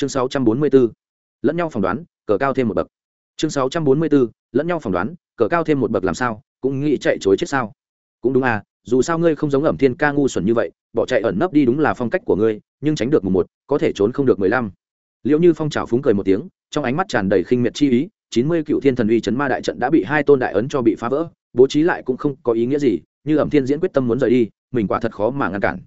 chương 644, lẫn nhau phỏng đoán cờ cao thêm một bậc. Chương 644, lẫn nhau phỏng đoán cờ cao thêm một bậc làm sao cũng nghĩ chạy chối chết sao? Cũng đúng à dù sao ngươi không giống ẩm thiên ca ngu xuẩn như vậy bỏ chạy ẩn nấp đi đúng là phong cách của ngươi nhưng tránh được mùng một có thể trốn không được mười lăm. Liệu như phong trào phúng cười một tiếng trong ánh mắt tràn đầy khinh miệt chi ý chín mươi cựu thiên thần uy chấn ma đại trận đã bị hai tôn đại ấn cho bị phá vỡ bố trí lại cũng không có ý nghĩa gì như ẩm thiên diễn quyết tâm muốn rời đi mình quả thật khó mà ngăn cản.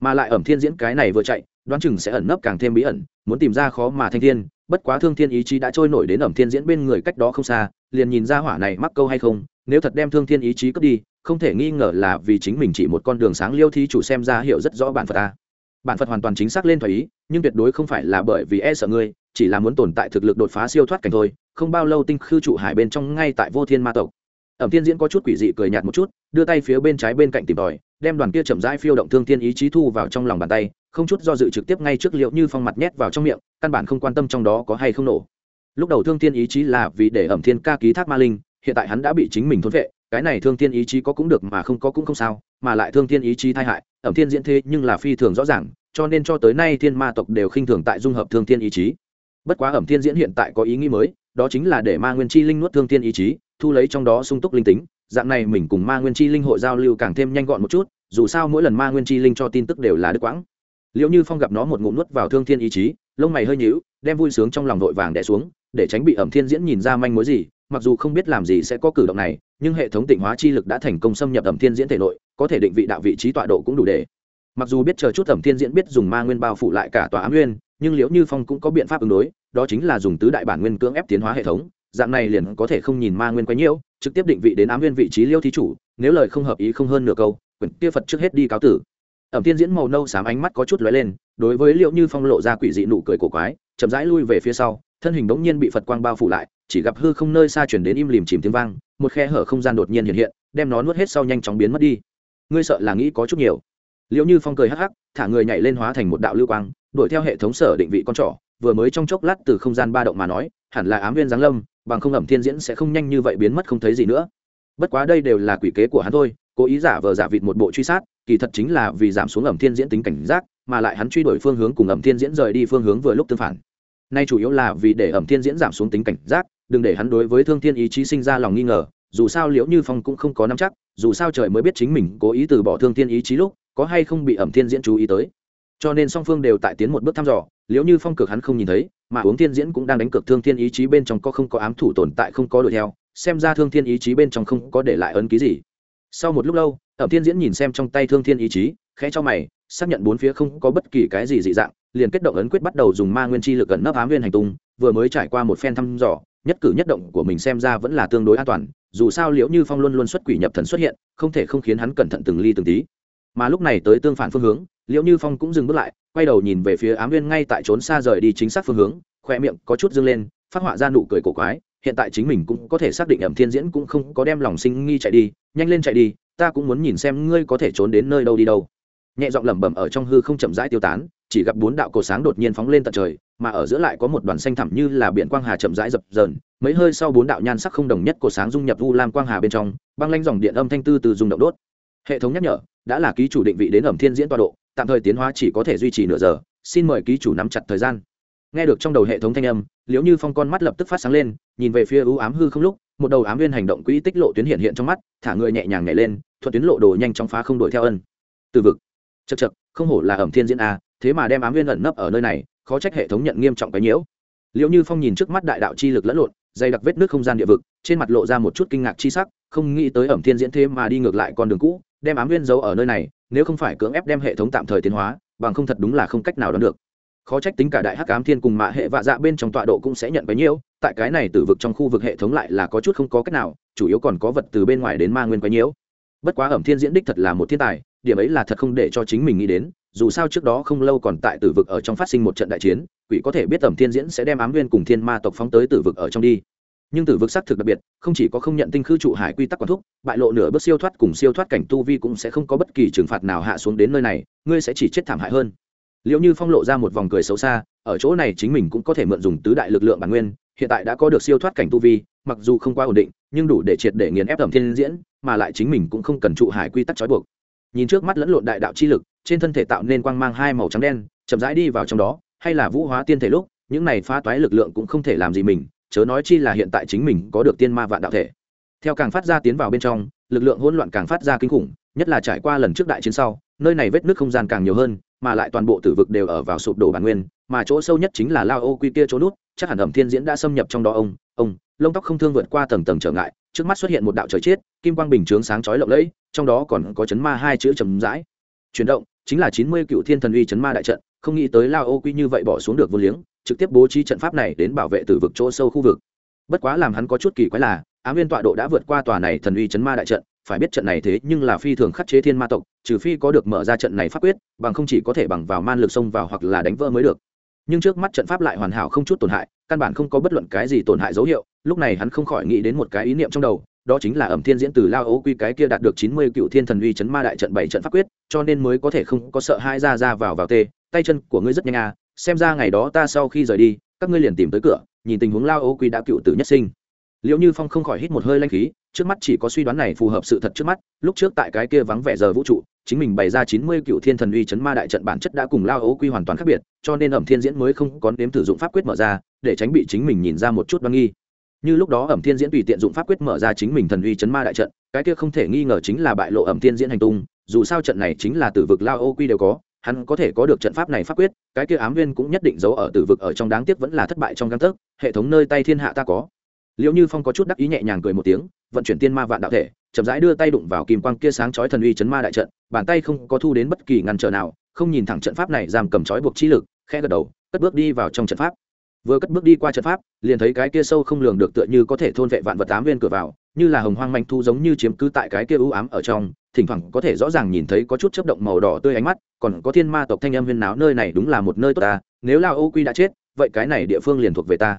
Mà lại ẩm thiên diễn cái này vừa chạy đoán chừng sẽ ẩn nấp càng thêm bí ẩn, muốn tìm ra khó mà thanh thiên, bất quá thương thiên ý chí đã trôi nổi đến ẩm thiên diễn bên người cách đó không xa, liền nhìn ra hỏa này mắc câu hay không, nếu thật đem thương thiên ý chí cướp đi, không thể nghi ngờ là vì chính mình chỉ một con đường sáng liêu thí chủ xem ra hiểu rất rõ bản phật ta. Bản phật hoàn toàn chính xác lên thoải ý, nhưng tuyệt đối không phải là bởi vì e sợ ngươi, chỉ là muốn tồn tại thực lực đột phá siêu thoát cảnh thôi, không bao lâu tinh khư trụ hải bên trong ngay tại vô thiên ma tộc ẩm thiên diễn có chút quỷ dị cười nhạt một chút, đưa tay phía bên trái bên cạnh tìm tòi, đem đoàn kia chậm rãi phiêu động thương thiên ý chí thu vào trong lòng bàn tay, không chút do dự trực tiếp ngay trước liệu như phong mặt nhét vào trong miệng, căn bản không quan tâm trong đó có hay không nổ. Lúc đầu thương thiên ý chí là vì để ẩm thiên ca ký thác ma linh, hiện tại hắn đã bị chính mình thốn vệ, cái này thương thiên ý chí có cũng được mà không có cũng không sao, mà lại thương thiên ý chí tai hại, ẩm thiên diễn thế nhưng là phi thường rõ ràng, cho nên cho tới nay thiên ma tộc đều khinh thường tại dung hợp thương thiên ý chí. Bất quá ẩm thiên diễn hiện tại có ý nghĩ mới, đó chính là để ma nguyên chi linh nuốt thương thiên ý chí thu lấy trong đó sung túc linh tính, dạng này mình cùng ma nguyên chi linh hội giao lưu càng thêm nhanh gọn một chút, dù sao mỗi lần ma nguyên chi linh cho tin tức đều là đứt quãng. Liệu như phong gặp nó một ngụm nuốt vào thương thiên ý chí, lông mày hơi nhíu, đem vui sướng trong lòng vội vàng đẻ xuống, để tránh bị ẩm thiên diễn nhìn ra manh mối gì, mặc dù không biết làm gì sẽ có cử động này, nhưng hệ thống tịnh hóa chi lực đã thành công xâm nhập ẩm thiên diễn thể nội, có thể định vị đạo vị trí tọa độ cũng đủ để. Mặc dù biết chờ chút ẩm thiên diễn biết dùng ma nguyên bao phủ lại cả tòa ám nguyên, nhưng liễu như phong cũng có biện pháp ứng đối, đó chính là dùng tứ đại bản nguyên cưỡng ép tiến hóa hệ thống dạng này liền có thể không nhìn ma nguyên quấy nhiễu, trực tiếp định vị đến ám nguyên vị trí liêu thí chủ, nếu lời không hợp ý không hơn nửa câu, quyển kia phật trước hết đi cáo tử. Ẩm tiên diễn màu nâu xám ánh mắt có chút lóe lên, đối với liệu như phong lộ ra quỷ dị nụ cười cổ quái, chậm rãi lui về phía sau, thân hình bỗng nhiên bị phật quang bao phủ lại, chỉ gặp hư không nơi xa chuyển đến im lìm chìm tiếng vang, một khe hở không gian đột nhiên hiện hiện, đem nó nuốt hết sau nhanh chóng biến mất đi. Ngươi sợ là nghĩ có chút nhiều. Liệu như phong cười hắc hắc, thả người nhảy lên hóa thành một đạo lưu quang, đuổi theo hệ thống sở định vị con trỏ, vừa mới trong chốc lát từ không gian ba động mà nói hẳn là ám viên giáng lâm, bằng không ẩm thiên diễn sẽ không nhanh như vậy biến mất không thấy gì nữa. Bất quá đây đều là quỷ kế của hắn thôi, cố ý giả vờ giả vịt một bộ truy sát, kỳ thật chính là vì giảm xuống ẩm thiên diễn tính cảnh giác, mà lại hắn truy đuổi phương hướng cùng ẩm thiên diễn rời đi phương hướng vừa lúc tương phản. Nay chủ yếu là vì để ẩm thiên diễn giảm xuống tính cảnh giác, đừng để hắn đối với thương thiên ý chí sinh ra lòng nghi ngờ, dù sao liễu như phong cũng không có nắm chắc, dù sao trời mới biết chính mình cố ý từ bỏ thương thiên ý chí lúc, có hay không bị ẩm thiên diễn chú ý tới. Cho nên song phương đều tại tiến một bước thăm dò, liễu như phong cực hắn không nhìn thấy mà uống thiên diễn cũng đang đánh cược thương thiên ý chí bên trong có không có ám thủ tồn tại không có đuổi theo, xem ra thương thiên ý chí bên trong không có để lại ấn ký gì. Sau một lúc lâu, ẩm thiên diễn nhìn xem trong tay thương thiên ý chí, khẽ cho mày, xác nhận bốn phía không có bất kỳ cái gì dị dạng, liền kết động ấn quyết bắt đầu dùng ma nguyên chi lực gần nấp ám viên hành tung, vừa mới trải qua một phen thăm dò, nhất cử nhất động của mình xem ra vẫn là tương đối an toàn, dù sao liễu như phong luôn luôn xuất quỷ nhập thần xuất hiện, không thể không khiến hắn cẩn thận từng ly từng tí. Mà lúc này tới tương phản phương hướng, liễu như phong cũng dừng bước lại quay đầu nhìn về phía ám viên ngay tại trốn xa rời đi chính xác phương hướng khoe miệng có chút dâng lên, phát họa ra nụ cười cổ quái, hiện tại chính mình cũng có thể xác định ẩm thiên diễn cũng không có đem lòng sinh nghi chạy đi, nhanh lên chạy đi, ta cũng muốn nhìn xem ngươi có thể trốn đến nơi đâu đi đâu. Nhẹ giọng lẩm bẩm ở trong hư không chậm rãi tiêu tán, chỉ gặp bốn đạo cổ sáng đột nhiên phóng lên tận trời, mà ở giữa lại có một đoàn xanh thẳm như là biển quang hà chậm rãi dập dờn, mấy hơi sau bốn đạo nhan sắc không đồng nhất cổ sáng dung nhập u lam quang hà bên trong, băng lanh dòng điện âm thanh tư từ dùng động đốt. Hệ thống nhắc nhở, đã là ký chủ định vị đến ẩm thiên diễn tọa độ tạm thời tiến hóa chỉ có thể duy trì nửa giờ, xin mời ký chủ nắm chặt thời gian. Nghe được trong đầu hệ thống thanh âm, liễu như phong con mắt lập tức phát sáng lên, nhìn về phía ưu ám hư không lúc, một đầu ám viên hành động quỹ tích lộ tuyến hiện hiện trong mắt, thả người nhẹ nhàng nhảy lên thuận tuyến lộ đồ nhanh chóng phá không đuổi theo ân. Từ vực. Chật chật không hổ là ẩm thiên diễn a, thế mà đem ám viên ẩn nấp ở nơi này, khó trách hệ thống nhận nghiêm trọng cái nhiễu. Liệu như phong nhìn trước mắt đại đạo chi lực lẫn lộn, dày đặc vết nước không gian địa vực, trên mặt lộ ra một chút kinh ngạc chi sắc, không nghĩ tới ẩm thiên diễn thế mà đi ngược lại con đường cũ đem ám viên giấu ở nơi này, nếu không phải cưỡng ép đem hệ thống tạm thời tiến hóa, bằng không thật đúng là không cách nào đoán được. Khó trách tính cả đại hắc ám thiên cùng mạ hệ vạ dạ bên trong tọa độ cũng sẽ nhận bấy nhiêu, tại cái này từ vực trong khu vực hệ thống lại là có chút không có cách nào, chủ yếu còn có vật từ bên ngoài đến ma nguyên quấy nhiễu. Bất quá ẩm thiên diễn đích thật là một thiên tài, điểm ấy là thật không để cho chính mình nghĩ đến, dù sao trước đó không lâu còn tại tử vực ở trong phát sinh một trận đại chiến, quỷ có thể biết ẩm thiên diễn sẽ đem ám nguyên cùng thiên ma tộc phóng tới tử vực ở trong đi nhưng tử vực xác thực đặc biệt, không chỉ có không nhận tinh khư trụ hải quy tắc quản thúc, bại lộ nửa bước siêu thoát cùng siêu thoát cảnh tu vi cũng sẽ không có bất kỳ trừng phạt nào hạ xuống đến nơi này, ngươi sẽ chỉ chết thảm hại hơn. Liệu như phong lộ ra một vòng cười xấu xa, ở chỗ này chính mình cũng có thể mượn dùng tứ đại lực lượng bản nguyên, hiện tại đã có được siêu thoát cảnh tu vi, mặc dù không quá ổn định, nhưng đủ để triệt để nghiền ép ẩm thiên diễn, mà lại chính mình cũng không cần trụ hải quy tắc trói buộc. Nhìn trước mắt lẫn lộn đại đạo chi lực, trên thân thể tạo nên quang mang hai màu trắng đen, chậm rãi đi vào trong đó, hay là vũ hóa tiên thể lúc, những này phá toái lực lượng cũng không thể làm gì mình chớ nói chi là hiện tại chính mình có được tiên ma vạn đạo thể. Theo càng phát ra tiến vào bên trong, lực lượng hỗn loạn càng phát ra kinh khủng, nhất là trải qua lần trước đại chiến sau, nơi này vết nước không gian càng nhiều hơn, mà lại toàn bộ tử vực đều ở vào sụp đổ bản nguyên, mà chỗ sâu nhất chính là lao ô quy kia chỗ nút, chắc hẳn ẩm thiên diễn đã xâm nhập trong đó ông ông, lông tóc không thương vượt qua tầng tầng trở ngại, trước mắt xuất hiện một đạo trời chết kim quang bình chướng sáng chói lộng lẫy, trong đó còn có chấn ma hai chữ trầm rãi. Chuyển động, chính là chín mươi cựu thiên thần uy chấn ma đại trận, không nghĩ tới lao ô quy như vậy bỏ xuống được vô liếng trực tiếp bố trí trận pháp này đến bảo vệ từ vực chỗ sâu khu vực. Bất quá làm hắn có chút kỳ quái là ám viên tọa độ đã vượt qua tòa này thần uy chấn ma đại trận, phải biết trận này thế nhưng là phi thường khắc chế thiên ma tộc, trừ phi có được mở ra trận này pháp quyết, bằng không chỉ có thể bằng vào man lực xông vào hoặc là đánh vỡ mới được. Nhưng trước mắt trận pháp lại hoàn hảo không chút tổn hại, căn bản không có bất luận cái gì tổn hại dấu hiệu, lúc này hắn không khỏi nghĩ đến một cái ý niệm trong đầu, đó chính là ẩm thiên diễn từ lao ấu quy cái kia đạt được chín mươi cựu thiên thần uy chấn ma đại trận bảy trận pháp quyết, cho nên mới có thể không có sợ hai ra ra vào vào tê, tay chân của ngươi rất nhanh à xem ra ngày đó ta sau khi rời đi, các ngươi liền tìm tới cửa, nhìn tình huống lao ô quy đã cựu tử nhất sinh. Liệu như phong không khỏi hít một hơi lanh khí, trước mắt chỉ có suy đoán này phù hợp sự thật trước mắt, lúc trước tại cái kia vắng vẻ giờ vũ trụ, chính mình bày ra chín mươi cựu thiên thần uy chấn ma đại trận bản chất đã cùng lao ấu quy hoàn toàn khác biệt, cho nên ẩm thiên diễn mới không có nếm thử dụng pháp quyết mở ra, để tránh bị chính mình nhìn ra một chút đoan nghi. Như lúc đó ẩm thiên diễn tùy tiện dụng pháp quyết mở ra chính mình thần uy chấn ma đại trận, cái kia không thể nghi ngờ chính là bại lộ ẩm thiên diễn hành tung, dù sao trận này chính là từ vực lao ô quy đều có hắn có thể có được trận pháp này pháp quyết, cái kia ám viên cũng nhất định giấu ở tử vực ở trong đáng tiếc vẫn là thất bại trong găng tấc hệ thống nơi tay thiên hạ ta có. Liệu như phong có chút đắc ý nhẹ nhàng cười một tiếng, vận chuyển tiên ma vạn đạo thể, chậm rãi đưa tay đụng vào kim quang kia sáng chói thần uy chấn ma đại trận, bàn tay không có thu đến bất kỳ ngăn trở nào, không nhìn thẳng trận pháp này giam cầm chói buộc chi lực khe gật đầu, cất bước đi vào trong trận pháp. Vừa cất bước đi qua trận pháp, liền thấy cái kia sâu không lường được tựa như có thể thôn vệ vạn vật tám viên cửa vào như là hồng hoang manh thu giống như chiếm cứ tại cái kia ưu ám ở trong, thỉnh thoảng có thể rõ ràng nhìn thấy có chút chấp động màu đỏ tươi ánh mắt, còn có thiên ma tộc thanh âm huyên náo, nơi này đúng là một nơi tốt ta, nếu lao ô quy đã chết, vậy cái này địa phương liền thuộc về ta.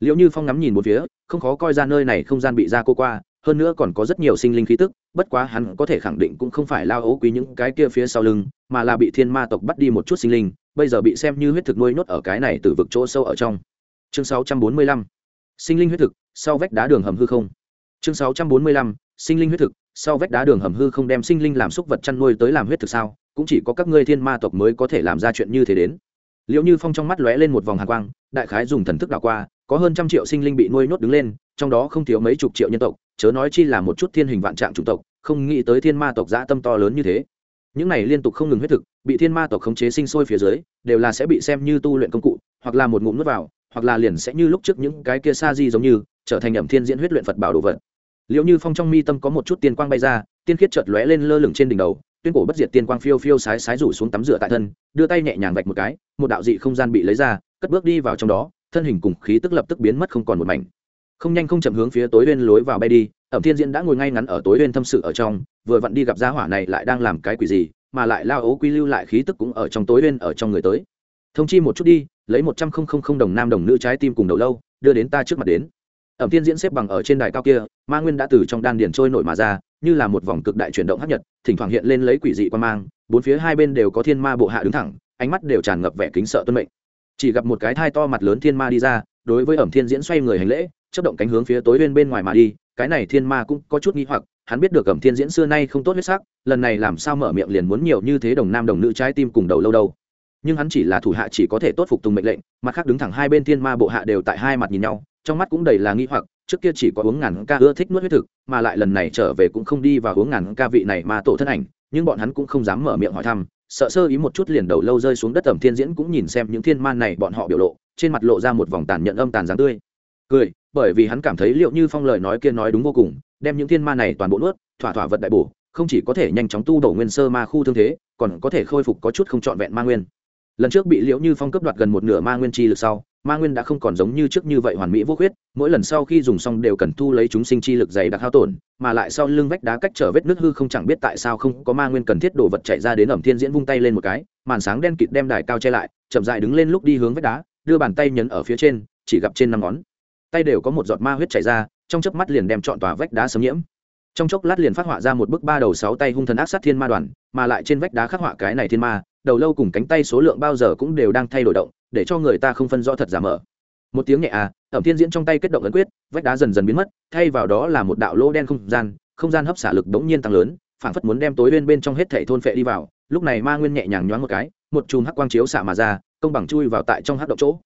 Liệu như phong ngắm nhìn một phía, không khó coi ra nơi này không gian bị ra cô qua, hơn nữa còn có rất nhiều sinh linh khí tức, bất quá hắn có thể khẳng định cũng không phải lao ô quý những cái kia phía sau lưng, mà là bị thiên ma tộc bắt đi một chút sinh linh, bây giờ bị xem như huyết thực nuôi nhốt ở cái này từ vực chỗ sâu ở trong. Chương 645 sinh linh huyết thực, sau vách đá đường hầm hư không chương 645 sinh linh huyết thực, sau vách đá đường hầm hư không đem sinh linh làm xúc vật chăn nuôi tới làm huyết thực sao? Cũng chỉ có các ngươi thiên ma tộc mới có thể làm ra chuyện như thế đến. Liệu như phong trong mắt lóe lên một vòng hàn quang, đại khái dùng thần thức đảo qua, có hơn trăm triệu sinh linh bị nuôi nhốt đứng lên, trong đó không thiếu mấy chục triệu nhân tộc, chớ nói chi là một chút thiên hình vạn trạng chủng tộc, không nghĩ tới thiên ma tộc dã tâm to lớn như thế. Những này liên tục không ngừng huyết thực, bị thiên ma tộc khống chế sinh sôi phía dưới, đều là sẽ bị xem như tu luyện công cụ, hoặc là một ngụm nuốt vào, hoặc là liền sẽ như lúc trước những cái kia sa di giống như, trở thành ẩm thiên diễn huyết luyện phật bảo đồ vật liệu như phong trong mi tâm có một chút tiên quang bay ra, tiên khiết chợt lóe lên lơ lửng trên đỉnh đầu, tuyên cổ bất diệt tiên quang phiêu phiêu sái sái rủ xuống tắm rửa tại thân, đưa tay nhẹ nhàng vạch một cái, một đạo dị không gian bị lấy ra, cất bước đi vào trong đó, thân hình cùng khí tức lập tức biến mất không còn một mảnh. Không nhanh không chậm hướng phía tối bên lối vào bay đi, ẩm thiên diễn đã ngồi ngay ngắn ở tối bên thâm sự ở trong, vừa vặn đi gặp gia hỏa này lại đang làm cái quỷ gì, mà lại lao ấu quy lưu lại khí tức cũng ở trong tối bên ở trong người tới. Thông chi một chút đi, lấy một trăm không không không đồng nam đồng nữ trái tim cùng đầu lâu, đưa đến ta trước mặt đến ẩm thiên diễn xếp bằng ở trên đài cao kia, ma nguyên đã từ trong đan điền trôi nổi mà ra, như là một vòng cực đại chuyển động hấp nhật, thỉnh thoảng hiện lên lấy quỷ dị quan mang, bốn phía hai bên đều có thiên ma bộ hạ đứng thẳng, ánh mắt đều tràn ngập vẻ kính sợ tuân mệnh. Chỉ gặp một cái thai to mặt lớn thiên ma đi ra, đối với ẩm thiên diễn xoay người hành lễ chấp động cánh hướng phía tối bên bên ngoài mà đi, cái này thiên ma cũng có chút nghi hoặc, hắn biết được ẩm thiên diễn xưa nay không tốt huyết sắc, lần này làm sao mở miệng liền muốn nhiều như thế đồng nam đồng nữ trái tim cùng đầu lâu đâu. Nhưng hắn chỉ là thủ hạ chỉ có thể tốt phục tùng mệnh lệnh, mặt khác đứng thẳng hai bên thiên ma bộ hạ đều tại hai mặt nhìn nhau trong mắt cũng đầy là nghi hoặc, trước kia chỉ có uống ngàn ca ưa thích nuốt huyết thực, mà lại lần này trở về cũng không đi và uống ngàn ca vị này mà tổ thân ảnh, nhưng bọn hắn cũng không dám mở miệng hỏi thăm, sợ sơ ý một chút liền đầu lâu rơi xuống đất ẩm thiên diễn cũng nhìn xem những thiên man này bọn họ biểu lộ, trên mặt lộ ra một vòng tàn nhận âm tàn dáng tươi. Cười, bởi vì hắn cảm thấy liệu như phong lời nói kia nói đúng vô cùng, đem những thiên ma này toàn bộ nuốt, thỏa thỏa vật đại bổ, không chỉ có thể nhanh chóng tu đổ nguyên sơ ma khu thương thế, còn có thể khôi phục có chút không trọn vẹn ma nguyên. Lần trước bị liễu như phong cướp đoạt gần một nửa ma nguyên chi lực sau ma nguyên đã không còn giống như trước như vậy hoàn mỹ vô khuyết, mỗi lần sau khi dùng xong đều cần thu lấy chúng sinh chi lực dày đặc hao tổn, mà lại sau lưng vách đá cách trở vết nước hư không chẳng biết tại sao không có ma nguyên cần thiết đồ vật chạy ra đến ẩm thiên diễn vung tay lên một cái, màn sáng đen kịt đem đài cao che lại, chậm dại đứng lên lúc đi hướng vách đá, đưa bàn tay nhấn ở phía trên, chỉ gặp trên năm ngón tay đều có một giọt ma huyết chảy ra, trong chớp mắt liền đem chọn tòa vách đá sấm nhiễm. Trong chốc lát liền phát họa ra một bức ba đầu sáu tay hung thần ác sát thiên ma đoàn, mà lại trên vách đá khắc họa cái này thiên ma, đầu lâu cùng cánh tay số lượng bao giờ cũng đều đang thay đổi động để cho người ta không phân rõ thật giả mở. Một tiếng nhẹ à ẩm thiên diễn trong tay kết động ấn quyết, vách đá dần dần biến mất, thay vào đó là một đạo lỗ đen không gian không gian hấp xả lực đống nhiên tăng lớn, phảng phất muốn đem tối bên bên trong hết thảy thôn phệ đi vào. Lúc này ma nguyên nhẹ nhàng nhoáng một cái, một chùm hắc quang chiếu xả mà ra, công bằng chui vào tại trong hắc động chỗ.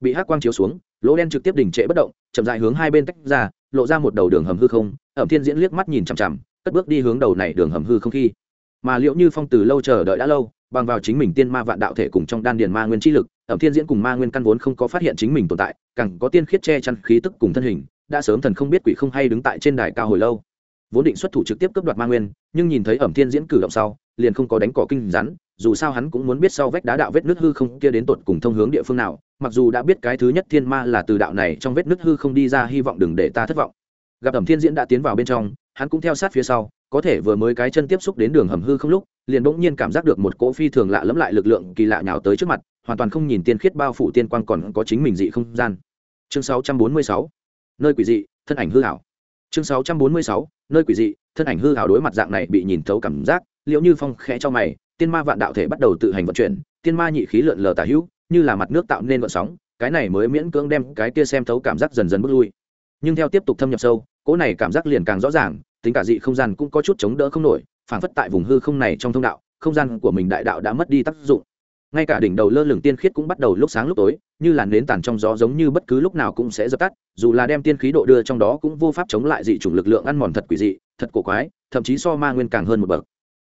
Bị hắc quang chiếu xuống, lỗ đen trực tiếp đỉnh trệ bất động, chậm rãi hướng hai bên tách ra, lộ ra một đầu đường hầm hư không. Ẩm thiên diễn liếc mắt nhìn chằm chằm, cất bước đi hướng đầu này đường hầm hư không khi. Mà liệu như phong từ lâu chờ đợi đã lâu, bằng vào chính mình tiên ma vạn đạo thể cùng trong đan điền ma nguyên chi lực ẩm thiên diễn cùng ma nguyên căn vốn không có phát hiện chính mình tồn tại, càng có tiên khiết che chắn khí tức cùng thân hình, đã sớm thần không biết quỷ không hay đứng tại trên đài cao hồi lâu. Vốn định xuất thủ trực tiếp cướp đoạt ma nguyên, nhưng nhìn thấy ẩm thiên diễn cử động sau, liền không có đánh cỏ kinh rắn, dù sao hắn cũng muốn biết sau vách đá đạo vết nước hư không kia đến tột cùng thông hướng địa phương nào, mặc dù đã biết cái thứ nhất thiên ma là từ đạo này trong vết nước hư không đi ra, hy vọng đừng để ta thất vọng. Gặp ẩm thiên diễn đã tiến vào bên trong, hắn cũng theo sát phía sau, có thể vừa mới cái chân tiếp xúc đến đường hầm hư không lúc, liền bỗng nhiên cảm giác được một cỗ phi thường lạ lẫm lại lực lượng kỳ lạ nhào tới trước mặt hoàn toàn không nhìn tiên khiết bao phủ tiên quang còn có chính mình dị không gian. Chương 646 nơi quỷ dị, thân ảnh hư ảo. Chương 646 nơi quỷ dị, thân ảnh hư ảo đối mặt dạng này bị nhìn thấu cảm giác liệu như phong khẽ cho mày, tiên ma vạn đạo thể bắt đầu tự hành vận chuyển, tiên ma nhị khí lượn lờ tả hữu, như là mặt nước tạo nên vận sóng, cái này mới miễn cưỡng đem cái kia xem thấu cảm giác dần dần bước lui. Nhưng theo tiếp tục thâm nhập sâu, cỗ này cảm giác liền càng rõ ràng, tính cả dị không gian cũng có chút chống đỡ không nổi phản phất tại vùng hư không này trong thông đạo, không gian của mình đại đạo đã mất đi tác dụng ngay cả đỉnh đầu lơ lửng tiên khiết cũng bắt đầu lúc sáng lúc tối, như làn nến tàn trong gió giống như bất cứ lúc nào cũng sẽ dập tắt, dù là đem tiên khí độ đưa trong đó cũng vô pháp chống lại dị chủng lực lượng ăn mòn thật quỷ dị, thật cổ quái, thậm chí so ma nguyên càng hơn một bậc.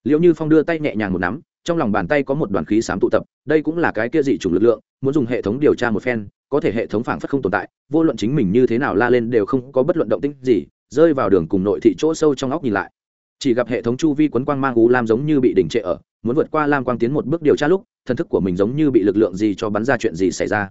Liệu như phong đưa tay nhẹ nhàng một nắm, trong lòng bàn tay có một đoàn khí sám tụ tập, đây cũng là cái kia dị chủng lực lượng, muốn dùng hệ thống điều tra một phen, có thể hệ thống phảng phất không tồn tại, vô luận chính mình như thế nào la lên đều không có bất luận động tĩnh gì, rơi vào đường cùng nội thị chỗ sâu trong óc nhìn lại. Chỉ gặp hệ thống chu vi quấn quang mang u lam giống như bị đỉnh trệ ở muốn vượt qua lam quang tiến một bước điều tra lúc, thần thức của mình giống như bị lực lượng gì cho bắn ra chuyện gì xảy ra.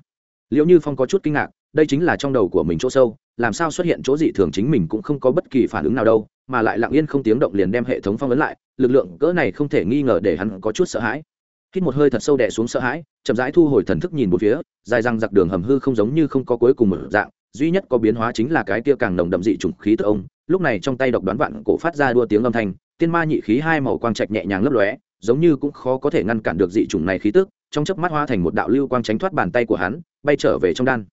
Liệu như phong có chút kinh ngạc, đây chính là trong đầu của mình chỗ sâu, làm sao xuất hiện chỗ dị thường chính mình cũng không có bất kỳ phản ứng nào đâu, mà lại lặng yên không tiếng động liền đem hệ thống phong ấn lại, lực lượng cỡ này không thể nghi ngờ để hắn có chút sợ hãi. Hít một hơi thật sâu đè xuống sợ hãi, chậm rãi thu hồi thần thức nhìn một phía, dài răng giặc đường hầm hư không giống như không có cuối cùng một dạng, duy nhất có biến hóa chính là cái tia càng nồng đậm dị trùng khí tự ông, lúc này trong tay độc đoán vạn cổ phát ra đua tiếng âm thanh, tiên ma nhị khí hai màu quang trạch nhẹ nhàng lấp lóe giống như cũng khó có thể ngăn cản được dị chủng này khí tức, trong chớp mắt hoa thành một đạo lưu quang tránh thoát bàn tay của hắn, bay trở về trong đan.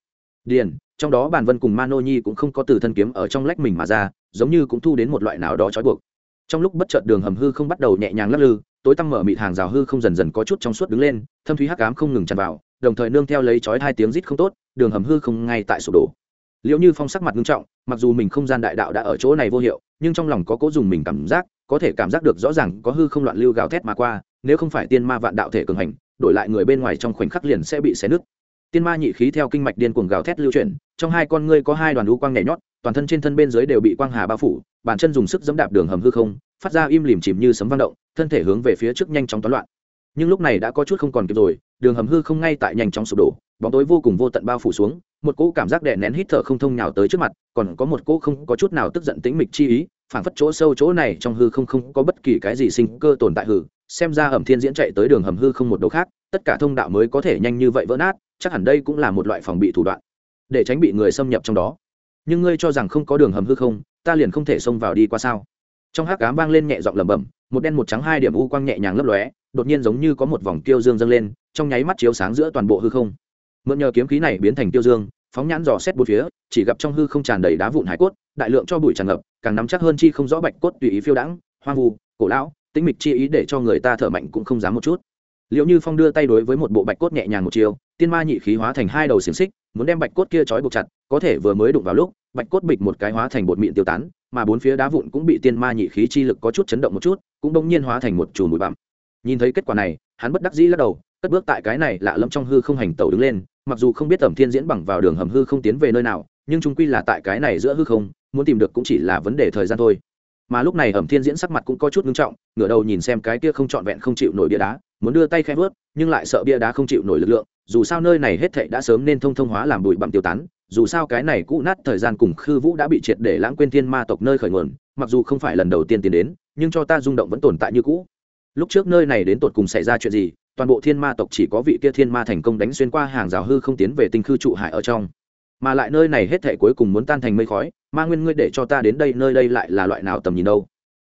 Điền, trong đó bàn vân cùng mano nhi cũng không có từ thân kiếm ở trong lách mình mà ra, giống như cũng thu đến một loại nào đó trói buộc. Trong lúc bất chợt đường hầm hư không bắt đầu nhẹ nhàng lắc lư, tối tăm mở mịt hàng rào hư không dần dần có chút trong suốt đứng lên, thâm thúy hắc ám không ngừng tràn vào, đồng thời nương theo lấy chói hai tiếng rít không tốt, đường hầm hư không ngay tại sụp đổ. Liệu như phong sắc mặt nghiêm trọng, mặc dù mình không gian đại đạo đã ở chỗ này vô hiệu, nhưng trong lòng có cố dùng mình cảm giác có thể cảm giác được rõ ràng có hư không loạn lưu gào thét mà qua, nếu không phải tiên ma vạn đạo thể cường hành, đổi lại người bên ngoài trong khoảnh khắc liền sẽ bị xé nứt. Tiên ma nhị khí theo kinh mạch điên cuồng gào thét lưu chuyển, trong hai con ngươi có hai đoàn lũ quang nhảy nhót, toàn thân trên thân bên dưới đều bị quang hà bao phủ, bàn chân dùng sức dẫm đạp đường hầm hư không, phát ra im lìm chìm như sấm vang động, thân thể hướng về phía trước nhanh chóng toán loạn. Nhưng lúc này đã có chút không còn kịp rồi, đường hầm hư không ngay tại nhanh chóng sụp đổ, bóng tối vô cùng vô tận bao phủ xuống, một cỗ cảm giác đè nén hít thở không thông nhào tới trước mặt, còn có một cỗ không có chút nào tức giận tĩnh mịch chi ý phảng phất chỗ sâu chỗ này trong hư không không có bất kỳ cái gì sinh cơ tồn tại hư, xem ra ẩm thiên diễn chạy tới đường hầm hư không một đầu khác, tất cả thông đạo mới có thể nhanh như vậy vỡ nát, chắc hẳn đây cũng là một loại phòng bị thủ đoạn, để tránh bị người xâm nhập trong đó. Nhưng ngươi cho rằng không có đường hầm hư không, ta liền không thể xông vào đi qua sao? Trong hát cám vang lên nhẹ giọng lẩm bẩm, một đen một trắng hai điểm u quang nhẹ nhàng lấp lóe, đột nhiên giống như có một vòng tiêu dương dâng lên, trong nháy mắt chiếu sáng giữa toàn bộ hư không. Mượn nhờ kiếm khí này biến thành tiêu dương phóng nhãn dò xét bốn phía, chỉ gặp trong hư không tràn đầy đá vụn hải cốt, đại lượng cho bụi tràn ngập, càng nắm chắc hơn chi không rõ bạch cốt tùy ý phiêu đãng, hoang vu, cổ lão, tĩnh mịch chi ý để cho người ta thở mạnh cũng không dám một chút. Liệu như phong đưa tay đối với một bộ bạch cốt nhẹ nhàng một chiều, tiên ma nhị khí hóa thành hai đầu xiềng xích, muốn đem bạch cốt kia trói buộc chặt, có thể vừa mới đụng vào lúc, bạch cốt bịch một cái hóa thành bột mịn tiêu tán, mà bốn phía đá vụn cũng bị tiên ma nhị khí chi lực có chút chấn động một chút, cũng bỗng nhiên hóa thành một chùm bụi bặm. Nhìn thấy kết quả này, hắn bất đắc dĩ lắc đầu cất bước tại cái này lạ lẫm trong hư không hành tẩu đứng lên, mặc dù không biết tẩm thiên diễn bằng vào đường hầm hư không tiến về nơi nào, nhưng chúng quy là tại cái này giữa hư không, muốn tìm được cũng chỉ là vấn đề thời gian thôi. Mà lúc này ẩm thiên diễn sắc mặt cũng có chút ngưng trọng, ngửa đầu nhìn xem cái kia không trọn vẹn không chịu nổi bia đá, muốn đưa tay khẽ vớt, nhưng lại sợ bia đá không chịu nổi lực lượng, dù sao nơi này hết thệ đã sớm nên thông thông hóa làm bụi bặm tiêu tán, dù sao cái này cũ nát thời gian cùng khư vũ đã bị triệt để lãng quên thiên ma tộc nơi khởi nguồn, mặc dù không phải lần đầu tiên tiến đến, nhưng cho ta rung động vẫn tồn tại như cũ. Lúc trước nơi này đến tột cùng xảy ra chuyện gì toàn bộ thiên ma tộc chỉ có vị kia thiên ma thành công đánh xuyên qua hàng rào hư không tiến về tinh khư trụ hải ở trong. Mà lại nơi này hết thể cuối cùng muốn tan thành mây khói, ma nguyên ngươi để cho ta đến đây, nơi đây lại là loại nào tầm nhìn đâu?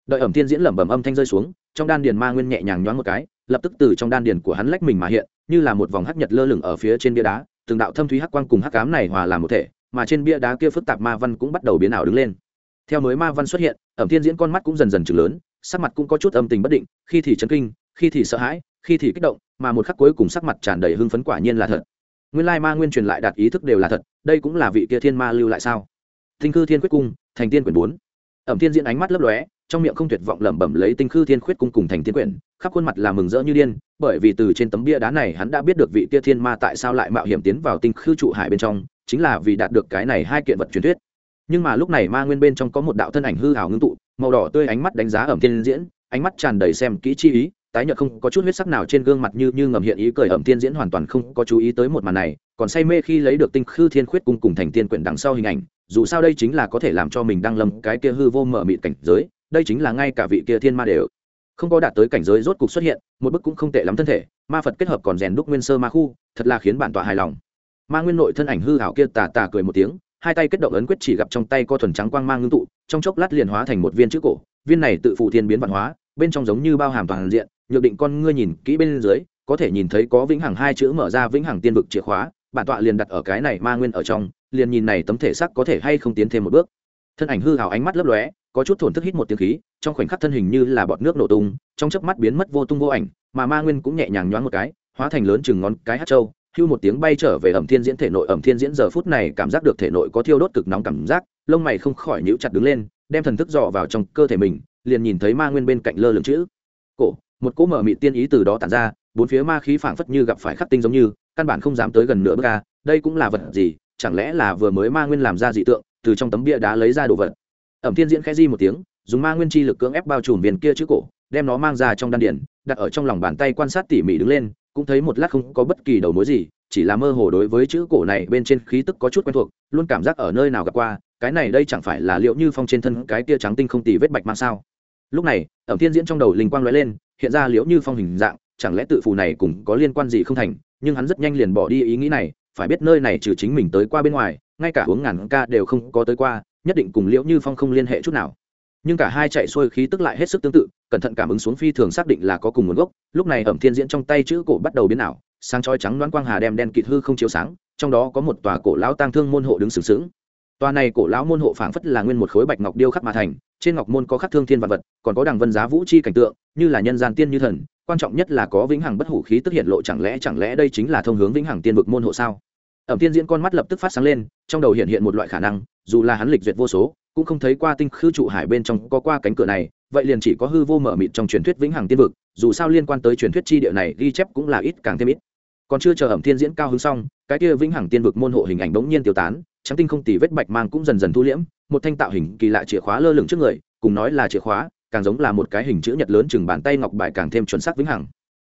Đợi ẩm thiên diễn lẩm bẩm âm thanh rơi xuống, trong đan điền ma nguyên nhẹ nhàng nhoáng một cái, lập tức từ trong đan điền của hắn lách mình mà hiện, như là một vòng hắc nhật lơ lửng ở phía trên bia đá, từng đạo thâm thúy hắc quang cùng hắc cám này hòa làm một thể, mà trên bia đá kia phức tạp ma văn cũng bắt đầu biến ảo đứng lên. Theo mới ma văn xuất hiện, ẩm thiên diễn con mắt cũng dần dần chừng lớn, sắc mặt cũng có chút âm tình bất định, khi thì chấn kinh, khi thì sợ hãi khi thì kích động, mà một khắc cuối cùng sắc mặt tràn đầy hưng phấn quả nhiên là thật. Nguyên lai ma nguyên truyền lại đạt ý thức đều là thật, đây cũng là vị kia thiên ma lưu lại sao? Tinh khư thiên quyết cung, thành tiên quyển bốn. Ẩm thiên diễn ánh mắt lấp lóe, trong miệng không tuyệt vọng lẩm bẩm lấy tinh khư thiên khuyết cung cùng thành tiên quyển, khắp khuôn mặt là mừng rỡ như điên, bởi vì từ trên tấm bia đá này hắn đã biết được vị kia thiên ma tại sao lại mạo hiểm tiến vào tinh khư trụ hải bên trong, chính là vì đạt được cái này hai kiện vật truyền thuyết. Nhưng mà lúc này ma nguyên bên trong có một đạo thân ảnh hư hào ngưng tụ, màu đỏ tươi ánh mắt đánh giá ẩm thiên diễn, ánh mắt tràn đầy xem kỹ chi ý tái nhợt không có chút huyết sắc nào trên gương mặt như như ngầm hiện ý cười ẩm tiên diễn hoàn toàn không có chú ý tới một màn này, còn say mê khi lấy được tinh khư thiên khuyết cung cùng thành tiên quyển đằng sau hình ảnh, dù sao đây chính là có thể làm cho mình đang lâm cái kia hư vô mở mịt cảnh giới, đây chính là ngay cả vị kia thiên ma đều không có đạt tới cảnh giới rốt cục xuất hiện, một bức cũng không tệ lắm thân thể, ma phật kết hợp còn rèn đúc nguyên sơ ma khu, thật là khiến bản tọa hài lòng. Ma nguyên nội thân ảnh hư hảo kia tà tà cười một tiếng, hai tay kết động ấn quyết chỉ gặp trong tay co thuần trắng quang mang ngưng tụ, trong chốc lát liền hóa thành một viên chữ cổ, viên này tự phụ thiên biến văn hóa, bên trong giống như bao hàm toàn diện nhược định con ngươi nhìn kỹ bên dưới, có thể nhìn thấy có vĩnh hằng hai chữ mở ra vĩnh hằng tiên vực chìa khóa, bản tọa liền đặt ở cái này ma nguyên ở trong, liền nhìn này tấm thể xác có thể hay không tiến thêm một bước. Thân ảnh hư hào ánh mắt lấp lóe, có chút thổn thức hít một tiếng khí, trong khoảnh khắc thân hình như là bọt nước nổ tung, trong chớp mắt biến mất vô tung vô ảnh, mà ma nguyên cũng nhẹ nhàng nhoáng một cái, hóa thành lớn chừng ngón cái hát trâu hưu một tiếng bay trở về ẩm thiên diễn thể nội, ẩm thiên diễn giờ phút này cảm giác được thể nội có thiêu đốt cực nóng cảm giác, lông mày không khỏi nhíu chặt đứng lên, đem thần thức dò vào trong cơ thể mình, liền nhìn thấy ma nguyên bên cạnh lơ lửng chữ, cổ một cỗ mở mị tiên ý từ đó tản ra, bốn phía ma khí phảng phất như gặp phải khắc tinh giống như, căn bản không dám tới gần nửa bước ca đây cũng là vật gì, chẳng lẽ là vừa mới ma nguyên làm ra dị tượng, từ trong tấm bia đá lấy ra đồ vật. Ẩm thiên diễn khẽ di một tiếng, dùng ma nguyên chi lực cưỡng ép bao trùm viên kia chữ cổ, đem nó mang ra trong đan điển đặt ở trong lòng bàn tay quan sát tỉ mỉ đứng lên, cũng thấy một lát không có bất kỳ đầu mối gì, chỉ là mơ hồ đối với chữ cổ này bên trên khí tức có chút quen thuộc, luôn cảm giác ở nơi nào gặp qua, cái này đây chẳng phải là liệu như phong trên thân cái tia trắng tinh không tì vết bạch mang sao. Lúc này, ẩm thiên diễn trong đầu linh quang lóe lên hiện ra liễu như phong hình dạng, chẳng lẽ tự phù này cũng có liên quan gì không thành, nhưng hắn rất nhanh liền bỏ đi ý nghĩ này, phải biết nơi này trừ chính mình tới qua bên ngoài, ngay cả uống ngàn ca đều không có tới qua, nhất định cùng liễu như phong không liên hệ chút nào. Nhưng cả hai chạy xuôi khí tức lại hết sức tương tự, cẩn thận cảm ứng xuống phi thường xác định là có cùng nguồn gốc, lúc này ẩm thiên diễn trong tay chữ cổ bắt đầu biến ảo, sáng chói trắng đoán quang hà đem đen kịt hư không chiếu sáng, trong đó có một tòa cổ lão tang thương môn hộ đứng sừng sững. Tòa này cổ lão môn hộ phảng phất là nguyên một khối bạch ngọc điêu khắc mà thành trên ngọc môn có khắc thương thiên vật vật, còn có đằng vân giá vũ chi cảnh tượng, như là nhân gian tiên như thần, quan trọng nhất là có vĩnh hằng bất hủ khí tức hiện lộ, chẳng lẽ chẳng lẽ đây chính là thông hướng vĩnh hằng tiên vực môn hộ sao? Ẩm tiên diễn con mắt lập tức phát sáng lên, trong đầu hiện hiện một loại khả năng, dù là hắn lịch duyệt vô số, cũng không thấy qua tinh khư trụ hải bên trong có qua cánh cửa này, vậy liền chỉ có hư vô mở mịt trong truyền thuyết vĩnh hằng tiên vực, dù sao liên quan tới truyền thuyết chi địa này ghi chép cũng là ít càng thêm ít. Còn chưa chờ ẩm thiên diễn cao hứng xong, cái kia vĩnh hằng tiên vực môn hộ hình ảnh bỗng nhiên tiêu tán trắng tinh không tì vết bạch mang cũng dần dần thu liễm, một thanh tạo hình kỳ lạ chìa khóa lơ lửng trước người, cùng nói là chìa khóa, càng giống là một cái hình chữ nhật lớn chừng bàn tay ngọc bài càng thêm chuẩn xác vĩnh hằng.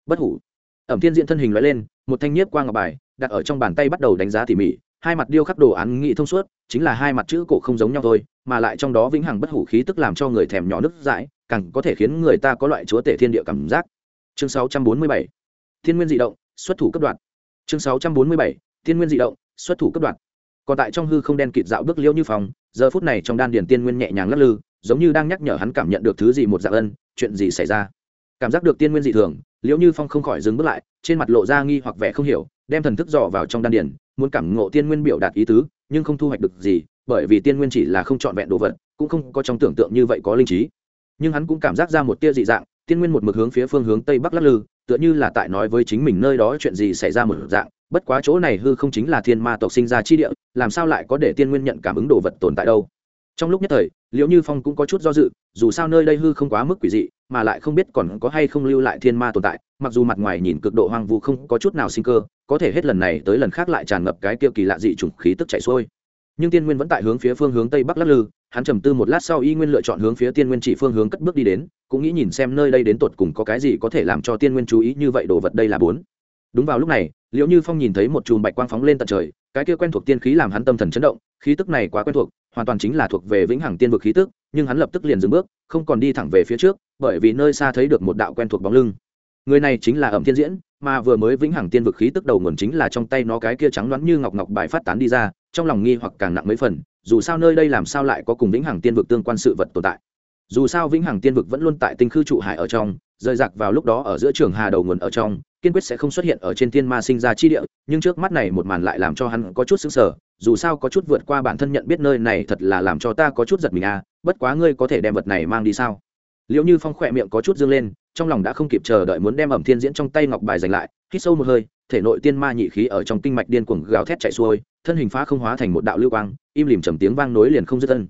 Bất hủ. Ẩm thiên diện thân hình loại lên, một thanh nhiếp qua ngọc bài, đặt ở trong bàn tay bắt đầu đánh giá tỉ mỉ, hai mặt điêu khắc đồ án nghị thông suốt, chính là hai mặt chữ cổ không giống nhau thôi, mà lại trong đó vĩnh hằng bất hủ khí tức làm cho người thèm nhỏ nước dãi, càng có thể khiến người ta có loại chúa tể thiên địa cảm giác. Chương 647 thiên nguyên dị động, xuất thủ cấp đoạn chương 647 thiên nguyên dị động, xuất thủ cấp đoạn còn tại trong hư không đen kịt dạo bước liễu như phòng, giờ phút này trong đan điền tiên nguyên nhẹ nhàng lắc lư, giống như đang nhắc nhở hắn cảm nhận được thứ gì một dạng ân, chuyện gì xảy ra. Cảm giác được tiên nguyên dị thường liễu như phong không khỏi dừng bước lại, trên mặt lộ ra nghi hoặc vẻ không hiểu, đem thần thức dò vào trong đan điền, muốn cảm ngộ tiên nguyên biểu đạt ý tứ, nhưng không thu hoạch được gì, bởi vì tiên nguyên chỉ là không trọn vẹn đồ vật, cũng không có trong tưởng tượng như vậy có linh trí. Nhưng hắn cũng cảm giác ra một tia dị dạng, tiên nguyên một mực hướng phía phương hướng tây bắc lắc lư, tựa như là tại nói với chính mình nơi đó chuyện gì xảy ra một dạng bất quá chỗ này hư không chính là thiên ma tộc sinh ra chi địa, làm sao lại có để tiên nguyên nhận cảm ứng đồ vật tồn tại đâu? Trong lúc nhất thời, liễu như phong cũng có chút do dự, dù sao nơi đây hư không quá mức quỷ dị, mà lại không biết còn có hay không lưu lại thiên ma tồn tại, mặc dù mặt ngoài nhìn cực độ hoang vu không có chút nào sinh cơ, có thể hết lần này tới lần khác lại tràn ngập cái tiêu kỳ lạ dị chủng khí tức chạy xuôi. Nhưng tiên nguyên vẫn tại hướng phía phương hướng tây bắc lắc lư, hắn trầm tư một lát sau y nguyên lựa chọn hướng phía tiên nguyên chỉ phương hướng cất bước đi đến, cũng nghĩ nhìn xem nơi đây đến tột cùng có cái gì có thể làm cho tiên nguyên chú ý như vậy đồ vật đây là bốn đúng vào lúc này liệu như phong nhìn thấy một chùm bạch quang phóng lên tận trời, cái kia quen thuộc tiên khí làm hắn tâm thần chấn động, khí tức này quá quen thuộc, hoàn toàn chính là thuộc về vĩnh hằng tiên vực khí tức, nhưng hắn lập tức liền dừng bước, không còn đi thẳng về phía trước, bởi vì nơi xa thấy được một đạo quen thuộc bóng lưng. Người này chính là ẩm thiên diễn, mà vừa mới vĩnh hằng tiên vực khí tức đầu nguồn chính là trong tay nó cái kia trắng đoán như ngọc ngọc bài phát tán đi ra, trong lòng nghi hoặc càng nặng mấy phần, dù sao nơi đây làm sao lại có cùng vĩnh hằng tiên vực tương quan sự vật tồn tại. Dù sao vĩnh hằng tiên vực vẫn luôn tại tinh khư trụ hải ở trong, rời rạc vào lúc đó ở giữa trường hà đầu nguồn ở trong kiên quyết sẽ không xuất hiện ở trên thiên ma sinh ra chi địa, nhưng trước mắt này một màn lại làm cho hắn có chút xứng sở dù sao có chút vượt qua bản thân nhận biết nơi này thật là làm cho ta có chút giật mình à bất quá ngươi có thể đem vật này mang đi sao liệu như phong khỏe miệng có chút dương lên, trong lòng đã không kịp chờ đợi muốn đem ẩm thiên diễn trong tay ngọc bài giành lại, hít sâu một hơi, thể nội tiên ma nhị khí ở trong kinh mạch điên cuồng gào thét chạy xuôi, thân hình phá không hóa thành một đạo lưu quang, im lìm trầm tiếng vang nối liền không dứt thân.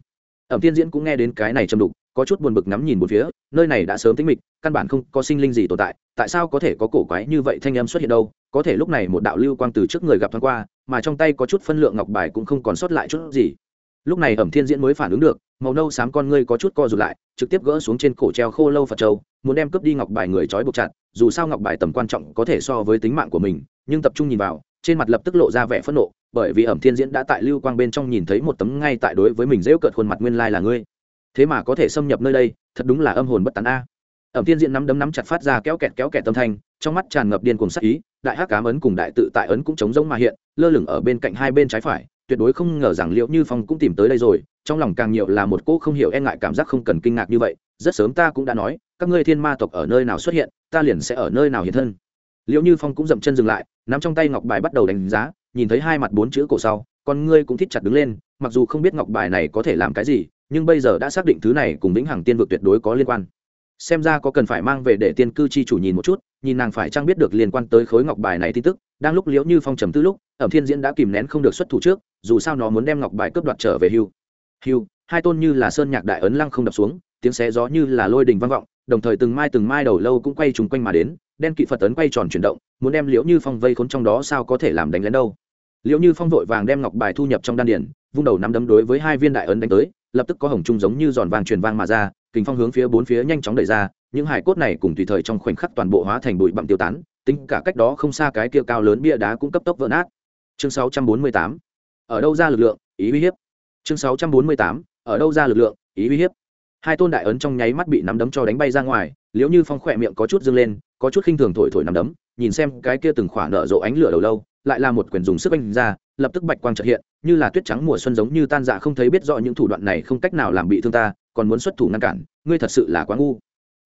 ẩm tiên diễn cũng nghe đến cái này châm đục có chút buồn bực ngắm nhìn một phía, nơi này đã sớm tính mịch, căn bản không có sinh linh gì tồn tại tại sao có thể có cổ quái như vậy thanh âm xuất hiện đâu? Có thể lúc này một đạo lưu quang từ trước người gặp thoáng qua, mà trong tay có chút phân lượng ngọc bài cũng không còn sót lại chút gì. Lúc này ẩm thiên diễn mới phản ứng được, màu nâu xám con ngươi có chút co rụt lại, trực tiếp gỡ xuống trên cổ treo khô lâu phật châu, muốn đem cướp đi ngọc bài người trói buộc chặt, dù sao ngọc bài tầm quan trọng có thể so với tính mạng của mình, nhưng tập trung nhìn vào, trên mặt lập tức lộ ra vẻ phẫn nộ, bởi vì ẩm thiên diễn đã tại lưu quang bên trong nhìn thấy một tấm ngay tại đối với mình dễu cợt khuôn mặt nguyên lai là ngươi thế mà có thể xâm nhập nơi đây, thật đúng là âm hồn bất tán a. Ẩm tiên diện nắm đấm nắm chặt phát ra kéo kẹt kéo kẹt tâm thanh, trong mắt tràn ngập điên cùng sắc ý, đại hắc cám ấn cùng đại tự tại ấn cũng chống giống mà hiện, lơ lửng ở bên cạnh hai bên trái phải, tuyệt đối không ngờ rằng liệu như phong cũng tìm tới đây rồi, trong lòng càng nhiều là một cô không hiểu e ngại cảm giác không cần kinh ngạc như vậy, rất sớm ta cũng đã nói, các ngươi thiên ma tộc ở nơi nào xuất hiện, ta liền sẽ ở nơi nào hiện thân. Liệu như phong cũng dậm chân dừng lại, nắm trong tay ngọc bài bắt đầu đánh giá, nhìn thấy hai mặt bốn chữ cổ sau, con ngươi cũng thích chặt đứng lên, mặc dù không biết ngọc bài này có thể làm cái gì nhưng bây giờ đã xác định thứ này cùng vĩnh hằng tiên vực tuyệt đối có liên quan. Xem ra có cần phải mang về để tiên cư chi chủ nhìn một chút, nhìn nàng phải trang biết được liên quan tới khối ngọc bài này tin tức, đang lúc liễu như phong trầm tư lúc, ẩm thiên diễn đã kìm nén không được xuất thủ trước, dù sao nó muốn đem ngọc bài cướp đoạt trở về hưu. Hưu, hai tôn như là sơn nhạc đại ấn lăng không đập xuống, tiếng xé gió như là lôi đình vang vọng, đồng thời từng mai từng mai đầu lâu cũng quay trùng quanh mà đến, đen kỵ phật ấn quay tròn chuyển động, muốn đem liễu như phong vây khốn trong đó sao có thể làm đánh lén đâu. Liễu như phong vội vàng đem ngọc bài thu nhập trong đan điển vung đầu nắm đấm đối với hai viên đại ấn đánh tới lập tức có hồng trung giống như giòn vàng truyền vang mà ra, kình phong hướng phía bốn phía nhanh chóng đẩy ra, những hải cốt này cùng tùy thời trong khoảnh khắc toàn bộ hóa thành bụi bặm tiêu tán, tính cả cách đó không xa cái kia cao lớn bia đá cũng cấp tốc vỡ nát. Chương 648 ở đâu ra lực lượng, ý uy hiếp. Chương 648 ở đâu ra lực lượng, ý uy hiếp. Hai tôn đại ấn trong nháy mắt bị nắm đấm cho đánh bay ra ngoài liếu như phong khỏe miệng có chút dâng lên, có chút khinh thường thổi thổi nắm đấm, nhìn xem cái kia từng khỏa nở rộ ánh lửa đầu lâu, lại là một quyền dùng sức anh ra lập tức bạch quang trợ hiện, như là tuyết trắng mùa xuân giống như tan dạ không thấy biết rõ những thủ đoạn này không cách nào làm bị thương ta, còn muốn xuất thủ ngăn cản, ngươi thật sự là quá ngu.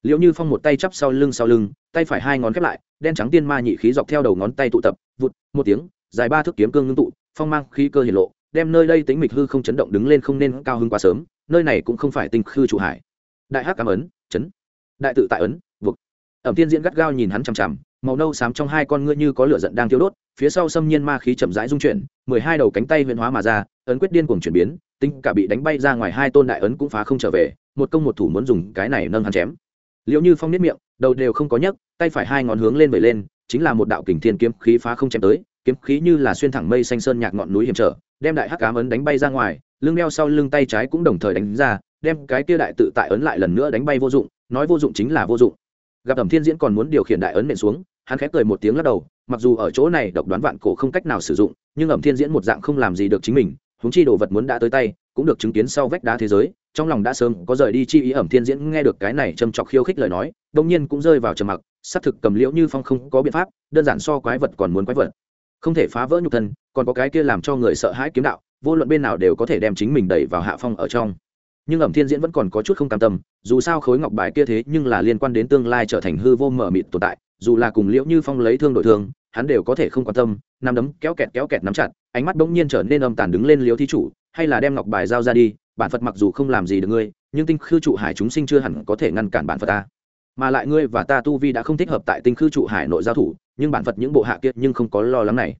Liệu như phong một tay chắp sau lưng sau lưng, tay phải hai ngón khép lại, đen trắng tiên ma nhị khí dọc theo đầu ngón tay tụ tập, vụt, một tiếng, dài ba thước kiếm cương ngưng tụ, phong mang khí cơ hiển lộ, đem nơi đây tính mịch hư không chấn động đứng lên không nên cao hơn quá sớm, nơi này cũng không phải tinh khư trụ hải. Đại hắc cảm ấn, chấn. Đại tự tại ấn vực ẩm tiên diễn gắt gao nhìn hắn chằm chằm màu nâu xám trong hai con ngươi như có lửa giận đang thiêu đốt, phía sau xâm nhiên ma khí chậm rãi dung chuyển, mười hai đầu cánh tay huyền hóa mà ra, ấn quyết điên cuồng chuyển biến, tính cả bị đánh bay ra ngoài hai tôn đại ấn cũng phá không trở về, một công một thủ muốn dùng cái này nâng hắn chém. Liễu như phong niết miệng, đầu đều không có nhấc, tay phải hai ngón hướng lên vẩy lên, chính là một đạo kình thiên kiếm khí phá không chém tới, kiếm khí như là xuyên thẳng mây xanh sơn nhạc ngọn núi hiểm trở, đem đại hắc ám ấn đánh bay ra ngoài, lưng đeo sau lưng tay trái cũng đồng thời đánh ra, đem cái kia đại tự tại ấn lại lần nữa đánh bay vô dụng, nói vô dụng chính là vô dụng gặp thẩm thiên diễn còn muốn điều khiển đại ấn nện xuống, hắn khép cười một tiếng lắc đầu, mặc dù ở chỗ này độc đoán vạn cổ không cách nào sử dụng, nhưng ẩm thiên diễn một dạng không làm gì được chính mình húng chi đồ vật muốn đã tới tay, cũng được chứng kiến sau vách đá thế giới, trong lòng đã sớm có rời đi chi ý ẩm thiên diễn nghe được cái này châm chọc khiêu khích lời nói đông nhiên cũng rơi vào trầm mặc, xác thực cầm liễu như phong không có biện pháp, đơn giản so quái vật còn muốn quái vật. Không thể phá vỡ nhục thân, còn có cái kia làm cho người sợ hãi kiếm đạo, vô luận bên nào đều có thể đem chính mình đẩy vào hạ phong ở trong nhưng ẩm thiên diễn vẫn còn có chút không cam tâm, dù sao khối ngọc bài kia thế nhưng là liên quan đến tương lai trở thành hư vô mở mịt tồn tại, dù là cùng liễu như phong lấy thương đổi thương, hắn đều có thể không quan tâm, nắm đấm kéo kẹt kéo kẹt nắm chặt, ánh mắt bỗng nhiên trở nên âm tàn đứng lên liễu thí chủ, hay là đem ngọc bài giao ra đi, bản phật mặc dù không làm gì được ngươi, nhưng tinh khư trụ hải chúng sinh chưa hẳn có thể ngăn cản bản phật ta. Mà lại ngươi và ta tu vi đã không thích hợp tại tinh khư trụ hải nội giao thủ, nhưng bản phật những bộ hạ kia nhưng không có lo lắng này.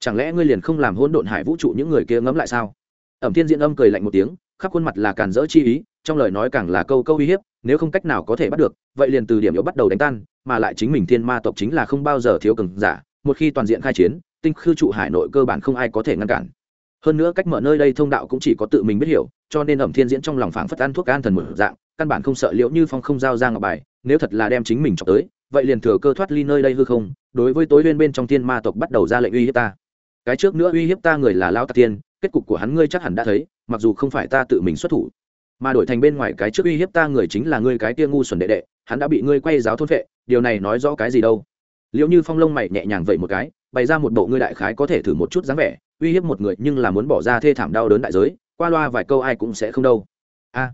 Chẳng lẽ ngươi liền không làm hỗn độn hải vũ trụ những người kia ngẫm lại sao? Ẩm thiên diễn âm cười lạnh một tiếng khắp khuôn mặt là càn rỡ chi ý, trong lời nói càng là câu câu uy hiếp, nếu không cách nào có thể bắt được, vậy liền từ điểm yếu bắt đầu đánh tan, mà lại chính mình thiên ma tộc chính là không bao giờ thiếu cường giả, một khi toàn diện khai chiến, tinh khư trụ hải nội cơ bản không ai có thể ngăn cản. Hơn nữa cách mở nơi đây thông đạo cũng chỉ có tự mình biết hiểu, cho nên ẩm thiên diễn trong lòng phảng phất ăn thuốc an thần một dạng, căn bản không sợ liễu như phong không giao ra ngọc bài, nếu thật là đem chính mình chọc tới, vậy liền thừa cơ thoát ly nơi đây hư không, đối với tối bên bên trong thiên ma tộc bắt đầu ra lệnh uy hiếp ta. Cái trước nữa uy hiếp ta người là lao tạc tiên kết cục của hắn ngươi chắc hẳn đã thấy, mặc dù không phải ta tự mình xuất thủ, mà đổi thành bên ngoài cái trước uy hiếp ta người chính là ngươi cái kia ngu xuẩn đệ đệ, hắn đã bị ngươi quay giáo thôn vệ điều này nói rõ cái gì đâu? Liệu như phong lông mày nhẹ nhàng vậy một cái, bày ra một bộ ngươi đại khái có thể thử một chút dáng vẻ, uy hiếp một người nhưng là muốn bỏ ra thê thảm đau đớn đại giới, qua loa vài câu ai cũng sẽ không đâu. A,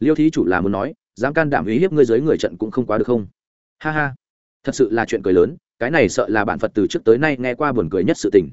liêu thí chủ là muốn nói, dám can đảm uy hiếp ngươi dưới người trận cũng không quá được không? Ha ha, thật sự là chuyện cười lớn, cái này sợ là bạn phật từ trước tới nay nghe qua buồn cười nhất sự tình.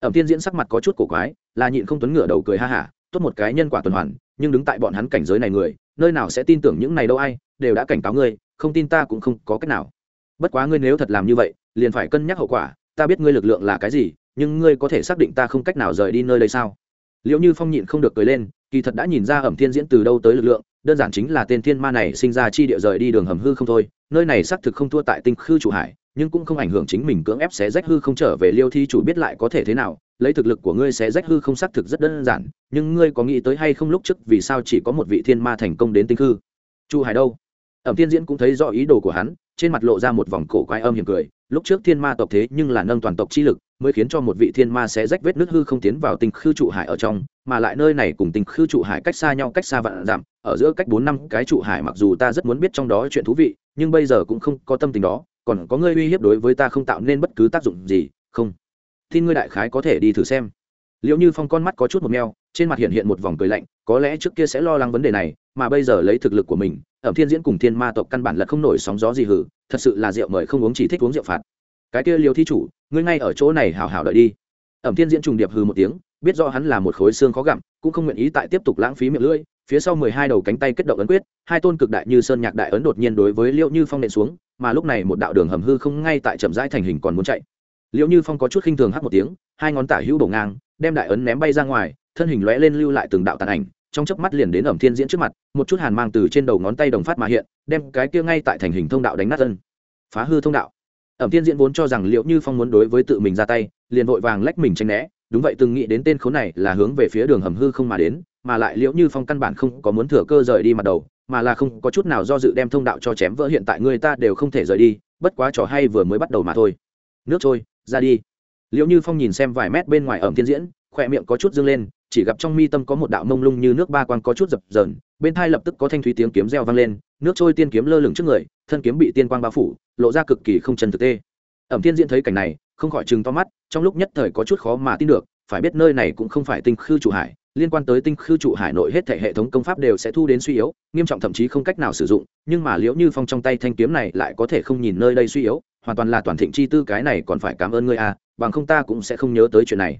Ẩm tiên diễn sắc mặt có chút cổ quái là nhịn không tuấn ngửa đầu cười ha hả, tốt một cái nhân quả tuần hoàn, nhưng đứng tại bọn hắn cảnh giới này người, nơi nào sẽ tin tưởng những này đâu ai, đều đã cảnh cáo ngươi, không tin ta cũng không có cách nào. Bất quá ngươi nếu thật làm như vậy, liền phải cân nhắc hậu quả, ta biết ngươi lực lượng là cái gì, nhưng ngươi có thể xác định ta không cách nào rời đi nơi đây sao? Liệu như phong nhịn không được cười lên, kỳ thật đã nhìn ra ẩm thiên diễn từ đâu tới lực lượng, đơn giản chính là tên thiên ma này sinh ra chi địa rời đi đường hầm hư không thôi, nơi này xác thực không thua tại tinh khư chủ hải, nhưng cũng không ảnh hưởng chính mình cưỡng ép xé rách hư không trở về liêu thi chủ biết lại có thể thế nào lấy thực lực của ngươi sẽ rách hư không xác thực rất đơn giản, nhưng ngươi có nghĩ tới hay không lúc trước vì sao chỉ có một vị thiên ma thành công đến tinh hư chu hải đâu? Ẩm thiên diễn cũng thấy rõ ý đồ của hắn, trên mặt lộ ra một vòng cổ quái âm hiểm cười, lúc trước thiên ma tộc thế nhưng là nâng toàn tộc chi lực, mới khiến cho một vị thiên ma sẽ rách vết nước hư không tiến vào tinh khư trụ hải ở trong, mà lại nơi này cùng tinh khư trụ hải cách xa nhau cách xa vạn giảm ở giữa cách bốn năm cái trụ hải mặc dù ta rất muốn biết trong đó chuyện thú vị, nhưng bây giờ cũng không có tâm tình đó, còn có ngươi uy hiếp đối với ta không tạo nên bất cứ tác dụng gì, không tin ngươi đại khái có thể đi thử xem. Liệu như phong con mắt có chút một meo, trên mặt hiện hiện một vòng cười lạnh, có lẽ trước kia sẽ lo lắng vấn đề này, mà bây giờ lấy thực lực của mình, ẩm thiên diễn cùng thiên ma tộc căn bản là không nổi sóng gió gì hử, thật sự là rượu mời không uống chỉ thích uống rượu phạt. Cái kia liều thi chủ, ngươi ngay ở chỗ này hào hào đợi đi. Ẩm thiên diễn trùng điệp hư một tiếng, biết do hắn là một khối xương khó gặm, cũng không nguyện ý tại tiếp tục lãng phí miệng lưỡi, phía sau mười hai đầu cánh tay kết động ấn quyết, hai tôn cực đại như sơn nhạc đại ấn đột nhiên đối với liệu như phong nện xuống, mà lúc này một đạo đường hầm hư không ngay tại chậm rãi thành hình còn muốn chạy liệu như phong có chút khinh thường hắt một tiếng, hai ngón tả hữu đổ ngang, đem đại ấn ném bay ra ngoài, thân hình lóe lên lưu lại từng đạo tàn ảnh, trong chớp mắt liền đến ẩm thiên diễn trước mặt, một chút hàn mang từ trên đầu ngón tay đồng phát mà hiện, đem cái kia ngay tại thành hình thông đạo đánh nát thân phá hư thông đạo. Ẩm thiên diễn vốn cho rằng liệu như phong muốn đối với tự mình ra tay, liền vội vàng lách mình tranh né, đúng vậy từng nghĩ đến tên khốn này là hướng về phía đường hầm hư không mà đến, mà lại liệu như phong căn bản không có muốn thừa cơ rời đi mặt đầu, mà là không có chút nào do dự đem thông đạo cho chém vỡ hiện tại người ta đều không thể rời đi, bất quá trò hay vừa mới bắt đầu mà thôi. Nước trôi ra đi. Liệu như phong nhìn xem vài mét bên ngoài ẩm thiên diễn, khỏe miệng có chút dâng lên, chỉ gặp trong mi tâm có một đạo mông lung như nước ba quang có chút dập dờn, bên thai lập tức có thanh thúy tiếng kiếm reo vang lên, nước trôi tiên kiếm lơ lửng trước người, thân kiếm bị tiên quang bao phủ, lộ ra cực kỳ không chân thực tê. Ẩm thiên diễn thấy cảnh này, không khỏi chừng to mắt, trong lúc nhất thời có chút khó mà tin được, phải biết nơi này cũng không phải tinh khư trụ hải, liên quan tới tinh khư trụ hải nội hết thể hệ thống công pháp đều sẽ thu đến suy yếu, nghiêm trọng thậm chí không cách nào sử dụng, nhưng mà liễu như phong trong tay thanh kiếm này lại có thể không nhìn nơi đây suy yếu hoàn toàn là toàn thịnh chi tư, cái này còn phải cảm ơn ngươi à bằng không ta cũng sẽ không nhớ tới chuyện này.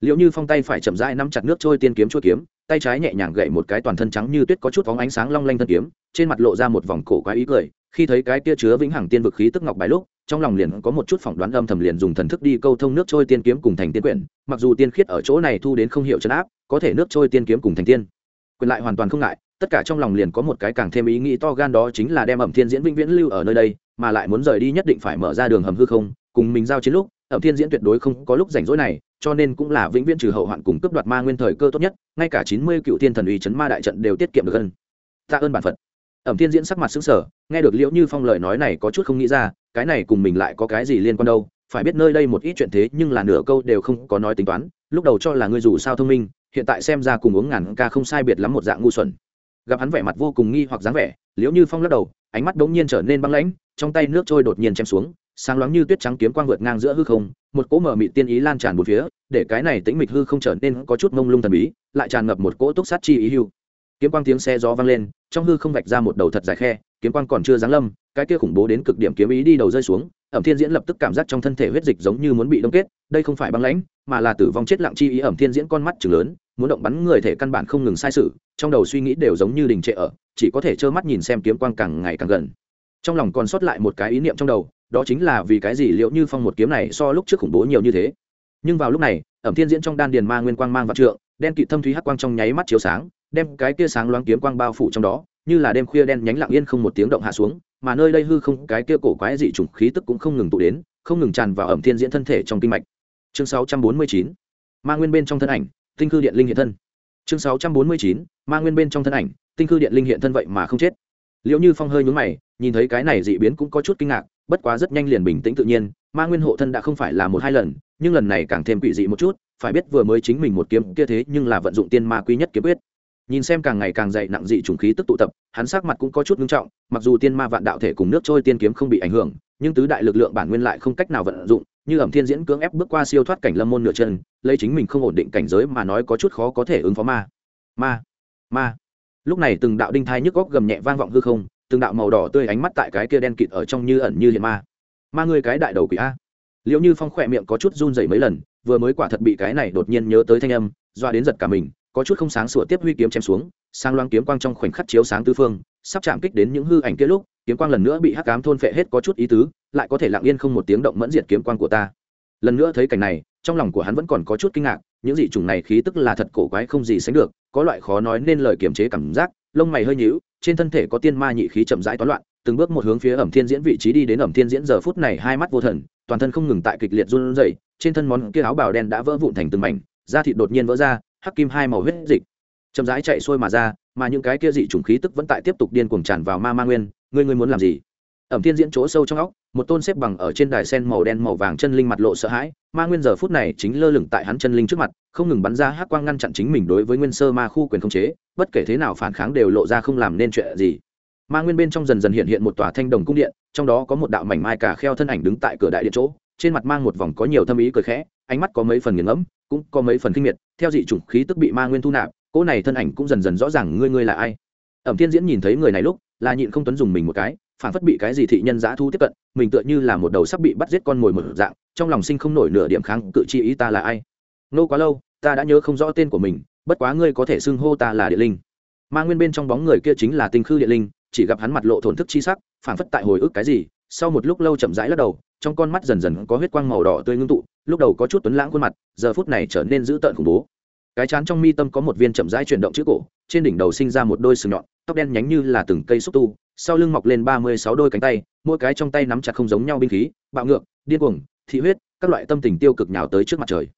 Liệu như phong tay phải chậm rãi nắm chặt nước trôi tiên kiếm chuôi kiếm, tay trái nhẹ nhàng gậy một cái toàn thân trắng như tuyết có chút phóng ánh sáng long lanh thân kiếm, trên mặt lộ ra một vòng cổ quái ý cười, khi thấy cái kia chứa vĩnh hằng tiên vực khí tức ngọc bài lúc, trong lòng liền có một chút phỏng đoán âm thầm liền dùng thần thức đi câu thông nước trôi tiên kiếm cùng thành tiên quyển, mặc dù tiên khiết ở chỗ này thu đến không hiểu chấn áp, có thể nước trôi tiên kiếm cùng thành tiên quyền lại hoàn toàn không ngại, tất cả trong lòng liền có một cái càng thêm ý nghĩ to gan đó chính là đem ẩm thiên diễn vĩnh viễn lưu ở nơi đây mà lại muốn rời đi nhất định phải mở ra đường hầm hư không, cùng mình giao chiến lúc, ẩm thiên diễn tuyệt đối không có lúc rảnh rỗi này, cho nên cũng là vĩnh viễn trừ hậu hoạn cùng cướp đoạt ma nguyên thời cơ tốt nhất, ngay cả chín mươi cựu thiên thần uy chấn ma đại trận đều tiết kiệm được hơn. Tạ ơn bản phật. Ẩm thiên diễn sắc mặt xứng sở nghe được liễu như phong lời nói này có chút không nghĩ ra, cái này cùng mình lại có cái gì liên quan đâu, phải biết nơi đây một ít chuyện thế nhưng là nửa câu đều không có nói tính toán, lúc đầu cho là ngươi dù sao thông minh, hiện tại xem ra cùng uống ngàn ca không sai biệt lắm một dạng ngu xuẩn. Gặp hắn vẻ mặt vô cùng nghi hoặc dáng vẻ, liễu như phong lắc đầu ánh mắt đống nhiên trở nên băng lãnh, trong tay nước trôi đột nhiên chém xuống, sáng loáng như tuyết trắng kiếm quang vượt ngang giữa hư không, một cỗ mở mị tiên ý lan tràn một phía, để cái này tĩnh mịch hư không trở nên có chút mông lung thần bí, lại tràn ngập một cỗ túc sát chi ý hưu. Kiếm quang tiếng xe gió vang lên, trong hư không vạch ra một đầu thật dài khe, kiếm quang còn chưa giáng lâm, cái kia khủng bố đến cực điểm kiếm ý đi đầu rơi xuống, ẩm thiên diễn lập tức cảm giác trong thân thể huyết dịch giống như muốn bị đông kết, đây không phải băng lãnh, mà là tử vong chết lặng chi ý ẩm thiên diễn con mắt chừng lớn, muốn động bắn người thể căn bản không ngừng sai sự, trong đầu suy nghĩ đều giống như đình trệ ở chỉ có thể trơ mắt nhìn xem kiếm quang càng ngày càng gần. Trong lòng còn sót lại một cái ý niệm trong đầu, đó chính là vì cái gì liệu như phong một kiếm này so lúc trước khủng bố nhiều như thế. Nhưng vào lúc này, ẩm thiên diễn trong đan điền ma nguyên quang mang vạn trượng, đen kịt thâm thúy hắc quang trong nháy mắt chiếu sáng, đem cái kia sáng loáng kiếm quang bao phủ trong đó, như là đêm khuya đen nhánh lặng yên không một tiếng động hạ xuống, mà nơi đây hư không, cái kia cổ quái dị trùng khí tức cũng không ngừng tụ đến, không ngừng tràn vào ẩm thiên diễn thân thể trong kinh mạch. Chương 649 ma nguyên bên trong thân ảnh, tinh cư điện linh hiện thân. Chương 649 ma nguyên bên trong thân ảnh tinh khư điện linh hiện thân vậy mà không chết. Liệu như phong hơi nhúng mày, nhìn thấy cái này dị biến cũng có chút kinh ngạc, bất quá rất nhanh liền bình tĩnh tự nhiên, ma nguyên hộ thân đã không phải là một hai lần, nhưng lần này càng thêm quỷ dị một chút, phải biết vừa mới chính mình một kiếm kia thế nhưng là vận dụng tiên ma quý nhất kiếm quyết. Nhìn xem càng ngày càng dày nặng dị trùng khí tức tụ tập, hắn sắc mặt cũng có chút ngưng trọng, mặc dù tiên ma vạn đạo thể cùng nước trôi tiên kiếm không bị ảnh hưởng, nhưng tứ đại lực lượng bản nguyên lại không cách nào vận dụng, như ẩm thiên diễn cưỡng ép bước qua siêu thoát cảnh lâm môn nửa chân, lấy chính mình không ổn định cảnh giới mà nói có chút khó có thể ứng phó ma. Ma ma lúc này từng đạo đinh thai nhức góc gầm nhẹ vang vọng hư không, từng đạo màu đỏ tươi ánh mắt tại cái kia đen kịt ở trong như ẩn như hiện ma. Ma ngươi cái đại đầu quỷ a. Liệu như phong khỏe miệng có chút run dày mấy lần, vừa mới quả thật bị cái này đột nhiên nhớ tới thanh âm, doa đến giật cả mình, có chút không sáng sủa tiếp huy kiếm chém xuống sang loang kiếm quang trong khoảnh khắc chiếu sáng tư phương, sắp chạm kích đến những hư ảnh kia lúc, kiếm quang lần nữa bị hắc cám thôn phệ hết có chút ý tứ, lại có thể lặng yên không một tiếng động mẫn diệt kiếm quang của ta. Lần nữa thấy cảnh này, trong lòng của hắn vẫn còn có chút kinh ngạc, những dị chủng này khí tức là thật cổ quái không gì sánh được có loại khó nói nên lời kiềm chế cảm giác, lông mày hơi nhíu, trên thân thể có tiên ma nhị khí chậm rãi toán loạn, từng bước một hướng phía ẩm thiên diễn vị trí đi đến ẩm thiên diễn giờ phút này hai mắt vô thần, toàn thân không ngừng tại kịch liệt run rẩy, trên thân món kia áo bào đen đã vỡ vụn thành từng mảnh, da thịt đột nhiên vỡ ra, hắc kim hai màu huyết dịch. Chậm rãi chạy xuôi mà ra, mà những cái kia dị trùng khí tức vẫn tại tiếp tục điên cuồng tràn vào ma ma nguyên, ngươi ngươi muốn làm gì? Ẩm thiên diễn chỗ sâu trong óc một tôn xếp bằng ở trên đài sen màu đen màu vàng chân linh mặt lộ sợ hãi, ma nguyên giờ phút này chính lơ lửng tại hắn chân linh trước mặt, không ngừng bắn ra hắc quang ngăn chặn chính mình đối với nguyên sơ ma khu quyền không chế, bất kể thế nào phản kháng đều lộ ra không làm nên chuyện gì. Ma nguyên bên trong dần dần hiện hiện một tòa thanh đồng cung điện, trong đó có một đạo mảnh mai cả kheo thân ảnh đứng tại cửa đại điện chỗ, trên mặt mang một vòng có nhiều thâm ý cười khẽ, ánh mắt có mấy phần nghiền ngẫm, cũng có mấy phần kinh miệt, theo dị chủng khí tức bị ma nguyên thu nạp, cỗ này thân ảnh cũng dần dần rõ ràng ngươi ngươi là ai. Ẩm thiên diễn nhìn thấy người này lúc, là nhịn không tuấn dùng mình một cái phản phất bị cái gì thị nhân giã thu tiếp cận, mình tựa như là một đầu sắp bị bắt giết con mồi một dạng, trong lòng sinh không nổi nửa điểm kháng cự chi ý ta là ai? Nô quá lâu, ta đã nhớ không rõ tên của mình, bất quá ngươi có thể xưng hô ta là địa linh. Ma nguyên bên trong bóng người kia chính là tinh khư địa linh, chỉ gặp hắn mặt lộ thổn thức chi sắc phản phất tại hồi ức cái gì, sau một lúc lâu chậm rãi lắc đầu, trong con mắt dần dần có huyết quang màu đỏ tươi ngưng tụ, lúc đầu có chút tuấn lãng khuôn mặt, giờ phút này trở nên dữ tợn khủng bố. Cái chán trong mi tâm có một viên chậm rãi chuyển động chữ cổ, trên đỉnh đầu sinh ra một đôi sừng nhọn, tóc đen nhánh như là từng cây xúc tu sau lưng mọc lên ba mươi sáu đôi cánh tay, mỗi cái trong tay nắm chặt không giống nhau binh khí, bạo ngược, điên cuồng, thị huyết, các loại tâm tình tiêu cực nhào tới trước mặt trời.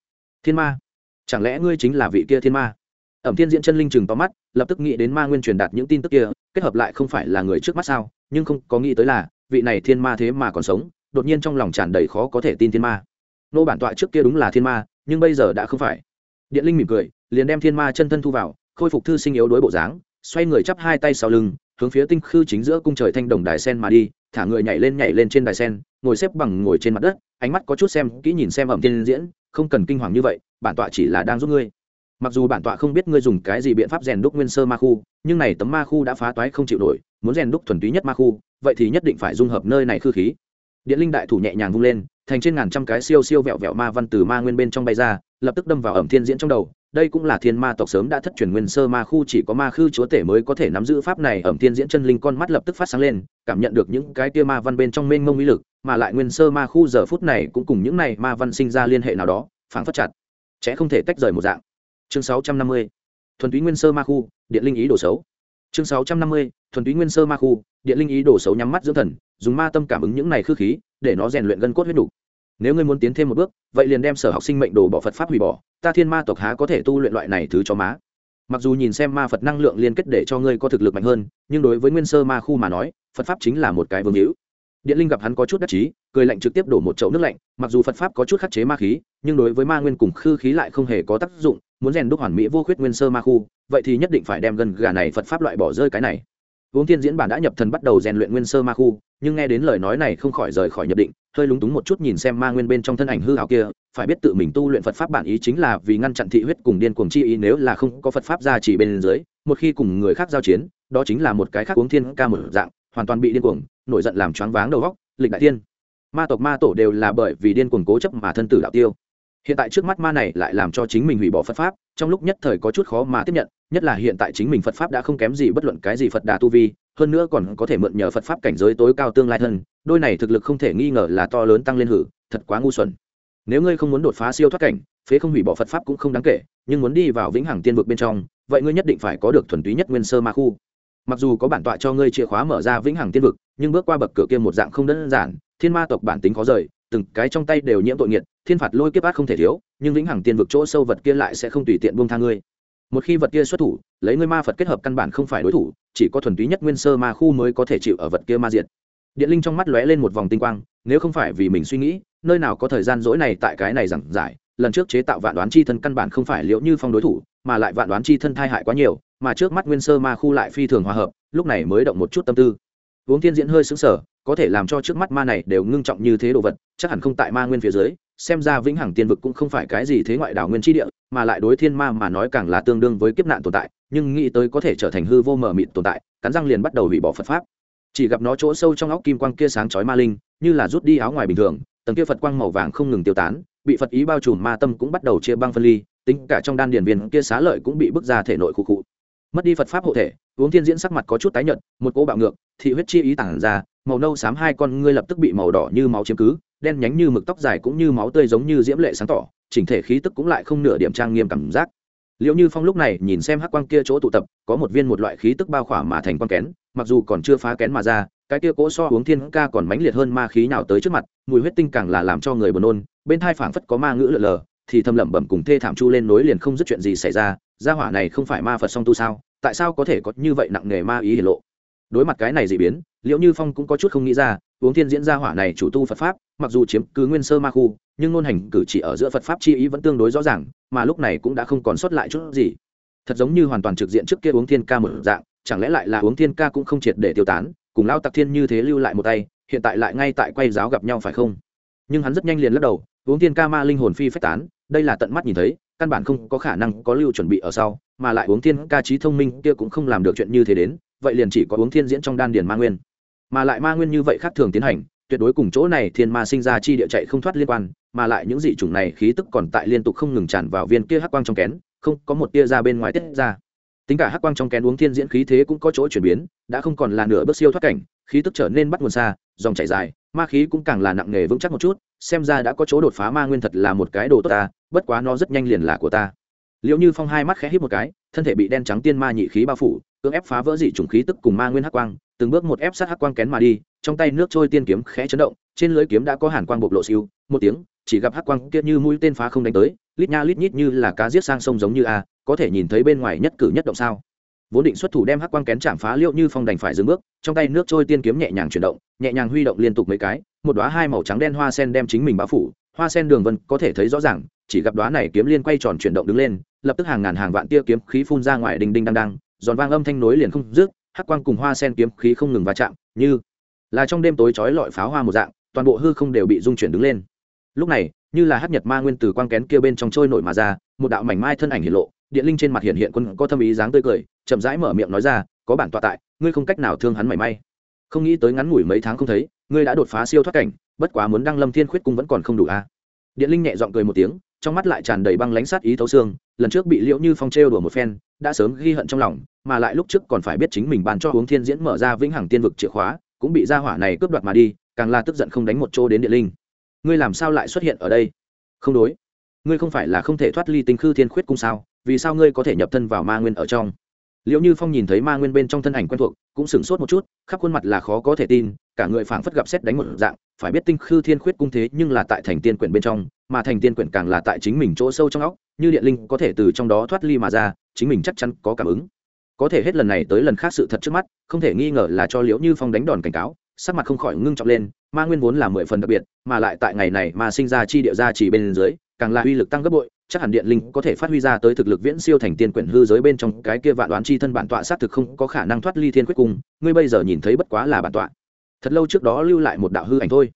Thiên ma, chẳng lẽ ngươi chính là vị kia thiên ma? Ẩm thiên diễn chân linh chừng to mắt, lập tức nghĩ đến ma nguyên truyền đạt những tin tức kia, kết hợp lại không phải là người trước mắt sao, nhưng không có nghĩ tới là, vị này thiên ma thế mà còn sống, đột nhiên trong lòng tràn đầy khó có thể tin thiên ma. Nô bản tọa trước kia đúng là thiên ma, nhưng bây giờ đã không phải. Điện linh mỉm cười, liền đem thiên ma chân thân thu vào, khôi phục thư sinh yếu đối bộ dáng, xoay người chắp hai tay sau lưng hướng phía tinh khư chính giữa cung trời thanh đồng đài sen mà đi, thả người nhảy lên nhảy lên trên đài sen, ngồi xếp bằng ngồi trên mặt đất, ánh mắt có chút xem kỹ nhìn xem ẩm tiên diễn, không cần kinh hoàng như vậy, bản tọa chỉ là đang giúp ngươi. Mặc dù bản tọa không biết ngươi dùng cái gì biện pháp rèn đúc nguyên sơ ma khu, nhưng này tấm ma khu đã phá toái không chịu nổi, muốn rèn đúc thuần túy nhất ma khu, vậy thì nhất định phải dung hợp nơi này khư khí. Điện linh đại thủ nhẹ nhàng vung lên, thành trên ngàn trăm cái siêu siêu vẹo vẹo ma văn từ ma nguyên bên trong bay ra, lập tức đâm vào ẩm thiên diễn trong đầu đây cũng là thiên ma tộc sớm đã thất truyền nguyên sơ ma khu, chỉ có ma khư chúa tể mới có thể nắm giữ pháp này. Ẩm thiên diễn chân linh con mắt lập tức phát sáng lên, cảm nhận được những cái tia ma văn bên trong mênh mông uy lực, mà lại nguyên sơ ma khu giờ phút này cũng cùng những này ma văn sinh ra liên hệ nào đó, phảng phất chặt chẽ không thể tách rời một dạng. Chương sáu trăm năm mươi, thuần túy nguyên sơ ma khu, điện linh ý đồ xấu. Chương sáu trăm năm mươi, thuần túy nguyên sơ ma khu, điện linh ý đồ xấu nhắm mắt dưỡng thần, dùng ma tâm cảm ứng những này khư khí, để nó rèn luyện gân cốt huyết đủ nếu ngươi muốn tiến thêm một bước, vậy liền đem sở học sinh mệnh đồ bỏ phật pháp hủy bỏ, ta thiên ma tộc há có thể tu luyện loại này thứ cho má. Mặc dù nhìn xem ma phật năng lượng liên kết để cho ngươi có thực lực mạnh hơn, nhưng đối với nguyên sơ ma khu mà nói, phật pháp chính là một cái vương hữu. Điện linh gặp hắn có chút đắc chí, cười lạnh trực tiếp đổ một chậu nước lạnh, mặc dù phật pháp có chút khắc chế ma khí, nhưng đối với ma nguyên cùng khư khí lại không hề có tác dụng, muốn rèn đúc hoàn mỹ vô khuyết nguyên sơ ma khu, vậy thì nhất định phải đem gần gà này phật pháp loại bỏ rơi cái này uống thiên diễn bản đã nhập thần bắt đầu rèn luyện nguyên sơ ma khu, nhưng nghe đến lời nói này không khỏi rời khỏi nhập định, hơi lúng túng một chút nhìn xem ma nguyên bên trong thân ảnh hư hào kia, phải biết tự mình tu luyện phật pháp bản ý chính là vì ngăn chặn thị huyết cùng điên cuồng chi ý, nếu là không có phật pháp ra chỉ bên dưới, một khi cùng người khác giao chiến, đó chính là một cái khác uống thiên ca một dạng, hoàn toàn bị điên cuồng, nổi giận làm choáng váng đầu góc lịch đại tiên ma tộc ma tổ đều là bởi vì điên cuồng cố chấp mà thân tử đạo tiêu hiện tại trước mắt ma này lại làm cho chính mình hủy bỏ phật pháp trong lúc nhất thời có chút khó mà tiếp nhận nhất là hiện tại chính mình phật pháp đã không kém gì bất luận cái gì phật đà tu vi hơn nữa còn có thể mượn nhờ phật pháp cảnh giới tối cao tương lai hơn, đôi này thực lực không thể nghi ngờ là to lớn tăng lên hử thật quá ngu xuẩn. Nếu ngươi không muốn đột phá siêu thoát cảnh phế không hủy bỏ phật pháp cũng không đáng kể nhưng muốn đi vào vĩnh hằng tiên vực bên trong vậy ngươi nhất định phải có được thuần túy nhất nguyên sơ ma khu. Mặc dù có bản tọa cho ngươi chìa khóa mở ra vĩnh hằng tiên vực nhưng bước qua bậc cửa kia một dạng không đơn giản thiên ma tộc bản tính khó rời từng cái trong tay đều nhiễm tội nghiệt thiên phạt lôi kiếp át không thể thiếu, nhưng vĩnh hằng tiên vực chỗ sâu vật kia lại sẽ không tùy tiện buông tha ngươi. Một khi vật kia xuất thủ, lấy ngươi ma phật kết hợp căn bản không phải đối thủ, chỉ có thuần túy nhất nguyên sơ ma khu mới có thể chịu ở vật kia ma diệt. Điện linh trong mắt lóe lên một vòng tinh quang, nếu không phải vì mình suy nghĩ, nơi nào có thời gian dỗi này tại cái này giảng giải, lần trước chế tạo vạn đoán chi thân căn bản không phải liệu như phong đối thủ, mà lại vạn đoán chi thân thai hại quá nhiều, mà trước mắt nguyên sơ ma khu lại phi thường hòa hợp, lúc này mới động một chút tâm tư. Uống tiên diễn hơi xứng sở có thể làm cho trước mắt ma này đều ngưng trọng như thế đồ vật, chắc hẳn không tại ma nguyên phía dưới xem ra vĩnh hằng tiên vực cũng không phải cái gì thế ngoại đảo nguyên tri địa, mà lại đối thiên ma mà nói càng là tương đương với kiếp nạn tồn tại, nhưng nghĩ tới có thể trở thành hư vô mờ mịt tồn tại, cắn răng liền bắt đầu hủy bỏ phật pháp. Chỉ gặp nó chỗ sâu trong óc kim quang kia sáng chói ma linh, như là rút đi áo ngoài bình thường, tầng kia phật quang màu vàng không ngừng tiêu tán, bị phật ý bao trùm ma tâm cũng bắt đầu chia băng phân ly, tính cả trong đan điền viên kia xá lợi cũng bị bức ra thể nội khu cụ mất đi phật pháp hộ thể, uống thiên diễn sắc mặt có chút tái nhợt, một cỗ bạo ngược, thị huyết chi ý tản ra, màu nâu xám hai con ngươi lập tức bị màu đỏ như máu chiếm cứ đen nhánh như mực tóc dài cũng như máu tươi giống như diễm lệ sáng tỏ, chỉnh thể khí tức cũng lại không nửa điểm trang nghiêm cảm giác. Liệu như phong lúc này nhìn xem hắc quang kia chỗ tụ tập, có một viên một loại khí tức bao khỏa mà thành quang kén, mặc dù còn chưa phá kén mà ra, cái kia cỗ so uống thiên ca còn mãnh liệt hơn ma khí nào tới trước mặt, mùi huyết tinh càng là làm cho người buồn nôn, bên thai phảng phất có ma ngữ lờ lờ, thì thầm lẩm bẩm cùng thê thảm chu lên nối liền không dứt chuyện gì xảy ra, gia hỏa này không phải ma phật song tu sao, tại sao có thể có như vậy nặng nghề ma ý hiển lộ? Đối mặt cái này dị biến liệu như phong cũng có chút không nghĩ ra uống thiên diễn ra hỏa này chủ tu phật pháp, mặc dù chiếm cứ nguyên sơ ma khu, nhưng ngôn hành cử chỉ ở giữa phật pháp chi ý vẫn tương đối rõ ràng, mà lúc này cũng đã không còn sót lại chút gì. Thật giống như hoàn toàn trực diện trước kia uống thiên ca một dạng, chẳng lẽ lại là uống thiên ca cũng không triệt để tiêu tán, cùng lao tặc thiên như thế lưu lại một tay, hiện tại lại ngay tại quay giáo gặp nhau phải không? Nhưng hắn rất nhanh liền lắc đầu, uống thiên ca ma linh hồn phi phách tán, đây là tận mắt nhìn thấy, căn bản không có khả năng có lưu chuẩn bị ở sau, mà lại uống thiên ca trí thông minh kia cũng không làm được chuyện như thế đến, vậy liền chỉ có uống thiên diễn trong đan điền ma nguyên mà lại ma nguyên như vậy khác thường tiến hành, tuyệt đối cùng chỗ này thiên ma sinh ra chi địa chạy không thoát liên quan, mà lại những dị chủng này khí tức còn tại liên tục không ngừng tràn vào viên kia hắc quang trong kén, không có một tia ra bên ngoài tiết ra. Tính cả hắc quang trong kén uống thiên diễn khí thế cũng có chỗ chuyển biến, đã không còn là nửa bước siêu thoát cảnh, khí tức trở nên bắt nguồn xa, dòng chảy dài, ma khí cũng càng là nặng nề vững chắc một chút, xem ra đã có chỗ đột phá ma nguyên thật là một cái đồ tốt ta, bất quá nó rất nhanh liền là của ta. Liệu như phong hai mắt khẽ hít một cái, thân thể bị đen trắng tiên ma nhị khí bao phủ cưỡng ép phá vỡ dị chủng khí tức cùng ma nguyên hắc quang, từng bước một ép sát hắc quang kén mà đi, trong tay nước trôi tiên kiếm khẽ chấn động, trên lưới kiếm đã có hàn quang bộc lộ siêu, một tiếng, chỉ gặp hắc quang kia như mũi tên phá không đánh tới, lít nha lít nhít như là cá giết sang sông giống như a, có thể nhìn thấy bên ngoài nhất cử nhất động sao? Vốn định xuất thủ đem hắc quang kén chạm phá liệu như phong đành phải dừng bước, trong tay nước trôi tiên kiếm nhẹ nhàng chuyển động, nhẹ nhàng huy động liên tục mấy cái, một đóa hai màu trắng đen hoa sen đem chính mình bao phủ, hoa sen đường vân có thể thấy rõ ràng, chỉ gặp đóa này kiếm liên quay tròn chuyển động đứng lên, lập tức hàng ngàn hàng vạn tia kiếm khí phun ra ngoài đình đinh đang đang giòn vang âm thanh nối liền không dứt, hắc quang cùng hoa sen kiếm khí không ngừng va chạm, như là trong đêm tối chói lọi pháo hoa một dạng, toàn bộ hư không đều bị dung chuyển đứng lên lúc này, như là hắc nhật ma nguyên từ quang kén kia bên trong trôi nổi mà ra, một đạo mảnh mai thân ảnh hiện lộ, điện linh trên mặt hiện hiện quân có thâm ý dáng tươi cười, chậm rãi mở miệng nói ra, có bản tọa tại, ngươi không cách nào thương hắn mảy may không nghĩ tới ngắn ngủi mấy tháng không thấy, ngươi đã đột phá siêu thoát cảnh, bất quá muốn đăng lâm thiên khuyết cung vẫn còn không đủ a à. điện linh nhẹ giọng cười một tiếng, trong mắt lại tràn đầy băng lãnh sát ý thấu xương, lần trước bị liễu như phong trêu đùa một phen, đã sớm ghi hận trong lòng mà lại lúc trước còn phải biết chính mình bàn cho uống thiên diễn mở ra vĩnh hằng tiên vực chìa khóa, cũng bị gia hỏa này cướp đoạt mà đi, càng là tức giận không đánh một chỗ đến địa linh. Ngươi làm sao lại xuất hiện ở đây? Không đối. Ngươi không phải là không thể thoát ly tinh khư thiên khuyết cung sao? Vì sao ngươi có thể nhập thân vào ma nguyên ở trong? Liệu như phong nhìn thấy ma nguyên bên trong thân ảnh quen thuộc, cũng sửng sốt một chút, khắp khuôn mặt là khó có thể tin, cả người phảng phất gặp xét đánh một dạng, phải biết tinh khư thiên khuyết cung thế nhưng là tại thành tiên quyển bên trong, mà thành tiên quyển càng là tại chính mình chỗ sâu trong óc, như điện linh có thể từ trong đó thoát ly mà ra, chính mình chắc chắn có cảm ứng có thể hết lần này tới lần khác sự thật trước mắt, không thể nghi ngờ là cho liễu như phong đánh đòn cảnh cáo, sắc mặt không khỏi ngưng trọng lên, ma nguyên vốn là mười phần đặc biệt, mà lại tại ngày này mà sinh ra chi địa ra chỉ bên dưới, càng là uy lực tăng gấp bội, chắc hẳn điện linh có thể phát huy ra tới thực lực viễn siêu thành tiên quyển hư giới bên trong cái kia vạn đoán chi thân bản tọa xác thực không có khả năng thoát ly thiên quyết cung, ngươi bây giờ nhìn thấy bất quá là bản tọa. Thật lâu trước đó lưu lại một đạo hư ảnh thôi.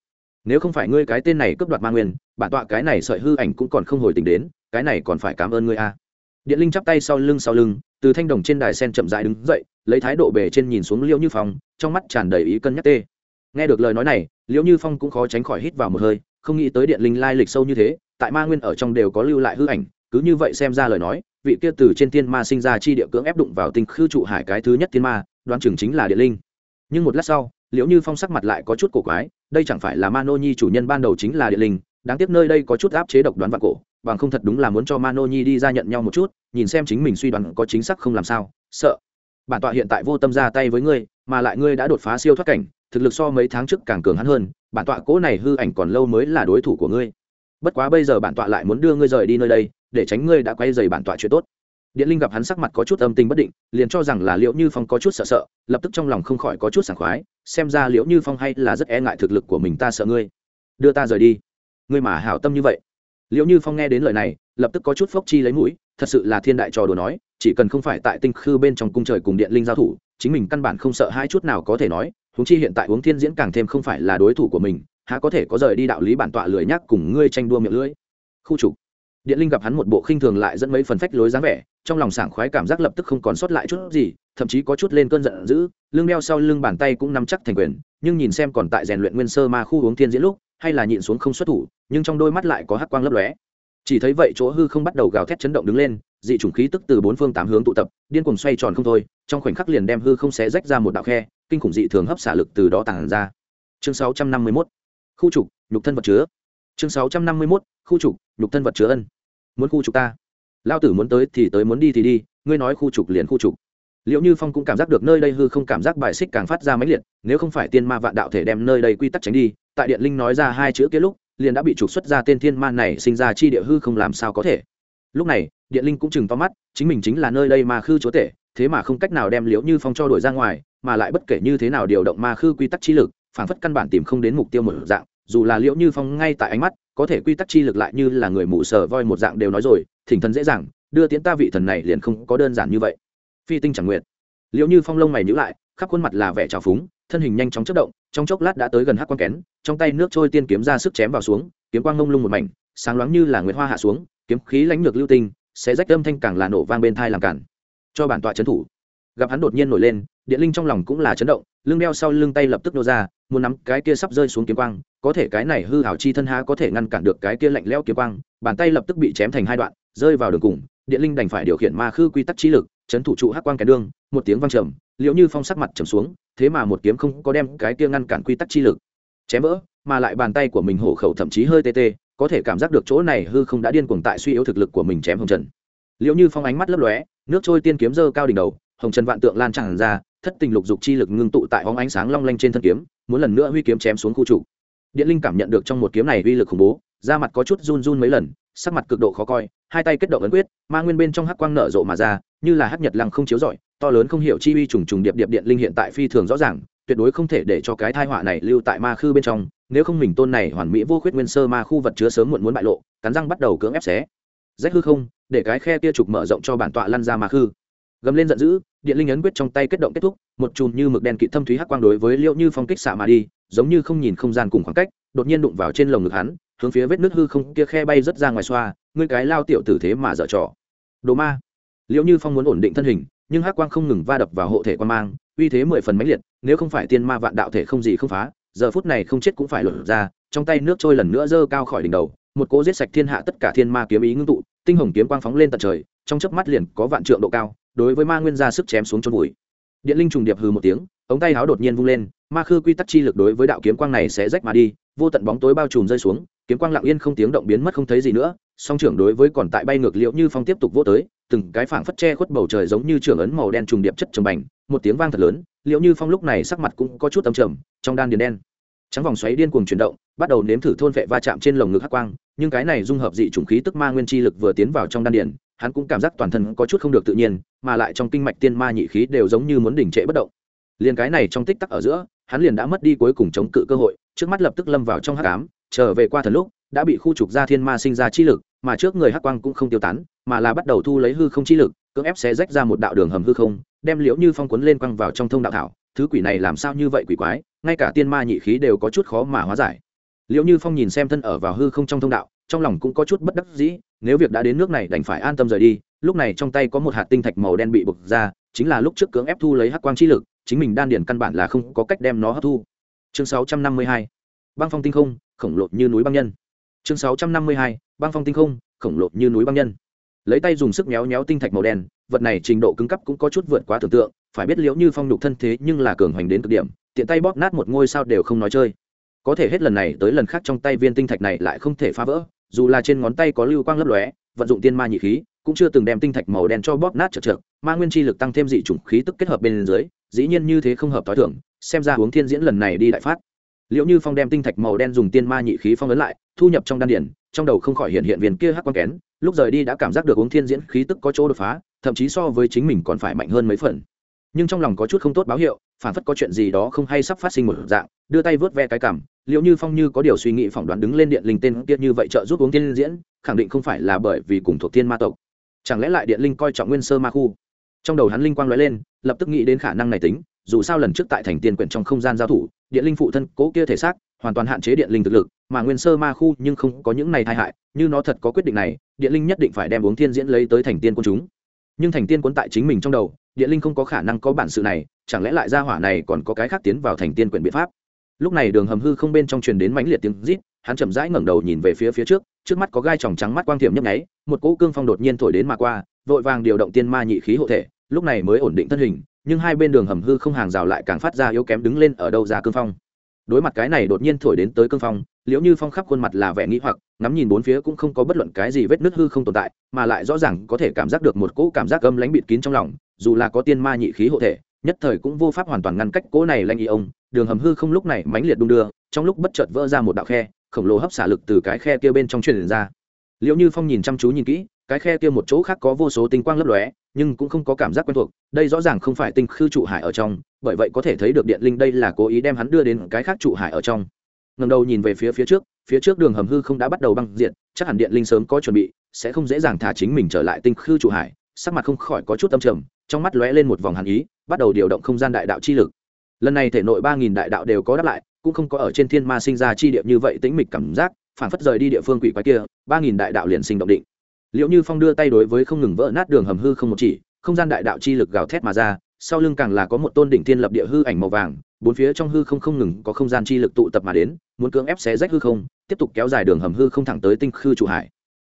Nếu không phải ngươi cái tên này cướp đoạt ma nguyên, bản tọa cái này sợi hư ảnh cũng còn không hồi tình đến, cái này còn phải cảm ơn ngươi a điện linh chắp tay sau lưng sau lưng, từ thanh đồng trên đài sen chậm dại đứng dậy, lấy thái độ bề trên nhìn xuống liễu như phong, trong mắt tràn đầy ý cân nhắc tê. Nghe được lời nói này, liễu như phong cũng khó tránh khỏi hít vào một hơi, không nghĩ tới điện linh lai lịch sâu như thế, tại ma nguyên ở trong đều có lưu lại hư ảnh, cứ như vậy xem ra lời nói, vị kia từ trên tiên ma sinh ra chi địa cưỡng ép đụng vào tinh khư trụ hải cái thứ nhất tiên ma, đoán chừng chính là điện linh. Nhưng một lát sau, liễu như phong sắc mặt lại có chút cổ quái, đây chẳng phải là ma nô nhi chủ nhân ban đầu chính là điện linh, đáng tiếc nơi đây có chút áp chế độc đoán vạn cổ bằng không thật đúng là muốn cho Mano nhi đi ra nhận nhau một chút, nhìn xem chính mình suy đoán có chính xác không làm sao. Sợ. Bản tọa hiện tại vô tâm ra tay với ngươi, mà lại ngươi đã đột phá siêu thoát cảnh, thực lực so mấy tháng trước càng cường hắn hơn, bản tọa cố này hư ảnh còn lâu mới là đối thủ của ngươi. Bất quá bây giờ bản tọa lại muốn đưa ngươi rời đi nơi đây, để tránh ngươi đã quay dày bản tọa chuyện tốt. Điện linh gặp hắn sắc mặt có chút âm tình bất định, liền cho rằng là liễu như phong có chút sợ sợ, lập tức trong lòng không khỏi có chút sảng khoái, xem ra liễu như phong hay là rất e ngại thực lực của mình ta sợ ngươi. Đưa ta rời đi. Ngươi mà hảo tâm như vậy liệu như phong nghe đến lời này, lập tức có chút phốc chi lấy mũi, thật sự là thiên đại trò đùa nói, chỉ cần không phải tại tinh khư bên trong cung trời cùng điện linh giao thủ, chính mình căn bản không sợ hai chút nào có thể nói, huống chi hiện tại uống thiên diễn càng thêm không phải là đối thủ của mình, há có thể có rời đi đạo lý bản tọa lười nhắc cùng ngươi tranh đua miệng lưỡi. Khu trục. Điện linh gặp hắn một bộ khinh thường lại dẫn mấy phần phách lối dáng vẻ, trong lòng sảng khoái cảm giác lập tức không còn sót lại chút gì, thậm chí có chút lên cơn giận dữ, lưng đeo sau lưng bàn tay cũng nắm chắc thành quyền, nhưng nhìn xem còn tại rèn luyện nguyên sơ ma khu uống thiên diễn lúc hay là nhịn xuống không xuất thủ, nhưng trong đôi mắt lại có hắc quang lấp lóe. Chỉ thấy vậy chỗ hư không bắt đầu gào thét chấn động đứng lên, dị chủng khí tức từ bốn phương tám hướng tụ tập, điên cuồng xoay tròn không thôi, trong khoảnh khắc liền đem hư không xé rách ra một đạo khe, kinh khủng dị thường hấp xả lực từ đó tàn ra. Chương sáu trăm năm mươi 651 khu trục, nhục thân vật chứa. Chương sáu trăm năm mươi mốt. Khu trục, nhục thân vật chứa ân. Muốn khu trục ta? Lao tử muốn tới thì tới, muốn đi thì đi, ngươi nói khu trục liền khu trục. Liệu như phong cũng cảm giác được nơi đây hư không cảm giác bài xích càng phát ra máy liệt, nếu không phải tiên ma vạn đạo thể đem nơi đây quy tắc tránh đi tại điện linh nói ra hai chữ kia lúc, liền đã bị trục xuất ra tên thiên Man này sinh ra chi địa hư không làm sao có thể. Lúc này, điện linh cũng chừng to mắt, chính mình chính là nơi đây mà khư chúa tể, thế mà không cách nào đem liễu như phong cho đổi ra ngoài, mà lại bất kể như thế nào điều động ma khư quy tắc chi lực, phản phất căn bản tìm không đến mục tiêu một dạng, dù là liễu như phong ngay tại ánh mắt, có thể quy tắc chi lực lại như là người mù sờ voi một dạng đều nói rồi, thỉnh thần dễ dàng, đưa tiến ta vị thần này liền không có đơn giản như vậy. Phi tinh chẳng nguyện. Liễu như phong lông mày nhữ lại khắp khuôn mặt là vẻ trào phúng, thân hình nhanh chóng chất động, trong chốc lát đã tới gần hắc quang kén, trong tay nước trôi tiên kiếm ra sức chém vào xuống, kiếm quang ngông lung một mảnh, sáng loáng như là nguyệt hoa hạ xuống, kiếm khí lãnh lược lưu tinh sẽ rách âm thanh càng là nổ vang bên thai làm cản. Cho bản tọa trấn thủ. Gặp hắn đột nhiên nổi lên, điện linh trong lòng cũng là chấn động, lưng đeo sau lưng tay lập tức nô ra, muốn nắm cái kia sắp rơi xuống kiếm quang, có thể cái này hư hảo chi thân há có thể ngăn cản được cái kia lạnh lẽo kiếm quang, bàn tay lập tức bị chém thành hai đoạn, rơi vào đường cùng, điện linh đành phải điều khiển ma khư quy tắc trí lực chấn thủ trụ hắc quang kẻ đương một tiếng vang trầm liệu như phong sắc mặt trầm xuống, thế mà một kiếm không có đem cái kia ngăn cản quy tắc chi lực. Chém vỡ, mà lại bàn tay của mình hổ khẩu thậm chí hơi tê tê, có thể cảm giác được chỗ này hư không đã điên cuồng tại suy yếu thực lực của mình chém hồng trần. Liệu như phong ánh mắt lấp lóe, nước trôi tiên kiếm dơ cao đỉnh đầu, hồng trần vạn tượng lan tràn ra, thất tình lục dục chi lực ngưng tụ tại hóng ánh sáng long lanh trên thân kiếm, muốn lần nữa huy kiếm chém xuống khu trụ. Điện linh cảm nhận được trong một kiếm này uy lực khủng bố, da mặt có chút run run mấy lần sắc mặt cực độ khó coi, hai tay kết động ấn quyết, ma nguyên bên trong hắc quang nở rộ mà ra, như là hắc nhật lăng không chiếu rọi, to lớn không hiểu chi uy trùng trùng điệp điệp điện linh hiện tại phi thường rõ ràng, tuyệt đối không thể để cho cái thai họa này lưu tại ma khư bên trong, nếu không mình tôn này hoàn mỹ vô khuyết nguyên sơ ma khu vật chứa sớm muộn muốn bại lộ, cắn răng bắt đầu cưỡng ép xé. Rách hư không, để cái khe kia trục mở rộng cho bản tọa lăn ra ma khư. Gầm lên giận dữ, điện linh ấn quyết trong tay kết động kết thúc, một chùm như mực đen kỵ thâm thúy hắc quang đối với liệu như phong kích xạ mà đi, giống như không nhìn không gian cùng khoảng cách, đột nhiên đụng vào trên lồng ngực hắn hướng phía vết nước hư không kia khe bay rất ra ngoài xoa, ngươi cái lao tiểu tử thế mà dở trò. Đồ ma. Liệu như phong muốn ổn định thân hình, nhưng hắc quang không ngừng va đập vào hộ thể quan mang, uy thế mười phần mãnh liệt, nếu không phải tiên ma vạn đạo thể không gì không phá, giờ phút này không chết cũng phải lột ra, trong tay nước trôi lần nữa dơ cao khỏi đỉnh đầu, một cỗ giết sạch thiên hạ tất cả thiên ma kiếm ý ngưng tụ, tinh hồng kiếm quang phóng lên tận trời, trong chớp mắt liền có vạn trượng độ cao, đối với ma nguyên ra sức chém xuống chôn bụi điện linh trùng điệp hừ một tiếng, ống tay háo đột nhiên vung lên, ma khư quy tắc chi lực đối với đạo kiếm quang này sẽ rách mà đi, vô tận bóng tối bao trùm rơi xuống kiếm quang lặng yên không tiếng động biến mất không thấy gì nữa, song trưởng đối với còn tại bay ngược liệu như phong tiếp tục vô tới, từng cái phảng phất che khuất bầu trời giống như trưởng ấn màu đen trùng điệp chất trầm bành, một tiếng vang thật lớn liệu như phong lúc này sắc mặt cũng có chút tầm trầm, trong đan điền đen, trắng vòng xoáy điên cuồng chuyển động, bắt đầu nếm thử thôn vệ va chạm trên lồng ngực hắc quang, nhưng cái này dung hợp dị chủng khí tức ma nguyên chi lực vừa tiến vào trong đan điền, hắn cũng cảm giác toàn thân có chút không được tự nhiên, mà lại trong kinh mạch tiên ma nhị khí đều giống như muốn đỉnh trệ bất động. Liền cái này trong tích tắc ở giữa, hắn liền đã mất đi cuối cùng chống cự cơ hội, trước mắt lập tức lâm vào trong hắc ám trở về qua thần lúc, đã bị khu trục ra thiên ma sinh ra chi lực, mà trước người hắc quang cũng không tiêu tán, mà là bắt đầu thu lấy hư không chi lực, cưỡng ép xé rách ra một đạo đường hầm hư không, đem liễu như phong quấn lên quăng vào trong thông đạo thảo. Thứ quỷ này làm sao như vậy quỷ quái, ngay cả tiên ma nhị khí đều có chút khó mà hóa giải. Liễu như phong nhìn xem thân ở vào hư không trong thông đạo, trong lòng cũng có chút bất đắc dĩ, nếu việc đã đến nước này đành phải an tâm rời đi. Lúc này trong tay có một hạt tinh thạch màu đen bị bực ra, chính là lúc trước cưỡng ép thu lấy hắc quang chi lực, chính mình đan điển căn bản là không có cách đem nó hấp thu. Chương 652 băng phong tinh không khổng lồ như núi băng nhân. Chương 652 băng phong tinh không, khổng lồ như núi băng nhân. Lấy tay dùng sức méo méo tinh thạch màu đen, vật này trình độ cứng cấp cũng có chút vượt quá tưởng tượng, phải biết liễu như phong nhục thân thế nhưng là cường hoành đến cực điểm, tiện tay bóp nát một ngôi sao đều không nói chơi. Có thể hết lần này tới lần khác trong tay viên tinh thạch này lại không thể phá vỡ, dù là trên ngón tay có lưu quang lấp lóe, vận dụng tiên ma nhị khí, cũng chưa từng đem tinh thạch màu đen cho bóp nát chật chật ma nguyên chi lực tăng thêm dị chủng khí tức kết hợp bên dưới, dĩ nhiên như thế không hợp t h o i thưởng xem ra hướng thiên diễn lần này đi đại phát liệu như phong đem tinh thạch màu đen dùng tiên ma nhị khí phong ấn lại, thu nhập trong đan điển trong đầu không khỏi hiện hiện viên kia hắc quang kén, lúc rời đi đã cảm giác được uống thiên diễn khí tức có chỗ đột phá, thậm chí so với chính mình còn phải mạnh hơn mấy phần. Nhưng trong lòng có chút không tốt báo hiệu, phản phất có chuyện gì đó không hay sắp phát sinh một dạng, đưa tay vớt ve cái cảm liệu như phong như có điều suy nghĩ phỏng đoán đứng lên điện linh tên kia như vậy trợ giúp uống tiên diễn, khẳng định không phải là bởi vì cùng thuộc thiên ma tộc. Chẳng lẽ lại điện linh coi trọng nguyên sơ ma khu? Trong đầu hắn linh quang lóe lên, lập tức nghĩ đến khả năng này tính, dù sao lần trước tại thành tiền quyển trong không gian giao thủ, điện linh phụ thân cố kia thể xác, hoàn toàn hạn chế điện linh thực lực, mà nguyên sơ ma khu nhưng không có những này tai hại, như nó thật có quyết định này, điện linh nhất định phải đem uống thiên diễn lấy tới thành tiên quân chúng. Nhưng thành tiên quân tại chính mình trong đầu, điện linh không có khả năng có bản sự này, chẳng lẽ lại gia hỏa này còn có cái khác tiến vào thành tiên quyển biện pháp? Lúc này đường hầm hư không bên trong truyền đến mãnh liệt tiếng rít, hắn chậm rãi ngẩng đầu nhìn về phía phía trước trước mắt có gai tròng trắng mắt quang thiểm nhấp nháy, một cỗ cương phong đột nhiên thổi đến mà qua, vội vàng điều động tiên ma nhị khí hộ thể lúc này mới ổn định thân hình, nhưng hai bên đường hầm hư không hàng rào lại càng phát ra yếu kém đứng lên ở đâu ra cương phong. Đối mặt cái này đột nhiên thổi đến tới cương phong, liễu như phong khắp khuôn mặt là vẻ nghĩ hoặc, ngắm nhìn bốn phía cũng không có bất luận cái gì vết nứt hư không tồn tại, mà lại rõ ràng có thể cảm giác được một cỗ cảm giác âm lãnh bịt kín trong lòng, dù là có tiên ma nhị khí hộ thể, nhất thời cũng vô pháp hoàn toàn ngăn cách cỗ này lanh y ông. Đường hầm hư không lúc này mãnh liệt đung đưa, trong lúc bất chợt vỡ ra một đạo khe, khổng lồ hấp xả lực từ cái khe kia bên trong truyền ra. Liễu như phong nhìn chăm chú nhìn kỹ cái khe kia một chỗ khác có vô số tinh quang lấp lóe, nhưng cũng không có cảm giác quen thuộc, đây rõ ràng không phải tinh khư trụ hải ở trong, bởi vậy có thể thấy được điện linh đây là cố ý đem hắn đưa đến cái khác trụ hải ở trong. Ngầm đầu nhìn về phía phía trước phía trước đường hầm hư không đã bắt đầu băng diện chắc hẳn điện linh sớm có chuẩn bị, sẽ không dễ dàng thả chính mình trở lại tinh khư trụ hải, sắc mặt không khỏi có chút âm trầm, trong mắt lóe lên một vòng hàn ý, bắt đầu điều động không gian đại đạo chi lực. Lần này thể nội ba nghìn đại đạo đều có đáp lại, cũng không có ở trên thiên ma sinh ra chi địa như vậy tĩnh mịch cảm giác, phản phất rời đi địa phương quỷ quái kia, ba nghìn đại đạo liền sinh động định liệu như phong đưa tay đối với không ngừng vỡ nát đường hầm hư không một chỉ, không gian đại đạo chi lực gào thét mà ra, sau lưng càng là có một tôn đỉnh thiên lập địa hư ảnh màu vàng, bốn phía trong hư không không ngừng có không gian chi lực tụ tập mà đến, muốn cưỡng ép xé rách hư không, tiếp tục kéo dài đường hầm hư không thẳng tới tinh khư trụ hải.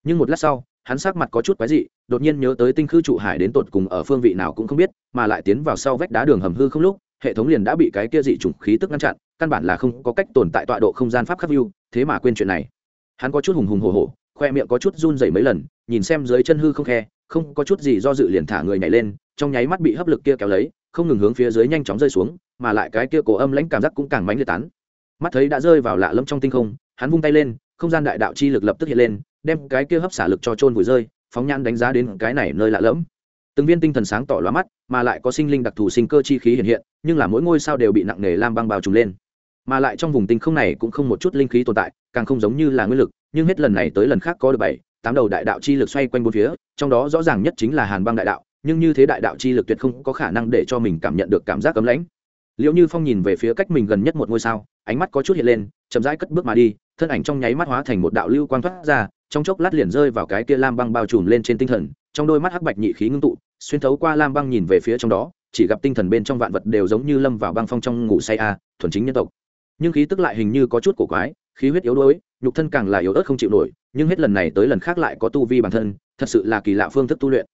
Nhưng một lát sau, hắn sắc mặt có chút quái dị, đột nhiên nhớ tới tinh khư trụ hải đến tột cùng ở phương vị nào cũng không biết, mà lại tiến vào sau vách đá đường hầm hư không lúc, hệ thống liền đã bị cái kia dị chủng khí tức ngăn chặn, căn bản là không có cách tồn tại tọa độ không gian pháp khắc view, thế mà quên chuyện này. Hắn có chút hùng hùng hồ hồ khoe miệng có chút run rẩy mấy lần, nhìn xem dưới chân hư không khe, không có chút gì do dự liền thả người nhảy lên, trong nháy mắt bị hấp lực kia kéo lấy, không ngừng hướng phía dưới nhanh chóng rơi xuống, mà lại cái kia cổ âm lãnh cảm giác cũng càng mánh liệt tán. Mắt thấy đã rơi vào lạ lâm trong tinh không, hắn vung tay lên, không gian đại đạo chi lực lập tức hiện lên, đem cái kia hấp xả lực cho trôn vùi rơi, phóng nhãn đánh giá đến cái này nơi lạ lẫm. Từng viên tinh thần sáng tỏ lóa mắt, mà lại có sinh linh đặc thù sinh cơ chi khí hiện hiện, nhưng là mỗi ngôi sao đều bị nặng nề lam băng bao trùm lên. Mà lại trong vùng tinh không này cũng không một chút linh khí tồn tại, càng không giống như là nguyên lực nhưng hết lần này tới lần khác có được bảy, tám đầu đại đạo chi lực xoay quanh bốn phía, trong đó rõ ràng nhất chính là hàn băng đại đạo, nhưng như thế đại đạo chi lực tuyệt không có khả năng để cho mình cảm nhận được cảm giác cấm lãnh. Liệu như phong nhìn về phía cách mình gần nhất một ngôi sao, ánh mắt có chút hiện lên, chậm rãi cất bước mà đi, thân ảnh trong nháy mắt hóa thành một đạo lưu quang thoát ra, trong chốc lát liền rơi vào cái kia lam băng bao trùm lên trên tinh thần, trong đôi mắt hắc bạch nhị khí ngưng tụ, xuyên thấu qua lam băng nhìn về phía trong đó, chỉ gặp tinh thần bên trong vạn vật đều giống như lâm vào băng phong trong ngủ say a, thuần chính nhân tộc. Nhưng khí tức lại hình như có chút cổ quái, khí huyết yếu đuối nhục thân càng là yếu ớt không chịu nổi, nhưng hết lần này tới lần khác lại có tu vi bản thân, thật sự là kỳ lạ phương thức tu luyện.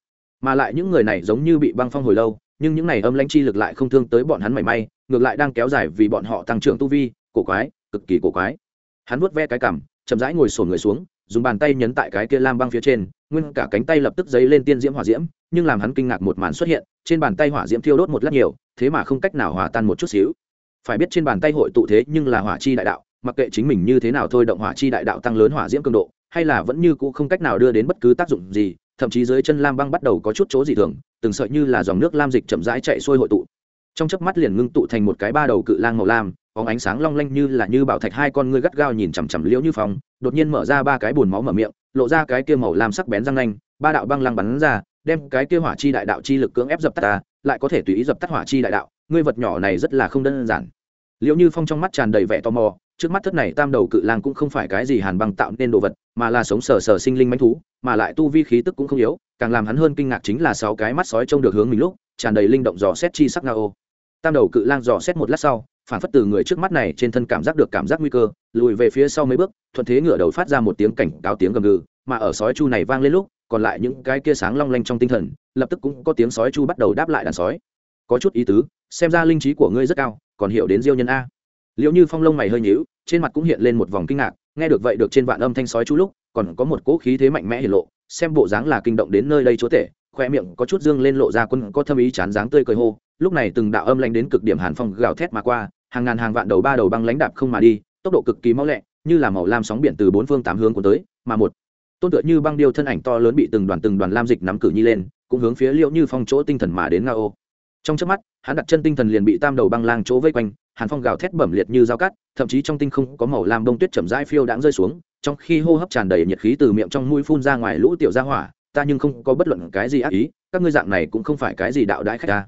Mà lại những người này giống như bị băng phong hồi lâu, nhưng những này âm lãnh chi lực lại không thương tới bọn hắn mảy may, ngược lại đang kéo dài vì bọn họ tăng trưởng tu vi, cổ quái, cực kỳ cổ quái. Hắn vuốt ve cái cằm, chậm rãi ngồi sổn người xuống, dùng bàn tay nhấn tại cái kia lam băng phía trên, nguyên cả cánh tay lập tức dấy lên tiên diễm hỏa diễm, nhưng làm hắn kinh ngạc một màn xuất hiện, trên bàn tay hỏa diễm thiêu đốt một lát nhiều, thế mà không cách nào hòa tan một chút xíu. Phải biết trên bàn tay hội tụ thế nhưng là hỏa chi đại đạo mặc kệ chính mình như thế nào thôi, động hỏa chi đại đạo tăng lớn hỏa diễm cường độ, hay là vẫn như cũ không cách nào đưa đến bất cứ tác dụng gì, thậm chí dưới chân lam băng bắt đầu có chút chỗ dị thường, từng sợi như là dòng nước lam dịch chậm rãi chạy xuôi hội tụ. Trong chớp mắt liền ngưng tụ thành một cái ba đầu cự lang màu lam có ánh sáng long lanh như là như bảo thạch hai con ngươi gắt gao nhìn chằm chằm liễu như phong, đột nhiên mở ra ba cái bùn máu mở miệng, lộ ra cái kia màu lam sắc bén răng nanh, ba đạo băng lăng bắn ra, đem cái kia hỏa chi đại đạo chi lực cưỡng ép dập tắt ta, lại có thể tùy ý dập tắt hỏa chi đại đạo, ngươi vật nhỏ này rất là không đơn giản. Liễu như phong trong mắt tràn đầy vẻ tò mò trước mắt thất này tam đầu cự lang cũng không phải cái gì hàn băng tạo nên đồ vật, mà là sống sờ sờ sinh linh manh thú, mà lại tu vi khí tức cũng không yếu, càng làm hắn hơn kinh ngạc chính là sáu cái mắt sói trông được hướng mình lúc, tràn đầy linh động dò xét chi sắc nga ô tam đầu cự lang dò xét một lát sau, phản phất từ người trước mắt này trên thân cảm giác được cảm giác nguy cơ, lùi về phía sau mấy bước, thuận thế ngửa đầu phát ra một tiếng cảnh cáo tiếng gầm gừ, mà ở sói chu này vang lên lúc, còn lại những cái kia sáng long lanh trong tinh thần, lập tức cũng có tiếng sói chu bắt đầu đáp lại đàn sói. Có chút ý tứ, xem ra linh trí của ngươi rất cao, còn hiểu đến diêu nhân a liệu như phong lông mày hơi nhíu, trên mặt cũng hiện lên một vòng kinh ngạc, nghe được vậy được trên vạn âm thanh sói chú lúc, còn có một cỗ khí thế mạnh mẽ hiện lộ, xem bộ dáng là kinh động đến nơi đây chúa tể khoe miệng có chút dương lên lộ ra quân có thâm ý chán dáng tươi cười hô, lúc này từng đạo âm lanh đến cực điểm hàn phong gào thét mà qua, hàng ngàn hàng vạn đầu ba đầu băng lãnh đạp không mà đi, tốc độ cực kỳ mau lẹ, như là màu lam sóng biển từ bốn phương tám hướng cuốn tới, mà một tôn tựa như băng điêu thân ảnh to lớn bị từng đoàn từng đoàn lam dịch nắm cử nhi lên, cũng hướng phía liệu như phong chỗ tinh thần mà đến nga ô. Trong trước mắt, hắn đặt chân tinh thần liền bị tam đầu băng lang chỗ vây quanh hàn phong gào thét bẩm liệt như dao cắt, thậm chí trong tinh không có màu lam bông tuyết chậm rãi phiêu đãng rơi xuống, trong khi hô hấp tràn đầy nhiệt khí từ miệng trong mũi phun ra ngoài lũ tiểu ra hỏa, ta nhưng không có bất luận cái gì ác ý, các ngươi dạng này cũng không phải cái gì đạo đãi khách ta.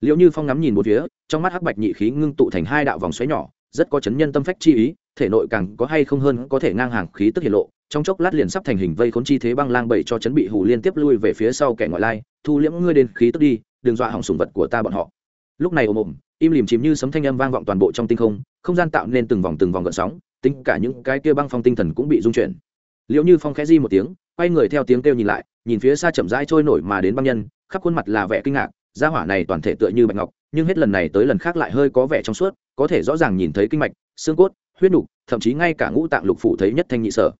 Liệu như phong ngắm nhìn một phía, trong mắt hắc bạch nhị khí ngưng tụ thành hai đạo vòng xoáy nhỏ, rất có chấn nhân tâm phách chi ý, thể nội càng có hay không hơn có thể ngang hàng khí tức hiện lộ, trong chốc lát liền sắp thành hình vây khốn chi thế băng lang bảy cho chấn bị hủ liên tiếp lui về phía sau kẻ ngoại lai, thu liễm, ngươi đến khí tức đi, đừng dọa hỏng sùng vật của ta bọn họ. Lúc này ồm ồm im lìm chìm như sấm thanh âm vang vọng toàn bộ trong tinh không không gian tạo nên từng vòng từng vòng gợn sóng, tính cả những cái kia băng phong tinh thần cũng bị rung chuyển. Liệu như phong khẽ di một tiếng, quay người theo tiếng kêu nhìn lại, nhìn phía xa chậm rãi trôi nổi mà đến băng nhân, khắp khuôn mặt là vẻ kinh ngạc, gia hỏa này toàn thể tựa như bạch ngọc, nhưng hết lần này tới lần khác lại hơi có vẻ trong suốt, có thể rõ ràng nhìn thấy kinh mạch, xương cốt, huyết nục, thậm chí ngay cả ngũ tạng lục phủ thấy nhất thanh nhị sở.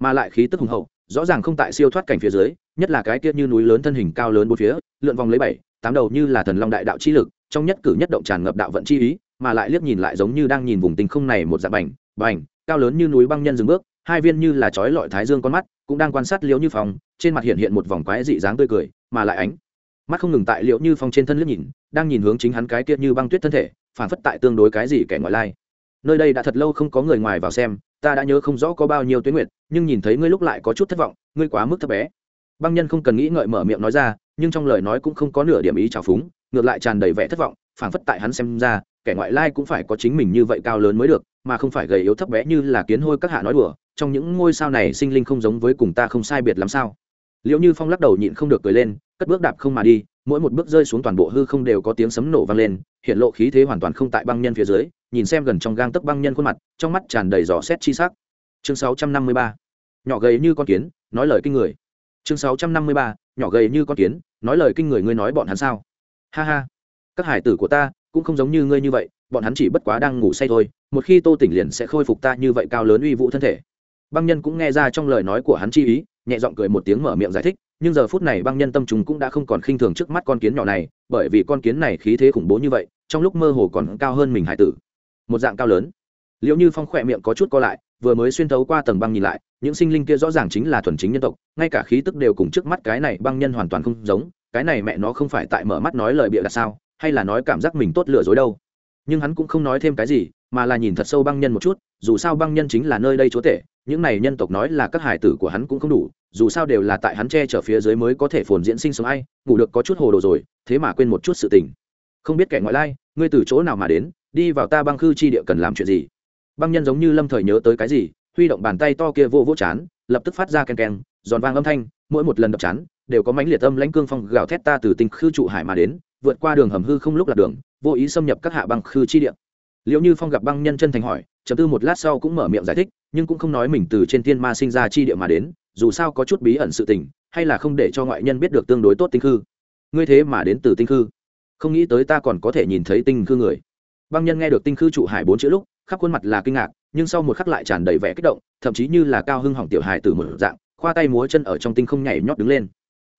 Mà lại khí tức hùng hậu, rõ ràng không tại siêu thoát cảnh phía dưới, nhất là cái kia như núi lớn thân hình cao lớn bốn phía, lượn vòng lấy bảy, tám đầu như là thần long đại đạo chi lực trong nhất cử nhất động tràn ngập đạo vận chi ý, mà lại liếc nhìn lại giống như đang nhìn vùng tinh không này một dạng bành bành, cao lớn như núi băng nhân dừng bước, hai viên như là chói lọi thái dương con mắt, cũng đang quan sát liễu như phong, trên mặt hiện hiện một vòng quái dị dáng tươi cười, mà lại ánh mắt không ngừng tại liễu như phong trên thân liếc nhìn, đang nhìn hướng chính hắn cái kia như băng tuyết thân thể phản phất tại tương đối cái gì kẻ ngoại lai. Nơi đây đã thật lâu không có người ngoài vào xem, ta đã nhớ không rõ có bao nhiêu tuyến nguyệt, nhưng nhìn thấy ngươi lúc lại có chút thất vọng, ngươi quá mức thấp bé. Băng nhân không cần nghĩ ngợi mở miệng nói ra, nhưng trong lời nói cũng không có nửa điểm ý trào phúng ngược lại tràn đầy vẻ thất vọng, phảng phất tại hắn xem ra, kẻ ngoại lai cũng phải có chính mình như vậy cao lớn mới được, mà không phải gầy yếu thấp bé như là kiến hôi các hạ nói đùa, trong những ngôi sao này sinh linh không giống với cùng ta không sai biệt lắm sao liệu như phong lắc đầu nhịn không được cười lên, cất bước đạp không mà đi, mỗi một bước rơi xuống toàn bộ hư không đều có tiếng sấm nổ vang lên, hiện lộ khí thế hoàn toàn không tại băng nhân phía dưới, nhìn xem gần trong gang tấc băng nhân khuôn mặt, trong mắt tràn đầy giỏ xét chi sắc chương 653. nhỏ gầy như con kiến, nói lời kinh người chương 653. nhỏ gầy như con kiến, nói lời kinh người, ngươi nói bọn hắn sao ha ha. Các hải tử của ta cũng không giống như ngươi như vậy, bọn hắn chỉ bất quá đang ngủ say thôi, một khi tô tỉnh liền sẽ khôi phục ta như vậy cao lớn uy vũ thân thể. Băng nhân cũng nghe ra trong lời nói của hắn chi ý, nhẹ giọng cười một tiếng mở miệng giải thích, nhưng giờ phút này băng nhân tâm trùng cũng đã không còn khinh thường trước mắt con kiến nhỏ này, bởi vì con kiến này khí thế khủng bố như vậy, trong lúc mơ hồ còn cao hơn mình hải tử. Một dạng cao lớn. Liệu như phong khỏe miệng có chút co lại, vừa mới xuyên thấu qua tầng băng nhìn lại, những sinh linh kia rõ ràng chính là thuần chính nhân tộc, ngay cả khí tức đều cùng trước mắt cái này băng nhân hoàn toàn không giống cái này mẹ nó không phải tại mở mắt nói lời bịa đặt sao, hay là nói cảm giác mình tốt lừa dối đâu. Nhưng hắn cũng không nói thêm cái gì, mà là nhìn thật sâu băng nhân một chút, dù sao băng nhân chính là nơi đây chúa tể, những này nhân tộc nói là các hải tử của hắn cũng không đủ, dù sao đều là tại hắn che chở phía dưới mới có thể phồn diễn sinh sống ai, ngủ được có chút hồ đồ rồi, thế mà quên một chút sự tình. Không biết kẻ ngoại lai, ngươi từ chỗ nào mà đến, đi vào ta băng khư chi địa cần làm chuyện gì? Băng nhân giống như lâm thời nhớ tới cái gì, huy động bàn tay to kia vô vô chán, lập tức phát ra ken ken giòn vang âm thanh, mỗi một lần đập chán đều có mãnh liệt âm lãnh cương phong gào thét ta từ tinh khư trụ hải mà đến, vượt qua đường hầm hư không lúc là đường, vô ý xâm nhập các hạ băng khư chi địa. Liệu như phong gặp băng nhân chân thành hỏi, chấm tư một lát sau cũng mở miệng giải thích, nhưng cũng không nói mình từ trên thiên ma sinh ra chi địa mà đến, dù sao có chút bí ẩn sự tình, hay là không để cho ngoại nhân biết được tương đối tốt tinh khư. Ngươi thế mà đến từ tinh khư. Không nghĩ tới ta còn có thể nhìn thấy tinh khư người. Băng nhân nghe được tinh khư trụ hải bốn chữ lúc, khắp khuôn mặt là kinh ngạc, nhưng sau một khắc lại tràn đầy vẻ kích động, thậm chí như là cao hưng hỏng tiểu hải từ một dạng, khoa tay múa chân ở trong tinh không nhảy nhót đứng lên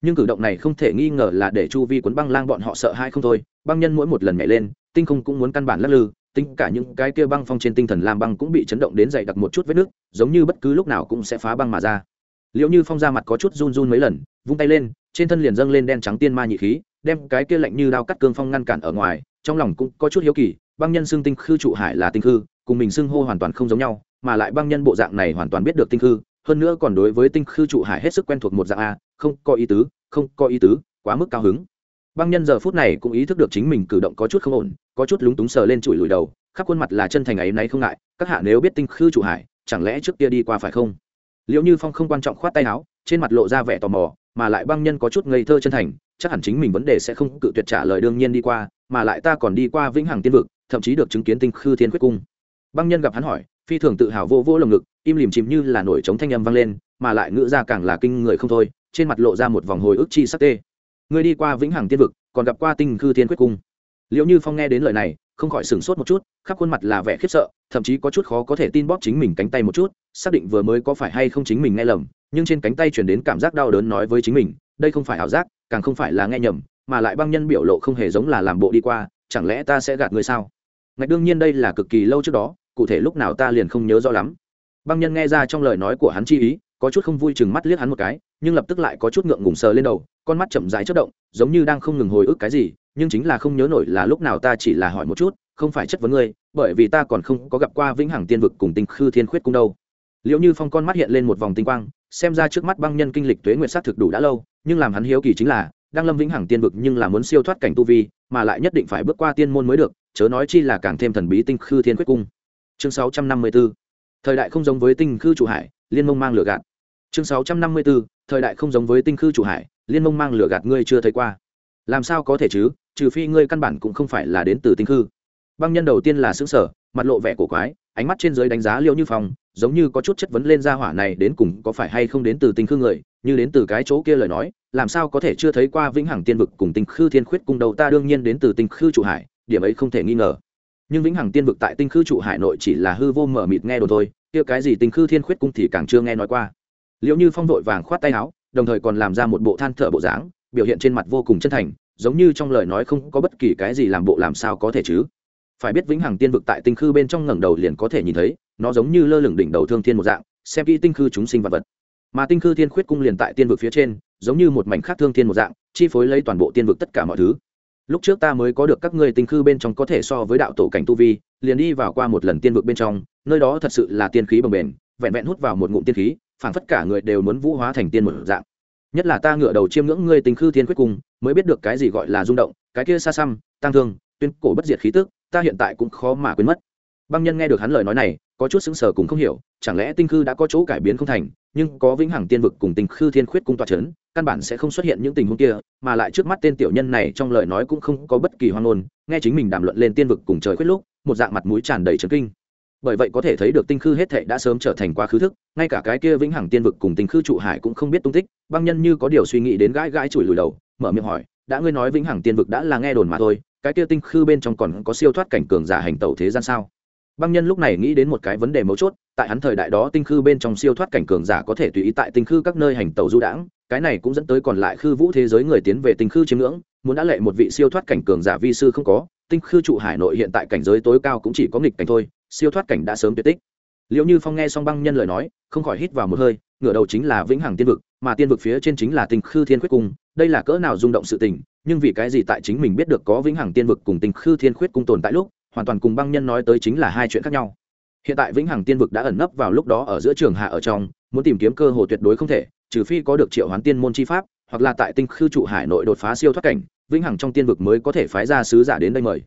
nhưng cử động này không thể nghi ngờ là để chu vi cuốn băng lang bọn họ sợ hai không thôi. Băng nhân mỗi một lần nhảy lên, tinh không cũng muốn căn bản lắc lư, tính cả những cái kia băng phong trên tinh thần lam băng cũng bị chấn động đến dày đặc một chút vết nước, giống như bất cứ lúc nào cũng sẽ phá băng mà ra. Liệu như phong ra mặt có chút run run mấy lần, vung tay lên, trên thân liền dâng lên đen trắng tiên ma nhị khí, đem cái kia lạnh như đao cắt cương phong ngăn cản ở ngoài, trong lòng cũng có chút hiếu kỳ, băng nhân xưng tinh khư trụ hải là tinh khư, cùng mình xưng hô hoàn toàn không giống nhau, mà lại băng nhân bộ dạng này hoàn toàn biết được tinh khư hơn nữa còn đối với tinh khư trụ hải hết sức quen thuộc một dạng a, không có ý tứ, không có ý tứ, quá mức cao hứng. Băng nhân giờ phút này cũng ý thức được chính mình cử động có chút không ổn, có chút lúng túng sờ lên chùi lùi đầu, khắp khuôn mặt là chân thành ấy nay không ngại, các hạ nếu biết tinh khư trụ hải, chẳng lẽ trước kia đi qua phải không? Liệu như phong không quan trọng khoát tay áo, trên mặt lộ ra vẻ tò mò, mà lại băng nhân có chút ngây thơ chân thành, chắc hẳn chính mình vấn đề sẽ không cự tuyệt trả lời đương nhiên đi qua, mà lại ta còn đi qua vĩnh hằng tiên vực, thậm chí được chứng kiến tinh khư thiên quyết cung. Băng nhân gặp hắn hỏi phi thường tự hào vô vô lồng ngực, im lìm chìm như là nổi trống thanh âm vang lên, mà lại ngữ ra càng là kinh người không thôi, trên mặt lộ ra một vòng hồi ức chi sắc tê. Người đi qua vĩnh hằng tiên vực, còn gặp qua tinh khư thiên quyết cung. Liệu như phong nghe đến lời này, không khỏi sửng sốt một chút, khắp khuôn mặt là vẻ khiếp sợ, thậm chí có chút khó có thể tin bóp chính mình cánh tay một chút, xác định vừa mới có phải hay không chính mình nghe lầm, nhưng trên cánh tay chuyển đến cảm giác đau đớn nói với chính mình, đây không phải ảo giác, càng không phải là nghe nhầm, mà lại băng nhân biểu lộ không hề giống là làm bộ đi qua, chẳng lẽ ta sẽ gạt người sao? Ngạch đương nhiên đây là cực kỳ lâu trước đó cụ thể lúc nào ta liền không nhớ rõ lắm. Băng nhân nghe ra trong lời nói của hắn chi ý, có chút không vui chừng mắt liếc hắn một cái, nhưng lập tức lại có chút ngượng ngùng sờ lên đầu, con mắt chậm rãi chất động, giống như đang không ngừng hồi ức cái gì, nhưng chính là không nhớ nổi là lúc nào ta chỉ là hỏi một chút, không phải chất vấn ngươi, bởi vì ta còn không có gặp qua vĩnh hằng tiên vực cùng tinh khư thiên khuyết cung đâu. Liệu như phong con mắt hiện lên một vòng tinh quang, xem ra trước mắt băng nhân kinh lịch tuế nguyệt sát thực đủ đã lâu, nhưng làm hắn hiếu kỳ chính là, đang lâm vĩnh hằng tiên vực nhưng là muốn siêu thoát cảnh tu vi, mà lại nhất định phải bước qua tiên môn mới được, chớ nói chi là càng thêm thần bí tinh khư thiên khuyết cung chương 654 thời đại không giống với tinh khư chủ hải, liên mông mang lửa gạt. Chương 654 thời đại không giống với tinh khư chủ hải, liên mông mang lửa gạt ngươi chưa thấy qua. Làm sao có thể chứ? Trừ phi ngươi căn bản cũng không phải là đến từ tinh khư. Băng nhân đầu tiên là xứng sở mặt lộ vẻ cổ quái, ánh mắt trên dưới đánh giá liễu như phong, giống như có chút chất vấn lên ra hỏa này đến cùng có phải hay không đến từ tinh khư người, như đến từ cái chỗ kia lời nói, làm sao có thể chưa thấy qua vĩnh hằng tiên vực cùng tinh khư thiên khuyết cung đầu ta đương nhiên đến từ tinh khư chủ hải, điểm ấy không thể nghi ngờ nhưng vĩnh hằng tiên vực tại tinh khư trụ hải nội chỉ là hư vô mở mịt nghe đồn thôi, kia cái gì tinh khư thiên khuyết cung thì càng chưa nghe nói qua. Liệu như phong vội vàng khoát tay áo, đồng thời còn làm ra một bộ than thở bộ dáng, biểu hiện trên mặt vô cùng chân thành, giống như trong lời nói không có bất kỳ cái gì làm bộ làm sao có thể chứ. Phải biết vĩnh hằng tiên vực tại tinh khư bên trong ngẩng đầu liền có thể nhìn thấy, nó giống như lơ lửng đỉnh đầu thương thiên một dạng, xem kỹ tinh khư chúng sinh vật vật. Mà tinh khư thiên khuyết cung liền tại tiên vực phía trên, giống như một mảnh khác thương thiên một dạng, chi phối lấy toàn bộ tiên vực tất cả mọi thứ lúc trước ta mới có được các ngươi tinh khư bên trong có thể so với đạo tổ cảnh tu vi, liền đi vào qua một lần tiên vực bên trong, nơi đó thật sự là tiên khí bồng bềnh, vẹn vẹn hút vào một ngụm tiên khí, phảng phất cả người đều muốn vũ hóa thành tiên một dạng. Nhất là ta ngựa đầu chiêm ngưỡng ngươi tinh khư thiên quyết cung, mới biết được cái gì gọi là rung động, cái kia xa xăm tăng thương, tuyên cổ bất diệt khí tức, ta hiện tại cũng khó mà quên mất. Băng nhân nghe được hắn lời nói này, có chút sững sờ cũng không hiểu, chẳng lẽ tinh khư đã có chỗ cải biến không thành nhưng có vĩnh hằng tiên vực cùng tình khư thiên khuyết cung tòa chấn, căn bản sẽ không xuất hiện những tình huống kia, mà lại trước mắt tên tiểu nhân này trong lời nói cũng không có bất kỳ hoang ngôn, nghe chính mình đàm luận lên tiên vực cùng trời khuyết lúc, một dạng mặt mũi tràn đầy trấn kinh. Bởi vậy có thể thấy được tinh khư hết thệ đã sớm trở thành quá khứ thức, ngay cả cái kia vĩnh hằng tiên vực cùng tinh khư trụ hải cũng không biết tung tích, băng nhân như có điều suy nghĩ đến gãi gãi chùi lùi đầu, mở miệng hỏi, đã ngươi nói vĩnh hằng tiên vực đã là nghe đồn mà thôi, cái kia tinh khư bên trong còn có siêu thoát cảnh cường giả hành tẩu thế gian sao? Băng nhân lúc này nghĩ đến một cái vấn đề mấu chốt, tại hắn thời đại đó tinh khư bên trong siêu thoát cảnh cường giả có thể tùy ý tại tinh khư các nơi hành tàu du đãng, cái này cũng dẫn tới còn lại khư vũ thế giới người tiến về tinh khư chiếm ngưỡng, muốn đã lệ một vị siêu thoát cảnh cường giả vi sư không có, tinh khư trụ hải nội hiện tại cảnh giới tối cao cũng chỉ có nghịch cảnh thôi, siêu thoát cảnh đã sớm tuyệt tích. Liệu như phong nghe xong băng nhân lời nói, không khỏi hít vào một hơi, ngửa đầu chính là vĩnh hằng tiên vực, mà tiên vực phía trên chính là tinh khư thiên khuyết cung, đây là cỡ nào rung động sự tình, nhưng vì cái gì tại chính mình biết được có vĩnh hằng tiên vực cùng tinh khư thiên khuyết cung tồn tại lúc hoàn toàn cùng băng nhân nói tới chính là hai chuyện khác nhau. Hiện tại vĩnh hằng tiên vực đã ẩn nấp vào lúc đó ở giữa trường hạ ở trong, muốn tìm kiếm cơ hội tuyệt đối không thể, trừ phi có được triệu hoán tiên môn chi pháp, hoặc là tại tinh khư trụ hải nội đột phá siêu thoát cảnh, vĩnh hằng trong tiên vực mới có thể phái ra sứ giả đến đây mời.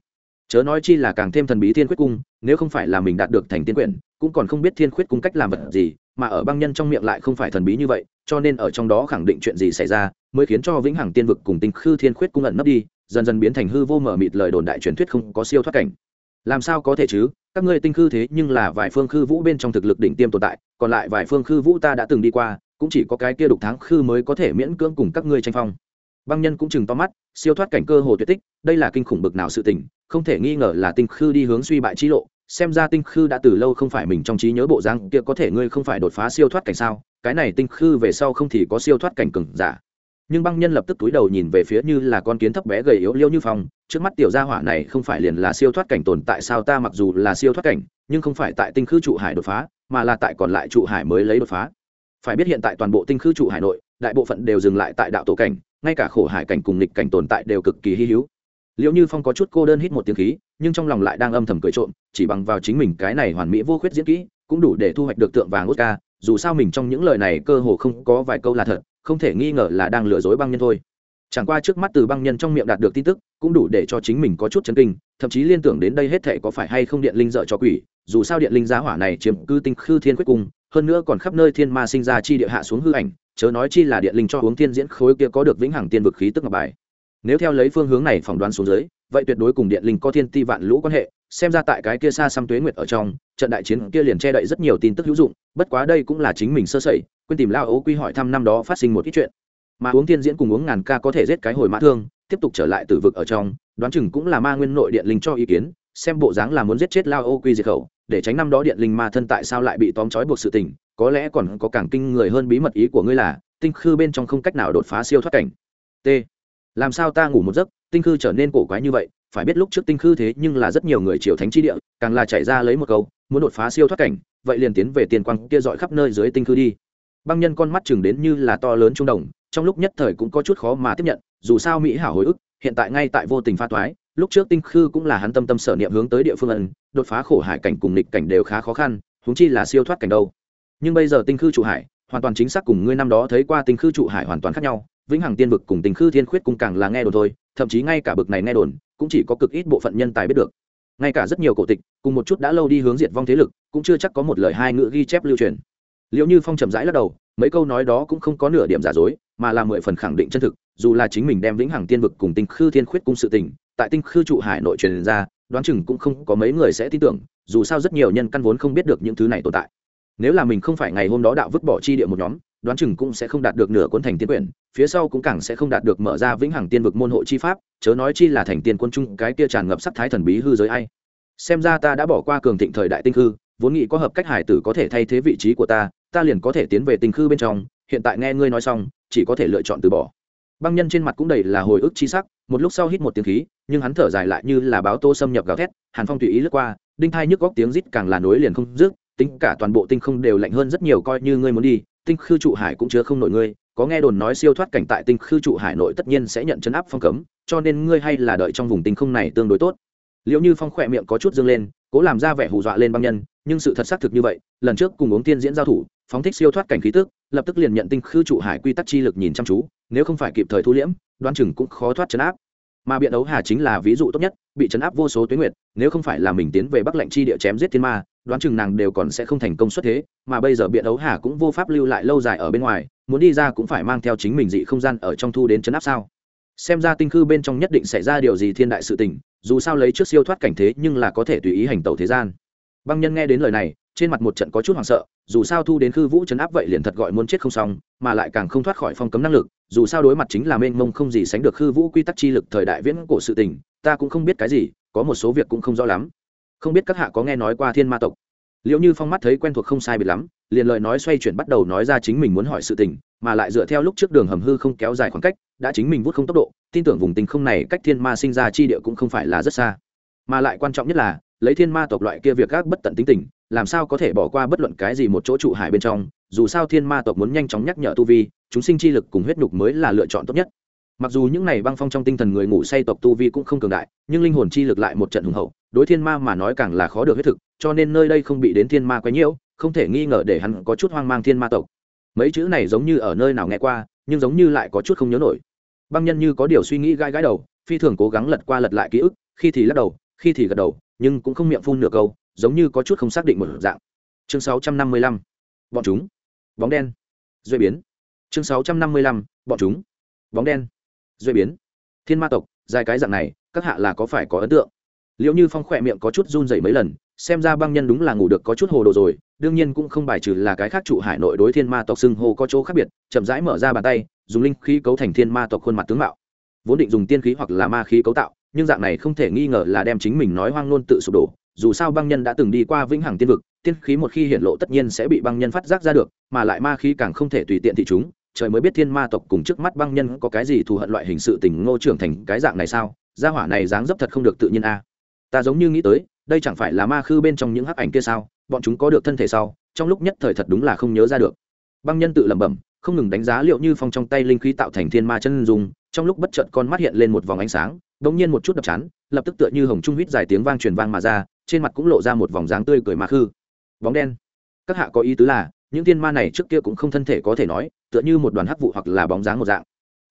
Chớ nói chi là càng thêm thần bí thiên khuyết cung, nếu không phải là mình đạt được thành tiên quyển, cũng còn không biết thiên khuyết cung cách làm vật gì, mà ở băng nhân trong miệng lại không phải thần bí như vậy, cho nên ở trong đó khẳng định chuyện gì xảy ra, mới khiến cho vĩnh hằng tiên vực cùng tinh khư thiên khuyết cung ẩn nấp đi, dần dần biến thành hư vô mở mịt lời đồn đại truyền thuyết không có siêu thoát cảnh làm sao có thể chứ? Các ngươi tinh khư thế nhưng là vài phương khư vũ bên trong thực lực đỉnh tiêm tồn tại, còn lại vài phương khư vũ ta đã từng đi qua, cũng chỉ có cái kia đục tháng khư mới có thể miễn cưỡng cùng các ngươi tranh phong. Băng nhân cũng chừng to mắt, siêu thoát cảnh cơ hồ tuyệt tích, đây là kinh khủng bực nào sự tình, không thể nghi ngờ là tinh khư đi hướng suy bại trí lộ, xem ra tinh khư đã từ lâu không phải mình trong trí nhớ bộ dáng kia có thể ngươi không phải đột phá siêu thoát cảnh sao? Cái này tinh khư về sau không thì có siêu thoát cảnh cừng giả nhưng băng nhân lập tức túi đầu nhìn về phía như là con kiến thấp bé gầy yếu liêu như phong, trước mắt tiểu gia hỏa này không phải liền là siêu thoát cảnh tồn tại sao ta mặc dù là siêu thoát cảnh, nhưng không phải tại tinh khư trụ hải đột phá, mà là tại còn lại trụ hải mới lấy đột phá. Phải biết hiện tại toàn bộ tinh khư trụ hải nội, đại bộ phận đều dừng lại tại đạo tổ cảnh, ngay cả khổ hải cảnh cùng nghịch cảnh tồn tại đều cực kỳ hy hữu. Liệu như phong có chút cô đơn hít một tiếng khí, nhưng trong lòng lại đang âm thầm cười trộm, chỉ bằng vào chính mình cái này hoàn mỹ vô khuyết diễn kỹ, cũng đủ để thu hoạch được tượng vàng oscar, dù sao mình trong những lời này cơ hồ không có vài câu là thật không thể nghi ngờ là đang lừa dối băng nhân thôi. Chẳng qua trước mắt từ băng nhân trong miệng đạt được tin tức, cũng đủ để cho chính mình có chút chấn kinh, thậm chí liên tưởng đến đây hết thể có phải hay không điện linh dợ cho quỷ, dù sao điện linh giá hỏa này chiếm cư tinh khư thiên quyết cung, hơn nữa còn khắp nơi thiên ma sinh ra chi địa hạ xuống hư ảnh, chớ nói chi là điện linh cho uống thiên diễn khối kia có được vĩnh hằng tiên vực khí tức ngọc bài. Nếu theo lấy phương hướng này phỏng đoán xuống dưới, vậy tuyệt đối cùng điện linh có thiên ti vạn lũ quan hệ xem ra tại cái kia xa xăm tuế nguyệt ở trong, trận đại chiến kia liền che đậy rất nhiều tin tức hữu dụng, bất quá đây cũng là chính mình sơ sẩy, quên tìm lao ấu quy hỏi thăm năm đó phát sinh một ít chuyện. Mà uống thiên diễn cùng uống ngàn ca có thể giết cái hồi mã thương, tiếp tục trở lại từ vực ở trong, đoán chừng cũng là ma nguyên nội điện linh cho ý kiến, xem bộ dáng là muốn giết chết lao ô quy diệt khẩu, để tránh năm đó điện linh ma thân tại sao lại bị tóm trói buộc sự tình, có lẽ còn có càng kinh người hơn bí mật ý của ngươi là, tinh khư bên trong không cách nào đột phá siêu thoát cảnh. T. Làm sao ta ngủ một giấc, tinh khư trở nên cổ quái như vậy phải biết lúc trước tinh khư thế nhưng là rất nhiều người triều thánh chi địa, càng là chạy ra lấy một câu, muốn đột phá siêu thoát cảnh, vậy liền tiến về tiền quang kia dọi khắp nơi dưới tinh khư đi. Băng nhân con mắt chừng đến như là to lớn trung đồng, trong lúc nhất thời cũng có chút khó mà tiếp nhận, dù sao mỹ hảo hồi ức, hiện tại ngay tại vô tình pha toái lúc trước tinh khư cũng là hắn tâm tâm sở niệm hướng tới địa phương ẩn, đột phá khổ hải cảnh cùng nghịch cảnh đều khá khó khăn, huống chi là siêu thoát cảnh đâu. Nhưng bây giờ tinh khư trụ hải, hoàn toàn chính xác cùng ngươi năm đó thấy qua tinh khư trụ hải hoàn toàn khác nhau, vĩnh hằng tiên vực cùng tinh khư thiên khuyết cùng càng là nghe đồn thôi, thậm chí ngay cả bực này nghe đồn cũng chỉ có cực ít bộ phận nhân tài biết được. Ngay cả rất nhiều cổ tịch, cùng một chút đã lâu đi hướng diệt vong thế lực, cũng chưa chắc có một lời hai ngữ ghi chép lưu truyền. Liệu như phong trầm rãi lắc đầu, mấy câu nói đó cũng không có nửa điểm giả dối, mà là mười phần khẳng định chân thực, dù là chính mình đem vĩnh hằng tiên vực cùng tinh khư thiên khuyết cung sự tình, tại tinh khư trụ hải nội truyền ra, đoán chừng cũng không có mấy người sẽ tin tưởng, dù sao rất nhiều nhân căn vốn không biết được những thứ này tồn tại. Nếu là mình không phải ngày hôm đó đạo vứt bỏ chi địa một nhóm, đoán chừng cũng sẽ không đạt được nửa cuốn thành tiên quyển phía sau cũng càng sẽ không đạt được mở ra vĩnh hằng tiên vực môn hộ chi pháp, chớ nói chi là thành tiên quân trung, cái kia tràn ngập sắc thái thần bí hư giới ai. Xem ra ta đã bỏ qua cường thịnh thời đại tinh hư vốn nghĩ có hợp cách hải tử có thể thay thế vị trí của ta ta liền có thể tiến về tinh khư bên trong, hiện tại nghe ngươi nói xong, chỉ có thể lựa chọn từ bỏ. Băng nhân trên mặt cũng đầy là hồi ức chi sắc, một lúc sau hít một tiếng khí, nhưng hắn thở dài lại như là báo tô xâm nhập gào thét, hàn phong tùy ý lướt qua, đinh thai nhức góc tiếng rít càng là nối liền không dứt, tính cả toàn bộ tinh không đều lạnh hơn rất nhiều, coi như ngươi muốn đi, tinh khư trụ hải cũng chứa không nổi ngươi có nghe đồn nói siêu thoát cảnh tại tinh khư trụ hải nội tất nhiên sẽ nhận chấn áp phong cấm, cho nên ngươi hay là đợi trong vùng tinh không này tương đối tốt. Liệu như phong khỏe miệng có chút dâng lên, cố làm ra vẻ hù dọa lên băng nhân, nhưng sự thật xác thực như vậy, lần trước cùng uống tiên diễn giao thủ, phóng thích siêu thoát cảnh khí tức, lập tức liền nhận tinh khư trụ hải quy tắc chi lực nhìn chăm chú, nếu không phải kịp thời thu liễm, đoán chừng cũng khó thoát chấn áp. Mà biện đấu hà chính là ví dụ tốt nhất, bị chấn áp vô số tuyến nguyệt, nếu không phải là mình tiến về bắc lệnh chi địa chém giết thiên ma đoán chừng nàng đều còn sẽ không thành công xuất thế, mà bây giờ biện đấu hà cũng vô pháp lưu lại lâu dài ở bên ngoài, muốn đi ra cũng phải mang theo chính mình dị không gian ở trong thu đến chấn áp sao? Xem ra tinh khư bên trong nhất định xảy ra điều gì thiên đại sự tình, dù sao lấy trước siêu thoát cảnh thế nhưng là có thể tùy ý hành tẩu thế gian. Băng nhân nghe đến lời này, trên mặt một trận có chút hoảng sợ, dù sao thu đến khư vũ chấn áp vậy liền thật gọi muốn chết không xong, mà lại càng không thoát khỏi phong cấm năng lực, dù sao đối mặt chính là mênh mông không gì sánh được khư vũ quy tắc chi lực thời đại viễn cổ sự tình, ta cũng không biết cái gì, có một số việc cũng không rõ lắm không biết các hạ có nghe nói qua thiên ma tộc. Liệu như phong mắt thấy quen thuộc không sai biệt lắm, liền lời nói xoay chuyển bắt đầu nói ra chính mình muốn hỏi sự tình, mà lại dựa theo lúc trước đường hầm hư không kéo dài khoảng cách, đã chính mình vút không tốc độ, tin tưởng vùng tình không này cách thiên ma sinh ra chi địa cũng không phải là rất xa. Mà lại quan trọng nhất là, lấy thiên ma tộc loại kia việc gác bất tận tính tình, làm sao có thể bỏ qua bất luận cái gì một chỗ trụ hải bên trong, dù sao thiên ma tộc muốn nhanh chóng nhắc nhở tu vi, chúng sinh chi lực cùng huyết nhục mới là lựa chọn tốt nhất mặc dù những này băng phong trong tinh thần người ngủ say tộc tu vi cũng không cường đại, nhưng linh hồn chi lực lại một trận hùng hậu, đối thiên ma mà nói càng là khó được hết thực, cho nên nơi đây không bị đến thiên ma quấy nhiễu, không thể nghi ngờ để hắn có chút hoang mang thiên ma tộc. Mấy chữ này giống như ở nơi nào nghe qua, nhưng giống như lại có chút không nhớ nổi. Băng nhân như có điều suy nghĩ gai gãi đầu, phi thường cố gắng lật qua lật lại ký ức, khi thì lắc đầu, khi thì gật đầu, nhưng cũng không miệng phun nửa câu, giống như có chút không xác định một dạng. Chương 655. bọn chúng. Bóng đen. Duy biến. Chương 655. bọn chúng. Bóng đen duy biến. Thiên ma tộc, dài cái dạng này, các hạ là có phải có ấn tượng? Liệu như phong khỏe miệng có chút run dậy mấy lần, xem ra băng nhân đúng là ngủ được có chút hồ đồ rồi, đương nhiên cũng không bài trừ là cái khác trụ hải nội đối thiên ma tộc xưng hô có chỗ khác biệt, chậm rãi mở ra bàn tay, dùng linh khí cấu thành thiên ma tộc khuôn mặt tướng mạo. Vốn định dùng tiên khí hoặc là ma khí cấu tạo, nhưng dạng này không thể nghi ngờ là đem chính mình nói hoang nôn tự sụp đổ, dù sao băng nhân đã từng đi qua vĩnh hằng tiên vực, tiên khí một khi hiện lộ tất nhiên sẽ bị băng nhân phát giác ra được, mà lại ma khí càng không thể tùy tiện thị chúng trời mới biết thiên ma tộc cùng trước mắt băng nhân có cái gì thù hận loại hình sự tình ngô trưởng thành cái dạng này sao? Gia hỏa này dáng dấp thật không được tự nhiên a. À. Ta giống như nghĩ tới, đây chẳng phải là ma khư bên trong những hắc ảnh kia sao? Bọn chúng có được thân thể sau, trong lúc nhất thời thật đúng là không nhớ ra được. Băng nhân tự lẩm bẩm, không ngừng đánh giá liệu như phong trong tay linh khí tạo thành thiên ma chân dùng trong lúc bất chợt con mắt hiện lên một vòng ánh sáng, bỗng nhiên một chút đập chán, lập tức tựa như hồng trung huýt dài tiếng vang truyền vang mà ra, trên mặt cũng lộ ra một vòng dáng tươi cười ma khư. Bóng đen. Các hạ có ý tứ là những thiên ma này trước kia cũng không thân thể có thể nói, tựa như một đoàn hắc vụ hoặc là bóng dáng một dạng.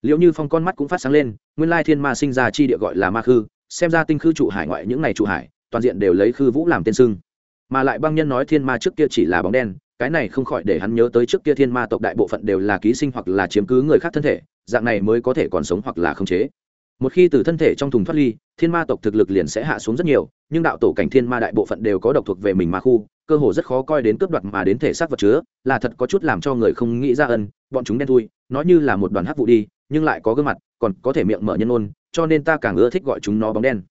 Liệu như phong con mắt cũng phát sáng lên, nguyên lai thiên ma sinh ra chi địa gọi là ma khư, xem ra tinh khư trụ hải ngoại những này trụ hải, toàn diện đều lấy khư vũ làm tên sưng mà lại băng nhân nói thiên ma trước kia chỉ là bóng đen, cái này không khỏi để hắn nhớ tới trước kia thiên ma tộc đại bộ phận đều là ký sinh hoặc là chiếm cứ người khác thân thể, dạng này mới có thể còn sống hoặc là khống chế. Một khi từ thân thể trong thùng thoát ly, thiên ma tộc thực lực liền sẽ hạ xuống rất nhiều, nhưng đạo tổ cảnh thiên ma đại bộ phận đều có độc thuộc về mình ma khu cơ hồ rất khó coi đến cướp đoạt mà đến thể xác vật chứa, là thật có chút làm cho người không nghĩ ra ân, bọn chúng đen thui nó như là một đoàn hắc vụ đi, nhưng lại có gương mặt, còn có thể miệng mở nhân ôn cho nên ta càng ưa thích gọi chúng nó bóng đen.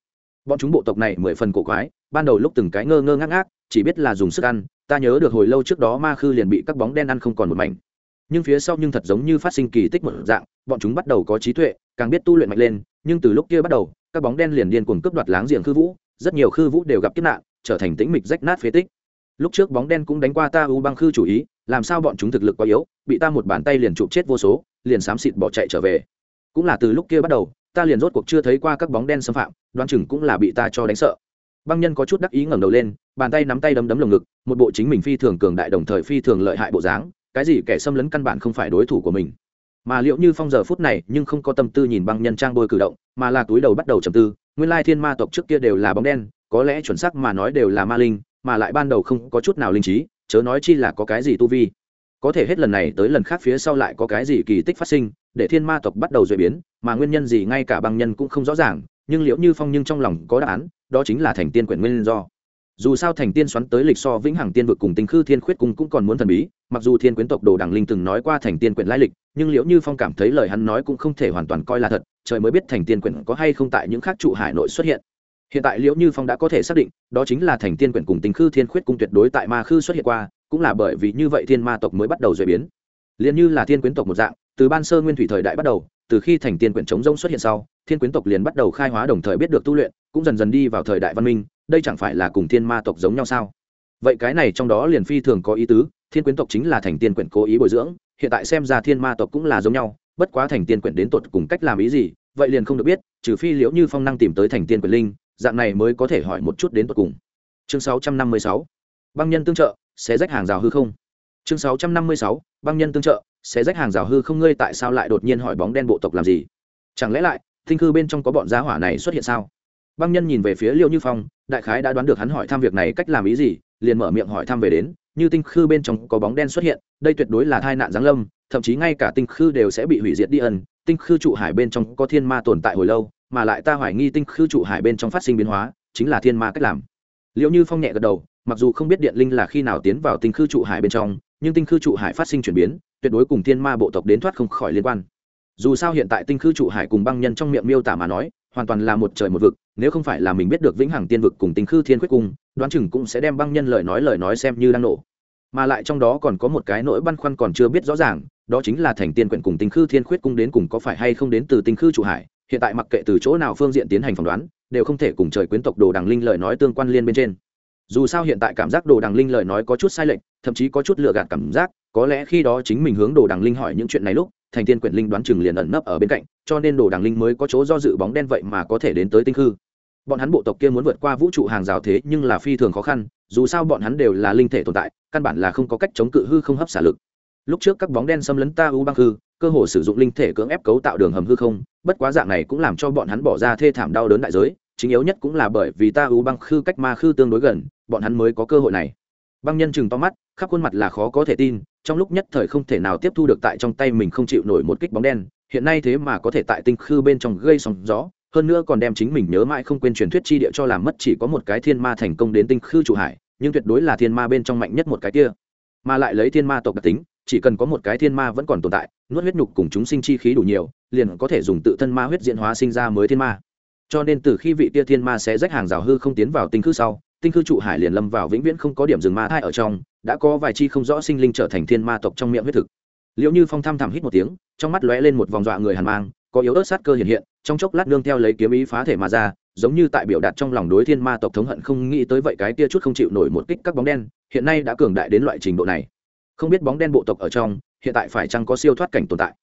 Bọn chúng bộ tộc này mười phần cổ quái, ban đầu lúc từng cái ngơ ngơ ngác ngác, chỉ biết là dùng sức ăn, ta nhớ được hồi lâu trước đó ma khư liền bị các bóng đen ăn không còn một mảnh. Nhưng phía sau nhưng thật giống như phát sinh kỳ tích một dạng, bọn chúng bắt đầu có trí tuệ, càng biết tu luyện mạnh lên, nhưng từ lúc kia bắt đầu, các bóng đen liền điên cuồng cướp đoạt láng giềng khư vũ, rất nhiều khư vũ đều gặp kiếp nạn, trở thành tĩnh mịch rách nát phế tích lúc trước bóng đen cũng đánh qua ta u băng khư chủ ý, làm sao bọn chúng thực lực quá yếu, bị ta một bàn tay liền chụp chết vô số, liền xám xịt bỏ chạy trở về. Cũng là từ lúc kia bắt đầu, ta liền rốt cuộc chưa thấy qua các bóng đen xâm phạm đoan chừng cũng là bị ta cho đánh sợ. Băng nhân có chút đắc ý ngẩng đầu lên, bàn tay nắm tay đấm đấm lồng ngực, một bộ chính mình phi thường cường đại đồng thời phi thường lợi hại bộ dáng, cái gì kẻ xâm lấn căn bản không phải đối thủ của mình. Mà liệu như phong giờ phút này nhưng không có tâm tư nhìn băng nhân trang bôi cử động, mà là túi đầu bắt đầu trầm tư, nguyên lai thiên ma tộc trước kia đều là bóng đen, có lẽ chuẩn xác mà nói đều là ma linh mà lại ban đầu không có chút nào linh trí, chớ nói chi là có cái gì tu vi. Có thể hết lần này tới lần khác phía sau lại có cái gì kỳ tích phát sinh, để thiên ma tộc bắt đầu duy biến, mà nguyên nhân gì ngay cả băng nhân cũng không rõ ràng, nhưng liệu như phong nhưng trong lòng có đáp án, đó chính là thành tiên quyển nguyên do. Dù sao thành tiên xoắn tới lịch so vĩnh hằng tiên vực cùng tinh khư thiên khuyết cung cũng còn muốn thần bí, mặc dù thiên quyến tộc đồ đằng linh từng nói qua thành tiên quyển lai lịch, nhưng liệu như phong cảm thấy lời hắn nói cũng không thể hoàn toàn coi là thật, trời mới biết thành tiên quyển có hay không tại những khác trụ hải nội xuất hiện hiện tại liễu như phong đã có thể xác định, đó chính là thành tiên quyển cùng tình khư thiên khuyết cung tuyệt đối tại ma khư xuất hiện qua, cũng là bởi vì như vậy thiên ma tộc mới bắt đầu duy biến. Liền như là thiên quyến tộc một dạng, từ ban sơ nguyên thủy thời đại bắt đầu, từ khi thành tiên quyển chống rông xuất hiện sau, thiên quyến tộc liền bắt đầu khai hóa đồng thời biết được tu luyện, cũng dần dần đi vào thời đại văn minh, đây chẳng phải là cùng thiên ma tộc giống nhau sao? Vậy cái này trong đó liền phi thường có ý tứ, thiên quyến tộc chính là thành tiên quyển cố ý bồi dưỡng, hiện tại xem ra thiên ma tộc cũng là giống nhau, bất quá thành tiên quyển đến tột cùng cách làm ý gì, vậy liền không được biết, trừ phi liễu như phong năng tìm tới thành tiên quyển linh dạng này mới có thể hỏi một chút đến tận cùng. Chương 656. băng nhân tương trợ, sẽ rách hàng rào hư không? Chương 656. băng nhân tương trợ, sẽ rách hàng rào hư không? Ngươi tại sao lại đột nhiên hỏi bóng đen bộ tộc làm gì? Chẳng lẽ lại, thinh cư bên trong có bọn giá hỏa này xuất hiện sao? Băng nhân nhìn về phía liêu như phong, đại khái đã đoán được hắn hỏi thăm việc này cách làm ý gì, liền mở miệng hỏi thăm về đến, như tinh khư bên trong có bóng đen xuất hiện, đây tuyệt đối là tai nạn giáng lâm, thậm chí ngay cả tinh khư đều sẽ bị hủy diệt đi ẩn. Tinh khư trụ hải bên trong có thiên ma tồn tại hồi lâu mà lại ta hoài nghi tinh khư trụ hải bên trong phát sinh biến hóa, chính là thiên ma cách làm. Liệu như phong nhẹ gật đầu, mặc dù không biết điện linh là khi nào tiến vào tinh khư trụ hải bên trong, nhưng tinh khư trụ hải phát sinh chuyển biến, tuyệt đối cùng thiên ma bộ tộc đến thoát không khỏi liên quan. Dù sao hiện tại tinh khư trụ hải cùng băng nhân trong miệng miêu tả mà nói, hoàn toàn là một trời một vực, nếu không phải là mình biết được vĩnh hằng tiên vực cùng tinh khư thiên khuyết cung, đoán chừng cũng sẽ đem băng nhân lời nói lời nói xem như đang nổ. Mà lại trong đó còn có một cái nỗi băn khoăn còn chưa biết rõ ràng, đó chính là thành tiên quyển cùng tinh khư thiên khuyết cung đến cùng có phải hay không đến từ tinh khư trụ hải hiện tại mặc kệ từ chỗ nào phương diện tiến hành phỏng đoán, đều không thể cùng trời quyến tộc đồ đằng linh lời nói tương quan liên bên trên. Dù sao hiện tại cảm giác đồ đằng linh lời nói có chút sai lệch, thậm chí có chút lựa gạt cảm giác, có lẽ khi đó chính mình hướng đồ đằng linh hỏi những chuyện này lúc, thành tiên quyển linh đoán chừng liền ẩn nấp ở bên cạnh, cho nên đồ đằng linh mới có chỗ do dự bóng đen vậy mà có thể đến tới tinh khư. Bọn hắn bộ tộc kia muốn vượt qua vũ trụ hàng rào thế nhưng là phi thường khó khăn, dù sao bọn hắn đều là linh thể tồn tại, căn bản là không có cách chống cự hư không hấp xả lực lúc trước các bóng đen xâm lấn ta u băng hư cơ hồ sử dụng linh thể cưỡng ép cấu tạo đường hầm hư không, bất quá dạng này cũng làm cho bọn hắn bỏ ra thê thảm đau đớn đại giới, chính yếu nhất cũng là bởi vì ta u băng khư cách ma khư tương đối gần, bọn hắn mới có cơ hội này. Băng nhân chừng to mắt, khắp khuôn mặt là khó có thể tin, trong lúc nhất thời không thể nào tiếp thu được tại trong tay mình không chịu nổi một kích bóng đen, hiện nay thế mà có thể tại tinh khư bên trong gây sóng gió, hơn nữa còn đem chính mình nhớ mãi không quên truyền thuyết chi địa cho làm mất chỉ có một cái thiên ma thành công đến tinh khư trụ hải, nhưng tuyệt đối là thiên ma bên trong mạnh nhất một cái kia. Mà lại lấy thiên ma tộc đặc tính chỉ cần có một cái thiên ma vẫn còn tồn tại, nuốt huyết nhục cùng chúng sinh chi khí đủ nhiều, liền có thể dùng tự thân ma huyết diễn hóa sinh ra mới thiên ma. Cho nên từ khi vị tia thiên ma sẽ rách hàng rào hư không tiến vào tinh khư sau, tinh khư trụ hải liền lâm vào vĩnh viễn không có điểm dừng ma thai ở trong, đã có vài chi không rõ sinh linh trở thành thiên ma tộc trong miệng huyết thực. Liệu như phong thăm thẳm hít một tiếng, trong mắt lóe lên một vòng dọa người hàn mang, có yếu ớt sát cơ hiện hiện, trong chốc lát nương theo lấy kiếm ý phá thể mà ra, giống như tại biểu đạt trong lòng đối thiên ma tộc thống hận không nghĩ tới vậy cái tia chút không chịu nổi một kích các bóng đen, hiện nay đã cường đại đến loại trình độ này không biết bóng đen bộ tộc ở trong, hiện tại phải chăng có siêu thoát cảnh tồn tại.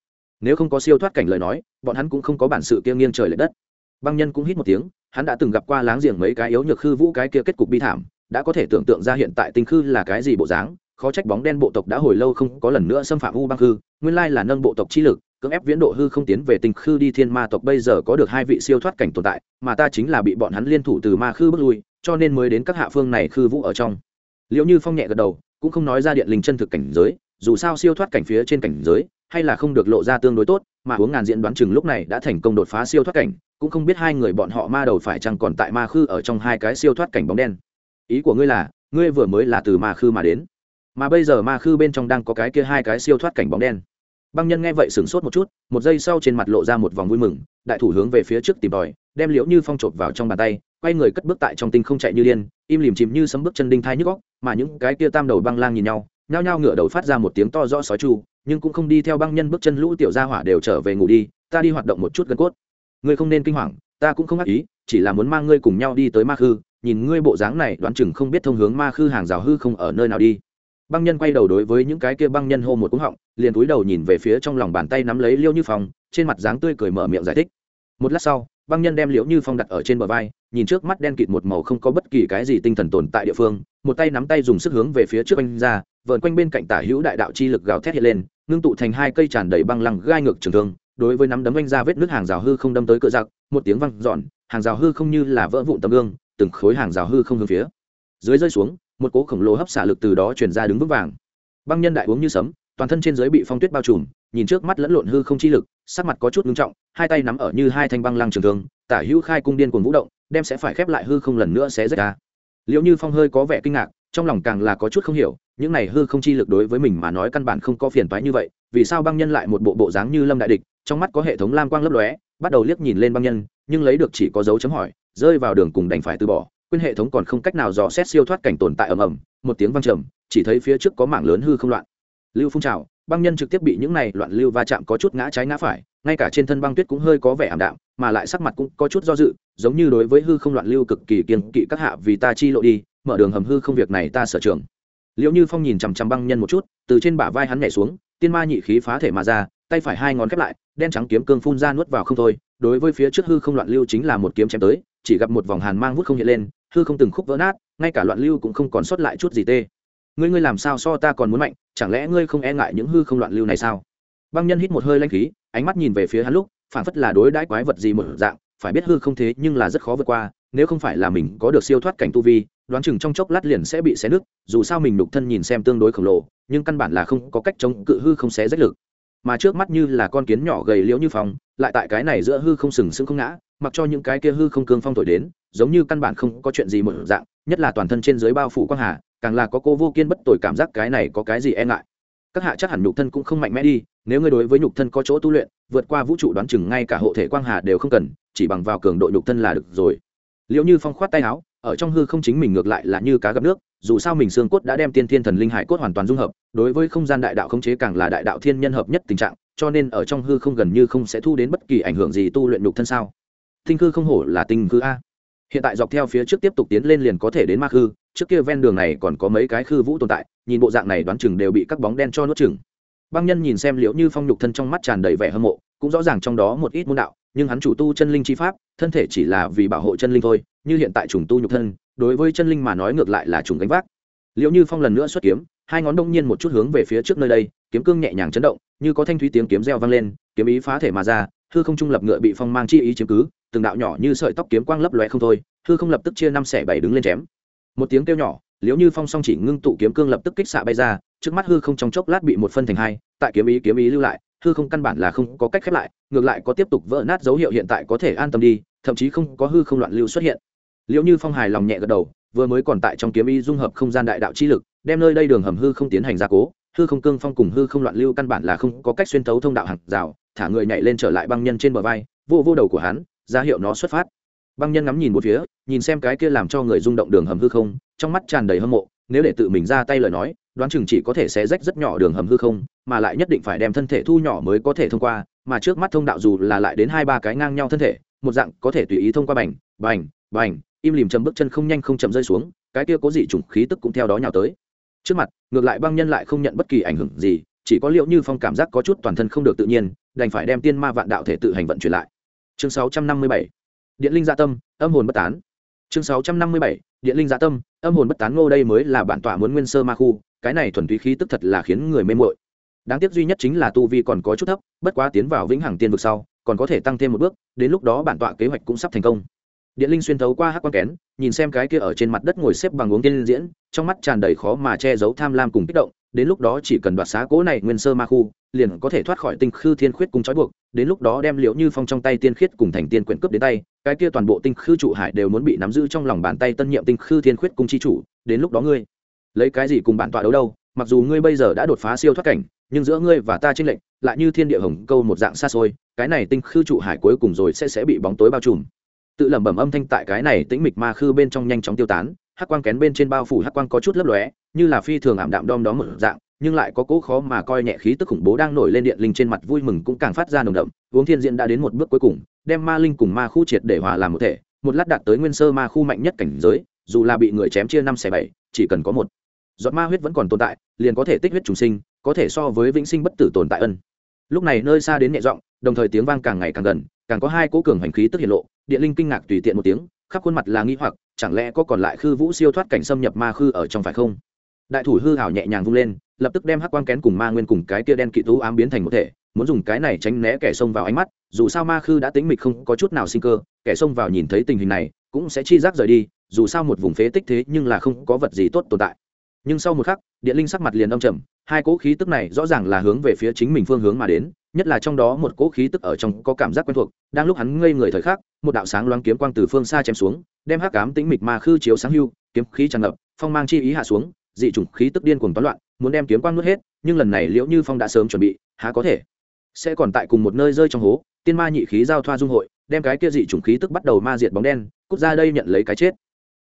Nếu không có siêu thoát cảnh lời nói, bọn hắn cũng không có bản sự kia nghiêng trời l ệ đất. Băng nhân cũng hít một tiếng, hắn đã từng gặp qua láng giềng mấy cái yếu nhược khư vũ cái kia kết cục bi thảm, đã có thể tưởng tượng ra hiện tại tinh khư là cái gì bộ dáng, khó trách bóng đen bộ tộc đã hồi lâu không có lần nữa xâm phạm u băng khư, nguyên lai là nâng bộ tộc chi lực, cưỡng ép viễn độ hư không tiến về tinh khư đi thiên ma tộc bây giờ có được hai vị siêu thoát cảnh tồn tại, mà ta chính là bị bọn hắn liên thủ từ ma khư bước lui, cho nên mới đến các hạ phương này khư vũ ở trong. Liệu như phong nhẹ gật đầu cũng không nói ra điện linh chân thực cảnh giới, dù sao siêu thoát cảnh phía trên cảnh giới, hay là không được lộ ra tương đối tốt, mà huống ngàn diễn đoán chừng lúc này đã thành công đột phá siêu thoát cảnh, cũng không biết hai người bọn họ ma đầu phải chăng còn tại ma khư ở trong hai cái siêu thoát cảnh bóng đen. Ý của ngươi là, ngươi vừa mới là từ ma khư mà đến, mà bây giờ ma khư bên trong đang có cái kia hai cái siêu thoát cảnh bóng đen băng nhân nghe vậy sửng sốt một chút, một giây sau trên mặt lộ ra một vòng vui mừng, đại thủ hướng về phía trước tìm tòi, đem liễu như phong chộp vào trong bàn tay, quay người cất bước tại trong tinh không chạy như điên, im lìm chìm như sấm bước chân đinh thai nhức góc mà những cái kia tam đầu băng lang nhìn nhau, nhao nhao ngửa đầu phát ra một tiếng to rõ sói chu, nhưng cũng không đi theo băng nhân bước chân lũ tiểu gia hỏa đều trở về ngủ đi, ta đi hoạt động một chút gân cốt. Ngươi không nên kinh hoàng, ta cũng không ác ý, chỉ là muốn mang ngươi cùng nhau đi tới ma khư, nhìn ngươi bộ dáng này đoán chừng không biết thông hướng ma khư hàng rào hư không ở nơi nào đi băng nhân quay đầu đối với những cái kia băng nhân hô một cúng họng, liền túi đầu nhìn về phía trong lòng bàn tay nắm lấy liêu như phong, trên mặt dáng tươi cười mở miệng giải thích. Một lát sau, băng nhân đem liễu như phong đặt ở trên bờ vai, nhìn trước mắt đen kịt một màu không có bất kỳ cái gì tinh thần tồn tại địa phương, một tay nắm tay dùng sức hướng về phía trước anh ra vợn quanh bên cạnh tả hữu đại đạo chi lực gào thét hiện lên, ngưng tụ thành hai cây tràn đầy băng lăng gai ngược trường thương, đối với nắm đấm anh ra vết nước hàng rào hư không đâm tới cự giặc, một tiếng văng dọn, hàng rào hư không như là vỡ vụn tấm gương, từng khối hàng rào hư không hướng phía dưới rơi xuống một cỗ khổng lồ hấp xả lực từ đó truyền ra đứng vững vàng. Băng nhân đại uống như sấm, toàn thân trên dưới bị phong tuyết bao trùm, nhìn trước mắt lẫn lộn hư không chi lực, sắc mặt có chút ngưng trọng, hai tay nắm ở như hai thanh băng lăng trường thương, tả hữu khai cung điên cuồng vũ động, đem sẽ phải khép lại hư không lần nữa sẽ rách ra. Liệu như phong hơi có vẻ kinh ngạc, trong lòng càng là có chút không hiểu, những này hư không chi lực đối với mình mà nói căn bản không có phiền toái như vậy, vì sao băng nhân lại một bộ bộ dáng như lâm đại địch, trong mắt có hệ thống lam quang lấp lóe, bắt đầu liếc nhìn lên băng nhân, nhưng lấy được chỉ có dấu chấm hỏi, rơi vào đường cùng đành phải từ bỏ quên hệ thống còn không cách nào dò xét siêu thoát cảnh tồn tại ầm ầm, một tiếng vang trầm, chỉ thấy phía trước có mảng lớn hư không loạn. Lưu phun trào, băng nhân trực tiếp bị những này loạn lưu va chạm có chút ngã trái ngã phải, ngay cả trên thân băng tuyết cũng hơi có vẻ ảm đạm, mà lại sắc mặt cũng có chút do dự, giống như đối với hư không loạn lưu cực kỳ kiên kỵ các hạ vì ta chi lộ đi, mở đường hầm hư không việc này ta sở trường. Liệu như phong nhìn chằm chằm băng nhân một chút, từ trên bả vai hắn nhảy xuống, tiên ma nhị khí phá thể mà ra, tay phải hai ngón khép lại, đen trắng kiếm cương phun ra nuốt vào không thôi, đối với phía trước hư không loạn lưu chính là một kiếm chém tới, chỉ gặp một vòng hàn mang vút không hiện lên hư không từng khúc vỡ nát, ngay cả loạn lưu cũng không còn sót lại chút gì tê. Ngươi ngươi làm sao so ta còn muốn mạnh, chẳng lẽ ngươi không e ngại những hư không loạn lưu này sao? Băng nhân hít một hơi lanh khí, ánh mắt nhìn về phía hắn lúc phản phất là đối đãi quái vật gì một dạng, phải biết hư không thế nhưng là rất khó vượt qua, nếu không phải là mình có được siêu thoát cảnh tu vi, đoán chừng trong chốc lát liền sẽ bị xé nứt, dù sao mình nục thân nhìn xem tương đối khổng lồ, nhưng căn bản là không có cách chống cự hư không xé rách lực. Mà trước mắt như là con kiến nhỏ gầy liễu như phòng lại tại cái này giữa hư không sừng sững không ngã, mặc cho những cái kia hư không cương phong thổi đến giống như căn bản không có chuyện gì một dạng, nhất là toàn thân trên dưới bao phủ quang hà, càng là có cô vô kiên bất tội cảm giác cái này có cái gì e ngại. Các hạ chắc hẳn nhục thân cũng không mạnh mẽ đi, nếu ngươi đối với nhục thân có chỗ tu luyện, vượt qua vũ trụ đoán chừng ngay cả hộ thể quang hà đều không cần, chỉ bằng vào cường độ nhục thân là được rồi. Liệu như phong khoát tay áo, ở trong hư không chính mình ngược lại là như cá gặp nước, dù sao mình xương cốt đã đem tiên thiên thần linh hải cốt hoàn toàn dung hợp, đối với không gian đại đạo khống chế càng là đại đạo thiên nhân hợp nhất tình trạng, cho nên ở trong hư không gần như không sẽ thu đến bất kỳ ảnh hưởng gì tu luyện nhục thân sao. Tinh hư không hổ là tinh hư a hiện tại dọc theo phía trước tiếp tục tiến lên liền có thể đến ma khư, trước kia ven đường này còn có mấy cái khư vũ tồn tại, nhìn bộ dạng này đoán chừng đều bị các bóng đen cho nuốt chừng băng nhân nhìn xem liệu như phong nhục thân trong mắt tràn đầy vẻ hâm mộ, cũng rõ ràng trong đó một ít môn đạo, nhưng hắn chủ tu chân linh chi pháp, thân thể chỉ là vì bảo hộ chân linh thôi, như hiện tại trùng tu nhục thân, đối với chân linh mà nói ngược lại là trùng gánh vác. Liệu như phong lần nữa xuất kiếm, hai ngón đông nhiên một chút hướng về phía trước nơi đây, kiếm cương nhẹ nhàng chấn động, như có thanh thúy tiếng kiếm reo vang lên, kiếm ý phá thể mà ra hư không trung lập ngựa bị phong mang chi ý chiếm cứ, từng đạo nhỏ như sợi tóc kiếm quang lấp lóe không thôi, hư không lập tức chia năm xẻ bảy đứng lên chém. Một tiếng kêu nhỏ liếu như phong song chỉ ngưng tụ kiếm cương lập tức kích xạ bay ra, trước mắt hư không trong chốc lát bị một phân thành hai, tại kiếm ý kiếm ý lưu lại, hư không căn bản là không có cách khép lại, ngược lại có tiếp tục vỡ nát dấu hiệu hiện tại có thể an tâm đi, thậm chí không có hư không loạn lưu xuất hiện. Liệu như phong hài lòng nhẹ gật đầu, vừa mới còn tại trong kiếm ý dung hợp không gian đại đạo chi lực, đem nơi đây đường hầm hư không tiến hành gia cố hư không cương phong cùng hư không loạn lưu căn bản là không có cách xuyên tấu thông đạo hàng rào, thả người nhảy lên trở lại băng nhân trên bờ vai, vô vô đầu của hắn, ra hiệu nó xuất phát. Băng nhân ngắm nhìn một phía, nhìn xem cái kia làm cho người rung động đường hầm hư không, trong mắt tràn đầy hâm mộ, nếu để tự mình ra tay lời nói, đoán chừng chỉ có thể xé rách rất nhỏ đường hầm hư không, mà lại nhất định phải đem thân thể thu nhỏ mới có thể thông qua, mà trước mắt thông đạo dù là lại đến hai ba cái ngang nhau thân thể, một dạng có thể tùy ý thông qua bành bành bành, im lìm chầm bước chân không nhanh không chậm rơi xuống, cái kia có gì trùng khí tức cũng theo đó nhào tới trước mặt, ngược lại băng nhân lại không nhận bất kỳ ảnh hưởng gì, chỉ có liệu như phong cảm giác có chút toàn thân không được tự nhiên, đành phải đem tiên ma vạn đạo thể tự hành vận chuyển lại. Chương 657 điện linh gia tâm, âm hồn bất tán. Chương 657 điện linh gia tâm, âm hồn bất tán ngô đây mới là bản tọa muốn nguyên sơ ma khu, cái này thuần túy khí tức thật là khiến người mê mội đáng tiếc duy nhất chính là tu vi còn có chút thấp, bất quá tiến vào vĩnh hằng tiên vực sau, còn có thể tăng thêm một bước, đến lúc đó bản tọa kế hoạch cũng sắp thành công điện linh xuyên thấu qua hắc quan kén, nhìn xem cái kia ở trên mặt đất ngồi xếp bằng uống tiên diễn, trong mắt tràn đầy khó mà che giấu tham lam cùng kích động, đến lúc đó chỉ cần đoạt xá cố này nguyên sơ ma khu, liền có thể thoát khỏi tinh khư thiên khuyết cùng trói buộc, đến lúc đó đem liễu như phong trong tay tiên khiết cùng thành tiên quyển cướp đến tay, cái kia toàn bộ tinh khư trụ hải đều muốn bị nắm giữ trong lòng bàn tay tân nhiệm tinh khư thiên khuyết cung chi chủ, đến lúc đó ngươi lấy cái gì cùng bản tọa đấu đâu, mặc dù ngươi bây giờ đã đột phá siêu thoát cảnh, nhưng giữa ngươi và ta chênh lệch, lại như thiên địa hồng câu một dạng xa xôi, cái này tinh khư trụ hải cuối cùng rồi sẽ sẽ bị bóng tối bao trùm tự lẩm bẩm âm thanh tại cái này tĩnh mịch ma khư bên trong nhanh chóng tiêu tán, hắc quang kén bên trên bao phủ hắc quang có chút lấp lóe, như là phi thường ảm đạm đom đó một dạng, nhưng lại có cố khó mà coi nhẹ khí tức khủng bố đang nổi lên điện linh trên mặt vui mừng cũng càng phát ra nồng đậm, uống thiên diện đã đến một bước cuối cùng, đem ma linh cùng ma khu triệt để hòa làm một thể, một lát đạt tới nguyên sơ ma khu mạnh nhất cảnh giới, dù là bị người chém chia năm xẻ bảy, chỉ cần có một. Giọt ma huyết vẫn còn tồn tại, liền có thể tích huyết trùng sinh, có thể so với vĩnh sinh bất tử tồn tại ân. Lúc này nơi xa đến nhẹ giọng, đồng thời tiếng vang càng ngày càng gần, càng có hai cố cường hành khí tức hiện lộ điện linh kinh ngạc tùy tiện một tiếng, khắp khuôn mặt là nghi hoặc, chẳng lẽ có còn lại khư vũ siêu thoát cảnh xâm nhập ma khư ở trong phải không? Đại thủ hư hảo nhẹ nhàng vung lên, lập tức đem hắc quang kén cùng ma nguyên cùng cái kia đen kỵ tú ám biến thành một thể, muốn dùng cái này tránh né kẻ xông vào ánh mắt, dù sao ma khư đã tính mịch không có chút nào sinh cơ, kẻ xông vào nhìn thấy tình hình này, cũng sẽ chi giác rời đi, dù sao một vùng phế tích thế nhưng là không có vật gì tốt tồn tại. Nhưng sau một khắc, điện linh sắc mặt liền âm trầm, hai cỗ khí tức này rõ ràng là hướng về phía chính mình phương hướng mà đến nhất là trong đó một cỗ khí tức ở trong có cảm giác quen thuộc, đang lúc hắn ngây người thời khắc, một đạo sáng loáng kiếm quang từ phương xa chém xuống, đem hắc cám tĩnh mịch ma khư chiếu sáng hưu, kiếm khí tràn ngập, phong mang chi ý hạ xuống, dị chủng khí tức điên cuồng toán loạn, muốn đem kiếm quang nuốt hết, nhưng lần này liễu như phong đã sớm chuẩn bị, há có thể? Sẽ còn tại cùng một nơi rơi trong hố, tiên ma nhị khí giao thoa dung hội, đem cái kia dị chủng khí tức bắt đầu ma diệt bóng đen, cút ra đây nhận lấy cái chết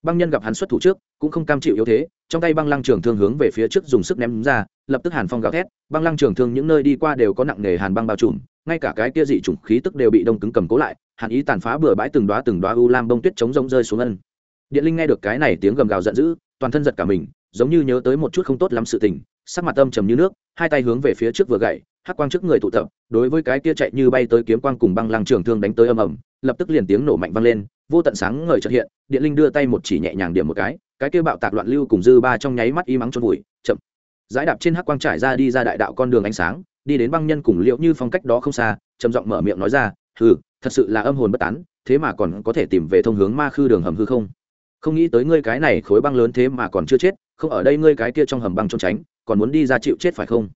băng nhân gặp hắn xuất thủ trước, cũng không cam chịu yếu thế, trong tay băng lăng trường thương hướng về phía trước dùng sức ném ra, lập tức hàn phong gào thét, băng lăng trường thương những nơi đi qua đều có nặng nề hàn băng bao trùm, ngay cả cái kia dị chủng khí tức đều bị đông cứng cầm cố lại, hàn ý tàn phá bừa bãi từng đoá từng đoá u lam bông tuyết chống rông rơi xuống ân. Điện linh nghe được cái này tiếng gầm gào giận dữ, toàn thân giật cả mình, giống như nhớ tới một chút không tốt lắm sự tình, sắc mặt âm trầm như nước, hai tay hướng về phía trước vừa gậy, hắc quang trước người tụ tập, đối với cái kia chạy như bay tới kiếm quang cùng băng lăng trường thương đánh tới âm ầm lập tức liền tiếng nổ mạnh vang lên, vô tận sáng ngời chợt hiện, điện linh đưa tay một chỉ nhẹ nhàng điểm một cái cái kia bạo tạc loạn lưu cùng dư ba trong nháy mắt y mắng trôn vùi, chậm. Giải đạp trên hắc quang trải ra đi ra đại đạo con đường ánh sáng, đi đến băng nhân cùng liệu như phong cách đó không xa, trầm giọng mở miệng nói ra, hừ, thật sự là âm hồn bất tán, thế mà còn có thể tìm về thông hướng ma khư đường hầm hư không? Không nghĩ tới ngươi cái này khối băng lớn thế mà còn chưa chết, không ở đây ngươi cái kia trong hầm băng trốn tránh, còn muốn đi ra chịu chết phải không?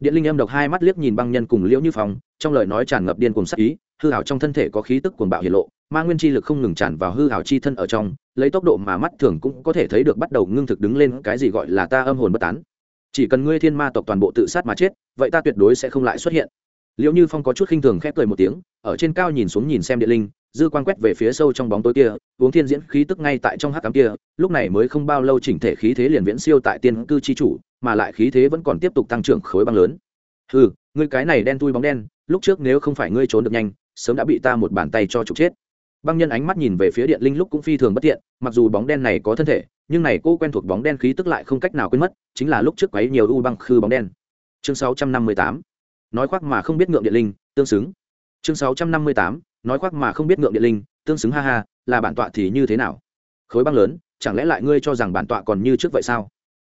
Điện linh âm độc hai mắt liếc nhìn băng nhân cùng liễu như phong, trong lời nói tràn ngập điên cùng sắc ý hư hảo trong thân thể có khí tức cuồng bạo hiện lộ, ma nguyên chi lực không ngừng tràn vào hư hảo chi thân ở trong, lấy tốc độ mà mắt thường cũng có thể thấy được bắt đầu ngưng thực đứng lên cái gì gọi là ta âm hồn bất tán. Chỉ cần ngươi thiên ma tộc toàn bộ tự sát mà chết, vậy ta tuyệt đối sẽ không lại xuất hiện. Liệu như phong có chút khinh thường khép cười một tiếng, ở trên cao nhìn xuống nhìn xem địa linh, dư quan quét về phía sâu trong bóng tối kia, uống thiên diễn khí tức ngay tại trong hắc cám kia, lúc này mới không bao lâu chỉnh thể khí thế liền viễn siêu tại tiên cư chi chủ, mà lại khí thế vẫn còn tiếp tục tăng trưởng khối băng lớn. Ừ ngươi cái này đen tui bóng đen, lúc trước nếu không phải ngươi trốn được nhanh sớm đã bị ta một bàn tay cho trục chết. Băng nhân ánh mắt nhìn về phía điện linh lúc cũng phi thường bất tiện, mặc dù bóng đen này có thân thể, nhưng này cô quen thuộc bóng đen khí tức lại không cách nào quên mất, chính là lúc trước quấy nhiều u băng khư bóng đen. Chương 658 nói khoác mà không biết ngượng điện linh, tương xứng. Chương 658 nói khoác mà không biết ngượng điện linh, tương xứng, ha ha, là bản tọa thì như thế nào? Khối băng lớn, chẳng lẽ lại ngươi cho rằng bản tọa còn như trước vậy sao?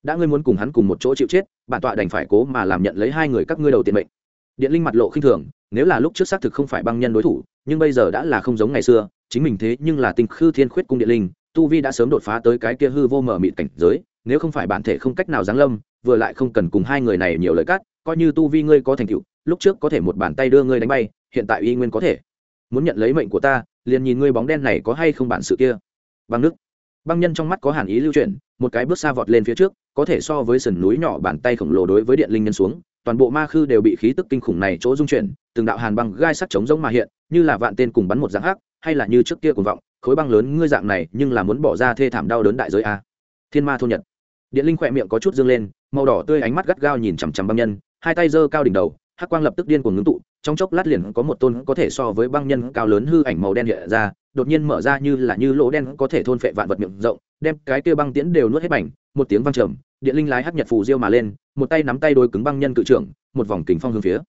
Đã ngươi muốn cùng hắn cùng một chỗ chịu chết, bản tọa đành phải cố mà làm nhận lấy hai người các ngươi đầu tiền mệnh điện linh mặt lộ khinh thường, nếu là lúc trước xác thực không phải băng nhân đối thủ, nhưng bây giờ đã là không giống ngày xưa, chính mình thế nhưng là tinh khư thiên khuyết cung điện linh, tu vi đã sớm đột phá tới cái kia hư vô mở mịt cảnh giới, nếu không phải bản thể không cách nào giáng lâm, vừa lại không cần cùng hai người này nhiều lời cắt, coi như tu vi ngươi có thành tựu, lúc trước có thể một bàn tay đưa ngươi đánh bay, hiện tại y nguyên có thể. Muốn nhận lấy mệnh của ta, liền nhìn ngươi bóng đen này có hay không bản sự kia. Băng nước. Băng nhân trong mắt có hàn ý lưu chuyển, một cái bước xa vọt lên phía trước, có thể so với sườn núi nhỏ bàn tay khổng lồ đối với điện linh nhân xuống toàn bộ ma khư đều bị khí tức kinh khủng này chỗ dung chuyển, từng đạo hàn băng gai sắt chống giống mà hiện, như là vạn tên cùng bắn một dạng hắc, hay là như trước kia cùng vọng, khối băng lớn ngươi dạng này nhưng là muốn bỏ ra thê thảm đau đớn đại giới a. Thiên ma thôn nhật. Điện linh khỏe miệng có chút dương lên, màu đỏ tươi ánh mắt gắt gao nhìn chằm chằm băng nhân, hai tay giơ cao đỉnh đầu, hắc quang lập tức điên cuồng ngưng tụ, trong chốc lát liền có một tôn có thể so với băng nhân cao lớn hư ảnh màu đen hiện ra, đột nhiên mở ra như là như lỗ đen có thể thôn phệ vạn vật miệng rộng, đem cái kia băng tiễn đều nuốt hết bảnh một tiếng vang trầm, điện linh lái hắc nhật phù diêu mà lên một tay nắm tay đôi cứng băng nhân cự trưởng, một vòng kính phong hướng phía.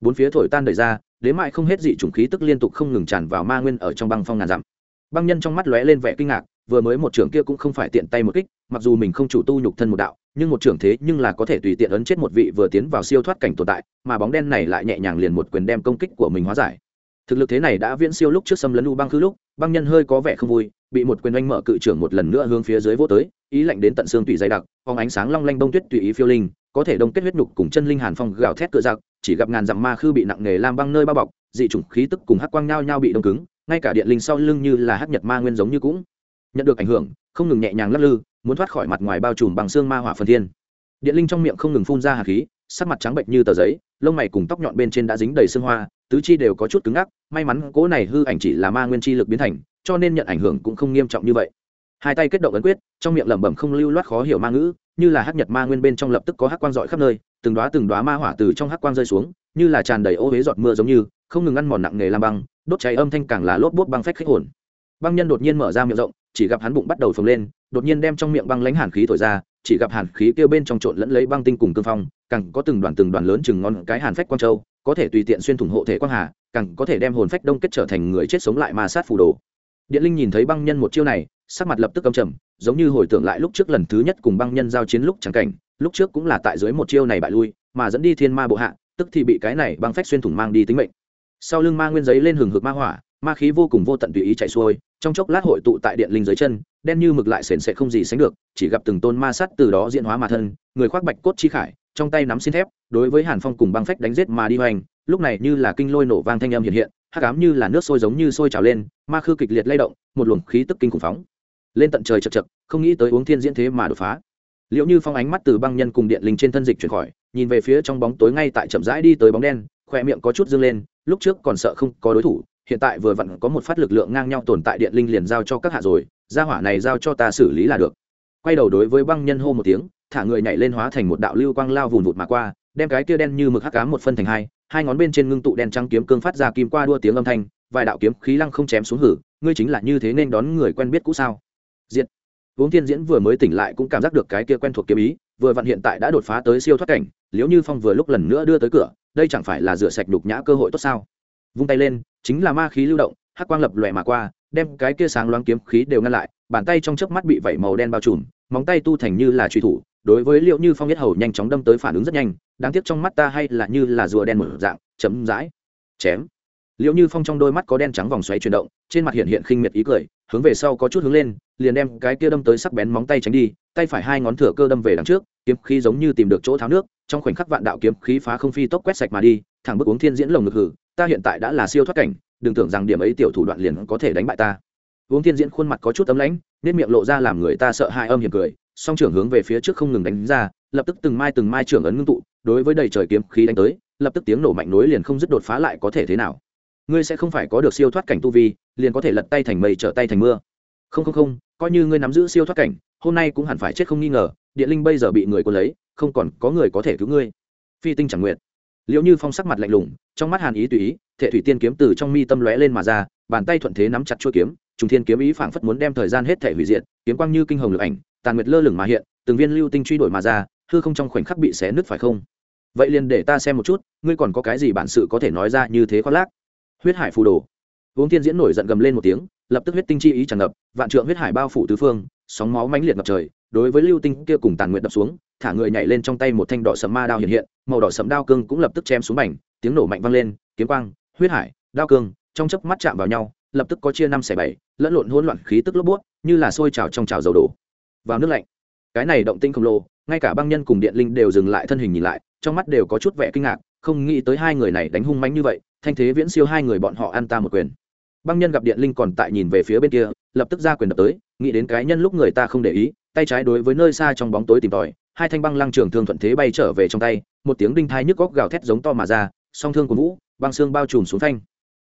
Bốn phía thổi tan đời ra, đến mại không hết dị chủng khí tức liên tục không ngừng tràn vào ma nguyên ở trong băng phong ngàn dặm. Băng nhân trong mắt lóe lên vẻ kinh ngạc, vừa mới một trưởng kia cũng không phải tiện tay một kích, mặc dù mình không chủ tu nhục thân một đạo, nhưng một trưởng thế nhưng là có thể tùy tiện ấn chết một vị vừa tiến vào siêu thoát cảnh tồn tại, mà bóng đen này lại nhẹ nhàng liền một quyền đem công kích của mình hóa giải. Thực lực thế này đã viễn siêu lúc trước xâm lấn u băng khứ lúc, băng nhân hơi có vẻ không vui, bị một quyền oanh mở cự trưởng một lần nữa hướng phía dưới vô tới, ý lạnh đến tận xương tùy dày đặc, phóng ánh sáng long lanh bông tuyết tùy ý phiêu linh có thể đông kết huyết nhục cùng chân linh hàn phong gào thét cựa giặc, chỉ gặp ngàn dặm ma khư bị nặng nghề lam băng nơi bao bọc, dị chủng khí tức cùng hắc quang nhao nhao bị đông cứng, ngay cả điện linh sau lưng như là hắc nhật ma nguyên giống như cũng nhận được ảnh hưởng, không ngừng nhẹ nhàng lắc lư, muốn thoát khỏi mặt ngoài bao trùm bằng xương ma hỏa phần thiên. Điện linh trong miệng không ngừng phun ra hạt khí, sắc mặt trắng bệnh như tờ giấy, lông mày cùng tóc nhọn bên trên đã dính đầy xương hoa, tứ chi đều có chút cứng ngắc, may mắn cỗ này hư ảnh chỉ là ma nguyên chi lực biến thành, cho nên nhận ảnh hưởng cũng không nghiêm trọng như vậy hai tay kết động ấn quyết, trong miệng lẩm bẩm không lưu loát khó hiểu ma ngữ, như là hắc nhật ma nguyên bên trong lập tức có hắc quang dọi khắp nơi, từng đoá từng đoá ma hỏa từ trong hắc quang rơi xuống, như là tràn đầy ô huế giọt mưa giống như, không ngừng ăn mòn nặng nề làm băng, đốt cháy âm thanh càng là lốp bút băng phách khích hồn. Băng nhân đột nhiên mở ra miệng rộng, chỉ gặp hắn bụng bắt đầu phồng lên, đột nhiên đem trong miệng băng lãnh hàn khí thổi ra, chỉ gặp hàn khí kêu bên trong trộn lẫn lấy băng tinh cùng cương phong, càng có từng đoàn từng đoàn lớn chừng ngon cái hàn phách quang châu, có thể tùy tiện xuyên thủng hộ thể quang hà, càng có thể đem hồn phách đông kết trở thành người chết sống lại ma sát phù đồ. Điện linh nhìn thấy băng nhân một chiêu này sắc mặt lập tức âm trầm, giống như hồi tưởng lại lúc trước lần thứ nhất cùng băng nhân giao chiến lúc chẳng cảnh, lúc trước cũng là tại dưới một chiêu này bại lui, mà dẫn đi thiên ma bộ hạ, tức thì bị cái này băng phách xuyên thủng mang đi tính mệnh. Sau lưng ma nguyên giấy lên hừng hực ma hỏa, ma khí vô cùng vô tận tùy ý chạy xuôi, trong chốc lát hội tụ tại điện linh dưới chân, đen như mực lại sền sệt không gì sánh được, chỉ gặp từng tôn ma sắt từ đó diễn hóa mà thân, người khoác bạch cốt chi khải, trong tay nắm xin thép, đối với hàn phong cùng băng phách đánh giết mà đi hoành, lúc này như là kinh lôi nổ vang thanh âm hiện hiện, hắc ám như là nước sôi giống như sôi trào lên, ma khư kịch liệt lay động, một luồng khí tức kinh khủng phóng lên tận trời chật chật, không nghĩ tới uống thiên diễn thế mà đột phá. Liệu như phong ánh mắt từ băng nhân cùng điện linh trên thân dịch chuyển khỏi, nhìn về phía trong bóng tối ngay tại chậm rãi đi tới bóng đen khoe miệng có chút dâng lên, lúc trước còn sợ không có đối thủ, hiện tại vừa vặn có một phát lực lượng ngang nhau tồn tại điện linh liền giao cho các hạ rồi, gia hỏa này giao cho ta xử lý là được. Quay đầu đối với băng nhân hô một tiếng, thả người nhảy lên hóa thành một đạo lưu quang lao vùn vụt mà qua, đem cái kia đen như mực hắc cám một phân thành hai hai ngón bên trên ngưng tụ đen trắng kiếm cương phát ra kim qua đua tiếng âm thanh, vài đạo kiếm khí lăng không chém xuống hử, ngươi chính là như thế nên đón người quen biết cũ sao? Diệt. uống thiên diễn vừa mới tỉnh lại cũng cảm giác được cái kia quen thuộc kiếm ý, vừa vặn hiện tại đã đột phá tới siêu thoát cảnh, liễu như phong vừa lúc lần nữa đưa tới cửa, đây chẳng phải là rửa sạch đục nhã cơ hội tốt sao vung tay lên, chính là ma khí lưu động, hắc quang lập lòe mà qua, đem cái kia sáng loáng kiếm khí đều ngăn lại, bàn tay trong chớp mắt bị vẩy màu đen bao trùm, móng tay tu thành như là truy thủ, đối với liệu như phong biết hầu nhanh chóng đâm tới phản ứng rất nhanh, đáng tiếc trong mắt ta hay là như là rùa đen mở dạng chấm dãi chém liệu như phong trong đôi mắt có đen trắng vòng xoáy chuyển động, trên mặt hiện hiện khinh miệt ý cười, hướng về sau có chút hướng lên liền đem cái kia đâm tới sắc bén móng tay tránh đi, tay phải hai ngón thửa cơ đâm về đằng trước, kiếm khí giống như tìm được chỗ tháo nước, trong khoảnh khắc vạn đạo kiếm khí phá không phi tốc quét sạch mà đi, thẳng bước uống thiên diễn lồng ngực hử, ta hiện tại đã là siêu thoát cảnh, đừng tưởng rằng điểm ấy tiểu thủ đoạn liền có thể đánh bại ta. Uống thiên diễn khuôn mặt có chút ấm lãnh nên miệng lộ ra làm người ta sợ hãi âm hiểm cười, song trưởng hướng về phía trước không ngừng đánh ra, lập tức từng mai từng mai trưởng ấn ngưng tụ, đối với đầy trời kiếm khí đánh tới, lập tức tiếng nổ mạnh nối liền không dứt đột phá lại có thể thế nào. Ngươi sẽ không phải có được siêu thoát cảnh tu vi, liền có thể lật tay thành mây trở tay thành mưa. Không không không coi như ngươi nắm giữ siêu thoát cảnh, hôm nay cũng hẳn phải chết không nghi ngờ, điện linh bây giờ bị người quân lấy, không còn có người có thể cứu ngươi. Phi tinh chẳng nguyện liệu như phong sắc mặt lạnh lùng, trong mắt hàn ý tùy ý thể thủy tiên kiếm từ trong mi tâm lóe lên mà ra, bàn tay thuận thế nắm chặt chuôi kiếm, trùng thiên kiếm ý phảng phất muốn đem thời gian hết thể hủy diệt, kiếm quang như kinh hồng lực ảnh, tàn nguyệt lơ lửng mà hiện, từng viên lưu tinh truy đuổi mà ra, hư không trong khoảnh khắc bị xé nứt phải không? Vậy liền để ta xem một chút, ngươi còn có cái gì bản sự có thể nói ra như thế khoác lác? Huyết hải phù đồ. Uống thiên diễn nổi giận gầm lên một tiếng lập tức huyết tinh chi ý tràn ngập, vạn trượng huyết hải bao phủ tứ phương, sóng máu mãnh liệt ngập trời, đối với lưu tinh kia cùng tàn nguyện đập xuống, thả người nhảy lên trong tay một thanh đỏ sầm ma đao hiện hiện, màu đỏ sầm đao cương cũng lập tức chém xuống mảnh, tiếng nổ mạnh vang lên, kiếm quang, huyết hải, đao cương, trong chớp mắt chạm vào nhau, lập tức có chia năm xẻ bảy, lẫn lộn hỗn loạn khí tức lốp bút như là sôi trào trong trào dầu đổ. Vào nước lạnh. Cái này động tinh khổng lồ, ngay cả băng nhân cùng điện linh đều dừng lại thân hình nhìn lại, trong mắt đều có chút vẻ kinh ngạc, không nghĩ tới hai người này đánh hung mãnh như vậy, thanh thế viễn siêu hai người bọn họ ăn ta một quyền băng nhân gặp điện linh còn tại nhìn về phía bên kia, lập tức ra quyền đập tới, nghĩ đến cái nhân lúc người ta không để ý, tay trái đối với nơi xa trong bóng tối tìm tòi, hai thanh băng lăng trường thương thuận thế bay trở về trong tay, một tiếng đinh thai nhức góc gào thét giống to mà ra, song thương của vũ, băng xương bao trùm xuống thanh.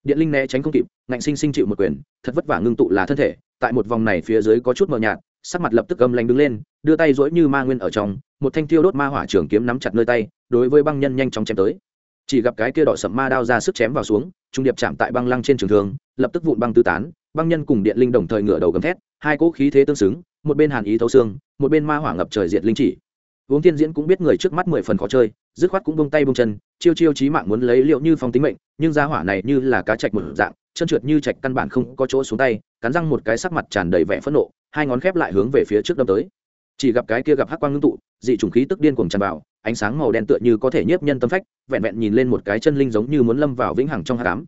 điện linh né tránh không kịp, ngạnh sinh sinh chịu một quyền, thật vất vả ngưng tụ là thân thể, tại một vòng này phía dưới có chút mờ nhạt, sắc mặt lập tức âm lanh đứng lên, đưa tay rỗi như ma nguyên ở trong, một thanh tiêu đốt ma hỏa trường kiếm nắm chặt nơi tay, đối với băng nhân nhanh chóng chém tới chỉ gặp cái kia đỏ sẩm ma đao ra sức chém vào xuống, trung điệp chạm tại băng lăng trên trường thường lập tức vụn băng tư tán, băng nhân cùng điện linh đồng thời ngửa đầu gầm thét, hai cỗ khí thế tương xứng, một bên hàn ý thấu xương, một bên ma hỏa ngập trời diệt linh chỉ. Uống tiên diễn cũng biết người trước mắt mười phần khó chơi, dứt khoát cũng bông tay bông chân, chiêu chiêu chí mạng muốn lấy liệu như phong tính mệnh, nhưng ra hỏa này như là cá chạch một dạng, chân trượt như chạch căn bản không có chỗ xuống tay, cắn răng một cái sắc mặt tràn đầy vẻ phẫn nộ, hai ngón khép lại hướng về phía trước đâm tới chỉ gặp cái kia gặp hắc quang ngưng tụ, dị trùng khí tức điên cuồng tràn vào, ánh sáng màu đen tựa như có thể nhiếp nhân tâm phách, vẹn vẹn nhìn lên một cái chân linh giống như muốn lâm vào vĩnh hằng trong hạ cám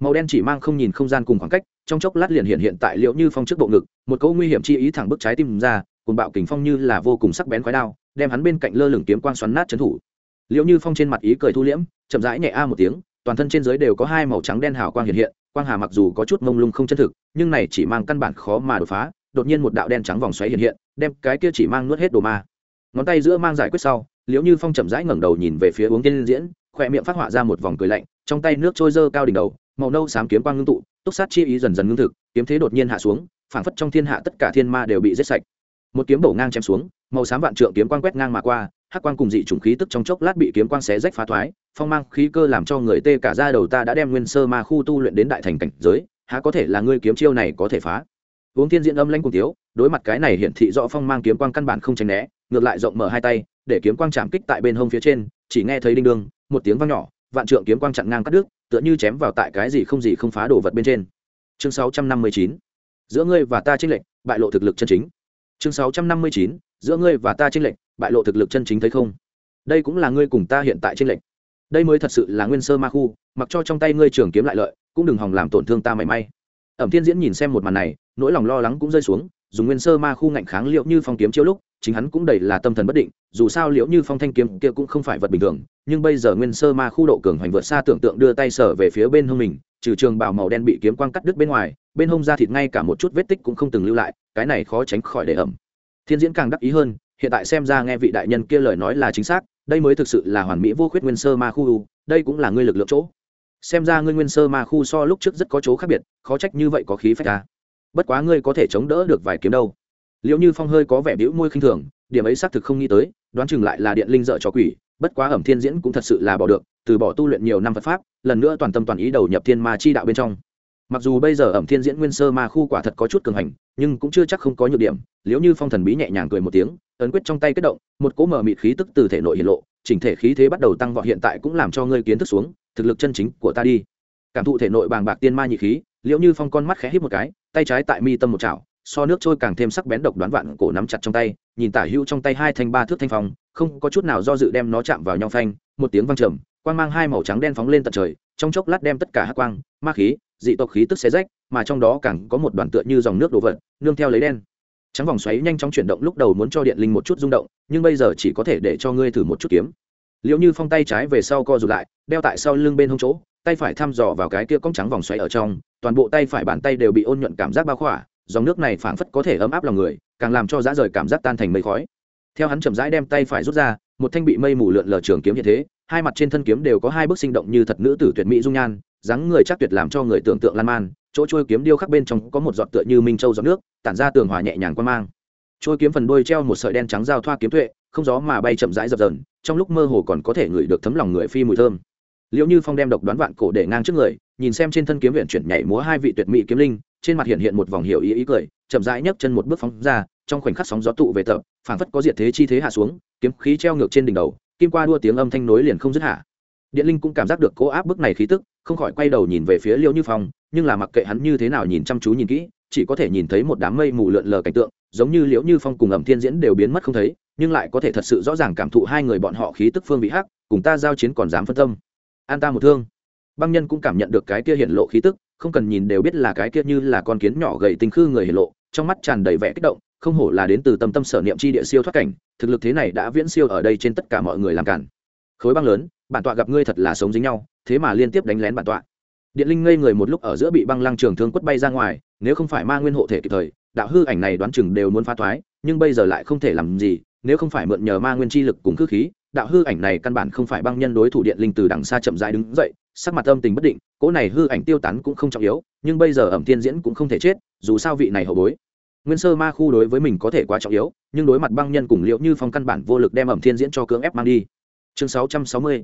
màu đen chỉ mang không nhìn không gian cùng khoảng cách, trong chốc lát liền hiện hiện tại liệu như phong trước bộ ngực, một câu nguy hiểm chi ý thẳng bức trái tim ra cùng bạo kình phong như là vô cùng sắc bén khói đao, đem hắn bên cạnh lơ lửng kiếm quang xoắn nát trấn thủ. Liệu như phong trên mặt ý cười thu liễm, chậm rãi nhẹ a một tiếng, toàn thân trên dưới đều có hai màu trắng đen hào quang hiện hiện, quang hà mặc dù có chút mông lung không chân thực, nhưng này chỉ mang căn bản khó mà đột phá đột nhiên một đạo đen trắng vòng xoáy hiện hiện, đem cái kia chỉ mang nuốt hết đồ ma. Ngón tay giữa mang giải quyết sau, liễu như phong chậm rãi ngẩng đầu nhìn về phía uống tiên diễn, khỏe miệng phát họa ra một vòng cười lạnh, trong tay nước trôi dơ cao đỉnh đầu, màu nâu xám kiếm quang ngưng tụ, túc sát chi ý dần dần ngưng thực, kiếm thế đột nhiên hạ xuống, phảng phất trong thiên hạ tất cả thiên ma đều bị giết sạch. Một kiếm bổ ngang chém xuống, màu xám vạn trượng kiếm quang quét ngang mà qua, hắc quang cùng dị chủng khí tức trong chốc lát bị kiếm quang xé rách phá thoái, phong mang khí cơ làm cho người tê cả ra đầu ta đã đem nguyên sơ ma khu tu luyện đến đại thành cảnh giới, há có thể là ngươi kiếm chiêu này có thể phá? Uống thiên diễn âm lanh cùng tiếu đối mặt cái này hiển thị rõ phong mang kiếm quang căn bản không tránh né, ngược lại rộng mở hai tay, để kiếm quang chạm kích tại bên hông phía trên, chỉ nghe thấy đinh đương, một tiếng vang nhỏ, vạn trượng kiếm quang chặn ngang cắt đứt, tựa như chém vào tại cái gì không gì không phá đồ vật bên trên. Chương 659 giữa ngươi và ta chênh lệch, bại lộ thực lực chân chính. Chương 659 giữa ngươi và ta chênh lệch, bại lộ thực lực chân chính thấy không? Đây cũng là ngươi cùng ta hiện tại chênh lệch. Đây mới thật sự là nguyên sơ ma khu, mặc cho trong tay ngươi trường kiếm lại lợi, cũng đừng hòng làm tổn thương ta mảy may ẩm thiên diễn nhìn xem một màn này, nỗi lòng lo lắng cũng rơi xuống, dùng nguyên sơ ma khu ngạnh kháng liệu như phong kiếm chiếu lúc, chính hắn cũng đầy là tâm thần bất định, dù sao liệu như phong thanh kiếm kia cũng không phải vật bình thường, nhưng bây giờ nguyên sơ ma khu độ cường hoành vượt xa tưởng tượng đưa tay sở về phía bên hông mình, trừ trường bảo màu đen bị kiếm quang cắt đứt bên ngoài, bên hông ra thịt ngay cả một chút vết tích cũng không từng lưu lại, cái này khó tránh khỏi để ẩm. Thiên diễn càng đắc ý hơn, hiện tại xem ra nghe vị đại nhân kia lời nói là chính xác, đây mới thực sự là hoàn mỹ vô khuyết nguyên sơ ma khu, đây cũng là ngươi lực lượng chỗ xem ra ngươi nguyên sơ ma khu so lúc trước rất có chỗ khác biệt, khó trách như vậy có khí phách ta. Bất quá ngươi có thể chống đỡ được vài kiếm đâu. Liệu như phong hơi có vẻ biểu môi khinh thường, điểm ấy xác thực không nghĩ tới, đoán chừng lại là điện linh dợ cho quỷ, bất quá ẩm thiên diễn cũng thật sự là bỏ được, từ bỏ tu luyện nhiều năm phật pháp, lần nữa toàn tâm toàn ý đầu nhập thiên ma chi đạo bên trong. Mặc dù bây giờ ẩm thiên diễn nguyên sơ ma khu quả thật có chút cường hành, nhưng cũng chưa chắc không có nhược điểm nếu như phong thần bí nhẹ nhàng cười một tiếng, ấn quyết trong tay kết động, một cỗ mở mịt khí tức từ thể nội hiện lộ, chỉnh thể khí thế bắt đầu tăng vọt hiện tại cũng làm cho ngươi kiến thức xuống thực lực chân chính của ta đi. Cảm thụ thể nội bàng bạc tiên ma nhị khí, liễu như phong con mắt khẽ hít một cái, tay trái tại mi tâm một chảo, so nước trôi càng thêm sắc bén độc đoán vạn cổ nắm chặt trong tay, nhìn tả hữu trong tay hai thanh ba thước thanh phong, không có chút nào do dự đem nó chạm vào nhau phanh, một tiếng vang trầm, quang mang hai màu trắng đen phóng lên tận trời, trong chốc lát đem tất cả hắc quang, ma khí, dị tộc khí tức xé rách, mà trong đó càng có một đoàn tựa như dòng nước đổ vật, nương theo lấy đen. Trắng vòng xoáy nhanh chóng chuyển động lúc đầu muốn cho điện linh một chút rung động, nhưng bây giờ chỉ có thể để cho ngươi thử một chút kiếm liệu như phong tay trái về sau co rụt lại, đeo tại sau lưng bên hông chỗ, tay phải thăm dò vào cái kia cong trắng vòng xoáy ở trong, toàn bộ tay phải bàn tay đều bị ôn nhuận cảm giác bao khỏa, dòng nước này phảng phất có thể ấm áp lòng người, càng làm cho dã rời cảm giác tan thành mây khói. Theo hắn chậm rãi đem tay phải rút ra, một thanh bị mây mù lượn lờ trường kiếm như thế, hai mặt trên thân kiếm đều có hai bức sinh động như thật nữ tử tuyệt mỹ dung nhan, dáng người chắc tuyệt làm cho người tưởng tượng lan man, chỗ trôi kiếm điêu khắc bên trong có một giọt tựa như minh châu giọt nước, tản ra tường hòa nhẹ nhàng quan mang. Trôi kiếm phần đuôi treo một sợi đen trắng giao thoa kiếm tuệ không gió mà bay chậm rãi dập dờn, trong lúc mơ hồ còn có thể ngửi được thấm lòng người phi mùi thơm. Liệu như phong đem độc đoán vạn cổ để ngang trước người, nhìn xem trên thân kiếm viện chuyển nhảy múa hai vị tuyệt mỹ kiếm linh, trên mặt hiện hiện một vòng hiểu ý ý cười, chậm rãi nhấc chân một bước phóng ra, trong khoảnh khắc sóng gió tụ về tập, phảng phất có diệt thế chi thế hạ xuống, kiếm khí treo ngược trên đỉnh đầu, kim qua đua tiếng âm thanh nối liền không dứt hạ. Điện linh cũng cảm giác được cố áp bức này khí tức, không khỏi quay đầu nhìn về phía liêu như phong, nhưng là mặc kệ hắn như thế nào nhìn chăm chú nhìn kỹ chỉ có thể nhìn thấy một đám mây mù lượn lờ cảnh tượng, giống như liễu như phong cùng ẩm thiên diễn đều biến mất không thấy, nhưng lại có thể thật sự rõ ràng cảm thụ hai người bọn họ khí tức phương vị hắc, cùng ta giao chiến còn dám phân tâm. An ta một thương. Băng nhân cũng cảm nhận được cái kia hiện lộ khí tức, không cần nhìn đều biết là cái kia như là con kiến nhỏ gầy tinh khư người hiện lộ, trong mắt tràn đầy vẻ kích động, không hổ là đến từ tâm tâm sở niệm chi địa siêu thoát cảnh, thực lực thế này đã viễn siêu ở đây trên tất cả mọi người làm cản. Khối băng lớn, bản tọa gặp ngươi thật là sống dính nhau, thế mà liên tiếp đánh lén bản tọa điện linh ngây người một lúc ở giữa bị băng lăng trường thương quất bay ra ngoài, nếu không phải ma nguyên hộ thể kịp thời, đạo hư ảnh này đoán chừng đều muốn phá thoái, nhưng bây giờ lại không thể làm gì, nếu không phải mượn nhờ ma nguyên chi lực cùng khư khí, đạo hư ảnh này căn bản không phải băng nhân đối thủ điện linh từ đằng xa chậm rãi đứng dậy, sắc mặt âm tình bất định, cỗ này hư ảnh tiêu tán cũng không trọng yếu, nhưng bây giờ ẩm thiên diễn cũng không thể chết, dù sao vị này hậu bối. Nguyên sơ ma khu đối với mình có thể quá trọng yếu, nhưng đối mặt băng nhân cùng liệu như phong căn bản vô lực đem ẩm thiên diễn cho cưỡng ép mang đi. Chương 660.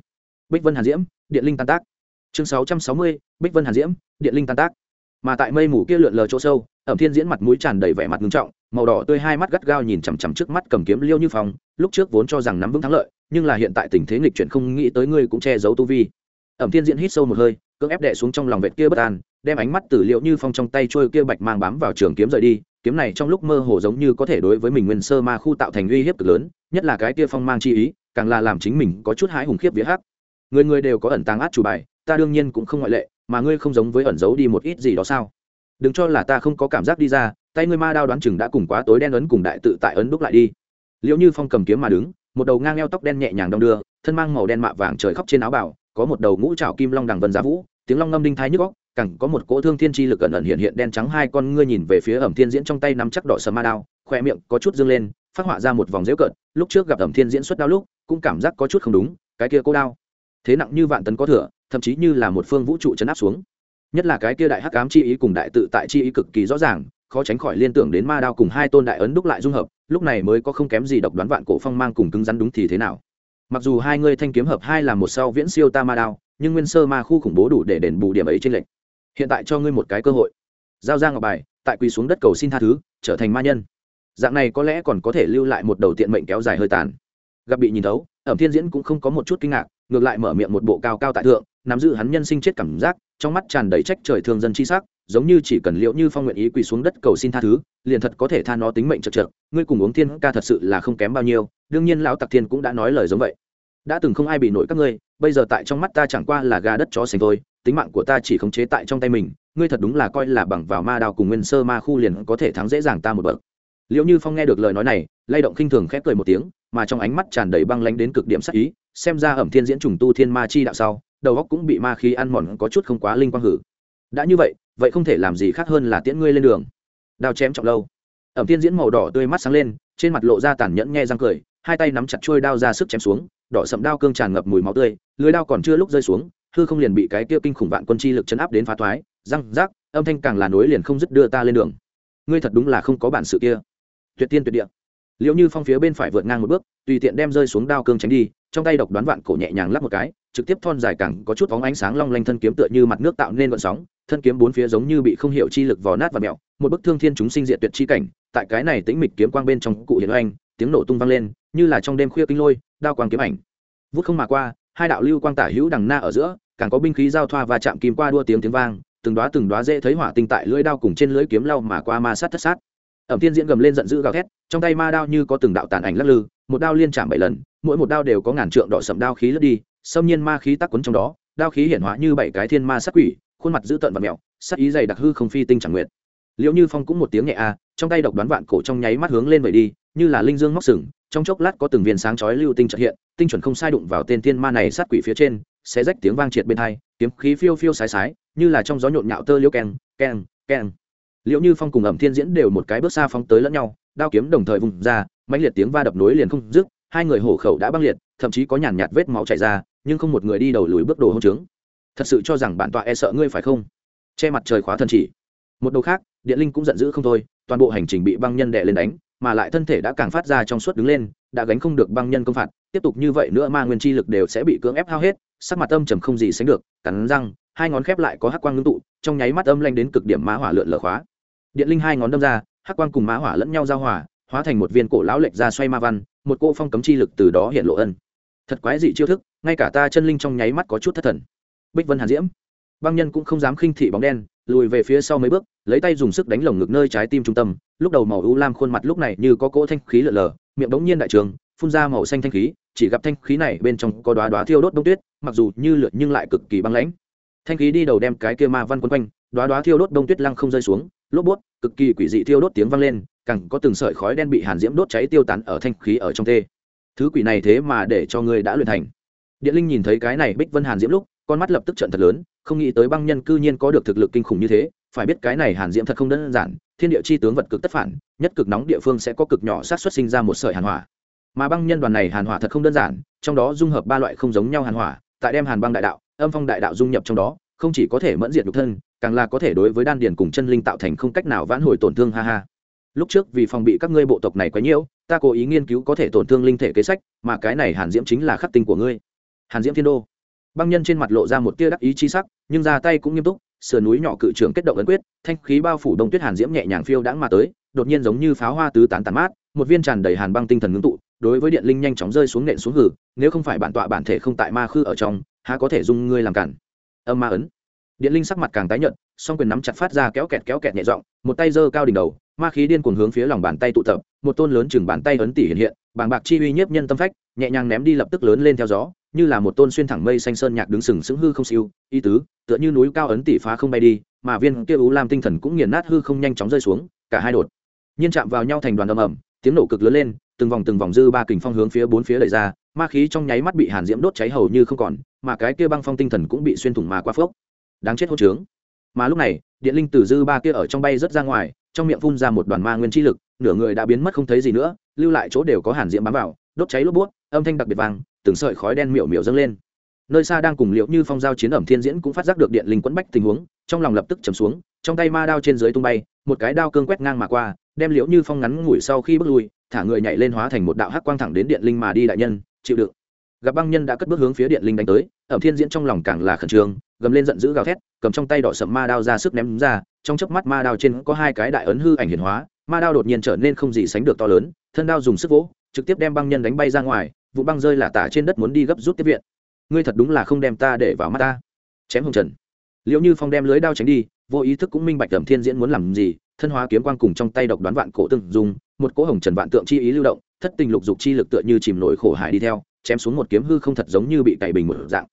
bích vân hàn diễm, điện linh tan tác chương 660. bích vân hàn diễm, điện linh tan tác mà tại mây mù kia lượn lờ chỗ sâu, ẩm thiên diễn mặt mũi tràn đầy vẻ mặt nghiêm trọng, màu đỏ tươi hai mắt gắt gao nhìn chằm chằm trước mắt cầm kiếm liêu như phong, lúc trước vốn cho rằng nắm vững thắng lợi, nhưng là hiện tại tình thế nghịch chuyển không nghĩ tới ngươi cũng che giấu tu vi ẩm thiên diễn hít sâu một hơi, cưỡng ép đệ xuống trong lòng vệt kia bất an, đem ánh mắt tử liệu như phong trong tay trôi kia bạch mang bám vào trường kiếm rời đi, kiếm này trong lúc mơ hồ giống như có thể đối với mình nguyên sơ ma khu tạo thành uy hiếp cực lớn, nhất là cái kia phong mang chi ý, càng là làm chính mình có chút hãi hùng khiếp vía hắc người người đều có ẩn tàng át chủ bài ta đương nhiên cũng không ngoại lệ, mà ngươi không giống với ẩn giấu đi một ít gì đó sao? Đừng cho là ta không có cảm giác đi ra, tay ngươi ma đao đoán chừng đã cùng quá tối đen ấn cùng đại tự tại ấn đúc lại đi. Liệu như phong cầm kiếm mà đứng, một đầu ngang eo tóc đen nhẹ nhàng đong đưa, thân mang màu đen mạ vàng trời khóc trên áo bảo có một đầu ngũ trảo kim long đằng vân giá vũ, tiếng long ngâm đinh thái nhức góc cẳng có một cỗ thương thiên chi lực ẩn ẩn hiện hiện đen trắng hai con ngươi nhìn về phía ẩm thiên diễn trong tay nắm chắc đỏ sầm ma đao khoe miệng có chút dương lên, phát họa ra một vòng dễu cợt, lúc trước gặp ẩm thiên diễn xuất đao lúc, cũng cảm giác có chút không đúng, cái kia cô đao. Thế nặng như vạn tấn có thừa thậm chí như là một phương vũ trụ chấn áp xuống. Nhất là cái kia đại hắc ám chi ý cùng đại tự tại chi ý cực kỳ rõ ràng, khó tránh khỏi liên tưởng đến ma đao cùng hai tôn đại ấn đúc lại dung hợp, lúc này mới có không kém gì độc đoán vạn cổ phong mang cùng cứng rắn đúng thì thế nào. Mặc dù hai ngươi thanh kiếm hợp hai là một sau viễn siêu ta ma đao, nhưng nguyên sơ ma khu khủng bố đủ để đền bù điểm ấy trên lệnh hiện tại cho ngươi một cái cơ hội. Giao ra ngọc bài, tại quỳ xuống đất cầu xin tha thứ, trở thành ma nhân. Dạng này có lẽ còn có thể lưu lại một đầu tiện mệnh kéo dài hơi tàn. Gặp bị nhìn thấu, ẩm thiên diễn cũng không có một chút kinh ngạc, ngược lại mở miệng một bộ cao cao tại thượng nắm giữ hắn nhân sinh chết cảm giác, trong mắt tràn đầy trách trời thương dân chi sắc, giống như chỉ cần liệu như phong nguyện ý quỳ xuống đất cầu xin tha thứ, liền thật có thể tha nó tính mệnh chật chật ngươi cùng uống thiên ca thật sự là không kém bao nhiêu, đương nhiên lão tặc thiên cũng đã nói lời giống vậy. Đã từng không ai bị nổi các ngươi, bây giờ tại trong mắt ta chẳng qua là gà đất chó sành thôi, tính mạng của ta chỉ khống chế tại trong tay mình, ngươi thật đúng là coi là bằng vào ma đào cùng nguyên sơ ma khu liền có thể thắng dễ dàng ta một bậc. Liệu như phong nghe được lời nói này, lay động khinh thường khép cười một tiếng, mà trong ánh mắt tràn đầy băng lánh đến cực điểm sắc ý, xem ra ẩm thiên diễn trùng tu thiên ma chi đạo sau đầu óc cũng bị ma khí ăn mòn có chút không quá linh quang hử. Đã như vậy vậy không thể làm gì khác hơn là tiễn ngươi lên đường. Đao chém trọng lâu. Ẩm tiên diễn màu đỏ tươi mắt sáng lên, trên mặt lộ ra tàn nhẫn nghe răng cười, hai tay nắm chặt chuôi đao ra sức chém xuống, đỏ sậm đao cương tràn ngập mùi máu tươi, lưới đao còn chưa lúc rơi xuống, hư không liền bị cái kia kinh khủng vạn quân chi lực chấn áp đến phá thoái, răng, rác, âm thanh càng là nối liền không dứt đưa ta lên đường. Ngươi thật đúng là không có bản sự kia. Tuyệt tiên tuyệt địa. Liệu như phong phía bên phải vượt ngang một bước, tùy tiện đem rơi xuống đao cương tránh đi trong tay độc đoán vạn cổ nhẹ nhàng lắp một cái, trực tiếp thon dài cẳng có chút bóng ánh sáng long lanh thân kiếm tựa như mặt nước tạo nên vận sóng, thân kiếm bốn phía giống như bị không hiểu chi lực vò nát và mẹo, một bức thương thiên chúng sinh diện tuyệt chi cảnh, tại cái này tĩnh mịch kiếm quang bên trong cụ hiền oanh, tiếng nổ tung vang lên, như là trong đêm khuya kinh lôi, đao quang kiếm ảnh. Vút không mà qua, hai đạo lưu quang tả hữu đằng na ở giữa, càng có binh khí giao thoa và chạm kim qua đua tiếng tiếng vang, từng đóa từng đóa dễ thấy hỏa tinh tại lưỡi đao cùng trên lưỡi kiếm lau mà qua ma sát thất sát. Ẩm tiên diễn gầm lên giận dữ gào thét, trong tay ma đao như có từng đạo tàn ảnh lắc lư, một đao liên chạm bảy lần mỗi một đao đều có ngàn trượng đỏ sậm đao khí lướt đi, xâm nhiên ma khí tắc quấn trong đó, đao khí hiển hóa như bảy cái thiên ma sát quỷ, khuôn mặt dữ tợn và mèo sắc ý dày đặc hư không phi tinh chẳng nguyện. Liệu như phong cũng một tiếng nhẹ a, trong tay độc đoán vạn cổ trong nháy mắt hướng lên vậy đi, như là linh dương móc sừng, trong chốc lát có từng viên sáng chói lưu tinh trợ hiện, tinh chuẩn không sai đụng vào tên thiên ma này sát quỷ phía trên sẽ rách tiếng vang triệt bên hai, kiếm khí phiêu phiêu sái sái, như là trong gió nhộn nhạo tơ liễu keng keng keng. Liệu như phong cùng ẩm thiên diễn đều một cái bước xa phóng tới lẫn nhau, đao kiếm đồng thời vùng ra, mãnh liệt tiếng va đập nối liền không dứt hai người hổ khẩu đã băng liệt, thậm chí có nhàn nhạt vết máu chảy ra, nhưng không một người đi đầu lùi bước đồ hôn trướng thật sự cho rằng bản tọa e sợ ngươi phải không? Che mặt trời khóa thần chỉ. Một đầu khác, điện linh cũng giận dữ không thôi, toàn bộ hành trình bị băng nhân đè lên đánh, mà lại thân thể đã càng phát ra trong suốt đứng lên, đã gánh không được băng nhân công phạt, tiếp tục như vậy nữa ma nguyên chi lực đều sẽ bị cưỡng ép hao hết, sắc mặt âm trầm không gì sánh được, cắn răng, hai ngón khép lại có hắc quang ngưng tụ, trong nháy mắt âm lanh đến cực điểm má hỏa lượn lờ khóa. Điện linh hai ngón đâm ra, hắc quang cùng má hỏa lẫn nhau giao hòa, hóa thành một viên cổ lão lệch ra xoay ma văn một cô phong cấm chi lực từ đó hiện lộ ân. Thật quái dị chiêu thức, ngay cả ta chân linh trong nháy mắt có chút thất thần. Bích vân hàn diễm. Băng nhân cũng không dám khinh thị bóng đen, lùi về phía sau mấy bước, lấy tay dùng sức đánh lồng ngực nơi trái tim trung tâm, lúc đầu màu u lam khuôn mặt lúc này như có cỗ thanh khí lở lờ, miệng đống nhiên đại trường, phun ra màu xanh thanh khí, chỉ gặp thanh khí này bên trong có đoá đoá thiêu đốt đông tuyết, mặc dù như lượt nhưng lại cực kỳ băng lãnh. Thanh khí đi đầu đem cái kia ma văn quấn quanh đoá đoá thiêu đốt đông tuyết lăng không rơi xuống, lốp bút cực kỳ quỷ dị thiêu đốt tiếng vang lên càng có từng sợi khói đen bị hàn diễm đốt cháy tiêu tán ở thanh khí ở trong tê thứ quỷ này thế mà để cho ngươi đã luyện thành. Điện linh nhìn thấy cái này bích vân hàn diễm lúc, con mắt lập tức trận thật lớn, không nghĩ tới băng nhân cư nhiên có được thực lực kinh khủng như thế, phải biết cái này hàn diễm thật không đơn giản, thiên địa chi tướng vật cực tất phản, nhất cực nóng địa phương sẽ có cực nhỏ sát xuất sinh ra một sợi hàn hỏa. Mà băng nhân đoàn này hàn hỏa thật không đơn giản, trong đó dung hợp ba loại không giống nhau hàn hỏa, tại đem hàn băng đại đạo, âm phong đại đạo dung nhập trong đó, không chỉ có thể mẫn diệt nhục thân, càng là có thể đối với đan điền cùng chân linh tạo thành không cách nào vãn hồi tổn thương, ha ha lúc trước vì phòng bị các ngươi bộ tộc này quá nhiễu ta cố ý nghiên cứu có thể tổn thương linh thể kế sách, mà cái này hàn diễm chính là khắc tinh của ngươi. Hàn diễm thiên đô. Băng nhân trên mặt lộ ra một tia đắc ý chi sắc, nhưng ra tay cũng nghiêm túc, sườn núi nhỏ cự trưởng kết động ấn quyết, thanh khí bao phủ đông tuyết hàn diễm nhẹ nhàng phiêu đãng mà tới, đột nhiên giống như pháo hoa tứ tán tàn mát, một viên tràn đầy hàn băng tinh thần ngưng tụ, đối với điện linh nhanh chóng rơi xuống nện xuống hử, nếu không phải bản tọa bản thể không tại ma khư ở trong, há có thể dung ngươi làm cản. Âm ma ấn. Điện linh sắc mặt càng tái nhợt, song quyền nắm chặt phát ra kéo kẹt kéo kẹt nhẹ giọng, một tay giơ cao đỉnh đầu ma khí điên cuồng hướng phía lòng bàn tay tụ tập, một tôn lớn chừng bàn tay ấn tỷ hiện hiện, bàng bạc chi uy nhiếp nhân tâm phách, nhẹ nhàng ném đi lập tức lớn lên theo gió, như là một tôn xuyên thẳng mây xanh sơn nhạc đứng sừng sững hư không siêu y tứ, tựa như núi cao ấn tỷ phá không bay đi, mà viên kia ú lam tinh thần cũng nghiền nát hư không nhanh chóng rơi xuống, cả hai đột nhiên chạm vào nhau thành đoàn ầm ầm, tiếng nổ cực lớn lên, từng vòng từng vòng dư ba kình phong hướng phía bốn phía đẩy ra, ma khí trong nháy mắt bị hàn diễm đốt cháy hầu như không còn, mà cái kia băng phong tinh thần cũng bị xuyên thủng mà qua phước đáng chết hốt trướng. Mà lúc này, điện linh từ dư ba kia ở trong bay rất ra ngoài trong miệng phun ra một đoàn ma nguyên chi lực, nửa người đã biến mất không thấy gì nữa, lưu lại chỗ đều có hàn diễm bám vào, đốt cháy lốp bút âm thanh đặc biệt vàng từng sợi khói đen miểu miểu dâng lên. Nơi xa đang cùng liệu như phong giao chiến ẩm thiên diễn cũng phát giác được điện linh quẫn bách tình huống, trong lòng lập tức chầm xuống, trong tay ma đao trên dưới tung bay, một cái đao cương quét ngang mà qua, đem liễu như phong ngắn ngủi sau khi bước lui, thả người nhảy lên hóa thành một đạo hắc quang thẳng đến điện linh mà đi đại nhân, chịu đựng. Gặp băng nhân đã cất bước hướng phía điện linh đánh tới, ẩm thiên diễn trong lòng càng là khẩn trương, gầm lên giận dữ gào thét, cầm trong tay đỏ sậm ma đao ra sức ném ra trong chớp mắt ma đao trên có hai cái đại ấn hư ảnh hiển hóa, ma đao đột nhiên trở nên không gì sánh được to lớn, thân đao dùng sức vỗ, trực tiếp đem băng nhân đánh bay ra ngoài, vụ băng rơi là tả trên đất muốn đi gấp rút tiếp viện. Ngươi thật đúng là không đem ta để vào mắt ta. Chém hồng trần. Liệu như phong đem lưới đao tránh đi, vô ý thức cũng minh bạch ẩm thiên diễn muốn làm gì, thân hóa kiếm quang cùng trong tay độc đoán vạn cổ từng dùng, một cỗ hồng trần vạn tượng chi ý lưu động, thất tình lục dục chi lực tựa như chìm nổi khổ hải đi theo, chém xuống một kiếm hư không thật giống như bị cày bình một dạng.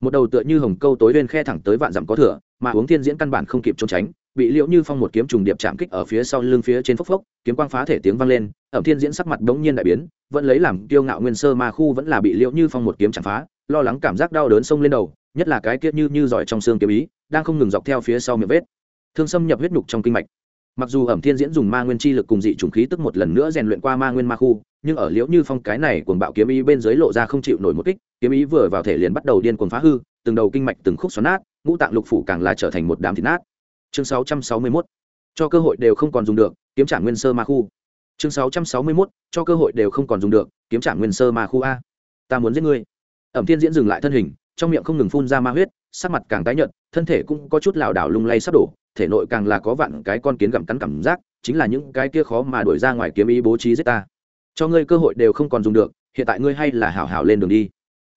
Một đầu tựa như hồng câu tối lên khe thẳng tới vạn dặm có thừa, mà uống thiên diễn căn bản không kịp trốn tránh bị liễu như phong một kiếm trùng điệp chạm kích ở phía sau lưng phía trên phốc phốc, kiếm quang phá thể tiếng vang lên, ẩm thiên diễn sắc mặt bỗng nhiên đại biến, vẫn lấy làm kiêu ngạo nguyên sơ ma khu vẫn là bị liễu như phong một kiếm chạm phá, lo lắng cảm giác đau đớn xông lên đầu, nhất là cái kiết như như giỏi trong xương kiếm ý, đang không ngừng dọc theo phía sau miệng vết. Thương xâm nhập huyết nhục trong kinh mạch. Mặc dù ẩm thiên diễn dùng ma nguyên chi lực cùng dị trùng khí tức một lần nữa rèn luyện qua ma nguyên ma khu, nhưng ở liễu như phong cái này cuồng bạo kiếm ý bên dưới lộ ra không chịu nổi một kích, kiếm ý vừa vào thể liền bắt đầu điên cuồng phá hư, từng đầu kinh mạch từng khúc xoắn nát, ngũ tạng lục phủ càng là trở thành một đám thịt nát chương 661 cho cơ hội đều không còn dùng được, kiếm trả nguyên sơ ma khu. Chương 661 cho cơ hội đều không còn dùng được, kiếm trả nguyên sơ ma khu a. Ta muốn giết ngươi. Ẩm thiên diễn dừng lại thân hình, trong miệng không ngừng phun ra ma huyết, sắc mặt càng tái nhợt, thân thể cũng có chút lảo đảo lung lay sắp đổ, thể nội càng là có vạn cái con kiến gặm cắn cảm giác, chính là những cái kia khó mà đuổi ra ngoài kiếm ý bố trí giết ta. Cho ngươi cơ hội đều không còn dùng được, hiện tại ngươi hay là hảo hảo lên đường đi.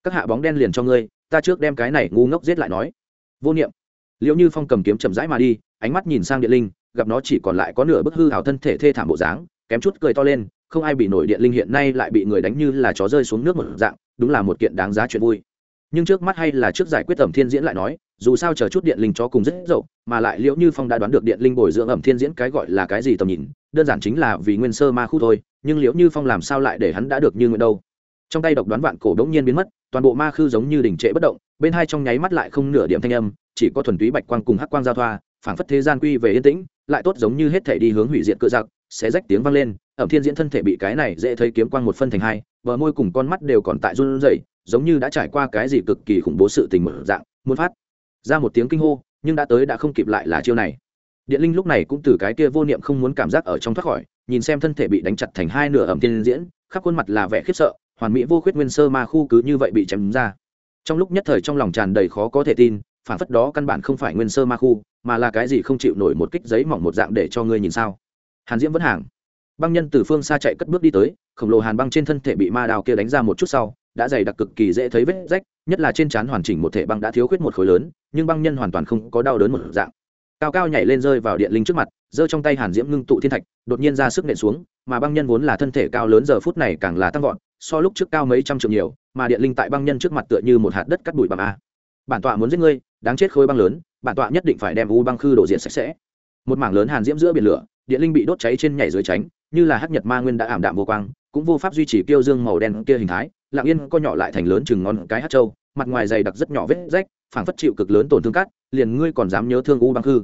Các hạ bóng đen liền cho ngươi, ta trước đem cái này ngu ngốc giết lại nói. Vô niệm liệu như phong cầm kiếm chậm rãi mà đi, ánh mắt nhìn sang điện linh, gặp nó chỉ còn lại có nửa bức hư hào thân thể thê thảm bộ dáng, kém chút cười to lên, không ai bị nổi điện linh hiện nay lại bị người đánh như là chó rơi xuống nước một dạng, đúng là một kiện đáng giá chuyện vui. Nhưng trước mắt hay là trước giải quyết ẩm thiên diễn lại nói, dù sao chờ chút điện linh cho cùng rất dậu, mà lại liệu như phong đã đoán được điện linh bồi dưỡng ẩm thiên diễn cái gọi là cái gì tầm nhìn, đơn giản chính là vì nguyên sơ ma khu thôi, nhưng liệu như phong làm sao lại để hắn đã được như nguyện đâu? Trong tay độc đoán vạn cổ đống nhiên biến mất, toàn bộ ma khư giống như đình trệ bất động bên hai trong nháy mắt lại không nửa điểm thanh âm, chỉ có thuần túy bạch quang cùng hắc quang giao thoa, phảng phất thế gian quy về yên tĩnh, lại tốt giống như hết thể đi hướng hủy diệt cự giặc, sẽ rách tiếng vang lên, ẩm thiên diễn thân thể bị cái này dễ thấy kiếm quang một phân thành hai, bờ môi cùng con mắt đều còn tại run rẩy, giống như đã trải qua cái gì cực kỳ khủng bố sự tình mở dạng, muốn phát ra một tiếng kinh hô, nhưng đã tới đã không kịp lại là chiêu này. Điện linh lúc này cũng từ cái kia vô niệm không muốn cảm giác ở trong thoát khỏi, nhìn xem thân thể bị đánh chặt thành hai nửa ẩm thiên diễn, khắp khuôn mặt là vẻ khiếp sợ, hoàn mỹ vô khuyết nguyên sơ ma khu cứ như vậy bị chém ra trong lúc nhất thời trong lòng tràn đầy khó có thể tin, phản phất đó căn bản không phải nguyên sơ ma khu, mà là cái gì không chịu nổi một kích giấy mỏng một dạng để cho ngươi nhìn sao? Hàn diễm vẫn hàng. Băng nhân từ phương xa chạy cất bước đi tới, khổng lồ hàn băng trên thân thể bị ma đào kia đánh ra một chút sau, đã dày đặc cực kỳ dễ thấy vết rách, nhất là trên trán hoàn chỉnh một thể băng đã thiếu khuyết một khối lớn, nhưng băng nhân hoàn toàn không có đau đớn một dạng. Cao cao nhảy lên rơi vào điện linh trước mặt, giơ trong tay hàn diễm ngưng tụ thiên thạch, đột nhiên ra sức nện xuống, mà băng nhân vốn là thân thể cao lớn giờ phút này càng là tăng vọt so lúc trước cao mấy trăm trượng nhiều, mà điện linh tại băng nhân trước mặt tựa như một hạt đất cắt bụi bằng a à. bản tọa muốn giết ngươi, đáng chết khối băng lớn, bản tọa nhất định phải đem u băng khư đổ diện sạch sẽ. Một mảng lớn hàn diễm giữa biển lửa, điện linh bị đốt cháy trên nhảy dưới tránh, như là hắc nhật ma nguyên đã ảm đạm vô quang, cũng vô pháp duy trì kiêu dương màu đen kia hình thái, lặng yên co nhỏ lại thành lớn chừng ngón cái hát trâu mặt ngoài dày đặc rất nhỏ vết rách, phảng phất chịu cực lớn tổn thương cát, liền ngươi còn dám nhớ thương u băng khư.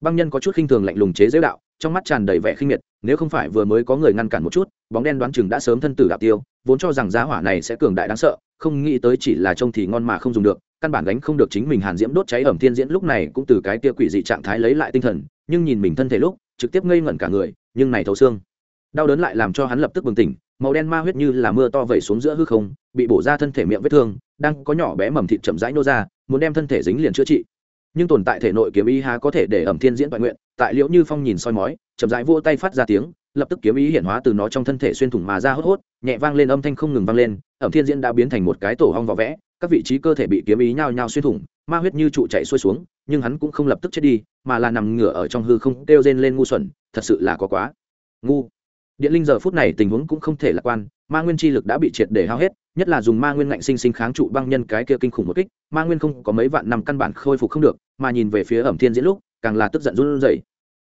Băng nhân có chút khinh thường lạnh lùng chế giễu đạo, trong mắt tràn đầy vẻ khinh miệt, nếu không phải vừa mới có người ngăn cản một chút, bóng đen đoán chừng đã sớm thân tử đạo tiêu vốn cho rằng giá hỏa này sẽ cường đại đáng sợ, không nghĩ tới chỉ là trông thì ngon mà không dùng được, căn bản đánh không được chính mình hàn diễm đốt cháy ẩm thiên diễn lúc này cũng từ cái tia quỷ dị trạng thái lấy lại tinh thần, nhưng nhìn mình thân thể lúc, trực tiếp ngây ngẩn cả người, nhưng này thấu xương. Đau đớn lại làm cho hắn lập tức bừng tỉnh, màu đen ma huyết như là mưa to vẩy xuống giữa hư không, bị bổ ra thân thể miệng vết thương, đang có nhỏ bé mầm thịt chậm rãi nô ra, muốn đem thân thể dính liền chữa trị. Nhưng tồn tại thể nội kiếm ý há có thể để ẩm thiên diễn toàn nguyện, tại liễu như phong nhìn soi mói, chậm rãi vỗ tay phát ra tiếng lập tức kiếm ý hiện hóa từ nó trong thân thể xuyên thủng mà ra hốt hốt, nhẹ vang lên âm thanh không ngừng vang lên, ẩm thiên diễn đã biến thành một cái tổ hong vỏ vẽ, các vị trí cơ thể bị kiếm ý nhao nhao xuyên thủng, ma huyết như trụ chạy xuôi xuống, nhưng hắn cũng không lập tức chết đi, mà là nằm ngửa ở trong hư không kêu rên lên ngu xuẩn, thật sự là có quá. Ngu. Điện linh giờ phút này tình huống cũng không thể lạc quan, ma nguyên chi lực đã bị triệt để hao hết, nhất là dùng ma nguyên ngạnh sinh sinh kháng trụ băng nhân cái kia kinh khủng một kích, ma nguyên không có mấy vạn năm căn bản khôi phục không được, mà nhìn về phía ẩm thiên diễn lúc, càng là tức giận run rẩy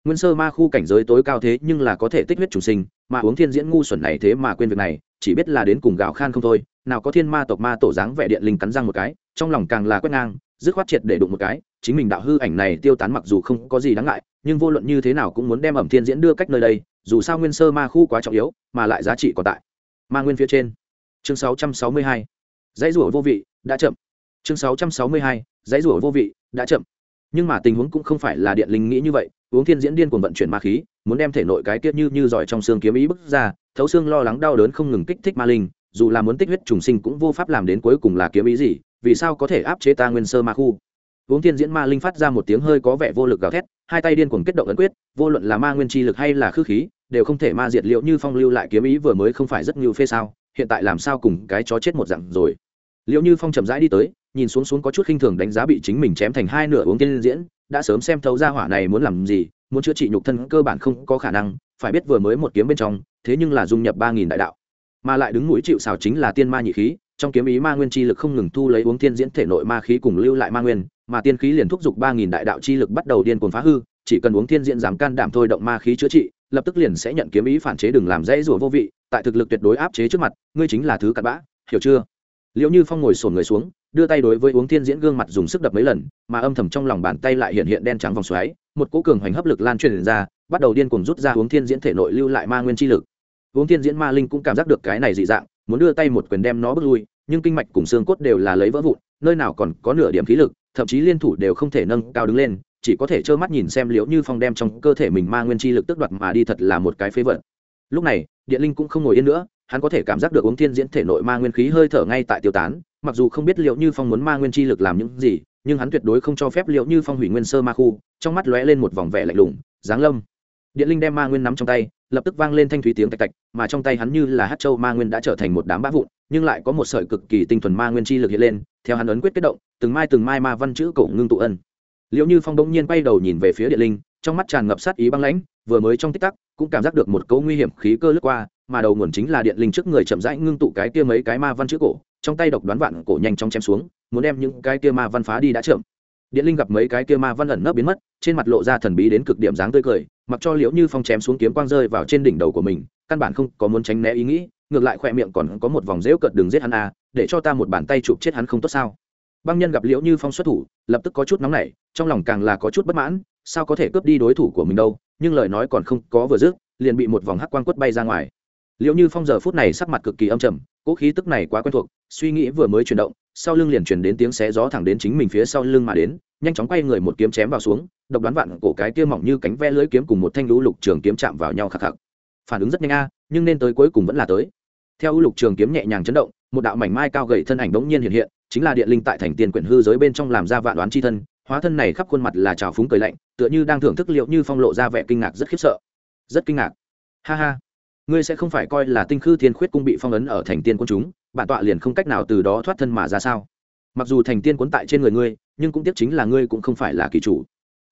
nguyên sơ ma khu cảnh giới tối cao thế nhưng là có thể tích huyết chủ sinh, mà uống thiên diễn ngu xuẩn này thế mà quên việc này, chỉ biết là đến cùng gạo khan không thôi. Nào có thiên ma tộc ma tổ dáng vẻ điện linh cắn răng một cái, trong lòng càng là quét ngang, dứt khoát triệt để đụng một cái, chính mình đạo hư ảnh này tiêu tán mặc dù không có gì đáng ngại, nhưng vô luận như thế nào cũng muốn đem ẩm thiên diễn đưa cách nơi đây, dù sao nguyên sơ ma khu quá trọng yếu, mà lại giá trị còn tại. Ma nguyên phía trên. Chương 662. dãy rủa vô vị, đã chậm. Chương 662. dãy rủa vô vị, đã chậm. Nhưng mà tình huống cũng không phải là điện linh nghĩ như vậy uống thiên diễn điên cuồng vận chuyển ma khí, muốn đem thể nội cái tiết như như giỏi trong xương kiếm ý bức ra, thấu xương lo lắng đau đớn không ngừng kích thích ma linh, dù là muốn tích huyết trùng sinh cũng vô pháp làm đến cuối cùng là kiếm ý gì, vì sao có thể áp chế ta nguyên sơ ma khu? Uống thiên diễn ma linh phát ra một tiếng hơi có vẻ vô lực gào thét, hai tay điên cuồng kết động ấn quyết, vô luận là ma nguyên chi lực hay là khư khí, đều không thể ma diệt liệu như phong lưu lại kiếm ý vừa mới không phải rất như phê sao, hiện tại làm sao cùng cái chó chết một dặn rồi? Liệu như phong chậm rãi đi tới nhìn xuống xuống có chút khinh thường đánh giá bị chính mình chém thành hai nửa uống tiên diễn, đã sớm xem thấu ra hỏa này muốn làm gì, muốn chữa trị nhục thân cơ bản không có khả năng, phải biết vừa mới một kiếm bên trong, thế nhưng là dung nhập ba nghìn đại đạo. Mà lại đứng mũi chịu xào chính là tiên ma nhị khí, trong kiếm ý ma nguyên chi lực không ngừng thu lấy uống tiên diễn thể nội ma khí cùng lưu lại ma nguyên, mà tiên khí liền thúc giục ba nghìn đại đạo chi lực bắt đầu điên cuồng phá hư, chỉ cần uống tiên diễn dám can đảm thôi động ma khí chữa trị, lập tức liền sẽ nhận kiếm ý phản chế đừng làm dễ rủa vô vị, tại thực lực tuyệt đối áp chế trước mặt, ngươi chính là thứ cặn bã, hiểu chưa? Liệu như phong ngồi sổn người xuống đưa tay đối với uống thiên diễn gương mặt dùng sức đập mấy lần, mà âm thầm trong lòng bàn tay lại hiện hiện đen trắng vòng xoáy, một cỗ cường hoành hấp lực lan truyền ra, bắt đầu điên cuồng rút ra uống thiên diễn thể nội lưu lại ma nguyên chi lực. Uống thiên diễn ma linh cũng cảm giác được cái này dị dạng, muốn đưa tay một quyền đem nó bước lui, nhưng kinh mạch cùng xương cốt đều là lấy vỡ vụn, nơi nào còn có nửa điểm khí lực, thậm chí liên thủ đều không thể nâng cao đứng lên, chỉ có thể trơ mắt nhìn xem liễu như phong đem trong cơ thể mình ma nguyên chi lực tức đoạt mà đi thật là một cái phế vật. Lúc này, điện linh cũng không ngồi yên nữa, hắn có thể cảm giác được uống thiên diễn thể nội ma nguyên khí hơi thở ngay tại tiêu tán mặc dù không biết liệu như phong muốn ma nguyên chi lực làm những gì, nhưng hắn tuyệt đối không cho phép liệu như phong hủy nguyên sơ ma khu, trong mắt lóe lên một vòng vẻ lạnh lùng, giáng lâm. Điện linh đem ma nguyên nắm trong tay, lập tức vang lên thanh thúy tiếng tạch tạch, mà trong tay hắn như là hát châu ma nguyên đã trở thành một đám bã vụn, nhưng lại có một sợi cực kỳ tinh thuần ma nguyên chi lực hiện lên, theo hắn ấn quyết kết động, từng mai từng mai ma văn chữ cổ ngưng tụ ân. Liệu như phong bỗng nhiên quay đầu nhìn về phía điện linh, trong mắt tràn ngập sát ý băng lãnh, vừa mới trong tích tắc, cũng cảm giác được một cấu nguy hiểm khí cơ lướt qua, mà đầu nguồn chính là điện linh trước người chậm rãi ngưng tụ cái kia mấy cái ma văn chữ cổ trong tay độc đoán vạn cổ nhanh chóng chém xuống, muốn đem những cái kia ma văn phá đi đã chậm. Điện linh gặp mấy cái kia ma văn ẩn nấp biến mất, trên mặt lộ ra thần bí đến cực điểm dáng tươi cười, mặc cho liễu như phong chém xuống kiếm quang rơi vào trên đỉnh đầu của mình, căn bản không có muốn tránh né ý nghĩ, ngược lại khoe miệng còn có một vòng rễu cợt đường giết hắn à để cho ta một bàn tay chụp chết hắn không tốt sao. Băng nhân gặp liễu như phong xuất thủ, lập tức có chút nóng nảy, trong lòng càng là có chút bất mãn, sao có thể cướp đi đối thủ của mình đâu, nhưng lời nói còn không có vừa dứt, liền bị một vòng hắc quang quất bay ra ngoài. Liễu như phong giờ phút này sắc mặt cực kỳ âm trầm cỗ khí tức này quá quen thuộc, suy nghĩ vừa mới chuyển động, sau lưng liền chuyển đến tiếng xé gió thẳng đến chính mình phía sau lưng mà đến, nhanh chóng quay người một kiếm chém vào xuống, độc đoán vạn cổ cái kia mỏng như cánh ve lưới kiếm cùng một thanh lũ lục trường kiếm chạm vào nhau khắc khắc. Phản ứng rất nhanh a, nhưng nên tới cuối cùng vẫn là tới. Theo lũ lục trường kiếm nhẹ nhàng chấn động, một đạo mảnh mai cao gầy thân ảnh bỗng nhiên hiện hiện, chính là điện linh tại thành tiền quyển hư giới bên trong làm ra vạn đoán chi thân, hóa thân này khắp khuôn mặt là trào phúng cười lạnh, tựa như đang thưởng thức liệu như phong lộ ra vẻ kinh ngạc rất khiếp sợ. Rất kinh ngạc. Ha ha ngươi sẽ không phải coi là tinh khư thiên khuyết cung bị phong ấn ở thành tiên quân chúng, bản tọa liền không cách nào từ đó thoát thân mà ra sao? Mặc dù thành tiên quấn tại trên người ngươi, nhưng cũng tiếp chính là ngươi cũng không phải là kỳ chủ.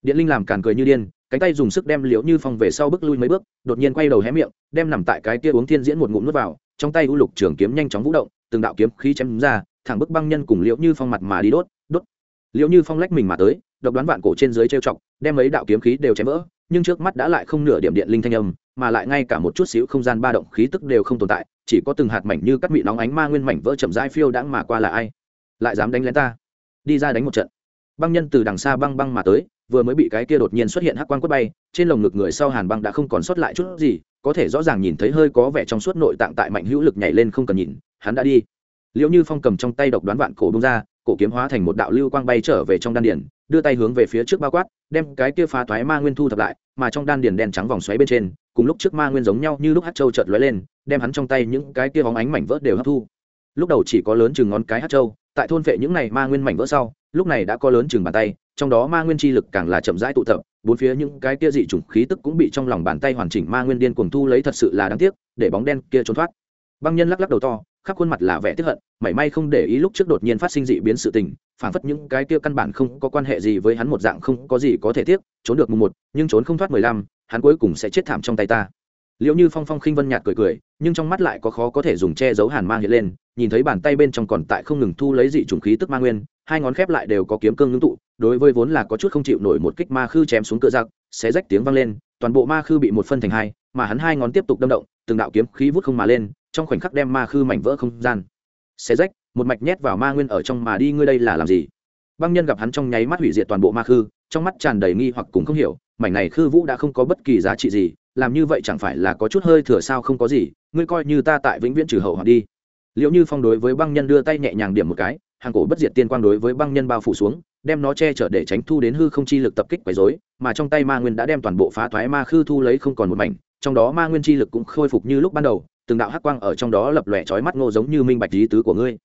Điện linh làm càn cười như điên, cánh tay dùng sức đem liễu như phong về sau bước lui mấy bước, đột nhiên quay đầu hé miệng, đem nằm tại cái kia uống thiên diễn một ngụm nước vào, trong tay u lục trường kiếm nhanh chóng vũ động, từng đạo kiếm khí chém ra, thẳng bức băng nhân cùng liễu như phong mặt mà đi đốt đốt. Liễu như phong lách mình mà tới, độc đoán vạn cổ trên dưới trêu chọc, đem mấy đạo kiếm khí đều chém vỡ nhưng trước mắt đã lại không nửa điểm điện linh thanh âm, mà lại ngay cả một chút xíu không gian ba động khí tức đều không tồn tại, chỉ có từng hạt mảnh như cắt mị nóng ánh ma nguyên mảnh vỡ chậm rãi phiêu đãng mà qua là ai? Lại dám đánh lén ta? Đi ra đánh một trận. Băng nhân từ đằng xa băng băng mà tới, vừa mới bị cái kia đột nhiên xuất hiện hắc quang quất bay, trên lồng ngực người sau hàn băng đã không còn sót lại chút gì, có thể rõ ràng nhìn thấy hơi có vẻ trong suốt nội tạng tại mạnh hữu lực nhảy lên không cần nhìn, hắn đã đi. Liệu như phong cầm trong tay độc đoán vạn cổ bông ra, cổ kiếm hóa thành một đạo lưu quang bay trở về trong đan điển đưa tay hướng về phía trước bao quát, đem cái kia phá toái ma nguyên thu thập lại, mà trong đan điển đen trắng vòng xoáy bên trên, cùng lúc trước ma nguyên giống nhau như lúc hát châu chợt lóe lên, đem hắn trong tay những cái kia bóng ánh mảnh vỡ đều hấp thu. Lúc đầu chỉ có lớn chừng ngón cái hát châu, tại thôn vệ những này ma nguyên mảnh vỡ sau, lúc này đã có lớn chừng bàn tay, trong đó ma nguyên chi lực càng là chậm rãi tụ tập, bốn phía những cái kia dị chủng khí tức cũng bị trong lòng bàn tay hoàn chỉnh ma nguyên điên cuồng thu lấy thật sự là đáng tiếc, để bóng đen kia trốn thoát. Băng nhân lắc lắc đầu to, khắp khuôn mặt là vẻ tức hận, mảy may không để ý lúc trước đột nhiên phát sinh dị biến sự tình phản phất những cái kia căn bản không có quan hệ gì với hắn một dạng không có gì có thể tiếc, trốn được mùng một, nhưng trốn không thoát mười lăm, hắn cuối cùng sẽ chết thảm trong tay ta. Liệu như phong phong khinh vân nhạt cười cười, nhưng trong mắt lại có khó có thể dùng che giấu hàn mang hiện lên, nhìn thấy bàn tay bên trong còn tại không ngừng thu lấy dị trùng khí tức ma nguyên, hai ngón khép lại đều có kiếm cương ngưng tụ, đối với vốn là có chút không chịu nổi một kích ma khư chém xuống cựa giặc, xé rách tiếng vang lên, toàn bộ ma khư bị một phân thành hai, mà hắn hai ngón tiếp tục đâm động, từng đạo kiếm khí vút không mà lên, trong khoảnh khắc đem ma khư mảnh vỡ không gian xé rách một mạch nhét vào ma nguyên ở trong mà đi, ngươi đây là làm gì? Băng nhân gặp hắn trong nháy mắt hủy diệt toàn bộ ma khư, trong mắt tràn đầy nghi hoặc cũng không hiểu, mảnh này khư vũ đã không có bất kỳ giá trị gì, làm như vậy chẳng phải là có chút hơi thừa sao không có gì, ngươi coi như ta tại vĩnh viễn trừ hậu hoặc đi. Liệu như phong đối với băng nhân đưa tay nhẹ nhàng điểm một cái, hàng cổ bất diệt tiên quang đối với băng nhân bao phủ xuống, đem nó che chở để tránh thu đến hư không chi lực tập kích quấy rối, mà trong tay ma nguyên đã đem toàn bộ phá thoái ma khư thu lấy không còn một mảnh, trong đó ma nguyên chi lực cũng khôi phục như lúc ban đầu, từng đạo hắc quang ở trong đó lập lòe chói mắt ngô giống như minh bạch lý tứ của ngươi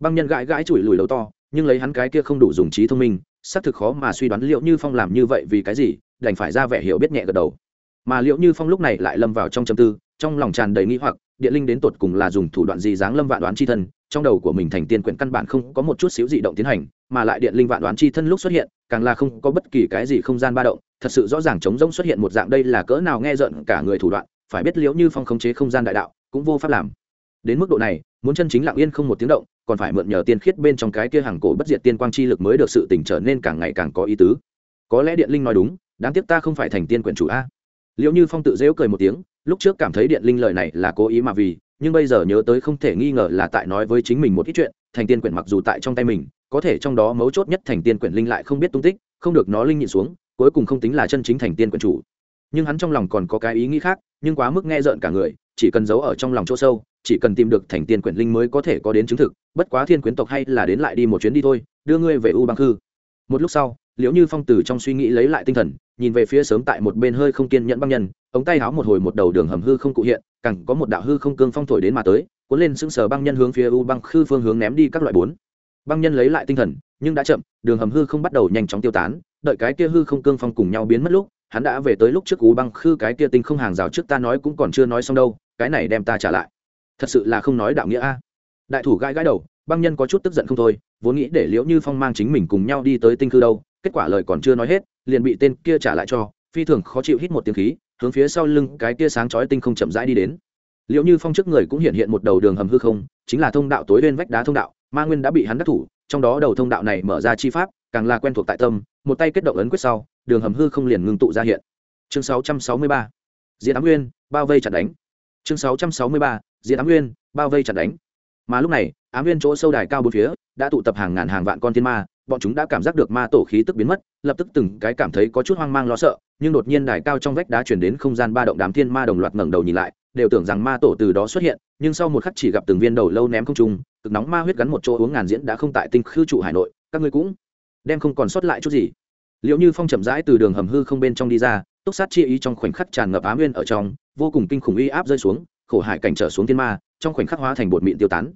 băng nhân gãi gãi chùi lùi đầu to, nhưng lấy hắn cái kia không đủ dùng trí thông minh, xác thực khó mà suy đoán liệu như phong làm như vậy vì cái gì, đành phải ra vẻ hiểu biết nhẹ gật đầu. Mà liệu như phong lúc này lại lâm vào trong châm tư, trong lòng tràn đầy nghi hoặc, điện linh đến tột cùng là dùng thủ đoạn gì dáng lâm vạn đoán chi thân, trong đầu của mình thành tiên quyển căn bản không có một chút xíu dị động tiến hành, mà lại điện linh vạn đoán chi thân lúc xuất hiện, càng là không có bất kỳ cái gì không gian ba động, thật sự rõ ràng trống rỗng xuất hiện một dạng đây là cỡ nào nghe giận cả người thủ đoạn, phải biết liệu như phong khống chế không gian đại đạo, cũng vô pháp làm. Đến mức độ này muốn chân chính lặng yên không một tiếng động, còn phải mượn nhờ tiên khiết bên trong cái kia hàng cổ bất diệt tiên quang chi lực mới được sự tỉnh trở nên càng ngày càng có ý tứ. Có lẽ điện linh nói đúng, đáng tiếc ta không phải thành tiên quyển chủ a. Liệu như phong tự dễu cười một tiếng, lúc trước cảm thấy điện linh lời này là cố ý mà vì, nhưng bây giờ nhớ tới không thể nghi ngờ là tại nói với chính mình một ít chuyện, thành tiên quyển mặc dù tại trong tay mình, có thể trong đó mấu chốt nhất thành tiên quyển linh lại không biết tung tích, không được nó linh nhịn xuống, cuối cùng không tính là chân chính thành tiên quyển chủ nhưng hắn trong lòng còn có cái ý nghĩ khác, nhưng quá mức nghe rợn cả người, chỉ cần giấu ở trong lòng chỗ sâu, chỉ cần tìm được thành tiên quyển linh mới có thể có đến chứng thực, bất quá thiên quyến tộc hay là đến lại đi một chuyến đi thôi, đưa ngươi về u băng khư. Một lúc sau, liễu như phong từ trong suy nghĩ lấy lại tinh thần, nhìn về phía sớm tại một bên hơi không kiên nhẫn băng nhân, ống tay háo một hồi một đầu đường hầm hư không cụ hiện cẳng có một đạo hư không cương phong thổi đến mà tới, cuốn lên sững sờ băng nhân hướng phía u băng khư phương hướng ném đi các loại bốn. Băng nhân lấy lại tinh thần, nhưng đã chậm, đường hầm hư không bắt đầu nhanh chóng tiêu tán, đợi cái kia hư không cương phong cùng nhau biến mất lúc hắn đã về tới lúc trước u băng khư cái kia tinh không hàng rào trước ta nói cũng còn chưa nói xong đâu, cái này đem ta trả lại. Thật sự là không nói đạo nghĩa a. Đại thủ gãi gãi đầu, băng nhân có chút tức giận không thôi, vốn nghĩ để liễu như phong mang chính mình cùng nhau đi tới tinh khư đâu, kết quả lời còn chưa nói hết, liền bị tên kia trả lại cho, phi thường khó chịu hít một tiếng khí, hướng phía sau lưng cái kia sáng chói tinh không chậm rãi đi đến. Liệu như phong trước người cũng hiện hiện một đầu đường hầm hư không, chính là thông đạo tối bên vách đá thông đạo, ma nguyên đã bị hắn đắc thủ, trong đó đầu thông đạo này mở ra chi pháp, càng là quen thuộc tại tâm, một tay kết động ấn quyết sau đường hầm hư không liền ngưng tụ ra hiện. Chương 663 diễn ám nguyên, bao vây chặt đánh. Chương 663 diễn ám nguyên, bao vây chặt đánh. Mà lúc này, ám nguyên chỗ sâu đài cao bốn phía đã tụ tập hàng ngàn hàng vạn con thiên ma, bọn chúng đã cảm giác được ma tổ khí tức biến mất, lập tức từng cái cảm thấy có chút hoang mang lo sợ, nhưng đột nhiên đài cao trong vách đá chuyển đến không gian ba động đám thiên ma đồng loạt ngẩng đầu nhìn lại, đều tưởng rằng ma tổ từ đó xuất hiện, nhưng sau một khắc chỉ gặp từng viên đầu lâu ném không trung, cực nóng ma huyết gắn một chỗ uống ngàn diễn đã không tại tinh khư trụ hải nội, các ngươi cũng đem không còn sót lại chút gì liệu như phong chậm rãi từ đường hầm hư không bên trong đi ra, túc sát chi ý trong khoảnh khắc tràn ngập á nguyên ở trong, vô cùng kinh khủng uy áp rơi xuống, khổ hải cảnh trở xuống thiên ma, trong khoảnh khắc hóa thành bột mịn tiêu tán.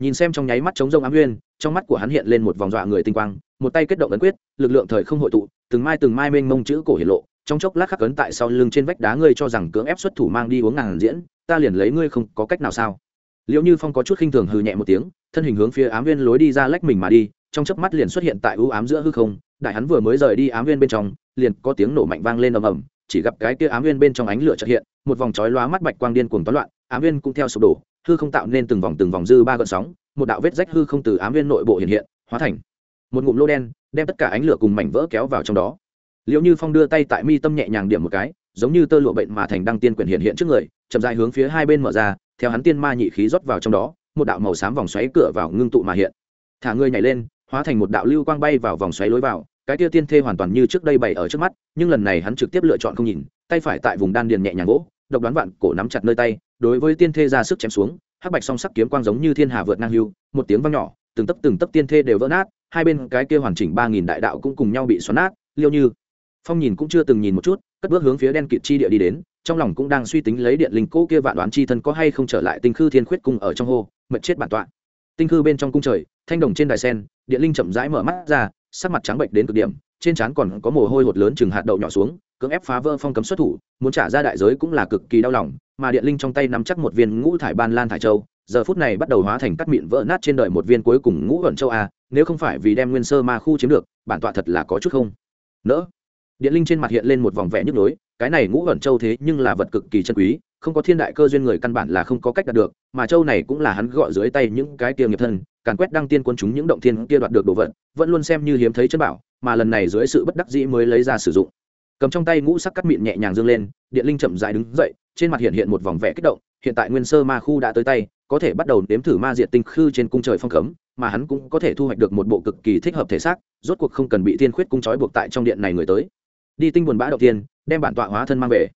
Nhìn xem trong nháy mắt chống rông ám nguyên, trong mắt của hắn hiện lên một vòng dọa người tinh quang, một tay kết động ấn quyết, lực lượng thời không hội tụ, từng mai từng mai mênh mông chữ cổ hiển lộ, trong chốc lát khắc ấn tại sau lưng trên vách đá ngươi cho rằng cưỡng ép xuất thủ mang đi uống ngàn diễn, ta liền lấy ngươi không có cách nào sao? Liệu như phong có chút khinh thường hừ nhẹ một tiếng, thân hình hướng phía ám viên lối đi ra lách mình mà đi, trong chớp mắt liền xuất hiện tại ưu ám giữa hư không đại hắn vừa mới rời đi ám viên bên trong, liền có tiếng nổ mạnh vang lên ầm ầm, chỉ gặp cái kia ám viên bên trong ánh lửa chợt hiện, một vòng chói lóa mắt bạch quang điên cuồng toán loạn, ám viên cũng theo sụp đổ, hư không tạo nên từng vòng từng vòng dư ba gợn sóng, một đạo vết rách hư không từ ám viên nội bộ hiện hiện, hóa thành một ngụm lô đen, đem tất cả ánh lửa cùng mảnh vỡ kéo vào trong đó. Liệu như phong đưa tay tại mi tâm nhẹ nhàng điểm một cái, giống như tơ lụa bệnh mà thành đăng tiên quyển hiện hiện trước người, chậm dài hướng phía hai bên mở ra, theo hắn tiên ma nhị khí rót vào trong đó, một đạo màu xám vòng xoáy cửa vào ngưng tụ mà hiện. Thả người nhảy lên, hóa thành một đạo lưu quang bay vào vòng xoáy lối vào cái tia tiên thê hoàn toàn như trước đây bày ở trước mắt, nhưng lần này hắn trực tiếp lựa chọn không nhìn, tay phải tại vùng đan điền nhẹ nhàng gỗ, độc đoán vạn cổ nắm chặt nơi tay, đối với tiên thê ra sức chém xuống, hắc bạch song sắc kiếm quang giống như thiên hà vượt ngang hưu, một tiếng vang nhỏ, từng tấc từng tấc tiên thê đều vỡ nát, hai bên cái kia hoàn chỉnh ba nghìn đại đạo cũng cùng nhau bị xoắn nát, liêu như. Phong nhìn cũng chưa từng nhìn một chút, cất bước hướng phía đen kịt chi địa đi đến, trong lòng cũng đang suy tính lấy điện linh cỗ kia vạn đoán chi thân có hay không trở lại tinh khư thiên khuyết cung ở trong hô mật chết bản tọa. Tinh khư bên trong cung trời, thanh đồng trên đài sen, điện linh chậm rãi mở mắt ra sắc mặt trắng bệnh đến cực điểm, trên trán còn có mồ hôi hột lớn chừng hạt đậu nhỏ xuống, cưỡng ép phá vỡ phong cấm xuất thủ, muốn trả ra đại giới cũng là cực kỳ đau lòng, mà điện linh trong tay nắm chắc một viên ngũ thải ban lan thải châu, giờ phút này bắt đầu hóa thành cắt mịn vỡ nát trên đời một viên cuối cùng ngũ ẩn châu a, nếu không phải vì đem nguyên sơ ma khu chiếm được, bản tọa thật là có chút không nỡ. Điện linh trên mặt hiện lên một vòng vẽ nhức nhối, cái này ngũ ẩn châu thế nhưng là vật cực kỳ chân quý, không có thiên đại cơ duyên người căn bản là không có cách đạt được, mà châu này cũng là hắn gọi dưới tay những cái tiêu nghiệp thân càn quét đăng tiên quân chúng những động thiên kia đoạt được đồ vật, vẫn luôn xem như hiếm thấy chân bảo, mà lần này dưới sự bất đắc dĩ mới lấy ra sử dụng. Cầm trong tay ngũ sắc cắt mịn nhẹ nhàng dương lên, điện linh chậm rãi đứng dậy, trên mặt hiện hiện một vòng vẽ kích động, hiện tại nguyên sơ ma khu đã tới tay, có thể bắt đầu đếm thử ma diệt tinh khư trên cung trời phong cấm, mà hắn cũng có thể thu hoạch được một bộ cực kỳ thích hợp thể xác, rốt cuộc không cần bị thiên khuyết cung trói buộc tại trong điện này người tới. Đi tinh buồn bã đầu tiên, đem bản tọa hóa thân mang về.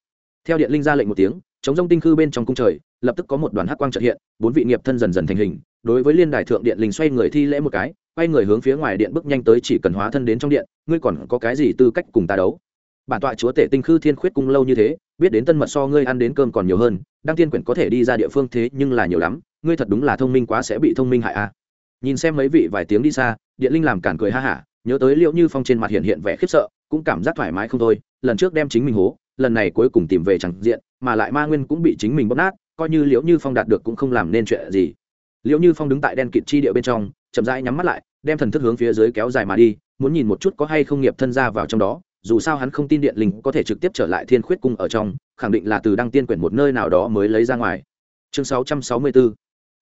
Theo điện linh ra lệnh một tiếng, chống rông tinh khư bên trong cung trời, lập tức có một đoàn hắc quang trợ hiện, bốn vị nghiệp thân dần dần thành hình đối với liên đài thượng điện linh xoay người thi lễ một cái, quay người hướng phía ngoài điện bước nhanh tới chỉ cần hóa thân đến trong điện, ngươi còn có cái gì tư cách cùng ta đấu? Bản tọa chúa tể tinh khư thiên khuyết cung lâu như thế, biết đến tân mật so ngươi ăn đến cơm còn nhiều hơn, đăng tiên quyển có thể đi ra địa phương thế nhưng là nhiều lắm, ngươi thật đúng là thông minh quá sẽ bị thông minh hại a nhìn xem mấy vị vài tiếng đi xa, điện linh làm cản cười ha hả, nhớ tới liệu như phong trên mặt hiện hiện vẻ khiếp sợ, cũng cảm giác thoải mái không thôi, lần trước đem chính mình hố, lần này cuối cùng tìm về chẳng diện, mà lại ma nguyên cũng bị chính mình bóp nát, coi như liễu như phong đạt được cũng không làm nên chuyện gì liệu như phong đứng tại đen kịt chi địa bên trong, chậm rãi nhắm mắt lại, đem thần thức hướng phía dưới kéo dài mà đi, muốn nhìn một chút có hay không nghiệp thân ra vào trong đó, dù sao hắn không tin điện linh có thể trực tiếp trở lại thiên khuyết cung ở trong, khẳng định là từ đăng tiên quyển một nơi nào đó mới lấy ra ngoài. Chương 664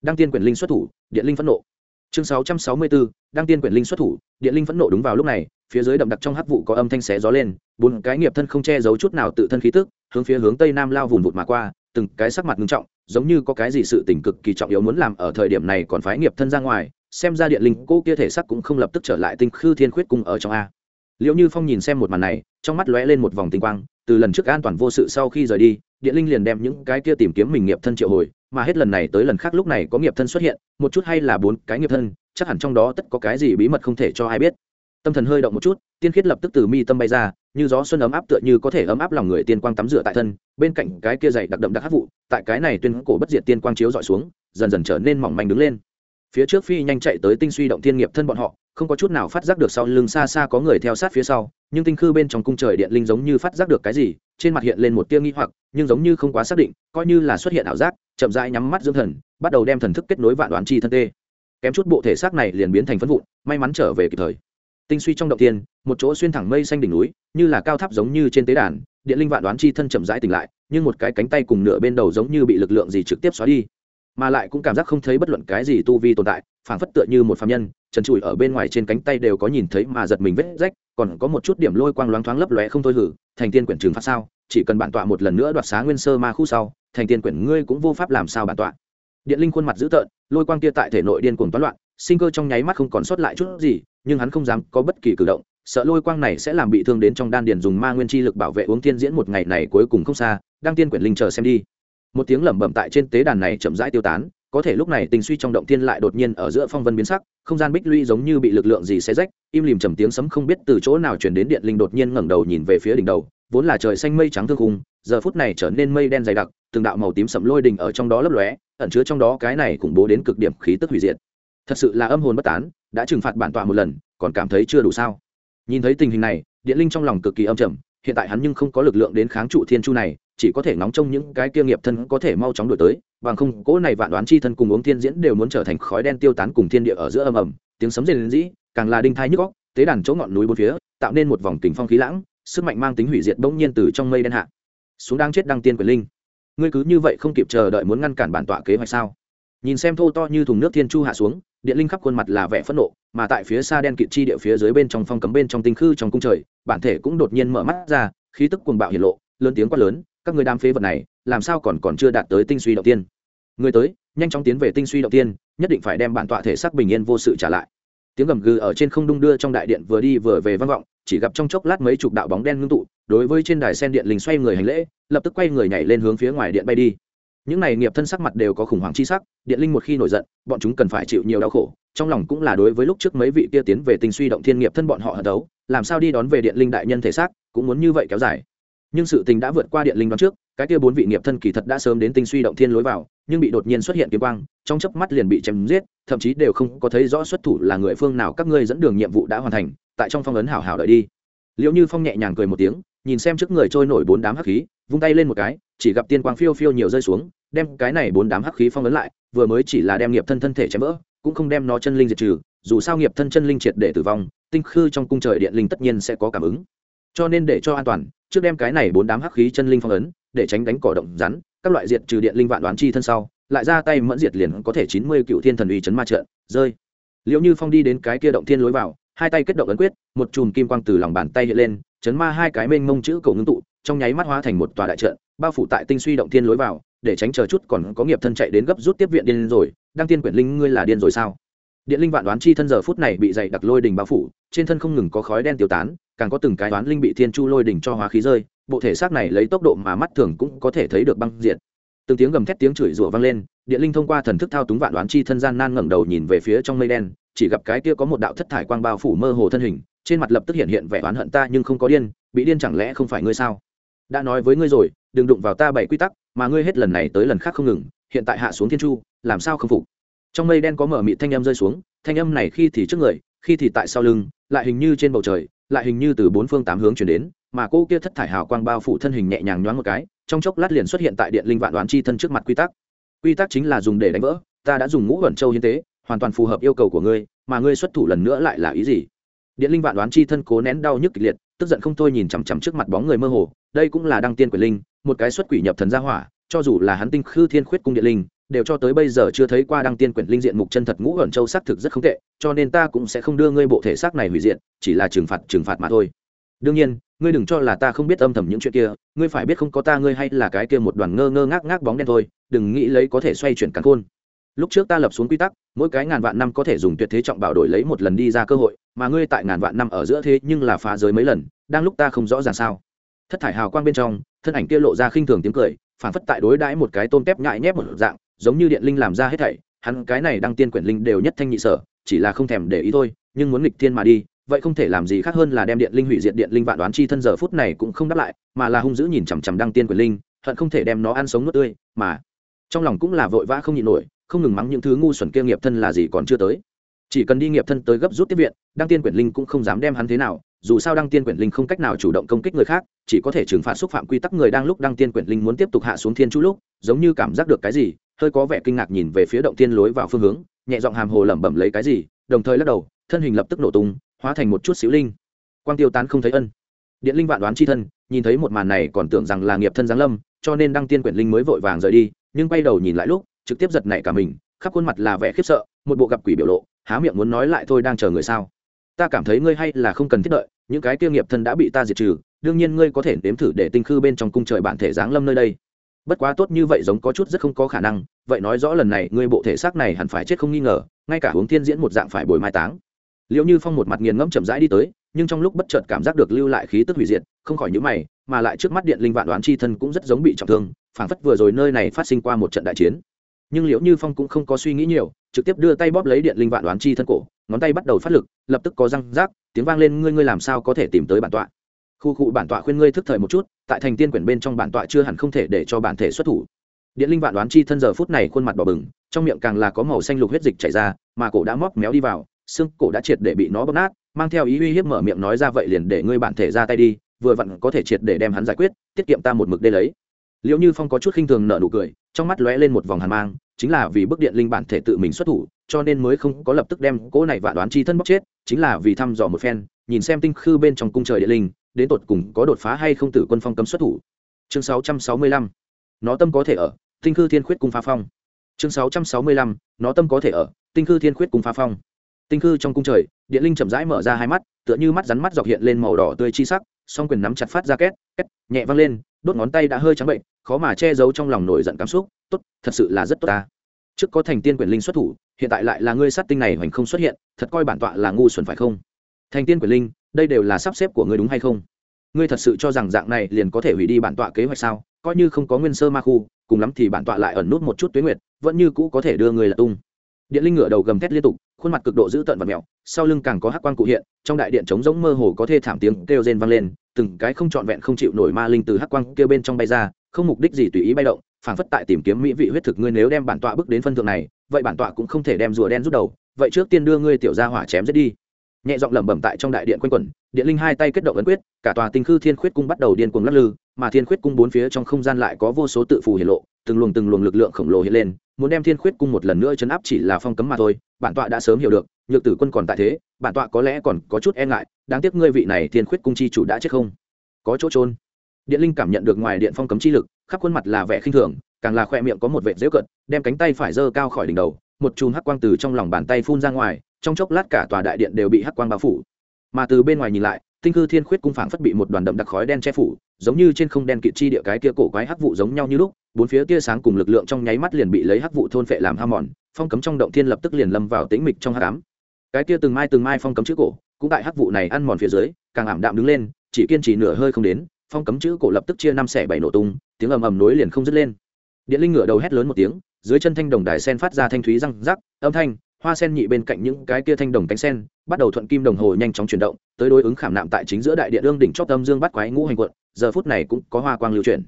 đăng tiên quyển linh xuất thủ, điện linh phẫn nộ. Chương 664 đăng tiên quyển linh xuất thủ, điện linh phẫn nộ đúng vào lúc này, phía dưới đậm đặc trong hắc vụ có âm thanh xé gió lên, bốn cái nghiệp thân không che giấu chút nào tự thân khí tức, hướng phía hướng tây nam lao vùng vụt mà qua từng cái sắc mặt nghiêm trọng, giống như có cái gì sự tình cực kỳ trọng yếu muốn làm ở thời điểm này còn phái nghiệp thân ra ngoài, xem ra điện linh cô kia thể sắc cũng không lập tức trở lại tinh khư thiên khuyết cung ở trong a. Liễu như phong nhìn xem một màn này, trong mắt lóe lên một vòng tinh quang, từ lần trước an toàn vô sự sau khi rời đi, điện linh liền đem những cái kia tìm kiếm mình nghiệp thân triệu hồi, mà hết lần này tới lần khác lúc này có nghiệp thân xuất hiện, một chút hay là bốn cái nghiệp thân, chắc hẳn trong đó tất có cái gì bí mật không thể cho ai biết tâm thần hơi động một chút, tiên khiết lập tức từ mi tâm bay ra, như gió xuân ấm áp tựa như có thể ấm áp lòng người tiên quang tắm rửa tại thân, bên cạnh cái kia dày đặc đậm đặc hát vụ, tại cái này tuyên cổ bất diệt tiên quang chiếu dọi xuống, dần dần trở nên mỏng manh đứng lên. Phía trước phi nhanh chạy tới tinh suy động thiên nghiệp thân bọn họ, không có chút nào phát giác được sau lưng xa xa có người theo sát phía sau, nhưng tinh khư bên trong cung trời điện linh giống như phát giác được cái gì, trên mặt hiện lên một tia nghi hoặc, nhưng giống như không quá xác định, coi như là xuất hiện ảo giác, chậm rãi nhắm mắt dưỡng thần, bắt đầu đem thần thức kết nối vạn đoán chi thân tê. Kém chút bộ thể xác này liền biến thành phân vụn, may mắn trở về kịp thời tinh suy trong động thiên, một chỗ xuyên thẳng mây xanh đỉnh núi, như là cao tháp giống như trên tế đàn, điện linh vạn đoán chi thân chậm rãi tỉnh lại, nhưng một cái cánh tay cùng nửa bên đầu giống như bị lực lượng gì trực tiếp xóa đi. Mà lại cũng cảm giác không thấy bất luận cái gì tu vi tồn tại, phảng phất tựa như một phạm nhân, trần trụi ở bên ngoài trên cánh tay đều có nhìn thấy mà giật mình vết rách, còn có một chút điểm lôi quang loáng thoáng lấp lóe không thôi hử, thành tiên quyển trường phát sao, chỉ cần bản tọa một lần nữa đoạt xá nguyên sơ ma khu sau, thành tiên quyển ngươi cũng vô pháp làm sao bản tọa. Điện linh khuôn mặt dữ tợn, lôi quang kia tại thể nội điên cuồng toán loạn, sinh cơ trong nháy mắt không còn sót lại chút gì nhưng hắn không dám có bất kỳ cử động, sợ lôi quang này sẽ làm bị thương đến trong đan điền dùng ma nguyên chi lực bảo vệ uống tiên diễn một ngày này cuối cùng không xa đang tiên quyển linh chờ xem đi. Một tiếng lẩm bẩm tại trên tế đàn này chậm rãi tiêu tán, có thể lúc này tình suy trong động tiên lại đột nhiên ở giữa phong vân biến sắc, không gian bích lũy giống như bị lực lượng gì xé rách, im lìm trầm tiếng sấm không biết từ chỗ nào chuyển đến điện linh đột nhiên ngẩng đầu nhìn về phía đỉnh đầu, vốn là trời xanh mây trắng thương khung, giờ phút này trở nên mây đen dày đặc, từng đạo màu tím sậm lôi đình ở trong đó lấp lóe, ẩn chứa trong đó cái này khủng bố đến cực điểm khí tức hủy diệt. Thật sự là âm hồn bất tán đã trừng phạt bản tọa một lần, còn cảm thấy chưa đủ sao? Nhìn thấy tình hình này, điện linh trong lòng cực kỳ âm trầm, hiện tại hắn nhưng không có lực lượng đến kháng trụ thiên chu này, chỉ có thể nóng trong những cái kia nghiệp thân có thể mau chóng đổi tới, bằng không, cỗ này vạn đoán chi thân cùng uống thiên diễn đều muốn trở thành khói đen tiêu tán cùng thiên địa ở giữa âm ầm, tiếng sấm rền dĩ càng là đinh thai nhức góc tế đàn chỗ ngọn núi bốn phía, tạo nên một vòng tình phong khí lãng, sức mạnh mang tính hủy diệt bỗng nhiên từ trong mây đen hạ. Xuống đang chết đăng tiên quyền linh. Ngươi cứ như vậy không kịp chờ đợi muốn ngăn cản bản tọa kế hoạch sao? Nhìn xem thô to như thùng nước thiên chu hạ xuống điện linh khắp khuôn mặt là vẻ phẫn nộ, mà tại phía xa đen kịt chi địa phía dưới bên trong phong cấm bên trong tinh khư trong cung trời, bản thể cũng đột nhiên mở mắt ra, khí tức cuồng bạo hiển lộ, lớn tiếng quát lớn, các người đam phế vật này, làm sao còn còn chưa đạt tới tinh suy động tiên? Người tới, nhanh chóng tiến về tinh suy động tiên, nhất định phải đem bản tọa thể xác bình yên vô sự trả lại. Tiếng gầm gừ ở trên không đung đưa trong đại điện vừa đi vừa về vang vọng, chỉ gặp trong chốc lát mấy chục đạo bóng đen ngưng tụ, đối với trên đài sen điện linh xoay người hành lễ, lập tức quay người nhảy lên hướng phía ngoài điện bay đi những này nghiệp thân sắc mặt đều có khủng hoảng chi sắc, điện linh một khi nổi giận, bọn chúng cần phải chịu nhiều đau khổ, trong lòng cũng là đối với lúc trước mấy vị kia tiến về tinh suy động thiên nghiệp thân bọn họ hận đấu, làm sao đi đón về điện linh đại nhân thể xác, cũng muốn như vậy kéo dài. Nhưng sự tình đã vượt qua điện linh đoán trước, cái kia bốn vị nghiệp thân kỳ thật đã sớm đến tinh suy động thiên lối vào, nhưng bị đột nhiên xuất hiện kiếm quang, trong chớp mắt liền bị chém giết, thậm chí đều không có thấy rõ xuất thủ là người phương nào các ngươi dẫn đường nhiệm vụ đã hoàn thành, tại trong phong ấn hảo hảo đợi đi. Liệu như phong nhẹ nhàng cười một tiếng, nhìn xem trước người trôi nổi bốn đám hắc khí, vung tay lên một cái chỉ gặp tiên quang phiêu phiêu nhiều rơi xuống, đem cái này bốn đám hắc khí phong ấn lại, vừa mới chỉ là đem nghiệp thân thân thể chém vỡ, cũng không đem nó chân linh diệt trừ, dù sao nghiệp thân chân linh triệt để tử vong, tinh khư trong cung trời điện linh tất nhiên sẽ có cảm ứng. Cho nên để cho an toàn, trước đem cái này bốn đám hắc khí chân linh phong ấn, để tránh đánh cỏ động rắn, các loại diệt trừ điện linh vạn đoán chi thân sau, lại ra tay mẫn diệt liền có thể chín mươi cựu thiên thần uy chấn ma trận rơi. Liệu như phong đi đến cái kia động thiên lối vào hai tay kết động ấn quyết, một chùm kim quang từ lòng bàn tay hiện lên, chấn ma hai cái mênh mông chữ cầu ngưng tụ, trong nháy mắt hóa thành một tòa đại trận, bao phủ tại tinh suy động thiên lối vào, để tránh chờ chút còn có nghiệp thân chạy đến gấp rút tiếp viện điên rồi. Đăng tiên quyển linh, ngươi là điên rồi sao? Điện linh vạn đoán chi thân giờ phút này bị dày đặc lôi đình bao phủ, trên thân không ngừng có khói đen tiêu tán, càng có từng cái đoán linh bị thiên chu lôi đình cho hóa khí rơi, bộ thể xác này lấy tốc độ mà mắt thường cũng có thể thấy được băng diện từng tiếng gầm thét tiếng chửi rủa vang lên, điện linh thông qua thần thức thao túng vạn đoán chi thân gian nan ngẩng đầu nhìn về phía trong mây đen chỉ gặp cái kia có một đạo thất thải quang bao phủ mơ hồ thân hình, trên mặt lập tức hiện hiện vẻ oán hận ta nhưng không có điên, bị điên chẳng lẽ không phải ngươi sao? Đã nói với ngươi rồi, đừng đụng vào ta bảy quy tắc, mà ngươi hết lần này tới lần khác không ngừng, hiện tại hạ xuống thiên chu, làm sao không phục? Trong mây đen có mở mị thanh âm rơi xuống, thanh âm này khi thì trước người, khi thì tại sau lưng, lại hình như trên bầu trời, lại hình như từ bốn phương tám hướng chuyển đến, mà cô kia thất thải hào quang bao phủ thân hình nhẹ nhàng nhoáng một cái, trong chốc lát liền xuất hiện tại điện linh vạn đoán chi thân trước mặt quy tắc. Quy tắc chính là dùng để đánh vỡ, ta đã dùng ngũ vẩn châu hiến tế hoàn toàn phù hợp yêu cầu của ngươi, mà ngươi xuất thủ lần nữa lại là ý gì? Điện linh vạn đoán chi thân cố nén đau nhức kịch liệt, tức giận không thôi nhìn chằm chằm trước mặt bóng người mơ hồ, đây cũng là đăng tiên quyền linh, một cái xuất quỷ nhập thần gia hỏa, cho dù là hắn tinh khư thiên khuyết cung điện linh, đều cho tới bây giờ chưa thấy qua đăng tiên quyển linh diện mục chân thật ngũ ẩn châu xác thực rất không tệ, cho nên ta cũng sẽ không đưa ngươi bộ thể xác này hủy diện chỉ là trừng phạt trừng phạt mà thôi. Đương nhiên, ngươi đừng cho là ta không biết âm thầm những chuyện kia, ngươi phải biết không có ta ngươi hay là cái kia một đoàn ngơ ngơ ngác ngác bóng đen thôi, đừng nghĩ lấy có thể xoay chuyển cắn khôn lúc trước ta lập xuống quy tắc, mỗi cái ngàn vạn năm có thể dùng tuyệt thế trọng bảo đổi lấy một lần đi ra cơ hội, mà ngươi tại ngàn vạn năm ở giữa thế nhưng là phá giới mấy lần, đang lúc ta không rõ ràng sao. Thất thải hào quang bên trong, thân ảnh kia lộ ra khinh thường tiếng cười phản phất tại đối đãi một cái tôm tép nhại nhép một dạng, giống như điện linh làm ra hết thảy, hắn cái này đăng tiên quyển linh đều nhất thanh nhị sở, chỉ là không thèm để ý thôi, nhưng muốn nghịch thiên mà đi, vậy không thể làm gì khác hơn là đem điện linh hủy diệt điện linh vạn đoán chi thân giờ phút này cũng không đáp lại, mà là hung dữ nhìn chằm chằm đăng tiên quyển linh, hận không thể đem nó ăn sống nuốt tươi, mà trong lòng cũng là vội vã không nhịn nổi không ngừng mắng những thứ ngu xuẩn kia nghiệp thân là gì còn chưa tới. Chỉ cần đi nghiệp thân tới gấp rút tiếp viện, đăng tiên quyển linh cũng không dám đem hắn thế nào, dù sao đăng tiên quyển linh không cách nào chủ động công kích người khác, chỉ có thể trừng phạt xúc phạm quy tắc người đang lúc đăng tiên quyển linh muốn tiếp tục hạ xuống thiên chú lúc, giống như cảm giác được cái gì, hơi có vẻ kinh ngạc nhìn về phía động tiên lối vào phương hướng, nhẹ giọng hàm hồ lẩm bẩm lấy cái gì, đồng thời lắc đầu, thân hình lập tức nổ tung, hóa thành một chút xíu linh. Quang tiêu tán không thấy ân. Điện linh vạn đoán chi thân, nhìn thấy một màn này còn tưởng rằng là nghiệp thân giáng lâm, cho nên đăng tiên quyển linh mới vội vàng rời đi, nhưng quay đầu nhìn lại lúc trực tiếp giật nảy cả mình, khắp khuôn mặt là vẻ khiếp sợ, một bộ gặp quỷ biểu lộ, há miệng muốn nói lại thôi đang chờ người sao? Ta cảm thấy ngươi hay là không cần thiết đợi, những cái kia nghiệp thân đã bị ta diệt trừ, đương nhiên ngươi có thể nếm thử để tinh khư bên trong cung trời bản thể giáng lâm nơi đây. Bất quá tốt như vậy giống có chút rất không có khả năng, vậy nói rõ lần này ngươi bộ thể xác này hẳn phải chết không nghi ngờ, ngay cả hướng thiên diễn một dạng phải bồi mai táng. Liệu như phong một mặt nghiền ngẫm chậm rãi đi tới, nhưng trong lúc bất chợt cảm giác được lưu lại khí tức hủy diệt, không khỏi nhíu mày, mà lại trước mắt điện linh vạn đoán chi thân cũng rất giống bị trọng thương, phảng phất vừa rồi nơi này phát sinh qua một trận đại chiến nhưng liệu như phong cũng không có suy nghĩ nhiều, trực tiếp đưa tay bóp lấy điện linh vạn đoán chi thân cổ, ngón tay bắt đầu phát lực, lập tức có răng rác, tiếng vang lên, ngươi ngươi làm sao có thể tìm tới bản tọa? Khu cụ bản tọa khuyên ngươi thức thời một chút, tại thành tiên quyển bên trong bản tọa chưa hẳn không thể để cho bản thể xuất thủ. Điện linh vạn đoán chi thân giờ phút này khuôn mặt bỏ bừng, trong miệng càng là có màu xanh lục huyết dịch chảy ra, mà cổ đã móc méo đi vào, xương cổ đã triệt để bị nó bóp nát, mang theo ý uy hiếp mở miệng nói ra, vậy liền để ngươi bản thể ra tay đi, vừa vặn có thể triệt để đem hắn giải quyết, tiết kiệm ta một mực đê lấy liệu như phong có chút khinh thường nợ nụ cười, trong mắt lóe lên một vòng hàn mang, chính là vì bức điện linh bản thể tự mình xuất thủ, cho nên mới không có lập tức đem cỗ này vạn đoán chi thân bóc chết, chính là vì thăm dò một phen, nhìn xem tinh khư bên trong cung trời địa linh, đến tột cùng có đột phá hay không tử quân phong cấm xuất thủ chương 665. nó tâm có thể ở, tinh khư thiên khuyết cung phá phong chương 665. nó tâm có thể ở, tinh khư thiên khuyết cung phá phong tinh khư trong cung trời điện linh chậm rãi mở ra hai mắt, tựa như mắt rắn mắt dọc hiện lên màu đỏ tươi chi sắc, song quyền nắm chặt phát ra két két, nhẹ văng lên đốt ngón tay đã hơi trắng bệnh, khó mà che giấu trong lòng nổi giận cảm xúc, tốt, thật sự là rất tốt ta. Trước có thành tiên quyền linh xuất thủ, hiện tại lại là ngươi sát tinh này hoành không xuất hiện, thật coi bản tọa là ngu xuẩn phải không? Thành tiên quyền linh, đây đều là sắp xếp của ngươi đúng hay không? Ngươi thật sự cho rằng dạng này liền có thể hủy đi bản tọa kế hoạch sao? Coi như không có nguyên sơ ma khu, cùng lắm thì bản tọa lại ẩn nút một chút tuyến nguyệt, vẫn như cũ có thể đưa người là tung. Điện linh ngựa đầu gầm thét liên tục khuôn mặt cực độ dữ tợn và mèo sau lưng càng có hắc quan cụ hiện, trong đại điện trống rỗng mơ hồ có thê thảm tiếng kêu rên vang lên, từng cái không trọn vẹn không chịu nổi ma linh từ hắc quang kêu bên trong bay ra, không mục đích gì tùy ý bay động, phảng phất tại tìm kiếm mỹ vị huyết thực ngươi nếu đem bản tọa bước đến phân thượng này, vậy bản tọa cũng không thể đem rùa đen rút đầu, vậy trước tiên đưa ngươi tiểu gia hỏa chém giết đi. Nhẹ giọng lẩm bẩm tại trong đại điện quanh quẩn, điện linh hai tay kết động ấn quyết, cả tòa tinh khư thiên khuyết cung bắt đầu điên cuồng lắc lư, mà thiên khuyết cung bốn phía trong không gian lại có vô số tự phù hiện lộ từng luồng từng luồng lực lượng khổng lồ hiện lên, muốn đem thiên khuyết cung một lần nữa chấn áp chỉ là phong cấm mà thôi, bản tọa đã sớm hiểu được, nhược tử quân còn tại thế, bản tọa có lẽ còn có chút e ngại, đáng tiếc ngươi vị này thiên khuyết cung chi chủ đã chết không? Có chỗ trôn điện linh cảm nhận được ngoài điện phong cấm chi lực, khắp khuôn mặt là vẻ khinh thường, càng là khoe miệng có một vệ dễu cận đem cánh tay phải giơ cao khỏi đỉnh đầu, một chùm hắc quang từ trong lòng bàn tay phun ra ngoài, trong chốc lát cả tòa đại điện đều bị hắc quang bao phủ. Mà từ bên ngoài nhìn lại tinh cư thiên khuyết cung phảng phất bị một đoàn đậm đặc khói đen che phủ, giống như trên không đen kịt chi địa cái kia cổ quái hắc vụ giống nhau như lúc, bốn phía tia sáng cùng lực lượng trong nháy mắt liền bị lấy hắc vụ thôn phệ làm ham mòn, phong cấm trong động thiên lập tức liền lâm vào tĩnh mịch trong hắc ám. Cái kia từng mai từng mai phong cấm chữ cổ, cũng tại hắc vụ này ăn mòn phía dưới, càng ảm đạm đứng lên, chỉ kiên trì nửa hơi không đến, phong cấm chữ cổ lập tức chia năm xẻ bảy nổ tung, tiếng ầm ầm nối liền không dứt lên. Điện linh ngửa đầu hét lớn một tiếng, dưới chân thanh đồng đài sen phát ra thanh thúy răng rắc, âm thanh hoa sen nhị bên cạnh những cái kia thanh đồng cánh sen, bắt đầu thuận kim đồng hồ nhanh chóng chuyển động, tới đối ứng khảm nạm tại chính giữa đại điện ương đỉnh chót tâm dương bắt quái ngũ hành quận, giờ phút này cũng có hoa quang lưu chuyển.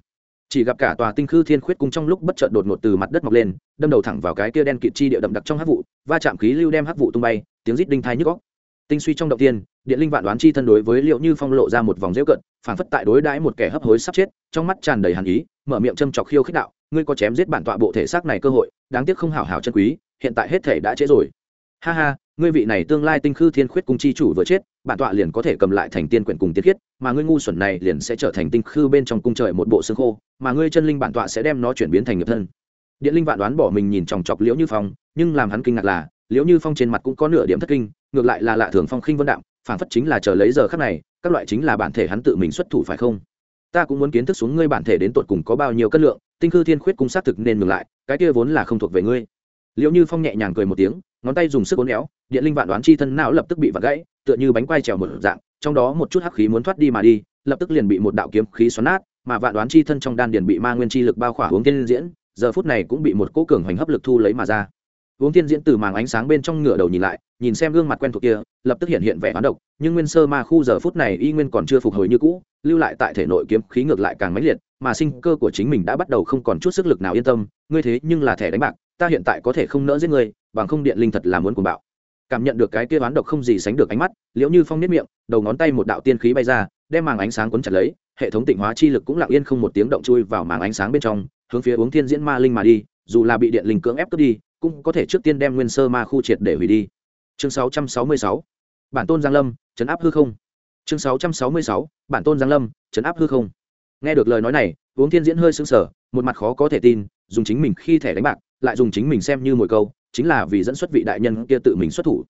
Chỉ gặp cả tòa tinh khư thiên khuyết cung trong lúc bất chợt đột ngột từ mặt đất mọc lên, đâm đầu thẳng vào cái kia đen kịt chi địa đậm đặc trong hắc vụ, va chạm khí lưu đem hắc vụ tung bay, tiếng rít đinh thai nhức góc tinh suy trong động tiên, điện linh vạn đoán chi thân đối với liệu như phong lộ ra một vòng rêu cận phản phất tại đối đãi một kẻ hấp hối sắp chết, trong mắt tràn đầy hàn ý, mở miệng châm chọc khiêu khích đạo, ngươi có chém giết bản tọa bộ thể xác này cơ hội, đáng tiếc không hảo hảo chân quý hiện tại hết thể đã trễ rồi. Ha ha, ngươi vị này tương lai tinh khư thiên khuyết cung chi chủ vừa chết, bản tọa liền có thể cầm lại thành tiên quyển cùng tiên khiết, mà ngươi ngu xuẩn này liền sẽ trở thành tinh khư bên trong cung trời một bộ xương khô, mà ngươi chân linh bản tọa sẽ đem nó chuyển biến thành nghiệp thân. Điện linh vạn đoán bỏ mình nhìn chòng chọc liễu như phong, nhưng làm hắn kinh ngạc là, liễu như phong trên mặt cũng có nửa điểm thất kinh, ngược lại là lạ thường phong khinh vân đạm, phản phất chính là chờ lấy giờ khắc này, các loại chính là bản thể hắn tự mình xuất thủ phải không? Ta cũng muốn kiến thức xuống ngươi bản thể đến tột cùng có bao nhiêu cân lượng, tinh khư thiên khuyết cung xác thực nên ngừng lại, cái kia vốn là không thuộc về ngươi liệu như phong nhẹ nhàng cười một tiếng, ngón tay dùng sức uốn éo, điện linh vạn đoán chi thân não lập tức bị vặt gãy, tựa như bánh quai trèo một dạng, trong đó một chút hắc khí muốn thoát đi mà đi, lập tức liền bị một đạo kiếm khí xoắn nát, mà vạn đoán chi thân trong đan điền bị ma nguyên chi lực bao khỏa uống tiên diễn, giờ phút này cũng bị một cỗ cường hoành hấp lực thu lấy mà ra. Uống thiên diễn từ màng ánh sáng bên trong ngửa đầu nhìn lại, nhìn xem gương mặt quen thuộc kia, lập tức hiện hiện vẻ hoán độc, nhưng nguyên sơ ma khu giờ phút này y nguyên còn chưa phục hồi như cũ, lưu lại tại thể nội kiếm khí ngược lại càng mãnh liệt, mà sinh cơ của chính mình đã bắt đầu không còn chút sức lực nào yên tâm, ngươi thế nhưng là thẻ đánh bạc ta hiện tại có thể không nỡ giết ngươi, bằng không điện linh thật là muốn cuồng bạo. Cảm nhận được cái kia oán độc không gì sánh được ánh mắt, liễu như phong nếp miệng, đầu ngón tay một đạo tiên khí bay ra, đem màng ánh sáng cuốn chặt lấy, hệ thống tịnh hóa chi lực cũng lặng yên không một tiếng động chui vào màng ánh sáng bên trong, hướng phía uống thiên diễn ma linh mà đi, dù là bị điện linh cưỡng ép cướp đi, cũng có thể trước tiên đem nguyên sơ ma khu triệt để hủy đi. Chương 666 bản tôn giang lâm chấn áp hư không. Chương 666 bản tôn giang lâm chấn áp hư không. Nghe được lời nói này, uống thiên diễn hơi sững sờ, một mặt khó có thể tin, dùng chính mình khi thẻ đánh bạc lại dùng chính mình xem như mồi câu, chính là vì dẫn xuất vị đại nhân kia tự mình xuất thủ.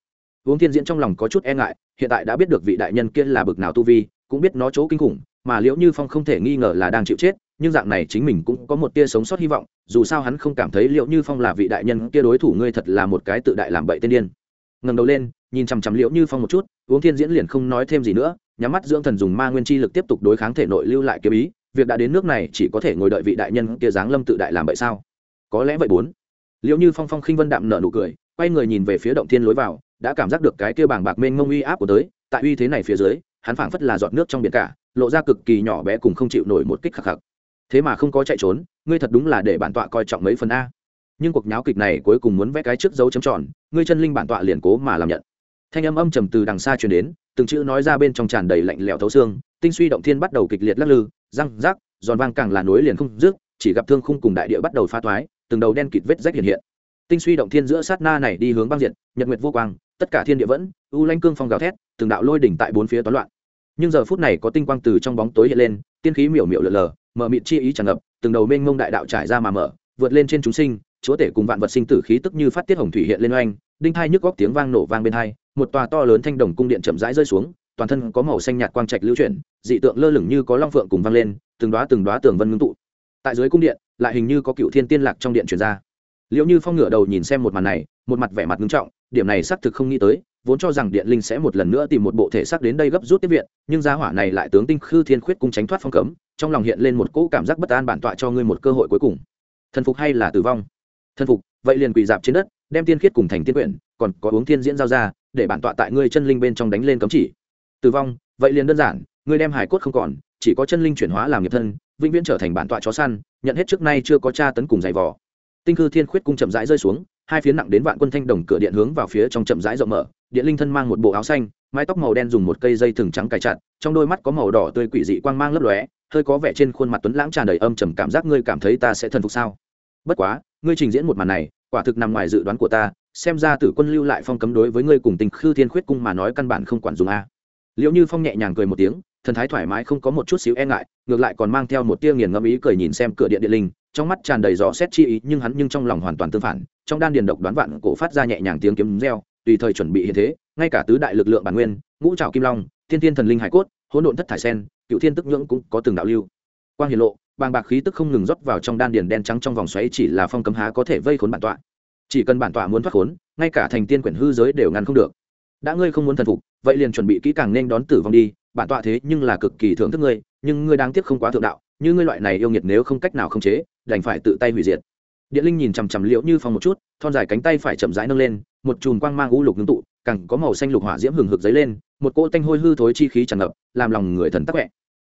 Uống thiên diễn trong lòng có chút e ngại, hiện tại đã biết được vị đại nhân kia là bực nào tu vi, cũng biết nó chỗ kinh khủng, mà liễu như phong không thể nghi ngờ là đang chịu chết, nhưng dạng này chính mình cũng có một tia sống sót hy vọng, dù sao hắn không cảm thấy liễu như phong là vị đại nhân kia đối thủ, ngươi thật là một cái tự đại làm bậy tên điên. Ngẩng đầu lên, nhìn chằm chằm liễu như phong một chút, uống thiên diễn liền không nói thêm gì nữa, nhắm mắt dưỡng thần dùng ma nguyên chi lực tiếp tục đối kháng thể nội lưu lại kiếm ý, việc đã đến nước này chỉ có thể ngồi đợi vị đại nhân kia giáng lâm tự đại làm bậy sao? Có lẽ vậy bốn. Liệu như phong phong khinh vân đạm nở nụ cười, quay người nhìn về phía động thiên lối vào, đã cảm giác được cái kia bảng bạc mênh mông uy áp của tới, tại uy thế này phía dưới, hắn phảng phất là giọt nước trong biển cả, lộ ra cực kỳ nhỏ bé cùng không chịu nổi một kích khắc khắc. Thế mà không có chạy trốn, ngươi thật đúng là để bản tọa coi trọng mấy phần a. Nhưng cuộc nháo kịch này cuối cùng muốn vẽ cái trước dấu chấm tròn, ngươi chân linh bản tọa liền cố mà làm nhận. Thanh âm âm trầm từ đằng xa truyền đến, từng chữ nói ra bên trong tràn đầy lạnh lẽo thấu xương, tinh suy động thiên bắt đầu kịch liệt lắc lư, răng rác giòn vang càng là nối liền không dứt, chỉ gặp thương khung cùng đại địa bắt đầu pha toái từng đầu đen kịt vết rách hiện hiện. Tinh suy động thiên giữa sát na này đi hướng băng diện nhật nguyệt vô quang, tất cả thiên địa vẫn u lanh cương phong gào thét, từng đạo lôi đỉnh tại bốn phía toán loạn. Nhưng giờ phút này có tinh quang từ trong bóng tối hiện lên, tiên khí miểu miểu lờ lờ, mở mịt chi ý tràn ngập, từng đầu mênh mông đại đạo trải ra mà mở, vượt lên trên chúng sinh, chúa tể cùng vạn vật sinh tử khí tức như phát tiết hồng thủy hiện lên oanh, đinh thai nhức góc tiếng vang nổ vang bên hai, một tòa to lớn thanh đồng cung điện chậm rãi rơi xuống, toàn thân có màu xanh nhạt quang trạch lưu chuyển, dị tượng lơ lửng như có long phượng cùng vang lên, từng đoá từng đoá tường vân ngưng tụ. Tại dưới cung điện lại hình như có cựu thiên tiên lạc trong điện truyền ra. Liệu như phong ngửa đầu nhìn xem một màn này, một mặt vẻ mặt nghiêm trọng, điểm này xác thực không nghĩ tới, vốn cho rằng điện linh sẽ một lần nữa tìm một bộ thể xác đến đây gấp rút tiếp viện, nhưng gia hỏa này lại tướng tinh khư thiên khuyết cung tránh thoát phong cấm, trong lòng hiện lên một cỗ cảm giác bất an bản tọa cho ngươi một cơ hội cuối cùng. Thần phục hay là tử vong? Thần phục, vậy liền quỳ dạp trên đất, đem tiên khiết cùng thành tiên quyển, còn có uống thiên diễn giao ra, để bản tọa tại ngươi chân linh bên trong đánh lên cấm chỉ. Tử vong, vậy liền đơn giản, ngươi đem hải cốt không còn, chỉ có chân linh chuyển hóa làm nghiệp thân, vĩnh viễn trở thành bản tọa chó săn nhận hết trước nay chưa có tra tấn cùng giày vò. Tinh cư thiên khuyết cung chậm rãi rơi xuống, hai phía nặng đến vạn quân thanh đồng cửa điện hướng vào phía trong chậm rãi rộng mở, điện linh thân mang một bộ áo xanh, mái tóc màu đen dùng một cây dây thừng trắng cài chặt, trong đôi mắt có màu đỏ tươi quỷ dị quang mang lấp lóe, hơi có vẻ trên khuôn mặt tuấn lãng tràn đầy âm trầm cảm giác ngươi cảm thấy ta sẽ thần phục sao? Bất quá, ngươi trình diễn một màn này, quả thực nằm ngoài dự đoán của ta, xem ra tử quân lưu lại phong cấm đối với ngươi cùng tình khư thiên khuyết cung mà nói căn bản không quản dùng a liệu như phong nhẹ nhàng cười một tiếng, thần thái thoải mái không có một chút xíu e ngại, ngược lại còn mang theo một tia nghiền ngẫm ý cười nhìn xem cửa điện điện linh, trong mắt tràn đầy dò xét chi ý, nhưng hắn nhưng trong lòng hoàn toàn tương phản, trong đan điền độc đoán vạn cổ phát ra nhẹ nhàng tiếng kiếm reo, tùy thời chuẩn bị hiện thế, ngay cả tứ đại lực lượng bản nguyên, ngũ trào kim long, thiên thiên thần linh hải cốt, hỗn độn thất thải sen, cựu thiên tức nhưỡng cũng có từng đạo lưu. Quang hiền lộ, bàng bạc khí tức không ngừng rót vào trong đan điền đen trắng trong vòng xoáy chỉ là phong cấm há có thể vây khốn bản tọa. Chỉ cần bản tọa muốn thoát khốn, ngay cả thành tiên quyển hư giới đều ngăn không được đã ngươi không muốn thần phục, vậy liền chuẩn bị kỹ càng nên đón tử vong đi, bản tọa thế nhưng là cực kỳ thưởng thức ngươi, nhưng ngươi đáng tiếc không quá thượng đạo, như ngươi loại này yêu nghiệt nếu không cách nào khống chế, đành phải tự tay hủy diệt. Điện linh nhìn chằm chằm liễu như phong một chút, thon dài cánh tay phải chậm rãi nâng lên, một chùm quang mang u lục ngưng tụ cẳng có màu xanh lục hỏa diễm hừng hực dấy lên, một cỗ tanh hôi hư thối chi khí tràn ngập, làm lòng người thần tắc vẹ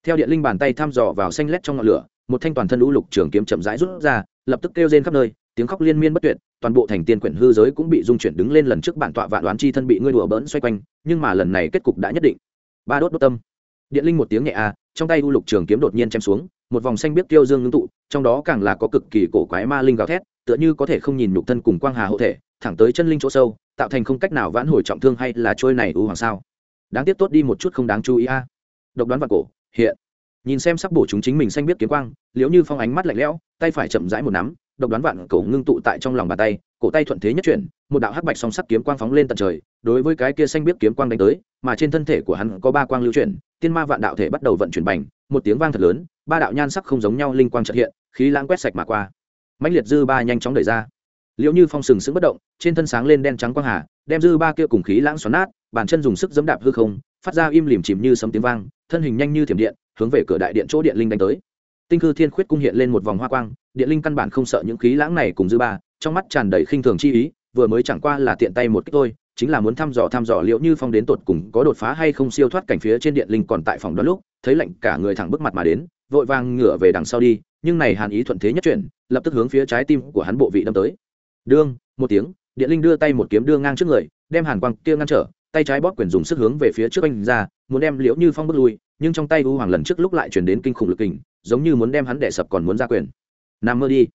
theo điện linh bàn tay thăm dò vào xanh lét trong ngọn lửa, một thanh toàn thân u lục trường kiếm chậm rãi rút ra, lập tức kêu rên khắp nơi tiếng khóc liên miên bất tuyệt, toàn bộ thành tiên quyển hư giới cũng bị dung chuyển đứng lên lần trước bản tọa vạn đoán chi thân bị ngươi đùa bỡn xoay quanh, nhưng mà lần này kết cục đã nhất định. Ba đốt đốt tâm. Điện linh một tiếng nhẹ a, trong tay u lục trường kiếm đột nhiên chém xuống, một vòng xanh biết tiêu dương ngưng tụ, trong đó càng là có cực kỳ cổ quái ma linh gào thét, tựa như có thể không nhìn nhục thân cùng quang hà hộ thể, thẳng tới chân linh chỗ sâu, tạo thành không cách nào vãn hồi trọng thương hay là trôi này u hoàng sao? Đáng tiếc tốt đi một chút không đáng chú ý a. Độc đoán và cổ, hiện. Nhìn xem sắc bổ chúng chính mình xanh biết kiếm quang liếu như phong ánh mắt lạnh lẽo, tay phải chậm rãi một nắm độc đoán vạn cổ ngưng tụ tại trong lòng bàn tay, cổ tay thuận thế nhất chuyển, một đạo hắc bạch song sắc kiếm quang phóng lên tận trời, đối với cái kia xanh biết kiếm quang đánh tới, mà trên thân thể của hắn có ba quang lưu chuyển, tiên ma vạn đạo thể bắt đầu vận chuyển bành, một tiếng vang thật lớn, ba đạo nhan sắc không giống nhau linh quang trật hiện, khí lãng quét sạch mà qua. Mãnh liệt dư ba nhanh chóng đẩy ra. Liệu như phong sừng sững bất động, trên thân sáng lên đen trắng quang hà, đem dư ba kia cùng khí lãng xoắn nát, bàn chân dùng sức dẫm đạp hư không, phát ra im lìm chìm như sấm tiếng vang, thân hình nhanh như thiểm điện, hướng về cửa đại điện chỗ điện linh đánh tới tinh khư thiên khuyết cung hiện lên một vòng hoa quang điện linh căn bản không sợ những khí lãng này cùng dư ba, trong mắt tràn đầy khinh thường chi ý, vừa mới chẳng qua là tiện tay một cách thôi, chính là muốn thăm dò thăm dò liệu như phong đến tột cùng có đột phá hay không siêu thoát cảnh phía trên điện linh còn tại phòng đó lúc, thấy lạnh cả người thẳng bước mặt mà đến, vội vàng ngửa về đằng sau đi, nhưng này hàn ý thuận thế nhất chuyển, lập tức hướng phía trái tim của hắn bộ vị đâm tới. Đương, một tiếng điện linh đưa tay một kiếm đưa ngang trước người, đem hàn quang kia ngăn trở, tay trái bóp quyền dùng sức hướng về phía trước anh ra, muốn đem liễu như phong bước lui, nhưng trong tay u hoàng lần trước lúc lại chuyển đến kinh khủng lực kình giống như muốn đem hắn đẻ sập còn muốn ra quyền. Nằm mơ đi.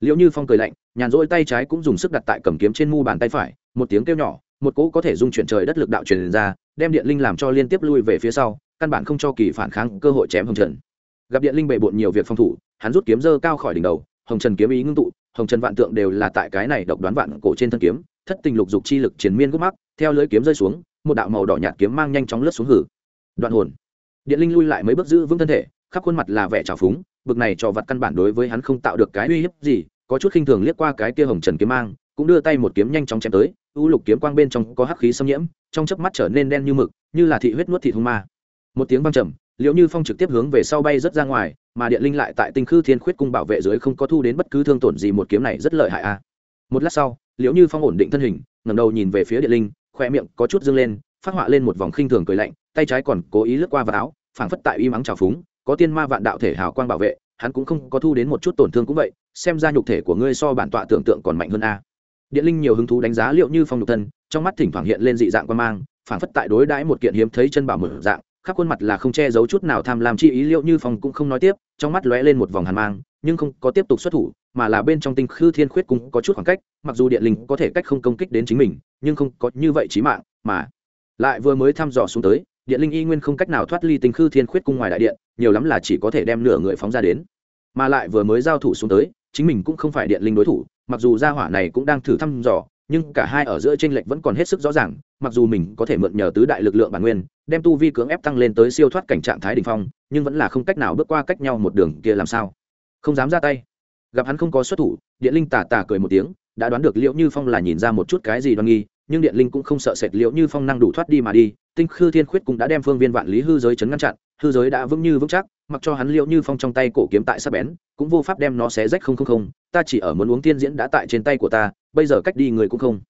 Liệu như phong cười lạnh, nhàn rỗi tay trái cũng dùng sức đặt tại cầm kiếm trên mu bàn tay phải, một tiếng kêu nhỏ, một cỗ có thể dung chuyển trời đất lực đạo truyền ra, đem điện linh làm cho liên tiếp lui về phía sau, căn bản không cho kỳ phản kháng cơ hội chém hồng trần. Gặp điện linh bệ bộn nhiều việc phòng thủ, hắn rút kiếm dơ cao khỏi đỉnh đầu, hồng trần kiếm ý ngưng tụ, hồng trần vạn tượng đều là tại cái này độc đoán vạn cổ trên thân kiếm, thất tình lục dục chi lực chiến miên gốc mắc, theo lưới kiếm rơi xuống, một đạo màu đỏ nhạt kiếm mang nhanh chóng lướt xuống hử. Đoạn hồn. Điện linh lui lại mấy bước giữ vững thân thể khắp khuôn mặt là vẻ trào phúng, bực này cho vặt căn bản đối với hắn không tạo được cái uy hiếp gì, có chút khinh thường liếc qua cái kia hồng trần kiếm mang, cũng đưa tay một kiếm nhanh chóng chém tới, u lục kiếm quang bên trong có hắc khí xâm nhiễm, trong chớp mắt trở nên đen như mực, như là thị huyết nuốt thị hung ma. Một tiếng vang trầm liệu như phong trực tiếp hướng về sau bay rất ra ngoài, mà điện linh lại tại tinh khư thiên khuyết cung bảo vệ dưới không có thu đến bất cứ thương tổn gì một kiếm này rất lợi hại a. Một lát sau liệu như phong ổn định thân hình, ngẩng đầu nhìn về phía điện linh khoe miệng có chút dâng lên, phát họa lên một vòng khinh thường cười lạnh, tay trái còn cố ý lướt qua vào áo, phảng phất tại y mắng trào phúng có tiên ma vạn đạo thể hào quang bảo vệ, hắn cũng không có thu đến một chút tổn thương cũng vậy, xem ra nhục thể của ngươi so bản tọa tưởng tượng còn mạnh hơn a. Điện linh nhiều hứng thú đánh giá liệu như phong nhục thân, trong mắt thỉnh thoảng hiện lên dị dạng quan mang, phảng phất tại đối đãi một kiện hiếm thấy chân bảo mở dạng, khắp khuôn mặt là không che giấu chút nào tham lam chi ý, liệu như phong cũng không nói tiếp, trong mắt lóe lên một vòng hàn mang, nhưng không có tiếp tục xuất thủ, mà là bên trong tinh khư thiên khuyết cũng có chút khoảng cách, mặc dù điện linh có thể cách không công kích đến chính mình, nhưng không có như vậy chí mạng, mà lại vừa mới thăm dò xuống tới điện linh y nguyên không cách nào thoát ly tinh khư thiên khuyết cung ngoài đại điện, nhiều lắm là chỉ có thể đem nửa người phóng ra đến. Mà lại vừa mới giao thủ xuống tới, chính mình cũng không phải điện linh đối thủ, mặc dù gia hỏa này cũng đang thử thăm dò, nhưng cả hai ở giữa tranh lệch vẫn còn hết sức rõ ràng, mặc dù mình có thể mượn nhờ tứ đại lực lượng bản nguyên, đem tu vi cưỡng ép tăng lên tới siêu thoát cảnh trạng thái đ ỉ n h phong, nhưng vẫn là không cách nào bước qua cách nhau một đường kia làm sao. Không dám ra tay. Gặp hắn không có xuất thủ, điện linh tà tà cười một tiếng, đã đoán được liệu như phong là nhìn ra một chút cái gì đoan nghi nhưng điện linh cũng không sợ sệt liệu như phong năng đủ thoát đi mà đi, tinh khư thiên khuyết cũng đã đem phương viên vạn lý hư giới chấn ngăn chặn, hư giới đã vững như vững chắc, mặc cho hắn liệu như phong trong tay cổ kiếm tại sắp bén, cũng vô pháp đem nó xé rách không không không, ta chỉ ở muốn uống tiên diễn đã tại trên tay của ta, bây giờ cách đi người cũng không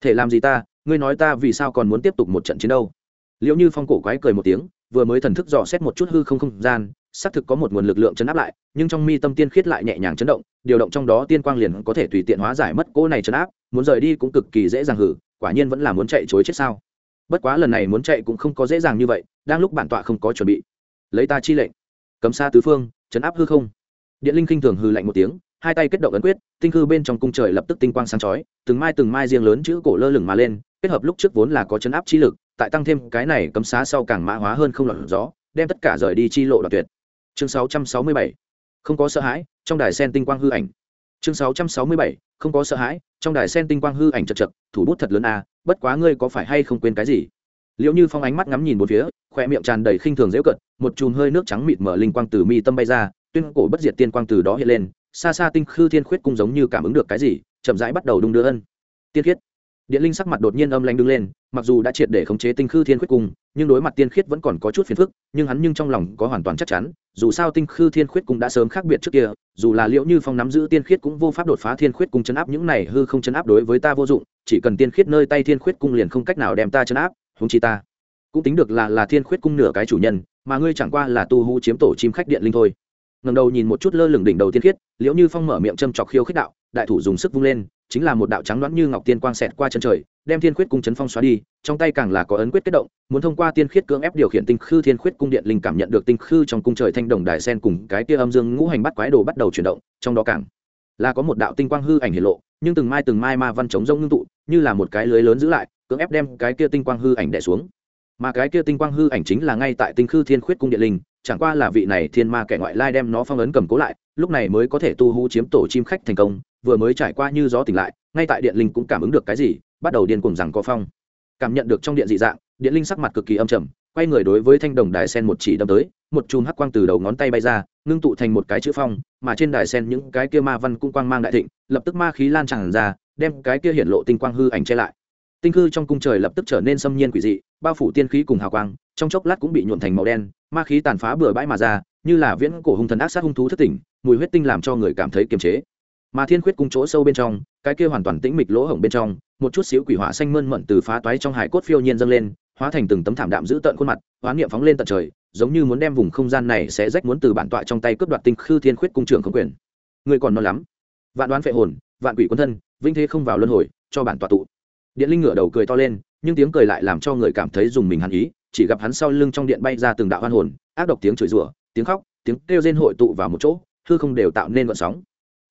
thể làm gì ta, ngươi nói ta vì sao còn muốn tiếp tục một trận chiến đâu? Liệu như phong cổ quái cười một tiếng, vừa mới thần thức dò xét một chút hư không không gian, xác thực có một nguồn lực lượng chấn áp lại, nhưng trong mi tâm tiên khiết lại nhẹ nhàng chấn động, điều động trong đó tiên quang liền có thể tùy tiện hóa giải mất cỗ này chấn áp muốn rời đi cũng cực kỳ dễ dàng hử, quả nhiên vẫn là muốn chạy chối chết sao. Bất quá lần này muốn chạy cũng không có dễ dàng như vậy, đang lúc bản tọa không có chuẩn bị. Lấy ta chi lệnh, cấm xa tứ phương chấn áp hư không. Điện linh kinh thường hư lạnh một tiếng, hai tay kết động ấn quyết, tinh hư bên trong cung trời lập tức tinh quang sáng chói, từng mai từng mai riêng lớn chữ cổ lơ lửng mà lên, kết hợp lúc trước vốn là có chấn áp chi lực, tại tăng thêm cái này cấm xá sau càng mã hóa hơn không lọt gió đem tất cả rời đi chi lộ đoạn tuyệt. Chương 667 không có sợ hãi, trong đài sen tinh quang hư ảnh. Chương 667 không có sợ hãi trong đài sen tinh quang hư ảnh chật chật thủ bút thật lớn à, bất quá ngươi có phải hay không quên cái gì? Liệu như phong ánh mắt ngắm nhìn một phía khoe miệng tràn đầy khinh thường dễu cận một chùm hơi nước trắng mịt mở linh quang từ mi tâm bay ra tuyên cổ bất diệt tiên quang từ đó hiện lên xa xa tinh khư thiên khuyết cung giống như cảm ứng được cái gì chậm rãi bắt đầu đung đưa ân. Tiên khiết. Điện linh sắc mặt đột nhiên âm lanh đứng lên mặc dù đã triệt để khống chế tinh khư thiên khuyết cung, nhưng đối mặt tiên khiết vẫn còn có chút phiền phức, nhưng hắn nhưng trong lòng có hoàn toàn chắc chắn, dù sao tinh khư thiên khuyết cung đã sớm khác biệt trước kia, dù là liệu như phong nắm giữ tiên khiết cũng vô pháp đột phá thiên khuyết cung chấn áp những này hư không chấn áp đối với ta vô dụng, chỉ cần tiên khiết nơi tay thiên khuyết cung liền không cách nào đem ta chấn áp húng chi ta cũng tính được là là thiên khuyết cung nửa cái chủ nhân, mà ngươi chẳng qua là tu hú chiếm tổ chim khách điện linh thôi. Ngầm đầu nhìn một chút lơ lửng đỉnh đầu tiên khiết, liễu như phong mở miệng châm chọc khiêu khích đạo, đại thủ dùng sức vung lên chính là một đạo trắng loãng như ngọc tiên quang xẹt qua chân trời, đem thiên khuyết cung chấn phong xóa đi, trong tay càng là có ấn quyết kết động, muốn thông qua tiên khiết cưỡng ép điều khiển tinh khư thiên khuyết cung điện linh cảm nhận được tinh khư trong cung trời thanh đồng đài sen cùng cái kia âm dương ngũ hành bắt quái đồ bắt đầu chuyển động, trong đó càng là có một đạo tinh quang hư ảnh hiện lộ, nhưng từng mai từng mai ma văn chống rông ngưng tụ, như là một cái lưới lớn giữ lại, cưỡng ép đem cái kia tinh quang hư ảnh đè xuống. Mà cái kia tinh quang hư ảnh chính là ngay tại tinh khư thiên khuyết cung điện linh, chẳng qua là vị này thiên ma kẻ ngoại lai đem nó phong ấn cầm cố lại, lúc này mới có thể tu hú chiếm tổ chim khách thành công vừa mới trải qua như gió tỉnh lại, ngay tại điện linh cũng cảm ứng được cái gì, bắt đầu điên cuồng rằng có phong. Cảm nhận được trong điện dị dạng, điện linh sắc mặt cực kỳ âm trầm, quay người đối với thanh đồng đài sen một chỉ đâm tới, một chùm hắc quang từ đầu ngón tay bay ra, ngưng tụ thành một cái chữ phong, mà trên đài sen những cái kia ma văn cung quang mang đại thịnh, lập tức ma khí lan tràn ra, đem cái kia hiện lộ tinh quang hư ảnh che lại. Tinh hư trong cung trời lập tức trở nên xâm nhiên quỷ dị, bao phủ tiên khí cùng hào quang, trong chốc lát cũng bị nhuộn thành màu đen, ma khí tàn phá bừa bãi mà ra, như là viễn cổ hung thần ác sát hung thú thất tỉnh, mùi huyết tinh làm cho người cảm thấy kiềm chế mà thiên khuyết cung chỗ sâu bên trong, cái kia hoàn toàn tĩnh mịch lỗ hổng bên trong, một chút xíu quỷ hỏa xanh mơn mận từ phá toái trong hải cốt phiêu nhiên dâng lên, hóa thành từng tấm thảm đạm giữ tợn khuôn mặt, hoán niệm phóng lên tận trời, giống như muốn đem vùng không gian này sẽ rách muốn từ bản tọa trong tay cướp đoạt tinh khư thiên khuyết cung trưởng không quyền. Người còn non lắm. Vạn đoán phệ hồn, vạn quỷ quân thân vinh thế không vào luân hồi, cho bản tọa tụ. Điện linh ngửa đầu cười to lên, nhưng tiếng cười lại làm cho người cảm thấy dùng mình hàn ý, chỉ gặp hắn sau lưng trong điện bay ra từng đạo hoan hồn, ác độc tiếng chửi rủa, tiếng khóc, tiếng kêu rên hội tụ vào một chỗ, hư không đều tạo nên vận sóng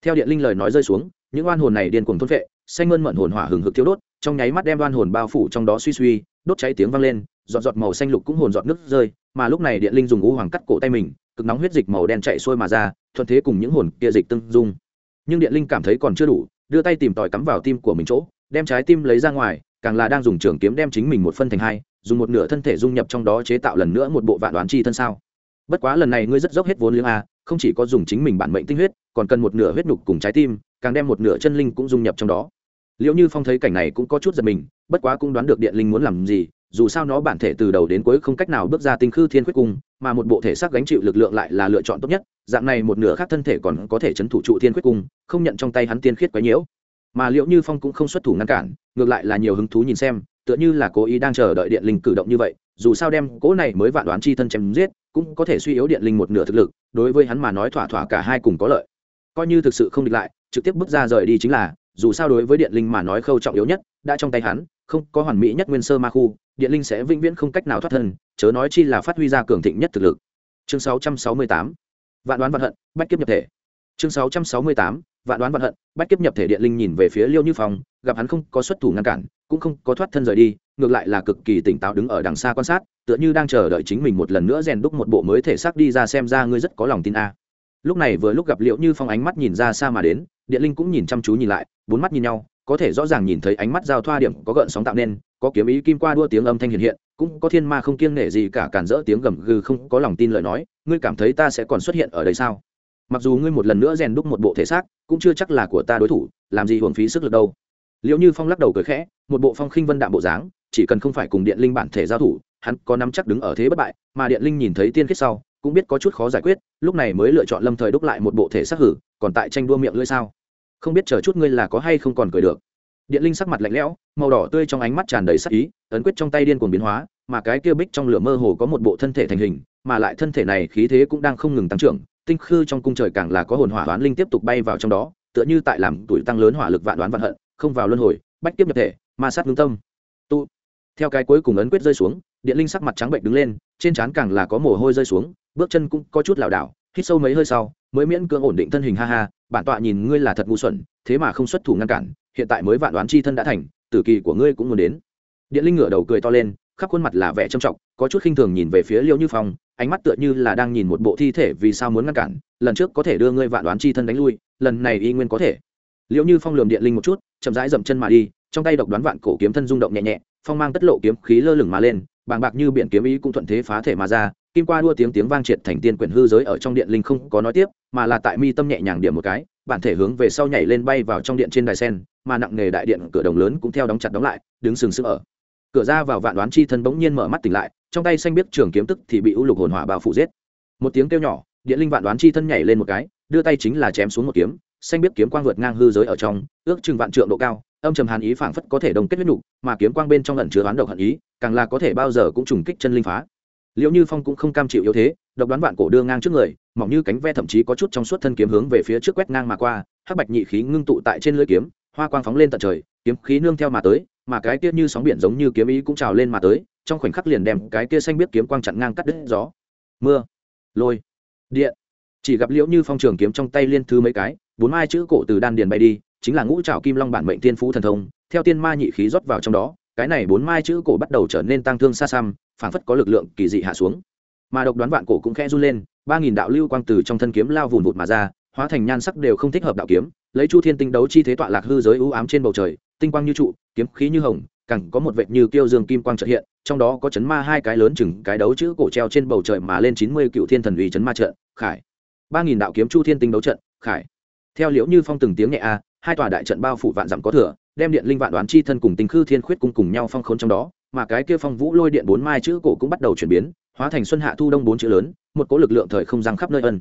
theo điện linh lời nói rơi xuống, những oan hồn này điên cuồng thôn vệ xanh mơn mận hồn hỏa hừng hực thiêu đốt, trong nháy mắt đem oan hồn bao phủ trong đó suy suy, đốt cháy tiếng vang lên, giọt giọt màu xanh lục cũng hồn giọt nước rơi, mà lúc này điện linh dùng u hoàng cắt cổ tay mình, cực nóng huyết dịch màu đen chạy xuôi mà ra, thuận thế cùng những hồn kia dịch tương dung. Nhưng điện linh cảm thấy còn chưa đủ, đưa tay tìm tòi cắm vào tim của mình chỗ, đem trái tim lấy ra ngoài, càng là đang dùng trường kiếm đem chính mình một phân thành hai, dùng một nửa thân thể dung nhập trong đó chế tạo lần nữa một bộ vạn đoán chi thân sao. Bất quá lần này ngươi rất dốc hết vốn liếng a không chỉ có dùng chính mình bản mệnh tinh huyết, còn cần một nửa huyết nhục cùng trái tim, càng đem một nửa chân linh cũng dung nhập trong đó. Liệu như phong thấy cảnh này cũng có chút giật mình, bất quá cũng đoán được điện linh muốn làm gì, dù sao nó bản thể từ đầu đến cuối không cách nào bước ra tinh khư thiên quyết cung, mà một bộ thể xác gánh chịu lực lượng lại là lựa chọn tốt nhất, dạng này một nửa khác thân thể còn có thể chấn thủ trụ thiên quyết cung, không nhận trong tay hắn tiên khiết quấy nhiễu. Mà liệu như phong cũng không xuất thủ ngăn cản, ngược lại là nhiều hứng thú nhìn xem, tựa như là cố ý đang chờ đợi điện linh cử động như vậy dù sao đem cỗ này mới vạn đoán chi thân chém giết, cũng có thể suy yếu điện linh một nửa thực lực, đối với hắn mà nói thỏa thỏa cả hai cùng có lợi. Coi như thực sự không địch lại, trực tiếp bước ra rời đi chính là, dù sao đối với điện linh mà nói khâu trọng yếu nhất, đã trong tay hắn, không có hoàn mỹ nhất nguyên sơ ma khu, điện linh sẽ vĩnh viễn không cách nào thoát thân, chớ nói chi là phát huy ra cường thịnh nhất thực lực. Chương 668 vạn đoán vạn hận, bách kiếp nhập thể. Chương 668 vạn đoán vạn hận, bách kiếp nhập thể điện linh nhìn về phía liêu như phong, gặp hắn không có xuất thủ ngăn cản, cũng không có thoát thân rời đi ngược lại là cực kỳ tỉnh táo đứng ở đằng xa quan sát, tựa như đang chờ đợi chính mình một lần nữa rèn đúc một bộ mới thể xác đi ra xem ra ngươi rất có lòng tin a. Lúc này vừa lúc gặp liệu như phong ánh mắt nhìn ra xa mà đến, điện linh cũng nhìn chăm chú nhìn lại, bốn mắt nhìn nhau, có thể rõ ràng nhìn thấy ánh mắt giao thoa điểm có gợn sóng tạo nên, có kiếm ý kim qua đua tiếng âm thanh hiện hiện, cũng có thiên ma không kiêng nể gì cả cản rỡ tiếng gầm gừ không có lòng tin lời nói, ngươi cảm thấy ta sẽ còn xuất hiện ở đây sao? Mặc dù ngươi một lần nữa rèn đúc một bộ thể xác, cũng chưa chắc là của ta đối thủ, làm gì hưởng phí sức lực đâu. Liệu như phong lắc đầu cười khẽ, một bộ phong khinh vân đạm bộ dáng chỉ cần không phải cùng điện linh bản thể giao thủ, hắn có nắm chắc đứng ở thế bất bại, mà điện linh nhìn thấy tiên khiết sau, cũng biết có chút khó giải quyết, lúc này mới lựa chọn lâm thời đúc lại một bộ thể xác hử, còn tại tranh đua miệng lưỡi sao? Không biết chờ chút ngươi là có hay không còn cười được. Điện linh sắc mặt lạnh lẽo, màu đỏ tươi trong ánh mắt tràn đầy sắc ý, ấn quyết trong tay điên cuồng biến hóa, mà cái kia bích trong lửa mơ hồ có một bộ thân thể thành hình, mà lại thân thể này khí thế cũng đang không ngừng tăng trưởng, tinh khư trong cung trời càng là có hồn hỏa đoán linh tiếp tục bay vào trong đó, tựa như tại làm tuổi tăng lớn hỏa lực vạn đoán vạn hận, không vào luân hồi, bách tiếp nhập thể, ma sát ngưng tâm. Tụ theo cái cuối cùng ấn quyết rơi xuống, điện linh sắc mặt trắng bệnh đứng lên, trên trán càng là có mồ hôi rơi xuống, bước chân cũng có chút lảo đảo, hít sâu mấy hơi sau, mới miễn cưỡng ổn định thân hình ha ha, bản tọa nhìn ngươi là thật ngu xuẩn, thế mà không xuất thủ ngăn cản, hiện tại mới vạn đoán chi thân đã thành, tử kỳ của ngươi cũng muốn đến. Điện linh ngửa đầu cười to lên, khắp khuôn mặt là vẻ trầm trọng, có chút khinh thường nhìn về phía liêu như phong, ánh mắt tựa như là đang nhìn một bộ thi thể vì sao muốn ngăn cản, lần trước có thể đưa ngươi vạn đoán chi thân đánh lui, lần này y nguyên có thể. Liệu như phong lườm điện linh một chút, chậm rãi dậm chân mà đi, trong tay độc đoán vạn cổ kiếm thân rung động nhẹ nhẹ phong mang tất lộ kiếm khí lơ lửng mà lên, bàng bạc như biển kiếm ý cũng thuận thế phá thể mà ra, kim qua đua tiếng tiếng vang triệt thành tiên quyển hư giới ở trong điện linh không có nói tiếp, mà là tại mi tâm nhẹ nhàng điểm một cái, bản thể hướng về sau nhảy lên bay vào trong điện trên đài sen, mà nặng nghề đại điện cửa đồng lớn cũng theo đóng chặt đóng lại, đứng sừng sững ở. Cửa ra vào vạn đoán chi thân bỗng nhiên mở mắt tỉnh lại, trong tay xanh biết trường kiếm tức thì bị u lục hồn hỏa bao phủ giết. Một tiếng kêu nhỏ, điện linh vạn đoán chi thân nhảy lên một cái, đưa tay chính là chém xuống một kiếm, xanh biết kiếm quang vượt ngang hư giới ở trong, ước chừng vạn trượng độ cao âm trầm hàn ý phảng phất có thể đồng kết huyết nhục, mà kiếm quang bên trong lần chứa đoán độc hận ý, càng là có thể bao giờ cũng trùng kích chân linh phá. Liệu như phong cũng không cam chịu yếu thế, độc đoán vạn cổ đưa ngang trước người, mỏng như cánh ve thậm chí có chút trong suốt thân kiếm hướng về phía trước quét ngang mà qua, hắc bạch nhị khí ngưng tụ tại trên lưỡi kiếm, hoa quang phóng lên tận trời, kiếm khí nương theo mà tới, mà cái kia như sóng biển giống như kiếm ý cũng trào lên mà tới, trong khoảnh khắc liền đem cái kia xanh biết kiếm quang chặn ngang cắt đứt gió. Mưa, lôi, điện. Chỉ gặp liễu như phong trường kiếm trong tay liên thứ mấy cái, bốn mai chữ cổ từ đan điền bay đi chính là ngũ trảo kim long bản mệnh tiên phú thần thông, theo tiên ma nhị khí rót vào trong đó, cái này bốn mai chữ cổ bắt đầu trở nên tăng thương xa xăm, phảng phất có lực lượng kỳ dị hạ xuống. Mà độc đoán vạn cổ cũng khẽ run lên, ba nghìn đạo lưu quang từ trong thân kiếm lao vùn vụt mà ra, hóa thành nhan sắc đều không thích hợp đạo kiếm, lấy chu thiên tinh đấu chi thế tọa lạc hư giới ưu ám trên bầu trời, tinh quang như trụ, kiếm khí như hồng cẳng có một vệt như kiêu dương kim quang trợ hiện, trong đó có chấn ma hai cái lớn chừng cái đấu chữ cổ treo trên bầu trời mà lên chín mươi cựu thiên thần uy chấn ma trận, khải. ba nghìn đạo kiếm chu thiên tinh đấu trận, khải. Theo liễu như phong từng tiếng nhẹ a hai tòa đại trận bao phủ vạn dặm có thừa, đem điện linh vạn đoán chi thân cùng tinh khư thiên khuyết cung cùng nhau phong khốn trong đó, mà cái kia phong vũ lôi điện bốn mai chữ cổ cũng bắt đầu chuyển biến, hóa thành xuân hạ thu đông bốn chữ lớn, một cỗ lực lượng thời không giang khắp nơi ân.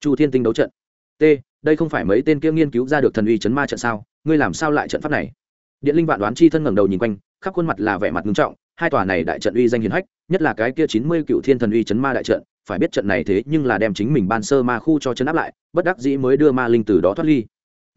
Chu thiên tinh đấu trận. T, đây không phải mấy tên kia nghiên cứu ra được thần uy chấn ma trận sao? Ngươi làm sao lại trận pháp này? Điện linh vạn đoán chi thân ngẩng đầu nhìn quanh, khắp khuôn mặt là vẻ mặt nghiêm trọng, hai tòa này đại trận uy danh hiển hách, nhất là cái kia chín mươi cựu thiên thần uy chấn ma đại trận, phải biết trận này thế nhưng là đem chính mình ban sơ ma khu cho chấn áp lại, bất đắc dĩ mới đưa ma linh từ đó thoát ly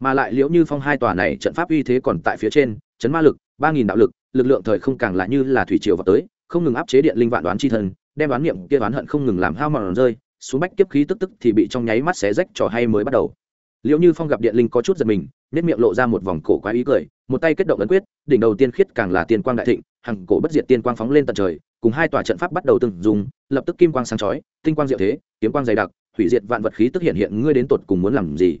mà lại liễu như phong hai tòa này trận pháp uy thế còn tại phía trên, chấn ma lực, ba nghìn đạo lực lực lượng thời không càng lại như là thủy triều vào tới, không ngừng áp chế điện linh vạn đoán chi thân đem đoán niệm kia đoán hận không ngừng làm hao mòn rơi, xuống bách kiếp khí tức tức thì bị trong nháy mắt xé rách trò hay mới bắt đầu. Liệu như phong gặp điện linh có chút giật mình nếp miệng lộ ra một vòng cổ quái ý cười, một tay kết động ấn quyết, đỉnh đầu tiên khiết càng là tiên quang đại thịnh, hằng cổ bất diệt tiên quang phóng lên tận trời, cùng hai tòa trận pháp bắt đầu từng dùng lập tức kim quang sáng chói, tinh quang diệu thế, kiếm quang dày đặc, hủy diệt vạn vật khí tức hiện hiện, ngươi đến tột cùng muốn làm gì?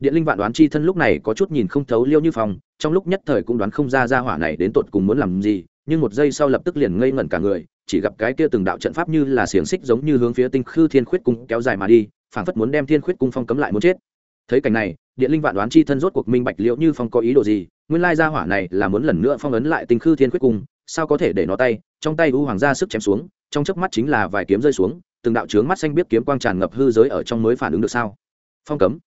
Điện linh vạn đoán chi thân lúc này có chút nhìn không thấu liêu như phong, trong lúc nhất thời cũng đoán không ra ra hỏa này đến tột cùng muốn làm gì, nhưng một giây sau lập tức liền ngây ngẩn cả người, chỉ gặp cái kia từng đạo trận pháp như là xiềng xích giống như hướng phía tinh khư thiên khuyết cung kéo dài mà đi, phảng phất muốn đem thiên khuyết cung phong cấm lại muốn chết. Thấy cảnh này, điện linh vạn đoán chi thân rốt cuộc minh bạch liệu như phong có ý đồ gì, nguyên lai gia hỏa này là muốn lần nữa phong ấn lại tinh khư thiên khuyết cung, sao có thể để nó tay, trong tay u hoàng gia sức chém xuống, trong chớp mắt chính là vài kiếm rơi xuống, từng đạo trướng mắt xanh biết kiếm quang tràn ngập hư giới ở trong mới phản ứng được sao? Phong cấm.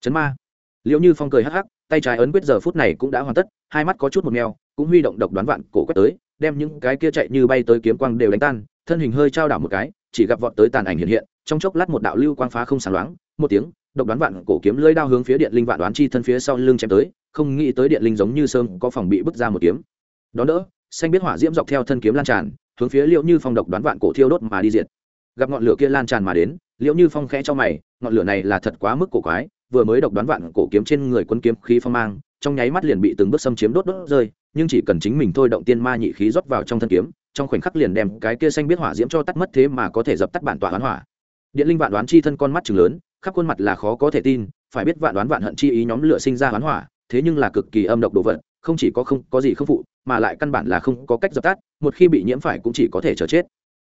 Chấn ma liệu như phong cười hắc hắc, tay trái ấn quyết giờ phút này cũng đã hoàn tất, hai mắt có chút một mèo, cũng huy động độc đoán vạn cổ quét tới, đem những cái kia chạy như bay tới kiếm quang đều đánh tan, thân hình hơi trao đảo một cái, chỉ gặp vọt tới tàn ảnh hiện hiện, trong chốc lát một đạo lưu quang phá không sáng loáng, một tiếng, độc đoán vạn cổ kiếm lưỡi đao hướng phía điện linh vạn đoán chi thân phía sau lưng chém tới, không nghĩ tới điện linh giống như sơn có phòng bị bứt ra một kiếm. Đó đỡ, xanh biết hỏa diễm dọc theo thân kiếm lan tràn, hướng phía liệu như phong độc đoán vạn cổ thiêu đốt mà đi diệt. Gặp ngọn lửa kia lan tràn mà đến liệu như phong khẽ cho mày, ngọn lửa này là thật quá mức cổ quái vừa mới độc đoán vạn cổ kiếm trên người quân kiếm khí phong mang, trong nháy mắt liền bị từng bước xâm chiếm đốt đốt rơi, nhưng chỉ cần chính mình thôi động tiên ma nhị khí rót vào trong thân kiếm, trong khoảnh khắc liền đem cái kia xanh biết hỏa diễm cho tắt mất thế mà có thể dập tắt bản tỏa hỏa. Điện linh vạn đoán chi thân con mắt chừng lớn, khắp khuôn mặt là khó có thể tin, phải biết vạn đoán vạn hận chi ý nhóm lửa sinh ra hoán hỏa, thế nhưng là cực kỳ âm độc đồ vật, không chỉ có không, có gì không phụ, mà lại căn bản là không có cách dập tắt, một khi bị nhiễm phải cũng chỉ có thể chờ chết.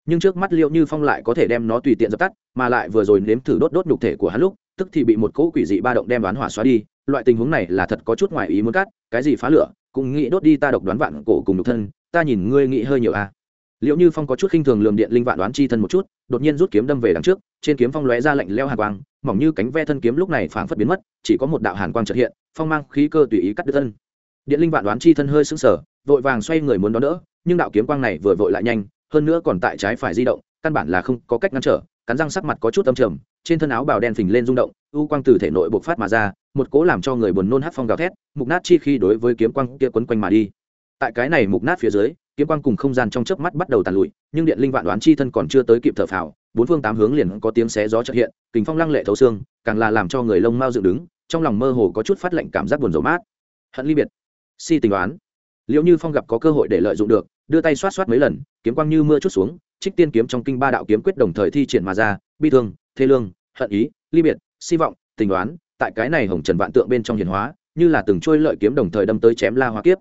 Nhưng trước mắt liệu như phong lại có thể đem nó tùy tiện dập tắt, mà lại vừa rồi nếm thử đốt đốt nhục thể của hắn lúc tức thì bị một cỗ quỷ dị ba động đem đoán hỏa xóa đi, loại tình huống này là thật có chút ngoài ý muốn cắt, cái gì phá lửa, cũng nghĩ đốt đi ta độc đoán vạn cổ cùng nhục thân, ta nhìn ngươi nghĩ hơi nhiều à. Liệu như phong có chút khinh thường lường điện linh vạn đoán chi thân một chút, đột nhiên rút kiếm đâm về đằng trước, trên kiếm phong lóe ra lạnh leo hàn quang, mỏng như cánh ve thân kiếm lúc này phảng phất biến mất, chỉ có một đạo hàn quang trật hiện, phong mang khí cơ tùy ý cắt đứt thân. Điện linh vạn đoán chi thân hơi sững sờ, vội vàng xoay người muốn đón đỡ, nhưng đạo kiếm quang này vừa vội lại nhanh, hơn nữa còn tại trái phải di động, căn bản là không có cách ngăn trở cắn răng sắc mặt có chút âm trầm, trên thân áo bào đen phình lên rung động, u quang từ thể nội bộc phát mà ra, một cố làm cho người buồn nôn hát phong gào thét, mục nát chi khi đối với kiếm quang kia quấn quanh mà đi. Tại cái này mục nát phía dưới, kiếm quang cùng không gian trong chớp mắt bắt đầu tàn lụi, nhưng điện linh vạn đoán chi thân còn chưa tới kịp thở phào, bốn phương tám hướng liền có tiếng xé gió trợ hiện, kình phong lăng lệ thấu xương, càng là làm cho người lông mau dựng đứng, trong lòng mơ hồ có chút phát lệnh cảm giác buồn rầu mát. Hận ly biệt. Si tình đoán. Liệu như phong gặp có cơ hội để lợi dụng được, đưa tay xoát xoát mấy lần, kiếm quang như mưa chút xuống trích tiên kiếm trong kinh ba đạo kiếm quyết đồng thời thi triển mà ra, bi thương, thê lương, hận ý, ly biệt, si vọng, tình đoán tại cái này hồng trần vạn tượng bên trong hiền hóa, như là từng trôi lợi kiếm đồng thời đâm tới chém la hoa kiếp.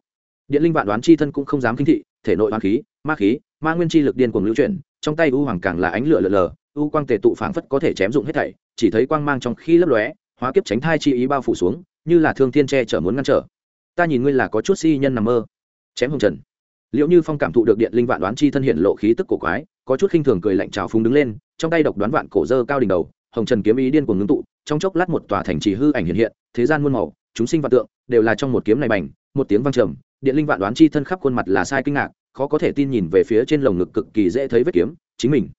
Điện linh vạn đoán chi thân cũng không dám kinh thị, thể nội hoa khí, ma khí, ma nguyên chi lực điên cuồng lưu chuyển, trong tay u hoàng càng là ánh lửa lờ lờ, u quang tề tụ phảng phất có thể chém dụng hết thảy, chỉ thấy quang mang trong khi lấp lóe, hóa kiếp tránh thai chi ý bao phủ xuống, như là thương thiên che chở muốn ngăn trở. Ta nhìn ngươi là có chút si nhân nằm mơ. Chém hồng trần. Liệu như phong cảm thụ được điện linh vạn đoán chi thân hiện lộ khí tức cổ quái có chút khinh thường cười lạnh trào phúng đứng lên, trong tay độc đoán vạn cổ dơ cao đỉnh đầu, hồng trần kiếm ý điên cuồng ngưng tụ, trong chốc lát một tòa thành trì hư ảnh hiện hiện, thế gian muôn màu, chúng sinh vạn tượng, đều là trong một kiếm này bành, một tiếng vang trầm, điện linh vạn đoán chi thân khắp khuôn mặt là sai kinh ngạc, khó có thể tin nhìn về phía trên lồng ngực cực kỳ dễ thấy vết kiếm, chính mình.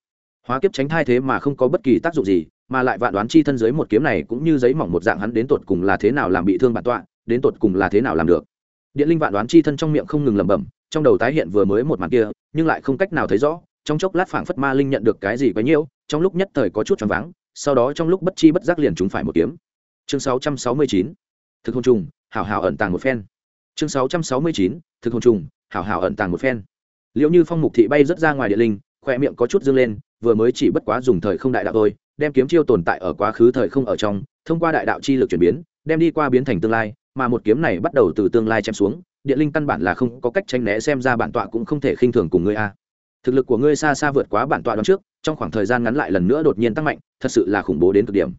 Hóa kiếp tránh thai thế mà không có bất kỳ tác dụng gì, mà lại vạn đoán chi thân dưới một kiếm này cũng như giấy mỏng một dạng hắn đến tột cùng là thế nào làm bị thương bản tọa, đến tột cùng là thế nào làm được. Điện linh vạn đoán chi thân trong miệng không ngừng lẩm bẩm, trong đầu tái hiện vừa mới một màn kia, nhưng lại không cách nào thấy rõ trong chốc lát phảng phất ma linh nhận được cái gì quấy nhiễu, trong lúc nhất thời có chút choáng váng, sau đó trong lúc bất chi bất giác liền chúng phải một kiếm. Chương 669 thực hồn trùng, hảo hảo ẩn tàng một phen. Chương 669 thực hồn trùng, hảo hảo ẩn tàng một phen. Liễu như phong mục thị bay rất ra ngoài địa linh, khoe miệng có chút dương lên, vừa mới chỉ bất quá dùng thời không đại đạo thôi, đem kiếm chiêu tồn tại ở quá khứ thời không ở trong, thông qua đại đạo chi lực chuyển biến, đem đi qua biến thành tương lai, mà một kiếm này bắt đầu từ tương lai chém xuống điện linh căn bản là không có cách tránh né, xem ra bản tọa cũng không thể khinh thường cùng ngươi a thực lực của ngươi xa xa vượt quá bản tọa đoán trước, trong khoảng thời gian ngắn lại lần nữa đột nhiên tăng mạnh, thật sự là khủng bố đến cực điểm.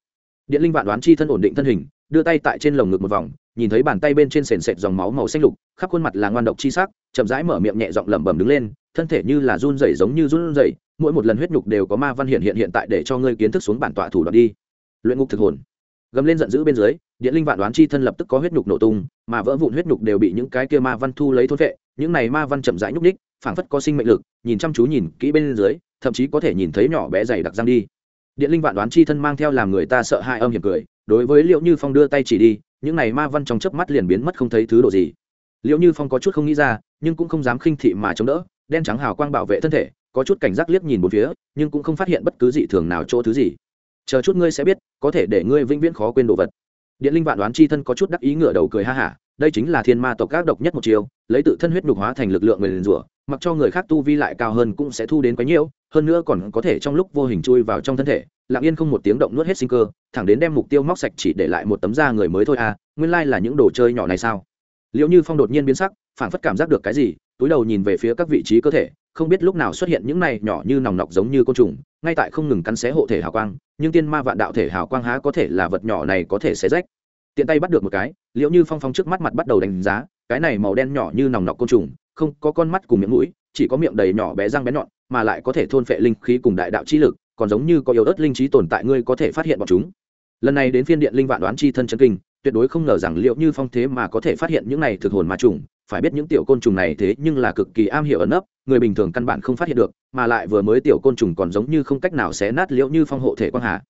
Điện linh vạn đoán chi thân ổn định thân hình, đưa tay tại trên lồng ngực một vòng, nhìn thấy bàn tay bên trên sền sệt dòng máu màu xanh lục, khắp khuôn mặt là ngoan độc chi sắc, chậm rãi mở miệng nhẹ giọng lẩm bẩm đứng lên, thân thể như là run rẩy giống như run rẩy, mỗi một lần huyết nhục đều có ma văn hiện hiện hiện tại để cho ngươi kiến thức xuống bản tọa thủ đoạn đi. Luyện ngục thực hồn. Gầm lên giận dữ bên dưới, điện linh vạn đoán chi thân lập tức có huyết nhục nổ tung, mà vỡ vụn huyết nhục đều bị những cái kia ma văn thu lấy thôn vệ, những này ma văn chậm rãi nhúc ních phảng phất có sinh mệnh lực, nhìn chăm chú nhìn kỹ bên dưới, thậm chí có thể nhìn thấy nhỏ bé dày đặc răng đi. Điện linh vạn đoán chi thân mang theo làm người ta sợ hãi âm hiểm cười, đối với liệu như phong đưa tay chỉ đi, những này ma văn trong chớp mắt liền biến mất không thấy thứ độ gì. Liệu như phong có chút không nghĩ ra, nhưng cũng không dám khinh thị mà chống đỡ, đen trắng hào quang bảo vệ thân thể, có chút cảnh giác liếc nhìn một phía, nhưng cũng không phát hiện bất cứ dị thường nào chỗ thứ gì. Chờ chút ngươi sẽ biết, có thể để ngươi vĩnh viễn khó quên đồ vật. Điện linh vạn đoán chi thân có chút đắc ý ngửa đầu cười ha hả đây chính là thiên ma tộc các độc nhất một chiều lấy tự thân huyết nhục hóa thành lực lượng người liền rủa, mặc cho người khác tu vi lại cao hơn cũng sẽ thu đến quá nhiều hơn nữa còn có thể trong lúc vô hình chui vào trong thân thể, lặng yên không một tiếng động nuốt hết sinh cơ, thẳng đến đem mục tiêu móc sạch chỉ để lại một tấm da người mới thôi à nguyên lai là những đồ chơi nhỏ này sao? Liệu như phong đột nhiên biến sắc, phảng phất cảm giác được cái gì, túi đầu nhìn về phía các vị trí cơ thể, không biết lúc nào xuất hiện những này nhỏ như nòng nọc giống như côn trùng, ngay tại không ngừng cắn xé hộ thể hào quang, nhưng tiên ma vạn đạo thể hào quang há có thể là vật nhỏ này có thể xé rách tiện tay bắt được một cái liệu như phong phong trước mắt mặt bắt đầu đánh giá, cái này màu đen nhỏ như nòng nọc côn trùng, không có con mắt cùng miệng mũi, chỉ có miệng đầy nhỏ bé răng bé nhọn, mà lại có thể thôn phệ linh khí cùng đại đạo chi lực, còn giống như có yếu ớt linh trí tồn tại ngươi có thể phát hiện bọn chúng. Lần này đến phiên điện linh vạn đoán chi thân chân kinh, tuyệt đối không ngờ rằng liệu như phong thế mà có thể phát hiện những này thực hồn ma trùng, phải biết những tiểu côn trùng này thế nhưng là cực kỳ am hiểu ẩn nấp, người bình thường căn bản không phát hiện được, mà lại vừa mới tiểu côn trùng còn giống như không cách nào xé nát liễu như phong hộ thể quang hà.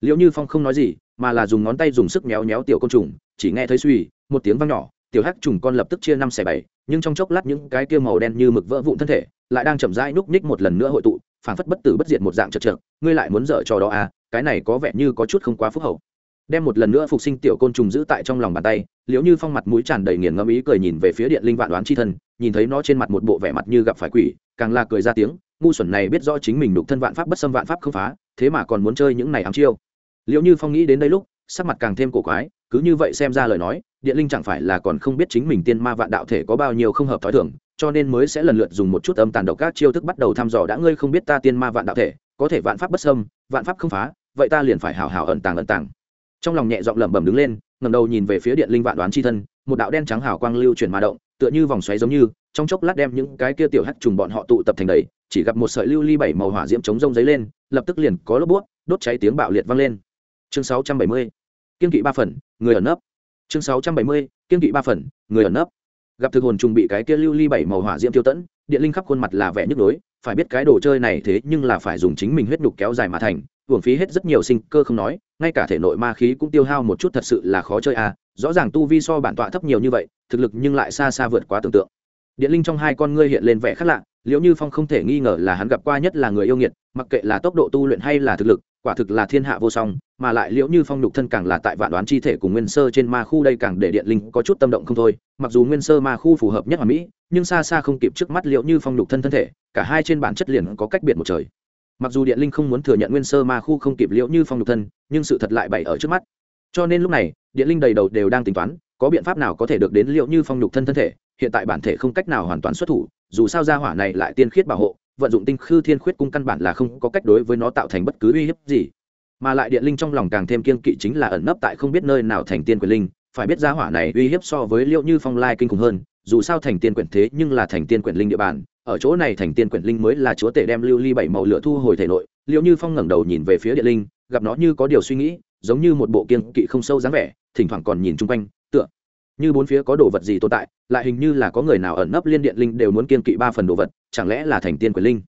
Liễu như phong không nói gì mà là dùng ngón tay dùng sức méo méo tiểu côn trùng, chỉ nghe thấy suy, một tiếng vang nhỏ, tiểu hắc trùng con lập tức chia năm xẻ bảy, nhưng trong chốc lát những cái kia màu đen như mực vỡ vụn thân thể lại đang chậm rãi núp ních một lần nữa hội tụ, phảng phất bất tử bất diệt một dạng chật chật, ngươi lại muốn dở trò đó à cái này có vẻ như có chút không quá phúc hậu. Đem một lần nữa phục sinh tiểu côn trùng giữ tại trong lòng bàn tay liếu như phong mặt mũi tràn đầy nghiền ngẫm ý cười nhìn về phía điện linh vạn đoán chi thân, nhìn thấy nó trên mặt một bộ vẻ mặt như gặp phải quỷ, càng là cười ra tiếng, ngu xuẩn này biết rõ chính mình đục thân vạn pháp bất xâm vạn pháp không phá, thế mà còn muốn chơi những này ám chiêu liệu như phong nghĩ đến đây lúc, sắc mặt càng thêm cổ quái, cứ như vậy xem ra lời nói, điện linh chẳng phải là còn không biết chính mình tiên ma vạn đạo thể có bao nhiêu không hợp thói thường, cho nên mới sẽ lần lượt dùng một chút âm tàn độc các chiêu thức bắt đầu thăm dò đã ngươi không biết ta tiên ma vạn đạo thể, có thể vạn pháp bất xâm, vạn pháp không phá, vậy ta liền phải hào hào ẩn tàng ẩn tàng. Trong lòng nhẹ giọng lẩm bẩm đứng lên ngầm đầu nhìn về phía điện linh vạn đoán chi thân, một đạo đen trắng hào quang lưu chuyển mà động, tựa như vòng xoáy giống như, trong chốc lát đem những cái kia tiểu hắc trùng bọn họ tụ tập thành đầy, chỉ gặp một sợi lưu ly bảy màu hỏa diễm chống rông giấy lên, lập tức liền có lốp bút, đốt cháy tiếng bạo liệt vang lên chương 670. kiên kỵ ba phần, người ẩn nấp chương 670. kiên kỵ ba phần, người ẩn nấp gặp thực hồn trùng bị cái kia lưu ly bảy màu hỏa diễm tiêu tẫn, điện linh khắp khuôn mặt là vẻ nhức đối phải biết cái đồ chơi này thế nhưng là phải dùng chính mình huyết nhục kéo dài mà thành hưởng phí hết rất nhiều sinh cơ không nói, ngay cả thể nội ma khí cũng tiêu hao một chút thật sự là khó chơi à rõ ràng tu vi so bản tọa thấp nhiều như vậy, thực lực nhưng lại xa xa vượt quá tưởng tượng điện linh trong hai con ngươi hiện lên vẻ khác lạ, liễu như phong không thể nghi ngờ là hắn gặp qua nhất là người yêu nghiệt, mặc kệ là tốc độ tu luyện hay là thực lực, quả thực là thiên hạ vô song, mà lại liễu như phong nhục thân càng là tại vạn đoán chi thể cùng nguyên sơ trên ma khu đây càng để điện linh có chút tâm động không thôi. Mặc dù nguyên sơ ma khu phù hợp nhất ở mỹ, nhưng xa xa không kịp trước mắt liễu như phong nhục thân thân thể, cả hai trên bản chất liền có cách biệt một trời. Mặc dù điện linh không muốn thừa nhận nguyên sơ ma khu không kịp liễu như phong nhục thân, nhưng sự thật lại bày ở trước mắt. Cho nên lúc này, điện linh đầy đầu đều đang tính toán, có biện pháp nào có thể được đến liễu như phong nhục thân thân thể hiện tại bản thể không cách nào hoàn toàn xuất thủ, dù sao gia hỏa này lại tiên khiết bảo hộ, vận dụng tinh khư thiên khuyết cung căn bản là không có cách đối với nó tạo thành bất cứ uy hiếp gì. Mà lại điện linh trong lòng càng thêm kiên kỵ chính là ẩn nấp tại không biết nơi nào thành tiên quyền linh, phải biết gia hỏa này uy hiếp so với liệu như phong lai kinh khủng hơn, dù sao thành tiên quyển thế nhưng là thành tiên quyển linh địa bàn, ở chỗ này thành tiên quyển linh mới là chúa tể đem lưu ly bảy màu lửa thu hồi thể nội liệu như phong ngẩng đầu nhìn về phía điện linh, gặp nó như có điều suy nghĩ, giống như một bộ kiên kỵ không sâu dáng vẻ, thỉnh thoảng còn nhìn chung quanh như bốn phía có đồ vật gì tồn tại, lại hình như là có người nào ẩn nấp liên điện linh đều muốn kiên kỵ ba phần đồ vật, chẳng lẽ là thành tiên quyền linh?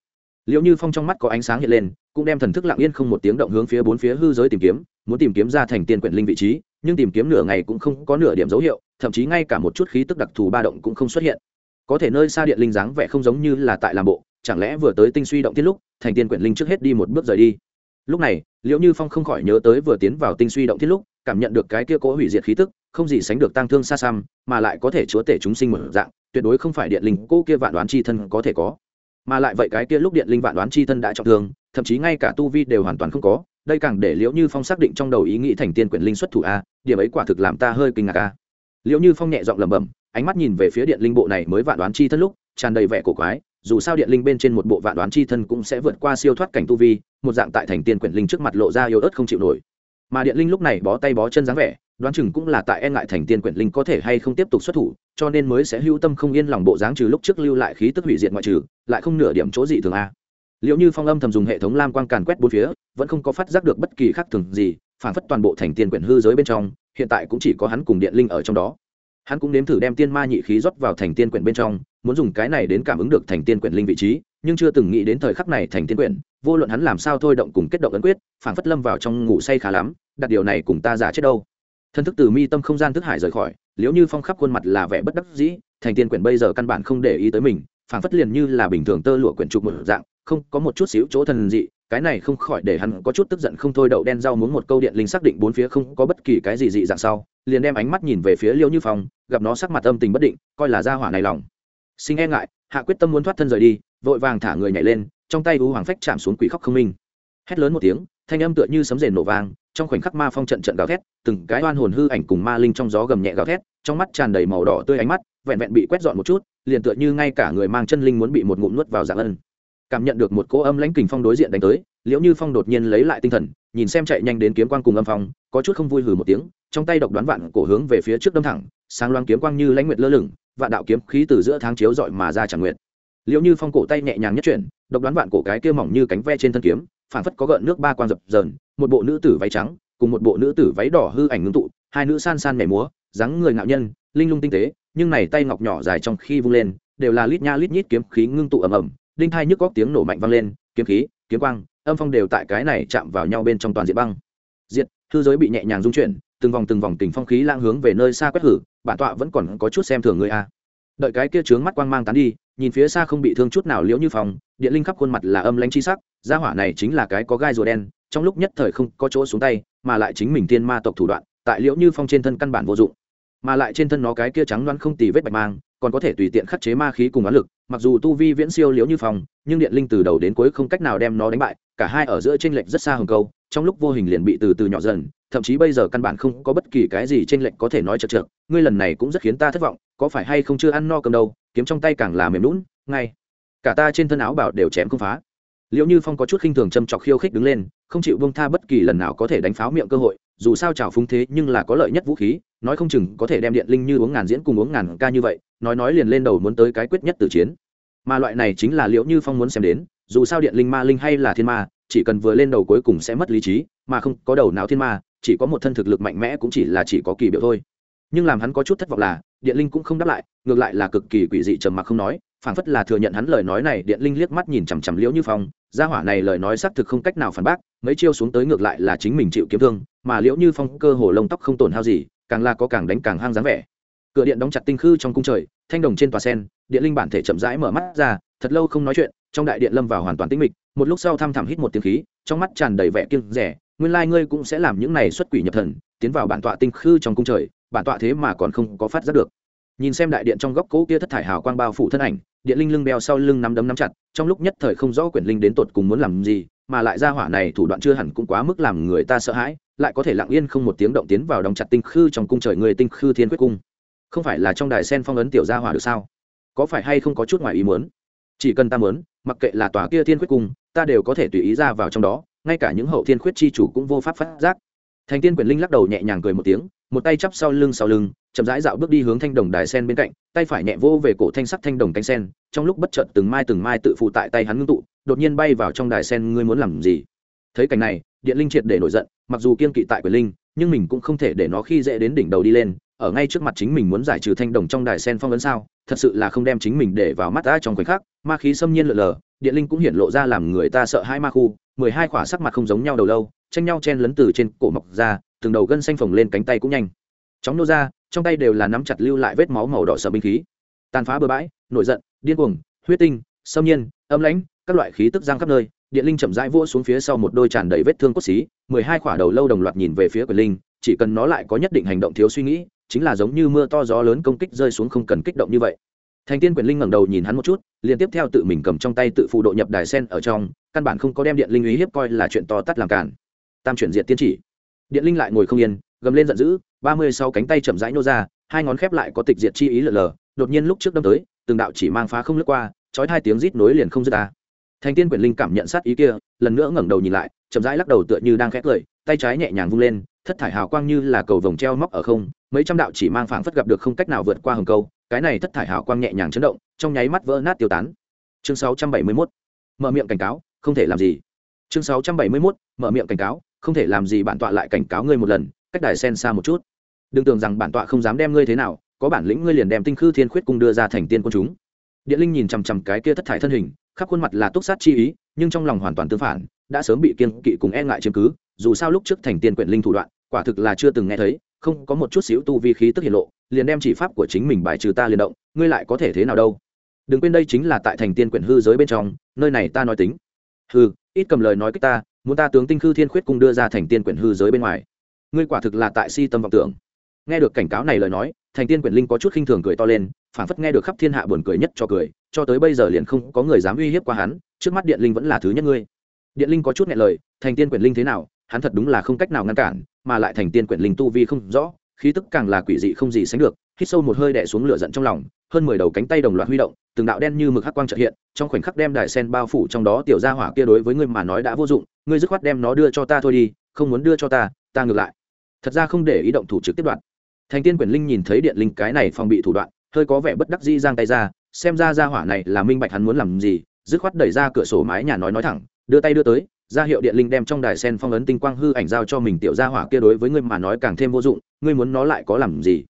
Liệu như phong trong mắt có ánh sáng hiện lên, cũng đem thần thức lặng yên không một tiếng động hướng phía bốn phía hư giới tìm kiếm, muốn tìm kiếm ra thành tiên quyển linh vị trí, nhưng tìm kiếm nửa ngày cũng không có nửa điểm dấu hiệu, thậm chí ngay cả một chút khí tức đặc thù ba động cũng không xuất hiện. Có thể nơi xa điện linh dáng vẻ không giống như là tại làm bộ, chẳng lẽ vừa tới tinh suy động tiết lúc, thành tiên quyển linh trước hết đi một bước rời đi? Lúc này liệu như phong không khỏi nhớ tới vừa tiến vào tinh suy động tiết lúc, cảm nhận được cái kia cố hủy diệt khí tức không gì sánh được tăng thương xa xăm, mà lại có thể chúa tể chúng sinh một dạng, tuyệt đối không phải điện linh cô kia vạn đoán chi thân có thể có. Mà lại vậy cái kia lúc điện linh vạn đoán chi thân đã trọng thương, thậm chí ngay cả tu vi đều hoàn toàn không có, đây càng để liễu như phong xác định trong đầu ý nghĩ thành tiên quyển linh xuất thủ a, điểm ấy quả thực làm ta hơi kinh ngạc a. Liễu như phong nhẹ giọng lẩm bẩm, ánh mắt nhìn về phía điện linh bộ này mới vạn đoán chi thân lúc, tràn đầy vẻ cổ quái, dù sao điện linh bên trên một bộ vạn đoán chi thân cũng sẽ vượt qua siêu thoát cảnh tu vi, một dạng tại thành tiên quyển linh trước mặt lộ ra yếu ớt không chịu nổi mà điện linh lúc này bó tay bó chân dáng vẻ, đoán chừng cũng là tại e ngại thành tiên quyển linh có thể hay không tiếp tục xuất thủ, cho nên mới sẽ hưu tâm không yên lòng bộ dáng trừ lúc trước lưu lại khí tức hủy diệt ngoại trừ, lại không nửa điểm chỗ gì thường a. Liệu như phong âm thầm dùng hệ thống lam quang càn quét bốn phía, vẫn không có phát giác được bất kỳ khác thường gì phản phất toàn bộ thành tiên quyển hư giới bên trong, hiện tại cũng chỉ có hắn cùng điện linh ở trong đó. Hắn cũng nếm thử đem tiên ma nhị khí rót vào thành tiên quyển bên trong, muốn dùng cái này đến cảm ứng được thành tiên quyển linh vị trí nhưng chưa từng nghĩ đến thời khắc này thành tiên quyển, vô luận hắn làm sao thôi động cùng kết động ấn quyết phản phất lâm vào trong ngủ say khá lắm, đặt điều này cùng ta giả chết đâu. Thân thức từ mi tâm không gian thức hải rời khỏi, liếu như phong khắp khuôn mặt là vẻ bất đắc dĩ, thành tiên quyển bây giờ căn bản không để ý tới mình phản phất liền như là bình thường tơ lụa quyển trục một dạng, không, có một chút xíu chỗ thần dị, cái này không khỏi để hắn có chút tức giận không thôi đậu đen rau muốn một câu điện linh xác định bốn phía không có bất kỳ cái gì dị dạng sau, liền đem ánh mắt nhìn về phía liêu như phong, gặp nó sắc mặt âm tình bất định, coi là gia hỏa này lòng. Sinh e ngại, hạ quyết tâm muốn thoát thân rời đi vội vàng thả người nhảy lên, trong tay u hoàng phách chạm xuống quỷ khóc không minh. Hét lớn một tiếng, thanh âm tựa như sấm rền nổ vang, trong khoảnh khắc ma phong trận trận gào thét, từng cái oan hồn hư ảnh cùng ma linh trong gió gầm nhẹ gào thét, trong mắt tràn đầy màu đỏ tươi ánh mắt, vẹn vẹn bị quét dọn một chút, liền tựa như ngay cả người mang chân linh muốn bị một ngụm nuốt vào dạng ân. Cảm nhận được một cỗ âm lãnh kình phong đối diện đánh tới, liễu như phong đột nhiên lấy lại tinh thần, nhìn xem chạy nhanh đến kiếm quang cùng âm phong, có chút không vui hừ một tiếng, trong tay độc đoán vạn cổ hướng về phía trước đâm thẳng, sáng loáng kiếm quang như lãnh nguyệt lơ lửng, vạn đạo kiếm khí từ giữa tháng chiếu dọi mà ra chẳng nguyện liệu như phong cổ tay nhẹ nhàng nhất chuyển, độc đoán vạn cổ cái kia mỏng như cánh ve trên thân kiếm phản phất có gợn nước ba quang dập dờn, một bộ nữ tử váy trắng, cùng một bộ nữ tử váy đỏ hư ảnh ngưng tụ, hai nữ san san mẻ múa, dáng người ngạo nhân, linh lung tinh tế, nhưng này tay ngọc nhỏ dài trong khi vung lên, đều là lít nha lít nhít kiếm khí ngưng tụ ầm ầm, đinh thai nhức góc tiếng nổ mạnh vang lên, kiếm khí, kiếm quang, âm phong đều tại cái này chạm vào nhau bên trong toàn diện băng. Diệt thư giới bị nhẹ nhàng dung chuyển, từng vòng từng vòng tình phong khí lang hướng về nơi xa quét hử, bản tọa vẫn còn có chút xem thường người a đợi cái kia trướng mắt quang mang tán đi, nhìn phía xa không bị thương chút nào liễu như phòng điện linh khắp khuôn mặt là âm lãnh chi sắc, gia hỏa này chính là cái có gai rùa đen, trong lúc nhất thời không có chỗ xuống tay, mà lại chính mình tiên ma tộc thủ đoạn, tại liễu như phong trên thân căn bản vô dụng. Mà lại trên thân nó cái kia trắng loáng không tì vết bạch mang, còn có thể tùy tiện khắc chế ma khí cùng áp lực, mặc dù tu vi viễn siêu liễu như phong, nhưng điện linh từ đầu đến cuối không cách nào đem nó đánh bại, cả hai ở giữa tranh lệch rất xa hồng câu, trong lúc vô hình liền bị từ từ nhỏ dần thậm chí bây giờ căn bản không có bất kỳ cái gì trên lệnh có thể nói chật trượt ngươi lần này cũng rất khiến ta thất vọng, có phải hay không chưa ăn no cầm đâu, kiếm trong tay càng là mềm lún ngay. Cả ta trên thân áo bảo đều chém không phá. Liệu như phong có chút khinh thường châm chọc khiêu khích đứng lên, không chịu bông tha bất kỳ lần nào có thể đánh pháo miệng cơ hội, dù sao trào phúng thế nhưng là có lợi nhất vũ khí, nói không chừng có thể đem điện linh như uống ngàn diễn cùng uống ngàn ca như vậy, nói nói liền lên đầu muốn tới cái quyết nhất từ chiến. Mà loại này chính là liệu như phong muốn xem đến, dù sao điện linh ma linh hay là thiên ma, chỉ cần vừa lên đầu cuối cùng sẽ mất lý trí, mà không có đầu não thiên ma chỉ có một thân thực lực mạnh mẽ cũng chỉ là chỉ có kỳ biểu thôi. Nhưng làm hắn có chút thất vọng là, điện linh cũng không đáp lại, ngược lại là cực kỳ quỷ dị trầm mặc không nói, phảng phất là thừa nhận hắn lời nói này, điện linh liếc mắt nhìn chằm chằm liễu như phong, gia hỏa này lời nói xác thực không cách nào phản bác, mấy chiêu xuống tới ngược lại là chính mình chịu kiếm thương, mà liễu như phong cơ hồ lông tóc không tổn hao gì, càng là có càng đánh càng hang dáng vẻ. Cửa điện đóng chặt tinh khư trong cung trời, thanh đồng trên tòa sen, điện linh bản thể chậm rãi mở mắt ra, thật lâu không nói chuyện, trong đại điện lâm vào hoàn toàn tĩnh mịch, một lúc sau thăm thẳm hít một tiếng khí, trong mắt tràn đầy vẻ kiêng rẻ nguyên lai ngươi cũng sẽ làm những này xuất quỷ nhập thần, tiến vào bản tọa tinh khư trong cung trời, bản tọa thế mà còn không có phát giác được. Nhìn xem đại điện trong góc cỗ kia thất thải hào quang bao phủ thân ảnh, điện linh lưng đeo sau lưng nắm đấm nắm chặt, trong lúc nhất thời không rõ quyển linh đến tột cùng muốn làm gì, mà lại ra hỏa này thủ đoạn chưa hẳn cũng quá mức làm người ta sợ hãi, lại có thể lặng yên không một tiếng động tiến vào đóng chặt tinh khư trong cung trời người tinh khư thiên quyết cung. Không phải là trong đài sen phong ấn tiểu gia hỏa được sao? Có phải hay không có chút ngoài ý muốn? Chỉ cần ta muốn, mặc kệ là tòa kia thiên quyết cung, ta đều có thể tùy ý ra vào trong đó ngay cả những hậu thiên khuyết chi chủ cũng vô pháp phát giác. Thành tiên quyền linh lắc đầu nhẹ nhàng cười một tiếng, một tay chắp sau lưng sau lưng, chậm rãi dạo bước đi hướng thanh đồng đài sen bên cạnh, tay phải nhẹ vô về cổ thanh sắc thanh đồng cánh sen, trong lúc bất chợt từng mai từng mai tự phụ tại tay hắn ngưng tụ, đột nhiên bay vào trong đài sen, ngươi muốn làm gì? Thấy cảnh này, điện linh triệt để nổi giận, mặc dù kiên kỵ tại quyền linh, nhưng mình cũng không thể để nó khi dễ đến đỉnh đầu đi lên, ở ngay trước mặt chính mình muốn giải trừ thanh đồng trong đài sen phong ấn sao? Thật sự là không đem chính mình để vào mắt ta trong khoảnh khắc, ma khí xâm nhiên lượn lờ, điện linh cũng hiện lộ ra làm người ta sợ hai ma khu, mười hai khỏa sắc mặt không giống nhau đầu lâu, tranh nhau chen lấn từ trên cổ mọc ra, từng đầu gân xanh phồng lên cánh tay cũng nhanh. Chóng nô ra, trong tay đều là nắm chặt lưu lại vết máu màu đỏ sợ binh khí. Tàn phá bừa bãi, nổi giận, điên cuồng, huyết tinh, xâm nhiên, âm lãnh, các loại khí tức giang khắp nơi, điện linh chậm rãi vỗ xuống phía sau một đôi tràn đầy vết thương cốt xí, mười hai khỏa đầu lâu đồng loạt nhìn về phía quyền linh, chỉ cần nó lại có nhất định hành động thiếu suy nghĩ chính là giống như mưa to gió lớn công kích rơi xuống không cần kích động như vậy. Thành tiên quyền linh ngẩng đầu nhìn hắn một chút liền tiếp theo tự mình cầm trong tay tự phụ độ nhập đài sen ở trong căn bản không có đem điện linh uy hiếp coi là chuyện to tắt làm cản tam chuyển diệt tiên chỉ. Điện linh lại ngồi không yên gầm lên giận dữ ba mươi sau cánh tay chậm rãi nô ra hai ngón khép lại có tịch diệt chi ý lờ lờ đột nhiên lúc trước đâm tới từng đạo chỉ mang phá không lướt qua chói hai tiếng rít nối liền không dứt ta thành tiên quyền linh cảm nhận sát ý kia lần nữa ngẩng đầu nhìn lại chậm rãi lắc đầu tựa như đang khẽ cười, tay trái nhẹ nhàng vung lên thất thải hào quang như là cầu vồng treo móc ở không mấy trăm đạo chỉ mang phảng phất gặp được không cách nào vượt qua hầm câu, cái này thất thải hào quang nhẹ nhàng chấn động, trong nháy mắt vỡ nát tiêu tán. Chương 671 mở miệng cảnh cáo, không thể làm gì. Chương 671 mở miệng cảnh cáo, không thể làm gì bản tọa lại cảnh cáo ngươi một lần, cách đài sen xa một chút. Đừng tưởng rằng bản tọa không dám đem ngươi thế nào, có bản lĩnh ngươi liền đem tinh khư thiên khuyết cung đưa ra thành tiên quân chúng. Điện linh nhìn chằm chằm cái kia thất thải thân hình, khắp khuôn mặt là túc sát chi ý, nhưng trong lòng hoàn toàn tương phản, đã sớm bị kiên kỵ cùng e ngại chiếm cứ, dù sao lúc trước thành tiên quyển linh thủ đoạn, quả thực là chưa từng nghe thấy không có một chút xíu tu vi khí tức hiện lộ, liền đem chỉ pháp của chính mình bài trừ ta liền động, ngươi lại có thể thế nào đâu? Đừng quên đây chính là tại thành tiên quyển hư giới bên trong, nơi này ta nói tính. Hư ít cầm lời nói cách ta, muốn ta tướng tinh khư thiên khuyết cung đưa ra thành tiên quyển hư giới bên ngoài. Ngươi quả thực là tại si tâm vọng tưởng. Nghe được cảnh cáo này lời nói, thành tiên quyển linh có chút khinh thường cười to lên phản phất nghe được khắp thiên hạ buồn cười nhất cho cười, cho tới bây giờ liền không có người dám uy hiếp qua hắn, trước mắt điện linh vẫn là thứ nhất ngươi. Điện linh có chút nghe lời, thành tiên quyển linh thế nào, hắn thật đúng là không cách nào ngăn cản mà lại thành tiên quyển linh tu vi không rõ, khí tức càng là quỷ dị không gì sánh được, hít sâu một hơi đẻ xuống lửa giận trong lòng, hơn mười đầu cánh tay đồng loạt huy động, từng đạo đen như mực hắc quang trợ hiện, trong khoảnh khắc đem đài sen bao phủ trong đó tiểu gia hỏa kia đối với ngươi mà nói đã vô dụng, ngươi dứt khoát đem nó đưa cho ta thôi đi, không muốn đưa cho ta ta ngược lại. Thật ra không để ý động thủ trực tiếp đoạn. Thành tiên quyển linh nhìn thấy điện linh cái này phòng bị thủ đoạn, hơi có vẻ bất đắc dĩ giang tay ra, xem ra gia hỏa này là minh bạch hắn muốn làm gì, dứt khoát đẩy ra cửa sổ mái nhà nói nói thẳng, đưa tay đưa tới ra hiệu điện linh đem trong đài sen phong ấn tinh quang hư ảnh giao cho mình tiểu gia hỏa kia đối với ngươi mà nói càng thêm vô dụng, ngươi muốn nó lại có làm gì?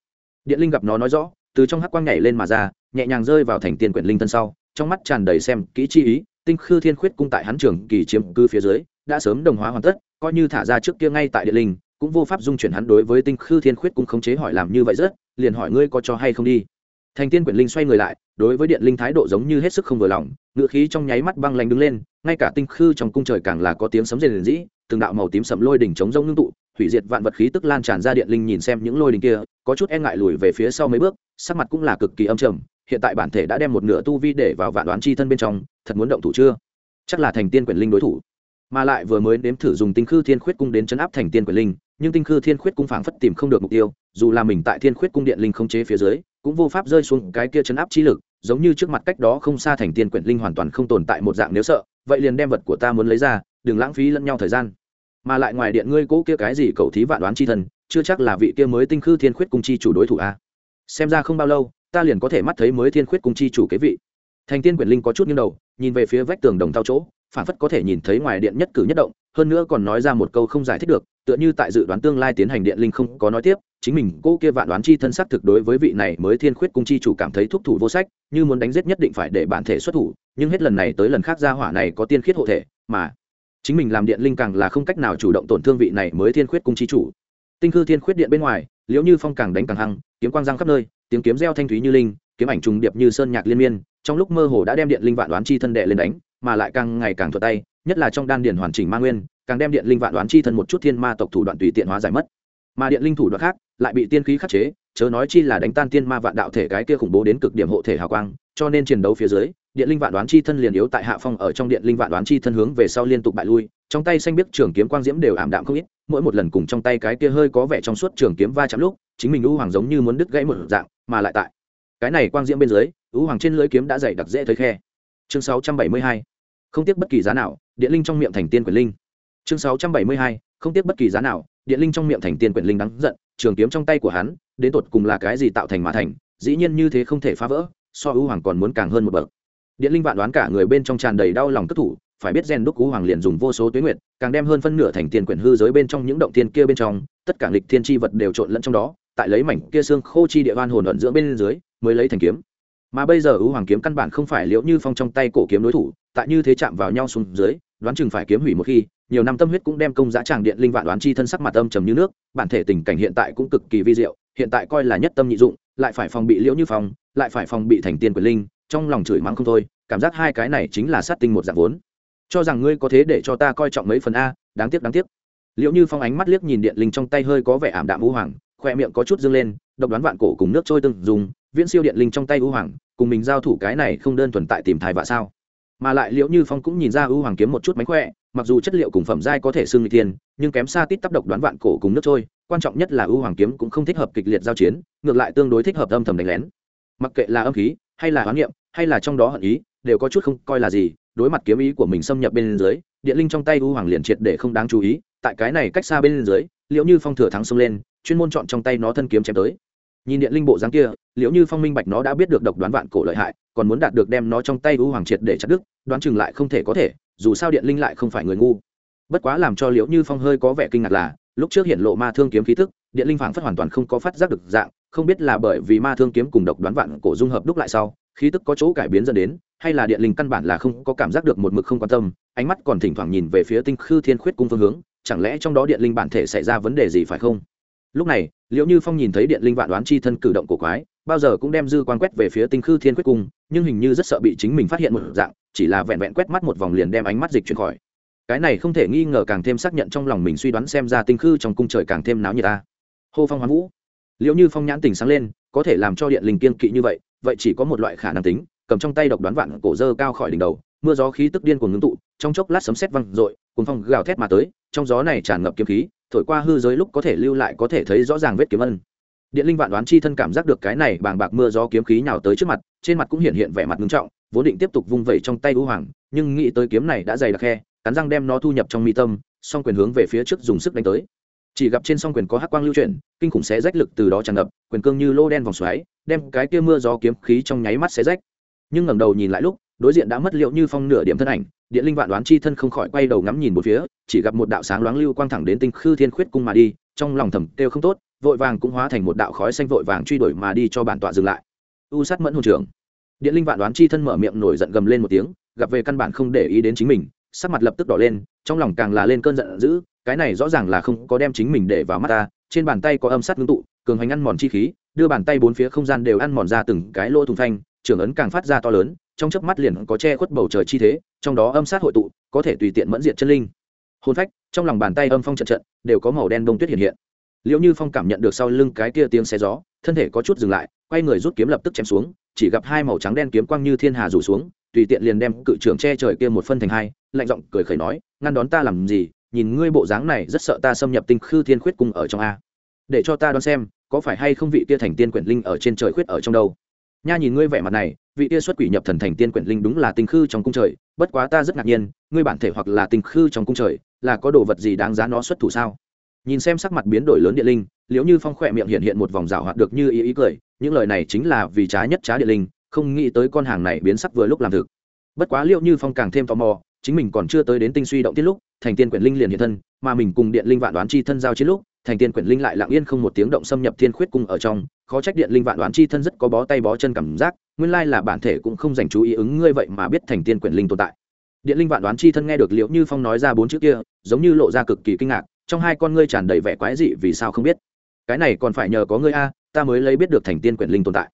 Điện linh gặp nó nói rõ, từ trong hắc quang nhảy lên mà ra, nhẹ nhàng rơi vào thành tiên quyển linh thân sau, trong mắt tràn đầy xem kỹ chi ý, tinh khư thiên khuyết cung tại hắn trường kỳ chiếm cư phía dưới, đã sớm đồng hóa hoàn tất, coi như thả ra trước kia ngay tại điện linh, cũng vô pháp dung chuyển hắn đối với tinh khư thiên khuyết cung khống chế hỏi làm như vậy rất, liền hỏi ngươi có cho hay không đi thành tiên quyển linh xoay người lại, đối với điện linh thái độ giống như hết sức không vừa lòng ngựa khí trong nháy mắt băng lanh đứng lên, ngay cả tinh khư trong cung trời càng là có tiếng sấm rền rĩ, từng đạo màu tím sầm lôi đỉnh chống rông ngưng tụ, hủy diệt vạn vật khí tức lan tràn ra điện linh nhìn xem những lôi đỉnh kia, có chút e ngại lùi về phía sau mấy bước, sắc mặt cũng là cực kỳ âm trầm, hiện tại bản thể đã đem một nửa tu vi để vào vạn đoán chi thân bên trong, thật muốn động thủ chưa? Chắc là thành tiên quyển linh đối thủ. Mà lại vừa mới nếm thử dùng tinh khư thiên khuyết cung đến chấn áp thành tiên quyển linh, nhưng tinh khư thiên khuyết cung phảng phất tìm không được mục tiêu, dù là mình tại thiên khuyết cung điện linh không chế phía dưới cũng vô pháp rơi xuống cái kia chấn áp chi lực, giống như trước mặt cách đó không xa thành tiên quyển linh hoàn toàn không tồn tại một dạng nếu sợ, vậy liền đem vật của ta muốn lấy ra, đừng lãng phí lẫn nhau thời gian. Mà lại ngoài điện ngươi cố kia cái gì cầu thí vạn đoán chi thần, chưa chắc là vị kia mới tinh khư thiên khuyết cung chi chủ đối thủ a. Xem ra không bao lâu, ta liền có thể mắt thấy mới thiên khuyết cung chi chủ kế vị. Thành tiên quyển linh có chút nghiêng đầu, nhìn về phía vách tường đồng thao chỗ, phản phất có thể nhìn thấy ngoài điện nhất cử nhất động hơn nữa còn nói ra một câu không giải thích được, tựa như tại dự đoán tương lai tiến hành điện linh không có nói tiếp, chính mình, cô kia vạn đoán chi thân xác thực đối với vị này mới thiên khuyết cung chi chủ cảm thấy thúc thủ vô sách, như muốn đánh giết nhất định phải để bản thể xuất thủ, nhưng hết lần này tới lần khác ra hỏa này có tiên khiết hộ thể, mà chính mình làm điện linh càng là không cách nào chủ động tổn thương vị này mới thiên khuyết cung chi chủ. Tinh cư thiên khuyết điện bên ngoài, liễu như phong càng đánh càng hăng, kiếm quang giang khắp nơi, tiếng kiếm reo thanh thúy như linh, kiếm ảnh trùng điệp như sơn nhạc liên miên, trong lúc mơ hồ đã đem điện linh vạn đoán chi thân đệ lên đánh mà lại càng ngày càng thuật tay, nhất là trong đan điền hoàn chỉnh ma nguyên, càng đem điện linh vạn đoán chi thân một chút thiên ma tộc thủ đoạn tùy tiện hóa giải mất. Mà điện linh thủ đoạn khác lại bị tiên khí khắc chế, chớ nói chi là đánh tan tiên ma vạn đạo thể cái kia khủng bố đến cực điểm hộ thể hào quang, cho nên chiến đấu phía dưới, điện linh vạn đoán chi thân liền yếu tại hạ phong ở trong điện linh vạn đoán chi thân hướng về sau liên tục bại lui, trong tay xanh biết trường kiếm quang diễm đều ảm đạm không ít, mỗi một lần cùng trong tay cái kia hơi có vẻ trong suốt trường kiếm va chạm lúc, chính mình u hoàng giống như muốn đứt gãy một dạng, mà lại tại cái này quang diễm bên dưới, u hoàng trên lưỡi kiếm đã dày đặc dễ thấy khe. Chương 672 không tiếc bất kỳ giá nào, điện linh trong miệng thành tiên quyền linh. Chương 672 không tiếc bất kỳ giá nào, điện linh trong miệng thành tiên quyền linh đắng giận, trường kiếm trong tay của hắn, đến tột cùng là cái gì tạo thành mà thành, dĩ nhiên như thế không thể phá vỡ, so ưu hoàng còn muốn càng hơn một bậc. Điện linh vạn đoán cả người bên trong tràn đầy đau lòng cất thủ, phải biết rèn đúc ưu hoàng liền dùng vô số tuyến nguyện càng đem hơn phân nửa thành tiền quyển hư giới bên trong những động tiên kia bên trong, tất cả lịch thiên tri vật đều trộn lẫn trong đó, tại lấy mảnh kia xương khô chi địa van hồn ẩn giữa bên dưới, mới lấy thành kiếm mà bây giờ ưu hoàng kiếm căn bản không phải liễu như phong trong tay cổ kiếm đối thủ, tại như thế chạm vào nhau xuống dưới, đoán chừng phải kiếm hủy một khi, nhiều năm tâm huyết cũng đem công giá tràng điện linh vạn đoán chi thân sắc mặt âm trầm như nước, bản thể tình cảnh hiện tại cũng cực kỳ vi diệu, hiện tại coi là nhất tâm nhị dụng, lại phải phòng bị liễu như phong, lại phải phòng bị thành tiên quyền linh, trong lòng chửi mắng không thôi, cảm giác hai cái này chính là sát tinh một dạng vốn. Cho rằng ngươi có thế để cho ta coi trọng mấy phần a, đáng tiếc đáng tiếc. Liệu như phong ánh mắt liếc nhìn điện linh trong tay hơi có vẻ ảm đạm u hoàng, khoe miệng có chút dâng lên, độc đoán vạn cổ cùng nước trôi từng dùng, viễn siêu điện linh trong tay u hoàng cùng mình giao thủ cái này không đơn thuần tại tìm thai vạ sao? Mà lại liệu như phong cũng nhìn ra ưu hoàng kiếm một chút mánh khỏe, mặc dù chất liệu cùng phẩm giai có thể xưng n tiên nhưng kém xa tít tắp độc đoán vạn cổ cùng nước trôi, quan trọng nhất là ưu hoàng kiếm cũng không thích hợp kịch liệt giao chiến, ngược lại tương đối thích hợp âm thầm đánh lén. Mặc kệ là âm khí, hay là hoán niệm, hay là trong đó hận ý, đều có chút không coi là gì, đối mặt kiếm ý của mình xâm nhập bên dưới, điện linh trong tay ưu hoàng liền triệt để không đáng chú ý, tại cái này cách xa bên dưới liệu như phong thừa thắng xông lên, chuyên môn chọn trong tay nó thân kiếm chém tới nhìn điện linh bộ dáng kia liệu như phong minh bạch nó đã biết được độc đoán vạn cổ lợi hại, còn muốn đạt được đem nó trong tay u hoàng triệt để chặt đứt, đoán chừng lại không thể có thể, dù sao điện linh lại không phải người ngu. Bất quá làm cho liễu như phong hơi có vẻ kinh ngạc là, lúc trước hiện lộ ma thương kiếm khí thức, điện linh phảng phất hoàn toàn không có phát giác được dạng, không biết là bởi vì ma thương kiếm cùng độc đoán vạn cổ dung hợp đúc lại sau, khí tức có chỗ cải biến dẫn đến, hay là điện linh căn bản là không có cảm giác được một mực không quan tâm, ánh mắt còn thỉnh thoảng nhìn về phía tinh khư thiên khuyết cung phương hướng, chẳng lẽ trong đó điện linh bản thể xảy ra vấn đề gì phải không? Lúc này liệu như phong nhìn thấy điện linh vạn đoán chi thân cử động của quái, bao giờ cũng đem dư quan quét về phía tinh khư thiên quyết cung, nhưng hình như rất sợ bị chính mình phát hiện một dạng, chỉ là vẹn vẹn quét mắt một vòng liền đem ánh mắt dịch chuyển khỏi. Cái này không thể nghi ngờ càng thêm xác nhận trong lòng mình suy đoán xem ra tinh khư trong cung trời càng thêm náo như ta hô phong hoán vũ. Liệu như phong nhãn tình sáng lên, có thể làm cho điện linh kiên kỵ như vậy vậy chỉ có một loại khả năng tính, cầm trong tay độc đoán vạn cổ dơ cao khỏi đỉnh đầu, mưa gió khí tức điên cuồng ngưng tụ, trong chốc lát sấm sét văng rội cuồng phong gào thét mà tới, trong gió này tràn ngập kiếm khí thổi qua hư giới lúc có thể lưu lại có thể thấy rõ ràng vết kiếm ân. Điện linh vạn đoán chi thân cảm giác được cái này bàng bạc mưa gió kiếm khí nhào tới trước mặt, trên mặt cũng hiện hiện vẻ mặt ngưng trọng, vốn định tiếp tục vung vẩy trong tay u hoàng, nhưng nghĩ tới kiếm này đã dày đặc khe, cắn răng đem nó thu nhập trong mi tâm, song quyền hướng về phía trước dùng sức đánh tới. Chỉ gặp trên song quyền có hắc quang lưu chuyển, kinh khủng xé rách lực từ đó tràn ngập, quyền cương như lô đen vòng xoáy, đem cái kia mưa gió kiếm khí trong nháy mắt xé rách. Nhưng ngẩng đầu nhìn lại lúc đối diện đã mất liệu như phong nửa điểm thân ảnh, điện linh vạn đoán chi thân không khỏi quay đầu ngắm nhìn một phía, chỉ gặp một đạo sáng loáng lưu quang thẳng đến tinh khư thiên khuyết cung mà đi, trong lòng thầm kêu không tốt, vội vàng cũng hóa thành một đạo khói xanh vội vàng truy đuổi mà đi cho bản tọa dừng lại. U sát mẫn hồn trưởng. Điện linh vạn đoán chi thân mở miệng nổi giận gầm lên một tiếng, gặp về căn bản không để ý đến chính mình, sắc mặt lập tức đỏ lên, trong lòng càng là lên cơn giận dữ, cái này rõ ràng là không có đem chính mình để vào mắt ta, trên bàn tay có âm sát ngưng tụ, cường hành ăn mòn chi khí, đưa bàn tay bốn phía không gian đều ăn mòn ra từng cái lỗ thùng phanh, trưởng ấn càng phát ra to lớn trong chớp mắt liền có che khuất bầu trời chi thế, trong đó âm sát hội tụ, có thể tùy tiện mẫn diện chân linh. Hôn phách, trong lòng bàn tay âm phong trận trận, đều có màu đen đông tuyết hiện hiện. Liệu như phong cảm nhận được sau lưng cái kia tiếng xe gió, thân thể có chút dừng lại, quay người rút kiếm lập tức chém xuống, chỉ gặp hai màu trắng đen kiếm quang như thiên hà rủ xuống, tùy tiện liền đem cự trưởng che trời kia một phân thành hai, lạnh giọng cười khẩy nói, ngăn đón ta làm gì? Nhìn ngươi bộ dáng này, rất sợ ta xâm nhập tinh khư thiên khuyết cung ở trong a. Để cho ta đoán xem, có phải hay không vị kia thành tiên quyển linh ở trên trời khuyết ở trong đâu? Nha nhìn ngươi vẻ mặt này vị kia xuất quỷ nhập thần thành tiên quyển linh đúng là tinh khư trong cung trời, bất quá ta rất ngạc nhiên, ngươi bản thể hoặc là tinh khư trong cung trời, là có đồ vật gì đáng giá nó xuất thủ sao? Nhìn xem sắc mặt biến đổi lớn điện linh liếu như phong khỏe miệng hiện hiện một vòng rào hoạt được như ý ý cười, những lời này chính là vì trái nhất trá điện linh, không nghĩ tới con hàng này biến sắc vừa lúc làm thực. Bất quá liệu như phong càng thêm tò mò, chính mình còn chưa tới đến tinh suy động tiết lúc, thành tiên quyển linh liền hiện thân, mà mình cùng điện linh vạn đoán chi thân giao chiến lúc, thành tiên quyển linh lại lặng yên không một tiếng động xâm nhập thiên khuyết cung ở trong, khó trách điện linh vạn đoán chi thân rất có bó tay bó chân cảm giác nguyên lai là bản thể cũng không dành chú ý ứng ngươi vậy mà biết thành tiên quyển linh tồn tại. Điện linh vạn đoán chi thân nghe được liệu như phong nói ra bốn chữ kia, giống như lộ ra cực kỳ kinh ngạc, trong hai con ngươi tràn đầy vẻ quái dị vì sao không biết. Cái này còn phải nhờ có ngươi a, ta mới lấy biết được thành tiên quyển linh tồn tại.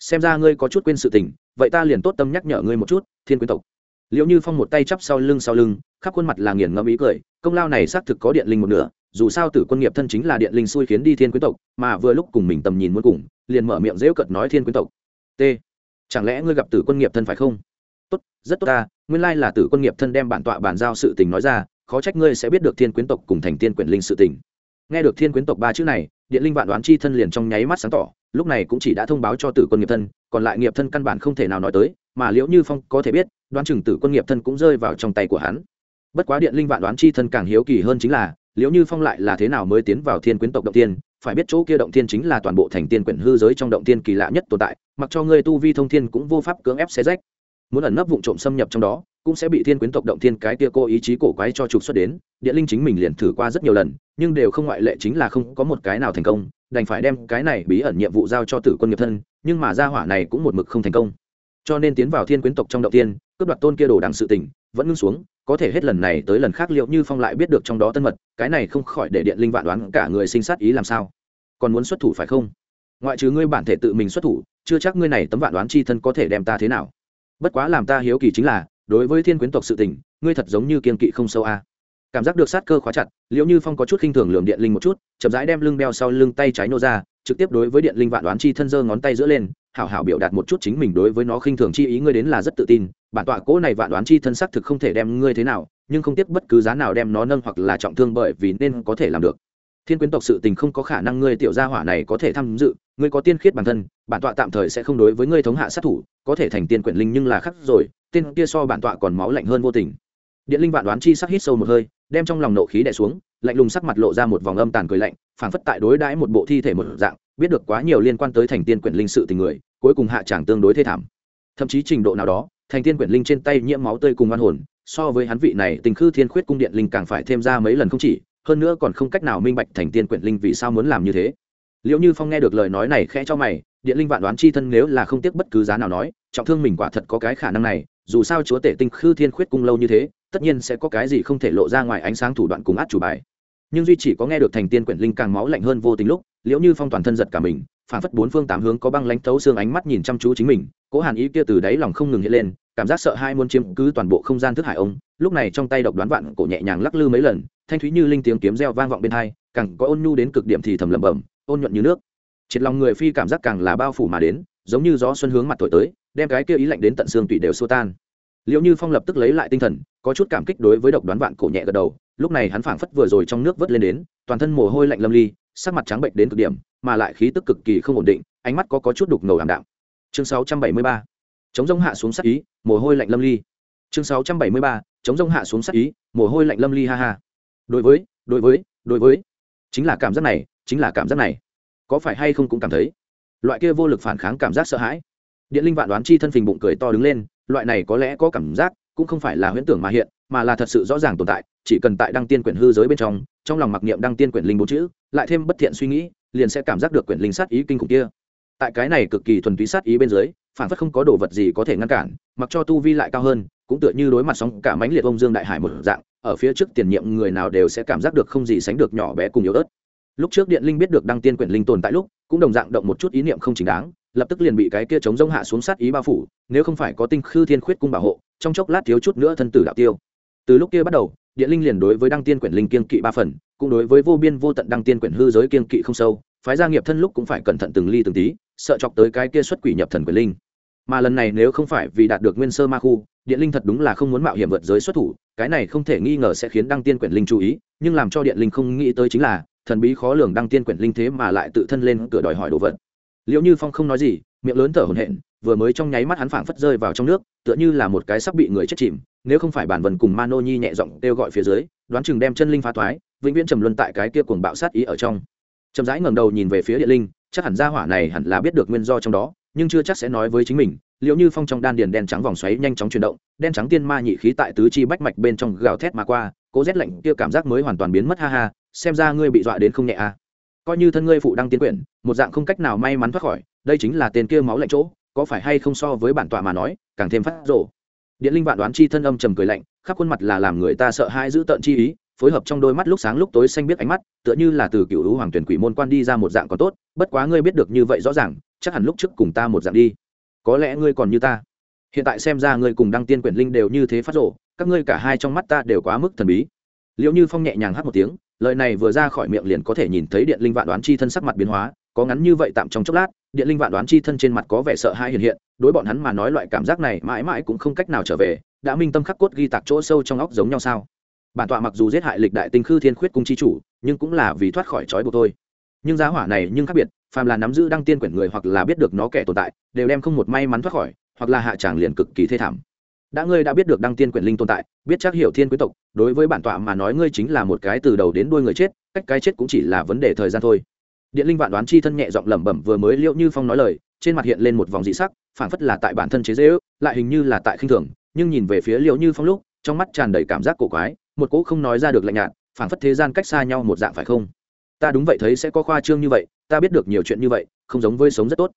Xem ra ngươi có chút quên sự tình, vậy ta liền tốt tâm nhắc nhở ngươi một chút, thiên quyến tộc. Liệu như phong một tay chắp sau lưng sau lưng, khắp khuôn mặt là nghiền ngẫm ý cười, công lao này xác thực có điện linh một nửa, dù sao tử quân nghiệp thân chính là điện linh xui khiến đi thiên quyến tộc, mà vừa lúc cùng mình tầm nhìn muốn cùng, liền mở miệng dễu cợt nói thiên quyến tộc. T chẳng lẽ ngươi gặp tử quân nghiệp thân phải không? Tốt, rất tốt ta, nguyên lai là tử quân nghiệp thân đem bản tọa bàn giao sự tình nói ra, khó trách ngươi sẽ biết được thiên quyến tộc cùng thành tiên quyển linh sự tình. Nghe được thiên quyến tộc ba chữ này, điện linh vạn đoán chi thân liền trong nháy mắt sáng tỏ, lúc này cũng chỉ đã thông báo cho tử quân nghiệp thân, còn lại nghiệp thân căn bản không thể nào nói tới, mà liễu như phong có thể biết, đoán chừng tử quân nghiệp thân cũng rơi vào trong tay của hắn. Bất quá điện linh vạn đoán chi thân càng hiếu kỳ hơn chính là, liễu như phong lại là thế nào mới tiến vào thiên quyến tộc động tiên phải biết chỗ kia động thiên chính là toàn bộ thành tiên quyển hư giới trong động thiên kỳ lạ nhất tồn tại, mặc cho ngươi tu vi thông thiên cũng vô pháp cưỡng ép xé rách. Muốn ẩn nấp vụ trộm xâm nhập trong đó, cũng sẽ bị thiên quyến tộc động thiên cái kia cô ý chí cổ quái cho trục xuất đến điện linh chính mình liền thử qua rất nhiều lần, nhưng đều không ngoại lệ chính là không có một cái nào thành công, đành phải đem cái này bí ẩn nhiệm vụ giao cho tử quân nghiệp thân, nhưng mà gia hỏa này cũng một mực không thành công. Cho nên tiến vào thiên quyến tộc trong động tiên cướp đoạt tôn kia đồ đằng sự tình, vẫn ngưng xuống có thể hết lần này tới lần khác liệu như phong lại biết được trong đó tân mật, cái này không khỏi để điện linh vạn đoán cả người sinh sát ý làm sao. Còn muốn xuất thủ phải không? Ngoại trừ ngươi bản thể tự mình xuất thủ, chưa chắc ngươi này tấm vạn đoán chi thân có thể đem ta thế nào. Bất quá làm ta hiếu kỳ chính là, đối với thiên quyến tộc sự tình, ngươi thật giống như kiên kỵ không sâu a. Cảm giác được sát cơ khóa chặt, liệu như phong có chút khinh thường lường điện linh một chút, chậm rãi đem lưng beo sau lưng tay trái nô ra, trực tiếp đối với điện linh vạn đoán chi thân giơ ngón tay giữa lên hảo hảo biểu đạt một chút chính mình đối với nó khinh thường chi ý, ngươi đến là rất tự tin, bản tọa cỗ này vạn đoán chi thân xác thực không thể đem ngươi thế nào, nhưng không tiếc bất cứ giá nào đem nó nâng hoặc là trọng thương bởi vì nên có thể làm được. Thiên quyến tộc sự tình không có khả năng ngươi tiểu gia hỏa này có thể tham dự, ngươi có tiên khiết bản thân, bản tọa tạm thời sẽ không đối với ngươi thống hạ sát thủ, có thể thành tiên quyển linh nhưng là khắc rồi, tên kia so bản tọa còn máu lạnh hơn vô tình. Điện linh vạn đoán chi sắc hít sâu một hơi, đem trong lòng nộ khí đè xuống, lạnh lùng sắc mặt lộ ra một vòng âm tàn cười lạnh, phảng phất tại đối đãi một bộ thi thể một dạng biết được quá nhiều liên quan tới thành tiên quyển linh sự tình người, cuối cùng hạ tràng tương đối thê thảm. Thậm chí trình độ nào đó, thành tiên quyển linh trên tay nhiễm máu tươi cùng oan hồn, so với hắn vị này tình khư thiên khuyết cung điện linh càng phải thêm ra mấy lần không chỉ, hơn nữa còn không cách nào minh bạch thành tiên quyển linh vì sao muốn làm như thế. Liệu như phong nghe được lời nói này khẽ cho mày, điện linh vạn đoán chi thân nếu là không tiếc bất cứ giá nào nói, trọng thương mình quả thật có cái khả năng này, dù sao chúa tể tinh khư thiên khuyết cung lâu như thế, tất nhiên sẽ có cái gì không thể lộ ra ngoài ánh sáng thủ đoạn cùng át chủ bài nhưng duy chỉ có nghe được thành tiên quyển linh càng máu lạnh hơn vô tình lúc, liễu như phong toàn thân giật cả mình phản phất bốn phương tám hướng có băng lãnh thấu xương ánh mắt nhìn chăm chú chính mình, cố hàn ý kia từ đáy lòng không ngừng hiện lên, cảm giác sợ hai muốn chiếm cứ toàn bộ không gian thức hải ông, lúc này trong tay độc đoán vạn cổ nhẹ nhàng lắc lư mấy lần, thanh thúy như linh tiếng kiếm reo vang vọng bên hai, càng có ôn nhu đến cực điểm thì thầm lẩm bẩm, ôn nhuận như nước. Triệt lòng người phi cảm giác càng là bao phủ mà đến, giống như gió xuân hướng mặt thổi tới, đem cái kia ý lạnh đến tận xương tủy đều xô tan liệu như phong lập tức lấy lại tinh thần, có chút cảm kích đối với độc đoán vạn cổ nhẹ gật đầu, lúc này hắn phảng phất vừa rồi trong nước vớt lên đến, toàn thân mồ hôi lạnh lâm ly, sắc mặt trắng bệnh đến cực điểm, mà lại khí tức cực kỳ không ổn định, ánh mắt có có chút đục ngầu ảm đạm. Chương 673 chống rông hạ xuống sắc ý, mồ hôi lạnh lâm ly. Chương 673 chống rông hạ xuống sắc ý, mồ hôi lạnh lâm ly ha ha. Đối với đối với đối với. Chính là cảm giác này, chính là cảm giác này. Có phải hay không cũng cảm thấy. Loại kia vô lực phản kháng cảm giác sợ hãi. Điện linh vạn đoán chi thân phình bụng cười to đứng lên loại này có lẽ có cảm giác, cũng không phải là huyễn tưởng mà hiện, mà là thật sự rõ ràng tồn tại, chỉ cần tại đăng tiên quyển hư giới bên trong trong lòng mặc niệm đăng tiên quyển linh bốn chữ, lại thêm bất thiện suy nghĩ, liền sẽ cảm giác được quyển linh sát ý kinh khủng kia. Tại cái này cực kỳ thuần túy sát ý bên dưới, phản phất không có đồ vật gì có thể ngăn cản, mặc cho tu vi lại cao hơn, cũng tựa như đối mặt sóng cả mãnh liệt ông dương đại hải một dạng, ở phía trước tiền nhiệm người nào đều sẽ cảm giác được không gì sánh được nhỏ bé cùng yếu ớt. Lúc trước điện linh biết được đăng tiên quyển linh tồn tại lúc, cũng đồng dạng động một chút ý niệm không chính đáng lập tức liền bị cái kia chống rông hạ xuống sát ý bao phủ, nếu không phải có tinh khư thiên khuyết cung bảo hộ, trong chốc lát thiếu chút nữa thân tử đạo tiêu. Từ lúc kia bắt đầu, điện linh liền đối với đăng tiên quyển linh kiên kỵ ba phần, cũng đối với vô biên vô tận đăng tiên quyển hư giới kiên kỵ không sâu, phái gia nghiệp thân lúc cũng phải cẩn thận từng ly từng tí, sợ chọc tới cái kia xuất quỷ nhập thần quyển linh. Mà lần này nếu không phải vì đạt được nguyên sơ ma khu, điện linh thật đúng là không muốn mạo hiểm vượt giới xuất thủ, cái này không thể nghi ngờ sẽ khiến đăng tiên quyển linh chú ý, nhưng làm cho điện linh không nghĩ tới chính là, thần bí khó lường đăng tiên quyển linh thế mà lại tự thân lên cửa đòi hỏi đồ vật liệu như phong không nói gì, miệng lớn thở hổn hển, vừa mới trong nháy mắt hắn phảng phất rơi vào trong nước, tựa như là một cái sắp bị người chết chìm, nếu không phải bản vần cùng mano nhi nhẹ giọng kêu gọi phía dưới, đoán chừng đem chân linh phá thoái, vĩnh viễn trầm luân tại cái kia cuồng bạo sát ý ở trong. Chậm rãi ngẩng đầu nhìn về phía địa linh, chắc hẳn gia hỏa này hẳn là biết được nguyên do trong đó, nhưng chưa chắc sẽ nói với chính mình liệu như phong trong đan điền đen trắng vòng xoáy nhanh chóng chuyển động, đen trắng tiên ma nhị khí tại tứ chi bách mạch bên trong gào thét mà qua, cố rét lạnh kia cảm giác mới hoàn toàn biến mất, ha ha, xem ra ngươi bị dọa đến không nhẹ à coi như thân ngươi phụ đăng tiến quyển, một dạng không cách nào may mắn thoát khỏi, đây chính là tên kia máu lạnh chỗ, có phải hay không so với bản tọa mà nói, càng thêm phát rộ điện linh vạn đoán chi thân âm trầm cười lạnh, khắp khuôn mặt là làm người ta sợ hãi giữ tợn chi ý, phối hợp trong đôi mắt lúc sáng lúc tối xanh biết ánh mắt, tựa như là từ cựu hữu hoàng tuyển quỷ môn quan đi ra một dạng còn tốt, bất quá ngươi biết được như vậy rõ ràng, chắc hẳn lúc trước cùng ta một dạng đi. Có lẽ ngươi còn như ta. Hiện tại xem ra ngươi cùng đăng tiên quyển linh đều như thế phát rộ các ngươi cả hai trong mắt ta đều quá mức thần bí. Liệu như phong nhẹ nhàng hát một tiếng lời này vừa ra khỏi miệng liền có thể nhìn thấy điện linh vạn đoán chi thân sắc mặt biến hóa, có ngắn như vậy tạm trong chốc lát, điện linh vạn đoán chi thân trên mặt có vẻ sợ hãi hiện hiện, đối bọn hắn mà nói loại cảm giác này mãi mãi cũng không cách nào trở về, đã minh tâm khắc cốt ghi tạc chỗ sâu trong óc giống nhau sao? Bản tọa mặc dù giết hại lịch đại tinh khư thiên khuyết cung chi chủ, nhưng cũng là vì thoát khỏi trói buộc thôi. Nhưng giá hỏa này nhưng khác biệt, phàm là nắm giữ đăng tiên quyển người hoặc là biết được nó kẻ tồn tại, đều đem không một may mắn thoát khỏi, hoặc là hạ tràng liền cực kỳ thê thảm đã ngươi đã biết được đăng tiên quyển linh tồn tại, biết chắc hiểu thiên quý tộc, đối với bản tọa mà nói ngươi chính là một cái từ đầu đến đuôi người chết, cách cái chết cũng chỉ là vấn đề thời gian thôi. Điện linh vạn đoán chi thân nhẹ giọng lẩm bẩm vừa mới liệu như phong nói lời, trên mặt hiện lên một vòng dị sắc, phảng phất là tại bản thân chế dễ ước lại hình như là tại khinh thường, nhưng nhìn về phía liệu như phong lúc, trong mắt tràn đầy cảm giác cổ quái, một cỗ không nói ra được lạnh nhạt, phảng phất thế gian cách xa nhau một dạng phải không? Ta đúng vậy thấy sẽ có khoa trương như vậy, ta biết được nhiều chuyện như vậy, không giống với sống rất tốt.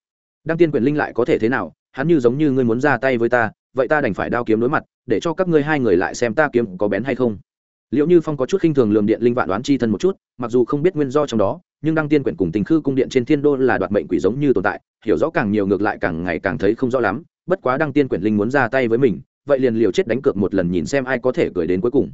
Đăng tiên quyền linh lại có thể thế nào? Hắn như giống như ngươi muốn ra tay với ta vậy ta đành phải đao kiếm đối mặt, để cho các ngươi hai người lại xem ta kiếm có bén hay không. Liệu như phong có chút khinh thường lường điện linh vạn đoán chi thân một chút, mặc dù không biết nguyên do trong đó, nhưng đăng tiên quyển cùng tình khư cung điện trên thiên đô là đoạt mệnh quỷ giống như tồn tại, hiểu rõ càng nhiều ngược lại càng ngày càng thấy không rõ lắm, bất quá đăng tiên quyển linh muốn ra tay với mình, vậy liền liều chết đánh cược một lần nhìn xem ai có thể cười đến cuối cùng.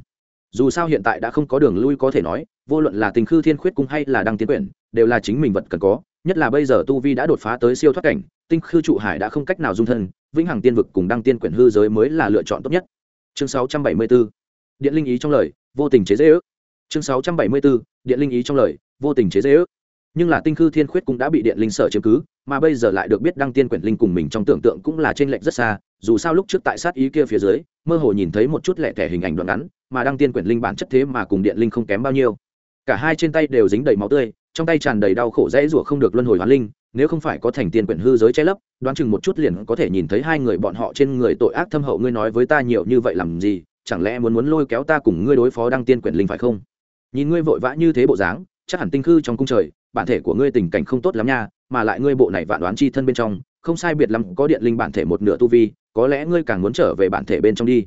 Dù sao hiện tại đã không có đường lui có thể nói, vô luận là tình khư thiên khuyết cung hay là đăng tiên quyển, đều là chính mình vật cần có, nhất là bây giờ tu vi đã đột phá tới siêu thoát cảnh, tinh khư trụ hải đã không cách nào dung thân vĩnh hằng tiên vực cùng đăng tiên quyển hư giới mới là lựa chọn tốt nhất. Chương 674 điện linh ý trong lời, vô tình chế dễ ước. Chương 674 điện linh ý trong lời, vô tình chế dễ ước. Nhưng là tinh khư thiên khuyết cũng đã bị điện linh sở chiếm cứ, mà bây giờ lại được biết đăng tiên quyển linh cùng mình trong tưởng tượng cũng là trên lệnh rất xa, dù sao lúc trước tại sát ý kia phía dưới, mơ hồ nhìn thấy một chút lẻ tẻ hình ảnh đoạn ngắn, mà đăng tiên quyển linh bản chất thế mà cùng điện linh không kém bao nhiêu. Cả hai trên tay đều dính đầy máu tươi, trong tay tràn đầy đau khổ dễ rủa không được luân hồi hoán linh nếu không phải có thành tiền quyển hư giới che lấp, đoán chừng một chút liền có thể nhìn thấy hai người bọn họ trên người tội ác thâm hậu ngươi nói với ta nhiều như vậy làm gì, chẳng lẽ muốn muốn lôi kéo ta cùng ngươi đối phó đăng tiên quyển linh phải không? Nhìn ngươi vội vã như thế bộ dáng, chắc hẳn tinh khư trong cung trời, bản thể của ngươi tình cảnh không tốt lắm nha, mà lại ngươi bộ này vạn đoán chi thân bên trong, không sai biệt lắm có điện linh bản thể một nửa tu vi, có lẽ ngươi càng muốn trở về bản thể bên trong đi.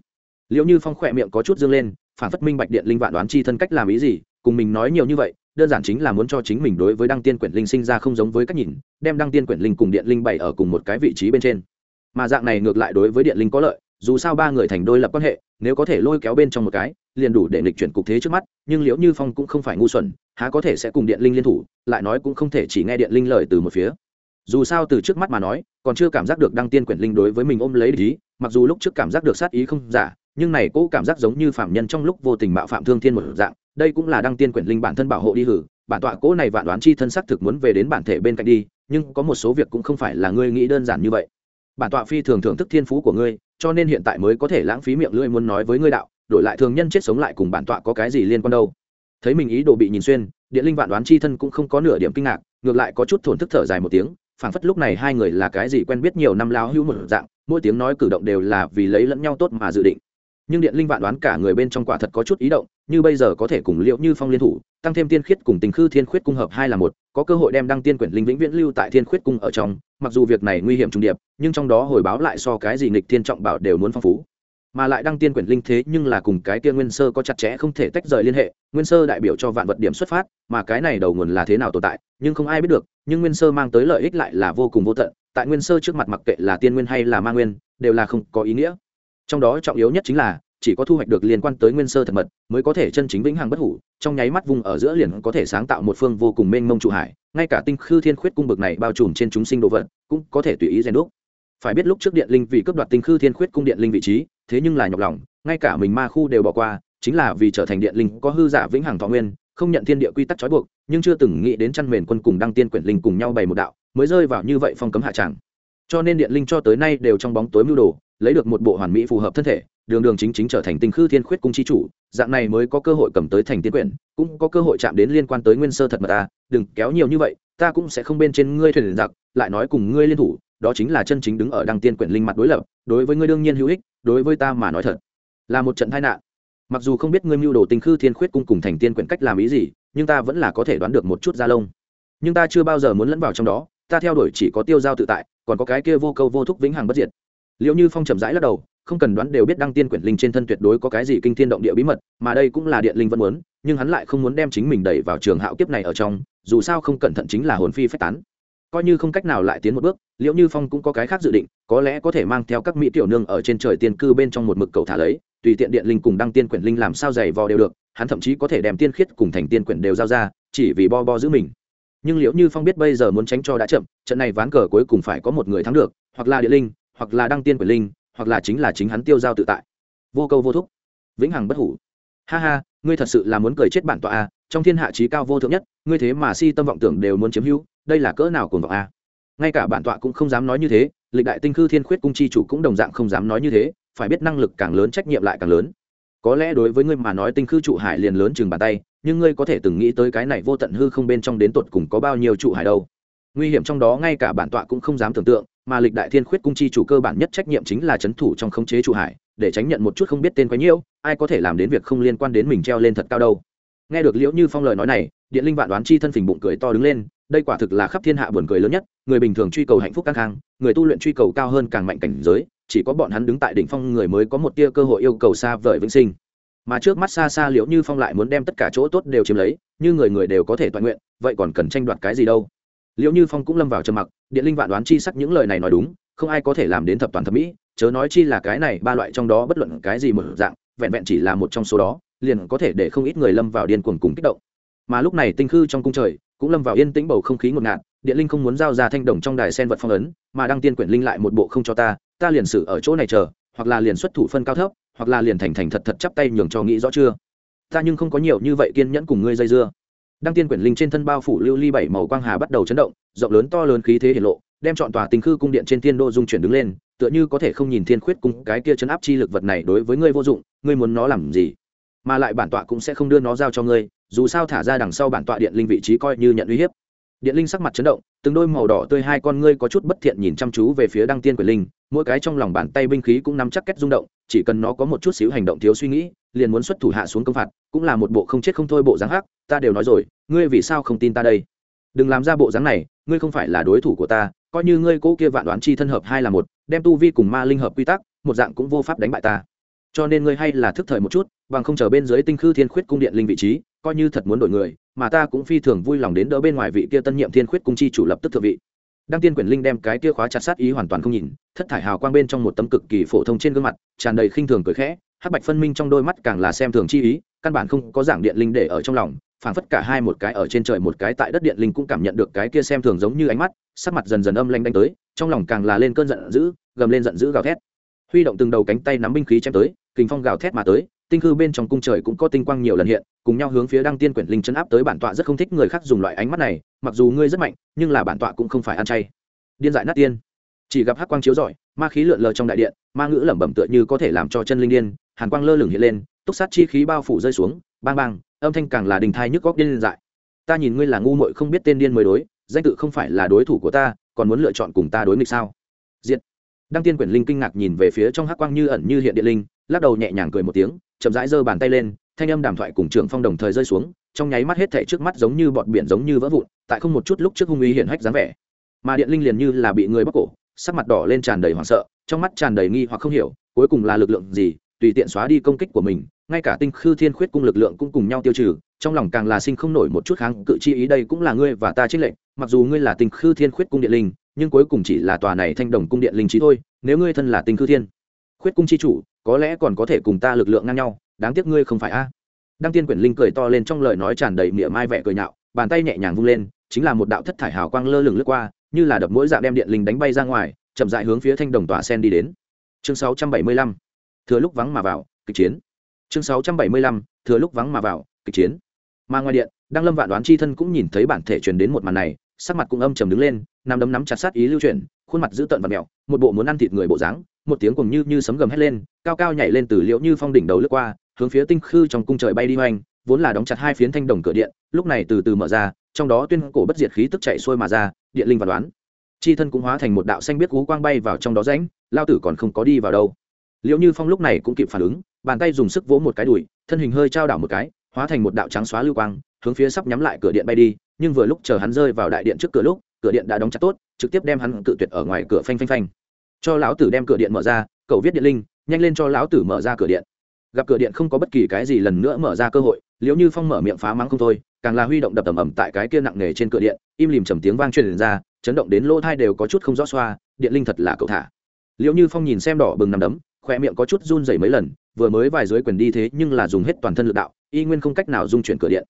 Liệu như phong khỏe miệng có chút dương lên, phản phất minh bạch điện linh vạn đoán chi thân cách làm ý gì, cùng mình nói nhiều như vậy đơn giản chính là muốn cho chính mình đối với đăng tiên quyển linh sinh ra không giống với cách nhìn, đem đăng tiên quyển linh cùng điện linh bày ở cùng một cái vị trí bên trên. Mà dạng này ngược lại đối với điện linh có lợi, dù sao ba người thành đôi lập quan hệ, nếu có thể lôi kéo bên trong một cái, liền đủ để nghịch chuyển cục thế trước mắt, nhưng liễu như phong cũng không phải ngu xuẩn, há có thể sẽ cùng điện linh liên thủ, lại nói cũng không thể chỉ nghe điện linh lời từ một phía. Dù sao từ trước mắt mà nói, còn chưa cảm giác được đăng tiên quyển linh đối với mình ôm lấy ý, mặc dù lúc trước cảm giác được sát ý không giả, nhưng này cô cảm giác giống như phạm nhân trong lúc vô tình mạo phạm thương thiên một dạng đây cũng là đăng tiên quyển linh bản thân bảo hộ đi hử, bản tọa cố này vạn đoán chi thân xác thực muốn về đến bản thể bên cạnh đi, nhưng có một số việc cũng không phải là ngươi nghĩ đơn giản như vậy. Bản tọa phi thường thưởng thức thiên phú của ngươi, cho nên hiện tại mới có thể lãng phí miệng lưỡi muốn nói với ngươi đạo, đổi lại thường nhân chết sống lại cùng bản tọa có cái gì liên quan đâu. Thấy mình ý đồ bị nhìn xuyên, điện linh vạn đoán chi thân cũng không có nửa điểm kinh ngạc, ngược lại có chút thổn thức thở dài một tiếng, phảng phất lúc này hai người là cái gì quen biết nhiều năm lao hữu một dạng, mỗi tiếng nói cử động đều là vì lấy lẫn nhau tốt mà dự định nhưng điện linh vạn đoán cả người bên trong quả thật có chút ý động, như bây giờ có thể cùng liệu như phong liên thủ, tăng thêm tiên khiết cùng tình khư thiên khuyết cung hợp hai là một, có cơ hội đem đăng tiên quyển linh vĩnh viễn lưu tại thiên khuyết cung ở trong, mặc dù việc này nguy hiểm trùng điệp, nhưng trong đó hồi báo lại so cái gì nghịch thiên trọng bảo đều muốn phong phú. Mà lại đăng tiên quyển linh thế nhưng là cùng cái kia nguyên sơ có chặt chẽ không thể tách rời liên hệ, nguyên sơ đại biểu cho vạn vật điểm xuất phát, mà cái này đầu nguồn là thế nào tồn tại, nhưng không ai biết được, nhưng nguyên sơ mang tới lợi ích lại là vô cùng vô tận, tại nguyên sơ trước mặt mặc kệ là tiên nguyên hay là ma nguyên, đều là không có ý nghĩa trong đó trọng yếu nhất chính là, chỉ có thu hoạch được liên quan tới nguyên sơ thật mật, mới có thể chân chính vĩnh hằng bất hủ, trong nháy mắt vùng ở giữa liền có thể sáng tạo một phương vô cùng mênh mông trụ hải, ngay cả tinh khư thiên khuyết cung bực này bao trùm trên chúng sinh đồ vật, cũng có thể tùy ý rèn đúc. Phải biết lúc trước điện linh vì cướp đoạt tinh khư thiên khuyết cung điện linh vị trí, thế nhưng là nhọc lòng, ngay cả mình ma khu đều bỏ qua, chính là vì trở thành điện linh có hư giả vĩnh hằng thọ nguyên, không nhận thiên địa quy tắc trói buộc, nhưng chưa từng nghĩ đến chăn mền quân cùng đăng tiên quyển linh cùng nhau bày một đạo, mới rơi vào như vậy phong cấm hạ tràng. Cho nên điện linh cho tới nay đều trong bóng tối mưu đồ lấy được một bộ hoàn mỹ phù hợp thân thể, đường đường chính chính trở thành tinh khư thiên khuyết cung chi chủ, dạng này mới có cơ hội cầm tới thành tiên quyển, cũng có cơ hội chạm đến liên quan tới nguyên sơ thật mật ta đừng kéo nhiều như vậy, ta cũng sẽ không bên trên ngươi thuyền giặc, lại nói cùng ngươi liên thủ, đó chính là chân chính đứng ở đăng tiên quyển linh mặt đối lập, đối với ngươi đương nhiên hữu ích, đối với ta mà nói thật, là một trận tai nạn. Mặc dù không biết ngươi mưu đồ tinh khư thiên khuyết cung cùng thành tiên quyển cách làm ý gì, nhưng ta vẫn là có thể đoán được một chút da lông. Nhưng ta chưa bao giờ muốn lẫn vào trong đó, ta theo đuổi chỉ có tiêu giao tự tại, còn có cái kia vô câu vô thúc vĩnh hằng bất diệt liệu như phong chậm rãi lắc đầu, không cần đoán đều biết đăng tiên quyển linh trên thân tuyệt đối có cái gì kinh thiên động địa bí mật, mà đây cũng là điện linh vẫn muốn, nhưng hắn lại không muốn đem chính mình đẩy vào trường hạo kiếp này ở trong, dù sao không cẩn thận chính là hồn phi phách tán. Coi như không cách nào lại tiến một bước liệu như phong cũng có cái khác dự định, có lẽ có thể mang theo các mỹ tiểu nương ở trên trời tiên cư bên trong một mực cầu thả lấy, tùy tiện điện linh cùng đăng tiên quyển linh làm sao giày vò đều được, hắn thậm chí có thể đem tiên khiết cùng thành tiên quyển đều giao ra, chỉ vì bo bo giữ mình. Nhưng liệu như phong biết bây giờ muốn tránh cho đã chậm, trận này ván cờ cuối cùng phải có một người thắng được, hoặc là điện linh hoặc là đăng tiên quyền linh, hoặc là chính là chính hắn tiêu giao tự tại. Vô câu vô thúc. Vĩnh hằng bất hủ. Ha ha, ngươi thật sự là muốn cười chết bản tọa a trong thiên hạ trí cao vô thượng nhất, ngươi thế mà si tâm vọng tưởng đều muốn chiếm hữu, đây là cỡ nào cùng vọng a ngay cả bản tọa cũng không dám nói như thế, lịch đại tinh khư thiên khuyết cung chi chủ cũng đồng dạng không dám nói như thế, phải biết năng lực càng lớn trách nhiệm lại càng lớn. Có lẽ đối với ngươi mà nói tinh khư trụ hải liền lớn chừng bàn tay, nhưng ngươi có thể từng nghĩ tới cái này vô tận hư không bên trong đến tột cùng có bao nhiêu trụ hải đâu? Nguy hiểm trong đó ngay cả bản tọa cũng không dám tưởng tượng, mà lịch đại thiên khuyết cung chi chủ cơ bản nhất trách nhiệm chính là c h ấ n thủ trong khống chế chủ hải, để tránh nhận một chút không biết tên quái nhiễu, ai có thể làm đến việc không liên quan đến mình treo lên thật cao đâu. Nghe được liễu như phong lời nói này, điện linh vạn đoán chi thân phình bụng cười to đứng lên, đây quả thực là khắp thiên hạ buồn cười lớn nhất, người bình thường truy cầu hạnh phúc căng khang người tu luyện truy cầu cao hơn càng mạnh cảnh giới, chỉ có bọn hắn đứng tại đỉnh phong người mới có một tia cơ hội yêu cầu xa vời vĩnh sinh. Mà trước mắt xa xa liễu như phong lại muốn đem tất cả chỗ tốt đều chiếm lấy, như người người đều có thể toàn nguyện, vậy còn cần tranh đoạt cái gì đâu? Liệu như phong cũng lâm vào trầm mặc, điện linh vạn đoán chi sắc những lời này nói đúng, không ai có thể làm đến thập toàn thẩm mỹ, chớ nói chi là cái này, ba loại trong đó bất luận cái gì một dạng, vẹn vẹn chỉ là một trong số đó, liền có thể để không ít người lâm vào điên cuồng cùng kích động. Mà lúc này tinh khư trong cung trời, cũng lâm vào yên tĩnh bầu không khí ngột ngạt, điện linh không muốn giao ra thanh đồng trong đài sen vật phong ấn, mà đăng tiên quyển linh lại một bộ không cho ta ta liền xử ở chỗ này chờ, hoặc là liền xuất thủ phân cao thấp, hoặc là liền thành thành thật thật chắp tay nhường cho nghĩ rõ chưa. Ta nhưng không có nhiều như vậy kiên nhẫn cùng ngươi dây dưa đăng tiên quyển linh trên thân bao phủ lưu ly bảy màu quang hà bắt đầu chấn động, rộng lớn to lớn khí thế hiển lộ, đem chọn tòa tình khư cung điện trên thiên đô dung chuyển đứng lên, tựa như có thể không nhìn thiên khuyết cung cái kia chấn áp chi lực vật này đối với ngươi vô dụng, ngươi muốn nó làm gì? Mà lại bản tọa cũng sẽ không đưa nó giao cho ngươi, dù sao thả ra đằng sau bản tọa điện linh vị trí coi như nhận uy hiếp điện linh sắc mặt chấn động, từng đôi màu đỏ tươi hai con ngươi có chút bất thiện nhìn chăm chú về phía đăng tiên quyền linh, mỗi cái trong lòng bàn tay binh khí cũng nắm chắc kết rung động, chỉ cần nó có một chút xíu hành động thiếu suy nghĩ, liền muốn xuất thủ hạ xuống công phạt, cũng là một bộ không chết không thôi bộ dáng hắc, ta đều nói rồi, ngươi vì sao không tin ta đây? Đừng làm ra bộ dáng này, ngươi không phải là đối thủ của ta, coi như ngươi cố kia vạn đoán chi thân hợp hai là một, đem tu vi cùng ma linh hợp quy tắc, một dạng cũng vô pháp đánh bại ta. Cho nên ngươi hay là thức thời một chút, bằng không chờ bên dưới tinh khư thiên khuyết cung điện linh vị trí coi như thật muốn đổi người, mà ta cũng phi thường vui lòng đến đỡ bên ngoài vị kia tân nhiệm thiên khuyết cung chi chủ lập tức thượng vị. Đăng tiên Quyền linh đem cái kia khóa chặt sát ý hoàn toàn không nhìn, thất thải hào quang bên trong một tấm cực kỳ phổ thông trên gương mặt, tràn đầy khinh thường cười khẽ, hắc bạch phân minh trong đôi mắt càng là xem thường chi ý, căn bản không có giảng điện linh để ở trong lòng, phảng phất cả hai một cái ở trên trời một cái tại đất điện linh cũng cảm nhận được cái kia xem thường giống như ánh mắt, sắc mặt dần dần âm lanh đánh tới, trong lòng càng là lên cơn giận dữ, gầm lên giận dữ gào thét. Huy động từng đầu cánh tay nắm binh khí chém tới, kình phong gào thét mà tới tinh khư bên trong cung trời cũng có tinh quang nhiều lần hiện, cùng nhau hướng phía đăng tiên quyển linh chấn áp tới bản tọa rất không thích người khác dùng loại ánh mắt này, mặc dù ngươi rất mạnh, nhưng là bản tọa cũng không phải ăn chay. Điên dại nát tiên. Chỉ gặp hắc quang chiếu rọi, ma khí lượn lờ trong đại điện, ma ngữ lẩm bẩm tựa như có thể làm cho chân linh điên, hàn quang lơ lửng hiện lên, túc sát chi khí bao phủ rơi xuống, bang bang, âm thanh càng là đình thai nhức góc điên dại. Ta nhìn ngươi là ngu muội không biết tên điên mới đối, danh tự không phải là đối thủ của ta, còn muốn lựa chọn cùng ta đối nghịch sao? Diện đăng tiên quyển linh kinh ngạc nhìn về phía trong hắc quang như ẩn như hiện điện linh, lắc đầu nhẹ nhàng cười một tiếng chậm rãi giơ bàn tay lên, thanh âm đàm thoại cùng trưởng phong đồng thời rơi xuống, trong nháy mắt hết thảy trước mắt giống như bọt biển giống như vỡ vụn, tại không một chút lúc trước hung uy hiện hách dáng vẻ. Mà điện linh liền như là bị người bóc cổ, sắc mặt đỏ lên tràn đầy hoảng sợ, trong mắt tràn đầy nghi hoặc không hiểu, cuối cùng là lực lượng gì, tùy tiện xóa đi công kích của mình, ngay cả tinh khư thiên khuyết cung lực lượng cũng cùng nhau tiêu trừ, trong lòng càng là sinh không nổi một chút kháng cự chi ý đây cũng là ngươi và ta trích lệnh mặc dù ngươi là tinh khư thiên khuyết cung điện linh, nhưng cuối cùng chỉ là tòa này thanh đồng cung điện linh trí thôi, nếu ngươi thân là tinh khư thiên khuyết cung chi chủ, có lẽ còn có thể cùng ta lực lượng ngang nhau, đáng tiếc ngươi không phải a đăng tiên quyển linh cười to lên trong lời nói tràn đầy miệng mai vẻ cười nhạo, bàn tay nhẹ nhàng vung lên, chính là một đạo thất thải hào quang lơ lửng lướt qua, như là đập mỗi dạng đem điện linh đánh bay ra ngoài, chậm dại hướng phía thanh đồng tòa sen đi đến chương 675. thừa lúc vắng mà vào, kịch chiến chương 675. thừa lúc vắng mà vào, kịch chiến mà ngoài điện, đăng lâm vạn đoán chi thân cũng nhìn thấy bản thể truyền đến một màn này, sắc mặt cũng âm trầm đứng lên nằm đấm nắm chặt sát ý lưu chuyển, khuôn mặt giữ tợn và mèo một bộ muốn ăn thịt người bộ dáng một tiếng cùng như như sấm gầm hét lên, cao cao nhảy lên từ liễu như phong đỉnh đầu lướt qua, hướng phía tinh khư trong cung trời bay đi hoành, vốn là đóng chặt hai phiến thanh đồng cửa điện, lúc này từ từ mở ra, trong đó tuyên cổ bất diệt khí tức chạy xuôi mà ra, điện linh và đoán. Chi thân cũng hóa thành một đạo xanh biết cú quang bay vào trong đó rãnh, lao tử còn không có đi vào đâu. Liệu như phong lúc này cũng kịp phản ứng, bàn tay dùng sức vỗ một cái đùi, thân hình hơi trao đảo một cái, hóa thành một đạo trắng xóa lưu quang, hướng phía sắp nhắm lại cửa điện bay đi, nhưng vừa lúc chờ hắn rơi vào đại điện trước cửa lúc, cửa điện đã đóng chặt tốt, trực tiếp đem hắn cự tuyệt ở ngoài cửa phanh phanh phanh cho lão tử đem cửa điện mở ra, cậu viết điện linh, nhanh lên cho lão tử mở ra cửa điện. Gặp cửa điện không có bất kỳ cái gì lần nữa mở ra cơ hội, liễu như phong mở miệng phá mắng không thôi, càng là huy động đập tầm ầm tại cái kia nặng nề trên cửa điện, im lìm trầm tiếng vang truyền ra, chấn động đến lỗ thai đều có chút không rõ xoa, điện linh thật là cậu thả. Liễu như phong nhìn xem đỏ bừng nằm đấm khoe miệng có chút run rẩy mấy lần, vừa mới vài dưới quyền đi thế nhưng là dùng hết toàn thân lực đạo, y nguyên không cách nào dung chuyển cửa điện.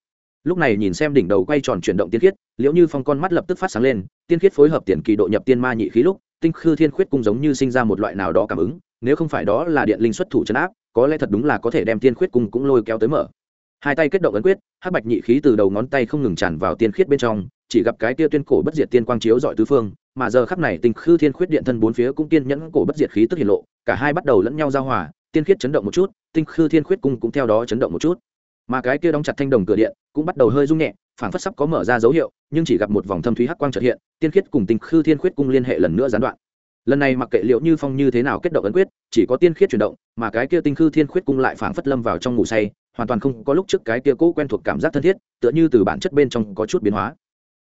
Lúc này nhìn xem đỉnh đầu quay tròn chuyển động tiên khiết, liễu như phong con mắt lập tức phát sáng lên, tiên khiết phối hợp tiền kỳ độ nhập tiên ma nhị khí lúc tinh khư thiên khuyết cung giống như sinh ra một loại nào đó cảm ứng, nếu không phải đó là điện linh xuất thủ chấn áp, có lẽ thật đúng là có thể đem tiên khuyết cung cũng lôi kéo tới mở. Hai tay kết động ấn quyết, hắc bạch nhị khí từ đầu ngón tay không ngừng tràn vào tiên khiết bên trong, chỉ gặp cái tia tuyên cổ bất diệt tiên quang chiếu dọi tứ phương, mà giờ khắp này tinh khư thiên khuyết điện thân bốn phía cũng tiên nhẫn cổ bất diệt khí tức hiện lộ, cả hai bắt đầu lẫn nhau giao hòa, tiên khiết chấn động một chút, tinh khư thiên khuyết cung cũng theo đó chấn động một chút. Mà cái kia đóng chặt thanh đồng cửa điện cũng bắt đầu hơi rung nhẹ phảng phất sắp có mở ra dấu hiệu, nhưng chỉ gặp một vòng thâm thúy hắc quang trật hiện, tiên khiết cùng tinh khư thiên khuyết cung liên hệ lần nữa gián đoạn. Lần này mặc kệ liệu như phong như thế nào kết động ấn quyết, chỉ có tiên khiết chuyển động, mà cái kia tinh khư thiên khuyết cung lại phảng phất lâm vào trong ngủ say, hoàn toàn không có lúc trước cái kia cũ quen thuộc cảm giác thân thiết, tựa như từ bản chất bên trong có chút biến hóa.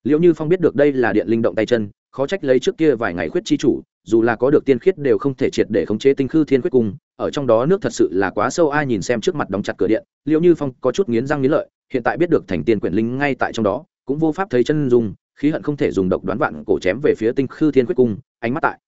Liệu như phong biết được đây là điện linh động tay chân, khó trách lấy trước kia vài ngày khuyết chi chủ, dù là có được tiên khiết đều không thể triệt để khống chế tinh khư thiên khuyết cung ở trong đó nước thật sự là quá sâu, ai nhìn xem trước mặt đóng chặt cửa điện, liệu như phong có chút nghiến răng nghiến lợi, hiện tại biết được thành tiền quyển linh ngay tại trong đó, cũng vô pháp thấy chân dung, khí hận không thể dùng độc đoán vạn cổ chém về phía tinh khư thiên khuyết cung, ánh mắt tại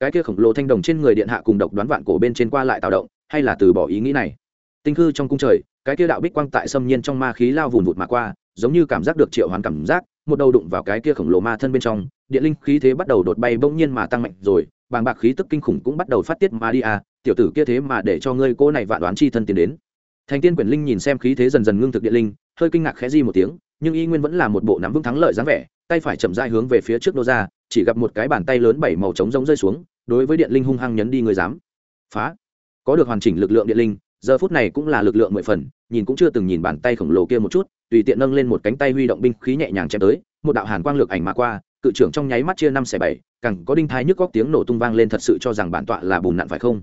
cái kia khổng lồ thanh đồng trên người điện hạ cùng độc đoán vạn cổ bên trên qua lại tạo động, hay là từ bỏ ý nghĩ này. Tinh khư trong cung trời, cái kia đạo bích quang tại xâm nhiên trong ma khí lao vùn vụt mà qua, giống như cảm giác được triệu hoán cảm giác một đầu đụng vào cái kia khổng lồ ma thân bên trong, điện linh khí thế bắt đầu đột bay bỗng nhiên mà tăng mạnh rồi, bàng bạc khí tức kinh khủng cũng bắt đầu phát tiết mà đi à tiểu tử kia thế mà để cho ngươi cô này vạn đoán chi thân tiến đến. Thành tiên quyển linh nhìn xem khí thế dần dần ngưng thực điện linh, hơi kinh ngạc khẽ di một tiếng, nhưng y nguyên vẫn là một bộ nắm vững thắng lợi dáng vẻ, tay phải chậm dai hướng về phía trước nô ra, chỉ gặp một cái bàn tay lớn bảy màu trống rỗng rơi xuống, đối với điện linh hung hăng nhấn đi người dám. Phá! Có được hoàn chỉnh lực lượng điện linh, giờ phút này cũng là lực lượng mười phần nhìn cũng chưa từng nhìn bàn tay khổng lồ kia một chút, tùy tiện nâng lên một cánh tay huy động binh khí nhẹ nhàng chém tới, một đạo hàn quang lược ảnh mà qua, cự trưởng trong nháy mắt chia năm xẻ bảy cẳng có đinh thái nhức góc tiếng nổ tung vang lên thật sự cho rằng bản tọa là bùn nặn phải không?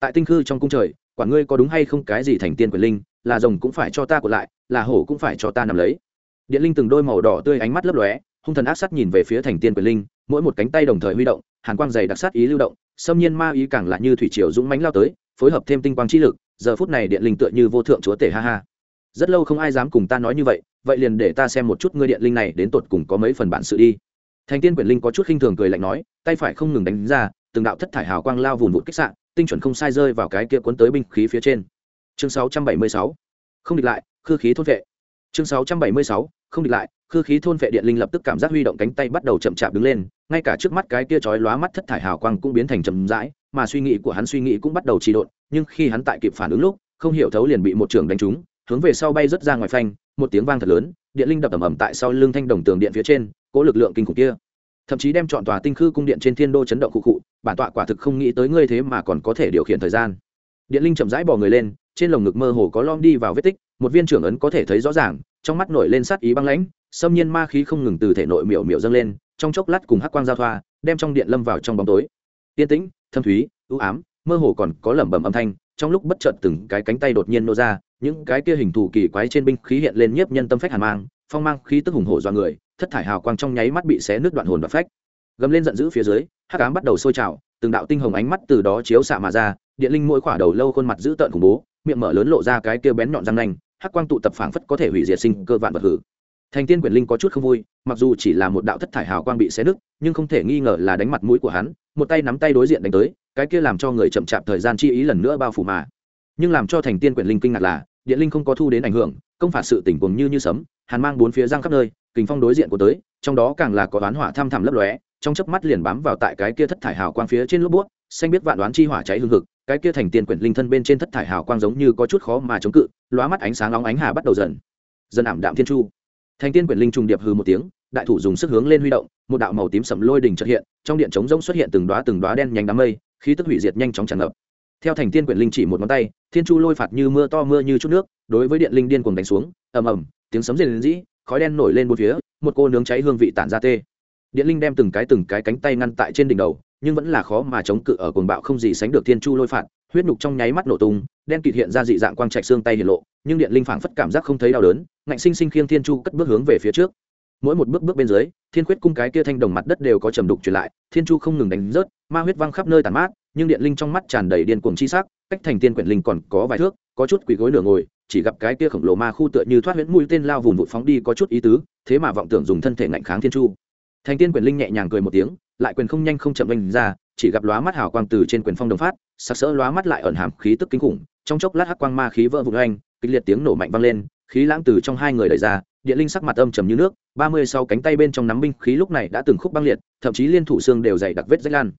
Tại tinh khư trong cung trời, quả ngươi có đúng hay không cái gì thành tiên quyền linh, là rồng cũng phải cho ta của lại, là hổ cũng phải cho ta nằm lấy. Điện linh từng đôi màu đỏ tươi ánh mắt lấp lóe, hung thần ác sát nhìn về phía thành tiên quyền linh, mỗi một cánh tay đồng thời huy động, hàn quang dày đặc sát ý lưu động, xâm nhiên ma ý càng là như thủy triều dũng mánh lao tới, phối hợp thêm tinh quang chi lực giờ phút này điện linh tựa như vô thượng chúa tể, ha ha. Rất lâu không ai dám cùng ta nói như vậy vậy liền để ta xem một chút ngươi điện linh này đến tột cùng có mấy phần bản sự đi. Thành tiên quyền linh có chút khinh thường cười lạnh nói, tay phải không ngừng đánh ra, từng đạo thất thải hào quang lao vùn vụt kích sạn tinh chuẩn không sai rơi vào cái kia cuốn tới binh khí phía trên. Chương 676 không địch lại, khư khí thôn vệ. Chương 676 không địch lại, khư khí thôn vệ điện linh lập tức cảm giác huy động cánh tay bắt đầu chậm chạp đứng lên, ngay cả trước mắt cái kia chói lóa mắt thất thải hào quang cũng biến thành chậm rãi, mà suy nghĩ của hắn suy nghĩ cũng bắt đầu trì độn nhưng khi hắn tại kịp phản ứng lúc, không hiểu thấu liền bị một trường đánh trúng, hướng về sau bay rất ra ngoài phanh, một tiếng vang thật lớn, điện linh đập ầm ầm tại sau lưng thanh đồng tường điện phía trên, cố lực lượng kinh khủng kia. Thậm chí đem chọn tòa tinh khư cung điện trên thiên đô chấn động cụ cụ bản tọa quả thực không nghĩ tới ngươi thế mà còn có thể điều khiển thời gian. Điện linh chậm rãi bỏ người lên, trên lồng ngực mơ hồ có lom đi vào vết tích, một viên trưởng ấn có thể thấy rõ ràng, trong mắt nổi lên sát ý băng lãnh, xâm nhiên ma khí không ngừng từ thể nội miểu miểu dâng lên, trong chốc lát cùng hắc quang giao thoa, đem trong điện lâm vào trong bóng tối. Yên tĩnh, thâm thúy ưu ám mơ hồ còn có lẩm bẩm âm thanh, trong lúc bất chợt từng cái cánh tay đột nhiên nô ra, những cái kia hình thù kỳ quái trên binh khí hiện lên nhiếp nhân tâm phách hàn mang, phong mang khí tức hùng hổ do người, thất thải hào quang trong nháy mắt bị xé nước đoạn hồn và phách. Gầm lên giận dữ phía dưới, hắc ám bắt đầu sôi trào, từng đạo tinh hồng ánh mắt từ đó chiếu xạ mà ra, điện linh mỗi khỏa đầu lâu khuôn mặt dữ tợn khủng bố, miệng mở lớn lộ ra cái kia bén nhọn răng nanh, hắc quang tụ tập phảng phất có thể hủy diệt sinh cơ vạn vật hử. Thành tiên quyền linh có chút không vui, mặc dù chỉ là một đạo thất thải hào quang bị xé nứt, nhưng không thể nghi ngờ là đánh mặt mũi của hắn, một tay nắm tay đối diện đánh tới cái kia làm cho người chậm chạp thời gian chi ý lần nữa bao phủ mà. Nhưng làm cho thành tiên quyển linh kinh ngạc là, điện linh không có thu đến ảnh hưởng, công phạt sự tỉnh cuồng như như sấm, hàn mang bốn phía giang khắp nơi, kình phong đối diện của tới, trong đó càng là có đoán hỏa tham thẳm lấp lóe, trong chớp mắt liền bám vào tại cái kia thất thải hào quang phía trên lốp bút, xanh biết vạn đoán chi hỏa cháy hương hực, cái kia thành tiên quyển linh thân bên trên thất thải hào quang giống như có chút khó mà chống cự, lóa mắt ánh sáng nóng ánh hà bắt đầu dần dần ảm đạm thiên chu. Thành tiên quyển linh trùng điệp hư một tiếng, đại thủ dùng sức hướng lên huy động, một đạo màu tím sẫm lôi đỉnh chợt hiện, trong điện trống rỗng xuất hiện từng đóa từng đóa đen nhánh đám mây khí tức hủy diệt nhanh chóng tràn ngập. Theo thành tiên quyển linh chỉ một ngón tay, thiên chu lôi phạt như mưa to mưa như chút nước, đối với điện linh điên cuồng đánh xuống, ầm ầm, tiếng sấm rền rĩ, khói đen nổi lên bốn phía, một cô nướng cháy hương vị tản ra tê. Điện linh đem từng cái từng cái cánh tay ngăn tại trên đỉnh đầu, nhưng vẫn là khó mà chống cự ở cuồng bạo không gì sánh được thiên chu lôi phạt, huyết nhục trong nháy mắt nổ tung, đen kịt hiện ra dị dạng quang trạch xương tay hiện lộ, nhưng điện linh phảng phất cảm giác không thấy đau đớn, ngạnh sinh sinh khiêng thiên chu cất bước hướng về phía trước. Mỗi một bước bước bên dưới, thiên khuyết cung cái kia thanh đồng mặt đất đều có trầm đục truyền lại, thiên chu không ngừng đánh rớt ma huyết văng khắp nơi tàn mát, nhưng điện linh trong mắt tràn đầy điên cuồng chi sắc, cách thành tiên quyển linh còn có vài thước, có chút quỳ gối nửa ngồi, chỉ gặp cái kia khổng lồ ma khu tựa như thoát huyễn mũi tên lao vùng vụt phóng đi có chút ý tứ, thế mà vọng tưởng dùng thân thể ngạnh kháng thiên chu. Thành tiên quyển linh nhẹ nhàng cười một tiếng, lại quyền không nhanh không chậm đánh ra, chỉ gặp lóa mắt hào quang từ trên quyền phong đồng phát, sặc sỡ lóa mắt lại ẩn hàm khí tức kinh khủng, trong chốc lát hắc quang ma khí vỡ vụn anh kịch liệt tiếng nổ mạnh vang lên, khí lãng từ trong hai người đẩy ra, điện linh sắc mặt âm trầm như nước, ba mươi sau cánh tay bên trong nắm binh khí lúc này đã từng khúc băng liệt, thậm chí liên thủ xương đều dày đặc vết rách lan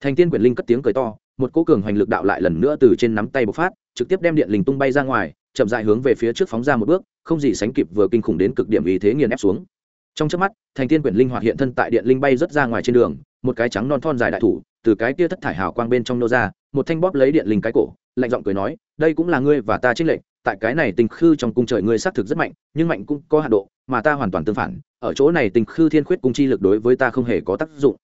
thành tiên quyển linh cất tiếng cười to, một cỗ cường hoành lực đạo lại lần nữa từ trên nắm tay bộc phát, trực tiếp đem điện linh tung bay ra ngoài, chậm dại hướng về phía trước phóng ra một bước, không gì sánh kịp vừa kinh khủng đến cực điểm ý thế nghiền ép xuống. Trong trước mắt, thành tiên quyển linh hoạt hiện thân tại điện linh bay rất ra ngoài trên đường, một cái trắng non thon dài đại thủ, từ cái kia thất thải hào quang bên trong nô ra, một thanh bóp lấy điện linh cái cổ, lạnh giọng cười nói, đây cũng là ngươi và ta trích lệnh tại cái này tình khư trong cung trời ngươi xác thực rất mạnh, nhưng mạnh cũng có hạ độ, mà ta hoàn toàn tương phản, ở chỗ này tình khư thiên khuyết cung chi lực đối với ta không hề có tác dụng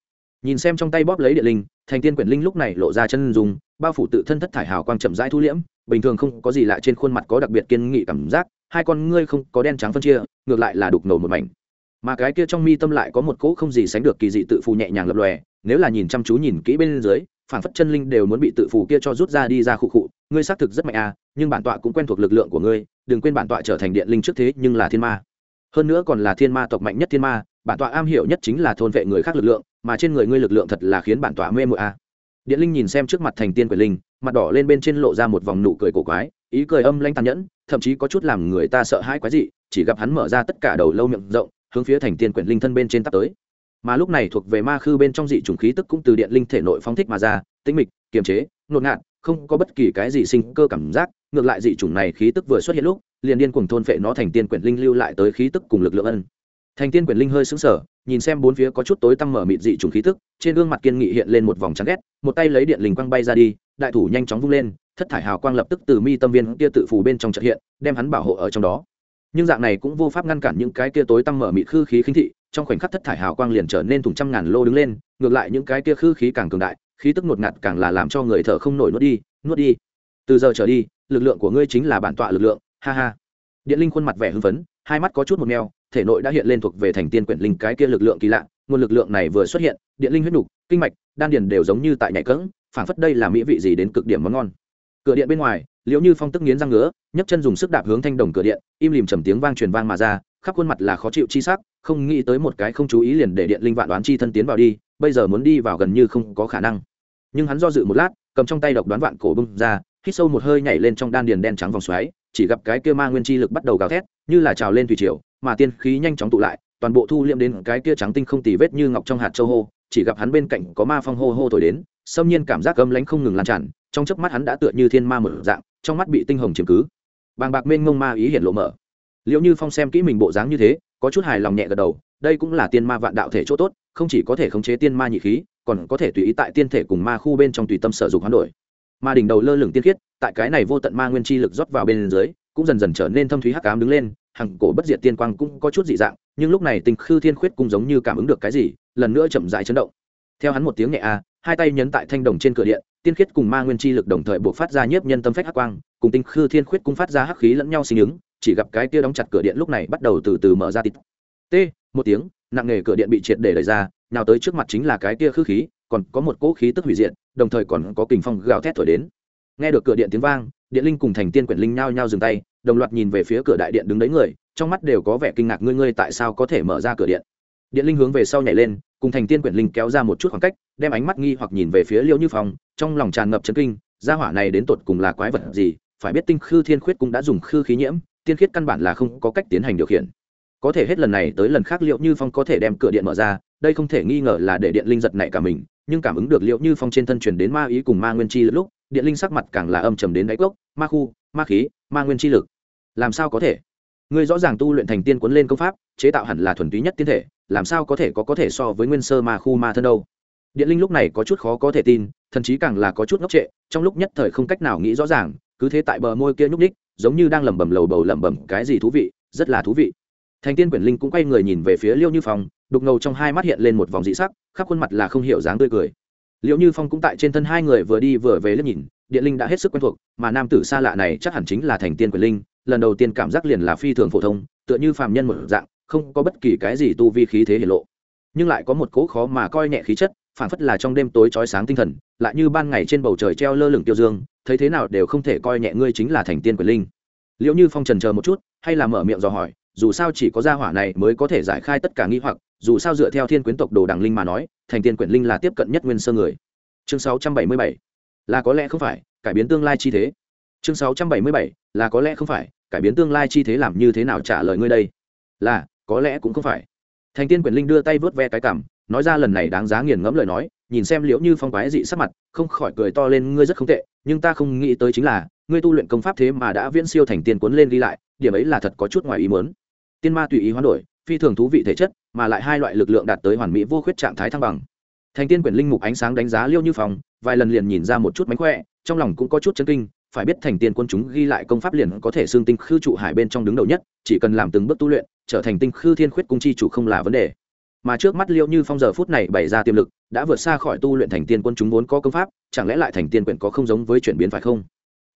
nhìn xem trong tay bóp lấy điện linh, thành tiên quyển linh lúc này lộ ra chân dùng bao phủ tự thân thất thải hào quang chậm rãi thu liễm, bình thường không có gì lạ trên khuôn mặt có đặc biệt kiên nghị cảm giác, hai con ngươi không có đen trắng phân chia, ngược lại là đục ngầu một mảnh. Mà cái kia trong mi tâm lại có một cỗ không gì sánh được kỳ dị tự phù nhẹ nhàng lập lòe, nếu là nhìn chăm chú nhìn kỹ bên dưới, phản phất chân linh đều muốn bị tự phù kia cho rút ra đi ra khụ khụ, ngươi xác thực rất mạnh à nhưng bản tọa cũng quen thuộc lực lượng của ngươi, đừng quên bản tọa trở thành điện linh trước thế nhưng là thiên ma. Hơn nữa còn là thiên ma tộc mạnh nhất thiên ma bản tọa am hiểu nhất chính là thôn vệ người khác lực lượng, mà trên người ngươi lực lượng thật là khiến bản tọa mê mội a. điện linh nhìn xem trước mặt thành tiên quyền linh, mặt đỏ lên bên trên lộ ra một vòng nụ cười cổ quái, ý cười âm lanh tàn nhẫn, thậm chí có chút làm người ta sợ hãi quái dị, chỉ gặp hắn mở ra tất cả đầu lâu miệng rộng, hướng phía thành tiên quyển linh thân bên trên tắp tới mà lúc này thuộc về ma khư bên trong dị chủng khí tức cũng từ điện linh thể nội phóng thích mà ra, tĩnh mịch, kiềm chế, nột ngạt, không có bất kỳ cái gì sinh cơ cảm giác, ngược lại dị chủng này khí tức vừa xuất hiện lúc, liền điên cuồng thôn phệ nó thành tiên quyển linh lưu lại tới khí tức cùng lực lượng ân thành tiên quyển linh hơi sững sờ, nhìn xem bốn phía có chút tối tăm mở mịt dị trùng khí tức, trên gương mặt kiên nghị hiện lên một vòng trắng ghét, một tay lấy điện linh quang bay ra đi, đại thủ nhanh chóng vung lên, thất thải hào quang lập tức từ mi tâm viên kia tự phủ bên trong trợ hiện, đem hắn bảo hộ ở trong đó. Nhưng dạng này cũng vô pháp ngăn cản những cái kia tối tăm mở mịt khư khí khinh thị, trong khoảnh khắc thất thải hào quang liền trở nên thùng trăm ngàn lô đứng lên, ngược lại những cái kia khư khí càng cường đại, khí tức ngột ngạt càng là làm cho người thở không nổi nuốt đi nuốt đi. Từ giờ trở đi, lực lượng của ngươi chính là bản tọa lực lượng, ha ha. Điện linh khuôn mặt vẻ hưng phấn, hai mắt có chút một mèo thể nội đã hiện lên thuộc về thành tiên quyển linh cái kia lực lượng kỳ lạ, nguồn lực lượng này vừa xuất hiện, điện linh huyết nục, kinh mạch, đan điền đều giống như tại nhảy cỡng phảng phất đây là mỹ vị gì đến cực điểm món ngon. Cửa điện bên ngoài, liễu như phong tức nghiến răng ngứa, nhấc chân dùng sức đạp hướng thanh đồng cửa điện, im lìm trầm tiếng vang truyền vang mà ra, khắp khuôn mặt là khó chịu chi sắc, không nghĩ tới một cái không chú ý liền để điện linh vạn đoán chi thân tiến vào đi, bây giờ muốn đi vào gần như không có khả năng. Nhưng hắn do dự một lát, cầm trong tay độc đoán vạn cổ bung ra, hít sâu một hơi nhảy lên trong đan điền đen trắng vòng xoáy, chỉ gặp cái kia ma nguyên chi lực bắt đầu gào thét, như là trào lên thủy triều mà tiên khí nhanh chóng tụ lại, toàn bộ thu liệm đến cái kia trắng tinh không tì vết như ngọc trong hạt châu hô, chỉ gặp hắn bên cạnh có ma phong hô hô thổi đến, xâm nhiên cảm giác gấm lánh không ngừng lan tràn, trong chớp mắt hắn đã tựa như thiên ma mở dạng, trong mắt bị tinh hồng chiếm cứ. Bàng bạc mênh ngông ma ý hiện lộ mở. Liệu như phong xem kỹ mình bộ dáng như thế, có chút hài lòng nhẹ gật đầu, đây cũng là tiên ma vạn đạo thể chỗ tốt, không chỉ có thể khống chế tiên ma nhị khí, còn có thể tùy ý tại tiên thể cùng ma khu bên trong tùy tâm sở dụng hoán đổi. Ma đỉnh đầu lơ lửng tiên khiết, tại cái này vô tận ma nguyên chi lực rót vào bên dưới, cũng dần dần trở nên thâm thúy hắc ám đứng lên hằng cổ bất diệt tiên quang cũng có chút dị dạng, nhưng lúc này tình khư thiên khuyết cũng giống như cảm ứng được cái gì, lần nữa chậm rãi chấn động. Theo hắn một tiếng nhẹ a, hai tay nhấn tại thanh đồng trên cửa điện, tiên khiết cùng ma nguyên chi lực đồng thời buộc phát ra nhiếp nhân tâm phách hắc quang, cùng tinh khư thiên khuyết cũng phát ra hắc khí lẫn nhau sinh ứng, chỉ gặp cái kia đóng chặt cửa điện lúc này bắt đầu từ từ mở ra tít t, một tiếng, nặng nề cửa điện bị triệt để đẩy ra, nào tới trước mặt chính là cái kia khư khí, còn có một cỗ khí tức hủy diệt, đồng thời còn có kình phong gào thét thổi đến. Nghe được cửa điện tiếng vang, điện linh cùng thành tiên quyển linh nhao nhao dừng tay đồng loạt nhìn về phía cửa đại điện đứng đấy người, trong mắt đều có vẻ kinh ngạc, ngươi ngươi tại sao có thể mở ra cửa điện? Điện linh hướng về sau nhảy lên, cùng thành tiên quyển linh kéo ra một chút khoảng cách, đem ánh mắt nghi hoặc nhìn về phía liêu như phong, trong lòng tràn ngập chấn kinh, gia hỏa này đến tột cùng là quái vật gì? Phải biết tinh khư thiên khuyết cũng đã dùng khư khí nhiễm, tiên khiết căn bản là không có cách tiến hành điều khiển. Có thể hết lần này tới lần khác liệu như phong có thể đem cửa điện mở ra, đây không thể nghi ngờ là để điện linh giật nảy cả mình, nhưng cảm ứng được liệu như phong trên thân truyền đến ma ý cùng ma nguyên chi lúc, điện linh sắc mặt càng là âm trầm đến đáy cốc, ma khu, ma khí, ma nguyên chi lực làm sao có thể? Ngươi rõ ràng tu luyện thành tiên quấn lên công pháp, chế tạo hẳn là thuần túy nhất tiên thể, làm sao có thể có có thể so với nguyên sơ ma khu ma thân đâu? Điện linh lúc này có chút khó có thể tin thậm chí càng là có chút ngốc trệ, trong lúc nhất thời không cách nào nghĩ rõ ràng, cứ thế tại bờ môi kia nhúc ních giống như đang lẩm bẩm lầu bầu lẩm bẩm cái gì thú vị, rất là thú vị. Thành tiên quyển linh cũng quay người nhìn về phía liêu như phong, đục ngầu trong hai mắt hiện lên một vòng dị sắc, khắp khuôn mặt là không hiểu dáng tươi cười. Liệu như phong cũng tại trên thân hai người vừa đi vừa về liếc nhìn, điện linh đã hết sức quen thuộc, mà nam tử xa lạ này chắc hẳn chính là thành tiên quyển linh lần đầu tiên cảm giác liền là phi thường phổ thông, tựa như phàm nhân một dạng, không có bất kỳ cái gì tu vi khí thế hiển lộ. Nhưng lại có một cố khó mà coi nhẹ khí chất phản phất là trong đêm tối chói sáng tinh thần, lại như ban ngày trên bầu trời treo lơ lửng tiêu dương, thấy thế nào đều không thể coi nhẹ ngươi chính là thành tiên quyền linh. Liệu như phong trần chờ một chút, hay là mở miệng dò hỏi, dù sao chỉ có gia hỏa này mới có thể giải khai tất cả nghi hoặc, dù sao dựa theo thiên quyến tộc đồ đằng linh mà nói, thành tiên quyển linh là tiếp cận nhất nguyên sơ người. Chương 677 là có lẽ không phải, cải biến tương lai chi thế. Chương 677 là có lẽ không phải cải biến tương lai chi thế làm như thế nào trả lời ngươi đây? Là, có lẽ cũng không phải. Thành tiên quyền linh đưa tay vớt ve cái cảm, nói ra lần này đáng giá nghiền ngẫm lời nói, nhìn xem liễu như phong quái dị sắc mặt, không khỏi cười to lên, ngươi rất không tệ, nhưng ta không nghĩ tới chính là, ngươi tu luyện công pháp thế mà đã viễn siêu thành tiên cuốn lên đi lại, điểm ấy là thật có chút ngoài ý muốn. Tiên ma tùy ý hoán đổi, phi thường thú vị thể chất, mà lại hai loại lực lượng đạt tới hoàn mỹ vô khuyết trạng thái thăng bằng. Thành tiên quyền linh mục ánh sáng đánh giá liêu như phong, vài lần liền nhìn ra một chút mánh khỏe, trong lòng cũng có chút chấn kinh phải biết thành tiên quân chúng ghi lại công pháp liền có thể xương tinh khư trụ hải bên trong đứng đầu nhất, chỉ cần làm từng bước tu luyện, trở thành tinh khư thiên khuyết cung chi chủ không là vấn đề. Mà trước mắt liêu như phong giờ phút này bày ra tiềm lực, đã vượt xa khỏi tu luyện thành tiên quân chúng vốn có công pháp, chẳng lẽ lại thành tiên quyển có không giống với chuyển biến phải không?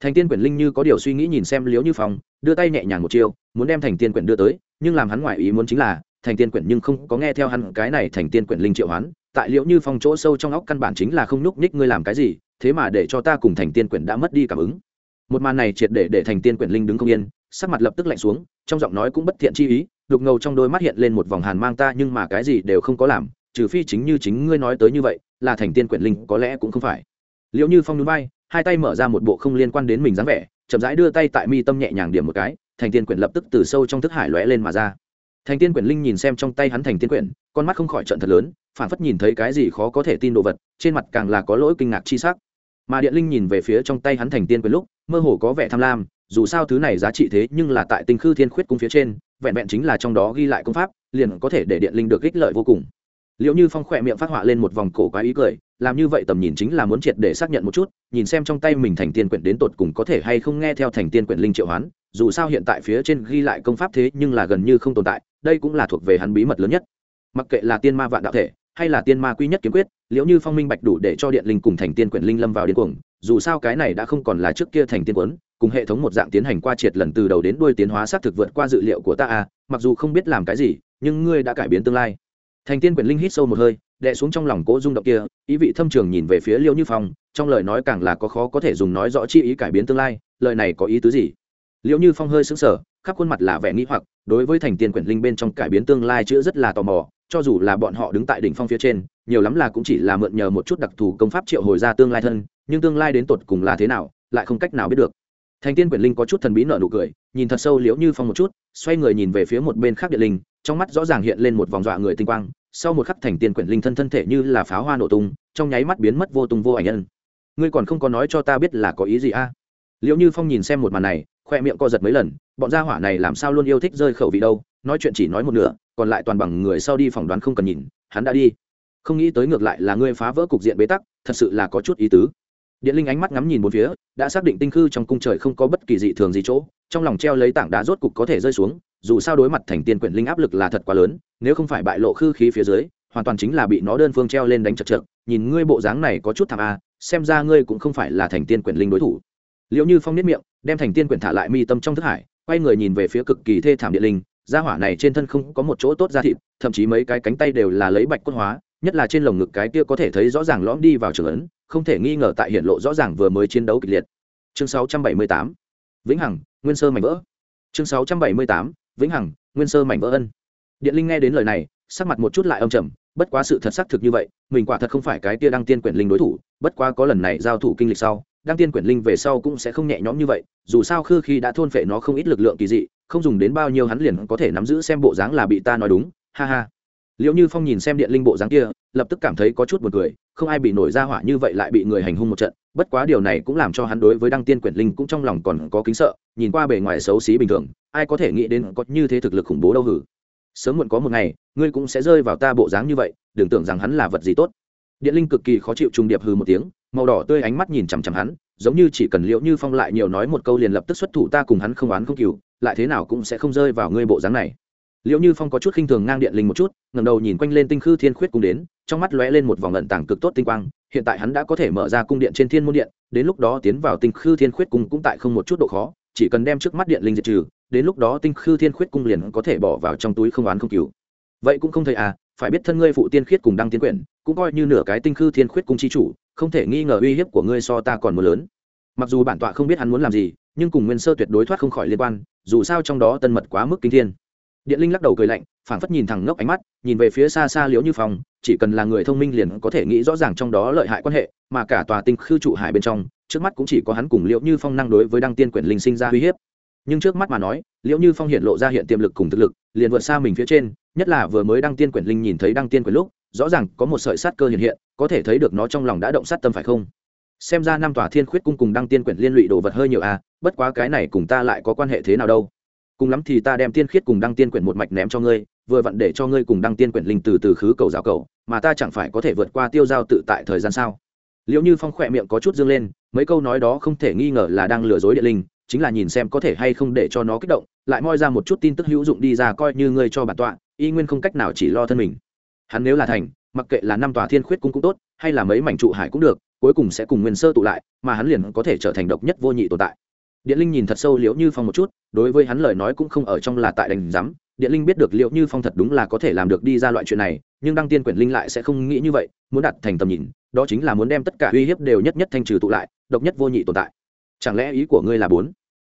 Thành tiên quyển linh như có điều suy nghĩ nhìn xem liếu như phong, đưa tay nhẹ nhàng một chiêu, muốn đem thành tiên quyển đưa tới, nhưng làm hắn ngoại ý muốn chính là, thành tiên quyển nhưng không có nghe theo hắn cái này thành tiên quyển linh triệu hoán, tại liễu như phong chỗ sâu trong óc căn bản chính là không nhúc nhích ngươi làm cái gì thế mà để cho ta cùng thành tiên quyển đã mất đi cảm ứng. Một màn này triệt để để thành tiên quyển linh đứng không yên, sắc mặt lập tức lạnh xuống, trong giọng nói cũng bất thiện chi ý, đục ngầu trong đôi mắt hiện lên một vòng hàn mang ta nhưng mà cái gì đều không có làm, trừ phi chính như chính ngươi nói tới như vậy, là thành tiên quyển linh có lẽ cũng không phải. Liệu như phong núi bay hai tay mở ra một bộ không liên quan đến mình dáng vẻ, chậm rãi đưa tay tại mi tâm nhẹ nhàng điểm một cái, thành tiên quyển lập tức từ sâu trong thức hải lóe lên mà ra. Thành tiên quyển linh nhìn xem trong tay hắn thành tiên quyển, con mắt không khỏi trận thật lớn phản phất nhìn thấy cái gì khó có thể tin đồ vật, trên mặt càng là có lỗi kinh ngạc chi sắc mà điện linh nhìn về phía trong tay hắn thành tiên quyển lúc, mơ hồ có vẻ tham lam, dù sao thứ này giá trị thế nhưng là tại tinh khư thiên khuyết cung phía trên, vẹn vẹn chính là trong đó ghi lại công pháp, liền có thể để điện linh được ích lợi vô cùng. Liệu như phong khỏe miệng phát họa lên một vòng cổ quá ý cười, làm như vậy tầm nhìn chính là muốn triệt để xác nhận một chút, nhìn xem trong tay mình thành tiên quyển đến tột cùng có thể hay không nghe theo thành tiên quyển linh triệu hoán, dù sao hiện tại phía trên ghi lại công pháp thế nhưng là gần như không tồn tại, đây cũng là thuộc về hắn bí mật lớn nhất. Mặc kệ là tiên ma vạn đạo thể hay là tiên ma quy nhất kiếm quyết, liệu như phong minh bạch đủ để cho điện linh cùng thành tiên quyển linh lâm vào điên cuồng, dù sao cái này đã không còn là trước kia thành tiên quấn cùng hệ thống một dạng tiến hành qua triệt lần từ đầu đến đuôi tiến hóa xác thực vượt qua dự liệu của ta à mặc dù không biết làm cái gì, nhưng ngươi đã cải biến tương lai. Thành tiên quyển linh hít sâu một hơi đệ xuống trong lòng cố rung động kia, ý vị thâm trường nhìn về phía liêu như phong, trong lời nói càng là có khó có thể dùng nói rõ chi ý cải biến tương lai, lời này có ý tứ gì? Liệu như phong hơi sững sờ, khắp khuôn mặt là vẻ nghĩ hoặc, đối với thành tiên quyển linh bên trong cải biến tương lai chữ rất là tò mò cho dù là bọn họ đứng tại đỉnh phong phía trên, nhiều lắm là cũng chỉ là mượn nhờ một chút đặc thù công pháp triệu hồi ra tương lai thân, nhưng tương lai đến tột cùng là thế nào, lại không cách nào biết được thành tiên quyển linh có chút thần bí nợ nụ cười, nhìn thật sâu liễu như phong một chút, xoay người nhìn về phía một bên khác điện linh, trong mắt rõ ràng hiện lên một vòng dọa người tinh quang, sau một khắc thành tiên quyển linh thân thân thể như là pháo hoa nổ tung, trong nháy mắt biến mất vô tung vô ảnh nhân ngươi còn không có nói cho ta biết là có ý gì a à? liễu như phong nhìn xem một màn này, khoe miệng co giật mấy lần, bọn gia hỏa này làm sao luôn yêu thích rơi khẩu vị đâu, nói chuyện chỉ nói một nửa còn lại toàn bằng người sau đi phỏng đoán không cần nhìn, hắn đã đi. Không nghĩ tới ngược lại là ngươi phá vỡ cục diện bế tắc, thật sự là có chút ý tứ. Điện linh ánh mắt ngắm nhìn một phía, đã xác định tinh khư trong cung trời không có bất kỳ dị thường gì chỗ, trong lòng treo lấy tảng đá rốt cục có thể rơi xuống, dù sao đối mặt thành tiên quyển linh áp lực là thật quá lớn, nếu không phải bại lộ khư khí phía dưới, hoàn toàn chính là bị nó đơn phương treo lên đánh chật chật nhìn ngươi bộ dáng này có chút thảm a, xem ra ngươi cũng không phải là thành tiên quyển linh đối thủ. Liệu như phong nếp miệng, đem thành tiên quyển thả lại mi tâm trong thức hải, quay người nhìn về phía cực kỳ thê thảm điện linh gia hỏa này trên thân không có một chỗ tốt da thịt, thậm chí mấy cái cánh tay đều là lấy bạch quân hóa, nhất là trên lồng ngực cái kia có thể thấy rõ ràng lõm đi vào trường ấn, không thể nghi ngờ tại hiện lộ rõ ràng vừa mới chiến đấu kịch liệt. Chương 678 vĩnh hằng, nguyên sơ mảnh vỡ. Chương 678 vĩnh hằng, nguyên sơ mảnh vỡ ân. Điện linh nghe đến lời này, sắc mặt một chút lại âm trầm, bất quá sự thật xác thực như vậy, mình quả thật không phải cái kia đăng tiên quyển linh đối thủ, bất quá có lần này giao thủ kinh lịch sau, đăng tiên quyển linh về sau cũng sẽ không nhẹ nhõm như vậy, dù sao khư khi đã thôn phệ nó không ít lực lượng kỳ dị không dùng đến bao nhiêu hắn liền có thể nắm giữ xem bộ dáng là bị ta nói đúng, ha ha. Liệu như phong nhìn xem điện linh bộ dáng kia, lập tức cảm thấy có chút buồn cười, không ai bị nổi ra hỏa như vậy lại bị người hành hung một trận, bất quá điều này cũng làm cho hắn đối với đăng tiên quyển linh cũng trong lòng còn có kính sợ, nhìn qua bề ngoài xấu xí bình thường, ai có thể nghĩ đến có như thế thực lực khủng bố đâu hử. Sớm muộn có một ngày, ngươi cũng sẽ rơi vào ta bộ dáng như vậy, đừng tưởng rằng hắn là vật gì tốt. Điện linh cực kỳ khó chịu trùng điệp hư một tiếng, màu đỏ tươi ánh mắt nhìn chằm chằm hắn, giống như chỉ cần liễu như phong lại nhiều nói một câu liền lập tức xuất thủ ta cùng hắn không oán không cừu lại thế nào cũng sẽ không rơi vào ngươi bộ dáng này. Liễu như phong có chút khinh thường ngang điện linh một chút ngầm đầu nhìn quanh lên tinh khư thiên khuyết cung đến, trong mắt lóe lên một vòng lận tảng cực tốt tinh quang, hiện tại hắn đã có thể mở ra cung điện trên thiên môn điện, đến lúc đó tiến vào tinh khư thiên khuyết cung cũng tại không một chút độ khó, chỉ cần đem trước mắt điện linh diệt trừ, đến lúc đó tinh khư thiên khuyết cung liền có thể bỏ vào trong túi không oán không cứu vậy cũng không thấy à phải biết thân ngươi phụ tiên khiết cùng đăng tiến quyển, cũng coi như nửa cái tinh khư thiên khuyết cung chi chủ, không thể nghi ngờ uy hiếp của ngươi so ta còn một lớn mặc dù bản tọa không biết hắn muốn làm gì, nhưng cùng nguyên sơ tuyệt đối thoát không khỏi liên quan, dù sao trong đó tân mật quá mức kinh thiên. Điện linh lắc đầu cười lạnh, phảng phất nhìn thẳng ngốc ánh mắt, nhìn về phía xa xa liễu như phong, chỉ cần là người thông minh liền có thể nghĩ rõ ràng trong đó lợi hại quan hệ, mà cả tòa tinh khư trụ hải bên trong, trước mắt cũng chỉ có hắn cùng liễu như phong năng đối với đăng tiên quyển linh sinh ra uy hiếp. Nhưng trước mắt mà nói, liễu như phong hiện lộ ra hiện tiềm lực cùng thực lực, liền vượt xa mình phía trên, nhất là vừa mới đăng tiên quyển linh nhìn thấy đăng tiên quyển lúc, rõ ràng có một sợi sát cơ hiện hiện, có thể thấy được nó trong lòng đã động sát tâm phải không? Xem ra năm tòa thiên khuyết cung cùng đăng tiên quyển liên lụy đồ vật hơi nhiều à bất quá cái này cùng ta lại có quan hệ thế nào đâu. Cùng lắm thì ta đem tiên khiết cùng đăng tiên quyển một mạch ném cho ngươi, vừa vặn để cho ngươi cùng đăng tiên quyển linh từ từ khứ cầu giáo cầu, mà ta chẳng phải có thể vượt qua tiêu giao tự tại thời gian sao? Liệu như phong khỏe miệng có chút dương lên, mấy câu nói đó không thể nghi ngờ là đang lừa dối địa linh, chính là nhìn xem có thể hay không để cho nó kích động, lại moi ra một chút tin tức hữu dụng đi ra coi như ngươi cho bản tọa, y nguyên không cách nào chỉ lo thân mình. Hắn nếu là thành, mặc kệ là năm tòa thiên khuyết cung cũng tốt, hay là mấy mảnh trụ hải cũng được cuối cùng sẽ cùng nguyên sơ tụ lại, mà hắn liền có thể trở thành độc nhất vô nhị tồn tại. Điện linh nhìn thật sâu liễu như phong một chút, đối với hắn lời nói cũng không ở trong là tại đành rắm điện linh biết được liễu như phong thật đúng là có thể làm được đi ra loại chuyện này, nhưng đăng tiên quyển linh lại sẽ không nghĩ như vậy, muốn đặt thành tầm nhìn, đó chính là muốn đem tất cả uy hiếp đều nhất nhất thanh trừ tụ lại, độc nhất vô nhị tồn tại. Chẳng lẽ ý của ngươi là bốn?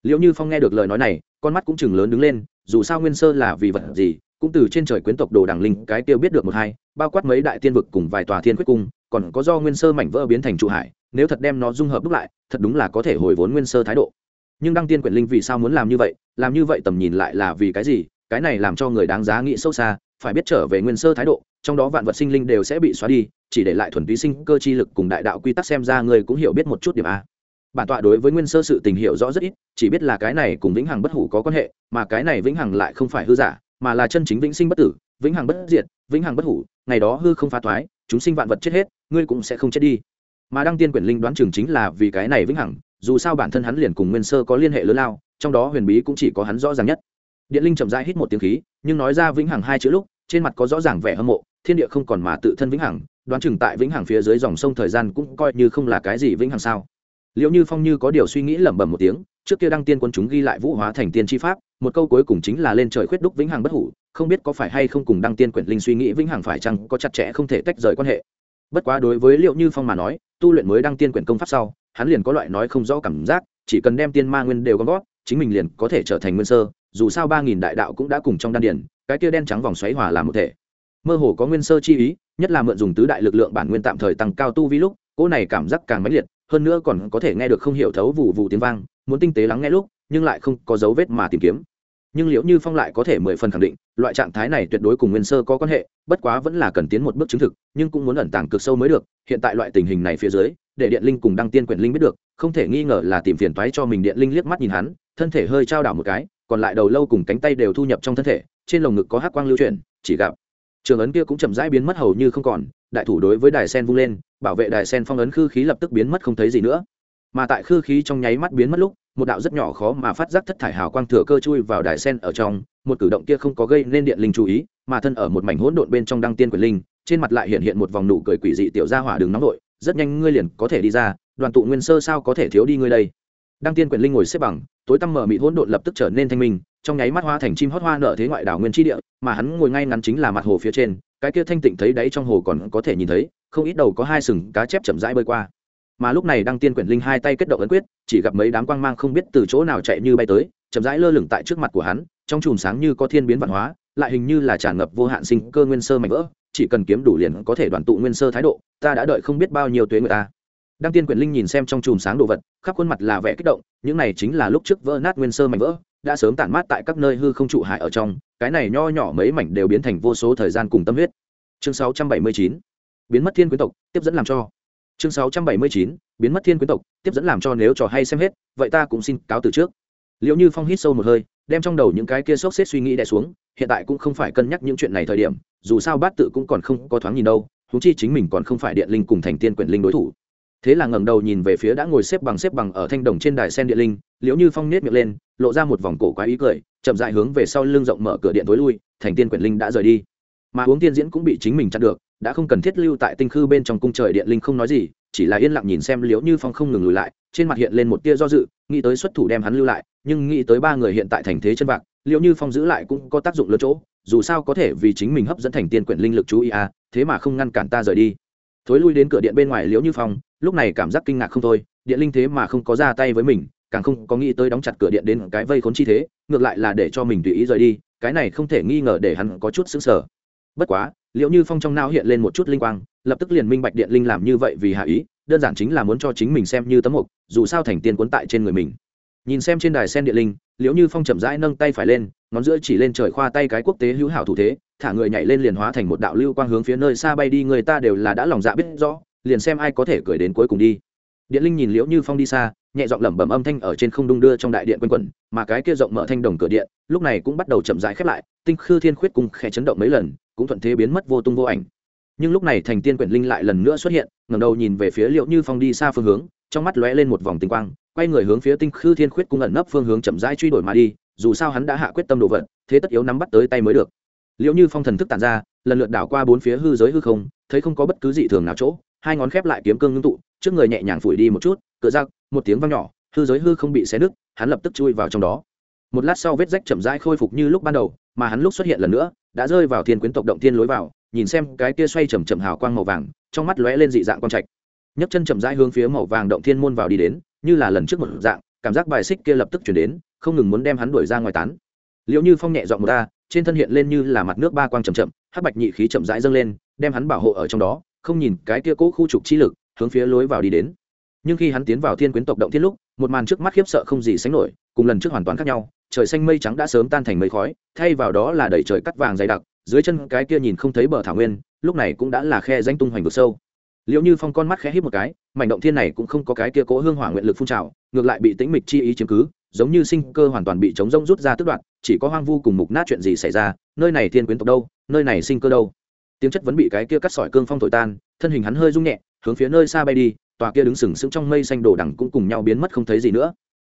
Liễu như phong nghe được lời nói này, con mắt cũng chừng lớn đứng lên, dù sao nguyên sơ là vì vật gì, cũng từ trên trời quyến tộc đồ đằng linh cái tiêu biết được một hai, bao quát mấy đại tiên vực cùng vài tòa thiên quyết cung còn có do nguyên sơ mảnh vỡ biến thành trụ hải, nếu thật đem nó dung hợp đúc lại, thật đúng là có thể hồi vốn nguyên sơ thái độ. Nhưng đăng tiên quyển linh vì sao muốn làm như vậy? Làm như vậy tầm nhìn lại là vì cái gì? Cái này làm cho người đáng giá nghĩ sâu xa, phải biết trở về nguyên sơ thái độ, trong đó vạn vật sinh linh đều sẽ bị xóa đi, chỉ để lại thuần túy sinh cơ chi lực cùng đại đạo quy tắc xem ra người cũng hiểu biết một chút điểm a. Bản tọa đối với nguyên sơ sự tình hiểu rõ rất ít, chỉ biết là cái này cùng vĩnh hằng bất hủ có quan hệ, mà cái này vĩnh hằng lại không phải hư giả, mà là chân chính vĩnh sinh bất tử, vĩnh hằng bất diệt, vĩnh hằng bất hủ, ngày đó hư không phá thoái chúng sinh vạn vật chết hết, ngươi cũng sẽ không chết đi. Mà đăng tiên quyển linh đoán chừng chính là vì cái này vĩnh hằng, dù sao bản thân hắn liền cùng nguyên sơ có liên hệ lớn lao, trong đó huyền bí cũng chỉ có hắn rõ ràng nhất. Điện linh chậm rãi hít một tiếng khí, nhưng nói ra vĩnh hằng hai chữ lúc, trên mặt có rõ ràng vẻ hâm mộ, thiên địa không còn mà tự thân vĩnh hằng, đoán chừng tại vĩnh hằng phía dưới dòng sông thời gian cũng coi như không là cái gì vĩnh hằng sao. Liệu như phong như có điều suy nghĩ lẩm bẩm một tiếng trước kia đăng tiên quân chúng ghi lại vũ hóa thành tiên tri pháp, một câu cuối cùng chính là lên trời khuyết đúc vĩnh hằng bất hủ, không biết có phải hay không cùng đăng tiên quyển linh suy nghĩ vĩnh hằng phải chăng có chặt chẽ không thể tách rời quan hệ. Bất quá đối với liệu như phong mà nói, tu luyện mới đăng tiên quyển công pháp sau, hắn liền có loại nói không rõ cảm giác, chỉ cần đem tiên ma nguyên đều gom gót chính mình liền có thể trở thành nguyên sơ, dù sao ba nghìn đại đạo cũng đã cùng trong đan điển cái kia đen trắng vòng xoáy hòa làm một thể. Mơ hồ có nguyên sơ chi ý, nhất là mượn dùng tứ đại lực lượng bản nguyên tạm thời tăng cao tu vi lúc, cỗ này cảm giác càng mãnh liệt, hơn nữa còn có thể nghe được không hiểu thấu vụ vụ tiếng vang muốn tinh tế lắng nghe lúc, nhưng lại không có dấu vết mà tìm kiếm. Nhưng liệu như phong lại có thể mười phần khẳng định, loại trạng thái này tuyệt đối cùng nguyên sơ có quan hệ, bất quá vẫn là cần tiến một bước chứng thực, nhưng cũng muốn ẩn tàng cực sâu mới được, hiện tại loại tình hình này phía dưới, để điện linh cùng đăng tiên quyển linh biết được, không thể nghi ngờ là tìm phiền toái cho mình điện linh liếc mắt nhìn hắn, thân thể hơi trao đảo một cái, còn lại đầu lâu cùng cánh tay đều thu nhập trong thân thể, trên lồng ngực có hắc quang lưu chuyển, chỉ gặp trường ấn kia cũng chậm rãi biến mất hầu như không còn, đại thủ đối với đài sen vung lên, bảo vệ đài sen phong ấn khư khí lập tức biến mất không thấy gì nữa mà tại khư khí trong nháy mắt biến mất lúc, một đạo rất nhỏ khó mà phát giác thất thải hào quang thừa cơ chui vào đài sen ở trong, một cử động kia không có gây nên điện linh chú ý, mà thân ở một mảnh hỗn độn bên trong đăng tiên quyền linh, trên mặt lại hiện hiện một vòng nụ cười quỷ dị tiểu ra hỏa đường nóng nội rất nhanh ngươi liền có thể đi ra, đoàn tụ nguyên sơ sao có thể thiếu đi ngươi đây. Đăng tiên quyền linh ngồi xếp bằng, tối tăm mở mị hỗn độn lập tức trở nên thanh minh, trong nháy mắt hoa thành chim hót hoa nở thế ngoại đảo nguyên tri địa, mà hắn ngồi ngay ngắn chính là mặt hồ phía trên, cái kia thanh tịnh thấy đáy trong hồ còn có thể nhìn thấy, không ít đầu có hai sừng cá chép chậm rãi bơi qua mà lúc này đăng tiên quyển linh hai tay kết động ấn quyết, chỉ gặp mấy đám quang mang không biết từ chỗ nào chạy như bay tới, chậm rãi lơ lửng tại trước mặt của hắn, trong chùm sáng như có thiên biến văn hóa, lại hình như là tràn ngập vô hạn sinh cơ nguyên sơ mạnh vỡ, chỉ cần kiếm đủ liền có thể đoàn tụ nguyên sơ thái độ, ta đã đợi không biết bao nhiêu tuế người ta đăng tiên quyển linh nhìn xem trong chùm sáng đồ vật, khắp khuôn mặt là vẻ kích động, những này chính là lúc trước vỡ nát nguyên sơ mạnh vỡ, đã sớm tản mát tại các nơi hư không trụ hại ở trong, cái này nho nhỏ mấy mảnh đều biến thành vô số thời gian cùng tâm huyết. Chương 679 biến mất thiên quyến tộc, tiếp dẫn làm cho chương 679 biến mất thiên quyến tộc, tiếp dẫn làm cho nếu trò hay xem hết, vậy ta cũng xin cáo từ trước. Liệu như phong hít sâu một hơi, đem trong đầu những cái kia sốc xếp suy nghĩ đè xuống, hiện tại cũng không phải cân nhắc những chuyện này thời điểm, dù sao bát tự cũng còn không có thoáng nhìn đâu thú chi chính mình còn không phải điện linh cùng thành tiên quyển linh đối thủ. Thế là ngẩng đầu nhìn về phía đã ngồi xếp bằng xếp bằng ở thanh đồng trên đài sen điện linh, liễu như phong nết miệng lên, lộ ra một vòng cổ quái ý cười, chậm dại hướng về sau lưng rộng mở cửa điện tối lui, thành tiên quyển linh đã rời đi. Mà uống tiên diễn cũng bị chính mình chặn được đã không cần thiết lưu tại tinh khư bên trong cung trời điện linh không nói gì, chỉ là yên lặng nhìn xem liễu như phong không ngừng lùi lại, trên mặt hiện lên một tia do dự, nghĩ tới xuất thủ đem hắn lưu lại, nhưng nghĩ tới ba người hiện tại thành thế chân vạc, liễu như phong giữ lại cũng có tác dụng lớn chỗ, dù sao có thể vì chính mình hấp dẫn thành tiên quyển linh lực chú ý à thế mà không ngăn cản ta rời đi. Thối lui đến cửa điện bên ngoài liễu như phong, lúc này cảm giác kinh ngạc không thôi, điện linh thế mà không có ra tay với mình, càng không có nghĩ tới đóng chặt cửa điện đến cái vây khốn chi thế, ngược lại là để cho mình tùy ý rời đi, cái này không thể nghi ngờ để hắn có chút xứng sở bất quá liệu như phong trong não hiện lên một chút linh quang, lập tức liền minh bạch điện linh làm như vậy vì hạ ý, đơn giản chính là muốn cho chính mình xem như tấm mục, dù sao thành tiên cuốn tại trên người mình. Nhìn xem trên đài sen điện linh liệu như phong chậm rãi nâng tay phải lên, ngón giữa chỉ lên trời khoa tay cái quốc tế hữu hảo thủ thế, thả người nhảy lên liền hóa thành một đạo lưu quang hướng phía nơi xa bay đi, người ta đều là đã lòng dạ biết rõ, liền xem ai có thể cười đến cuối cùng đi. Điện linh nhìn liễu như phong đi xa, nhẹ giọng lẩm bẩm âm thanh ở trên không đung đưa trong đại điện quanh quẩn, mà cái kia rộng mở thanh đồng cửa điện, lúc này cũng bắt đầu chậm rãi khép lại, tinh khư thiên khuyết cùng khẽ chấn động mấy lần cũng thuận thế biến mất vô tung vô ảnh. Nhưng lúc này thành tiên quyển linh lại lần nữa xuất hiện, ngẩng đầu nhìn về phía liễu như phong đi xa phương hướng, trong mắt lóe lên một vòng tinh quang, quay người hướng phía tinh khư thiên khuyết cung ẩn nấp phương hướng chậm rãi truy đuổi mà đi, dù sao hắn đã hạ quyết tâm đồ vật, thế tất yếu nắm bắt tới tay mới được. Liễu như phong thần thức tản ra, lần lượt đảo qua bốn phía hư giới hư không, thấy không có bất cứ dị thường nào chỗ, hai ngón khép lại kiếm cương ngưng tụ, trước người nhẹ nhàng phủi đi một chút, cựa ra một tiếng vang nhỏ, hư giới hư không bị xé nứt, hắn lập tức chui vào trong đó. Một lát sau vết rách chậm rãi khôi phục như lúc ban đầu, mà hắn lúc xuất hiện lần nữa đã rơi vào thiên quyến tộc động thiên lối vào, nhìn xem cái kia xoay chầm chậm hào quang màu vàng, trong mắt lóe lên dị dạng quang trạch. Nhấc chân chậm rãi hướng phía màu vàng động thiên môn vào đi đến, như là lần trước một dạng, cảm giác bài xích kia lập tức chuyển đến, không ngừng muốn đem hắn đuổi ra ngoài tán. Liệu như phong nhẹ dọn một ta trên thân hiện lên như là mặt nước ba quang chậm chậm, hắc bạch nhị khí chậm rãi dâng lên, đem hắn bảo hộ ở trong đó, không nhìn cái kia cố khu trục chi lực, hướng phía lối vào đi đến. Nhưng khi hắn tiến vào thiên quyến tộc động thiên lúc, một màn trước mắt khiếp sợ không gì sánh nổi, cùng lần trước hoàn toàn khác nhau trời xanh mây trắng đã sớm tan thành mây khói, thay vào đó là đầy trời cắt vàng dày đặc, dưới chân cái kia nhìn không thấy bờ thảo nguyên, lúc này cũng đã là khe danh tung hoành vực sâu. Liệu như phong con mắt khẽ hít một cái, mảnh động thiên này cũng không có cái kia cố hương hỏa nguyện lực phun trào, ngược lại bị tĩnh mịch chi ý chiếm cứ, giống như sinh cơ hoàn toàn bị chống rông rút ra tức đoạn chỉ có hoang vu cùng mục nát chuyện gì xảy ra, nơi này thiên quyến tộc đâu, nơi này sinh cơ đâu. Tiếng chất vẫn bị cái kia cắt sỏi cương phong thổi tan, thân hình hắn hơi rung nhẹ, hướng phía nơi xa bay đi, tòa kia đứng sừng sững trong mây xanh đồ đằng cũng cùng nhau biến mất không thấy gì nữa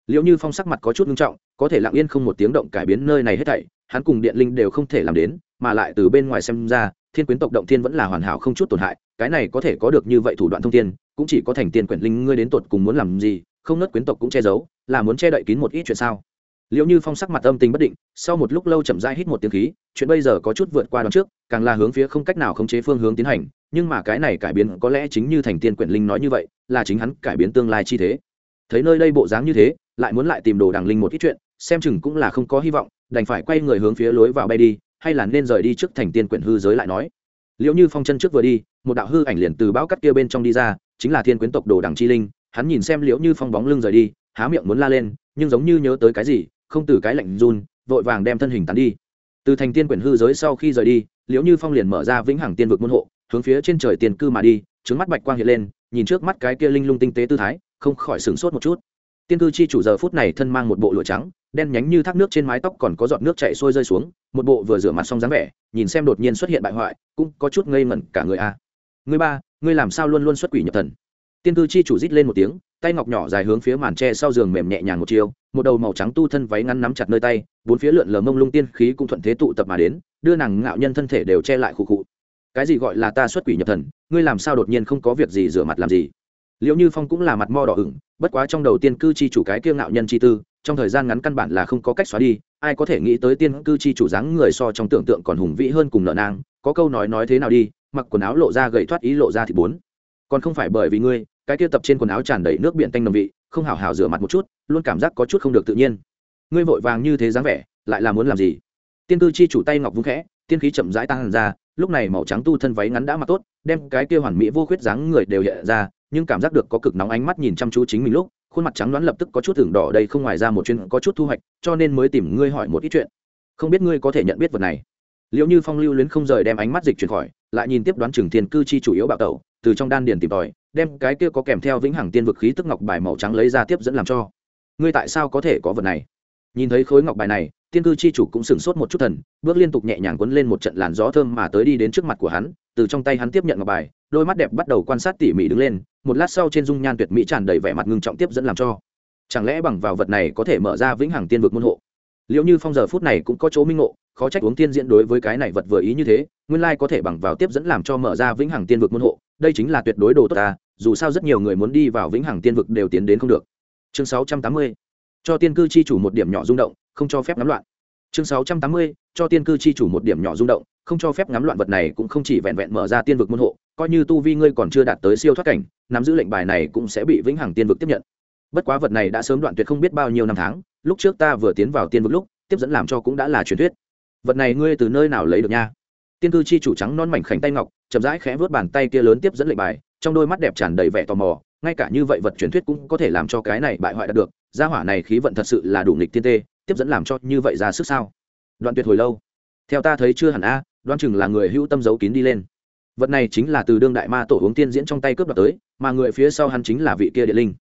liệu như phong sắc mặt có chút nghiêm trọng, có thể lặng yên không một tiếng động cải biến nơi này hết thảy, hắn cùng điện linh đều không thể làm đến, mà lại từ bên ngoài xem ra, thiên quyến tộc động thiên vẫn là hoàn hảo không chút tổn hại, cái này có thể có được như vậy thủ đoạn thông thiên, cũng chỉ có thành tiên quyển linh ngươi đến tột cùng muốn làm gì, không nớt quyến tộc cũng che giấu, là muốn che đậy kín một ít chuyện sao? Liệu như phong sắc mặt âm tình bất định, sau một lúc lâu chậm rãi hít một tiếng khí, chuyện bây giờ có chút vượt qua đón trước, càng là hướng phía không cách nào khống chế phương hướng tiến hành, nhưng mà cái này cải biến có lẽ chính như thành tiên quyển linh nói như vậy, là chính hắn cải biến tương lai chi thế. Thấy nơi đây bộ dáng như thế lại muốn lại tìm đồ đằng linh một ít chuyện, xem chừng cũng là không có hy vọng, đành phải quay người hướng phía lối vào bay đi, hay là nên rời đi trước thành tiên quyển hư giới lại nói. Liệu như phong chân trước vừa đi, một đạo hư ảnh liền từ bão cắt kia bên trong đi ra, chính là thiên quyến tộc đồ đằng chi linh, hắn nhìn xem liễu như phong bóng lưng rời đi, há miệng muốn la lên, nhưng giống như nhớ tới cái gì, không từ cái lạnh run, vội vàng đem thân hình tán đi. Từ thành tiên quyển hư giới sau khi rời đi, liễu như phong liền mở ra vĩnh hằng tiên vực môn hộ, hướng phía trên trời tiền cư mà đi trứng mắt bạch quang hiện lên, nhìn trước mắt cái kia linh lung tinh tế tư thái, không khỏi sửng sốt một chút tiên cư chi chủ giờ phút này thân mang một bộ lụa trắng, đen nhánh như thác nước trên mái tóc còn có giọt nước chảy xuôi rơi xuống, một bộ vừa rửa mặt xong dáng vẻ, nhìn xem đột nhiên xuất hiện bại hoại, cũng có chút ngây ngẩn cả người a. À. người ba, ngươi làm sao luôn luôn xuất quỷ nhập thần? Tiên cư chi chủ rít lên một tiếng, tay ngọc nhỏ dài hướng phía màn tre sau giường mềm nhẹ nhàng một chiều một đầu màu trắng tu thân váy ngắn nắm chặt nơi tay, bốn phía lượn lờ mông lung tiên khí cũng thuận thế tụ tập mà đến, đưa nàng ngạo nhân thân thể đều che lại khụ khụ. Cái gì gọi là ta xuất quỷ nhập thần? Ngươi làm sao đột nhiên không có việc gì rửa mặt làm gì? Liệu như phong cũng là mặt mo đỏ ửng, bất quá trong đầu tiên cư chi chủ cái kiêng ngạo nhân chi tư, trong thời gian ngắn căn bản là không có cách xóa đi, ai có thể nghĩ tới tiên cư chi chủ dáng người so trong tưởng tượng còn hùng vĩ hơn cùng nợ nang, có câu nói nói thế nào đi, mặc quần áo lộ ra gậy thoát ý lộ ra thì bốn. Còn không phải bởi vì ngươi, cái kia tập trên quần áo tràn đầy nước biển tanh nồng vị, không hào hào rửa mặt một chút, luôn cảm giác có chút không được tự nhiên. Ngươi vội vàng như thế dáng vẻ, lại là muốn làm gì? Tiên cư chi chủ tay ngọc vung khẽ, tiên khí chậm rãi tăng ra, lúc này màu trắng tu thân váy ngắn đã mặc tốt, đem cái kia hoàn mỹ vô khuyết dáng người đều hiện ra nhưng cảm giác được có cực nóng ánh mắt nhìn chăm chú chính mình lúc, khuôn mặt trắng đoán lập tức có chút thưởng đỏ đây không ngoài ra một chuyện có chút thu hoạch, cho nên mới tìm ngươi hỏi một ít chuyện. Không biết ngươi có thể nhận biết vật này. Liệu như phong lưu luyến không rời đem ánh mắt dịch chuyển khỏi, lại nhìn tiếp đoán trường thiên cư chi chủ yếu bạo tẩu, từ trong đan điền tìm tòi, đem cái kia có kèm theo vĩnh hằng tiên vực khí tức ngọc bài màu trắng lấy ra tiếp dẫn làm cho. Ngươi tại sao có thể có vật này? Nhìn thấy khối ngọc bài này, tiên cư chi chủ cũng sửng sốt một chút thần, bước liên tục nhẹ nhàng quấn lên một trận làn gió thơm mà tới đi đến trước mặt của hắn, từ trong tay hắn tiếp nhận ngọc bài đôi mắt đẹp bắt đầu quan sát tỉ mỉ đứng lên, một lát sau trên dung nhan tuyệt mỹ tràn đầy vẻ mặt ngưng trọng tiếp dẫn làm cho chẳng lẽ bằng vào vật này có thể mở ra vĩnh hằng tiên vực môn hộ liệu như phong giờ phút này cũng có chỗ minh ngộ, khó trách uống tiên diễn đối với cái này vật vừa ý như thế, nguyên lai có thể bằng vào tiếp dẫn làm cho mở ra vĩnh hằng tiên vực môn hộ, đây chính là tuyệt đối đồ tốt ta, dù sao rất nhiều người muốn đi vào vĩnh hằng tiên vực đều tiến đến không được chương 680. cho tiên cư chi chủ một điểm nhỏ rung động, không cho phép ngắm loạn chương 680. cho tiên cư chi chủ một điểm nhỏ rung động, không cho phép ngắm loạn vật này cũng không chỉ vẹn vẹn mở ra tiên vực môn hộ coi như tu vi ngươi còn chưa đạt tới siêu thoát cảnh, nắm giữ lệnh bài này cũng sẽ bị vĩnh hằng tiên vực tiếp nhận. Bất quá vật này đã sớm đoạn tuyệt không biết bao nhiêu năm tháng, lúc trước ta vừa tiến vào tiên vực lúc, tiếp dẫn làm cho cũng đã là truyền thuyết. Vật này ngươi từ nơi nào lấy được nha? Tiên cư chi chủ trắng non mảnh khảnh tay ngọc, chậm rãi khẽ vớt bàn tay kia lớn tiếp dẫn lệnh bài, trong đôi mắt đẹp tràn đầy vẻ tò mò, ngay cả như vậy vật truyền thuyết cũng có thể làm cho cái này bại hoại đạt được, gia hỏa này khí vận thật sự là đủ nghịch tiên tê, tiếp dẫn làm cho như vậy ra sức sao? Đoạn tuyệt hồi lâu. Theo ta thấy chưa hẳn a đoan chừng là người hữu tâm giấu kín đi lên vật này chính là từ đương đại ma tổ uống tiên diễn trong tay cướp đoạt tới, mà người phía sau hắn chính là vị kia địa linh.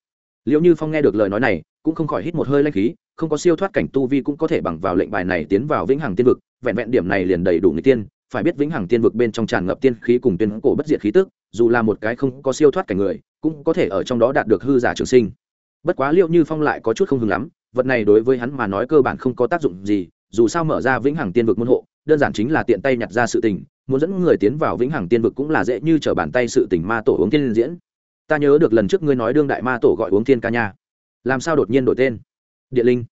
Liệu như phong nghe được lời nói này, cũng không khỏi hít một hơi lanh khí, không có siêu thoát cảnh tu vi cũng có thể bằng vào lệnh bài này tiến vào vĩnh hằng tiên vực, vẹn vẹn điểm này liền đầy đủ người tiên. Phải biết vĩnh hằng tiên vực bên trong tràn ngập tiên khí cùng tiên cổ bất diệt khí tức, dù là một cái không có siêu thoát cảnh người, cũng có thể ở trong đó đạt được hư giả trường sinh. Bất quá liệu như phong lại có chút không hứng lắm, vật này đối với hắn mà nói cơ bản không có tác dụng gì, dù sao mở ra vĩnh hằng tiên vực môn hộ, đơn giản chính là tiện tay nhặt ra sự tình muốn dẫn người tiến vào vĩnh hằng tiên vực cũng là dễ như trở bàn tay sự tình ma tổ uống tiên diễn. Ta nhớ được lần trước ngươi nói đương đại ma tổ gọi uống tiên ca nha. Làm sao đột nhiên đổi tên? Địa linh.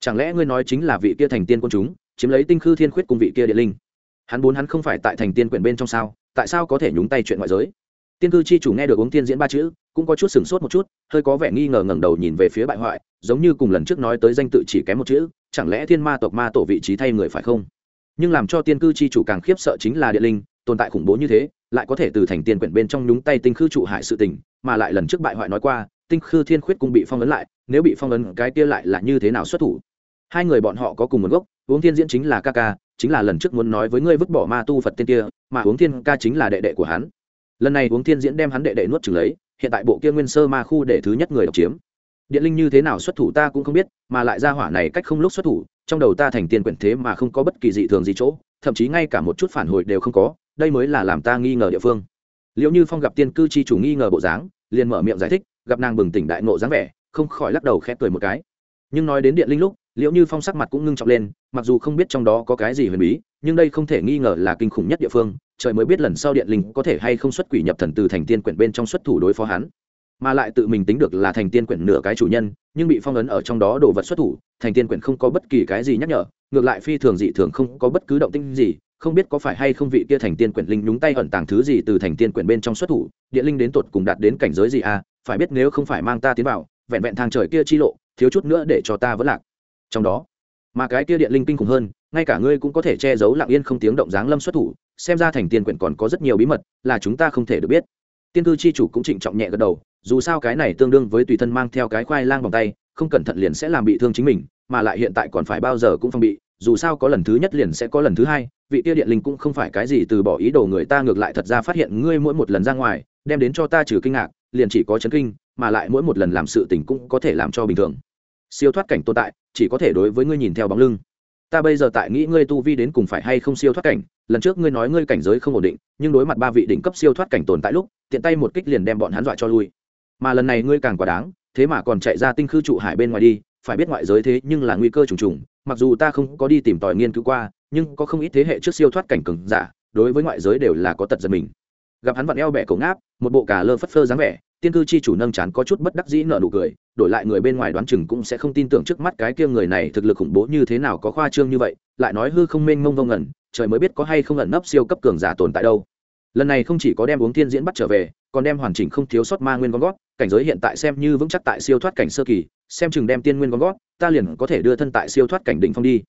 Chẳng lẽ ngươi nói chính là vị kia thành tiên quân chúng, chiếm lấy tinh khư thiên khuyết cùng vị kia địa linh? Hắn bốn hắn không phải tại thành tiên quyển bên trong sao, tại sao có thể nhúng tay chuyện ngoại giới? Tiên cư chi chủ nghe được uống tiên diễn ba chữ, cũng có chút sửng sốt một chút, hơi có vẻ nghi ngờ ngẩng đầu nhìn về phía bại hoại, giống như cùng lần trước nói tới danh tự chỉ kém một chữ, chẳng lẽ thiên ma tộc ma tổ vị trí thay người phải không? Nhưng làm cho tiên cư chi chủ càng khiếp sợ chính là địa linh, tồn tại khủng bố như thế, lại có thể từ thành tiên quyển bên trong nhúng tay tinh khư trụ hại sự tình, mà lại lần trước bại hoại nói qua, tinh khư thiên khuyết cũng bị phong ấn lại, nếu bị phong ấn cái kia lại là như thế nào xuất thủ? Hai người bọn họ có cùng nguồn gốc, uống thiên diễn chính là ca ca, chính là lần trước muốn nói với ngươi vứt bỏ ma tu phật tên kia, mà uống thiên ca chính là đệ đệ của hắn. Lần này uống thiên diễn đem hắn đệ đệ nuốt trừng lấy, hiện tại bộ kia nguyên sơ ma khu để thứ nhất người độc chiếm điện linh như thế nào xuất thủ ta cũng không biết, mà lại ra hỏa này cách không lúc xuất thủ, trong đầu ta thành tiền quyển thế mà không có bất kỳ dị thường gì chỗ, thậm chí ngay cả một chút phản hồi đều không có, đây mới là làm ta nghi ngờ địa phương. Liệu như phong gặp tiên cư chi chủ nghi ngờ bộ dáng, liền mở miệng giải thích, gặp nàng bừng tỉnh đại nộ dáng vẻ, không khỏi lắc đầu khẽ cười một cái. Nhưng nói đến điện linh lúc liệu như phong sắc mặt cũng ngưng trọng lên, mặc dù không biết trong đó có cái gì huyền bí, nhưng đây không thể nghi ngờ là kinh khủng nhất địa phương, trời mới biết lần sau điện linh có thể hay không xuất quỷ nhập thần từ thành tiên quyển bên trong xuất thủ đối phó hắn mà lại tự mình tính được là thành tiên quyển nửa cái chủ nhân, nhưng bị phong ấn ở trong đó đồ vật xuất thủ, thành tiên quyển không có bất kỳ cái gì nhắc nhở, ngược lại phi thường dị thường không có bất cứ động tinh gì, không biết có phải hay không vị kia thành tiên quyển linh nhúng tay ẩn tàng thứ gì từ thành tiên quyển bên trong xuất thủ, địa linh đến tột cùng đạt đến cảnh giới gì à phải biết nếu không phải mang ta tiến vào, vẹn vẹn thang trời kia chi lộ, thiếu chút nữa để cho ta vẫn lạc. Trong đó, mà cái kia điện linh kinh khủng hơn, ngay cả ngươi cũng có thể che giấu lặng yên không tiếng động dáng lâm xuất thủ, xem ra thành tiên quyển còn có rất nhiều bí mật, là chúng ta không thể được biết. Tiên cư chi chủ cũng trịnh trọng nhẹ gật đầu dù sao cái này tương đương với tùy thân mang theo cái khoai lang vòng tay, không cẩn thận liền sẽ làm bị thương chính mình, mà lại hiện tại còn phải bao giờ cũng phong bị, dù sao có lần thứ nhất liền sẽ có lần thứ hai, vị tiêu điện linh cũng không phải cái gì từ bỏ ý đồ người ta ngược lại thật ra phát hiện ngươi mỗi một lần ra ngoài, đem đến cho ta trừ kinh ngạc, liền chỉ có chấn kinh, mà lại mỗi một lần làm sự tình cũng có thể làm cho bình thường. Siêu thoát cảnh tồn tại, chỉ có thể đối với ngươi nhìn theo bóng lưng. Ta bây giờ tại nghĩ ngươi tu vi đến cùng phải hay không siêu thoát cảnh, lần trước ngươi nói ngươi cảnh giới không ổn định, nhưng đối mặt ba vị đỉnh cấp siêu thoát cảnh tồn tại lúc, tiện tay một kích liền đem bọn hắn dọa cho lui mà lần này ngươi càng quá đáng, thế mà còn chạy ra tinh khư trụ hải bên ngoài đi, phải biết ngoại giới thế nhưng là nguy cơ trùng trùng, mặc dù ta không có đi tìm tòi nghiên cứu qua, nhưng có không ít thế hệ trước siêu thoát cảnh cường giả, đối với ngoại giới đều là có tật giật mình. Gặp hắn vặn eo bẻ cổ ngáp, một bộ cà lơ phất phơ dáng vẻ, tiên cư chi chủ nâng chán có chút bất đắc dĩ nợ nụ cười, đổi lại người bên ngoài đoán chừng cũng sẽ không tin tưởng trước mắt cái kia người này thực lực khủng bố như thế nào có khoa trương như vậy, lại nói hư không mênh mông vông ẩn trời mới biết có hay không ẩn nấp siêu cấp cường giả tồn tại đâu. Lần này không chỉ có đem uống thiên diễn bắt trở về còn đem hoàn chỉnh không thiếu sót ma nguyên con gót, cảnh giới hiện tại xem như vững chắc tại siêu thoát cảnh sơ kỳ, xem chừng đem tiên nguyên con gót, ta liền có thể đưa thân tại siêu thoát cảnh đỉnh phong đi.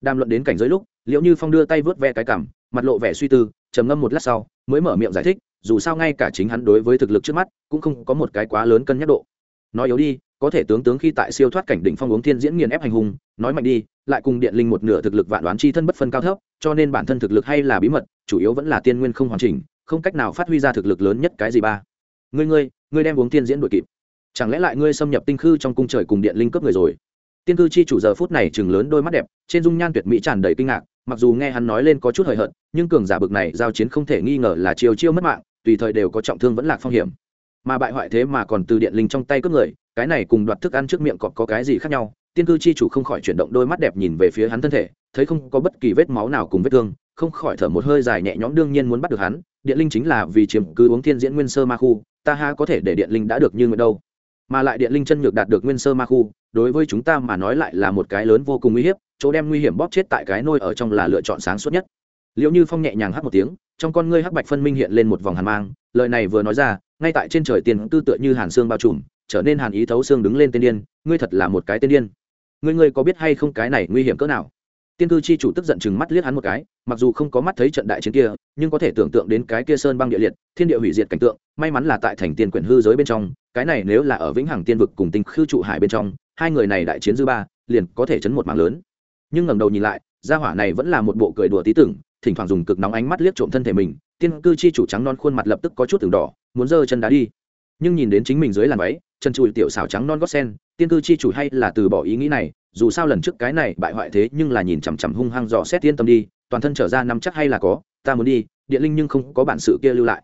Đàm luận đến cảnh giới lúc liệu như phong đưa tay vớt ve cái cảm, mặt lộ vẻ suy tư, trầm ngâm một lát sau, mới mở miệng giải thích, dù sao ngay cả chính hắn đối với thực lực trước mắt, cũng không có một cái quá lớn cân nhắc độ. Nói yếu đi, có thể tướng tướng khi tại siêu thoát cảnh đỉnh phong uống thiên diễn nghiền ép hành hùng nói mạnh đi, lại cùng điện linh một nửa thực lực vạn đoán chi thân bất phân cao thấp, cho nên bản thân thực lực hay là bí mật, chủ yếu vẫn là tiên nguyên không hoàn chỉnh không cách nào phát huy ra thực lực lớn nhất cái gì ba. Ngươi ngươi ngươi đem uống tiên diễn đội kịp. Chẳng lẽ lại ngươi xâm nhập tinh khư trong cung trời cùng điện linh cướp người rồi? Tiên cư chi chủ giờ phút này chừng lớn đôi mắt đẹp, trên dung nhan tuyệt mỹ tràn đầy kinh ngạc, mặc dù nghe hắn nói lên có chút hời hợt, nhưng cường giả bực này giao chiến không thể nghi ngờ là chiều chiêu mất mạng, tùy thời đều có trọng thương vẫn lạc phong hiểm. Mà bại hoại thế mà còn từ điện linh trong tay cướp người, cái này cùng đoạt thức ăn trước miệng cọp có cái gì khác nhau? Tiên cư chi chủ không khỏi chuyển động đôi mắt đẹp nhìn về phía hắn thân thể, thấy không có bất kỳ vết máu nào cùng vết thương, không khỏi thở một hơi dài nhẹ nhõm đương nhiên muốn bắt được hắn điện linh chính là vì chiếm cứ uống thiên diễn nguyên sơ ma khu, ta ha có thể để điện linh đã được như nguyện đâu. Mà lại điện linh chân nhược đạt được nguyên sơ ma khu, đối với chúng ta mà nói lại là một cái lớn vô cùng nguy hiểm chỗ đem nguy hiểm bóp chết tại cái nôi ở trong là lựa chọn sáng suốt nhất. Liệu như phong nhẹ nhàng hắt một tiếng, trong con ngươi hắc bạch phân minh hiện lên một vòng hàn mang, lời này vừa nói ra, ngay tại trên trời tiền tư tựa như hàn xương bao trùm, trở nên hàn ý thấu xương đứng lên tên điên, ngươi thật là một cái tên điên. Ngươi ngươi có biết hay không cái này nguy hiểm cỡ nào? Tiên cư chi chủ tức giận chừng mắt liếc hắn một cái, mặc dù không có mắt thấy trận đại chiến kia, nhưng có thể tưởng tượng đến cái kia sơn băng địa liệt, thiên địa hủy diệt cảnh tượng, may mắn là tại thành tiên quyển hư giới bên trong, cái này nếu là ở vĩnh hằng tiên vực cùng tinh khư trụ hải bên trong, hai người này đại chiến dư ba, liền có thể chấn một mạng lớn. Nhưng ngẩng đầu nhìn lại, gia hỏa này vẫn là một bộ cười đùa tí tưởng, thỉnh thoảng dùng cực nóng ánh mắt liếc trộm thân thể mình, tiên cư chi chủ trắng non khuôn mặt lập tức có chút từng đỏ, muốn giơ chân đá đi. Nhưng nhìn đến chính mình dưới làn váy, chân trụi tiểu xảo trắng non gót sen, tiên cư chi chủ hay là từ bỏ ý nghĩ này dù sao lần trước cái này bại hoại thế nhưng là nhìn chằm chằm hung hăng dò xét tiên tâm đi, toàn thân trở ra nắm chắc hay là có, ta muốn đi điện linh nhưng không có bản sự kia lưu lại.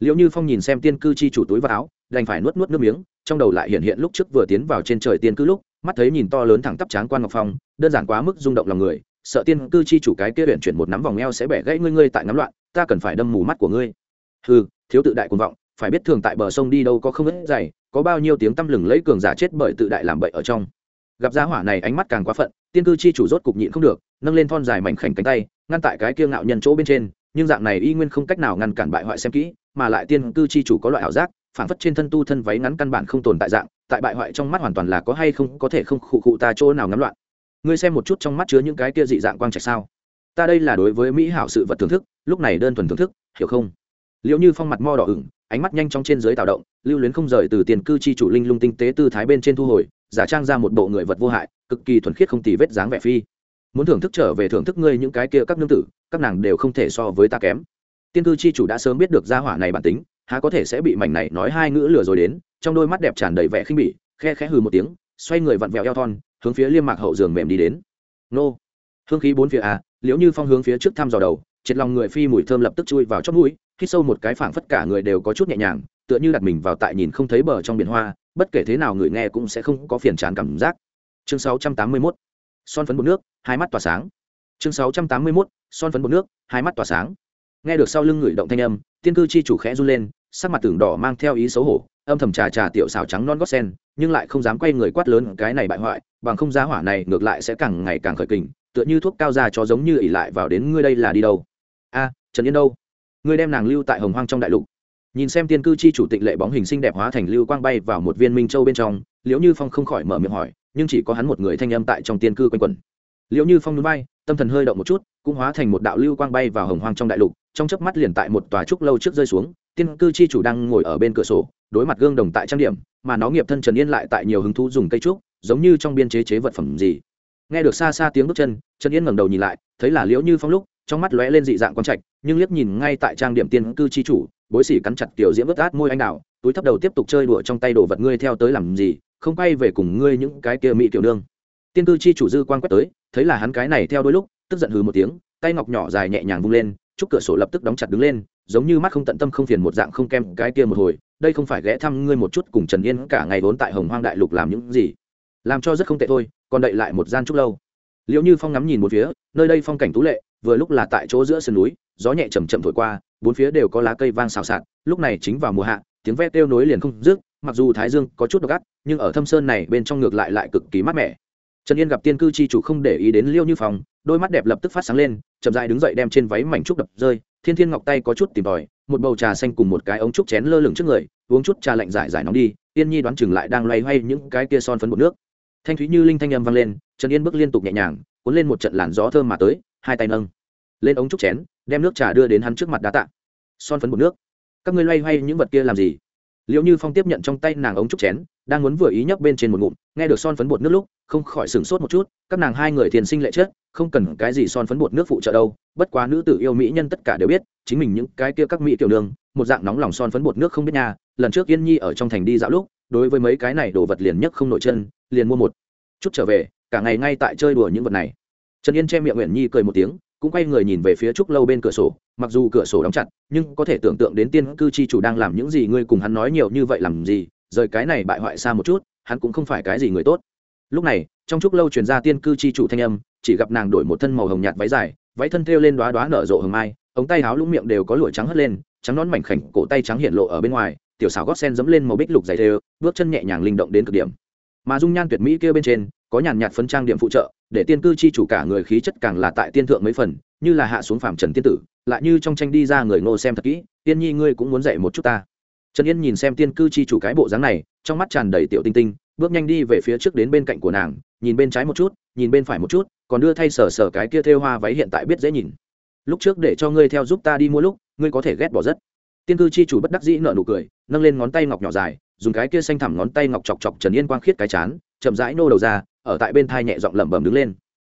Liệu như phong nhìn xem tiên cư chi chủ túi vào áo, đành phải nuốt nuốt nước miếng, trong đầu lại hiện hiện lúc trước vừa tiến vào trên trời tiên cư lúc, mắt thấy nhìn to lớn thẳng tắp tráng quan ngọc phong, đơn giản quá mức rung động lòng người, sợ tiên cư chi chủ cái kia huyện chuyển một nắm vòng eo sẽ bẻ gãy ngươi ngươi tại ngắm loạn, ta cần phải đâm mù mắt của ngươi. Hừ, thiếu tự đại cuồng vọng, phải biết thường tại bờ sông đi đâu có không ít dày, có bao nhiêu tiếng tăm lừng lấy cường giả chết bởi tự đại làm bậy ở trong gặp giá hỏa này ánh mắt càng quá phận, tiên cư chi chủ rốt cục nhịn không được, nâng lên thon dài mảnh khảnh cánh tay, ngăn tại cái kia ngạo nhân chỗ bên trên, nhưng dạng này y nguyên không cách nào ngăn cản bại hoại xem kỹ, mà lại tiên cư chi chủ có loại ảo giác, phản phất trên thân tu thân váy ngắn căn bản không tồn tại dạng, tại bại hoại trong mắt hoàn toàn là có hay không có thể không khụ khụ ta chỗ nào ngắm loạn. Ngươi xem một chút trong mắt chứa những cái kia dị dạng quang trạch sao? Ta đây là đối với mỹ hảo sự vật thưởng thức, lúc này đơn thuần thưởng thức, hiểu không? Liệu như phong mặt mo đỏ ửng, ánh mắt nhanh trong trên dưới tạo động, lưu luyến không rời từ tiền cư chi chủ linh lung tinh tế tư thái bên trên thu hồi giả trang ra một bộ người vật vô hại, cực kỳ thuần khiết không tì vết dáng vẻ phi. Muốn thưởng thức trở về thưởng thức ngươi những cái kia các nương tử, các nàng đều không thể so với ta kém. Tiên cư chi chủ đã sớm biết được gia hỏa này bản tính, há có thể sẽ bị mảnh này nói hai ngữ lừa rồi đến, trong đôi mắt đẹp tràn đầy vẻ khinh bỉ, khe khẽ hừ một tiếng, xoay người vặn vẹo eo thon, hướng phía liêm mạc hậu giường mềm đi đến. Nô. Hương khí bốn phía à liễu như phong hướng phía trước thăm dò đầu, triệt lòng người phi mùi thơm lập tức chui vào chót mũi, hít sâu một cái phảng phất cả người đều có chút nhẹ nhàng tựa như đặt mình vào tại nhìn không thấy bờ trong biển hoa, bất kể thế nào người nghe cũng sẽ không có phiền chán cảm giác. Chương 681 son phấn bột nước, hai mắt tỏa sáng. Chương 681 son phấn bột nước, hai mắt tỏa sáng. Nghe được sau lưng người động thanh âm, tiên cư chi chủ khẽ run lên, sắc mặt tưởng đỏ mang theo ý xấu hổ, âm thầm trà trà tiểu xào trắng non gót sen, nhưng lại không dám quay người quát lớn, cái này bại hoại, bằng không giá hỏa này ngược lại sẽ càng ngày càng khởi kình, tựa như thuốc cao ra cho giống như ỉ lại vào đến ngươi đây là đi đâu? A, trần yên đâu? Ngươi đem nàng lưu tại hồng hoang trong đại lục nhìn xem tiên cư chi chủ tịnh lệ bóng hình xinh đẹp hóa thành lưu quang bay vào một viên minh châu bên trong, liễu như phong không khỏi mở miệng hỏi, nhưng chỉ có hắn một người thanh âm tại trong tiên cư quanh quẩn. Liễu như phong núi bay, tâm thần hơi động một chút, cũng hóa thành một đạo lưu quang bay vào hồng hoang trong đại lục, trong chớp mắt liền tại một tòa trúc lâu trước rơi xuống, tiên cư chi chủ đang ngồi ở bên cửa sổ, đối mặt gương đồng tại trang điểm, mà nó nghiệp thân trần yên lại tại nhiều hứng thú dùng cây trúc, giống như trong biên chế chế vật phẩm gì. Nghe được xa xa tiếng bước chân, trần yên ngẩng đầu nhìn lại, thấy là liễu như phong lúc, trong mắt lóe lên dị dạng quang trạch, nhưng liếc nhìn ngay tại trang điểm tiên cư chi chủ bối sỉ cắn chặt tiểu diễm vớt át môi anh đào, túi thấp đầu tiếp tục chơi đùa trong tay đồ vật ngươi theo tới làm gì, không quay về cùng ngươi những cái kia mỹ tiểu nương. Tiên cư chi chủ dư quan quét tới, thấy là hắn cái này theo đôi lúc, tức giận hừ một tiếng, tay ngọc nhỏ dài nhẹ nhàng vung lên, chúc cửa sổ lập tức đóng chặt đứng lên, giống như mắt không tận tâm không phiền một dạng không kem cái kia một hồi, đây không phải ghé thăm ngươi một chút cùng trần yên cả ngày vốn tại hồng hoang đại lục làm những gì. Làm cho rất không tệ thôi, còn đậy lại một gian chút lâu. Liệu như phong ngắm nhìn một phía, nơi đây phong cảnh tú lệ, vừa lúc là tại chỗ giữa sườn núi, gió nhẹ chầm chậm thổi qua bốn phía đều có lá cây vang xào xạc lúc này chính vào mùa hạ tiếng ve kêu nối liền không dứt mặc dù thái dương có chút độc ác nhưng ở thâm sơn này bên trong ngược lại lại cực kỳ mát mẻ. Trần yên gặp tiên cư chi chủ không để ý đến liêu như phòng, đôi mắt đẹp lập tức phát sáng lên chậm dại đứng dậy đem trên váy mảnh trúc đập rơi thiên thiên ngọc tay có chút tìm tòi một bầu trà xanh cùng một cái ống trúc chén lơ lửng trước người uống chút trà lạnh giải giải nóng đi Yên nhi đoán chừng lại đang loay hoay những cái kia son phấn bột nước. Thanh thúy như linh thanh âm vang lên trần yên bước liên tục nhẹ nhàng cuốn lên một trận làn gió thơm mà tới hai tay nâng lên ống trúc chén, đem nước trà đưa đến hắn trước mặt đá tạ. Son phấn bột nước. Các ngươi loay hoay những vật kia làm gì? Liệu như phong tiếp nhận trong tay nàng ống trúc chén, đang muốn vừa ý nhấp bên trên một ngụm, nghe được son phấn bột nước lúc, không khỏi sửng sốt một chút, các nàng hai người thiền sinh lệ chết, không cần cái gì son phấn bột nước phụ trợ đâu, bất quá nữ tử yêu mỹ nhân tất cả đều biết, chính mình những cái kia các mỹ tiểu đường, một dạng nóng lòng son phấn bột nước không biết nha, lần trước yên nhi ở trong thành đi dạo lúc, đối với mấy cái này đồ vật liền nhất không nổi chân, liền mua một chút trở về, cả ngày ngay tại chơi đùa những vật này. Trần yên che miệng nguyện nhi cười một tiếng cũng quay người nhìn về phía trúc lâu bên cửa sổ, mặc dù cửa sổ đóng chặt, nhưng có thể tưởng tượng đến tiên cư chi chủ đang làm những gì ngươi cùng hắn nói nhiều như vậy làm gì, rời cái này bại hoại xa một chút, hắn cũng không phải cái gì người tốt. Lúc này, trong trúc lâu truyền ra tiên cư chi chủ thanh âm, chỉ gặp nàng đổi một thân màu hồng nhạt váy dài, váy thân thêu lên đoá đoá nở rộ hồng mai, ống tay áo lũng miệng đều có lụa trắng hất lên, trắng nón mảnh khảnh, cổ tay trắng hiện lộ ở bên ngoài, tiểu xảo gót sen dẫm lên màu bích lục dày thêu, bước chân nhẹ nhàng linh động đến cực điểm. Mà dung nhan tuyệt mỹ kia bên trên có nhàn nhạt phân trang điểm phụ trợ, để tiên cư chi chủ cả người khí chất càng là tại tiên thượng mấy phần, như là hạ xuống phàm trần tiên tử, lại như trong tranh đi ra người ngô xem thật kỹ, tiên nhi ngươi cũng muốn dạy một chút ta. Trần yên nhìn xem tiên cư chi chủ cái bộ dáng này, trong mắt tràn đầy tiểu tinh tinh, bước nhanh đi về phía trước đến bên cạnh của nàng, nhìn bên trái một chút, nhìn bên phải một chút, còn đưa thay sở sở cái kia thêu hoa váy hiện tại biết dễ nhìn. Lúc trước để cho ngươi theo giúp ta đi mua lúc, ngươi có thể ghét bỏ rất. Tiên cư chi chủ bất đắc dĩ nợ nụ cười, nâng lên ngón tay ngọc nhỏ dài, dùng cái kia xanh thẳm ngón tay ngọc chọc chọc trần yên quang khiết cái chán chậm rãi nô đầu ra ở tại bên thai nhẹ giọng lẩm bẩm đứng lên.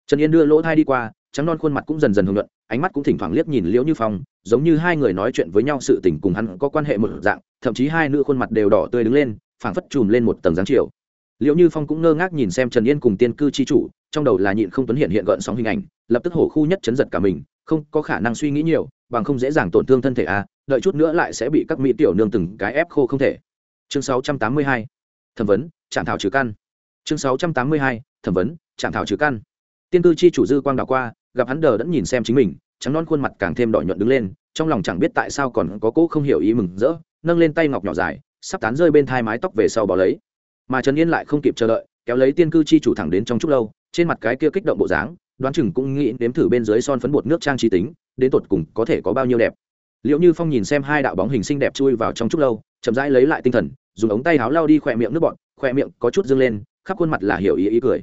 Trần yên đưa lỗ thai đi qua trắng non khuôn mặt cũng dần dần hưởng luận ánh mắt cũng thỉnh thoảng liếc nhìn liễu như phong giống như hai người nói chuyện với nhau sự tình cùng hắn có quan hệ một dạng thậm chí hai nữ khuôn mặt đều đỏ tươi đứng lên phảng phất chùm lên một tầng dáng chiều. Liễu như phong cũng ngơ ngác nhìn xem trần yên cùng tiên cư chi chủ trong đầu là nhịn không tuấn hiện hiện gợn sóng hình ảnh lập tức hổ khu nhất chấn giật cả mình không có khả năng suy nghĩ nhiều bằng không dễ dàng tổn thương thân thể a à, đợi chút nữa lại sẽ bị các mỹ tiểu nương từng cái ép khô không thể. Chương 682 thẩm vấn chạm thảo trừ căn chương 682 thẩm vấn chạm thảo trừ căn. Tiên cư chi chủ dư quang đảo qua, gặp hắn đờ đẫn nhìn xem chính mình, trắng non khuôn mặt càng thêm đỏ nhuận đứng lên, trong lòng chẳng biết tại sao còn có cỗ không hiểu ý mừng rỡ, nâng lên tay ngọc nhỏ dài, sắp tán rơi bên thai mái tóc về sau bỏ lấy. Mà trần yên lại không kịp chờ đợi, kéo lấy tiên cư chi chủ thẳng đến trong chút lâu, trên mặt cái kia kích động bộ dáng, đoán chừng cũng nghĩ đếm thử bên dưới son phấn bột nước trang trí tính, đến tột cùng có thể có bao nhiêu đẹp. Liệu như phong nhìn xem hai đạo bóng hình xinh đẹp chui vào trong chút lâu, chậm rãi lấy lại tinh thần, dùng ống tay áo lao đi khỏe miệng nước bọn khỏe miệng có chút dâng lên khắp khuôn mặt là hiểu ý ý cười.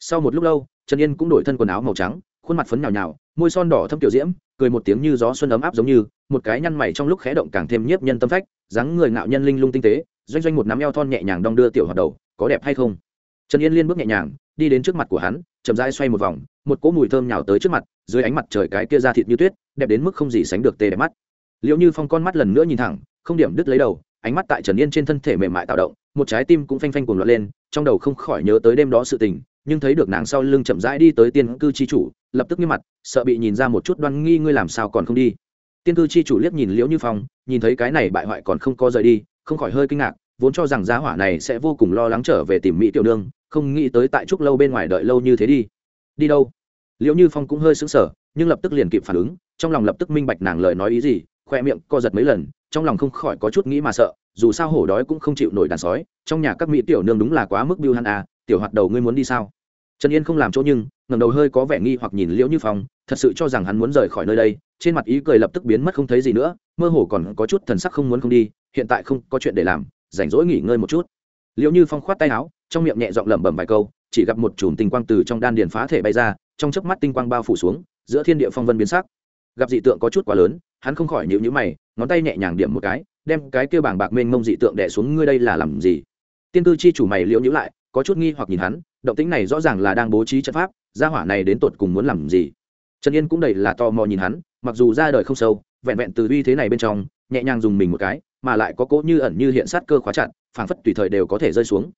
Sau một lúc lâu, trần yên cũng đổi thân quần áo màu trắng, khuôn mặt phấn nhào nhào, môi son đỏ thâm tiểu diễm, cười một tiếng như gió xuân ấm áp giống như, một cái nhăn mày trong lúc khẽ động càng thêm nhiếp nhân tâm phách, dáng người ngạo nhân linh lung tinh tế, doanh doanh một nắm eo thon nhẹ nhàng đong đưa tiểu hoạt đầu, có đẹp hay không? Trần yên liên bước nhẹ nhàng, đi đến trước mặt của hắn, chậm rãi xoay một vòng, một cỗ mùi thơm nhào tới trước mặt, dưới ánh mặt trời cái kia ra thịt như tuyết, đẹp đến mức không gì sánh được tê đẹp mắt. Liệu như phong con mắt lần nữa nhìn thẳng, không điểm đứt lấy đầu, ánh mắt tại trần yên trên thân thể mềm mại tạo động, một trái tim cũng phanh phanh cuồng loạn lên trong đầu không khỏi nhớ tới đêm đó sự tình, nhưng thấy được nàng sau lưng chậm rãi đi tới tiên cư chi chủ, lập tức nghiêm mặt, sợ bị nhìn ra một chút đoan nghi ngươi làm sao còn không đi. Tiên cư chi chủ liếc nhìn liễu như phong, nhìn thấy cái này bại hoại còn không có rời đi, không khỏi hơi kinh ngạc, vốn cho rằng giá hỏa này sẽ vô cùng lo lắng trở về tìm mỹ tiểu nương, không nghĩ tới tại trúc lâu bên ngoài đợi lâu như thế đi. Đi đâu? Liễu như phong cũng hơi sững sờ, nhưng lập tức liền kịp phản ứng, trong lòng lập tức minh bạch nàng lời nói ý gì khoe miệng co giật mấy lần, trong lòng không khỏi có chút nghĩ mà sợ, dù sao hổ đói cũng không chịu nổi đàn sói, trong nhà các mỹ tiểu nương đúng là quá mức biêu hắn à tiểu hoạt đầu ngươi muốn đi sao? Trần yên không làm chỗ nhưng, ngẩng đầu hơi có vẻ nghi hoặc nhìn liễu như phong, thật sự cho rằng hắn muốn rời khỏi nơi đây, trên mặt ý cười lập tức biến mất không thấy gì nữa, mơ hồ còn có chút thần sắc không muốn không đi, hiện tại không có chuyện để làm, rảnh rỗi nghỉ ngơi một chút. Liễu như phong khoát tay áo, trong miệng nhẹ giọng lẩm bẩm vài câu, chỉ gặp một chùm tinh quang từ trong đan điền phá thể bay ra, trong chớp mắt tinh quang bao phủ xuống, giữa thiên địa phong vân biến sắc. Gặp dị tượng có chút quá lớn hắn không khỏi nhịu nhữ mày, ngón tay nhẹ nhàng điểm một cái, đem cái kia bảng bạc mênh mông dị tượng đẻ xuống, ngươi đây là làm gì? Tiên cư chi chủ mày liễu nhữ lại, có chút nghi hoặc nhìn hắn, động tĩnh này rõ ràng là đang bố trí trận pháp, gia hỏa này đến tột cùng muốn làm gì? Trần yên cũng đầy là tò mò nhìn hắn, mặc dù ra đời không sâu, vẹn vẹn từ uy thế này bên trong, nhẹ nhàng dùng mình một cái, mà lại có cỗ như ẩn như hiện sát cơ khóa chặt, phảng phất tùy thời đều có thể rơi xuống.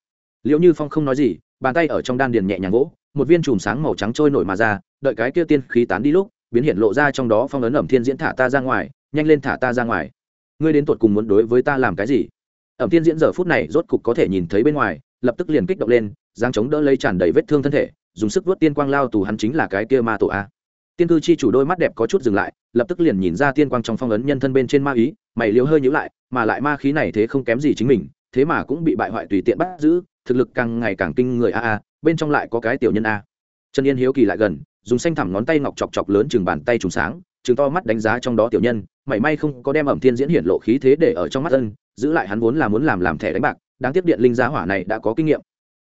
Liệu như phong không nói gì, bàn tay ở trong đan điền nhẹ nhàng gỗ một viên chùm sáng màu trắng trôi nổi mà ra, đợi cái kia tiên khí tán đi lúc biến hiện lộ ra trong đó phong ấn ẩm thiên diễn thả ta ra ngoài, nhanh lên thả ta ra ngoài. Ngươi đến tột cùng muốn đối với ta làm cái gì? Ẩm thiên diễn giờ phút này rốt cục có thể nhìn thấy bên ngoài, lập tức liền kích động lên giang chống đỡ lấy tràn đầy vết thương thân thể, dùng sức vớt tiên quang lao tù hắn chính là cái kia ma tổ a. Tiên cư chi chủ đôi mắt đẹp có chút dừng lại, lập tức liền nhìn ra tiên quang trong phong ấn nhân thân bên trên ma ý, mày liều hơi nhữ lại, mà lại ma khí này thế không kém gì chính mình, thế mà cũng bị bại hoại tùy tiện bắt giữ, thực lực càng ngày càng kinh người a a, bên trong lại có cái tiểu nhân a. Trần yên hiếu kỳ lại gần dùng xanh thẳm ngón tay ngọc chọc chọc lớn chừng bàn tay trùng sáng, chừng to mắt đánh giá trong đó tiểu nhân, mảy may không có đem ẩm thiên diễn hiện lộ khí thế để ở trong mắt ân, giữ lại hắn vốn là muốn làm làm thẻ đánh bạc, đáng tiếp điện linh giá hỏa này đã có kinh nghiệm.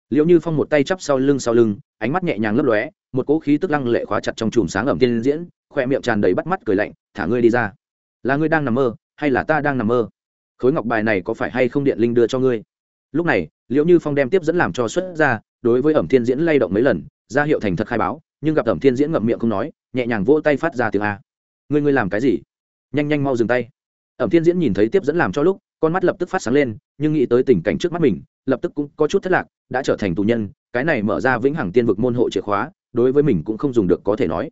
Liệu như phong một tay chắp sau lưng sau lưng, ánh mắt nhẹ nhàng lấp lóe, một cỗ khí tức lăng lệ khóa chặt trong chùm sáng ẩm thiên diễn, khoe miệng tràn đầy bắt mắt cười lạnh, thả ngươi đi ra. Là ngươi đang nằm mơ, hay là ta đang nằm mơ? Khối ngọc bài này có phải hay không điện linh đưa cho ngươi? Lúc này liệu như phong đem tiếp dẫn làm cho xuất ra, đối với ẩm thiên diễn lay động mấy lần, ra hiệu thành thật khai báo nhưng gặp ẩm thiên diễn ngậm miệng không nói, nhẹ nhàng vỗ tay phát ra tiếng a. Ngươi ngươi làm cái gì? Nhanh nhanh mau dừng tay. Ẩm thiên diễn nhìn thấy tiếp dẫn làm cho lúc, con mắt lập tức phát sáng lên, nhưng nghĩ tới tình cảnh trước mắt mình, lập tức cũng có chút thất lạc, đã trở thành tù nhân, cái này mở ra vĩnh hằng tiên vực môn hộ chìa khóa, đối với mình cũng không dùng được có thể nói.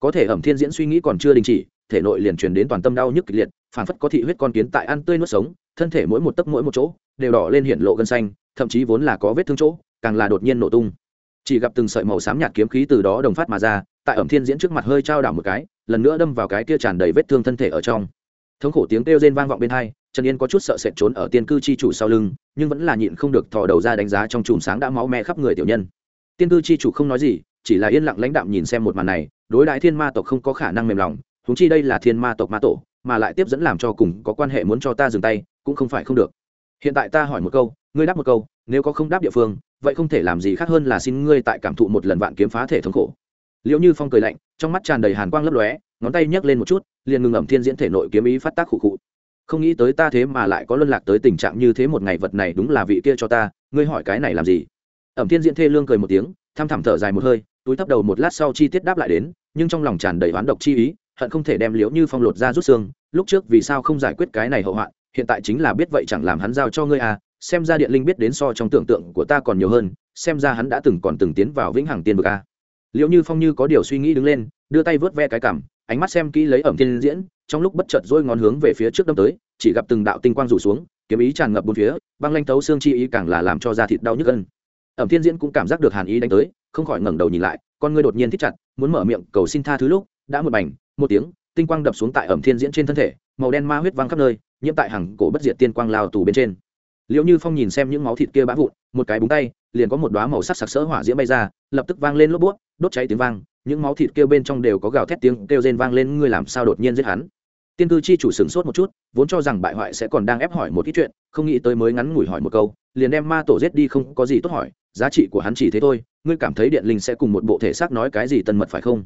Có thể ẩm thiên diễn suy nghĩ còn chưa đình chỉ, thể nội liền truyền đến toàn tâm đau nhức kịch liệt phản phất có thị huyết con kiến tại ăn tươi nuốt sống, thân thể mỗi một tấc mỗi một chỗ, đều đỏ lên hiện lộ gân xanh, thậm chí vốn là có vết thương chỗ, càng là đột nhiên nổ tung chỉ gặp từng sợi màu xám nhạt kiếm khí từ đó đồng phát mà ra, tại ẩm thiên diễn trước mặt hơi trao đảo một cái, lần nữa đâm vào cái kia tràn đầy vết thương thân thể ở trong. Thống khổ tiếng kêu rên vang vọng bên hai, trần yên có chút sợ sệt trốn ở tiên cư chi chủ sau lưng, nhưng vẫn là nhịn không được thò đầu ra đánh giá trong chùm sáng đã máu me khắp người tiểu nhân. Tiên cư chi chủ không nói gì, chỉ là yên lặng lãnh đạm nhìn xem một màn này, đối đại thiên ma tộc không có khả năng mềm lòng húng chi đây là thiên ma tộc ma tổ, mà lại tiếp dẫn làm cho cùng có quan hệ muốn cho ta dừng tay, cũng không phải không được. Hiện tại ta hỏi một câu, ngươi đáp một câu, nếu có không đáp địa phương vậy không thể làm gì khác hơn là xin ngươi tại cảm thụ một lần vạn kiếm phá thể thống khổ. Liệu như phong cười lạnh, trong mắt tràn đầy hàn quang lấp lóe, ngón tay nhấc lên một chút, liền ngừng ẩm thiên diễn thể nội kiếm ý phát tác khụ khụ. Không nghĩ tới ta thế mà lại có luân lạc tới tình trạng như thế một ngày vật này đúng là vị kia cho ta, ngươi hỏi cái này làm gì? Ẩm thiên diễn thê lương cười một tiếng thăm thẳm thở dài một hơi, túi thấp đầu một lát sau chi tiết đáp lại đến, nhưng trong lòng tràn đầy oán độc chi ý, hận không thể đem liễu như phong lột ra rút xương, lúc trước vì sao không giải quyết cái này hậu hoạn, hiện tại chính là biết vậy chẳng làm hắn giao cho ngươi à xem ra điện linh biết đến so trong tưởng tượng của ta còn nhiều hơn, xem ra hắn đã từng còn từng tiến vào vĩnh hằng tiên vực a. Liệu như phong như có điều suy nghĩ đứng lên, đưa tay vớt ve cái cảm ánh mắt xem kỹ lấy ẩm thiên diễn, trong lúc bất chợt dôi ngón hướng về phía trước đâm tới, chỉ gặp từng đạo tinh quang rủ xuống, kiếm ý tràn ngập bốn phía, băng lanh thấu xương chi ý càng là làm cho da thịt đau nhức gân ẩm thiên diễn cũng cảm giác được hàn ý đánh tới, không khỏi ngẩng đầu nhìn lại, con ngươi đột nhiên thích chặt, muốn mở miệng cầu xin tha thứ lúc, đã một bành, một tiếng, tinh quang đập xuống tại ẩm thiên diễn trên thân thể, màu đen ma huyết văng khắp nơi, nhiễm tại hàng cổ bất diệt tiên quang lao tù bên trên liệu như phong nhìn xem những máu thịt kia bã vụn, một cái búng tay, liền có một đoá màu sắc sặc sỡ hỏa diễm bay ra, lập tức vang lên lốp bút, đốt cháy tiếng vang, những máu thịt kia bên trong đều có gào thét tiếng kêu rên vang lên, ngươi làm sao đột nhiên giết hắn? Tiên cư chi chủ sửng sốt một chút, vốn cho rằng bại hoại sẽ còn đang ép hỏi một ít chuyện, không nghĩ tới mới ngắn ngủi hỏi một câu, liền đem ma tổ giết đi không có gì tốt hỏi, giá trị của hắn chỉ thế thôi, ngươi cảm thấy điện linh sẽ cùng một bộ thể xác nói cái gì tân mật phải không?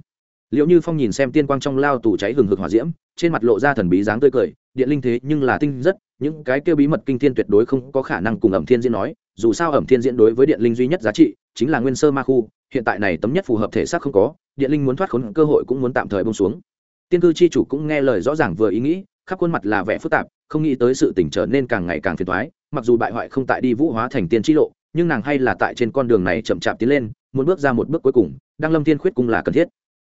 Liệu như phong nhìn xem tiên quang trong lao tù cháy hừng hực hỏa diễm, trên mặt lộ ra thần bí dáng tươi cười, điện linh thế nhưng là tinh rất những cái kêu bí mật kinh thiên tuyệt đối không có khả năng cùng ẩm thiên diễn nói, dù sao ẩm thiên diễn đối với điện linh duy nhất giá trị chính là nguyên sơ ma khu, hiện tại này tấm nhất phù hợp thể xác không có, điện linh muốn thoát khốn cơ hội cũng muốn tạm thời bông xuống. Tiên cư chi chủ cũng nghe lời rõ ràng vừa ý nghĩ, khắp khuôn mặt là vẻ phức tạp, không nghĩ tới sự tỉnh trở nên càng ngày càng phiền thoái mặc dù bại hoại không tại đi vũ hóa thành tiên tri lộ, nhưng nàng hay là tại trên con đường này chậm chạp tiến lên, muốn bước ra một bước cuối cùng đang lâm tiên khuyết cung là cần thiết.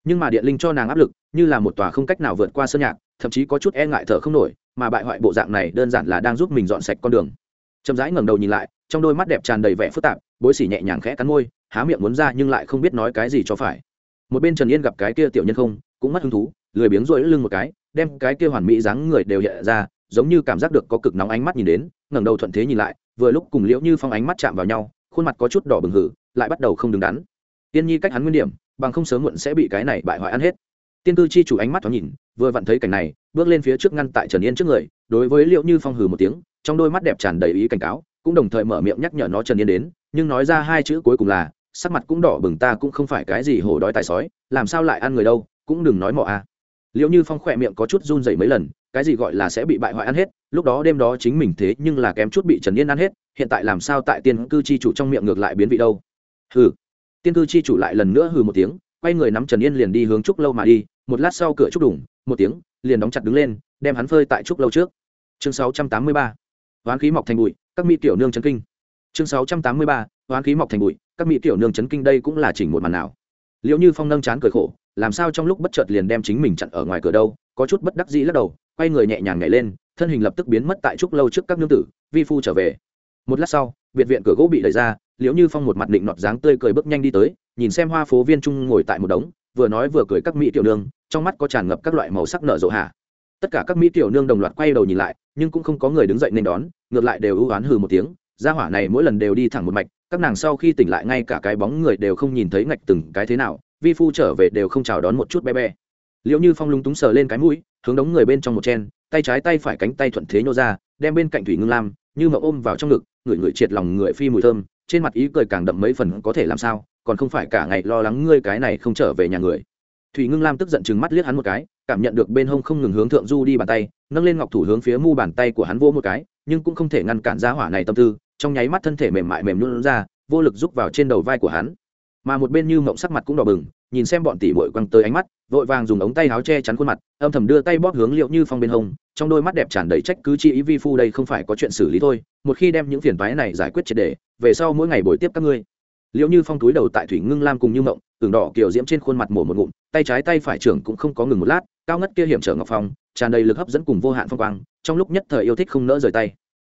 Nhưng mà điện linh cho nàng áp lực, như là một tòa không cách nào vượt qua sơn nhạc, thậm chí có chút e ngại thở không nổi mà bại hoại bộ dạng này đơn giản là đang giúp mình dọn sạch con đường. Chậm rãi ngẩng đầu nhìn lại, trong đôi mắt đẹp tràn đầy vẻ phức tạp, bối xỉ nhẹ nhàng khẽ cắn môi, há miệng muốn ra nhưng lại không biết nói cái gì cho phải. Một bên trần yên gặp cái kia tiểu nhân không, cũng mất hứng thú, lười biếng rỗi lưng một cái, đem cái kia hoàn mỹ dáng người đều hiện ra, giống như cảm giác được có cực nóng ánh mắt nhìn đến, ngẩng đầu thuận thế nhìn lại, vừa lúc cùng liễu như phong ánh mắt chạm vào nhau, khuôn mặt có chút đỏ bừng hử, lại bắt đầu không đứng đắn. Tiên nhi cách hắn nguyên điểm, bằng không sớm muộn sẽ bị cái này bại hoại ăn hết. Tiên cư chi chủ ánh mắt thoáng nhìn, vừa vặn thấy cảnh này bước lên phía trước ngăn tại trần yên trước người, đối với liệu như phong hừ một tiếng, trong đôi mắt đẹp tràn đầy ý cảnh cáo, cũng đồng thời mở miệng nhắc nhở nó trần yên đến, nhưng nói ra hai chữ cuối cùng là, sắc mặt cũng đỏ bừng ta cũng không phải cái gì hổ đói tài sói, làm sao lại ăn người đâu, cũng đừng nói mọ a à. liệu như phong khỏe miệng có chút run dày mấy lần, cái gì gọi là sẽ bị bại hoại ăn hết, lúc đó đêm đó chính mình thế nhưng là kém chút bị trần yên ăn hết, hiện tại làm sao tại tiên cư chi chủ trong miệng ngược lại biến vị đâu hừ tiên cư chi chủ lại lần nữa hừ một tiếng, quay người nắm trần yên liền đi hướng trúc lâu mà đi, một lát sau cửa trúc đủng một tiếng liền đóng chặt đứng lên, đem hắn phơi tại trúc lâu trước. Chương sáu trăm tám mươi ba, hoán khí mọc thành bụi, các mỹ tiểu nương chấn kinh. Chương sáu trăm tám mươi ba, hoán khí mọc thành bụi, các mỹ tiểu nương chấn kinh đây cũng là chỉnh một màn nào. Liệu như phong nâng chán cười khổ, làm sao trong lúc bất chợt liền đem chính mình chặn ở ngoài cửa đâu, có chút bất đắc dĩ lắc đầu, quay người nhẹ nhàng nhảy lên, thân hình lập tức biến mất tại trúc lâu trước các nương tử, vi phu trở về. Một lát sau, biệt viện cửa gỗ bị đẩy ra, liễu như phong một mặt định nọt dáng tươi cười bước nhanh đi tới, nhìn xem hoa phố viên trung ngồi tại một đống vừa nói vừa cười các mỹ tiểu nương, trong mắt có tràn ngập các loại màu sắc nở rộ hạ tất cả các mỹ tiểu nương đồng loạt quay đầu nhìn lại, nhưng cũng không có người đứng dậy nên đón, ngược lại đều ưu oán hừ một tiếng, gia hỏa này mỗi lần đều đi thẳng một mạch, các nàng sau khi tỉnh lại ngay cả cái bóng người đều không nhìn thấy ngạch từng cái thế nào, vi phu trở về đều không chào đón một chút bé bé. Liệu như phong lúng túng sờ lên cái mũi, hướng đống người bên trong một chen, tay trái tay phải cánh tay thuận thế nhô ra, đem bên cạnh thủy ngưng lam, như mà ôm vào trong ngực người người triệt lòng người phi mùi thơm, trên mặt ý cười càng đậm mấy phần có thể làm sao còn không phải cả ngày lo lắng ngươi cái này không trở về nhà người. Thủy ngưng lam tức giận chừng mắt liếc hắn một cái, cảm nhận được bên hông không ngừng hướng thượng du đi bàn tay, nâng lên ngọc thủ hướng phía mu bàn tay của hắn vô một cái, nhưng cũng không thể ngăn cản ra hỏa này tâm tư, trong nháy mắt thân thể mềm mại mềm luôn ra, vô lực rúc vào trên đầu vai của hắn. Mà một bên như mộng sắc mặt cũng đỏ bừng, nhìn xem bọn tỷ muội quăng tới ánh mắt, vội vàng dùng ống tay áo che chắn khuôn mặt, âm thầm đưa tay bóp hướng liệu như phong bên hông, trong đôi mắt đẹp tràn đầy trách cứ chi ý vi phu đây không phải có chuyện xử lý thôi, một khi đem những phiền toái này giải quyết triệt để, về sau mỗi ngày buổi tiếp các ngươi liệu như phong túi đầu tại thủy ngưng lam cùng như mộng, tường đỏ kiểu diễm trên khuôn mặt mổ một ngụm, tay trái tay phải trưởng cũng không có ngừng một lát, cao ngất kia hiểm trở ngọc phong, tràn đầy lực hấp dẫn cùng vô hạn phong quang, trong lúc nhất thời yêu thích không nỡ rời tay.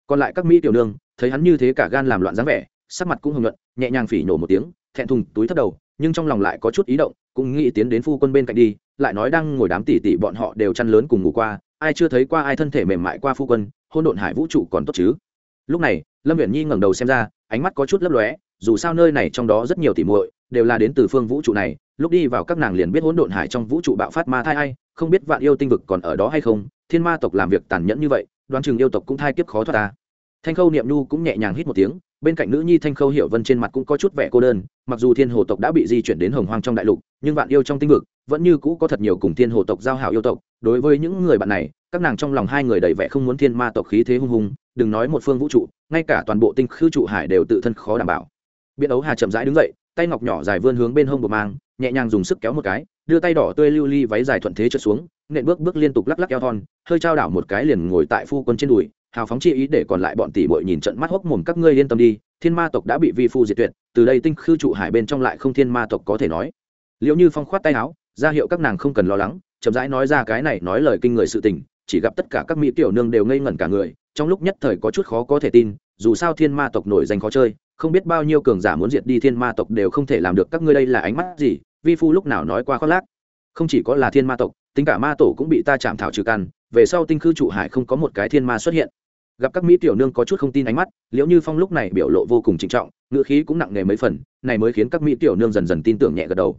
Còn lại các mỹ tiểu nương, thấy hắn như thế cả gan làm loạn dáng vẻ, sắc mặt cũng hồng nhuận, nhẹ nhàng phỉ nổ một tiếng, thẹn thùng túi thất đầu, nhưng trong lòng lại có chút ý động, cũng nghĩ tiến đến phu quân bên cạnh đi, lại nói đang ngồi đám tỷ tỷ bọn họ đều chăn lớn cùng ngủ qua, ai chưa thấy qua ai thân thể mềm mại qua phu quân hôn độn hải vũ trụ còn tốt chứ? Lúc này, lâm viện nhi ngẩng đầu xem ra, ánh mắt có chút lấp lóe dù sao nơi này trong đó rất nhiều tỷ muội, đều là đến từ phương vũ trụ này, lúc đi vào các nàng liền biết hỗn độn hải trong vũ trụ bạo phát ma thai ai, không biết vạn yêu tinh vực còn ở đó hay không, thiên ma tộc làm việc tàn nhẫn như vậy, đoán chừng yêu tộc cũng thai kiếp khó thoát ta. Thanh khâu niệm nhu cũng nhẹ nhàng hít một tiếng, bên cạnh nữ nhi thanh khâu hiểu vân trên mặt cũng có chút vẻ cô đơn, mặc dù thiên hồ tộc đã bị di chuyển đến hồng hoang trong đại lục, nhưng vạn yêu trong tinh vực vẫn như cũ có thật nhiều cùng thiên hồ tộc giao hảo yêu tộc. Đối với những người bạn này, các nàng trong lòng hai người đầy vẻ không muốn thiên ma tộc khí thế hung hùng, đừng nói một phương vũ trụ, ngay cả toàn bộ tinh khư trụ hải đều tự thân khó đảm bảo biện ấu hà chậm rãi đứng dậy, tay ngọc nhỏ dài vươn hướng bên hông bột mang, nhẹ nhàng dùng sức kéo một cái, đưa tay đỏ tươi lưu ly váy dài thuận thế trượt xuống, nện bước bước liên tục lắc lắc eo thon, hơi trao đảo một cái liền ngồi tại phu quân trên đùi, hào phóng chi ý để còn lại bọn tỷ bội nhìn trận mắt hốc mồm các ngươi yên tâm đi, thiên ma tộc đã bị vi phu diệt tuyệt, từ đây tinh khư trụ hải bên trong lại không thiên ma tộc có thể nói. Liệu như phong khoát tay áo, ra hiệu các nàng không cần lo lắng, chậm rãi nói ra cái này nói lời kinh người sự tình, chỉ gặp tất cả các mỹ tiểu nương đều ngây ngẩn cả người, trong lúc nhất thời có chút khó có thể tin, dù sao thiên ma tộc nổi danh khó chơi không biết bao nhiêu cường giả muốn diệt đi thiên ma tộc đều không thể làm được, các ngươi đây là ánh mắt gì? Vi phu lúc nào nói qua khoác lác? Không chỉ có là thiên ma tộc, tính cả ma tổ cũng bị ta chạm thảo trừ căn, về sau tinh khư trụ hải không có một cái thiên ma xuất hiện. Gặp các mỹ tiểu nương có chút không tin ánh mắt, liễu như phong lúc này biểu lộ vô cùng trịnh trọng, ngữ khí cũng nặng nề mấy phần, này mới khiến các mỹ tiểu nương dần dần tin tưởng nhẹ gật đầu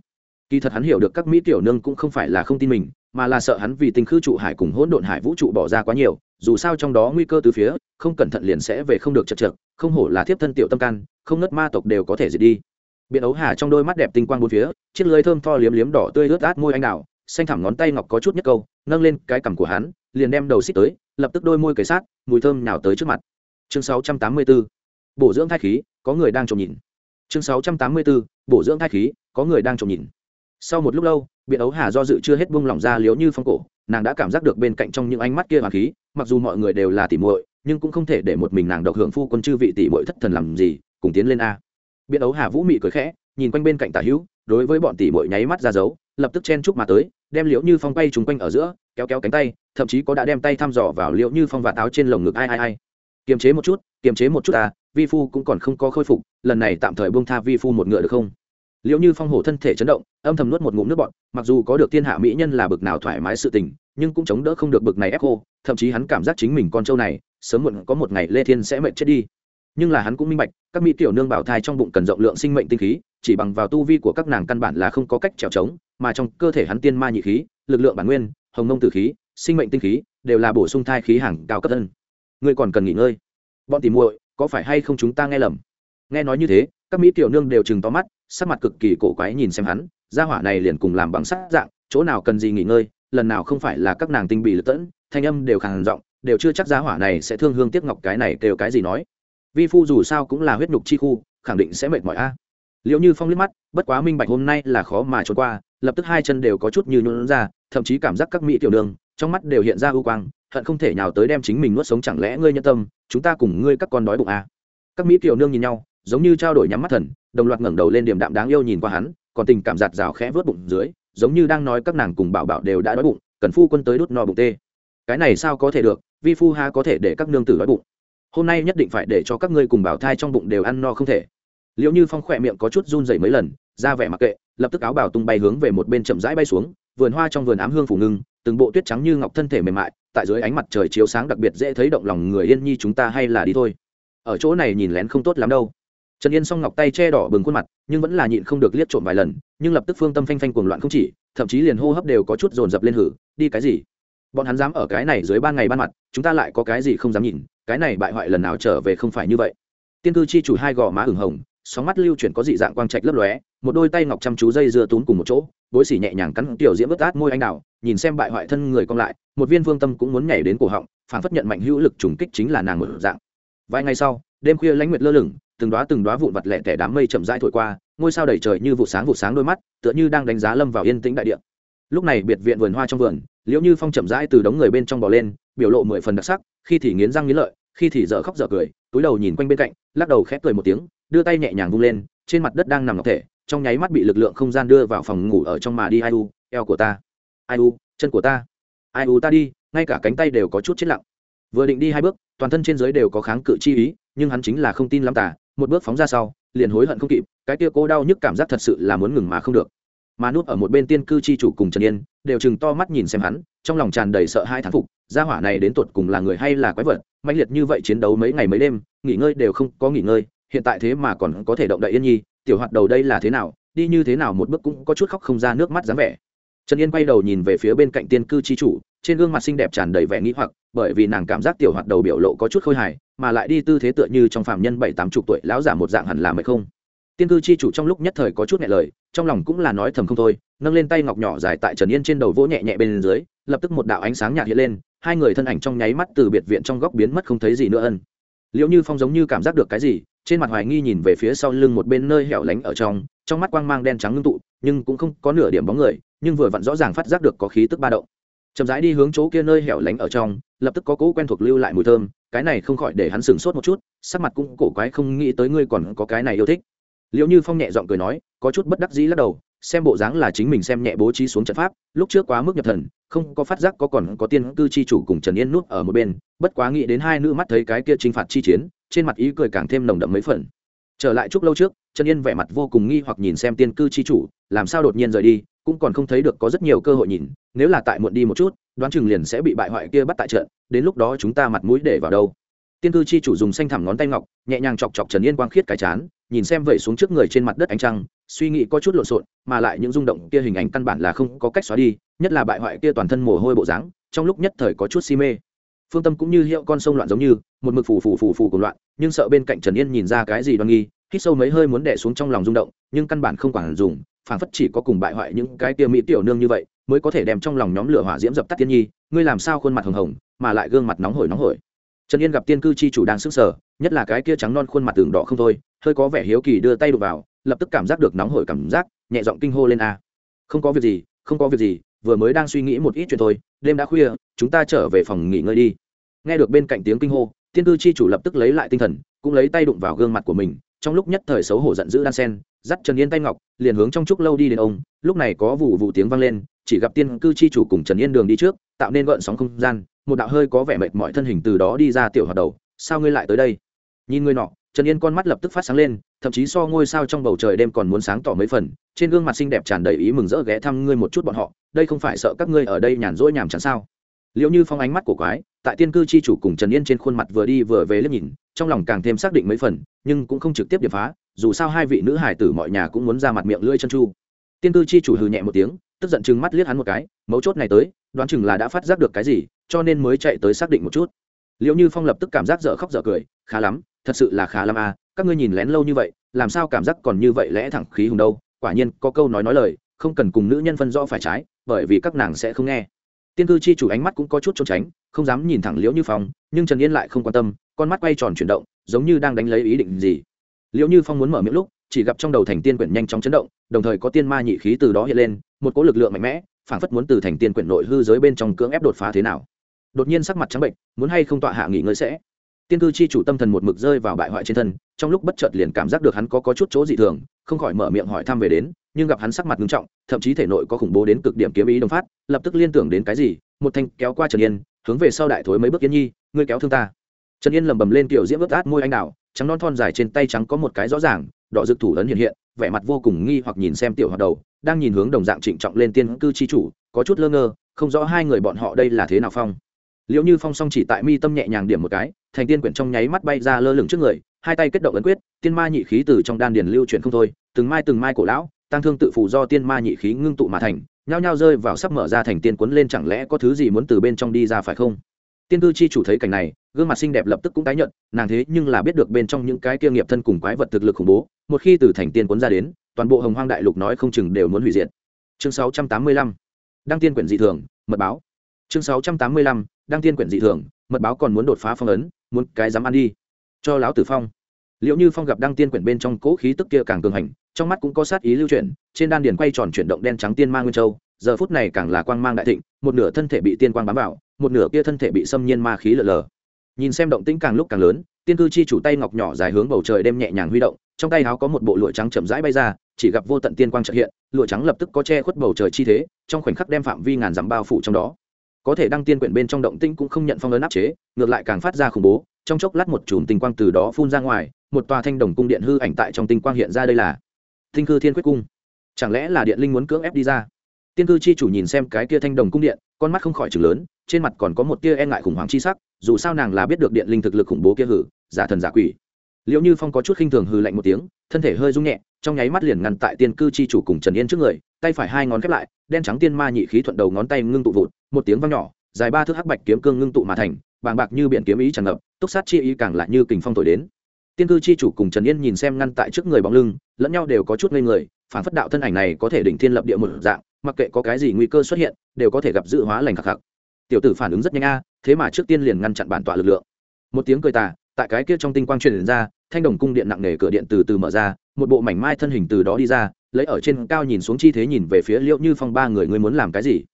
kỳ thật hắn hiểu được các mỹ tiểu nương cũng không phải là không tin mình, mà là sợ hắn vì tình khư trụ hải cùng hỗn độn hải vũ trụ bỏ ra quá nhiều, dù sao trong đó nguy cơ từ phía, không cẩn thận liền sẽ về không được chật chật không hổ là thiếp thân tiểu tâm can, không ngất ma tộc đều có thể diệt đi biện ấu hà trong đôi mắt đẹp tinh quang bốn phía, chiếc lưới thơm tho liếm liếm đỏ tươi ướt át môi anh đào, xanh thẳm ngón tay ngọc có chút nhất câu, nâng lên cái cằm của hắn, liền đem đầu xích tới, lập tức đôi môi cầy sát, mùi thơm nào tới trước mặt chương 684. bổ dưỡng thai khí, có người đang trộm nhìn chương 684. bổ dưỡng thai khí, có người đang trộm nhìn sau một lúc lâu, biện ấu hà do dự chưa hết buông lỏng ra liếu như phong cổ, nàng đã cảm giác được bên cạnh trong những ánh mắt kia hoàng khí, mặc dù mọi người đều là tỉ muội, nhưng cũng không thể để một mình nàng độc hưởng phu quân chư vị tỷ muội thất thần làm gì, cùng tiến lên a. Biện ấu hà vũ mị cười khẽ, nhìn quanh bên cạnh tả hữu, đối với bọn tỷ muội nháy mắt ra dấu, lập tức chen chúc mà tới, đem liễu như phong bay trúng quanh ở giữa, kéo kéo cánh tay, thậm chí có đã đem tay thăm dò vào liễu như phong và táo trên lồng ngực ai ai ai. Kiềm chế một chút, kiềm chế một chút à vi phu cũng còn không có khôi phục, lần này tạm thời buông tha vi phu một ngựa được không? Liệu như phong hổ thân thể chấn động, âm thầm nuốt một ngụm nước bọn mặc dù có được thiên hạ mỹ nhân là bực nào thoải mái sự tình, nhưng cũng chống đỡ không được bực này ép khô thậm chí hắn cảm giác chính mình con trâu này, sớm muộn có một ngày lê thiên sẽ mệt chết đi. Nhưng là hắn cũng minh bạch, các mỹ tiểu nương bảo thai trong bụng cần rộng lượng sinh mệnh tinh khí, chỉ bằng vào tu vi của các nàng căn bản là không có cách trèo trống, mà trong cơ thể hắn tiên ma nhị khí, lực lượng bản nguyên, hồng mông tử khí, sinh mệnh tinh khí, đều là bổ sung thai khí hàng cao cấp thân ngươi còn cần nghỉ ngơi. Bọn tìm muội, có phải hay không chúng ta nghe lầm? Nghe nói như thế, các mỹ tiểu nương đều chừng to mắt sắc mặt cực kỳ cổ quái nhìn xem hắn, gia hỏa này liền cùng làm bằng sắt dạng, chỗ nào cần gì nghỉ ngơi, lần nào không phải là các nàng tinh bị lật tẫn, thanh âm đều khàn giọng, đều chưa chắc gia hỏa này sẽ thương hương tiếc ngọc cái này kêu cái gì nói vi phu dù sao cũng là huyết nhục chi khu, khẳng định sẽ mệt mỏi a liệu như phong liếc mắt, bất quá minh bạch hôm nay là khó mà trốn qua, lập tức hai chân đều có chút như nhuận ra, thậm chí cảm giác các mỹ tiểu đường, trong mắt đều hiện ra ưu quang, hận không thể nào tới đem chính mình nuốt sống chẳng lẽ ngươi nhân tâm, chúng ta cùng ngươi các con đói bụng à. các mỹ tiểu nương nhìn nhau giống như trao đổi nhắm mắt thần, đồng loạt ngẩng đầu lên điểm đạm đáng yêu nhìn qua hắn, còn tình cảm giạt rào khẽ vớt bụng dưới, giống như đang nói các nàng cùng bảo bảo đều đã đói bụng, cần phu quân tới đút no bụng tê. Cái này sao có thể được, vi phu ha có thể để các nương tử đói bụng? Hôm nay nhất định phải để cho các ngươi cùng bảo thai trong bụng đều ăn no không thể. Liệu như phong khỏe miệng có chút run dày mấy lần, ra vẻ mặc kệ, lập tức áo bảo tung bay hướng về một bên chậm rãi bay xuống, vườn hoa trong vườn ám hương phủ ngưng, từng bộ tuyết trắng như ngọc thân thể mềm mại, tại dưới ánh mặt trời chiếu sáng đặc biệt dễ thấy động lòng người yên nhi chúng ta hay là đi thôi. Ở chỗ này nhìn lén không tốt lắm đâu trần yên s ngọc tay che đỏ bừng khuôn mặt, nhưng vẫn là nhịn không được liếc trộm vài lần, nhưng lập tức phương tâm phanh phanh cuồng loạn không chỉ, thậm chí liền hô hấp đều có chút dồn dập lên hử, đi cái gì? Bọn hắn dám ở cái này dưới ban ngày ban mặt, chúng ta lại có cái gì không dám nhìn, cái này bại hoại lần nào trở về không phải như vậy. Tiên cư chi chủ hai gò má ửng hồng, sóng mắt lưu chuyển có dị dạng quang trạch lấp lóe, một đôi tay ngọc chăm chú dây dưa tún cùng một chỗ, bối xỉ nhẹ nhàng cắn tiểu diễm vớt át môi anh đào, nhìn xem bại hoại thân người cong lại, một viên vương tâm cũng muốn nhảy đến cổ họng, phản phất nhận mạnh hữu lực trùng kích chính là nàng một dạng. Vài ngày sau, đêm khuya lãnh nguyệt lơ lửng từng đóa từng đóa vụn vặt lẻ tẻ đám mây chậm rãi thổi qua, ngôi sao đầy trời như vụ sáng vụ sáng đôi mắt, tựa như đang đánh giá lâm vào yên tĩnh đại địa. Lúc này biệt viện vườn hoa trong vườn, liễu như phong chậm rãi từ đống người bên trong bò lên, biểu lộ mười phần đặc sắc, khi thì nghiến răng nghiến lợi, khi thì dở khóc dở cười, túi đầu nhìn quanh bên cạnh, lắc đầu khép cười một tiếng, đưa tay nhẹ nhàng vung lên, trên mặt đất đang nằm ngọc thể, trong nháy mắt bị lực lượng không gian đưa vào phòng ngủ ở trong mà đi, ai u, eo của ta, ai u, chân của ta, ai u ta đi, ngay cả cánh tay đều có chút chết lặng vừa định đi hai bước, toàn thân trên giới đều có kháng cự chi ý, nhưng hắn chính là không tin lắm tả một bước phóng ra sau, liền hối hận không kịp, cái kia cố đau nhức cảm giác thật sự là muốn ngừng mà không được. Mà nút ở một bên tiên cư chi chủ cùng trần yên, đều chừng to mắt nhìn xem hắn, trong lòng tràn đầy sợ hai thán phục, gia hỏa này đến tột cùng là người hay là quái vật mạnh liệt như vậy chiến đấu mấy ngày mấy đêm, nghỉ ngơi đều không có nghỉ ngơi, hiện tại thế mà còn có thể động đậy yên nhi, tiểu hoạt đầu đây là thế nào, đi như thế nào một bước cũng có chút khóc không ra nước mắt dáng vẻ. Trần yên quay đầu nhìn về phía bên cạnh tiên cư chi chủ trên gương mặt xinh đẹp tràn đầy vẻ nghĩ hoặc, bởi vì nàng cảm giác tiểu hoạt đầu biểu lộ có chút khôi hài, mà lại đi tư thế tựa như trong phạm nhân bảy tám chục tuổi lão giả một dạng hẳn là mệt không. Tiên cư chi chủ trong lúc nhất thời có chút nhẹ lời, trong lòng cũng là nói thầm không thôi, nâng lên tay ngọc nhỏ dài tại trần yên trên đầu vỗ nhẹ nhẹ bên dưới, lập tức một đạo ánh sáng nhạt hiện lên, hai người thân ảnh trong nháy mắt từ biệt viện trong góc biến mất không thấy gì nữa ân. Liệu như phong giống như cảm giác được cái gì, trên mặt hoài nghi nhìn về phía sau lưng một bên nơi hẻo lánh ở trong trong mắt quang mang đen trắng ngưng tụ, nhưng cũng không có nửa điểm bóng người, nhưng vừa vặn rõ ràng phát giác được có khí tức ba động chậm rãi đi hướng chỗ kia nơi hẻo lánh ở trong, lập tức có cỗ quen thuộc lưu lại mùi thơm, cái này không khỏi để hắn sửng sốt một chút, sắc mặt cũng cổ quái không nghĩ tới ngươi còn có cái này yêu thích. Liệu như phong nhẹ giọng cười nói, có chút bất đắc dĩ lắc đầu, xem bộ dáng là chính mình xem nhẹ bố trí xuống trận pháp, lúc trước quá mức nhập thần, không có phát giác có còn có tiên cư chi chủ cùng trần yên nút ở một bên, bất quá nghĩ đến hai nữ mắt thấy cái kia t r i n h phạt chi chiến, trên mặt ý cười càng thêm nồng đậm mấy phần. Trở lại chút lâu trước, trần yên vẻ mặt vô cùng nghi hoặc nhìn xem tiên cư chi chủ, làm sao đột nhiên rời đi cũng còn không thấy được có rất nhiều cơ hội nhìn, nếu là tại muộn đi một chút, đoán chừng liền sẽ bị bại hoại kia bắt tại trận, đến lúc đó chúng ta mặt mũi để vào đâu. Tiên cư chi chủ dùng xanh thẳm ngón tay ngọc, nhẹ nhàng chọc chọc trần yên quang khiết cái chán, nhìn xem vẩy xuống trước người trên mặt đất ánh trăng, suy nghĩ có chút lộn xộn, mà lại những rung động kia hình ảnh căn bản là không có cách xóa đi, nhất là bại hoại kia toàn thân mồ hôi bộ dáng, trong lúc nhất thời có chút si mê. Phương tâm cũng như hiệu con sông loạn giống như, một mực phù phù phù phù cùng loạn, nhưng sợ bên cạnh trần yên nhìn ra cái gì đoan nghi, hít sâu mấy hơi muốn đẻ xuống trong lòng rung động, nhưng căn bản không quản dùng phản phất chỉ có cùng bại hoại những cái kia mỹ tiểu nương như vậy, mới có thể đem trong lòng nhóm lửa hỏa diễm dập tắt tiên nhi, ngươi làm sao khuôn mặt hồng hồng, mà lại gương mặt nóng hổi nóng hổi. Trần yên gặp tiên cư chi chủ đang sức sở nhất là cái kia trắng non khuôn mặt tường đỏ không thôi, hơi có vẻ hiếu kỳ đưa tay đụng vào, lập tức cảm giác được nóng hổi cảm giác, nhẹ giọng kinh hô lên a. Không có việc gì, không có việc gì, vừa mới đang suy nghĩ một ít chuyện thôi, đêm đã khuya, chúng ta trở về phòng nghỉ ngơi đi. Nghe được bên cạnh tiếng kinh hô, tiên cư chi chủ lập tức lấy lại tinh thần, cũng lấy tay đụng vào gương mặt của mình, trong lúc nhất thời xấu hổ giận dữ đan sen dắt trần yên tay ngọc, liền hướng trong trúc lâu đi đến ông. Lúc này có vụ vụ tiếng vang lên, chỉ gặp tiên cư chi chủ cùng trần yên đường đi trước, tạo nên gợn sóng không gian, một đạo hơi có vẻ mệt mỏi thân hình từ đó đi ra tiểu hoạt đầu. Sao ngươi lại tới đây? Nhìn ngươi nọ, trần yên con mắt lập tức phát sáng lên, thậm chí so ngôi sao trong bầu trời đêm còn muốn sáng tỏ mấy phần, trên gương mặt xinh đẹp tràn đầy ý mừng rỡ ghé thăm ngươi một chút bọn họ, đây không phải sợ các ngươi ở đây nhàn rỗi nhàm chán sao? Liệu như phong ánh mắt của quái, tại tiên cư chi chủ cùng trần yên trên khuôn mặt vừa đi vừa về liếc nhìn trong lòng càng thêm xác định mấy phần, nhưng cũng không trực tiếp điệp phá, dù sao hai vị nữ hải tử mọi nhà cũng muốn ra mặt miệng lưỡi chân chu. Tiên cư chi chủ hừ nhẹ một tiếng, tức giận chừng mắt liếc hắn một cái, mấu chốt này tới, đoán chừng là đã phát giác được cái gì, cho nên mới chạy tới xác định một chút. Liệu như phong lập tức cảm giác dở khóc dở cười, khá lắm, thật sự là khá lắm à các ngươi nhìn lén lâu như vậy, làm sao cảm giác còn như vậy lẽ thẳng khí hùng đâu, quả nhiên có câu nói nói lời, không cần cùng nữ nhân phân rõ phải trái, bởi vì các nàng sẽ không nghe. Tiên cư chi chủ ánh mắt cũng có chút trốn tránh, không dám nhìn thẳng liễu như phong, nhưng trần yên lại không quan tâm con mắt quay tròn chuyển động giống như đang đánh lấy ý định gì. Liễu như phong muốn mở miệng lúc chỉ gặp trong đầu thành tiên quyển nhanh chóng chấn động đồng thời có tiên ma nhị khí từ đó hiện lên một cỗ lực lượng mạnh mẽ phảng phất muốn từ thành tiên quyển nội hư giới bên trong cưỡng ép đột phá thế nào. Đột nhiên sắc mặt trắng bệnh muốn hay không tọa hạ nghỉ ngơi sẽ. Tiên cư chi chủ tâm thần một mực rơi vào bại hoại trên thân trong lúc bất chợt liền cảm giác được hắn có, có chút chỗ dị thường không khỏi mở miệng hỏi thăm về đến nhưng gặp hắn sắc mặt nghiêm trọng thậm chí thể nội có khủng bố đến cực điểm kiếm ý đồng phát lập tức liên tưởng đến cái gì một thanh kéo qua trần yên hướng về sau đại thối mấy bước yên nhi ngươi kéo thương ta trần yên lầm bầm lên kiểu diễm ướt át môi anh đào, trắng non thon dài trên tay trắng có một cái rõ ràng, đỏ rực thủ lớn hiện hiện, vẻ mặt vô cùng nghi hoặc nhìn xem tiểu hoạt đầu, đang nhìn hướng đồng dạng trịnh trọng lên tiên cư chi chủ, có chút lơ ngơ, không rõ hai người bọn họ đây là thế nào phong. Liệu như phong song chỉ tại mi tâm nhẹ nhàng điểm một cái, thành tiên quyển trong nháy mắt bay ra lơ lửng trước người, hai tay kết động ấn quyết, tiên ma nhị khí từ trong đan điền lưu chuyển không thôi, từng mai từng mai cổ lão, tăng thương tự phù do tiên ma nhị khí ngưng tụ mà thành, nhao nhao rơi vào sắp mở ra thành tiên quấn lên chẳng lẽ có thứ gì muốn từ bên trong đi ra phải không? Tiên cư chi chủ thấy cảnh này, gương mặt xinh đẹp lập tức cũng tái nhận nàng thế nhưng là biết được bên trong những cái kia nghiệp thân cùng quái vật thực lực khủng bố, một khi từ thành tiên cuốn ra đến, toàn bộ hồng hoang đại lục nói không chừng đều muốn hủy diệt. Chương 685 đăng tiên quyển dị thường, mật báo. Chương 685 đăng tiên quyển dị thường, mật báo còn muốn đột phá phong ấn, muốn cái dám ăn đi. Cho lão tử phong. Liệu như phong gặp đăng tiên quyển bên trong cố khí tức kia càng cường hành, trong mắt cũng có sát ý lưu chuyển, trên đan điền quay tròn chuyển động đen trắng tiên ma nguyên châu, giờ phút này càng là quang mang đại thịnh, một nửa thân thể bị tiên quang bám vào một nửa kia thân thể bị xâm nhiên ma khí lở lờ. Nhìn xem động tĩnh càng lúc càng lớn, tiên cư chi chủ tay ngọc nhỏ dài hướng bầu trời đem nhẹ nhàng huy động, trong tay áo có một bộ lụa trắng chậm rãi bay ra, chỉ gặp vô tận tiên quang trợ hiện, lụa trắng lập tức có che khuất bầu trời chi thế, trong khoảnh khắc đem phạm vi ngàn dặm bao phủ trong đó. Có thể đăng tiên quyển bên trong động tĩnh cũng không nhận phong ấn áp chế, ngược lại càng phát ra khủng bố, trong chốc lát một chùm tinh quang từ đó phun ra ngoài, một tòa thanh đồng cung điện hư ảnh tại trong tinh quang hiện ra đây là tinh cư thiên quyết cung. Chẳng lẽ là điện linh muốn cưỡng ép đi ra? Tiên cư chi chủ nhìn xem cái kia thanh đồng cung điện con mắt không khỏi chừng lớn, trên mặt còn có một tia e ngại khủng hoảng chi sắc, dù sao nàng là biết được điện linh thực lực khủng bố kia hử, giả thần giả quỷ. Liệu như phong có chút khinh thường hư lạnh một tiếng, thân thể hơi rung nhẹ, trong nháy mắt liền ngăn tại tiên cư chi chủ cùng trần yên trước người, tay phải hai ngón khép lại, đen trắng tiên ma nhị khí thuận đầu ngón tay ngưng tụ vụt, một tiếng vang nhỏ, dài ba thước hắc bạch kiếm cương ngưng tụ mà thành, bàng bạc như biển kiếm ý tràn ngập, túc sát chi ý càng lại như kình phong thổi đến. Tiên cư chi chủ cùng trần yên nhìn xem ngăn tại trước người bóng lưng, lẫn nhau đều có chút ngây người, phản phất đạo thân ảnh này có thể đỉnh thiên lập địa một dạng mặc kệ có cái gì nguy cơ xuất hiện, đều có thể gặp dự hóa lành khắc khắc. Tiểu tử phản ứng rất nhanh a, thế mà trước tiên liền ngăn chặn bản tọa lực lượng. Một tiếng cười tà, tại cái kia trong tinh quang truyền ra, thanh đồng cung điện nặng nề cửa điện từ từ mở ra, một bộ mảnh mai thân hình từ đó đi ra, lấy ở trên cao nhìn xuống chi thế nhìn về phía liệu như phong ba người ngươi muốn làm cái gì?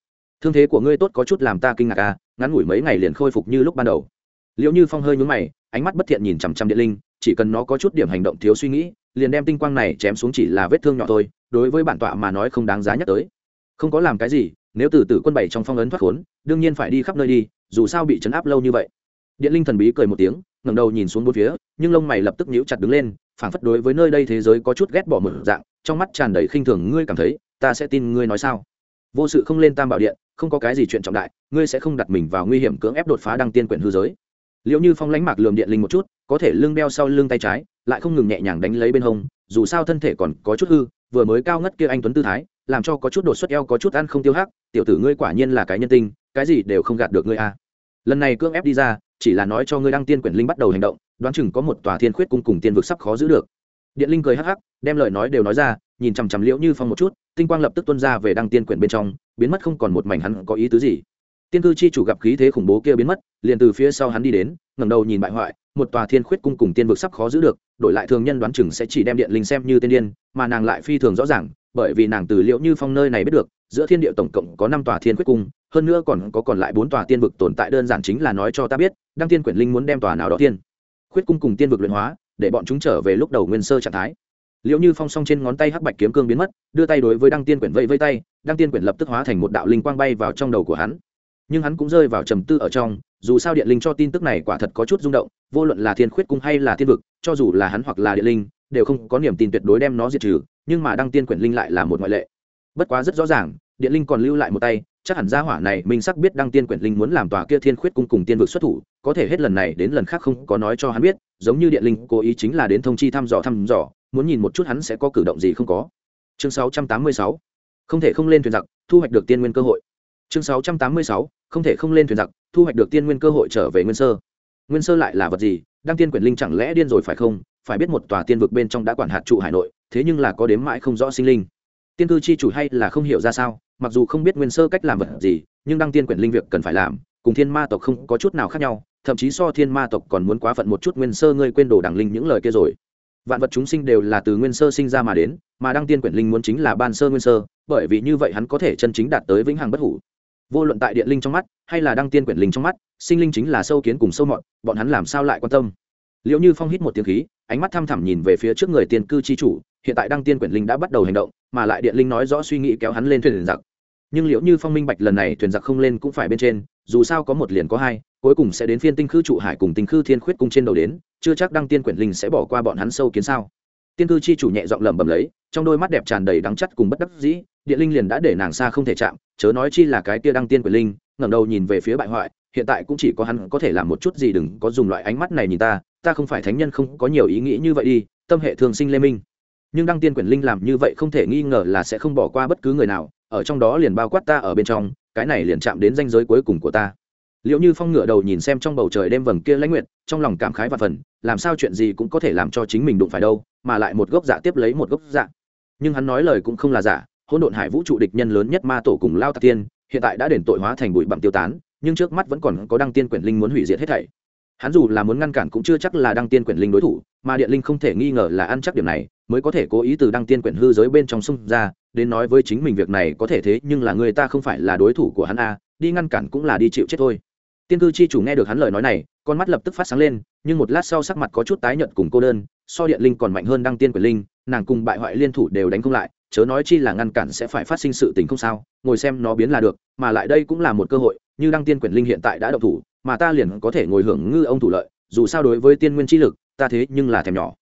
Thương thế của ngươi tốt có chút làm ta kinh ngạc a, ngắn ngủi mấy ngày liền khôi phục như lúc ban đầu. Liệu như phong hơi nhún mày, ánh mắt bất thiện nhìn chằm chằm điện linh, chỉ cần nó có chút điểm hành động thiếu suy nghĩ, liền đem tinh quang này chém xuống chỉ là vết thương nhỏ thôi, đối với bản tọa mà nói không đáng giá nhắc tới không có làm cái gì, nếu từ từ quân bảy trong phong ấn thoát khốn, đương nhiên phải đi khắp nơi đi, dù sao bị chấn áp lâu như vậy. Điện linh thần bí cười một tiếng, ngẩng đầu nhìn xuống bốn phía, nhưng lông mày lập tức nhíu chặt đứng lên phảng phất đối với nơi đây thế giới có chút ghét bỏ mở dạng, trong mắt tràn đầy khinh thường, ngươi cảm thấy ta sẽ tin ngươi nói sao? Vô sự không lên tam bảo điện, không có cái gì chuyện trọng đại, ngươi sẽ không đặt mình vào nguy hiểm cưỡng ép đột phá đăng tiên quyển hư giới. Liệu như phong lánh mạc lườm điện linh một chút, có thể lưng đeo sau lưng tay trái, lại không ngừng nhẹ nhàng đánh lấy bên hông, dù sao thân thể còn có chút hư, vừa mới cao ngất kia anh tuấn tư thái làm cho có chút đột xuất eo có chút ăn không tiêu hắc, tiểu tử ngươi quả nhiên là cái nhân tinh, cái gì đều không gạt được ngươi a à. lần này cưỡng ép đi ra, chỉ là nói cho ngươi đăng tiên quyển linh bắt đầu hành động, đoán chừng có một tòa thiên khuyết cung cùng tiên vực sắp khó giữ được điện linh cười hắc hắc, đem lời nói đều nói ra, nhìn chằm chằm liễu như phong một chút, tinh quang lập tức tuân ra về đăng tiên quyển bên trong, biến mất không còn một mảnh hắn có ý tứ gì tiên cư chi chủ gặp khí thế khủng bố kia biến mất, liền từ phía sau hắn đi đến, ngẩng đầu nhìn bại hoại, một tòa thiên khuyết cung cùng tiên vực sắp khó giữ được, đổi lại thường nhân đoán chừng sẽ chỉ đem điện linh xem như tiên điên, mà nàng lại phi thường rõ ràng bởi vì nàng từ liệu như phong nơi này biết được, giữa thiên địa tổng cộng có năm tòa thiên khuyết cung, hơn nữa còn có còn lại bốn tòa tiên vực tồn tại đơn giản chính là nói cho ta biết, đăng tiên quyển linh muốn đem tòa nào đó tiên khuyết cung cùng tiên vực luyện hóa, để bọn chúng trở về lúc đầu nguyên sơ trạng thái. Liệu như phong song trên ngón tay hắc bạch kiếm cương biến mất, đưa tay đối với đăng tiên quyển vẫy vây tay, đăng tiên quyển lập tức hóa thành một đạo linh quang bay vào trong đầu của hắn. Nhưng hắn cũng rơi vào trầm tư ở trong, dù sao điện linh cho tin tức này quả thật có chút rung động, vô luận là thiên khuyết cung hay là thiên vực, cho dù là hắn hoặc là điện linh đều không có niềm tin tuyệt đối đem nó diệt trừ, nhưng mà đăng tiên quyển linh lại là một ngoại lệ. Bất quá rất rõ ràng, điện linh còn lưu lại một tay, chắc hẳn gia hỏa này minh sắc biết đăng tiên quyển linh muốn làm tòa kia thiên khuyết cung cùng tiên vực xuất thủ, có thể hết lần này đến lần khác không có nói cho hắn biết, giống như điện linh cố ý chính là đến thông chi thăm dò thăm dò, muốn nhìn một chút hắn sẽ có cử động gì không có. Chương 686 không thể không lên thuyền giặc, thu hoạch được tiên nguyên cơ hội. Chương 686 không thể không lên thuyền giặc, thu hoạch được tiên nguyên cơ hội trở về nguyên sơ. Nguyên sơ lại là vật gì? Đăng tiên quyển linh chẳng lẽ điên rồi phải không? Phải biết một tòa tiên vực bên trong đã quản hạt trụ hải nội, thế nhưng là có đếm mãi không rõ sinh linh. Tiên cư chi chủ hay là không hiểu ra sao, mặc dù không biết nguyên sơ cách làm vật gì, nhưng đăng tiên quyển linh việc cần phải làm, cùng thiên ma tộc không có chút nào khác nhau, thậm chí so thiên ma tộc còn muốn quá phận một chút nguyên sơ ngươi quên đồ đẳng linh những lời kia rồi. Vạn vật chúng sinh đều là từ nguyên sơ sinh ra mà đến, mà đăng tiên quyển linh muốn chính là ban sơ nguyên sơ, bởi vì như vậy hắn có thể chân chính đạt tới vĩnh hằng bất hủ. Vô luận tại điện linh trong mắt, hay là đăng tiên quyển linh trong mắt, sinh linh chính là sâu kiến cùng sâu mọn bọn hắn làm sao lại quan tâm? Liệu như phong hít một tiếng khí ánh mắt thăm thẳm nhìn về phía trước người tiên cư chi chủ, hiện tại đăng tiên quyển linh đã bắt đầu hành động, mà lại điện linh nói rõ suy nghĩ kéo hắn lên thuyền giặc. Nhưng liệu như phong minh bạch lần này thuyền giặc không lên cũng phải bên trên, dù sao có một liền có hai, cuối cùng sẽ đến phiên tinh khư trụ hải cùng tinh khư thiên khuyết cung trên đầu đến, chưa chắc đăng tiên quyển linh sẽ bỏ qua bọn hắn sâu kiến sao. Tiên cư chi chủ nhẹ giọng lẩm bẩm lấy, trong đôi mắt đẹp tràn đầy đắng chắt cùng bất đắc dĩ, điện linh liền đã để nàng xa không thể chạm, chớ nói chi là cái kia đăng tiên quyển linh, ngẩng đầu nhìn về phía bại hoại, hiện tại cũng chỉ có hắn có thể làm một chút gì đừng có dùng loại ánh mắt này nhìn ta ta không phải thánh nhân không có nhiều ý nghĩ như vậy đi, tâm hệ thường sinh lê minh. Nhưng đăng tiên quyển linh làm như vậy không thể nghi ngờ là sẽ không bỏ qua bất cứ người nào, ở trong đó liền bao quát ta ở bên trong, cái này liền chạm đến danh giới cuối cùng của ta. Liệu như phong ngựa đầu nhìn xem trong bầu trời đêm vầng kia lãnh nguyện trong lòng cảm khái và phần, làm sao chuyện gì cũng có thể làm cho chính mình đụng phải đâu, mà lại một gốc dạ tiếp lấy một gốc dạ. Nhưng hắn nói lời cũng không là giả, hỗn độn hải vũ trụ địch nhân lớn nhất ma tổ cùng lao tạc tiên, hiện tại đã đền tội hóa thành bụi bặm tiêu tán, nhưng trước mắt vẫn còn có đăng tiên quyển linh muốn hủy diệt hết thảy hắn dù là muốn ngăn cản cũng chưa chắc là đăng tiên quyển linh đối thủ, mà điện linh không thể nghi ngờ là ăn chắc điểm này, mới có thể cố ý từ đăng tiên quyển hư giới bên trong sông ra, đến nói với chính mình việc này có thể thế nhưng là người ta không phải là đối thủ của hắn a, đi ngăn cản cũng là đi chịu chết thôi. Tiên cư chi chủ nghe được hắn lời nói này, con mắt lập tức phát sáng lên, nhưng một lát sau sắc mặt có chút tái nhợt cùng cô đơn, so điện linh còn mạnh hơn đăng tiên quyển linh, nàng cùng bại hoại liên thủ đều đánh không lại, chớ nói chi là ngăn cản sẽ phải phát sinh sự tình không sao, ngồi xem nó biến là được, mà lại đây cũng là một cơ hội, như đăng tiên quyển linh hiện tại đã độc thủ mà ta liền có thể ngồi hưởng ngư ông thủ lợi dù sao đối với tiên nguyên chi lực ta thế nhưng là thèm nhỏ.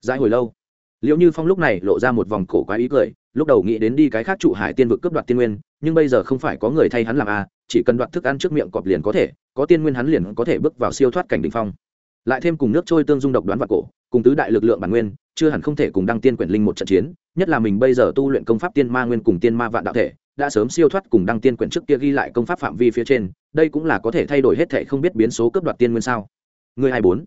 Dãi hồi lâu liệu như phong lúc này lộ ra một vòng cổ quái ý cười lúc đầu nghĩ đến đi cái khác trụ hải tiên vực cướp đoạt tiên nguyên nhưng bây giờ không phải có người thay hắn làm a à, chỉ cần đoạt thức ăn trước miệng cọp liền có thể có tiên nguyên hắn liền có thể bước vào siêu thoát cảnh đ ỉ n h phong. Lại thêm cùng nước trôi tương dung độc đoán và cổ cùng tứ đại lực lượng bản nguyên chưa hẳn không thể cùng đăng tiên quyển linh một trận chiến nhất là mình bây giờ tu luyện công pháp tiên ma nguyên cùng tiên ma vạn đạo thể đã sớm siêu thoát cùng đăng tiên quyển trước kia ghi lại công pháp phạm vi phía trên, đây cũng là có thể thay đổi hết thệ không biết biến số cướp đoạt tiên nguyên sao? Người hai bốn.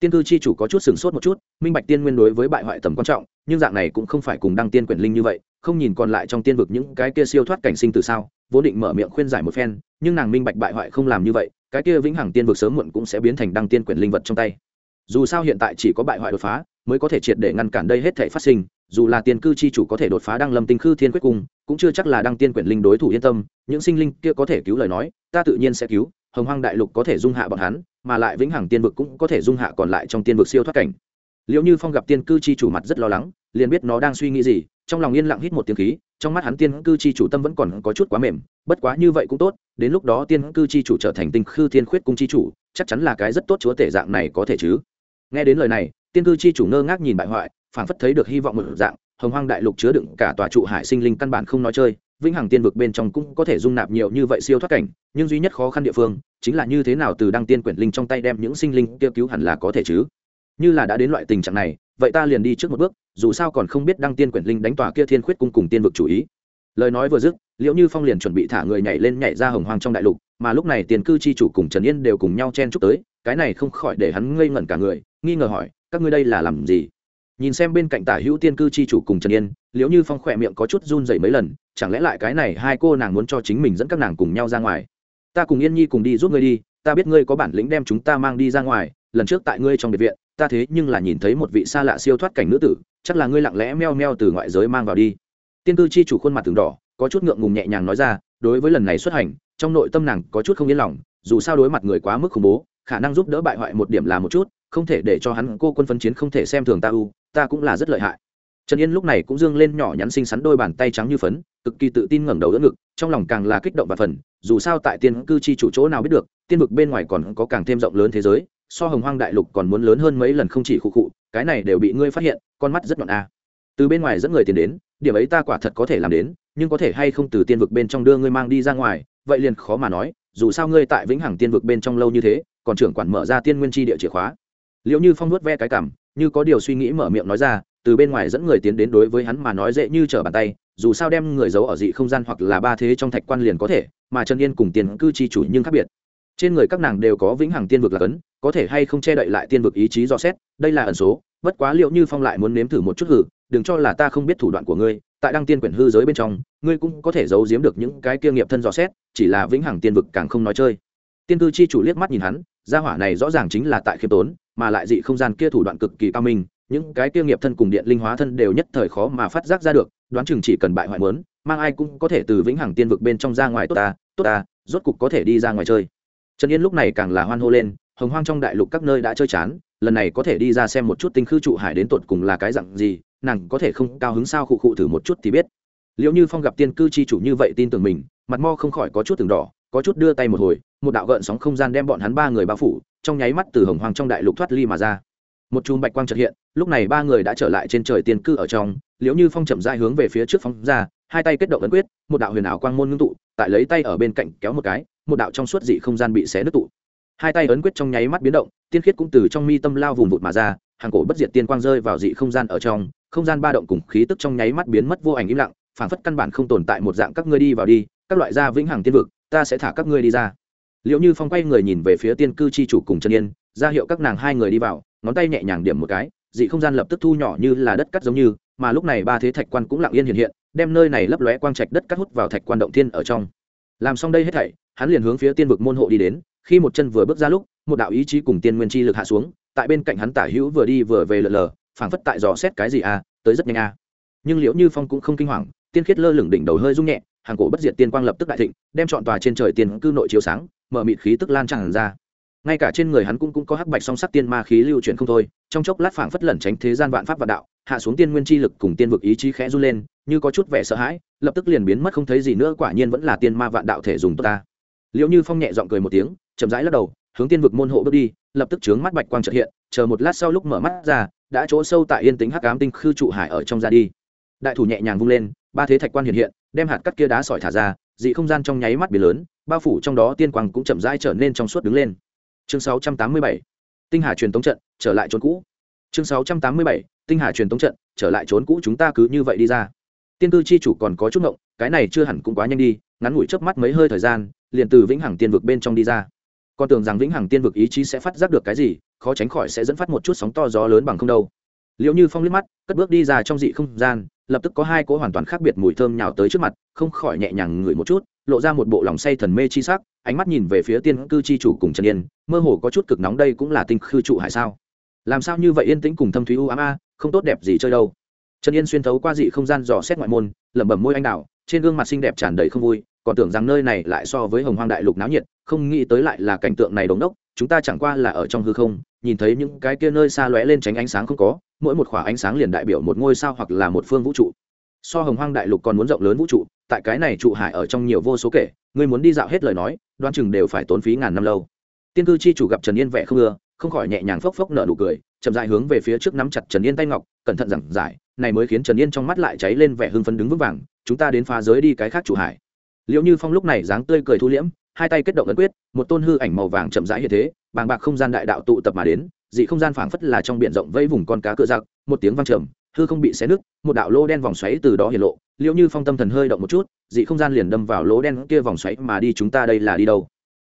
Tiên cư chi chủ có chút sửng sốt một chút, minh bạch tiên nguyên đối với bại hoại tầm quan trọng, nhưng dạng này cũng không phải cùng đăng tiên quyển linh như vậy, không nhìn còn lại trong tiên vực những cái kia siêu thoát cảnh sinh từ sao? Vốn định mở miệng khuyên giải một phen, nhưng nàng minh bạch bại hoại không làm như vậy, cái kia vĩnh hằng tiên vực sớm muộn cũng sẽ biến thành đăng tiên quyển linh vật trong tay. Dù sao hiện tại chỉ có bại hoại đột phá mới có thể triệt để ngăn cản đây hết thể phát sinh, dù là tiên cư chi chủ có thể đột phá đăng lâm tinh khư thiên quyết cung, cũng chưa chắc là đăng tiên quyển linh đối thủ yên tâm, những sinh linh kia có thể cứu lời nói, ta tự nhiên sẽ cứu, hồng hoang đại lục có thể dung hạ bọn hắn, mà lại vĩnh hằng tiên vực cũng có thể dung hạ còn lại trong tiên vực siêu thoát cảnh. Liệu như phong gặp tiên cư chi chủ mặt rất lo lắng, liền biết nó đang suy nghĩ gì, trong lòng yên lặng hít một tiếng khí, trong mắt hắn tiên cư chi chủ tâm vẫn còn có chút quá mềm, bất quá như vậy cũng tốt, đến lúc đó tiên cư chi chủ trở thành tinh khư thiên khuyết cung chi chủ, chắc chắn là cái rất tốt chúa tể dạng này có thể chứ. Nghe đến lời này tiên cư chi chủ ngơ ngác nhìn bại hoại, phảng phất thấy được hy vọng một dạng, hồng hoang đại lục chứa đựng cả tòa trụ hải sinh linh căn bản không nói chơi, vĩnh hằng tiên vực bên trong cũng có thể dung nạp nhiều như vậy siêu thoát cảnh, nhưng duy nhất khó khăn địa phương, chính là như thế nào từ đăng tiên quyển linh trong tay đem những sinh linh kêu cứu hẳn là có thể chứ? Như là đã đến loại tình trạng này, vậy ta liền đi trước một bước, dù sao còn không biết đăng tiên quyển linh đánh tòa kia thiên khuyết cung cùng tiên vực chủ ý. Lời nói vừa dứt liệu như phong liền chuẩn bị thả người nhảy lên nhảy ra hồng hoang trong đại lục, mà lúc này tiền cư chi chủ cùng trần yên đều cùng nhau chen chúc tới, cái này không khỏi để hắn ngây ngẩn cả người nghi ngờ hỏi, các ngươi đây là làm gì? Nhìn xem bên cạnh tả hữu tiên cư chi chủ cùng trần yên liệu như phong khỏe miệng có chút run dậy mấy lần, chẳng lẽ lại cái này hai cô nàng muốn cho chính mình dẫn các nàng cùng nhau ra ngoài? Ta cùng yên nhi cùng đi giúp ngươi đi, ta biết ngươi có bản lĩnh đem chúng ta mang đi ra ngoài, lần trước tại ngươi trong biệt viện, ta thế nhưng là nhìn thấy một vị xa lạ siêu thoát cảnh nữ tử, chắc là ngươi lặng lẽ meo meo từ ngoại giới mang vào đi. Tiên cư chi chủ khuôn mặt từng đỏ, có chút ngượng ngùng nhẹ nhàng nói ra, đối với lần này xuất hành, trong nội tâm nàng có chút không yên lòng, dù sao đối mặt người quá mức khủng bố, khả năng giúp đỡ bại hoại một điểm là một chút không thể để cho hắn cô quân phân chiến không thể xem thường ta u, ta cũng là rất lợi hại. Trần yên lúc này cũng dương lên nhỏ nhắn xinh xắn đôi bàn tay trắng như phấn, cực kỳ tự tin ngẩng đầu đỡ ngực, trong lòng càng là kích động và phần, dù sao tại tiên cư chi chủ chỗ nào biết được, tiên vực bên ngoài còn có càng thêm rộng lớn thế giới, so hồng hoang đại lục còn muốn lớn hơn mấy lần không chỉ khụ khụ, cái này đều bị ngươi phát hiện, con mắt rất nhọn a. Từ bên ngoài dẫn người tiền đến, điểm ấy ta quả thật có thể làm đến, nhưng có thể hay không từ tiên vực bên trong đưa ngươi mang đi ra ngoài, vậy liền khó mà nói, dù sao ngươi tại vĩnh hằng tiên vực bên trong lâu như thế, còn trưởng quản mở ra tiên nguyên tri địa chìa khóa liệu như phong nuốt ve cái cảm, như có điều suy nghĩ mở miệng nói ra, từ bên ngoài dẫn người tiến đến đối với hắn mà nói dễ như trở bàn tay, dù sao đem người giấu ở dị không gian hoặc là ba thế trong thạch quan liền có thể, mà trần yên cùng tiền cư chi chủ nhưng khác biệt. Trên người các nàng đều có vĩnh hằng tiên vực là cấn, có thể hay không che đậy lại tiên vực ý chí do xét, đây là ẩn số, bất quá liệu như phong lại muốn nếm thử một chút hử, đừng cho là ta không biết thủ đoạn của ngươi, tại đăng tiên quyển hư giới bên trong, ngươi cũng có thể giấu giếm được những cái kia nghiệp thân dò xét, chỉ là vĩnh hằng tiên vực càng không nói chơi. Tiên cư chi chủ liếc mắt nhìn hắn, gia hỏa này rõ ràng chính là tại khiêm tốn mà lại dị không gian kia thủ đoạn cực kỳ cao minh, những cái kia nghiệp thân cùng điện linh hóa thân đều nhất thời khó mà phát giác ra được, đoán chừng chỉ cần bại hoại muốn, mang ai cũng có thể từ vĩnh hằng tiên vực bên trong ra ngoài tốt ta tốt ta, rốt cục có thể đi ra ngoài chơi. Trần yên lúc này càng là hoan hô lên, hồng hoang trong đại lục các nơi đã chơi chán, lần này có thể đi ra xem một chút tinh khư trụ hải đến tột cùng là cái dặn gì, nàng có thể không cao hứng sao khụ khụ thử một chút thì biết. Liệu như phong gặp tiên cư chi chủ như vậy tin tưởng mình, mặt mo không khỏi có chút từng đỏ, có chút đưa tay một hồi một đạo gợn sóng không gian đem bọn hắn ba người bao phủ, trong nháy mắt từ hồng hoàng trong đại lục thoát ly mà ra. Một chùm bạch quang trật hiện, lúc này ba người đã trở lại trên trời tiên cư ở trong, liễu như phong chậm dai hướng về phía trước phóng ra, hai tay kết động ấn quyết, một đạo huyền ảo quang môn ngưng tụ, tại lấy tay ở bên cạnh kéo một cái, một đạo trong suốt dị không gian bị xé nứt tụ. Hai tay ấn quyết trong nháy mắt biến động, tiên khiết cũng từ trong mi tâm lao vùng vụt mà ra, hàng cổ bất diệt tiên quang rơi vào dị không gian ở trong, không gian ba động cùng khí tức trong nháy mắt biến mất vô ảnh im lặng, phảng phất căn bản không tồn tại một dạng các ngươi đi vào đi, các loại gia vĩnh hằng tiên vực, ta sẽ thả các ngươi đi ra liệu như phong quay người nhìn về phía tiên cư chi chủ cùng trần yên, ra hiệu các nàng hai người đi vào, ngón tay nhẹ nhàng điểm một cái, dị không gian lập tức thu nhỏ như là đất cắt giống như, mà lúc này ba thế thạch quan cũng lặng yên hiện hiện, đem nơi này lấp lóe quang trạch đất cắt hút vào thạch quan động thiên ở trong. Làm xong đây hết thảy, hắn liền hướng phía tiên vực môn hộ đi đến, khi một chân vừa bước ra lúc, một đạo ý chí cùng tiên nguyên chi lực hạ xuống, tại bên cạnh hắn tả hữu vừa đi vừa về lờ lờ, phảng phất tại dò xét cái gì à tới rất nhanh à. Nhưng liễu như phong cũng không kinh hoàng, tiên khiết lơ lửng đỉnh đầu hơi rung nhẹ hàng cổ bất diệt tiên quang lập tức đại thịnh đem chọn tòa trên trời tiên cư nội chiếu sáng mở mịt khí tức lan tràn ra. Ngay cả trên người hắn cũng, cũng có hắc bạch song sắc tiên ma khí lưu chuyển không thôi trong chốc lát phảng phất lẩn tránh thế gian vạn pháp vạn đạo hạ xuống tiên nguyên chi lực cùng tiên vực ý chí khẽ run lên như có chút vẻ sợ hãi lập tức liền biến mất không thấy gì nữa quả nhiên vẫn là tiên ma vạn đạo thể dùng tốt ta. Liệu như phong nhẹ giọng cười một tiếng chậm rãi lắc đầu hướng tiên vực môn hộ bước đi lập tức chướng mắt bạch quang trợ hiện chờ một lát sau lúc mở mắt ra đã chỗ sâu tại yên tĩnh hắc ám tinh khư trụ hải ở trong ra đi. Đại thủ nhẹ nhàng vung lên ba thế thạch quan hiện hiện đem hạt cắt kia đá sỏi thả ra dị không gian trong nháy mắt biến lớn bao phủ trong đó tiên quang cũng chậm rãi trở nên trong suốt đứng lên. Chương 687, tinh hà truyền tống trận trở lại trốn cũ. Chương 687, tinh hà truyền tống trận trở lại trốn cũ chúng ta cứ như vậy đi ra. Tiên tư chi chủ còn có chút ngộng cái này chưa hẳn cũng quá nhanh đi ngắn ngủi chớp mắt mấy hơi thời gian liền từ vĩnh hằng tiên vực bên trong đi ra. Con tưởng rằng vĩnh hằng tiên vực ý chí sẽ phát giác được cái gì khó tránh khỏi sẽ dẫn phát một chút sóng to gió lớn bằng không đâu. Liệu như phong liếc mắt cất bước đi ra trong dị không gian lập tức có hai cỗ hoàn toàn khác biệt mùi thơm nhào tới trước mặt, không khỏi nhẹ nhàng ngửi một chút, lộ ra một bộ lòng say thần mê chi sắc, ánh mắt nhìn về phía tiên cư chi chủ cùng trần yên, mơ hồ có chút cực nóng đây cũng là tinh khư trụ hải sao. Làm sao như vậy yên tĩnh cùng thâm thúy u ám a, không tốt đẹp gì chơi đâu. Trần yên xuyên thấu qua dị không gian dò xét ngoại môn, lẩm bẩm môi anh đào, trên gương mặt xinh đẹp tràn đầy không vui, còn tưởng rằng nơi này lại so với hồng hoang đại lục náo nhiệt, không nghĩ tới lại là cảnh tượng này đống đốc chúng ta chẳng qua là ở trong hư không, nhìn thấy những cái kia nơi xa lóe lên tránh ánh sáng không có, mỗi một khỏa ánh sáng liền đại biểu một ngôi sao hoặc là một phương vũ trụ. So hồng hoang đại lục còn muốn rộng lớn vũ trụ, tại cái này trụ hải ở trong nhiều vô số kể, ngươi muốn đi dạo hết lời nói đoan chừng đều phải tốn phí ngàn năm lâu. Tiên cư chi chủ gặp trần yên vẻ không ưa, không khỏi nhẹ nhàng phốc phốc nở nụ cười, chậm dại hướng về phía trước nắm chặt trần yên tay ngọc, cẩn thận giảng giải, này mới khiến trần yên trong mắt lại cháy lên vẻ hưng phấn đứng vững vàng, chúng ta đến phá giới đi cái khác trụ hải. Liệu như phong lúc này dáng tươi cười thu liễm, hai tay kết động ấn quyết một tôn hư ảnh màu vàng chậm rãi hiện thế, bàng bạc không gian đại đạo tụ tập mà đến, dị không gian phảng phất là trong biển rộng vây vùng con cá cựa giặc, một tiếng vang trầm, hư không bị xé nứt, một đạo lô đen vòng xoáy từ đó hiện lộ liệu như phong tâm thần hơi động một chút, dị không gian liền đâm vào lỗ đen kia vòng xoáy mà đi, chúng ta đây là đi đâu?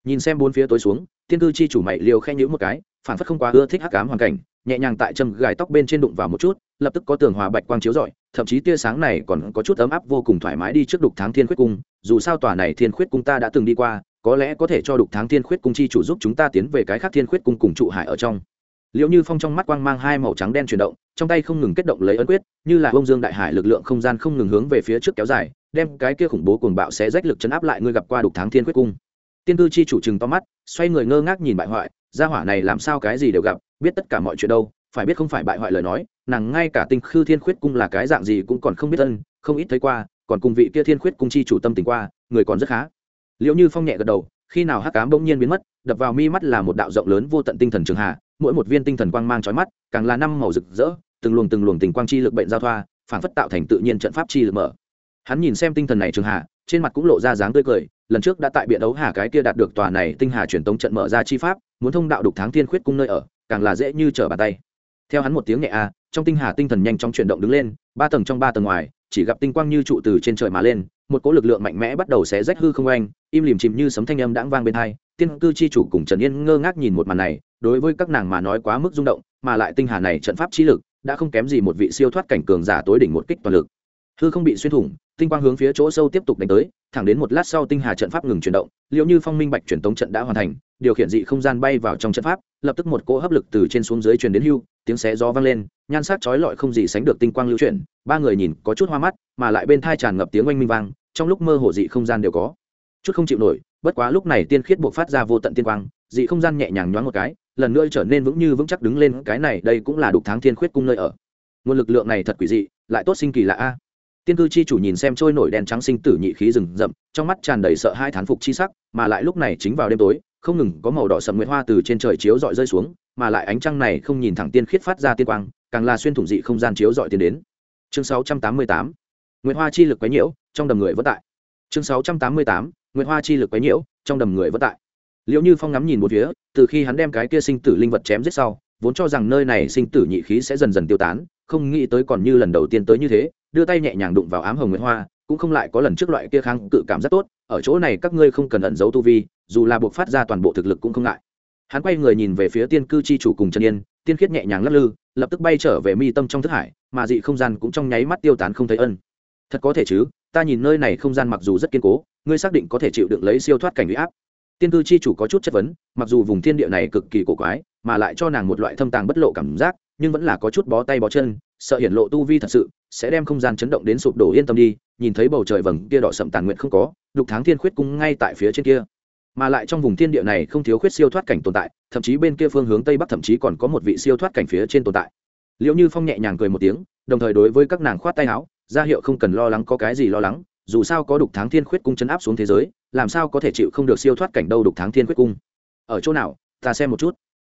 Nhìn xem bốn phía tối xuống tiên cư chi chủ mày liều khen nhữ một cái, phảng phất không quá ưa thích hắc ám hoàn cảnh, nhẹ nhàng tại châm gài tóc bên trên đụng vào một chút, lập tức có tường hòa bạch quang chiếu rọi, thậm chí tia sáng này còn có chút ấm áp vô cùng thoải mái đi trước đục tháng thiên khuyết cung, dù sao tòa này thiên khuyết cung ta đã từng đi qua có lẽ có thể cho đục tháng thiên khuyết cung chi chủ giúp chúng ta tiến về cái khác thiên khuyết cung cùng trụ hải ở trong. Liệu như phong trong mắt quang mang hai màu trắng đen chuyển động, trong tay không ngừng kết động lấy ấn quyết, như là bông dương đại hải lực lượng không gian không ngừng hướng về phía trước kéo dài, đem cái kia khủng bố cuồng bạo sẽ rách lực chấn áp lại ngươi gặp qua đục tháng thiên khuyết cung. Tiên tư chi chủ chừng to mắt, xoay người ngơ ngác nhìn bại hoại, gia hỏa này làm sao cái gì đều gặp, biết tất cả mọi chuyện đâu, phải biết không phải bại hoại lời nói, nàng ngay cả tinh khư thiên khuyết cung là cái dạng gì cũng còn không biết ân, không ít thấy qua, còn cùng vị kia thiên khuyết cung chi chủ tâm tình qua, người còn rất khá liệu như phong nhẹ gật đầu, khi nào hắc cám bỗng nhiên biến mất, đập vào mi mắt là một đạo rộng lớn vô tận tinh thần trường hạ, mỗi một viên tinh thần quang mang trói mắt, càng là năm màu rực rỡ, từng luồng từng luồng tình quang chi lực bệnh giao thoa, phản phất tạo thành tự nhiên trận pháp chi lực mở. Hắn nhìn xem tinh thần này trường hạ, trên mặt cũng lộ ra dáng tươi cười, lần trước đã tại biện đấu hà cái kia đạt được tòa này tinh hà truyền tống trận mở ra chi pháp, muốn thông đạo đục tháng thiên khuyết cung nơi ở, càng là dễ như trở bàn tay. Theo hắn một tiếng nhẹ a, trong tinh hà tinh thần nhanh chóng chuyển động đứng lên, ba tầng trong ba tầng ngoài chỉ gặp tinh quang như trụ từ trên trời mà lên, một cỗ lực lượng mạnh mẽ bắt đầu xé rách hư không oanh, im lìm chìm như sấm thanh âm đãng vang bên hai, tiên cư chi chủ cùng trần yên ngơ ngác nhìn một màn này, đối với các nàng mà nói quá mức rung động, mà lại tinh hà này trận pháp trí lực, đã không kém gì một vị siêu thoát cảnh cường giả tối đỉnh một kích toàn lực hư không bị xuyên thủng, tinh quang hướng phía chỗ sâu tiếp tục đánh tới, thẳng đến một lát sau tinh hà trận pháp ngừng chuyển động, liệu như phong minh bạch truyền tống trận đã hoàn thành, điều khiển dị không gian bay vào trong trận pháp, lập tức một cỗ hấp lực từ trên xuống dưới truyền đến hưu, tiếng xé gió vang lên, nhan sắc chói lọi không gì sánh được tinh quang lưu chuyển, ba người nhìn có chút hoa mắt, mà lại bên thai tràn ngập tiếng oanh minh vang, trong lúc mơ hồ dị không gian đều có. Chút không chịu nổi, bất quá lúc này tiên khiết buộc phát ra vô tận tiên quang, dị không gian nhẹ nhàng nhoáng một cái, lần nữa trở nên vững như vững chắc đứng lên, cái này đây cũng là đục tháng thiên khuyết cung nơi ở. Nguồn lực lượng này thật quỷ dị, lại tốt sinh kỳ lạ a tiên cư chi chủ nhìn xem trôi nổi đèn trắng sinh tử nhị khí rừng rậm, trong mắt tràn đầy sợ hai thán phục chi sắc, mà lại lúc này chính vào đêm tối, không ngừng có màu đỏ sầm nguyệt hoa từ trên trời chiếu dọi rơi xuống, mà lại ánh trăng này không nhìn thẳng tiên khiết phát ra tiên quang, càng là xuyên thủng dị không gian chiếu dọi tiến đến. Chương 688 nguyệt hoa chi lực quấy nhiễu, trong đầm người vất tại. Chương 688 nguyệt hoa chi lực quấy nhiễu, trong đầm người vất tại. Liệu như phong ngắm nhìn một phía, từ khi hắn đem cái kia sinh tử linh vật chém giết sau, vốn cho rằng nơi này sinh tử nhị khí sẽ dần dần tiêu tán, không nghĩ tới còn như lần đầu tiên tới như thế đưa tay nhẹ nhàng đụng vào ám hồng nguyệt hoa, cũng không lại có lần trước loại kia kháng cự cảm rất tốt, ở chỗ này các ngươi không cần ẩn giấu tu vi, dù là buộc phát ra toàn bộ thực lực cũng không ngại. Hắn quay người nhìn về phía tiên cư chi chủ cùng trần yên, tiên khiết nhẹ nhàng lắc lư, lập tức bay trở về mi tâm trong thức hải, mà dị không gian cũng trong nháy mắt tiêu tán không thấy ân. Thật có thể chứ, ta nhìn nơi này không gian mặc dù rất kiên cố, ngươi xác định có thể chịu đựng lấy siêu thoát cảnh huy áp. Tiên cư chi chủ có chút chất vấn, mặc dù vùng thiên địa này cực kỳ cổ quái, mà lại cho nàng một loại thâm tàng bất lộ cảm giác nhưng vẫn là có chút bó tay bó chân, sợ hiển lộ tu vi thật sự, sẽ đem không gian chấn động đến sụp đổ yên tâm đi, nhìn thấy bầu trời vầng kia đỏ sậm tàn nguyện không có, lục tháng thiên khuyết cung ngay tại phía trên kia. Mà lại trong vùng thiên địa này không thiếu khuyết siêu thoát cảnh tồn tại, thậm chí bên kia phương hướng tây bắc thậm chí còn có một vị siêu thoát cảnh phía trên tồn tại. Liệu như phong nhẹ nhàng cười một tiếng, đồng thời đối với các nàng khoát tay áo, ra hiệu không cần lo lắng có cái gì lo lắng, dù sao có đục tháng thiên khuyết cung chấn áp xuống thế giới, làm sao có thể chịu không được siêu thoát cảnh đâu đục tháng thiên khuyết cung. Ở chỗ nào, ta xem một chút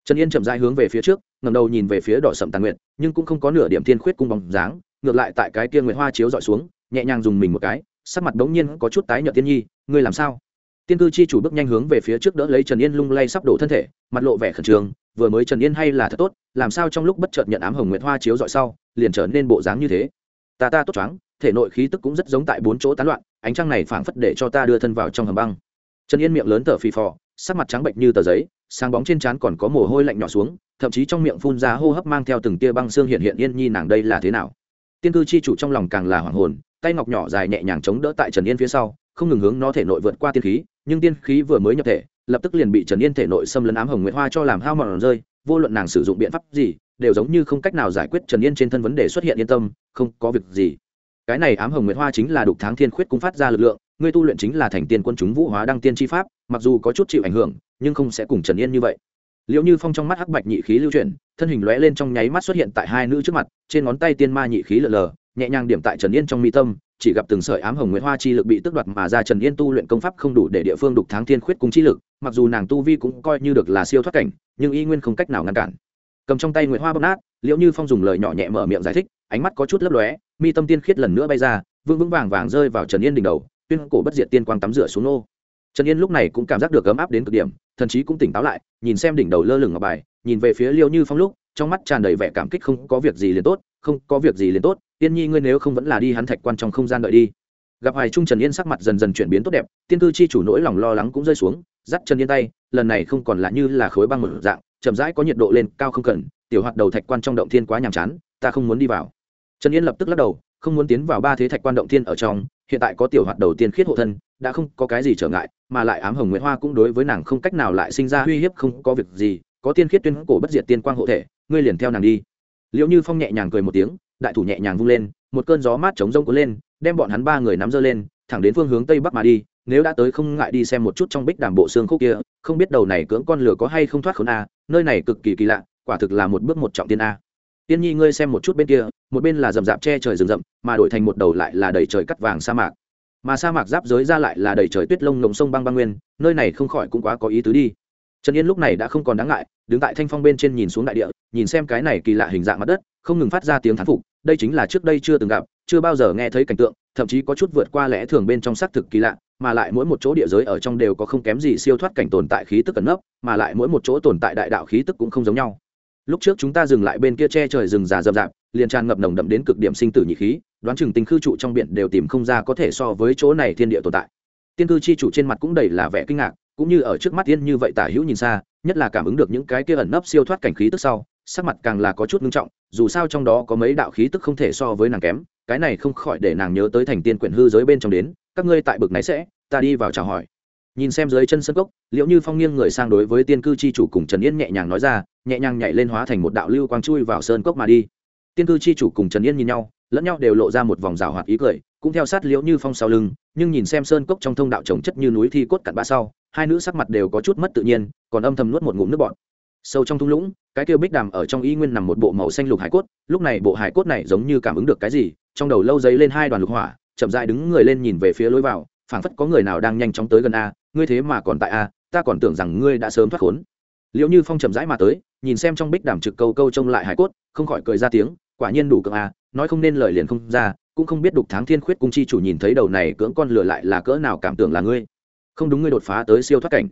trần yên chậm dai hướng về phía trước ngầm đầu nhìn về phía đỏ sậm tàn nguyện nhưng cũng không có nửa điểm thiên khuyết cung bóng dáng, ngược lại tại cái kia nguyệt hoa chiếu dọi xuống, nhẹ nhàng dùng mình một cái, sắc mặt đống nhiên có chút tái nhợt tiên nhi, ngươi làm sao? Tiên cư chi chủ bước nhanh hướng về phía trước đỡ lấy trần yên lung lay sắp đổ thân thể, mặt lộ vẻ khẩn trương, vừa mới trần yên hay là thật tốt, làm sao trong lúc bất chợt nhận ám hồng nguyệt hoa chiếu dọi sau, liền trở nên bộ dáng như thế? Ta ta tốt choáng, thể nội khí tức cũng rất giống tại bốn chỗ tán loạn, ánh trăng này phảng phất để cho ta đưa thân vào trong hầm băng. Trần yên miệng lớn thở phì phò, sắc mặt trắng bệnh như tờ giấy sáng bóng trên trán còn có mồ hôi lạnh nhỏ xuống, thậm chí trong miệng phun ra hô hấp mang theo từng tia băng xương hiện hiện yên nhi nàng đây là thế nào. Tiên cư chi chủ trong lòng càng là hoàng hồn, tay ngọc nhỏ dài nhẹ nhàng chống đỡ tại trần yên phía sau, không ngừng hướng nó thể nội vượt qua tiên khí, nhưng tiên khí vừa mới nhập thể, lập tức liền bị trần yên thể nội xâm lấn ám hồng nguyệt hoa cho làm hao mòn rơi, vô luận nàng sử dụng biện pháp gì, đều giống như không cách nào giải quyết trần yên trên thân vấn đề xuất hiện yên tâm, không có việc gì. Cái này ám hồng nguyệt hoa chính là đục tháng thiên khuyết cung phát ra lực lượng ngươi tu luyện chính là thành tiên quân chúng vũ hóa đăng tiên tri pháp, mặc dù có chút chịu ảnh hưởng, nhưng không sẽ cùng trần yên như vậy. Liệu như phong trong mắt hắc bạch nhị khí lưu chuyển, thân hình lóe lên trong nháy mắt xuất hiện tại hai nữ trước mặt, trên ngón tay tiên ma nhị khí lờ lờ, nhẹ nhàng điểm tại trần yên trong mi tâm, chỉ gặp từng sợi ám hồng nguyễn hoa chi lực bị tước đoạt mà ra trần yên tu luyện công pháp không đủ để địa phương đục tháng thiên khuyết cung chi lực, mặc dù nàng tu vi cũng coi như được là siêu thoát cảnh, nhưng y nguyên không cách nào ngăn cản. Cầm trong tay nguyễn hoa bóc nát liệu như phong dùng lời nhỏ nhẹ mở miệng giải thích, ánh mắt có chút lấp lóe, mi tâm tiên khiết lần nữa bay ra vững vững vàng vàng rơi vào trần yên đỉnh đầu tuyên cổ bất diệt tiên quang tắm rửa xuống nô. Trần yên lúc này cũng cảm giác được ấm áp đến cực điểm, thần chí cũng tỉnh táo lại, nhìn xem đỉnh đầu lơ lửng ngọc bài, nhìn về phía liêu như phong lúc, trong mắt tràn đầy vẻ cảm kích không có việc gì liền tốt, không có việc gì liền tốt, tiên nhi ngươi nếu không vẫn là đi hắn thạch quan trong không gian đợi đi. Gặp hoài trung trần yên sắc mặt dần dần chuyển biến tốt đẹp, tiên cư chi chủ nỗi lòng lo lắng cũng rơi xuống, dắt trần yên tay, lần này không còn là như là khối băng một dạng, chậm rãi có nhiệt độ lên, cao không cần, tiểu hoạt đầu thạch quan trong động thiên quá nhàm chán, ta không muốn đi vào. Trần yên lập tức lắc đầu, không muốn tiến vào ba thế thạch quan động thiên ở trong hiện tại có tiểu hoạt đầu tiên khiết hộ thân, đã không có cái gì trở ngại, mà lại ám hồng nguyễn hoa cũng đối với nàng không cách nào lại sinh ra uy hiếp không có việc gì, có tiên khiết tuyên cổ bất diệt tiên quang hộ thể, ngươi liền theo nàng đi. Liệu như phong nhẹ nhàng cười một tiếng, đại thủ nhẹ nhàng vung lên, một cơn gió mát chống rông cuốn lên, đem bọn hắn ba người nắm giơ lên, thẳng đến phương hướng tây bắc mà đi, nếu đã tới không ngại đi xem một chút trong bích đàm bộ xương khúc kia, không biết đầu này cưỡng con lửa có hay không thoát khốn a, nơi này cực kỳ kỳ lạ, quả thực là một bước một trọng tiên a tiên nhi, ngươi xem một chút bên kia, một bên là rậm rạp che trời rừng rậm, mà đổi thành một đầu lại là đầy trời cắt vàng sa mạc. Mà sa mạc giáp giới ra lại là đầy trời tuyết lông lồng sông băng băng nguyên, nơi này không khỏi cũng quá có ý tứ đi. Trần yên lúc này đã không còn đáng ngại, đứng tại thanh phong bên trên nhìn xuống đại địa, nhìn xem cái này kỳ lạ hình dạng mặt đất, không ngừng phát ra tiếng thán phục, đây chính là trước đây chưa từng gặp, chưa bao giờ nghe thấy cảnh tượng, thậm chí có chút vượt qua lẽ thường bên trong xác thực kỳ lạ, mà lại mỗi một chỗ địa giới ở trong đều có không kém gì siêu thoát cảnh tồn tại khí tức ẩn nấp, mà lại mỗi một chỗ tồn tại đại đạo khí tức cũng không giống nhau lúc trước chúng ta dừng lại bên kia che trời rừng già rậm rạp, liền tràn ngập nồng đậm đến cực điểm sinh tử nhị khí, đoán chừng tình khư trụ trong biển đều tìm không ra có thể so với chỗ này thiên địa tồn tại. Tiên cư chi chủ trên mặt cũng đầy là vẻ kinh ngạc, cũng như ở trước mắt tiên như vậy tả hữu nhìn xa, nhất là cảm ứng được những cái kia ẩn nấp siêu thoát cảnh khí tức sau, sắc mặt càng là có chút ngưng trọng, dù sao trong đó có mấy đạo khí tức không thể so với nàng kém, cái này không khỏi để nàng nhớ tới thành tiên quyển hư giới bên trong đến, các ngươi tại bực này sẽ, ta đi vào chào hỏi nhìn xem dưới chân sân cốc liệu như phong nghiêng người sang đối với tiên cư chi chủ cùng trần yên nhẹ nhàng nói ra, nhẹ nhàng nhảy lên hóa thành một đạo lưu quang chui vào sơn cốc mà đi. Tiên cư chi chủ cùng trần yên nhìn nhau, lẫn nhau đều lộ ra một vòng rào hoạt ý cười, cũng theo sát liễu như phong sau lưng, nhưng nhìn xem sơn cốc trong thông đạo trồng chất như núi thi cốt cặn bã sau, hai nữ sắc mặt đều có chút mất tự nhiên, còn âm thầm nuốt một ngụm nước bọt. Sâu trong thung lũng, cái kêu bích đàm ở trong y nguyên nằm một bộ màu xanh lục hải cốt, lúc này bộ hải cốt này giống như cảm ứng được cái gì, trong đầu lâu giấy lên hai đoàn lục hỏa, chậm dại đứng người lên nhìn về phía lối vào phảng phất có người nào đang nhanh chóng tới gần a, ngươi thế mà còn tại a, ta còn tưởng rằng ngươi đã sớm thoát khốn. Liệu như phong chậm rãi mà tới, nhìn xem trong bích đàm trực câu câu trông lại hải cốt, không khỏi cười ra tiếng, quả nhiên đủ cường a, nói không nên lời liền không ra, cũng không biết đục tháng thiên khuyết cung chi chủ nhìn thấy đầu này cưỡng con lừa lại là cỡ nào cảm tưởng là ngươi. Không đúng ngươi đột phá tới siêu thoát cảnh.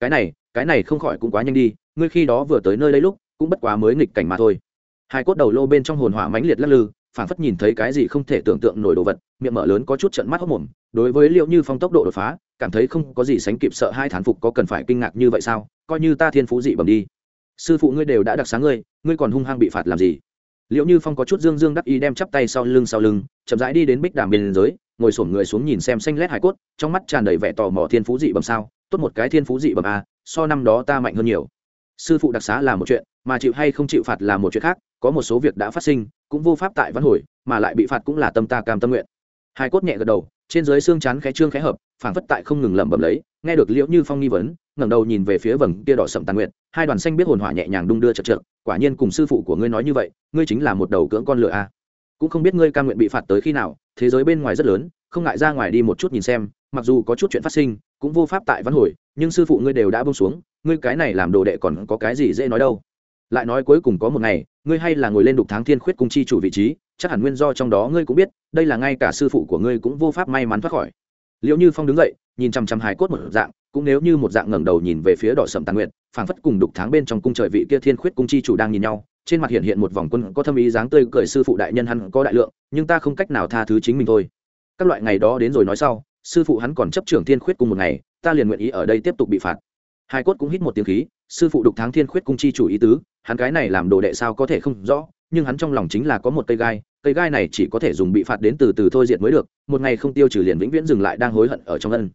Cái này cái này không khỏi cũng quá nhanh đi, ngươi khi đó vừa tới nơi đây lúc, cũng bất quá mới nghịch cảnh mà thôi. Hai cốt đầu lô bên trong hồn hỏa mãnh liệt lắc lư Phảng phất nhìn thấy cái gì không thể tưởng tượng nổi đồ vật, miệng mở lớn có chút trận mắt hốc mồm, đối với liệu như phong tốc độ đột phá, cảm thấy không có gì sánh kịp sợ hai thán phục có cần phải kinh ngạc như vậy sao? Coi như ta thiên phú dị bẩm đi. Sư phụ ngươi đều đã đặc sáng ngươi ngươi còn hung hăng bị phạt làm gì? Liệu như phong có chút dương dương đắc ý đem chắp tay sau lưng sau lưng, chậm rãi đi đến bích đàm bên giới ngồi sổm người xuống nhìn xem xanh lét hải cốt, trong mắt tràn đầy vẻ tò mò thiên phú dị bẩm sao? Tốt một cái thiên phú dị bẩm a, so năm đó ta mạnh hơn nhiều. Sư phụ đặc xá là một chuyện mà chịu hay không chịu phạt là một chuyện khác, có một số việc đã phát sinh, cũng vô pháp tại văn hồi, mà lại bị phạt cũng là tâm ta cam tâm nguyện hai cốt nhẹ gật đầu, trên dưới xương chắn khẽ trương khẽ hợp, phảng phất tại không ngừng lẩm bẩm lấy, nghe được liễu như phong nghi vấn, ngẩng đầu nhìn về phía vầng kia đỏ sậm tàn nguyện, hai đoàn xanh biết hồn hỏa nhẹ nhàng đung đưa chật chật quả nhiên cùng sư phụ của ngươi nói như vậy, ngươi chính là một đầu cưỡng con lửa a à. cũng không biết ngươi cam nguyện bị phạt tới khi nào, thế giới bên ngoài rất lớn, không ngại ra ngoài đi một chút nhìn xem, mặc dù có chút chuyện phát sinh, cũng vô pháp tại văn hồi, nhưng sư phụ ngươi đều đã bông xuống, ngươi cái này làm đồ đệ còn có cái gì dễ nói đâu lại nói cuối cùng có một ngày, ngươi hay là ngồi lên đục tháng thiên khuyết cung chi chủ vị trí, chắc hẳn nguyên do trong đó ngươi cũng biết, đây là ngay cả sư phụ của ngươi cũng vô pháp may mắn thoát khỏi. Liệu như phong đứng dậy, nhìn chằm chằm hài cốt một dạng, cũng nếu như một dạng ngẩng đầu nhìn về phía đỏ sầm tàn nguyện phảng phất cùng đục tháng bên trong cung trời vị kia thiên khuyết cung chi chủ đang nhìn nhau, trên mặt hiện hiện một vòng quân có thâm ý dáng tươi cười sư phụ đại nhân hắn có đại lượng, nhưng ta không cách nào tha thứ chính mình thôi. Các loại ngày đó đến rồi nói sau, sư phụ hắn còn chấp trưởng thiên khuyết cung một ngày, ta liền nguyện ý ở đây tiếp tục bị phạt. Hai cốt cũng hít một tiếng khí sư phụ đục tháng thiên khuyết cung chi chủ ý tứ, hắn cái này làm đồ đệ sao có thể không rõ, nhưng hắn trong lòng chính là có một cây gai cây gai này chỉ có thể dùng bị phạt đến từ từ thôi diệt mới được, một ngày không tiêu trừ liền vĩnh viễn dừng lại đang hối hận ở trong ân.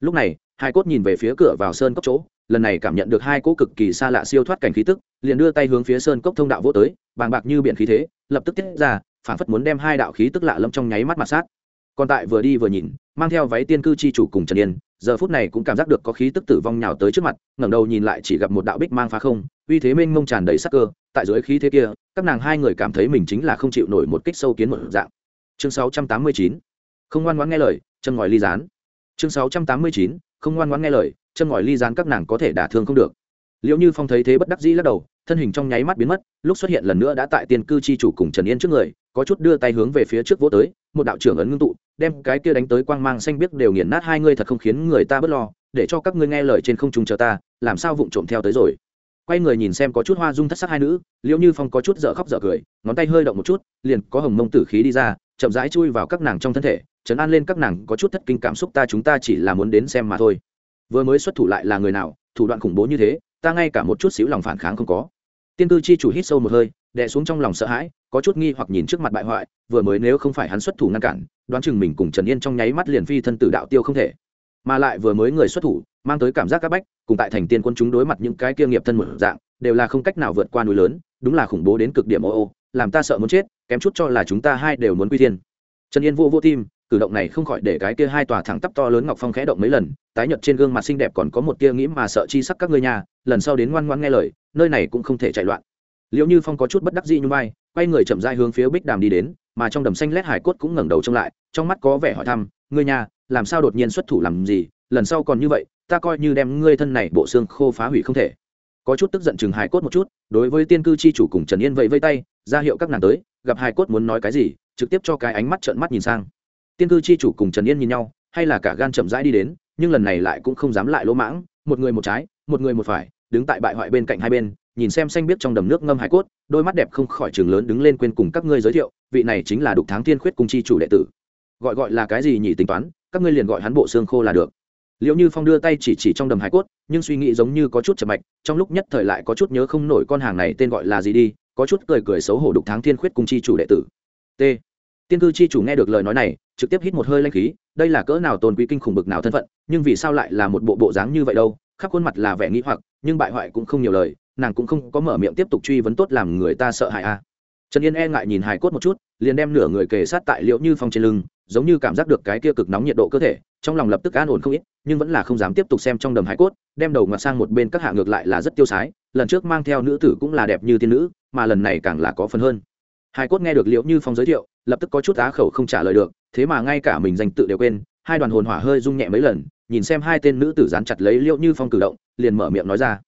Lúc này, hai cốt nhìn về phía cửa vào sơn cốc chỗ, lần này cảm nhận được hai cỗ cực kỳ xa lạ siêu thoát cảnh khí tức, liền đưa tay hướng phía sơn cốc thông đạo vô tới, bàng bạc như biển khí thế, lập tức tiết ra phản phất muốn đem hai đạo khí tức lạ lâm trong nháy mắt mặt sát còn tại vừa đi vừa nhìn, mang theo váy tiên cư chi chủ cùng trần yên, giờ phút này cũng cảm giác được có khí tức tử vong nhào tới trước mặt, ngẩng đầu nhìn lại chỉ gặp một đạo bích mang phá không, uy thế mênh mông tràn đầy sắc cơ, tại dưới khí thế kia, các nàng hai người cảm thấy mình chính là không chịu nổi một kích sâu kiến một dạng. Chương 689 không ngoan ngoãn nghe lời, chân ngòi ly gián. Chương 689 không ngoan ngoãn nghe lời, chân ngòi ly gián các nàng có thể đả thương không được. Liệu như phong thấy thế bất đắc dĩ lắc đầu, thân hình trong nháy mắt biến mất, lúc xuất hiện lần nữa đã tại tiên cư chi chủ cùng trần yên trước người, có chút đưa tay hướng về phía trước vỗ tới một đạo trưởng ấn ngưng tụ, đem cái kia đánh tới quang mang xanh biếc đều nghiền nát hai ngươi thật không khiến người ta bớt lo, để cho các ngươi nghe lời trên không trung chờ ta, làm sao vụng trộm theo tới rồi. Quay người nhìn xem có chút hoa dung thất sắc hai nữ, liễu như phong có chút dở khóc dở cười, ngón tay hơi động một chút, liền có hồng mông tử khí đi ra, chậm rãi chui vào các nàng trong thân thể chấn an lên các nàng, có chút thất kinh cảm xúc ta chúng ta chỉ là muốn đến xem mà thôi. Vừa mới xuất thủ lại là người nào, thủ đoạn khủng bố như thế, ta ngay cả một chút xíu lòng phản kháng không có. Tiên tư chi chủ hít sâu một hơi đè xuống trong lòng sợ hãi, có chút nghi hoặc nhìn trước mặt bại hoại, vừa mới nếu không phải hắn xuất thủ ngăn cản, đoán chừng mình cùng trần yên trong nháy mắt liền phi thân tử đạo tiêu không thể. Mà lại vừa mới người xuất thủ, mang tới cảm giác các bách, cùng tại thành tiên quân chúng đối mặt những cái kia nghiệp thân một dạng, đều là không cách nào vượt qua núi lớn, đúng là khủng bố đến cực điểm ô ô, làm ta sợ muốn chết, kém chút cho là chúng ta hai đều muốn quy thiên. Trần yên vô vô tim, cử động này không khỏi để cái kia hai tòa thẳng tắp to lớn ngọc phong khẽ động mấy lần, tái nhợt trên gương mặt xinh đẹp còn có một tia nghĩ mà sợ chi sắc các ngươi nhà, lần sau đến ngoan ngoan nghe lời, nơi này cũng không thể chạy loạn liệu như phong có chút bất đắc dĩ như vai, quay người chậm rãi hướng phía bích đàm đi đến, mà trong đầm xanh lét hải cốt cũng ngẩng đầu trông lại, trong mắt có vẻ hỏi thăm, ngươi nhà, làm sao đột nhiên xuất thủ làm gì? Lần sau còn như vậy, ta coi như đem ngươi thân này bộ xương khô phá hủy không thể. Có chút tức giận chừng hải cốt một chút, đối với tiên cư chi chủ cùng trần yên vẫy vây tay, ra hiệu các nàng tới, gặp hải cốt muốn nói cái gì, trực tiếp cho cái ánh mắt trợn mắt nhìn sang. Tiên cư chi chủ cùng trần yên nhìn nhau, hay là cả gan chậm rãi đi đến, nhưng lần này lại cũng không dám lại lỗ mãng, một người một trái, một người một phải đứng tại bại hoại bên cạnh hai bên, nhìn xem xanh biết trong đầm nước ngâm hải cốt, đôi mắt đẹp không khỏi trường lớn đứng lên quên cùng các ngươi giới thiệu, vị này chính là đục tháng thiên khuyết cung chi chủ đệ tử. Gọi gọi là cái gì nhỉ tính toán, các ngươi liền gọi hắn bộ xương khô là được. Liệu như phong đưa tay chỉ chỉ trong đầm hải cốt, nhưng suy nghĩ giống như có chút chậm mạch, trong lúc nhất thời lại có chút nhớ không nổi con hàng này tên gọi là gì đi, có chút cười cười xấu hổ đục tháng thiên khuyết cung chi chủ đệ tử. T. Tiên cư chi chủ nghe được lời nói này, trực tiếp hít một hơi lanh khí, đây là cỡ nào tôn quý kinh khủng bực nào thân phận, nhưng vì sao lại là một bộ bộ dáng như vậy đâu? Khắp khuôn mặt là vẻ nghĩ hoặc, nhưng bại hoại cũng không nhiều lời, nàng cũng không có mở miệng tiếp tục truy vấn tốt làm người ta sợ hãi a à. trần yên e ngại nhìn hài cốt một chút, liền đem nửa người kề sát tại liễu như phong trên lưng, giống như cảm giác được cái kia cực nóng nhiệt độ cơ thể, trong lòng lập tức an ổn không ít, nhưng vẫn là không dám tiếp tục xem trong đầm hải cốt, đem đầu ngoặt sang một bên các hạ ngược lại là rất tiêu sái, lần trước mang theo nữ tử cũng là đẹp như tiên nữ, mà lần này càng là có phần hơn hải cốt nghe được liễu như phong giới thiệu, lập tức có chút á khẩu không trả lời được, thế mà ngay cả mình danh tự đều quên, hai đoàn hồn hỏa hơi rung nhẹ mấy lần nhìn xem hai tên nữ tử dán chặt lấy liễu như phong cử động, liền mở miệng nói ra.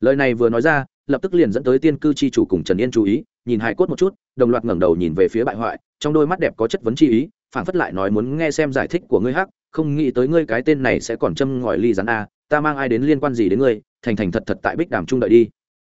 Lời này vừa nói ra, lập tức liền dẫn tới tiên cư chi chủ cùng trần yên chú ý, nhìn hải cốt một chút, đồng loạt ngẩng đầu nhìn về phía bại hoại, trong đôi mắt đẹp có chất vấn chi ý phản phất lại nói muốn nghe xem giải thích của ngươi hắc, không nghĩ tới ngươi cái tên này sẽ còn châm ngòi ly rắn a, ta mang ai đến liên quan gì đến ngươi, thành thành thật thật tại bích đàm trung đợi đi.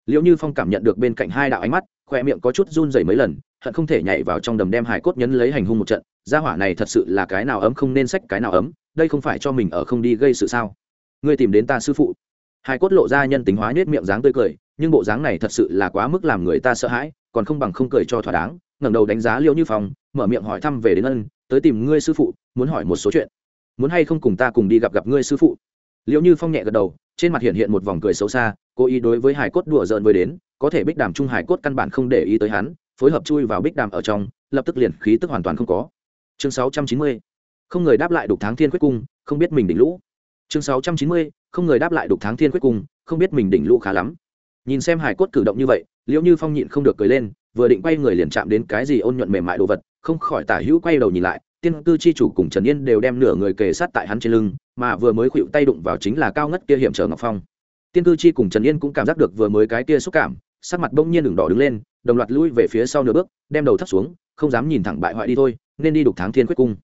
Liệu như phong cảm nhận được bên cạnh hai đạo ánh mắt khoe miệng có chút run rẩy mấy lần, hận không thể nhảy vào trong đầm đem hải cốt nhấn lấy hành hung một trận, gia hỏa này thật sự là cái nào ấm không nên sách cái nào ấm đây không phải cho mình ở không đi gây sự sao? Ngươi tìm đến ta sư phụ. Hải cốt lộ ra nhân tính hóa nhếch miệng dáng tươi cười, nhưng bộ dáng này thật sự là quá mức làm người ta sợ hãi, còn không bằng không cười cho thỏa đáng, ngẩng đầu đánh giá liễu như phong, mở miệng hỏi thăm về đến ân, tới tìm ngươi sư phụ, muốn hỏi một số chuyện. Muốn hay không cùng ta cùng đi gặp gặp ngươi sư phụ? Liễu như phong nhẹ gật đầu, trên mặt hiện hiện một vòng cười xấu xa, cố ý đối với hải cốt đùa giỡn với đến, có thể bích đàm trung hải cốt căn bản không để ý tới hắn, phối hợp chui vào bích đàm ở trong, lập tức liền khí tức hoàn toàn không có. Chương sáu trăm chín mươi không người đáp lại đục tháng thiên quyết cung, không biết mình đỉnh lũ. Chương sáu trăm chín mươi, không người đáp lại đục tháng thiên quyết cung, không biết mình đỉnh lũ khá lắm. Nhìn xem hải cốt cử động như vậy, liễu như phong nhịn không được cười lên, vừa định quay người liền chạm đến cái gì ôn nhuận mềm mại đồ vật, không khỏi tả hữu quay đầu nhìn lại, tiên cư chi chủ cùng trần yên đều đem nửa người kề sát tại hắn trên lưng, mà vừa mới khuỵu tay đụng vào chính là cao ngất kia hiểm trở ngọc phong. Tiên cư chi cùng trần yên cũng cảm giác được vừa mới cái kia xúc cảm, sắc mặt bỗng nhiên đường đỏ đứng lên, đồng loạt lui về phía sau nửa bước, đem đầu thấp xuống, không dám nhìn thẳng bại hoại đi thôi, nên đi đục tháng thiên quyết cung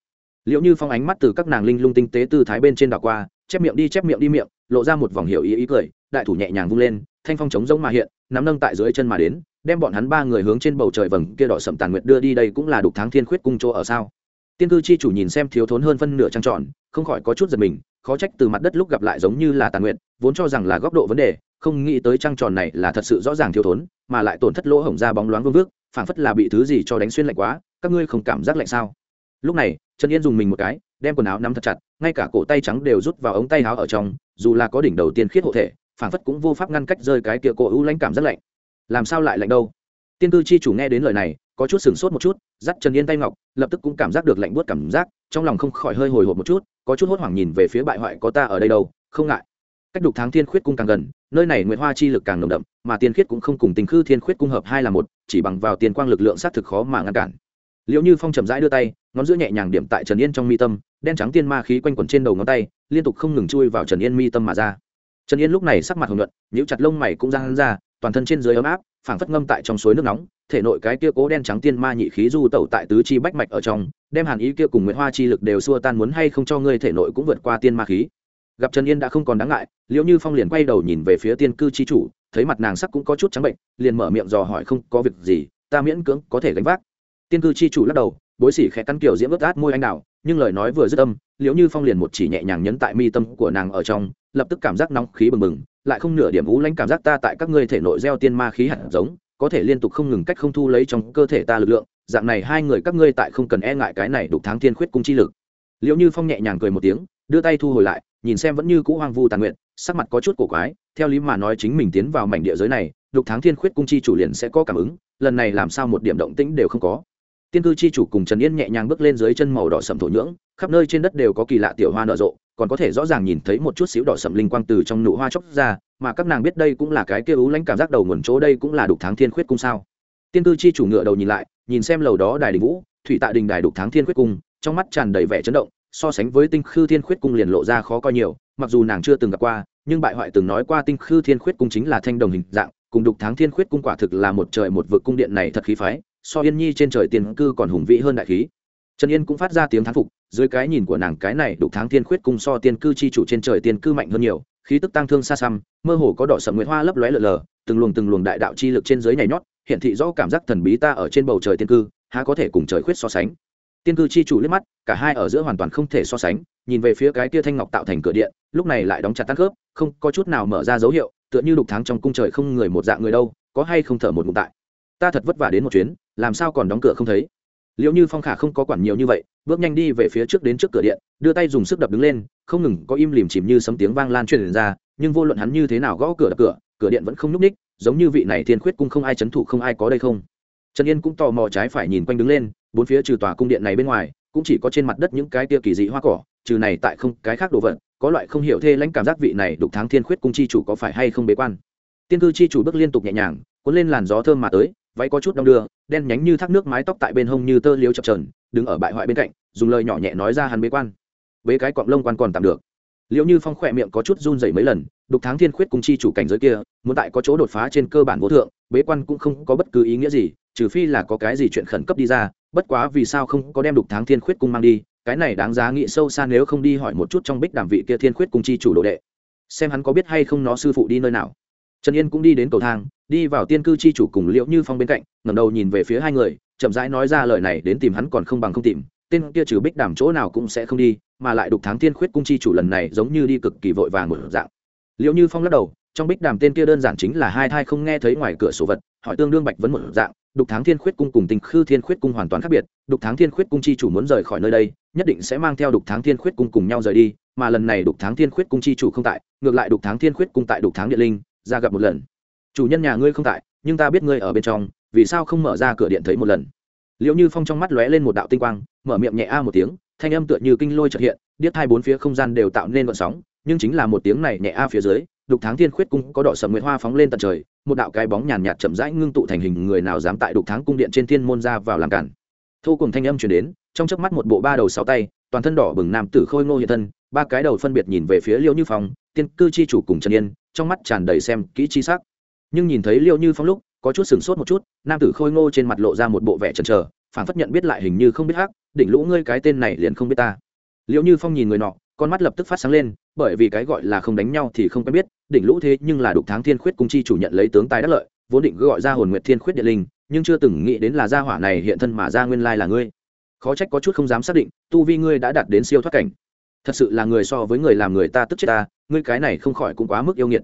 liệu như phong ánh mắt từ các nàng linh lung tinh tế từ thái bên trên đảo qua, chép miệng đi chép miệng đi miệng, lộ ra một vòng hiểu ý ý cười, đại thủ nhẹ nhàng vung lên, thanh phong chống giống mà hiện, nắm nâng tại dưới chân mà đến, đem bọn hắn ba người hướng trên bầu trời vầng kia đỏ sậm tàn nguyệt đưa đi đây cũng là đục tháng thiên khuyết cung chỗ ở sao. Tiên cư chi chủ nhìn xem thiếu thốn hơn phân nửa trăng tròn, không khỏi có chút giật mình, khó trách từ mặt đất lúc gặp lại giống như là tàn nguyện vốn cho rằng là góc độ vấn đề, không nghĩ tới trăng tròn này là thật sự rõ ràng thiếu thốn, mà lại tổn thất lỗ hổng ra bóng loáng vương vước, phảng phất là bị thứ gì cho đánh xuyên lạnh quá, các ngươi không cảm giác lạnh sao? Lúc này trần yên dùng mình một cái, đem quần áo nắm thật chặt, ngay cả cổ tay trắng đều rút vào ống tay áo ở trong, dù là có đỉnh đầu tiên khiết hộ thể, phảng phất cũng vô pháp ngăn cách rơi cái kia cổ ưu lãnh cảm rất lạnh. Làm sao lại lạnh đâu? Tiên Cư chi chủ nghe đến lời này, có chút sửng sốt một chút, dắt trần yên tay ngọc, lập tức cũng cảm giác được lạnh buốt cảm giác, trong lòng không khỏi hơi hồi hộp một chút, có chút hốt hoảng nhìn về phía bại hoại có ta ở đây đâu, không ngại. Cách đục tháng thiên khuyết cung càng gần, nơi này nguyệt hoa chi lực càng nồng đậm, mà tiên khiết cũng không cùng tình khư thiên khuyết cung hợp hai là một, chỉ bằng vào tiền quang lực lượng xác thực khó mà ngăn cản. Liệu như phong chậm rãi đưa tay ngón giữa nhẹ nhàng điểm tại trần yên trong mi tâm, đen trắng tiên ma khí quanh quẩn trên đầu ngón tay, liên tục không ngừng chui vào trần yên mi tâm mà ra. Trần yên lúc này sắc mặt hồng nhuận, nhíu chặt lông mày cũng ra hắn ra, toàn thân trên dưới ấm áp, phảng phất ngâm tại trong suối nước nóng, thể nội cái kia cố đen trắng tiên ma nhị khí du tẩu tại tứ chi bách mạch ở trong, đem hàn ý kia cùng nguyễn hoa chi lực đều xua tan muốn hay không cho ngươi thể nội cũng vượt qua tiên ma khí. Gặp trần yên đã không còn đáng ngại liệu như phong liền quay đầu nhìn về phía tiên cư chi chủ, thấy mặt nàng sắc cũng có chút trắng bệnh, liền mở miệng dò hỏi không có việc gì, ta miễn cưỡng có thể gánh vác. Tiên cư chi chủ lắc đầu bối sỉ khẽ cắn kiểu diễm ướt át môi anh đào, nhưng lời nói vừa dứt âm liệu như phong liền một chỉ nhẹ nhàng nhấn tại mi tâm của nàng ở trong, lập tức cảm giác nóng khí bừng bừng, lại không nửa điểm ú lãnh cảm giác ta tại các ngươi thể nội gieo tiên ma khí hạt giống, có thể liên tục không ngừng cách không thu lấy trong cơ thể ta lực lượng, dạng này hai người các ngươi tại không cần e ngại cái này đục tháng thiên khuyết cung chi lực. Liệu như phong nhẹ nhàng cười một tiếng, đưa tay thu hồi lại, nhìn xem vẫn như cũ hoang vu tàn nguyện, sắc mặt có chút cổ quái, theo lý mà nói chính mình tiến vào mảnh địa giới này, đục tháng thiên khuyết cung chi chủ liền sẽ có cảm ứng, lần này làm sao một điểm động tĩnh đều không có tiên cư chi chủ cùng trần yên nhẹ nhàng bước lên dưới chân màu đỏ sầm thổ nhưỡng, khắp nơi trên đất đều có kỳ lạ tiểu hoa nở rộ, còn có thể rõ ràng nhìn thấy một chút xíu đỏ sậm linh quang từ trong nụ hoa chóc ra, mà các nàng biết đây cũng là cái kia ú lãnh cảm giác đầu nguồn chỗ đây cũng là đục tháng thiên khuyết cung sao. Tiên cư chi chủ ngựa đầu nhìn lại, nhìn xem lầu đó đài đình vũ, thủy tạ đình đài đục tháng thiên khuyết cung, trong mắt tràn đầy vẻ chấn động, so sánh với tinh khư thiên khuyết cung liền lộ ra khó coi nhiều, mặc dù nàng chưa từng gặp qua, nhưng bại hoại từng nói qua tinh khư thiên khuyết cung chính là thanh đồng hình dạng, cùng đục tháng thiên khuyết cung quả thực là một trời một vực cung điện này thật khí phái so yên nhi trên trời tiền cư còn hùng vĩ hơn đại khí. Trần yên cũng phát ra tiếng thán phục, dưới cái nhìn của nàng cái này đục tháng thiên khuyết cung so tiên cư chi chủ trên trời tiên cư mạnh hơn nhiều, khí tức tăng thương xa xăm, mơ hồ có đỏ sậm nguyệt hoa lấp lóe lờ lờ, từng luồng từng luồng đại đạo chi lực trên dưới nhảy nhót, hiện thị rõ cảm giác thần bí ta ở trên bầu trời tiên cư, há có thể cùng trời khuyết so sánh. Tiên cư chi chủ liếc mắt, cả hai ở giữa hoàn toàn không thể so sánh, nhìn về phía cái kia thanh ngọc tạo thành cửa điện, lúc này lại đóng chặt tăng khớp, không có chút nào mở ra dấu hiệu, tựa như đục tháng trong cung trời không người một dạng người đâu, có hay không thở một ngụm tại. Ta thật vất vả đến một chuyến làm sao còn đóng cửa không thấy? Liệu như phong khả không có quản nhiều như vậy, bước nhanh đi về phía trước đến trước cửa điện, đưa tay dùng sức đập đứng lên, không ngừng có im lìm chìm như sấm tiếng vang lan truyền ra, nhưng vô luận hắn như thế nào gõ cửa đập cửa cửa điện vẫn không nhúc ních giống như vị này thiên khuyết cung không ai c thủ không ai có đây không. Trần yên cũng tò mò trái phải nhìn quanh đứng lên, bốn phía trừ tòa cung điện này bên ngoài, cũng chỉ có trên mặt đất những cái tia kỳ dị hoa cỏ, trừ này tại không, cái khác đồ vật, có loại không hiểu thê lãnh cảm giác vị này đục tháng thiên khuyết cung chi chủ có phải hay không bế quan. Tiên cư chi chủ bước liên tục nhẹ nhàng, cuốn lên làn gió thơm mà tới váy có chút đong đưa, đen nhánh như thác nước mái tóc tại bên hông như tơ liếu chập trờn đứng ở bại hoại bên cạnh, dùng lời nhỏ nhẹ nói ra hắn bế quan. Bế cái cọng lông quan còn tạm được. Liệu như phong khỏe miệng có chút run dày mấy lần, đục tháng thiên khuyết cung chi chủ cảnh giới kia, muốn tại có chỗ đột phá trên cơ bản vô thượng, bế quan cũng không có bất cứ ý nghĩa gì, trừ phi là có cái gì chuyện khẩn cấp đi ra, bất quá vì sao không có đem đục tháng thiên khuyết cung mang đi, cái này đáng giá nghĩ sâu xa nếu không đi hỏi một chút trong bích đàm vị kia thiên khuyết cung chi chủ đồ đệ, xem hắn có biết hay không nó sư phụ đi nơi nào. Trần yên cũng đi đến cầu thang đi vào tiên cư chi chủ cùng liễu như phong bên cạnh, ngẩng đầu nhìn về phía hai người, chậm rãi nói ra lời này đến tìm hắn còn không bằng không tìm, tên kia trừ bích đàm chỗ nào cũng sẽ không đi, mà lại đục tháng thiên khuyết cung chi chủ lần này giống như đi cực kỳ vội vàng một dạng. Liễu như phong lắc đầu, trong bích đàm tên kia đơn giản chính là hai thai không nghe thấy ngoài cửa sổ vật, hỏi tương đương bạch vấn một dạng, đục tháng thiên khuyết cung cùng tình khư thiên khuyết cung hoàn toàn khác biệt, đục tháng thiên khuyết cung chi chủ muốn rời khỏi nơi đây, nhất định sẽ mang theo đục tháng thiên khuyết cung cùng nhau rời đi, mà lần này đục tháng thiên khuyết cung chi chủ không tại, ngược lại đục tháng thiên khuyết cung tại đục tháng địa linh, ra gặp một lần chủ nhân nhà ngươi không tại, nhưng ta biết ngươi ở bên trong, vì sao không mở ra cửa điện thấy một lần? Liệu như phong trong mắt lóe lên một đạo tinh quang, mở miệng nhẹ a một tiếng, thanh âm tựa như kinh lôi trật hiện, điếc hai bốn phía không gian đều tạo nên vận sóng, nhưng chính là một tiếng này nhẹ a phía dưới đục tháng thiên khuyết cung có đỏ sầm nguyệt hoa phóng lên tận trời, một đạo cái bóng nhàn nhạt chậm rãi ngưng tụ thành hình người nào dám tại đục tháng cung điện trên thiên môn ra vào làm cản. Thu cùng thanh âm chuyển đến, trong chớp mắt một bộ ba đầu sáu tay, toàn thân đỏ bừng nam tử khôi ngô hiện thân, ba cái đầu phân biệt nhìn về phía liêu như phong, tiên cư chi chủ cùng trần yên, trong mắt tràn đầy xem kỹ chi sắc nhưng nhìn thấy liêu như phong lúc, có chút sửng sốt một chút, nam tử khôi ngô trên mặt lộ ra một bộ vẻ chần chờ phản phất nhận biết lại hình như không biết hắc, đỉnh lũ ngươi cái tên này liền không biết ta. Liêu như phong nhìn người nọ, con mắt lập tức phát sáng lên, bởi vì cái gọi là không đánh nhau thì không quen biết, đỉnh lũ thế nhưng là đục tháng thiên khuyết cung chi chủ nhận lấy tướng tài đắc lợi, vốn định gọi ra hồn nguyệt thiên khuyết địa linh, nhưng chưa từng nghĩ đến là gia hỏa này hiện thân mà ra nguyên lai là ngươi. Khó trách có chút không dám xác định, tu vi ngươi đã đạt đến siêu thoát cảnh. Thật sự là người so với người làm người ta tức chết ta, ngươi cái này không khỏi cũng quá mức yêu nghiệt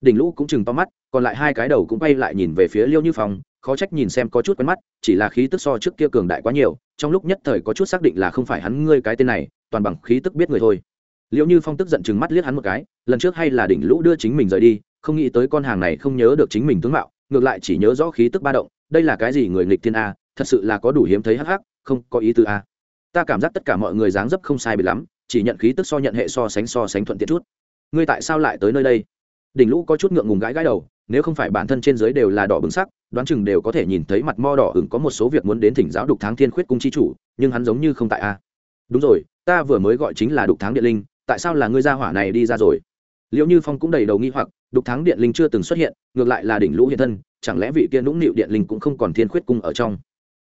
đỉnh lũ cũng chừng to mắt, còn lại hai cái đầu cũng bay lại nhìn về phía liêu như phong, khó trách nhìn xem có chút quen mắt, chỉ là khí tức so trước kia cường đại quá nhiều, trong lúc nhất thời có chút xác định là không phải hắn ngươi cái tên này, toàn bằng khí tức biết người thôi. Liệu như phong tức giận chừng mắt liếc hắn một cái, lần trước hay là đỉnh lũ đưa chính mình rời đi, không nghĩ tới con hàng này không nhớ được chính mình tướng mạo, ngược lại chỉ nhớ rõ khí tức ba động, đây là cái gì người nghịch thiên a, thật sự là có đủ hiếm thấy hắc hắc, không có ý tư a. Ta cảm giác tất cả mọi người dáng dấp không sai bị lắm, chỉ nhận khí tức so nhận hệ so sánh so sánh thuận tiện chút. Ngươi tại sao lại tới nơi đây? Đỉnh lũ có chút ngượng ngùng gãi gãi đầu, nếu không phải bản thân trên dưới đều là đỏ bừng sắc, đoán chừng đều có thể nhìn thấy mặt mo đỏ ửng có một số việc muốn đến thỉnh giáo đục tháng thiên khuyết cung chi chủ, nhưng hắn giống như không tại a. Đúng rồi, ta vừa mới gọi chính là đục tháng điện linh, tại sao là ngươi ra hỏa này đi ra rồi? Liệu như phong cũng đầy đầu nghi hoặc, đục tháng điện linh chưa từng xuất hiện, ngược lại là đỉnh lũ hiện thân, chẳng lẽ vị kia nũng nịu điện linh cũng không còn thiên khuyết cung ở trong?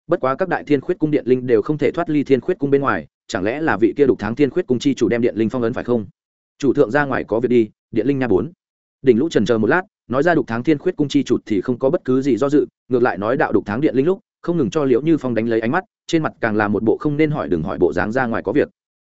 Bất quá các đại thiên khuyết cung điện linh đều không thể thoát ly thiên khuyết cung bên ngoài, chẳng lẽ là vị kia đục tháng thiên khuyết cung chi chủ đem điện linh phong ấn phải không? Chủ thượng ra ngoài có việc đi, điện linh nha bốn đỉnh lũ trần chờ một lát, nói ra đục tháng thiên khuyết cung chi chủ thì không có bất cứ gì do dự, ngược lại nói đạo đục tháng điện linh lúc, không ngừng cho liễu như phong đánh lấy ánh mắt, trên mặt càng là một bộ không nên hỏi đừng hỏi bộ dáng ra ngoài có việc.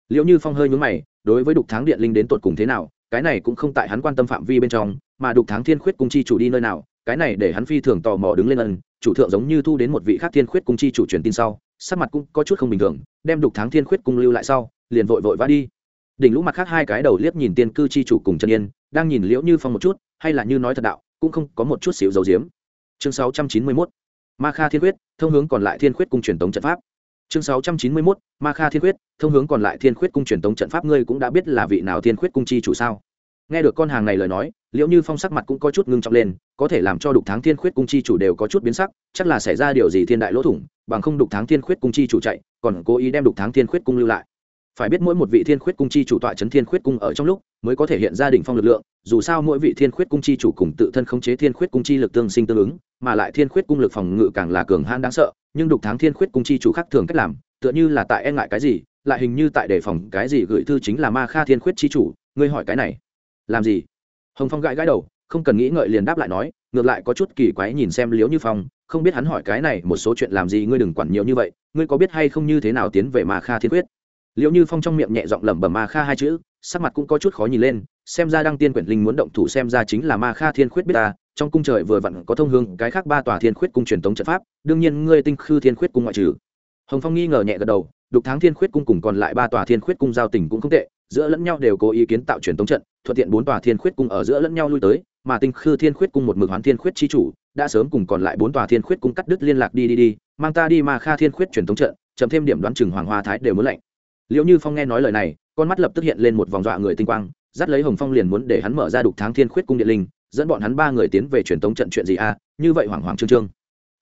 Liễu như phong hơi nhướng mày, đối với đục tháng điện linh đến tột cùng thế nào, cái này cũng không tại hắn quan tâm phạm vi bên trong, mà đục tháng thiên khuyết cung chi chủ đi nơi nào, cái này để hắn phi thường tò mò đứng lên ân, chủ thượng giống như thu đến một vị khác thiên khuyết cung chi chủ truyền tin sau, sắc mặt cũng có chút không bình thường, đem đục tháng thiên khuyết cung lưu lại sau, liền vội vội vã đi. Đỉnh lũ mặt khác hai cái đầu liếc nhìn tiên cư chi chủ cùng chân yên đang nhìn liễu như phong một chút, hay là như nói thật đạo, cũng không có một chút xíu dấu diếm. Chương sáu trăm chín mươi mốt, ma kha thiên quyết thông hướng còn lại thiên khuyết cung truyền tống trận pháp. Chương sáu trăm chín mươi mốt, ma kha thiên khuyết, thông hướng còn lại thiên khuyết cung truyền tống trận pháp, ngươi cũng đã biết là vị nào thiên khuyết cung chi chủ sao? Nghe được con hàng này lời nói liệu như phong sắc mặt cũng có chút ngưng trọng lên, có thể làm cho đục tháng thiên khuyết cung chi chủ đều có chút biến sắc, chắc là xảy ra điều gì thiên đại lỗ thủng, bằng không đục tháng thiên khuyết cung chi chủ chạy, còn cố ý đem đục tháng thiên khuyết cung lưu lại phải biết mỗi một vị thiên khuyết cung chi chủ tọa chấn thiên khuyết cung ở trong lúc mới có thể hiện ra đỉnh phong lực lượng, dù sao mỗi vị thiên khuyết cung chi chủ cùng tự thân khống chế thiên khuyết cung chi lực tương sinh tương ứng, mà lại thiên khuyết cung lực phòng ngự càng là cường hãn đáng sợ, nhưng đục tháng thiên khuyết cung chi chủ khác thường cách làm, tựa như là tại e ngại cái gì, lại hình như tại đề phòng cái gì gửi thư chính là ma kha thiên khuyết chi chủ, ngươi hỏi cái này, làm gì hồng phong gãi gãi đầu, không cần nghĩ ngợi liền đáp lại nói, ngược lại có chút kỳ quái nhìn xem liếu như phong, không biết hắn hỏi cái này một số chuyện làm gì, ngươi đừng quản nhiều như vậy, ngươi có biết hay không như thế nào tiến về ma kha thiên Khuyết? Liệu như phong trong miệng nhẹ giọng lẩm bẩm ma kha hai chữ sắc mặt cũng có chút khó nhìn lên xem ra đăng tiên quyển linh muốn động thủ xem ra chính là ma kha thiên khuyết biết ta trong cung trời vừa vặn có thông hương cái khác ba tòa thiên khuyết cung truyền thống trận pháp đương nhiên ngươi tinh khư thiên khuyết cung ngoại trừ hồng phong nghi ngờ nhẹ gật đầu đục tháng thiên khuyết cung cùng còn lại ba tòa thiên khuyết cung giao tình cũng không tệ giữa lẫn nhau đều có ý kiến tạo truyền thống trận thuận tiện bốn tòa thiên khuyết cung ở giữa lẫn nhau lui tới mà tinh khư thiên khuyết cung một mực hoán thiên khuyết chi chủ đã sớm cùng còn lại bốn tòa thiên khuyết cung cắt đứt liên lạc đi đi đi mang ta đi mà kha thiên khuyết truyền thống trận chấm thêm điểm đoán chừng hoàng hoa thái đều muốn lạnh liệu như phong nghe nói lời này, con mắt lập tức hiện lên một vòng dọa người tinh quang, dắt lấy hồng phong liền muốn để hắn mở ra đục tháng thiên khuyết cung điện linh, dẫn bọn hắn ba người tiến về truyền tống trận chuyện gì a à? như vậy hoảng hoảng trương trương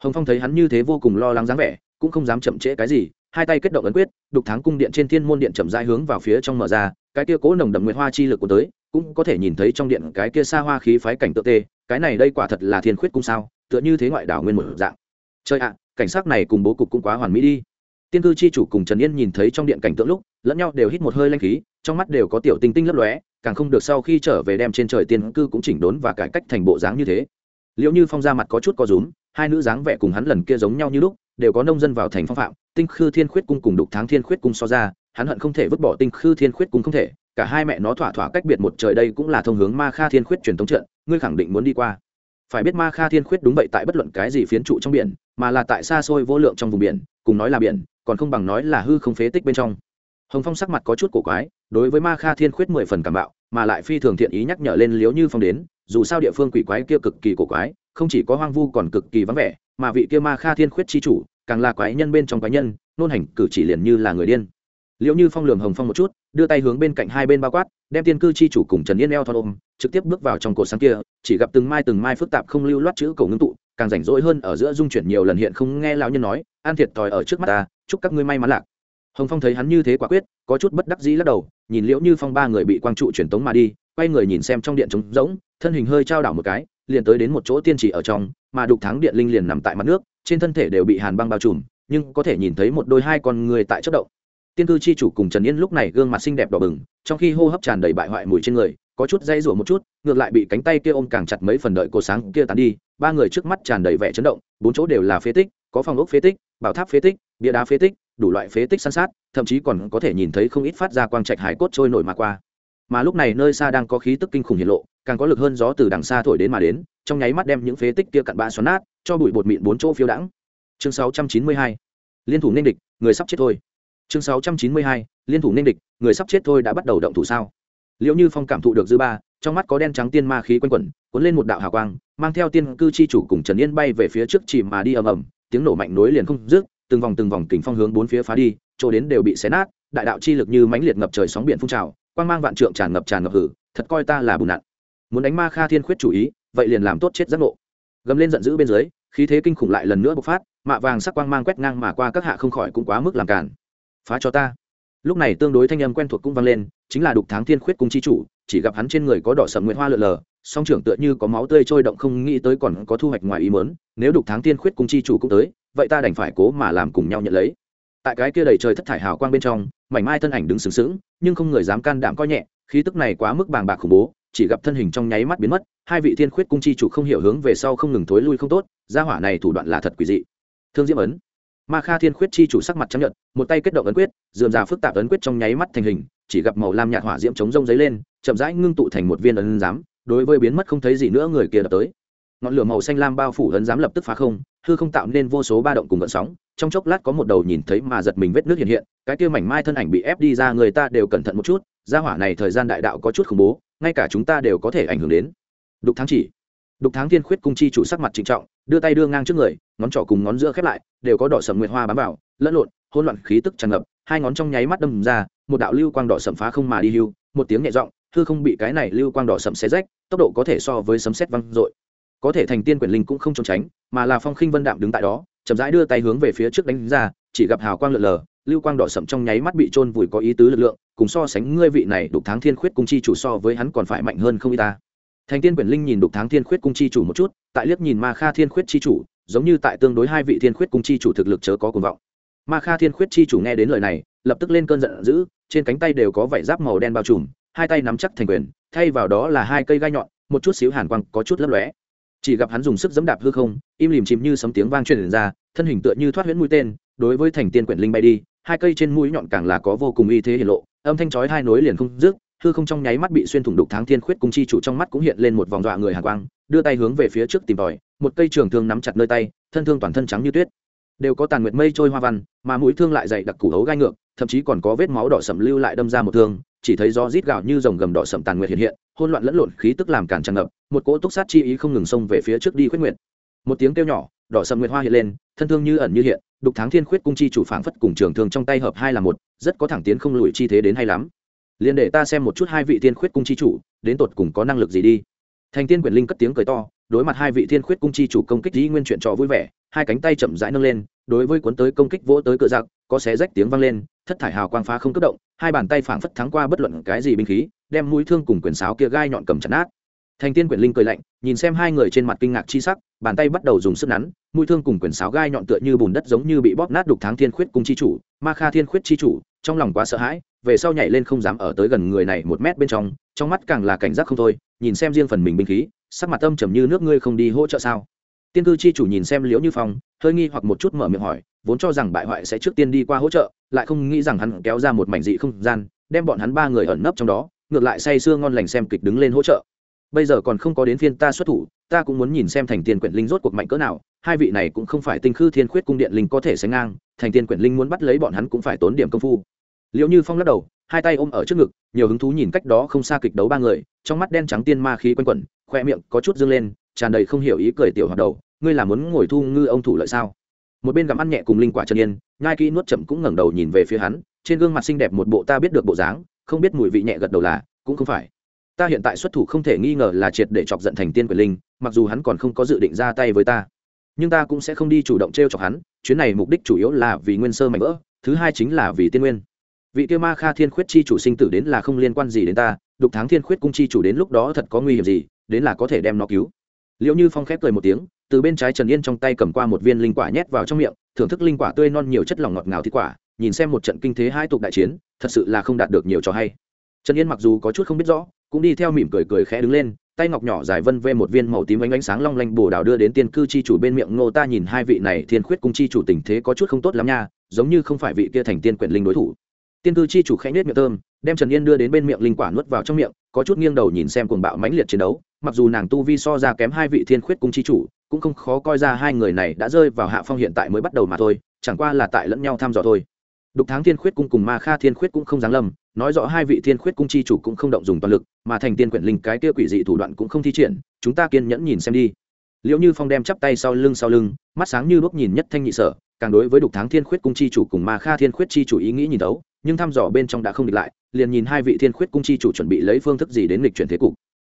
hồng phong thấy hắn như thế vô cùng lo lắng dáng vẻ, cũng không dám chậm trễ cái gì, hai tay kết động ấn quyết, đục tháng cung điện trên thiên môn điện chậm rãi hướng vào phía trong mở ra, cái kia cố nồng đậm nguyệt hoa chi lực của tới, cũng có thể nhìn thấy trong điện cái kia xa hoa khí phái cảnh tượng tê, cái này đây quả thật là thiên khuyết cung sao, tựa như thế ngoại đảo nguyên một dạng chơi ạ, cảnh sắc này cùng bố cục cũng quá hoàn mỹ đi tiên cư chi chủ cùng trần yên nhìn thấy trong điện cảnh tượng lúc, lẫn nhau đều hít một hơi lanh khí, trong mắt đều có tiểu tinh tinh lấp lóe, càng không được sau khi trở về đem trên trời tiên cư cũng chỉnh đốn và cải cách thành bộ dáng như thế. Liệu như phong ra mặt có chút có rúm, hai nữ dáng vẻ cùng hắn lần kia giống nhau như lúc, đều có nông dân vào thành phong phạm, tinh khư thiên khuyết cung cùng đục tháng thiên khuyết cung so ra, hắn hận không thể vứt bỏ tinh khư thiên khuyết cung không thể, cả hai mẹ nó thỏa thỏa cách biệt một trời đây cũng là thông hướng ma kha thiên khuyết truyền thống trận, ngươi khẳng định muốn đi qua. Phải biết ma kha thiên khuyết đúng vậy tại bất luận cái gì phiến trụ trong biển, mà là tại xa xôi vô lượng trong vùng biển, cùng nói là biển còn không bằng nói là hư không phế tích bên trong. Hồng phong sắc mặt có chút cổ quái, đối với ma kha thiên khuyết mười phần cảm bạo, mà lại phi thường thiện ý nhắc nhở lên liếu như phong đến, dù sao địa phương quỷ quái kia cực kỳ cổ quái, không chỉ có hoang vu còn cực kỳ vắng vẻ, mà vị kia ma kha thiên khuyết chi chủ, càng là quái nhân bên trong quái nhân, nôn hành cử chỉ liền như là người điên. Liệu như phong lường hồng phong một chút, đưa tay hướng bên cạnh hai bên bao quát, đem tiên cư chi chủ cùng trần yên eo thon ôm, trực tiếp bước vào trong cổ sáng kia, chỉ gặp từng mai từng mai phức tạp không lưu loát chữ cầu ngưng tụ, càng rảnh rỗi hơn ở giữa dung chuyển nhiều lần hiện không nghe lão nhân nói, an thiệt thòi ở trước mắt ta chúc các ngươi may mắn lạc. Hồng phong thấy hắn như thế quả quyết, có chút bất đắc dĩ lắc đầu, nhìn liễu như phong ba người bị quang trụ truyền tống mà đi, quay người nhìn xem trong điện trống rỗng, thân hình hơi trao đảo một cái, liền tới đến một chỗ tiên chỉ ở trong, mà đục thắng điện linh liền nằm tại mặt nước, trên thân thể đều bị hàn băng bao trùm, nhưng có thể nhìn thấy một đôi hai con người tại chất động. Tiên cư chi chủ cùng trần yên lúc này gương mặt xinh đẹp đỏ bừng, trong khi hô hấp tràn đầy bại hoại mùi trên người, có chút dây rủa một chút, ngược lại bị cánh tay kia ôm càng chặt mấy phần đợi cổ sáng kia tàn đi, ba người trước mắt tràn đầy vẻ chấn động, bốn chỗ đều là phế tích, có phòng ốc phế tích, bảo tháp phế tích bia đá phế tích, đủ loại phế tích san sát, thậm chí còn có thể nhìn thấy không ít phát ra quang trạch hải cốt trôi nổi mà qua. Mà lúc này nơi xa đang có khí tức kinh khủng hiện lộ, càng có lực hơn gió từ đằng xa thổi đến mà đến, trong nháy mắt đem những phế tích kia cặn bã xoắn nát, cho bụi bột mịn bốn chỗ phiêu đãng. Chương 692 liên thủ nên địch, người sắp chết thôi. Chương 692 liên thủ nên địch, người sắp chết thôi đã bắt đầu động thủ sao? Liệu như phong cảm thụ được dư ba, trong mắt có đen trắng tiên ma khí quanh quẩn, cuốn lên một đạo hào quang, mang theo tiên cư chi chủ cùng trần yên bay về phía trước chìm mà đi ầm ầm, tiếng nổ mạnh nối liền không dứt từng vòng từng vòng kình phong hướng bốn phía phá đi, chỗ đến đều bị xé nát, đại đạo chi lực như mãnh liệt ngập trời sóng biển phun trào, quang mang vạn trượng tràn ngập tràn ngập hử, thật coi ta là bùn nặn. Muốn đánh ma kha thiên khuyết chủ ý, vậy liền làm tốt chết giác ngộ. Gầm lên giận dữ bên dưới, khí thế kinh khủng lại lần nữa bộc phát, mạ vàng sắc quang mang quét ngang mà qua các hạ không khỏi cũng quá mức làm cản phá cho ta. Lúc này tương đối thanh âm quen thuộc cũng vang lên, chính là đục tháng thiên khuyết cung chi chủ, chỉ gặp hắn trên người có đỏ sầm nguyễn hoa lượn lờ, song trưởng tựa như có máu tươi trôi động không nghĩ tới còn có thu hoạch ngoài ý mớn nếu đục tháng thiên khuyết cung chi chủ cũng tới vậy ta đành phải cố mà làm cùng nhau nhận lấy. Tại cái kia đầy trời thất thải hào quang bên trong, mảnh mai thân ảnh đứng sừng sững, nhưng không người dám can đảm coi nhẹ, khí tức này quá mức bàng bạc khủng bố, chỉ gặp thân hình trong nháy mắt biến mất, hai vị thiên khuyết cung chi chủ không hiểu hướng về sau không ngừng thối lui không tốt, gia hỏa này thủ đoạn là thật quỷ dị. Thương diễm ấn. Ma kha thiên khuyết chi chủ sắc mặt chấp nhận một tay kết động ấn quyết, dườm già phức tạp ấn quyết trong nháy mắt thành hình, chỉ gặp màu lam nhạt hỏa diễm chống rông giấy lên, chậm rãi ngưng tụ thành một viên ấn giám, đối với biến mất không thấy gì nữa người kia đập tới. Ngọn lửa màu xanh lam bao phủ ấn giám lập tức phá không hư không tạo nên vô số ba động cùng gợn sóng, trong chốc lát có một đầu nhìn thấy mà giật mình vết nước hiện hiện, cái kia mảnh mai thân ảnh bị ép đi ra, người ta đều cẩn thận một chút, gia hỏa này thời gian đại đạo có chút khủng bố, ngay cả chúng ta đều có thể ảnh hưởng đến. Đục tháng chỉ. Đục tháng thiên khuyết cung chi chủ sắc mặt trịnh trọng, đưa tay đưa ngang trước người, ngón trỏ cùng ngón giữa khép lại, đều có đỏ sầm nguyệt hoa bám vào, lẫn lộn, hỗn loạn khí tức tràn ngập, hai ngón trong nháy mắt đâm ra, một đạo lưu quang đỏ sậm phá không mà đi hưu, một tiếng nhẹ giọng, hư không bị cái này lưu quang đỏ sậm xé rách, tốc độ có thể so với sấm sét văng dội có thể thành tiên quyển linh cũng không trốn tránh, mà là phong khinh vân đạm đứng tại đó, chậm rãi đưa tay hướng về phía trước đánh ra, chỉ gặp hào quang lượn lờ, lưu quang đỏ sậm trong nháy mắt bị trôn vùi có ý tứ lực lượng, cùng so sánh ngươi vị này đục tháng thiên khuyết cung chi chủ so với hắn còn phải mạnh hơn không y ta. Thành tiên quyển linh nhìn đục tháng thiên khuyết cung chi chủ một chút, tại liếc nhìn ma kha thiên khuyết chi chủ, giống như tại tương đối hai vị thiên khuyết cung chi chủ thực lực chớ có cuồng vọng. Ma kha thiên khuyết chi chủ nghe đến lời này, lập tức lên cơn giận dữ, trên cánh tay đều có vảy giáp màu đen bao trùm, hai tay nắm chắc thành quyền, thay vào đó là hai cây gai nhọn, một chút xíu hàn quang, có chút lấp lóe chỉ gặp hắn dùng sức dẫm đạp hư không, im lìm chìm như sấm tiếng vang truyền ra, thân hình tựa như thoát huyễn mũi tên, đối với thành tiên quyển linh bay đi, hai cây trên mũi nhọn càng là có vô cùng uy thế hiển lộ, âm thanh chói hai nối liền không dứt, hư không trong nháy mắt bị xuyên thủng đục tháng thiên khuyết cung chi chủ trong mắt cũng hiện lên một vòng dọa người hàn quang, đưa tay hướng về phía trước tìm tòi, một cây trường thương nắm chặt nơi tay, thân thương toàn thân trắng như tuyết. Đều có tàn nguyệt mây trôi hoa văn, mà mũi thương lại dày đặc củ hấu gai ngược, thậm chí còn có vết máu đỏ sậm lưu lại đâm ra một thương chỉ thấy gió rít gạo như dòng gầm đỏ sậm tàn nguyệt hiện hiện hôn loạn lẫn lộn, khí tức làm cản tràn ngập, một cỗ túc sát chi ý không ngừng xông về phía trước đi khuyết nguyệt. Một tiếng kêu nhỏ, đỏ sậm nguyệt hoa hiện lên, thân thương như ẩn như hiện, đục tháng thiên khuyết cung chi chủ phảng phất cùng trường thương trong tay hợp hai là một, rất có thẳng tiến không lùi chi thế đến hay lắm. Liền để ta xem một chút hai vị thiên khuyết cung chi chủ, đến tột cùng có năng lực gì đi. Thành tiên quyền linh cất tiếng cười to đối mặt hai vị thiên khuyết cung chi chủ công kích dĩ nguyên chuyện trò vui vẻ, hai cánh tay chậm rãi nâng lên, đối với cuốn tới công kích vỗ tới cửa giặc, có xé rách tiếng vang lên, thất thải hào quang phá không cấp động, hai bàn tay phảng phất thắng qua bất luận cái gì binh khí, đem mũi thương cùng quyền sáo kia gai nhọn cầm chặt nát. Thành tiên quyển linh cười lạnh, nhìn xem hai người trên mặt kinh ngạc chi sắc, bàn tay bắt đầu dùng sức nắn, mũi thương cùng quyền sáo gai nhọn tựa như bùn đất giống như bị bóp nát đục tháng thiên khuyết cung chi chủ, ma kha thiên khuyết chi chủ, trong lòng quá sợ hãi, về sau nhảy lên không dám ở tới gần người này một mét bên trong trong mắt càng là cảnh giác không thôi, nhìn xem riêng phần mình binh khí sắc mặt tâm trầm như nước ngươi không đi hỗ trợ sao? Tiên cư chi chủ nhìn xem liễu như phong, hơi nghi hoặc một chút mở miệng hỏi, vốn cho rằng bại hoại sẽ trước tiên đi qua hỗ trợ, lại không nghĩ rằng hắn kéo ra một mảnh dị không gian, đem bọn hắn ba người ẩn nấp trong đó, ngược lại say sưa ngon lành xem kịch đứng lên hỗ trợ. Bây giờ còn không có đến phiên ta xuất thủ, ta cũng muốn nhìn xem thành tiền quyển linh rốt cuộc mạnh cỡ nào, hai vị này cũng không phải tinh khư thiên khuyết cung điện linh có thể sánh ngang, thành tiền quyển linh muốn bắt lấy bọn hắn cũng phải tốn điểm công phu. Liệu như phong lắc đầu, hai tay ôm ở trước ngực, nhiều hứng thú nhìn cách đó không xa kịch đấu ba người, trong mắt đen trắng tiên ma khí quanh quẩn khoe miệng có chút dâng lên, tràn đầy không hiểu ý cười tiểu hoạt đầu, ngươi là muốn ngồi thu ngư ông thủ lợi sao? Một bên gặm ăn nhẹ cùng linh quả chân yên, nhai kỹ nuốt chậm cũng ngẩng đầu nhìn về phía hắn, trên gương mặt xinh đẹp một bộ ta biết được bộ dáng, không biết mùi vị nhẹ gật đầu là, cũng không phải. Ta hiện tại xuất thủ không thể nghi ngờ là triệt để chọc giận thành tiên quyền linh, mặc dù hắn còn không có dự định ra tay với ta, nhưng ta cũng sẽ không đi chủ động t r e o chọc hắn, chuyến này mục đích chủ yếu là vì nguyên sơ mạnh vỡ, thứ hai chính là vì tiên nguyên. Vị kia ma kha thiên khuyết chi chủ sinh tử đến là không liên quan gì đến ta, đục tháng thiên khuyết cung chi chủ đến lúc đó thật có nguy hiểm gì đến là có thể đem nó cứu. Liệu như phong khép cười một tiếng, từ bên trái trần yên trong tay cầm qua một viên linh quả nhét vào trong miệng, thưởng thức linh quả tươi non nhiều chất lỏng ngọt ngào thịt quả, nhìn xem một trận kinh thế hai tục đại chiến, thật sự là không đạt được nhiều trò hay. Trần yên mặc dù có chút không biết rõ, cũng đi theo mỉm cười cười khẽ đứng lên, tay ngọc nhỏ dài vân vê một viên màu tím ánh ánh sáng long lanh bồ đào đưa đến tiên cư chi chủ bên miệng ngô ta nhìn hai vị này thiên khuyết cung chi chủ tình thế có chút không tốt lắm nha, giống như không phải vị kia thành tiên quyển linh đối thủ tiên cư chi chủ khẽ nết miệng thơm, đem trần yên đưa đến bên miệng linh quả nuốt vào trong miệng, có chút nghiêng đầu nhìn xem cuồng bạo mãnh liệt chiến đấu, mặc dù nàng tu vi so ra kém hai vị thiên khuyết cung chi chủ, cũng không khó coi ra hai người này đã rơi vào hạ phong hiện tại mới bắt đầu mà thôi, chẳng qua là tại lẫn nhau thăm dò thôi. Đục tháng thiên khuyết cung cùng ma kha thiên khuyết cũng không giáng lâm, nói rõ hai vị thiên khuyết cung chi chủ cũng không động dùng toàn lực, mà thành tiên quyển linh cái kia quỷ dị thủ đoạn cũng không thi triển, chúng ta kiên nhẫn nhìn xem đi. Liệu như phong đem chắp tay sau lưng sau lưng, mắt sáng như đuốc nhìn nhất thanh nhị sở, càng đối với đục tháng thiên khuyết cung chi chủ cùng ma kha thiên khuyết chi chủ ý nghĩ nhìn đấu nhưng thăm dò bên trong đã không địch lại, liền nhìn hai vị thiên khuyết cung chi chủ chuẩn bị lấy phương thức gì đến lịch chuyển thế cục.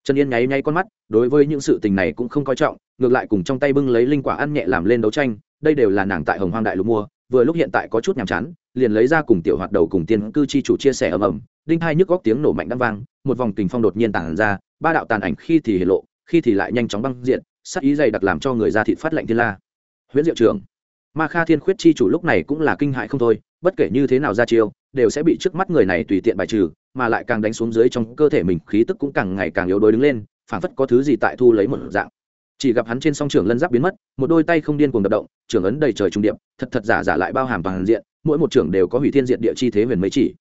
Trần yên nháy nháy con mắt, đối với những sự tình này cũng không coi trọng, ngược lại cùng trong tay bưng lấy linh quả ăn nhẹ làm lên đấu tranh, đây đều là nàng tại hồng hoang đại lục mua, vừa lúc hiện tại có chút nhàm chán, liền lấy ra cùng tiểu hoạt đầu cùng tiên cư chi chủ chia sẻ ầm ầm, đinh hai nhức góc tiếng nổ mạnh đăng vang, một vòng tình phong đột nhiên tàn ra, ba đạo tàn ảnh khi thì hiện lộ, khi thì lại nhanh chóng băng diện sắc ý dày đặc làm cho người ra thịt phát lạnh thiên la. Huyễn diệu trưởng ma kha thiên khuyết chi chủ lúc này cũng là kinh hại không thôi, bất kể như thế nào ra chiêu đều sẽ bị trước mắt người này tùy tiện bài trừ, mà lại càng đánh xuống dưới trong cơ thể mình, khí tức cũng càng ngày càng yếu đuối đứng lên, phảng phất có thứ gì tại thu lấy một dạng. Chỉ gặp hắn trên song trường lân giáp biến mất, một đôi tay không điên cuồng đập động trường ấn đầy trời trung điệp, thật thật giả giả lại bao hàm toàn diện, mỗi một trường đều có hủy thiên diện địa chi thế huyền mấy chỉ.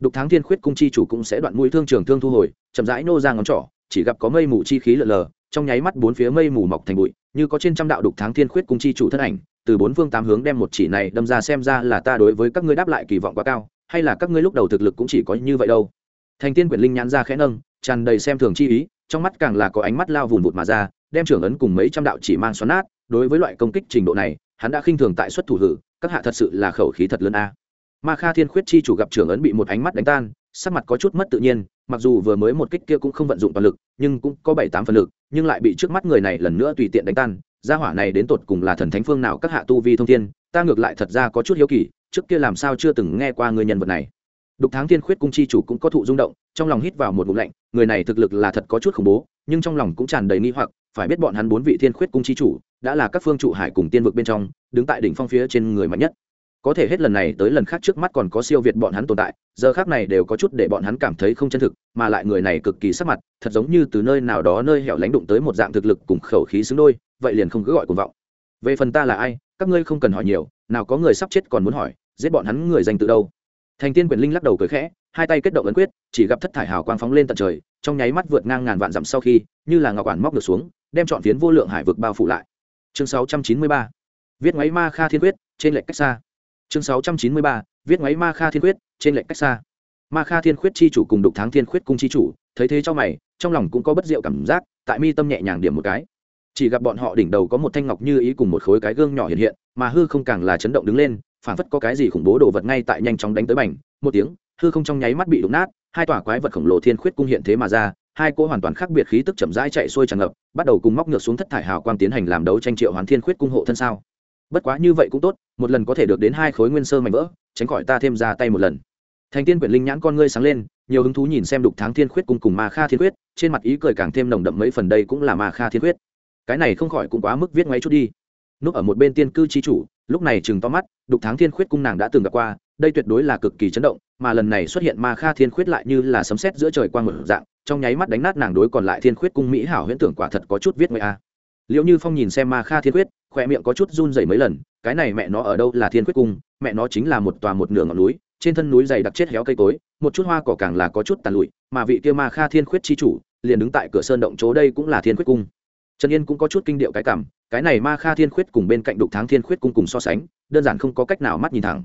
Đục tháng thiên khuyết cung chi chủ cũng sẽ đoạn mũi thương trường thương thu hồi, chậm rãi nô ra ngón trỏ, chỉ gặp có mây mù chi khí lờ lờ, trong nháy mắt bốn phía mây mù mọc thành bụi, như có trên trăm đạo đục tháng thiên khuyết cung chi chủ thân ảnh, từ bốn phương tám hướng đem một chỉ này đâm ra xem ra là ta đối với các ngươi đáp lại kỳ vọng quá cao hay là các ngươi lúc đầu thực lực cũng chỉ có như vậy đâu? Thành tiên quyển linh nhãn ra khẽ nâng, tràn đầy xem thường chi ý, trong mắt càng là có ánh mắt lao vùn vụt mà ra, đem trưởng ấn cùng mấy trăm đạo chỉ mang xoắn nát. Đối với loại công kích trình độ này, hắn đã khinh thường tại xuất thủ hử, các hạ thật sự là khẩu khí thật lớn a. Ma kha thiên khuyết chi chủ gặp trưởng ấn bị một ánh mắt đánh tan, sắc mặt có chút mất tự nhiên, mặc dù vừa mới một kích kia cũng không vận dụng toàn lực, nhưng cũng có bảy tám phần lực, nhưng lại bị trước mắt người này lần nữa tùy tiện đánh tan. Gia hỏa này đến tột cùng là thần thánh phương nào các hạ tu vi thông thiên ta ngược lại thật ra có chút hiếu kỳ, trước kia làm sao chưa từng nghe qua người nhân vật này. Đục tháng thiên khuyết cung chi chủ cũng có thụ rung động, trong lòng hít vào một ngụm lạnh, người này thực lực là thật có chút khủng bố, nhưng trong lòng cũng tràn đầy nghi hoặc, phải biết bọn hắn bốn vị thiên khuyết cung chi chủ, đã là các phương trụ hải cùng tiên vực bên trong, đứng tại đỉnh phong phía trên người mạnh nhất. Có thể hết lần này tới lần khác trước mắt còn có siêu việt bọn hắn tồn tại, giờ khác này đều có chút để bọn hắn cảm thấy không chân thực, mà lại người này cực kỳ sắc mặt, thật giống như từ nơi nào đó nơi hẻo lánh đụng tới một dạng thực lực cùng khẩu khí xứng đôi, vậy liền không cứ gọi cuồng vọng. Về phần ta là ai các ngươi không cần hỏi nhiều, nào có người sắp chết còn muốn hỏi, giết bọn hắn người danh từ đâu. Thành tiên quyền linh lắc đầu cười khẽ, hai tay kết động ấn quyết, chỉ gặp thất thải hào quang phóng lên tận trời, trong nháy mắt vượt ngang ngàn vạn dặm sau khi, như là ngọc quản móc được xuống, đem chọn phiến vô lượng hải vực bao phủ lại. Chương 693 viết ngoáy ma kha thiên quyết, trên lệch cách xa. Chương 693 viết ngoáy ma kha thiên quyết, trên lệch cách xa. Ma kha thiên khuyết chi chủ cùng đục tháng thiên khuyết cung chi chủ, thấy thế cho mày, trong lòng cũng có bất diệu cảm giác, tại mi tâm nhẹ nhàng điểm một cái chỉ gặp bọn họ đỉnh đầu có một thanh ngọc như ý cùng một khối cái gương nhỏ hiện hiện, mà hư không càng là chấn động đứng lên phản phất có cái gì khủng bố đồ vật ngay tại nhanh chóng đánh tới bành một tiếng, hư không trong nháy mắt bị đụng nát, hai tòa quái vật khổng lồ thiên khuyết cung hiện thế mà ra, hai cỗ hoàn toàn khác biệt khí tức chậm rãi chạy xuôi tràn ngập, bắt đầu cùng móc ngược xuống thất thải hào quang tiến hành làm đấu tranh triệu hoán thiên khuyết cung hộ thân sao. Bất quá như vậy cũng tốt, một lần có thể được đến hai khối nguyên sơ mảnh vỡ, tránh khỏi ta thêm ra tay một lần. Thành tiên quyển linh nhãn con ngươi sáng lên, nhiều hứng thú nhìn xem đục tháng thiên khuyết cung cùng ma kha thiên khuyết, trên mặt ý cười càng thêm nồng đậm mấy phần đây cũng là ma kha thiên khuyết cái này không khỏi cũng quá mức viết ngoáy chút đi. Núp ở một bên tiên cư trí chủ, lúc này chừng to mắt, đục tháng thiên khuyết cung nàng đã từng gặp qua, đây tuyệt đối là cực kỳ chấn động, mà lần này xuất hiện ma kha thiên khuyết lại như là sấm sét giữa trời quang một dạng, trong nháy mắt đánh nát nàng đối còn lại thiên khuyết cung mỹ hảo huyễn tưởng quả thật có chút viết ngoại a. Liệu như phong nhìn xem ma kha thiên khuyết khoe miệng có chút run rẩy mấy lần, cái này mẹ nó ở đâu là thiên khuyết cung, mẹ nó chính là một tòa một nửa ngọn núi, trên thân núi dày đặc chết héo cây cối, một chút hoa cỏ càng là có chút tàn lụi, mà vị kia ma kha thiên khuyết chi chủ, liền đứng tại cửa sơn động chỗ đây cũng là thiên khuyết cung trần yên cũng có chút kinh điệu cái cảm, cái này ma kha thiên khuyết cùng bên cạnh đục tháng thiên khuyết cung cùng so sánh, đơn giản không có cách nào mắt nhìn thẳng.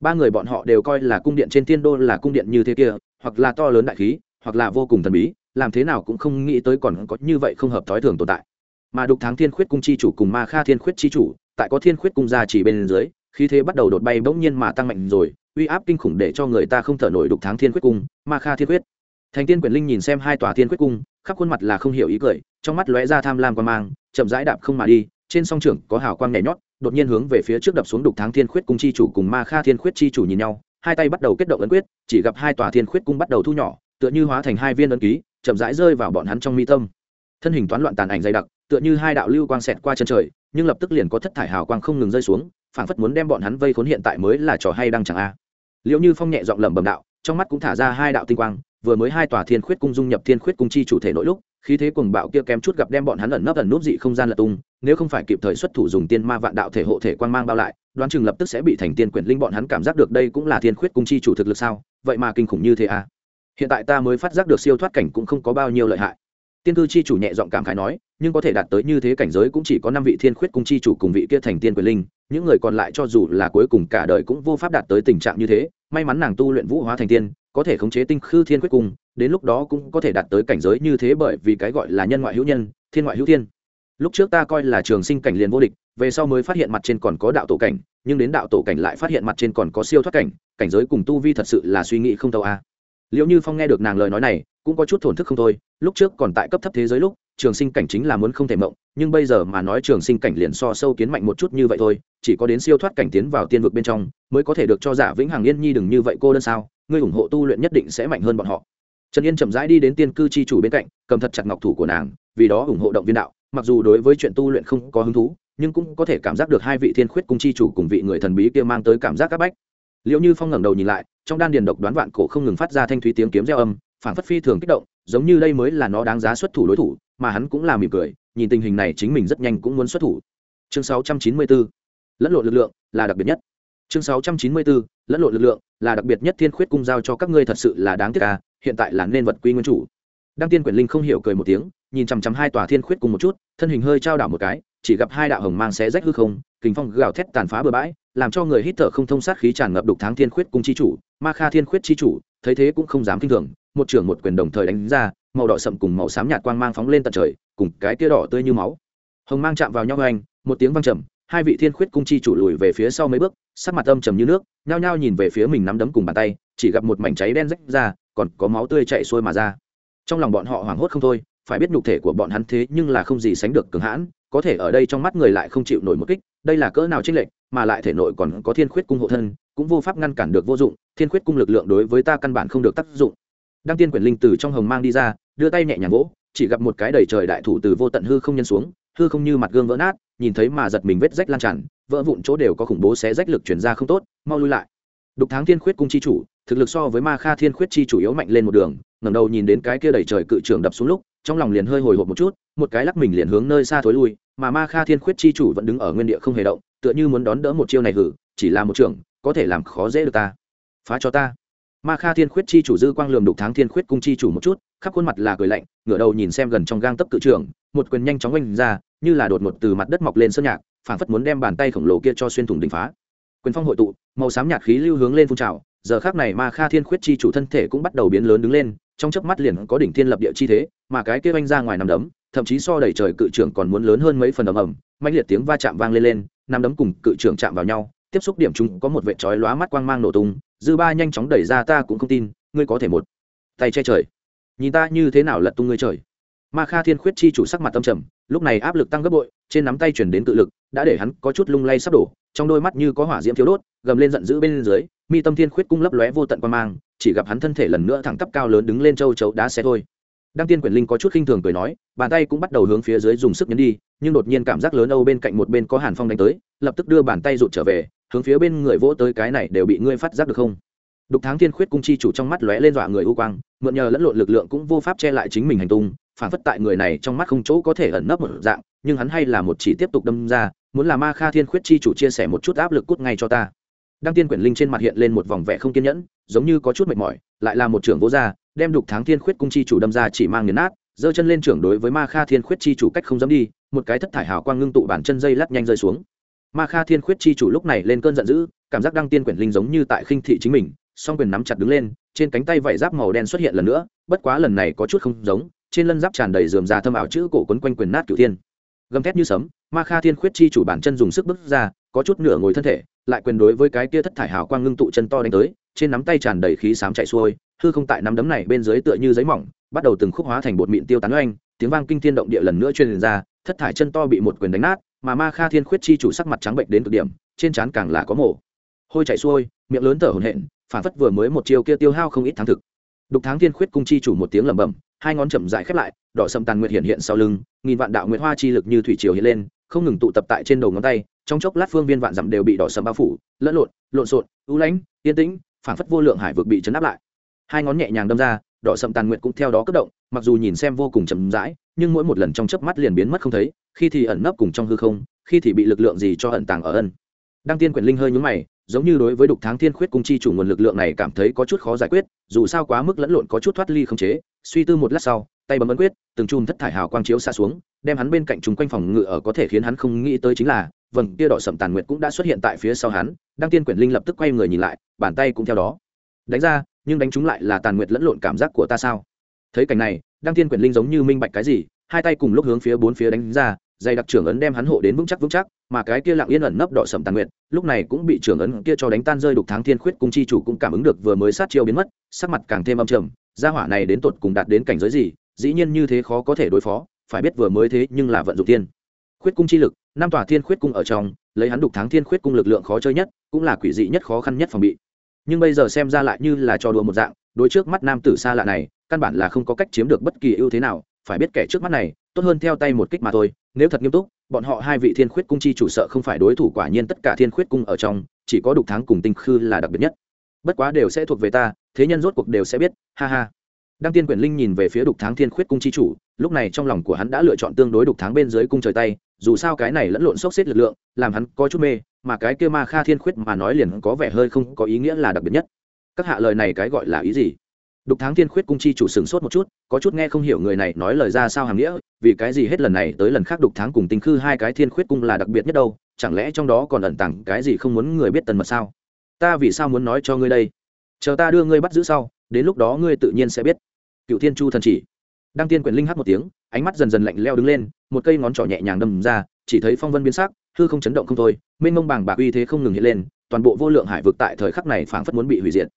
Ba người bọn họ đều coi là cung điện trên thiên đô là cung điện như thế kia, hoặc là to lớn đại khí, hoặc là vô cùng thần bí, làm thế nào cũng không nghĩ tới còn có như vậy không hợp thói thường tồn tại. Mà đục tháng thiên khuyết cung chi chủ cùng ma kha thiên khuyết chi chủ, tại có thiên khuyết cung ra chỉ bên dưới khi thế bắt đầu đột bay bỗng nhiên mà tăng mạnh rồi, uy áp kinh khủng để cho người ta không thở nổi đục tháng thiên khuyết cung, ma kha thiên khuyết. Thành tiên quyền linh nhìn xem hai tòa thiên khuyết cung khắp khuôn mặt là không hiểu ý cười, trong mắt lóe ra tham lam quan mang, chậm rãi đạp không mà đi, trên song trưởng có hào quang nhảy nhót, đột nhiên hướng về phía trước đập xuống đục tháng thiên khuyết cung chi chủ cùng ma kha thiên khuyết chi chủ nhìn nhau, hai tay bắt đầu kết động ấn quyết, chỉ gặp hai tòa thiên khuyết cung bắt đầu thu nhỏ, tựa như hóa thành hai viên ấn ký, chậm rãi rơi vào bọn hắn trong mi tâm. Thân hình toán loạn tàn ảnh dày đặc, tựa như hai đạo lưu quang xẹt qua chân trời, nhưng lập tức liền có thất thải hào quang không ngừng rơi xuống, phảng phất muốn đem bọn hắn vây khốn hiện tại mới là trò hay đang chẳng a. Liệu như phong nhẹ giọng lẩm bẩm đạo, trong mắt cũng thả ra hai đạo tinh quang vừa mới hai tòa thiên khuyết cung dung nhập thiên khuyết cung chi chủ thể nội lúc, khí thế cuồng bạo kia kém chút gặp đem bọn hắn ẩn nấp ẩn núp dị không gian lật tung, nếu không phải kịp thời xuất thủ dùng tiên ma vạn đạo thể hộ thể quan mang bao lại, đoán chừng lập tức sẽ bị thành tiên quyển linh bọn hắn cảm giác được đây cũng là thiên khuyết cung chi chủ thực lực sao, vậy mà kinh khủng như thế à? Hiện tại ta mới phát giác được siêu thoát cảnh cũng không có bao nhiêu lợi hại. Tiên cư chi chủ nhẹ giọng cảm khái nói, nhưng có thể đạt tới như thế cảnh giới cũng chỉ có năm vị thiên khuyết cung chi chủ cùng vị kia thành tiên quyền linh, những người còn lại cho dù là cuối cùng cả đời cũng vô pháp đạt tới tình trạng như thế may mắn nàng tu luyện vũ hóa thành tiên, có thể khống chế tinh khư thiên quyết cung đến lúc đó cũng có thể đạt tới cảnh giới như thế bởi vì cái gọi là nhân ngoại hữu nhân, thiên ngoại hữu thiên lúc trước ta coi là trường sinh cảnh liền vô địch, về sau mới phát hiện mặt trên còn có đạo tổ cảnh, nhưng đến đạo tổ cảnh lại phát hiện mặt trên còn có siêu thoát cảnh cảnh giới cùng tu vi thật sự là suy nghĩ không tâu a à. liệu như phong nghe được nàng lời nói này, cũng có chút thổn thức không thôi, lúc trước còn tại cấp thấp thế giới lúc trường sinh cảnh chính là muốn không thể mộng, nhưng bây giờ mà nói trường sinh cảnh liền so sâu kiến mạnh một chút như vậy thôi, chỉ có đến siêu thoát cảnh tiến vào tiên vực bên trong mới có thể được cho giả vĩnh hằng yên nhi đừng như vậy cô đơn sao, ngươi ủng hộ tu luyện nhất định sẽ mạnh hơn bọn họ. Trần yên chậm rãi đi đến tiên cư chi chủ bên cạnh, cầm thật chặt ngọc thủ của nàng, vì đó ủng hộ động viên đạo, mặc dù đối với chuyện tu luyện không có hứng thú, nhưng cũng có thể cảm giác được hai vị thiên khuyết cung chi chủ cùng vị người thần bí kia mang tới cảm giác áp bách. Liệu như phong ngẩng đầu nhìn lại, trong đan điền độc đoán vạn cổ không ngừng phát ra thanh thúy tiếng kiếm reo âm phản phất phi thường kích động giống như đây mới là nó đáng giá xuất thủ đối thủ, mà hắn cũng là mỉm cười, nhìn tình hình này chính mình rất nhanh cũng muốn xuất thủ. Chương 694 lẫn lộn lực lượng là đặc biệt nhất. Chương 694 lẫn lộn lực lượng là đặc biệt nhất thiên khuyết cung giao cho các ngươi thật sự là đáng tiếc à hiện tại là nên vật quy nguyên chủ. Đăng tiên quyền linh không hiểu cười một tiếng, nhìn chằm chằm hai tòa thiên khuyết cùng một chút, thân hình hơi trao đảo một cái, chỉ gặp hai đạo hồng mang xé rách hư không, kình phong gào thét tàn phá bừa bãi, làm cho người hít thở không thông sát khí tràn ngập đục tháng thiên khuyết cung chi chủ, ma kha thiên khuyết chi chủ thấy thế cũng không dám kinh thường, một trưởng một quyền đồng thời đánh ra, màu đỏ sậm cùng màu xám nhạt quang mang phóng lên tận trời, cùng cái tia đỏ tươi như máu. Hồng mang chạm vào nhau anh, một tiếng vang trầm, hai vị thiên khuyết cung chi chủ lùi về phía sau mấy bước, sắc mặt âm trầm như nước, nhao nhao nhìn về phía mình nắm đấm cùng bàn tay, chỉ gặp một mảnh cháy đen rách ra, còn có máu tươi chạy xuôi mà ra. Trong lòng bọn họ hoảng hốt không thôi, phải biết nhục thể của bọn hắn thế nhưng là không gì sánh được cường hãn, có thể ở đây trong mắt người lại không chịu nổi một kích đây là cỡ nào chênh lệch, mà lại thể nội còn có thiên khuyết cung hộ thân, cũng vô pháp ngăn cản được vô dụng, thiên khuyết cung lực lượng đối với ta căn bản không được tác dụng. Đăng tiên quyển linh từ trong hồng mang đi ra, đưa tay nhẹ nhàng vỗ, chỉ gặp một cái đầy trời đại thủ từ vô tận hư không nhân xuống, hư không như mặt gương vỡ nát, nhìn thấy mà giật mình vết rách lan tràn, vỡ vụn chỗ đều có khủng bố xé rách lực chuyển ra không tốt, mau lui lại. Đục tháng thiên khuyết cung chi chủ, thực lực so với ma kha thiên khuyết chi chủ yếu mạnh lên một đường, ngẩng đầu nhìn đến cái kia đầy trời cự trường đập xuống lúc trong lòng liền hơi hồi hộp một chút, một cái lắc mình liền hướng nơi xa thối lui, mà ma kha thiên khuyết chi chủ vẫn đứng ở nguyên địa không hề động, tựa như muốn đón đỡ một chiêu này hử, chỉ là một trường, có thể làm khó dễ được ta. Phá cho ta. Ma kha thiên khuyết chi chủ dư quang lường đục tháng thiên khuyết cung chi chủ một chút, khắp khuôn mặt là cười lạnh, ngửa đầu nhìn xem gần trong gang tấp cự trường một quyền nhanh chóng oanh ra, như là đột ngột từ mặt đất mọc lên sơn nhạc, phảng phất muốn đem bàn tay khổng lồ kia cho xuyên thủng đỉnh phá. Quyền phong hội tụ, màu xám nhạt khí lưu hướng lên phun trào, giờ khác này ma kha thiên khuyết chi chủ thân thể cũng bắt đầu biến lớn đứng lên trong chớp mắt liền có đỉnh thiên lập địa chi thế, mà cái kia oanh ra ngoài nằm đấm, thậm chí so đẩy trời cự trưởng còn muốn lớn hơn mấy phần ầm ầm mạnh liệt tiếng va chạm vang lên lên, nằm đấm cùng cự trưởng chạm vào nhau, tiếp xúc điểm chúng có một vệ chói lóa mắt quang mang nổ tung, dư ba nhanh chóng đẩy ra ta cũng không tin, ngươi có thể một tay che trời. Nhìn ta như thế nào lật tung ngươi trời. Ma kha thiên khuyết chi chủ sắc mặt tâm trầm, lúc này áp lực tăng gấp bội, trên nắm tay chuyển đến tự lực, đã để hắn có chút lung lay sắp đổ, trong đôi mắt như có hỏa diễm thiếu đốt, gầm lên giận dữ bên dưới, mi tâm thiên khuyết cung lấp lóe vô tận quan mang chỉ gặp hắn thân thể lần nữa thẳng tắp cao lớn đứng lên châu chấu đá xe thôi. Đăng tiên quyền linh có chút khinh thường cười nói, bàn tay cũng bắt đầu hướng phía dưới dùng sức nhấn đi, nhưng đột nhiên cảm giác lớn âu bên cạnh một bên có hàn phong đánh tới, lập tức đưa bàn tay rụt trở về, hướng phía bên người vỗ tới cái này đều bị ngươi phát giác được không? Đục tháng thiên khuyết cung chi chủ trong mắt lóe lên dọa người u quang, mượn nhờ lẫn lộn lực lượng cũng vô pháp che lại chính mình hành tung, phản phất tại người này trong mắt không chỗ có thể ẩn nấp một dạng, nhưng hắn hay là một chỉ tiếp tục đâm ra, muốn là ma kha thiên khuyết chi chủ chia sẻ một chút áp lực cút ngay cho ta đăng tiên quyển linh trên mặt hiện lên một vòng vẻ không kiên nhẫn, giống như có chút mệt mỏi, lại là một trưởng vô gia, đem đục tháng thiên khuyết cung chi chủ đâm ra chỉ mang nghiền nát, giơ chân lên trưởng đối với ma kha thiên khuyết chi chủ cách không dám đi, một cái thất thải hào quang ngưng tụ bản chân dây lắc nhanh rơi xuống. Ma kha thiên khuyết chi chủ lúc này lên cơn giận dữ, cảm giác đăng tiên quyển linh giống như tại khinh thị chính mình, song quyền nắm chặt đứng lên, trên cánh tay vảy giáp màu đen xuất hiện lần nữa, bất quá lần này có chút không giống, trên lân giáp tràn đầy dườm già thâm ảo chữ cổ quấn quanh quyền nát cửu thiên. Gầm thét như sấm, ma kha thiên khuyết chi chủ bản chân dùng sức bước ra có chút nửa ngồi thân thể, lại quyền đối với cái kia thất thải hào quang ngưng tụ chân to đánh tới, trên nắm tay tràn đầy khí sám chạy xuôi, hư không tại nắm đấm này bên dưới tựa như giấy mỏng, bắt đầu từng khúc hóa thành bột mịn tiêu tán oanh, tiếng vang kinh thiên động địa lần nữa truyền ra, thất thải chân to bị một quyền đánh nát, mà ma kha thiên khuyết chi chủ sắc mặt trắng bệnh đến cực điểm, trên trán càng là có mổ. Hôi chạy xuôi, miệng lớn thở hổn hển, phản phất vừa mới một chiêu kia tiêu hao không ít thắng thực. Đục tháng thiên khuyết cung chi chủ một tiếng lẩm bẩm, hai ngón chậm dại khép lại, đỏ sầm tàn nguyệt hiện hiện sau lưng, nghìn vạn đạo nguyệt hoa chi lực như thủy triều hiện lên không ngừng tụ tập tại trên đầu ngón tay, trong chốc lát phương viên vạn dặm đều bị đỏ sầm bao phủ, lẫn lộn lộn xộn ưu lãnh, yên tĩnh phản phất vô lượng hải vực bị chấn áp lại. Hai ngón nhẹ nhàng đâm ra, đỏ sầm tàn nguyện cũng theo đó cất động, mặc dù nhìn xem vô cùng chậm rãi, nhưng mỗi một lần trong chớp mắt liền biến mất không thấy, khi thì ẩn nấp cùng trong hư không, khi thì bị lực lượng gì cho ẩn tàng ở ân. Đăng tiên quyển linh hơi nhúng mày, giống như đối với đục tháng thiên khuyết cung chi chủ nguồn lực lượng này cảm thấy có chút khó giải quyết, dù sao quá mức lẫn lộn có chút thoát ly không chế, suy tư một lát sau tay bấm ấn quyết, từng chùm thất thải hào quang chiếu xa xuống, đem hắn bên cạnh chúng quanh phòng ngự ở có thể khiến hắn không nghĩ tới chính là, vầng kia đỏ sậm tàn nguyệt cũng đã xuất hiện tại phía sau hắn, đăng tiên quyển linh lập tức quay người nhìn lại, bàn tay cũng theo đó. Đánh ra, nhưng đánh chúng lại là tàn nguyệt lẫn lộn cảm giác của ta sao? Thấy cảnh này, đăng tiên quyển linh giống như minh bạch cái gì, hai tay cùng lúc hướng phía bốn phía đánh ra, dày đặc trưởng ấn đem hắn hộ đến vững chắc vững chắc, mà cái kia lặng yên ẩn nấp đỏ sầm tàn nguyện lúc này cũng bị trưởng ấn kia cho đánh tan rơi đục tháng thiên khuyết cung chi chủ cũng cảm ứng được vừa mới sát chiêu biến mất, sắc mặt càng thêm âm trầm, gia hỏa này đến tột cùng đạt đến cảnh giới gì dĩ nhiên như thế khó có thể đối phó, phải biết vừa mới thế nhưng là vận dụng tiên khuyết cung chi lực, năm tòa thiên khuyết cung ở trong, lấy hắn đục thắng thiên khuyết cung lực lượng khó chơi nhất, cũng là quỷ dị nhất khó khăn nhất phòng bị. Nhưng bây giờ xem ra lại như là trò đùa một dạng, đối trước mắt nam tử xa lạ này, căn bản là không có cách chiếm được bất kỳ ưu thế nào, phải biết kẻ trước mắt này, tốt hơn theo tay một kích mà thôi, nếu thật nghiêm túc, bọn họ hai vị thiên khuyết cung chi chủ sợ không phải đối thủ quả nhiên tất cả thiên khuyết cung ở trong, chỉ có đục thắng cùng tinh khư là đặc biệt nhất. Bất quá đều sẽ thuộc về ta, thế nhân rốt cuộc đều sẽ biết, ha ha đăng tiên quyển linh nhìn về phía đục tháng thiên khuyết cung chi chủ, lúc này trong lòng của hắn đã lựa chọn tương đối đục tháng bên dưới cung trời tay, dù sao cái này lẫn lộn sốc xếp lực lượng, làm hắn có chút mê, mà cái kia ma kha thiên khuyết mà nói liền có vẻ hơi không có ý nghĩa là đặc biệt nhất. Các hạ lời này cái gọi là ý gì? Đục tháng thiên khuyết cung chi chủ sửng sốt một chút, có chút nghe không hiểu người này nói lời ra sao hàm nghĩa, vì cái gì hết lần này tới lần khác đục tháng cùng tinh khư hai cái thiên khuyết cung là đặc biệt nhất đâu, chẳng lẽ trong đó còn ẩn tàng cái gì không muốn người biết tần mật sao? Ta vì sao muốn nói cho ngươi đây? Chờ ta đưa ngươi bắt giữ sau, đến lúc đó ngươi tự nhiên sẽ biết cựu thiên chu thần chỉ. Đăng tiên quyền linh hát một tiếng, ánh mắt dần dần lạnh leo đứng lên, một cây ngón trỏ nhẹ nhàng đâm ra, chỉ thấy phong vân biến sắc, hư không chấn động không thôi, mênh mông bàng bạc uy thế không ngừng hiện lên, toàn bộ vô lượng hải vực tại thời khắc này phảng phất muốn bị hủy diệt.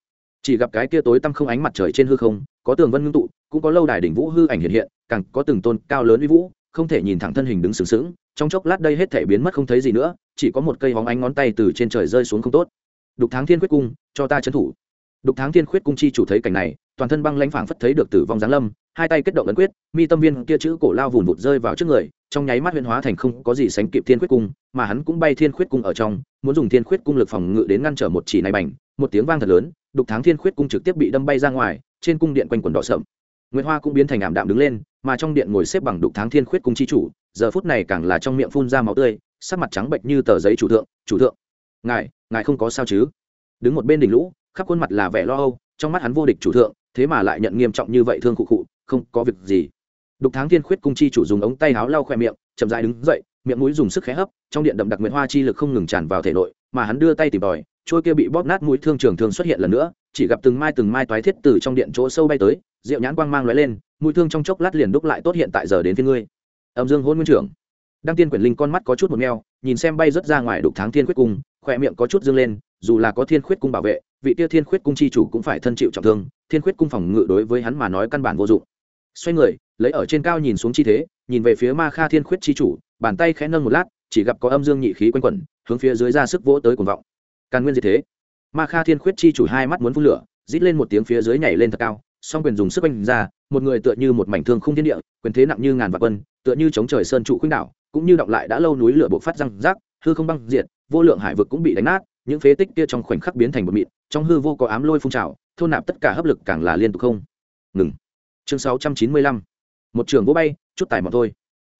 Chỉ gặp cái kia tối tăm không ánh mặt trời trên hư không, có tường vân ngưng tụ, cũng có lâu đài đỉnh vũ hư ảnh hiện hiện, càng có từng tôn cao lớn uy vũ, không thể nhìn thẳng thân hình đứng sướng sướng trong chốc lát đây hết thể biến mất không thấy gì nữa, chỉ có một cây hóng ánh ngón tay từ trên trời rơi xuống không tốt. Đục tháng thiên quyết cung, cho ta trấn thủ đục tháng thiên khuyết cung chi chủ thấy cảnh này toàn thân băng lãnh phảng phất thấy được tử vong giáng lâm hai tay kết động ấn quyết mi tâm viên kia chữ cổ lao vùn vụt rơi vào trước người trong nháy mắt huyễn hóa thành không có gì sánh kịp thiên khuyết cung mà hắn cũng bay thiên khuyết cung ở trong muốn dùng thiên khuyết cung lực phòng ngự đến ngăn trở một chỉ này bành một tiếng vang thật lớn đục tháng thiên khuyết cung trực tiếp bị đâm bay ra ngoài trên cung điện quanh quần đỏ sậm nguyễn Hoa cũng biến thành ảm đạm đứng lên, mà trong điện ngồi xếp bằng đục tháng thiên khuyết cung chi chủ, giờ phút này càng là trong miệng phun ra máu tươi, sắc mặt trắng bệch như tờ giấy chủ thượng, "Chủ thượng, ngài, ngài không có sao chứ?" Đứng một bên đỉnh lũ, khắp khuôn mặt là vẻ lo âu, trong mắt hắn vô địch chủ thượng, thế mà lại nhận nghiêm trọng như vậy thương cụ cụ, không có việc gì. Đục tháng thiên khuyết cung chi chủ dùng ống tay áo lau khoe miệng, chậm rãi đứng dậy, miệng mũi dùng sức khé hấp, trong điện đậm đặc nguyệt hoa chi lực không ngừng tràn vào thể nội, mà hắn đưa tay tìm tòi, trôi kia bị bóp nát mũi thương trường thương xuất hiện lần nữa, chỉ gặp từng mai từng mai toái thiết từ trong điện chỗ sâu bay tới, rượu nhãn quang mang lóe lên mũi thương trong chốc lát liền đúc lại tốt hiện tại giờ đến phía ngươi âm dương hôn nguyên trưởng đăng tiên quyển linh con mắt có chút một meo, nhìn xem bay rớt ra ngoài đục tháng thiên khuyết cung, khỏe miệng có chút dương lên, dù là có thiên khuyết cung bảo vệ, vị tiêu thiên khuyết cung chi chủ cũng phải thân chịu trọng thương, thiên khuyết cung phòng ngự đối với hắn mà nói căn bản vô dụng. Xoay người, lấy ở trên cao nhìn xuống chi thế, nhìn về phía ma kha thiên khuyết chi chủ, bàn tay khẽ nâng một lát, chỉ gặp có âm dương nhị khí quanh quẩn, hướng phía dưới ra sức vỗ tới cuồng vọng. Càn nguyên gì thế? Ma kha thiên khuyết chi chủ hai mắt muốn phun lửa, rít lên một tiếng phía dưới nhảy lên thật cao, song quyền dùng sức oanh ra, một người tựa như một mảnh thương không thiên địa, quyền thế nặng như ngàn vạn quân, tựa như chống trời sơn trụ khuynh đảo cũng như động lại đã lâu núi lửa bộc phát răng rác, hư không băng diệt, vô lượng hải vực cũng bị đánh nát, những phế tích kia trong khoảnh khắc biến thành một mịn, trong hư vô có ám lôi phun trào, thôn nạp tất cả hấp lực càng là liên tục không ngừng. Chương 695 một trường vô bay, chút tài mọn thôi.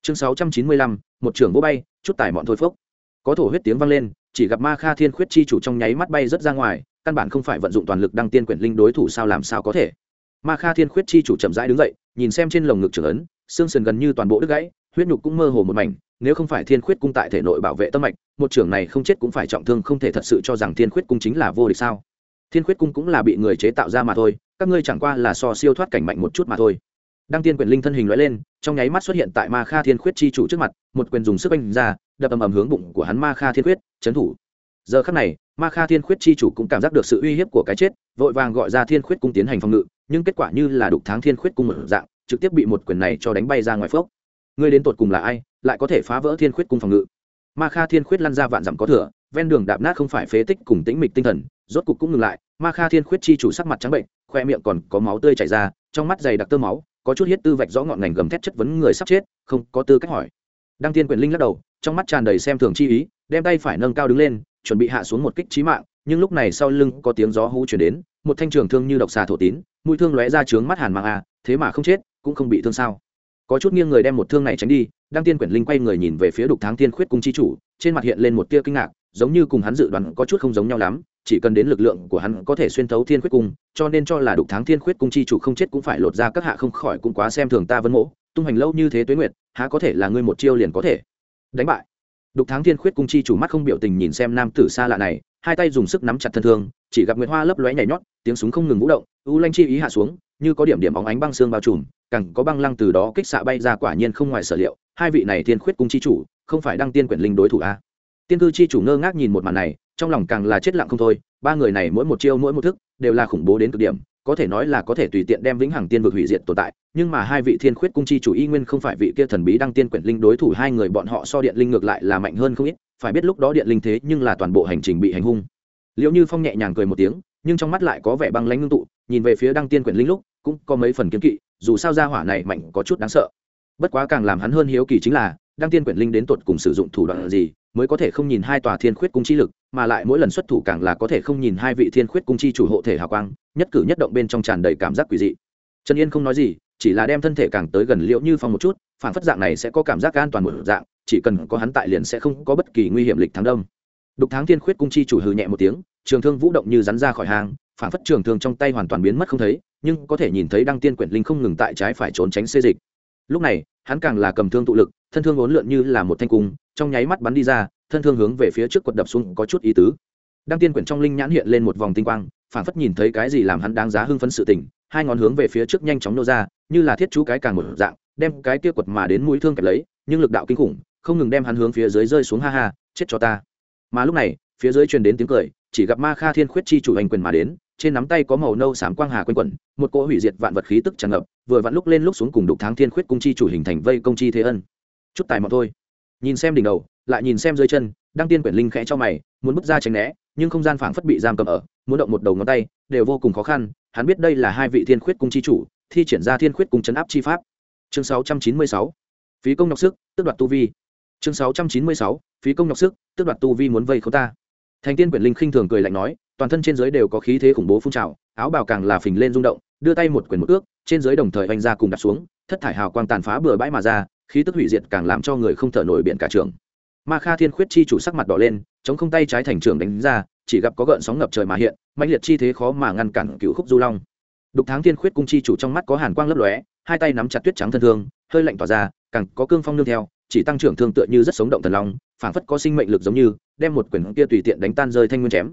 Chương 695 một trường vô bay, chút tài mọn thôi phốc. Có thổ huyết tiếng vang lên, chỉ gặp ma kha thiên khuyết chi chủ trong nháy mắt bay rất ra ngoài, căn bản không phải vận dụng toàn lực đăng tiên quyển linh đối thủ sao làm sao có thể. Ma kha thiên khuyết chi chủ chậm rãi đứng dậy, nhìn xem trên lồng ngực trưởng ấn xương sườn gần như toàn bộ đứt gãy, huyết nhục cũng mơ hồ một mảnh, nếu không phải thiên khuyết cung tại thể nội bảo vệ tâm mạch, một trưởng này không chết cũng phải trọng thương không thể thật sự cho rằng thiên khuyết cung chính là vô địch sao? Thiên khuyết cung cũng là bị người chế tạo ra mà thôi, các ngươi chẳng qua là so siêu thoát cảnh mạnh một chút mà thôi. Đăng tiên quyền linh thân hình loại lên, trong nháy mắt xuất hiện tại ma kha thiên khuyết chi chủ trước mặt, một quyền dùng sức oanh ra, đập ầm ầm hướng bụng của hắn ma kha thiên khuyết trấn thủ. Giờ khắc này, ma kha thiên khuyết chi chủ cũng cảm giác được sự uy hiếp của cái chết, vội vàng gọi ra thiên khuyết cung tiến hành phòng ngự, nhưng kết quả như là đục tháng thiên khuyết cung một dạng trực tiếp bị một quyền này cho đánh bay ra ngoài phốc. Ngươi đến tột cùng là ai lại có thể phá vỡ thiên khuyết cung phòng ngự? Ma kha thiên khuyết lăn ra vạn dặm có thừa ven đường đạp nát không phải phế tích cùng tĩnh mịch tinh thần rốt cục cũng ngừng lại. Ma kha thiên khuyết chi chủ sắc mặt trắng bệnh khoe miệng còn có máu tươi chảy ra trong mắt dày đặc tơ máu có chút hiết tư vạch rõ ngọn ngành gầm thét chất vấn người sắp chết không có tư cách hỏi. Đăng tiên quyền linh lắc đầu trong mắt tràn đầy xem thường chi ý đem tay phải nâng cao đứng lên chuẩn bị hạ xuống một kích trí mạng nhưng lúc này sau lưng có tiếng gió hú chuyển đến một thanh trường thương như độc xà thổ tín mũi thương lóe ra trướng mắt hàn mang a à, thế mà không chết cũng không bị thương sao? Có chút nghiêng người đem một thương này tránh đi, đăng tiên quyển linh quay người nhìn về phía đục tháng tiên khuyết cung chi chủ, trên mặt hiện lên một tia kinh ngạc, giống như cùng hắn dự đoán có chút không giống nhau lắm, chỉ cần đến lực lượng của hắn có thể xuyên thấu thiên khuyết cung, cho nên cho là đục tháng thiên khuyết cung chi chủ không chết cũng phải lột ra các hạ không khỏi cũng quá xem thường ta vân mỗ tung hành lâu như thế tuế nguyệt, há có thể là ngươi một chiêu liền có thể? Đánh bại. Đục tháng thiên khuyết cung chi chủ mắt không biểu tình nhìn xem nam tử xa lạ này, hai tay dùng sức nắm chặt thân thương, chỉ gặp nguyệt hoa lấp lóe nhảy nhót, tiếng súng không ngừng vũ động, u lanh chi ý hạ xuống như có điểm điểm óng ánh băng xương bao trùm, càng có băng lăng từ đó kích xạ bay ra quả nhiên không ngoài sở liệu, hai vị này thiên khuyết cung chi chủ, không phải đăng tiên quyển linh đối thủ a. Tiên cư chi chủ ngơ ngác nhìn một màn này, trong lòng càng là chết lặng không thôi, ba người này mỗi một chiêu mỗi một thức, đều là khủng bố đến cực điểm, có thể nói là có thể tùy tiện đem vĩnh hằng tiên vực hủy diệt tồn tại, nhưng mà hai vị thiên khuyết cung chi chủ y nguyên không phải vị kia thần bí đăng tiên quyển linh đối thủ, hai người bọn họ so điện linh ngược lại là mạnh hơn không ít, phải biết lúc đó điện linh thế nhưng là toàn bộ hành trình bị hành hung. Liệu như phong nhẹ nhàng cười một tiếng, nhưng trong mắt lại có vẻ băng lãnh ngưng tụ, nhìn về phía đăng tiên quyển linh lúc cũng có mấy phần kiếm kỵ, dù sao gia hỏa này mạnh có chút đáng sợ. Bất quá càng làm hắn hơn hiếu kỳ chính là, đăng tiên quyển linh đến tột cùng sử dụng thủ đoạn gì, mới có thể không nhìn hai tòa thiên khuyết cung chi lực, mà lại mỗi lần xuất thủ càng là có thể không nhìn hai vị thiên khuyết cung chi chủ hộ thể hào quang, nhất cử nhất động bên trong tràn đầy cảm giác quỷ dị. Trần yên không nói gì, chỉ là đem thân thể càng tới gần liễu như phong một chút, phản phất dạng này sẽ có cảm giác an toàn một dạng, chỉ cần có hắn tại liền sẽ không có bất kỳ nguy hiểm lịch thắng đông. Đục tháng thiên khuyết cung chi chủ hừ nhẹ một tiếng, trường thương vũ động như rắn ra khỏi hàng phản phất trường thương trong tay hoàn toàn biến mất không thấy, nhưng có thể nhìn thấy đăng tiên quyển linh không ngừng tại trái phải trốn tránh xê dịch. Lúc này, hắn càng là cầm thương tụ lực, thân thương ốn lượn như là một thanh cung, trong nháy mắt bắn đi ra, thân thương hướng về phía trước quật đập xuống, có chút ý tứ. Đăng tiên quyển trong linh nhãn hiện lên một vòng tinh quang phản phất nhìn thấy cái gì làm hắn đáng giá hưng phấn sự tình, hai ngón hướng về phía trước nhanh chóng nô ra, như là thiết chú cái càng một dạng, đem cái kia quật mà đến mũi thương kẹp lấy, nhưng lực đạo kinh khủng, không ngừng đem hắn hướng phía dưới rơi xuống, ha ha, chết cho ta. Mà lúc này, phía dưới truyền đến tiếng cười, chỉ gặp ma kha thiên khuyết chi chủ hành quyền mà đến trên nắm tay có màu nâu xám quang hà quanh quẩn, một cỗ hủy diệt vạn vật khí tức tràn ngập, vừa vặn lúc lên lúc xuống cùng đục tháng thiên khuyết cung chi chủ hình thành vây công chi thế ân. Chút tài mọc thôi. Nhìn xem đỉnh đầu, lại nhìn xem dưới chân, đăng tiên quyển linh khẽ cho mày, muốn bước ra tránh né, nhưng không gian phảng phất bị giam cầm ở, muốn động một đầu ngón tay, đều vô cùng khó khăn, hắn biết đây là hai vị thiên khuyết cung chi chủ, thi triển ra thiên khuyết cung chấn áp chi pháp. Chương 696 phí công nhọc sức, tước đoạt tu vi. Chương 696 phí công nhọc sức, tước đoạt tu vi muốn vây không ta thành tiên quyển linh khinh thường cười lạnh nói, toàn thân trên dưới đều có khí thế khủng bố phun trào, áo bào càng là phình lên rung động, đưa tay một quyển một ước, trên dưới đồng thời oanh ra cùng đặt xuống, thất thải hào quang tàn phá bừa bãi mà ra, khí tức hủy diệt càng làm cho người không thở nổi biển cả trường. Ma kha thiên khuyết chi chủ sắc mặt đỏ lên, chống không tay trái thành trường đánh ra, chỉ gặp có gợn sóng ngập trời mà hiện mạnh liệt chi thế khó mà ngăn cản cựu khúc du long. Đục tháng thiên khuyết cung chi chủ trong mắt có hàn quang lấp lóe, hai tay nắm chặt tuyết trắng thân thương, hơi lạnh tỏa ra, càng có cương phong nương theo chỉ tăng trưởng thương tựa như rất sống động thần long, phảng phất có sinh mệnh lực giống như, đem một quyển kia tùy tiện đánh tan rơi thanh nguyên chém.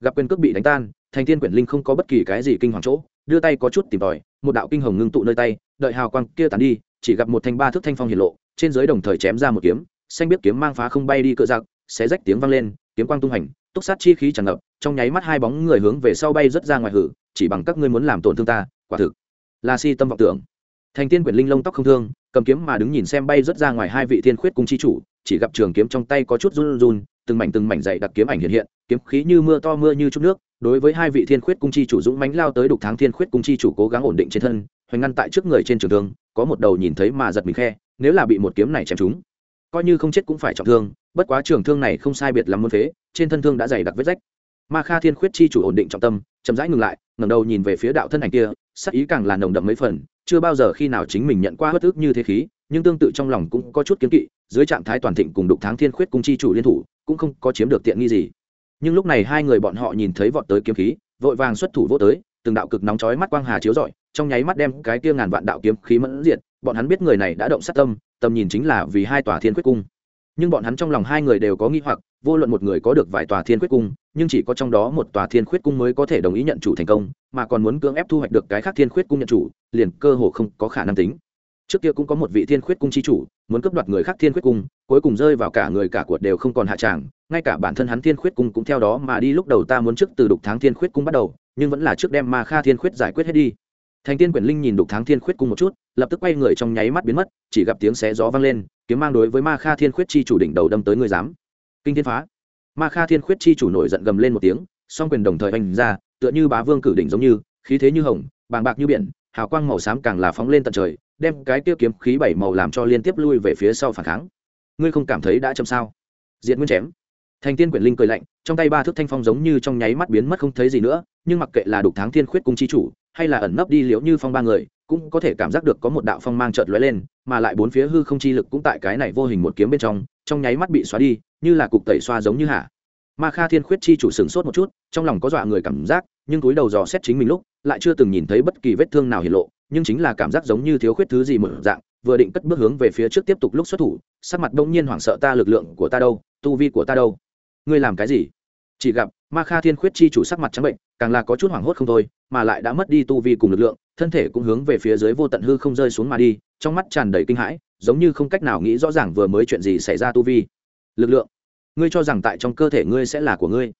Gặp quyền cước bị đánh tan, thành thiên quyển linh không có bất kỳ cái gì kinh hoàng chỗ, đưa tay có chút tìm tòi, một đạo kinh hồng ngưng tụ nơi tay, đợi hào quang kia tàn đi, chỉ gặp một thanh ba thước thanh phong hiển lộ, trên dưới đồng thời chém ra một kiếm, xanh biết kiếm mang phá không bay đi cựa giặc, xé rách tiếng vang lên, kiếm quang tung hành, túc sát chi khí tràn ngập, trong nháy mắt hai bóng người hướng về sau bay rất ra ngoài hử, chỉ bằng các ngươi muốn làm tổn thương ta, quả thực là si tâm vọng tưởng thành tiên quyển linh lông tóc không thương, cầm kiếm mà đứng nhìn xem bay rất ra ngoài hai vị thiên khuyết cung chi chủ, chỉ gặp trường kiếm trong tay có chút run run, từng mảnh từng mảnh dày đặc kiếm ảnh hiện hiện, kiếm khí như mưa to mưa như chút nước, đối với hai vị thiên khuyết cung chi chủ dũng mãnh lao tới đục tháng thiên khuyết cung chi chủ cố gắng ổn định trên thân, hoành ngăn tại trước người trên trường thương, có một đầu nhìn thấy mà giật mình khe, nếu là bị một kiếm này chém trúng, coi như không chết cũng phải trọng thương, bất quá trường thương này không sai biệt lắm muôn phế, trên thân thương đã dày đặc vết rách. Ma kha thiên khuyết chi chủ ổn định trọng tâm, chậm rãi ngừng lại, ngẩng đầu nhìn về phía đạo thân ảnh kia sắc ý càng là nồng đậm mấy phần, chưa bao giờ khi nào chính mình nhận qua bất ức như thế khí, nhưng tương tự trong lòng cũng có chút kiến kỵ, dưới trạng thái toàn thịnh cùng đục tháng thiên khuyết cung chi chủ liên thủ, cũng không có chiếm được tiện nghi gì. Nhưng lúc này hai người bọn họ nhìn thấy vọt tới kiếm khí, vội vàng xuất thủ vô tới, từng đạo cực nóng chói mắt quang hà chiếu rọi, trong nháy mắt đem cái kia ngàn vạn đạo kiếm khí mẫn diệt, bọn hắn biết người này đã động sát tâm, tầm nhìn chính là vì hai tòa thiên khuyết cung nhưng bọn hắn trong lòng hai người đều có nghi hoặc, vô luận một người có được vài tòa thiên khuyết cung, nhưng chỉ có trong đó một tòa thiên khuyết cung mới có thể đồng ý nhận chủ thành công, mà còn muốn cưỡng ép thu hoạch được cái khác thiên khuyết cung nhận chủ, liền cơ hồ không có khả năng tính. Trước kia cũng có một vị thiên khuyết cung chi chủ, muốn cấp đoạt người khác thiên khuyết cung, cuối cùng rơi vào cả người cả cuộc đều không còn hạ tràng, ngay cả bản thân hắn thiên khuyết cung cũng theo đó mà đi, lúc đầu ta muốn trước từ đục tháng thiên khuyết cung bắt đầu, nhưng vẫn là trước đem ma kha thiên khuyết giải quyết hết đi thành tiên quyền linh nhìn đục tháng thiên khuyết cung một chút, lập tức quay người trong nháy mắt biến mất, chỉ gặp tiếng xé gió vang lên, kiếm mang đối với ma kha thiên khuyết chi chủ đỉnh đầu đâm tới người dám kinh thiên phá. Ma kha thiên khuyết chi chủ nổi giận gầm lên một tiếng, song quyền đồng thời oanh ra, tựa như bá vương cử đỉnh giống như, khí thế như hồng, bàng bạc như biển, hào quang màu xám càng là phóng lên tận trời, đem cái kia kiếm khí bảy màu làm cho liên tiếp lui về phía sau phản kháng. Ngươi không cảm thấy đã chậm sao? Diệt nguyên chém. Thành tiên quyển linh cười lạnh, trong tay ba thước thanh phong giống như trong nháy mắt biến mất không thấy gì nữa, nhưng mặc kệ là đục tháng thiên khuyết cung chi chủ hay là ẩn nấp đi liễu như phong ba người, cũng có thể cảm giác được có một đạo phong mang chợt lóe lên, mà lại bốn phía hư không chi lực cũng tại cái này vô hình một kiếm bên trong trong nháy mắt bị xóa đi, như là cục tẩy xoa giống như hả ma kha thiên khuyết chi chủ sửng sốt một chút, trong lòng có dọa người cảm giác, nhưng túi đầu dò xét chính mình lúc, lại chưa từng nhìn thấy bất kỳ vết thương nào hiện lộ, nhưng chính là cảm giác giống như thiếu khuyết thứ gì một dạng, vừa định cất bước hướng về phía trước tiếp tục lúc xuất thủ, sắc mặt đông nhiên hoảng sợ ta lực lượng của ta đâu, tu vi của ta đâu? Ngươi làm cái gì? Chỉ gặp ma kha thiên khuyết chi chủ sắc mặt trắng bệnh càng là có chút hoảng hốt không thôi, mà lại đã mất đi tu vi cùng lực lượng, thân thể cũng hướng về phía dưới vô tận hư không rơi xuống mà đi, trong mắt tràn đầy kinh hãi, giống như không cách nào nghĩ rõ ràng vừa mới chuyện gì xảy ra tu vi. Lực lượng, ngươi cho rằng tại trong cơ thể ngươi sẽ là của ngươi.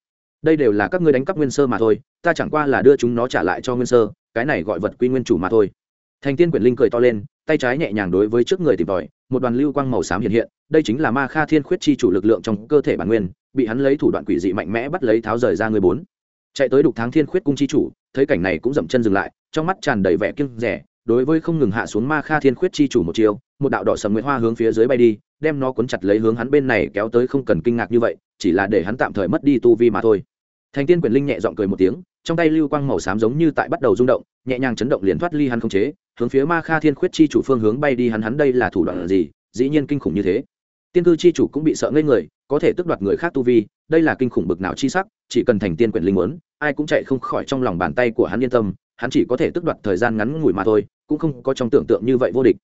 Đây đều là các ngươi đánh cắp nguyên sơ mà thôi, ta chẳng qua là đưa chúng nó trả lại cho nguyên sơ, cái này gọi vật quy nguyên chủ mà thôi. Thành tiên quyển linh cười to lên, tay trái nhẹ nhàng đối với trước người tìm tòi, một đoàn lưu quang màu xám hiện hiện, đây chính là ma kha thiên khuyết chi chủ lực lượng trong cơ thể bản nguyên, bị hắn lấy thủ đoạn quỷ dị mạnh mẽ bắt lấy tháo rời ra người bốn chạy tới đục tháng thiên khuyết cung chi chủ, thấy cảnh này cũng dậm chân dừng lại, trong mắt tràn đầy vẻ kiêng rẻ đối với không ngừng hạ xuống ma kha thiên khuyết chi chủ một chiều một đạo đỏ sầm nguyễn hoa hướng phía dưới bay đi, đem nó cuốn chặt lấy hướng hắn bên này kéo tới không cần kinh ngạc như vậy, chỉ là để hắn tạm thời mất đi tu vi mà thôi. Thành tiên quyền linh nhẹ giọng cười một tiếng, trong tay lưu quang màu xám giống như tại bắt đầu rung động, nhẹ nhàng chấn động liền thoát ly hắn không chế, hướng phía ma kha thiên khuyết chi chủ phương hướng bay đi hắn hắn đây là thủ đoạn gì? Dĩ nhiên kinh khủng như thế. Tiên cư chi chủ cũng bị sợ ngây người có thể tước đoạt người khác tu vi, đây là kinh khủng bực nào chi sắc, chỉ cần thành tiên quyền linh muốn, ai cũng chạy không khỏi trong lòng bàn tay của hắn yên tâm, hắn chỉ có thể tước đoạt thời gian ngắn ngủi mà thôi, cũng không có trong tưởng tượng như vậy vô địch.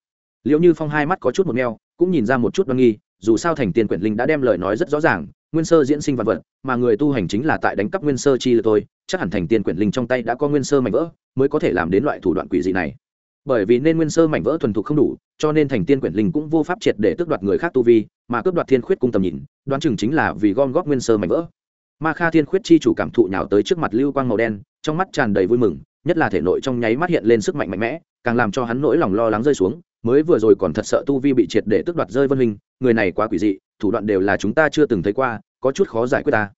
Liệu như phong hai mắt có chút một neo cũng nhìn ra một chút đoan nghi, dù sao thành tiên quyển linh đã đem lời nói rất rõ ràng, nguyên sơ diễn sinh vật vật, mà người tu hành chính là tại đánh cắp nguyên sơ chi là thôi, chắc hẳn thành tiên quyển linh trong tay đã có nguyên sơ mạnh vỡ, mới có thể làm đến loại thủ đoạn quỷ dị này bởi vì nên nguyên sơ mảnh vỡ thuần thục không đủ, cho nên thành tiên quyển linh cũng vô pháp triệt để tước đoạt người khác tu vi, mà cướp đoạt thiên khuyết cung tầm nhìn, đoán chừng chính là vì gom góp nguyên sơ mảnh vỡ. Ma kha thiên khuyết chi chủ cảm thụ nhào tới trước mặt lưu quang màu đen, trong mắt tràn đầy vui mừng, nhất là thể nội trong nháy mắt hiện lên sức mạnh mạnh mẽ, càng làm cho hắn nỗi lòng lo lắng rơi xuống, mới vừa rồi còn thật sợ tu vi bị triệt để tước đoạt rơi vân hình người này quá quỷ dị, thủ đoạn đều là chúng ta chưa từng thấy qua, có chút khó giải quyết ta.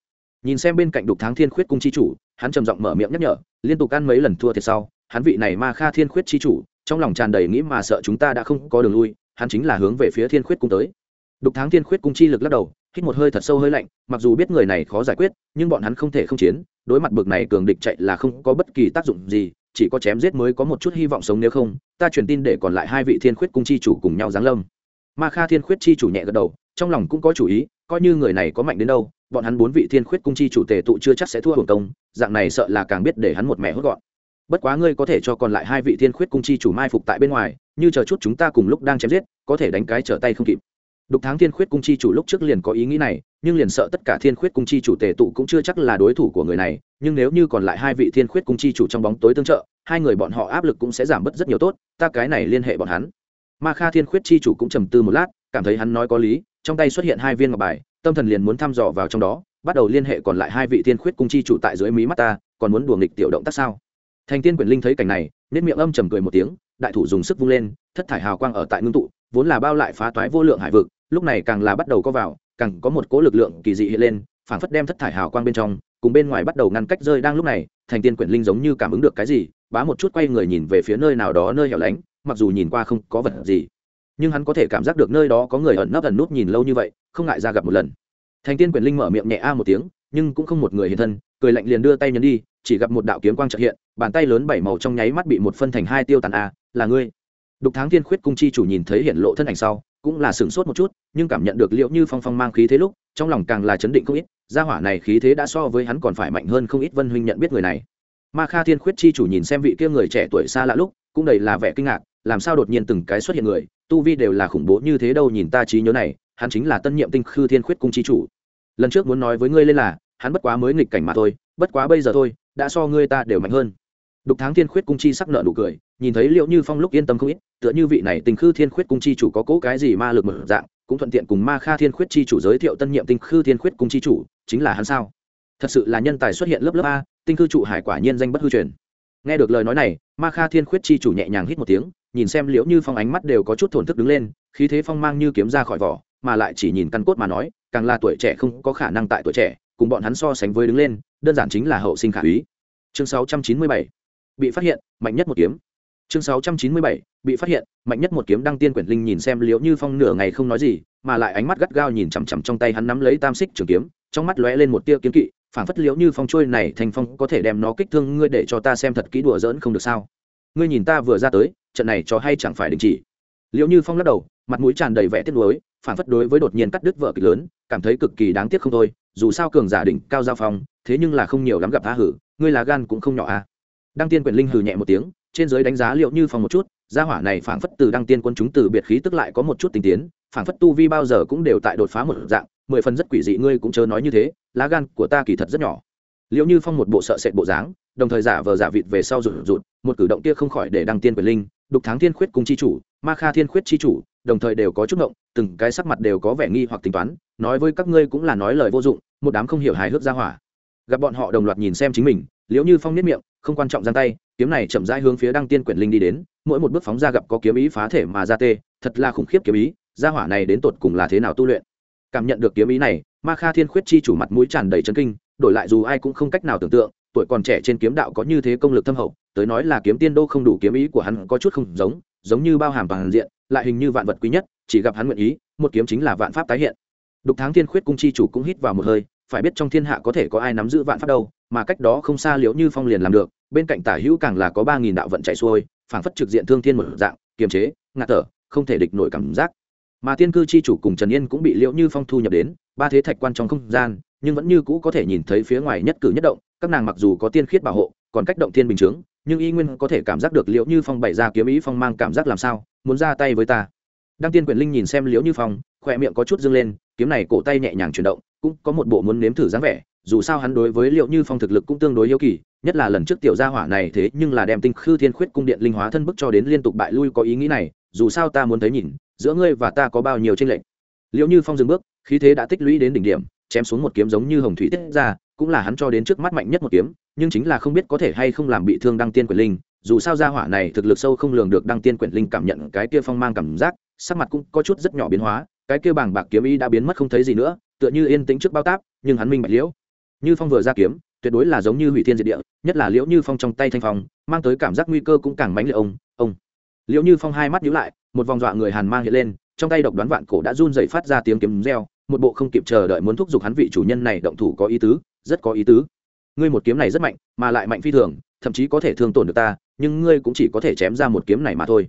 Nhìn xem bên cạnh đục tháng thiên khuyết cung chi chủ, hắn trầm giọng mở miệng nhắc nhở, liên tục ăn mấy lần thua thiệt sau, hắn vị này ma kha thiên khuyết chi chủ trong lòng tràn đầy nghĩ mà sợ chúng ta đã không có đường lui, hắn chính là hướng về phía thiên khuyết cung tới. Đục tháng thiên khuyết cung chi lực lắc đầu, hít một hơi thật sâu hơi lạnh, mặc dù biết người này khó giải quyết, nhưng bọn hắn không thể không chiến, đối mặt bực này cường địch chạy là không có bất kỳ tác dụng gì, chỉ có chém giết mới có một chút hy vọng sống nếu không, ta truyền tin để còn lại hai vị thiên khuyết cung chi chủ cùng nhau giáng lâm. Ma kha thiên khuyết chi chủ nhẹ gật đầu, trong lòng cũng có chủ ý, coi như người này có mạnh đến đâu, bọn hắn bốn vị thiên khuyết cung chi chủ tề tụ chưa chắc sẽ thua hồn công, dạng này sợ là càng biết để hắn một mẹ hốt gọn bất quá ngươi có thể cho còn lại hai vị thiên khuyết cung chi chủ mai phục tại bên ngoài, như chờ chút chúng ta cùng lúc đang chém giết, có thể đánh cái trở tay không kịp. Đục tháng thiên khuyết cung chi chủ lúc trước liền có ý nghĩ này, nhưng liền sợ tất cả thiên khuyết cung chi chủ tề tụ cũng chưa chắc là đối thủ của người này, nhưng nếu như còn lại hai vị thiên khuyết cung chi chủ trong bóng tối tương trợ, hai người bọn họ áp lực cũng sẽ giảm bớt rất nhiều tốt, ta cái này liên hệ bọn hắn. Ma kha thiên khuyết chi chủ cũng trầm tư một lát, cảm thấy hắn nói có lý, trong tay xuất hiện hai viên ngọc bài, tâm thần liền muốn thăm dò vào trong đó, bắt đầu liên hệ còn lại hai vị thiên khuyết cung chi chủ tại dưới mí mắt ta, còn muốn đùa nghịch tiểu động tác sao? Thành tiên quyển linh thấy cảnh này nết miệng âm trầm cười một tiếng, đại thủ dùng sức vung lên, thất thải hào quang ở tại ngưng tụ, vốn là bao lại phá toái vô lượng hải vực, lúc này càng là bắt đầu có vào, càng có một cỗ lực lượng kỳ dị hiện lên, phảng phất đem thất thải hào quang bên trong, cùng bên ngoài bắt đầu ngăn cách rơi đang lúc này, thành tiên quyển linh giống như cảm ứng được cái gì, bá một chút quay người nhìn về phía nơi nào đó nơi hẻo lánh, mặc dù nhìn qua không có vật gì, nhưng hắn có thể cảm giác được nơi đó có người ẩn nấp ẩn nút nhìn lâu như vậy, không ngại ra gặp một lần. Thành tiên quyển linh mở miệng nhẹ a một tiếng, nhưng cũng không một người hiện thân cười lạnh liền đưa tay nhấn đi, chỉ gặp một đạo kiếm quang trợ hiện, bàn tay lớn bảy màu trong nháy mắt bị một phân thành hai tiêu tàn a, là ngươi. Đục tháng thiên khuyết cung chi chủ nhìn thấy hiện lộ thân ảnh sau, cũng là sửng sốt một chút, nhưng cảm nhận được liệu như phong phong mang khí thế lúc, trong lòng càng là chấn định không ít, gia hỏa này khí thế đã so với hắn còn phải mạnh hơn không ít vân huynh nhận biết người này. Ma kha thiên khuyết chi chủ nhìn xem vị kia người trẻ tuổi xa lạ lúc, cũng đầy là vẻ kinh ngạc, làm sao đột nhiên từng cái xuất hiện người, tu vi đều là khủng bố như thế đâu nhìn ta trí nhớ này, hắn chính là tân nhiệm tinh khư thiên khuyết cung chi chủ. Lần trước muốn nói với ngươi lên là hắn bất quá mới nghịch cảnh mà thôi, bất quá bây giờ thôi, đã so ngươi ta đều mạnh hơn. Đục tháng thiên khuyết cung chi sắc nợ nụ cười, nhìn thấy liệu như phong lúc yên tâm không ít, tựa như vị này tình khư thiên khuyết cung chi chủ có cố cái gì ma lực mở dạng, cũng thuận tiện cùng ma kha thiên khuyết chi chủ giới thiệu tân nhiệm tinh khư thiên khuyết cung chi chủ, chính là hắn sao? Thật sự là nhân tài xuất hiện lớp lớp a, tinh khư trụ hải quả nhiên danh bất hư truyền. Nghe được lời nói này, ma kha thiên khuyết chi chủ nhẹ nhàng hít một tiếng, nhìn xem liễu như phong ánh mắt đều có chút thổn thức đứng lên, khí thế phong mang như kiếm ra khỏi vỏ, mà lại chỉ nhìn căn cốt mà nói, càng là tuổi trẻ không có khả năng tại tuổi trẻ cùng bọn hắn so sánh với đứng lên, đơn giản chính là hậu sinh khả úy. Chương 697 bị phát hiện, mạnh nhất một kiếm. Chương 697 bị phát hiện, mạnh nhất một kiếm. Đăng tiên quyển linh nhìn xem liễu như phong nửa ngày không nói gì, mà lại ánh mắt gắt gao nhìn chằm chằm trong tay hắn nắm lấy tam xích trường kiếm, trong mắt lóe lên một tia kiếm kỵ, phảng phất liễu như phong trôi này thành phong có thể đem nó kích thương, ngươi để cho ta xem thật kỹ đùa giỡn không được sao? Ngươi nhìn ta vừa ra tới, trận này cho hay chẳng phải đình chỉ? Liễu như phong lắc đầu, mặt mũi tràn đầy vẻ tiếc nuối, phảng phất đối với đột nhiên cắt đứt vợ kịch lớn, cảm thấy cực kỳ đáng tiếc không thôi dù sao cường giả đỉnh cao giao phong, thế nhưng là không nhiều lắm gặp tha hử, ngươi là gan cũng không nhỏ a đăng tiên Quyền linh hừ nhẹ một tiếng, trên giới đánh giá liệu như phong một chút, gia hỏa này phảng phất từ đăng tiên quân chúng từ biệt khí tức lại có một chút tình tiến, phảng phất tu vi bao giờ cũng đều tại đột phá một dạng, mười phần rất quỷ dị ngươi cũng chớ nói như thế, lá gan của ta kỳ thật rất nhỏ. Liệu như phong một bộ sợ sệt bộ dáng, đồng thời giả vờ giả vịt về sau rụt rụt, một cử động kia không khỏi để đăng tiên quyền linh, đục tháng thiên khuyết cùng chi chủ, ma kha thiên khuyết chi chủ, đồng thời đều có chút động từng cái sắc mặt đều có vẻ nghi hoặc tính toán nói với các ngươi cũng là nói lời vô dụng, một đám không hiểu hài hước ra hỏa. Gặp bọn họ đồng loạt nhìn xem chính mình, liễu như phong nếp miệng, không quan trọng giang tay, kiếm này chậm rãi hướng phía đăng tiên quyển linh đi đến, mỗi một bước phóng ra gặp có kiếm ý phá thể mà ra tê, thật là khủng khiếp kiếm ý, gia hỏa này đến tột cùng là thế nào tu luyện? Cảm nhận được kiếm ý này, ma kha thiên khuyết chi chủ mặt mũi tràn đầy chân kinh, đổi lại dù ai cũng không cách nào tưởng tượng, tuổi còn trẻ trên kiếm đạo có như thế công lực thâm hậu, tới nói là kiếm tiên đô không đủ kiếm ý của hắn có chút không giống giống như bao hàm toàn diện, lại hình như vạn vật quý nhất, chỉ gặp hắn nguyện ý, một kiếm chính là vạn pháp tái hiện đục tháng thiên khuyết cung chi chủ cũng hít vào một hơi, phải biết trong thiên hạ có thể có ai nắm giữ vạn pháp đâu, mà cách đó không xa liễu như phong liền làm được, bên cạnh tả hữu càng là có ba nghìn đạo vận chạy xuôi, phảng phất trực diện thương thiên một dạng, kiềm chế, ngạt thở, không thể địch nổi cảm giác. Mà tiên cư chi chủ cùng trần yên cũng bị liễu như phong thu nhập đến, ba thế thạch quan trong không gian, nhưng vẫn như cũ có thể nhìn thấy phía ngoài nhất cử nhất động, các nàng mặc dù có tiên khiết bảo hộ, còn cách động thiên bình chướng, nhưng y nguyên có thể cảm giác được Liệu như phong bày ra kiếm ý phong mang cảm giác làm sao, muốn ra tay với ta đăng tiên quyển linh nhìn xem liễu như phong, khỏe miệng có chút dâng lên, kiếm này cổ tay nhẹ nhàng chuyển động, cũng có một bộ muốn nếm thử dáng vẻ, dù sao hắn đối với liệu như phong thực lực cũng tương đối yêu kỳ, nhất là lần trước tiểu gia hỏa này thế nhưng là đem tinh khư thiên khuyết cung điện linh hóa thân bức cho đến liên tục bại lui có ý nghĩ này, dù sao ta muốn thấy nhìn, giữa ngươi và ta có bao nhiêu tranh lệch. Liệu như phong dừng bước, khí thế đã tích lũy đến đỉnh điểm, chém xuống một kiếm giống như hồng thủy tiết ra, cũng là hắn cho đến trước mắt mạnh nhất một kiếm, nhưng chính là không biết có thể hay không làm bị thương đăng tiên quyển linh, dù sao gia hỏa này thực lực sâu không lường được đăng tiên quyển linh cảm nhận cái kia phong mang cảm giác sắc mặt cũng có chút rất nhỏ biến hóa, cái kia bảng bạc kiếm ý đã biến mất không thấy gì nữa, tựa như yên tĩnh trước bao táp, nhưng hắn minh bạch liễu. Như phong vừa ra kiếm, tuyệt đối là giống như hủy thiên diệt địa, nhất là liễu như phong trong tay thanh phong, mang tới cảm giác nguy cơ cũng càng mãnh liệt, ông ông. Liễu như phong hai mắt nhíu lại, một vòng dọa người hàn mang hiện lên, trong tay độc đoán vạn cổ đã run dậy phát ra tiếng kiếm reo, một bộ không kịp chờ đợi muốn thúc giục hắn vị chủ nhân này động thủ có ý tứ, rất có ý tứ. Ngươi một kiếm này rất mạnh, mà lại mạnh phi thường, thậm chí có thể thương tổn được ta, nhưng ngươi cũng chỉ có thể chém ra một kiếm này mà thôi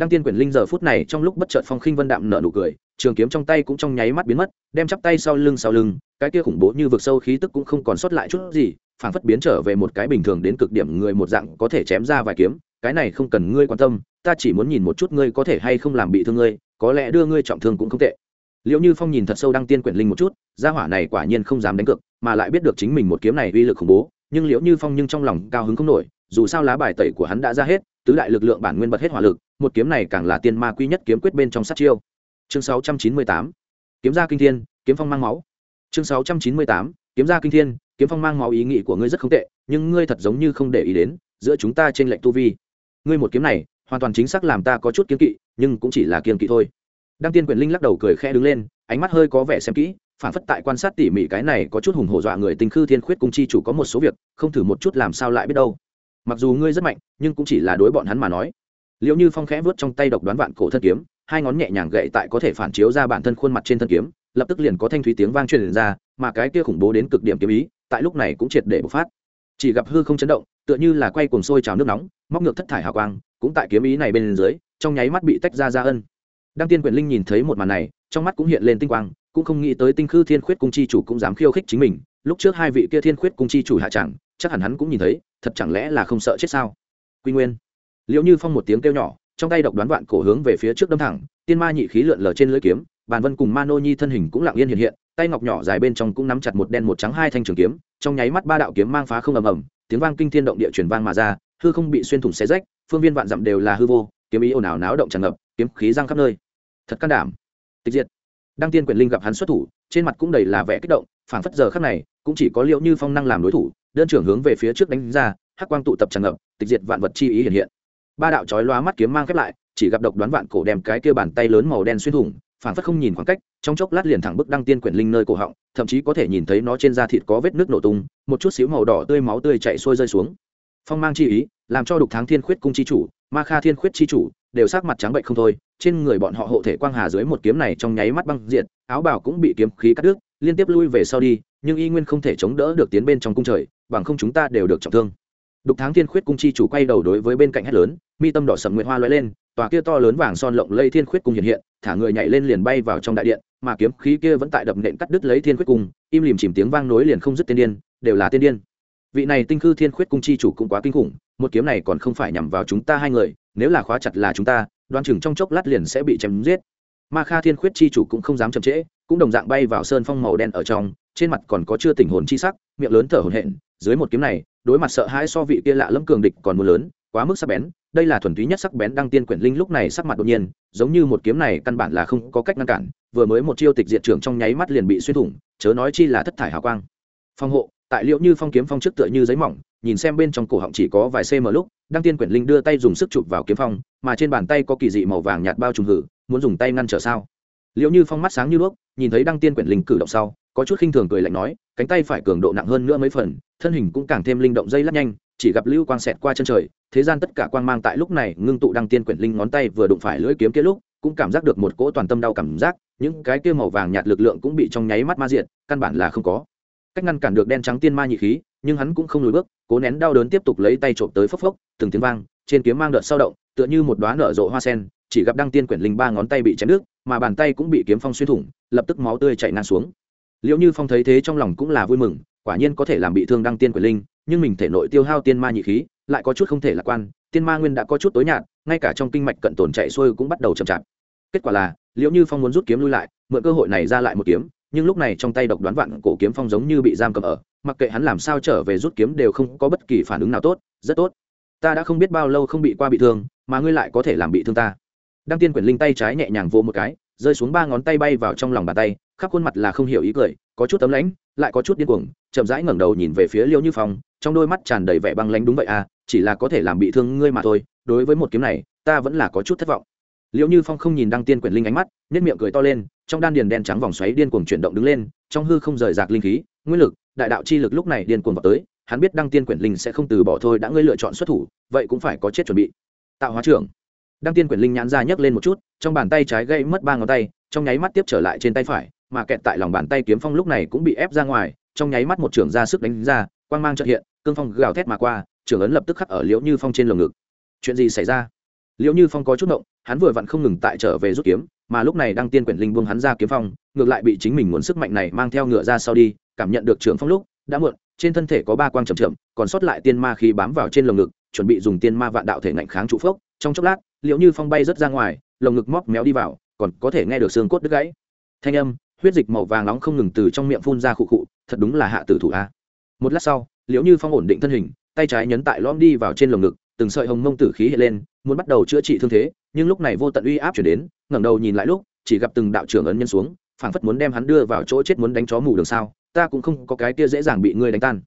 đăng tiên quyển linh giờ phút này trong lúc bất chợt phong khinh vân đạm nở nụ cười, trường kiếm trong tay cũng trong nháy mắt biến mất, đem chắp tay sau lưng sau lưng, cái kia khủng bố như vực sâu khí tức cũng không còn sót lại chút gì, phảng phất biến trở về một cái bình thường đến cực điểm người một dạng có thể chém ra vài kiếm, cái này không cần ngươi quan tâm, ta chỉ muốn nhìn một chút ngươi có thể hay không làm bị thương ngươi, có lẽ đưa ngươi trọng thương cũng không tệ. Liệu như phong nhìn thật sâu đăng tiên quyển linh một chút, gia hỏa này quả nhiên không dám đánh cược, mà lại biết được chính mình một kiếm này uy lực khủng bố, nhưng liệu như phong nhưng trong lòng cao hứng không nổi, dù sao lá bài tẩy của hắn đã ra hết tứ đại lực lượng bản nguyên bật hết hỏa lực, một kiếm này càng là tiên ma quy nhất kiếm quyết bên trong sát chiêu. Chương 698 kiếm gia kinh thiên, kiếm phong mang máu. Chương 698 kiếm gia kinh thiên, kiếm phong mang máu ý nghĩ của ngươi rất không tệ, nhưng ngươi thật giống như không để ý đến, giữa chúng ta trên lệnh tu vi. Ngươi một kiếm này, hoàn toàn chính xác làm ta có chút kiêng kỵ, nhưng cũng chỉ là kiên kỵ thôi. Đăng tiên quyền linh lắc đầu cười khẽ đứng lên, ánh mắt hơi có vẻ xem kỹ, phản phất tại quan sát tỉ mỉ cái này có chút hùng hổ dọa người tình khư thiên khuyết cung chi chủ có một số việc, không thử một chút làm sao lại biết đâu mặc dù ngươi rất mạnh, nhưng cũng chỉ là đối bọn hắn mà nói. Liệu như phong khẽ vớt trong tay độc đoán vạn cổ thân kiếm, hai ngón nhẹ nhàng gậy tại có thể phản chiếu ra bản thân khuôn mặt trên thân kiếm, lập tức liền có thanh thúy tiếng vang truyền ra, mà cái kia khủng bố đến cực điểm kiếm ý, tại lúc này cũng triệt để bộc phát. Chỉ gặp hư không chấn động, tựa như là quay cuồng sôi trào nước nóng, móc ngược thất thải hào quang, cũng tại kiếm ý này bên dưới, trong nháy mắt bị tách ra ra ân. Đăng tiên quyền linh nhìn thấy một màn này, trong mắt cũng hiện lên tinh quang, cũng không nghĩ tới tinh khư thiên khuyết cung chi chủ cũng dám khiêu khích chính mình, lúc trước hai vị kia thiên khuyết cung chi chủ hạ chẳng, chắc hẳn hắn cũng nhìn thấy thật chẳng lẽ là không sợ chết sao? Quy nguyên. Liệu như phong một tiếng kêu nhỏ, trong tay độc đoán vạn cổ hướng về phía trước đâm thẳng, tiên ma nhị khí lượn lờ trên lưỡi kiếm, bàn vân cùng ma nô nhi thân hình cũng lặng yên hiện hiện, tay ngọc nhỏ dài bên trong cũng nắm chặt một đen một trắng hai thanh trường kiếm, trong nháy mắt ba đạo kiếm mang phá không ầm ầm, tiếng vang kinh thiên động địa chuyển vang mà ra, hư không bị xuyên thủng xé rách, phương viên vạn dặm đều là hư vô, kiếm ý ồn ào náo động tràn ngập, kiếm khí răng khắp nơi. Thật can đảm. Tịch diệt. Đăng tiên quyền linh gặp hắn xuất thủ, trên mặt cũng đầy là vẻ kích động, phảng phất giờ khắc này, cũng chỉ có liệu như phong năng làm đối thủ đơn trưởng hướng về phía trước đánh ra, hắc quang tụ tập tràn ngập, tịch diệt vạn vật chi ý hiện hiện. Ba đạo chói lóa mắt kiếm mang khép lại, chỉ gặp độc đoán vạn cổ đem cái kia bàn tay lớn màu đen xuyên thủng, phảng phất không nhìn khoảng cách, trong chốc lát liền thẳng bức đăng tiên quyển linh nơi cổ họng, thậm chí có thể nhìn thấy nó trên da thịt có vết nước nổ tung, một chút xíu màu đỏ tươi máu tươi chạy xuôi rơi xuống. Phong mang chi ý, làm cho đục tháng thiên khuyết cung chi chủ, ma kha thiên khuyết chi chủ, đều sắc mặt trắng bệnh không thôi, trên người bọn họ hộ thể quang hà dưới một kiếm này trong nháy mắt băng diện áo bào cũng bị kiếm khí cắt đứt, liên tiếp lui về sau đi nhưng y nguyên không thể chống đỡ được tiến bên trong cung trời, bằng không chúng ta đều được trọng thương. Đục tháng thiên khuyết cung chi chủ quay đầu đối với bên cạnh hét lớn, mi tâm đỏ sầm nguyệt hoa lóe lên, tòa kia to lớn vàng son lộng lây thiên khuyết cung hiện hiện, thả người nhảy lên liền bay vào trong đại điện, mà kiếm khí kia vẫn tại đập nện cắt đứt lấy thiên khuyết cung, im lìm chìm tiếng vang nối liền không dứt tiên điên, đều là tiên điên. Vị này tinh khư thiên khuyết cung chi chủ cũng quá kinh khủng, một kiếm này còn không phải nhằm vào chúng ta hai người, nếu là khóa chặt là chúng ta, đoan chừng trong chốc lát liền sẽ bị chém giết. Ma kha thiên khuyết chi chủ cũng không dám chậm trễ cũng đồng dạng bay vào sơn phong màu đen ở trong, trên mặt còn có chưa tỉnh hồn chi sắc, miệng lớn thở hổn hển, dưới một kiếm này, đối mặt sợ hãi so vị kia lạ lẫm cường địch còn mưa lớn, quá mức sắc bén, đây là thuần túy nhất sắc bén đăng tiên quyển linh lúc này sắc mặt đột nhiên, giống như một kiếm này căn bản là không có cách ngăn cản, vừa mới một chiêu tịch diệt trưởng trong nháy mắt liền bị xuyên thủng, chớ nói chi là thất thải hào quang. Phong hộ, tại liệu như phong kiếm phong trước tựa như giấy mỏng, nhìn xem bên trong cổ họng chỉ có vài cm lúc, đăng tiên quyển linh đưa tay dùng sức chụp vào kiếm phong, mà trên bàn tay có kỳ dị màu vàng nhạt bao trùng hử, muốn dùng tay ngăn trở sao? Liệu như phong mắt sáng như đuốc, nhìn thấy đăng tiên quyển linh cử động sau, có chút khinh thường cười lạnh nói, cánh tay phải cường độ nặng hơn nữa mấy phần, thân hình cũng càng thêm linh động dây lắc nhanh, chỉ gặp lưu quang xẹt qua chân trời, thế gian tất cả quang mang tại lúc này ngưng tụ đăng tiên quyển linh ngón tay vừa đụng phải lưỡi kiếm kia lúc, cũng cảm giác được một cỗ toàn tâm đau cảm giác, những cái kia màu vàng nhạt lực lượng cũng bị trong nháy mắt ma diện căn bản là không có. Cách ngăn cản được đen trắng tiên ma nhị khí, nhưng hắn cũng không lùi bước, cố nén đau đớn tiếp tục lấy tay trộm tới phốc phốc, từng tiếng vang, trên kiếm mang đợt sao động tựa như một đoá nở rộ hoa sen, chỉ gặp đăng tiên quyển linh ba ngón tay bị chém nước mà bàn tay cũng bị kiếm phong xuyên thủng, lập tức máu tươi chảy ngang xuống. Liệu như phong thấy thế trong lòng cũng là vui mừng, quả nhiên có thể làm bị thương đăng tiên quyển linh, nhưng mình thể nội tiêu hao tiên ma nhị khí, lại có chút không thể lạc quan, tiên ma nguyên đã có chút tối nhạt, ngay cả trong kinh mạch cận tồn chạy xuôi cũng bắt đầu chậm chạp. Kết quả là liệu như phong muốn rút kiếm lui lại, mượn cơ hội này ra lại một kiếm, nhưng lúc này trong tay độc đoán vạn cổ kiếm phong giống như bị giam cầm ở, mặc kệ hắn làm sao trở về rút kiếm đều không có bất kỳ phản ứng nào tốt, rất tốt. Ta đã không biết bao lâu không bị qua bị thương mà ngươi lại có thể làm bị thương ta. Đăng tiên quyển linh tay trái nhẹ nhàng vô một cái, rơi xuống ba ngón tay bay vào trong lòng bàn tay, khắp khuôn mặt là không hiểu ý cười, có chút tấm lãnh, lại có chút điên cuồng, chậm rãi ngẩng đầu nhìn về phía liêu như phong, trong đôi mắt tràn đầy vẻ băng lãnh đúng vậy à chỉ là có thể làm bị thương ngươi mà thôi, đối với một kiếm này, ta vẫn là có chút thất vọng. Liệu như phong không nhìn đăng tiên quyển linh ánh mắt nếp miệng cười to lên, trong đan điền đen trắng vòng xoáy điên cuồng chuyển động đứng lên, trong hư không rời rạc linh khí, nguyên lực, đại đạo chi lực lúc này điên cuồng vào tới, hắn biết đăng tiên quyển linh sẽ không từ bỏ thôi, đã ngươi lựa chọn xuất thủ, vậy cũng phải có chết chuẩn bị tạo hóa trưởng. Đăng tiên quyển linh nhãn ra nhấc lên một chút, trong bàn tay trái gây mất ba ngón tay, trong nháy mắt tiếp trở lại trên tay phải, mà kẹt tại lòng bàn tay kiếm phong lúc này cũng bị ép ra ngoài, trong nháy mắt một trưởng ra sức đánh ra, quang mang trợ hiện, cương phong gào thét mà qua, trưởng ấn lập tức khắc ở liễu như phong trên lồng ngực. Chuyện gì xảy ra? Liễu như phong có chút động, hắn vừa vặn không ngừng tại trở về rút kiếm, mà lúc này đăng tiên quyển linh buông hắn ra kiếm phong, ngược lại bị chính mình muốn sức mạnh này mang theo ngựa ra sau đi, cảm nhận được trưởng phong lúc, đã muộn, trên thân thể có ba quang chậm chậm, còn sót lại tiên ma khí bám vào trên lồng ngực chuẩn bị dùng tiên ma vạn đạo thể ngạnh kháng trụ phốc. Trong chốc lát liễu như phong bay rất ra ngoài, lồng ngực móc méo đi vào, còn có thể nghe được xương cốt đứt gãy. Thanh âm, huyết dịch màu vàng nóng không ngừng từ trong miệng phun ra khụ khụ, thật đúng là hạ tử thủ a. Một lát sau liễu như phong ổn định thân hình, tay trái nhấn tại lõm đi vào trên lồng ngực, từng sợi hồng mông tử khí hiện lên, muốn bắt đầu chữa trị thương thế, nhưng lúc này vô tận uy áp chuyển đến, ngẩng đầu nhìn lại lúc, chỉ gặp từng đạo trưởng ấn nhân xuống, phảng phất muốn đem hắn đưa vào chỗ chết muốn đánh chó mù đường sao, ta cũng không có cái kia dễ dàng bị ngươi đánh tan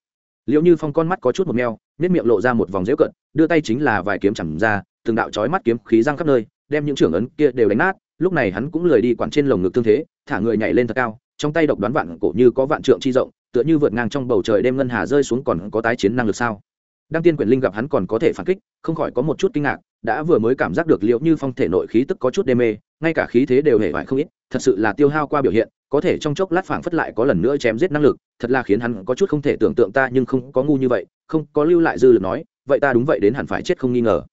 liệu như phong con mắt có chút một meo nếp miệng lộ ra một vòng dễu cận đưa tay chính là vài kiếm chẳng ra, từng đạo chói mắt kiếm khí răng khắp nơi, đem những trưởng ấn kia đều đánh nát. Lúc này hắn cũng lười đi quản trên lồng ngực tương thế, thả người nhảy lên thật cao, trong tay độc đoán vạn cổ như có vạn trượng chi rộng, tựa như vượt ngang trong bầu trời đêm ngân hà rơi xuống còn có tái chiến năng lực sao? Đăng tiên quyền linh gặp hắn còn có thể phản kích, không khỏi có một chút kinh ngạc, đã vừa mới cảm giác được liệu như phong thể nội khí tức có chút đê mê, ngay cả khí thế đều hề hoại không ít, thật sự là tiêu hao qua biểu hiện có thể trong chốc lát phảng phất lại có lần nữa chém giết năng lực, thật là khiến hắn có chút không thể tưởng tượng ta nhưng không có ngu như vậy, không có lưu lại dư lực nói, vậy ta đúng vậy đến hẳn phải chết không nghi ngờ.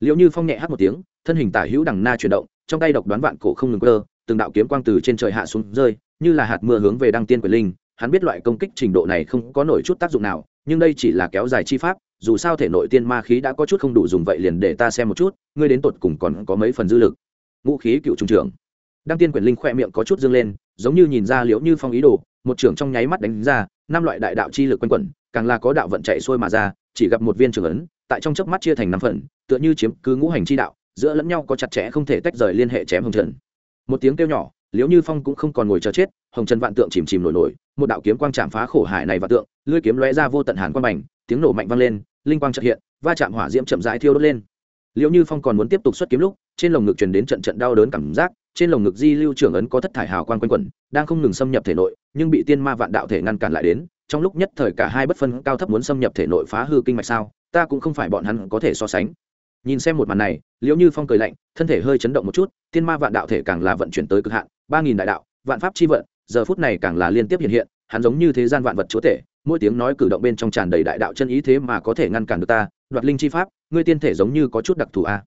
Liệu như phong nhẹ hát một tiếng, thân hình tả hữu đằng na chuyển động, trong tay độc đoán vạn cổ không ngừng cơ từng đạo kiếm quang từ trên trời hạ xuống rơi, như là hạt mưa hướng về đăng tiên quyền linh, hắn biết loại công kích trình độ này không có nổi chút tác dụng nào, nhưng đây chỉ là kéo dài chi pháp, dù sao thể nội tiên ma khí đã có chút không đủ dùng vậy liền để ta xem một chút, ngươi đến tột cùng còn có mấy phần dư lực. Ngũ khí cựu trung trưởng đăng tiên quyền linh khoe miệng có chút dương lên, giống như nhìn ra liễu như phong ý đồ, một trưởng trong nháy mắt đánh ra, năm loại đại đạo chi lực quanh quẩn, càng là có đạo vận chạy xuôi mà ra, chỉ gặp một viên trưởng ấn, tại trong chớp mắt chia thành năm phần, tựa như chiếm cứ ngũ hành chi đạo, giữa lẫn nhau có chặt chẽ không thể tách rời liên hệ chém hồng trần. Một tiếng kêu nhỏ, liễu như phong cũng không còn ngồi chờ chết, hồng trần vạn tượng chìm chìm nổi nổi, một đạo kiếm quang chạm phá khổ hải này vạn tượng, lưỡi kiếm lóe ra vô tận hàn quang bành, tiếng nổ mạnh vang lên, linh quang chợt hiện, va chạm hỏa diễm chậm rãi thiêu đốt lên. Liễu như phong còn muốn tiếp tục xuất kiếm lúc, trên lồng ngực truyền đến trận trận đau đớn cảm giác trên lồng ngực di lưu trưởng ấn có thất thải hào quan quanh quẩn, đang không ngừng xâm nhập thể nội, nhưng bị tiên ma vạn đạo thể ngăn cản lại đến, trong lúc nhất thời cả hai bất phân cao thấp muốn xâm nhập thể nội phá hư kinh mạch sao, ta cũng không phải bọn hắn có thể so sánh. Nhìn xem một màn này, liễu như phong cười lạnh, thân thể hơi chấn động một chút, tiên ma vạn đạo thể càng là vận chuyển tới cực hạn, ba nghìn đại đạo, vạn pháp chi vận, giờ phút này càng là liên tiếp hiện hiện, hắn giống như thế gian vạn vật chúa thể mỗi tiếng nói cử động bên trong tràn đầy đại đạo chân ý thế mà có thể ngăn cản được ta, đoạt linh chi pháp, ngươi tiên thể giống như có chút đặc thù a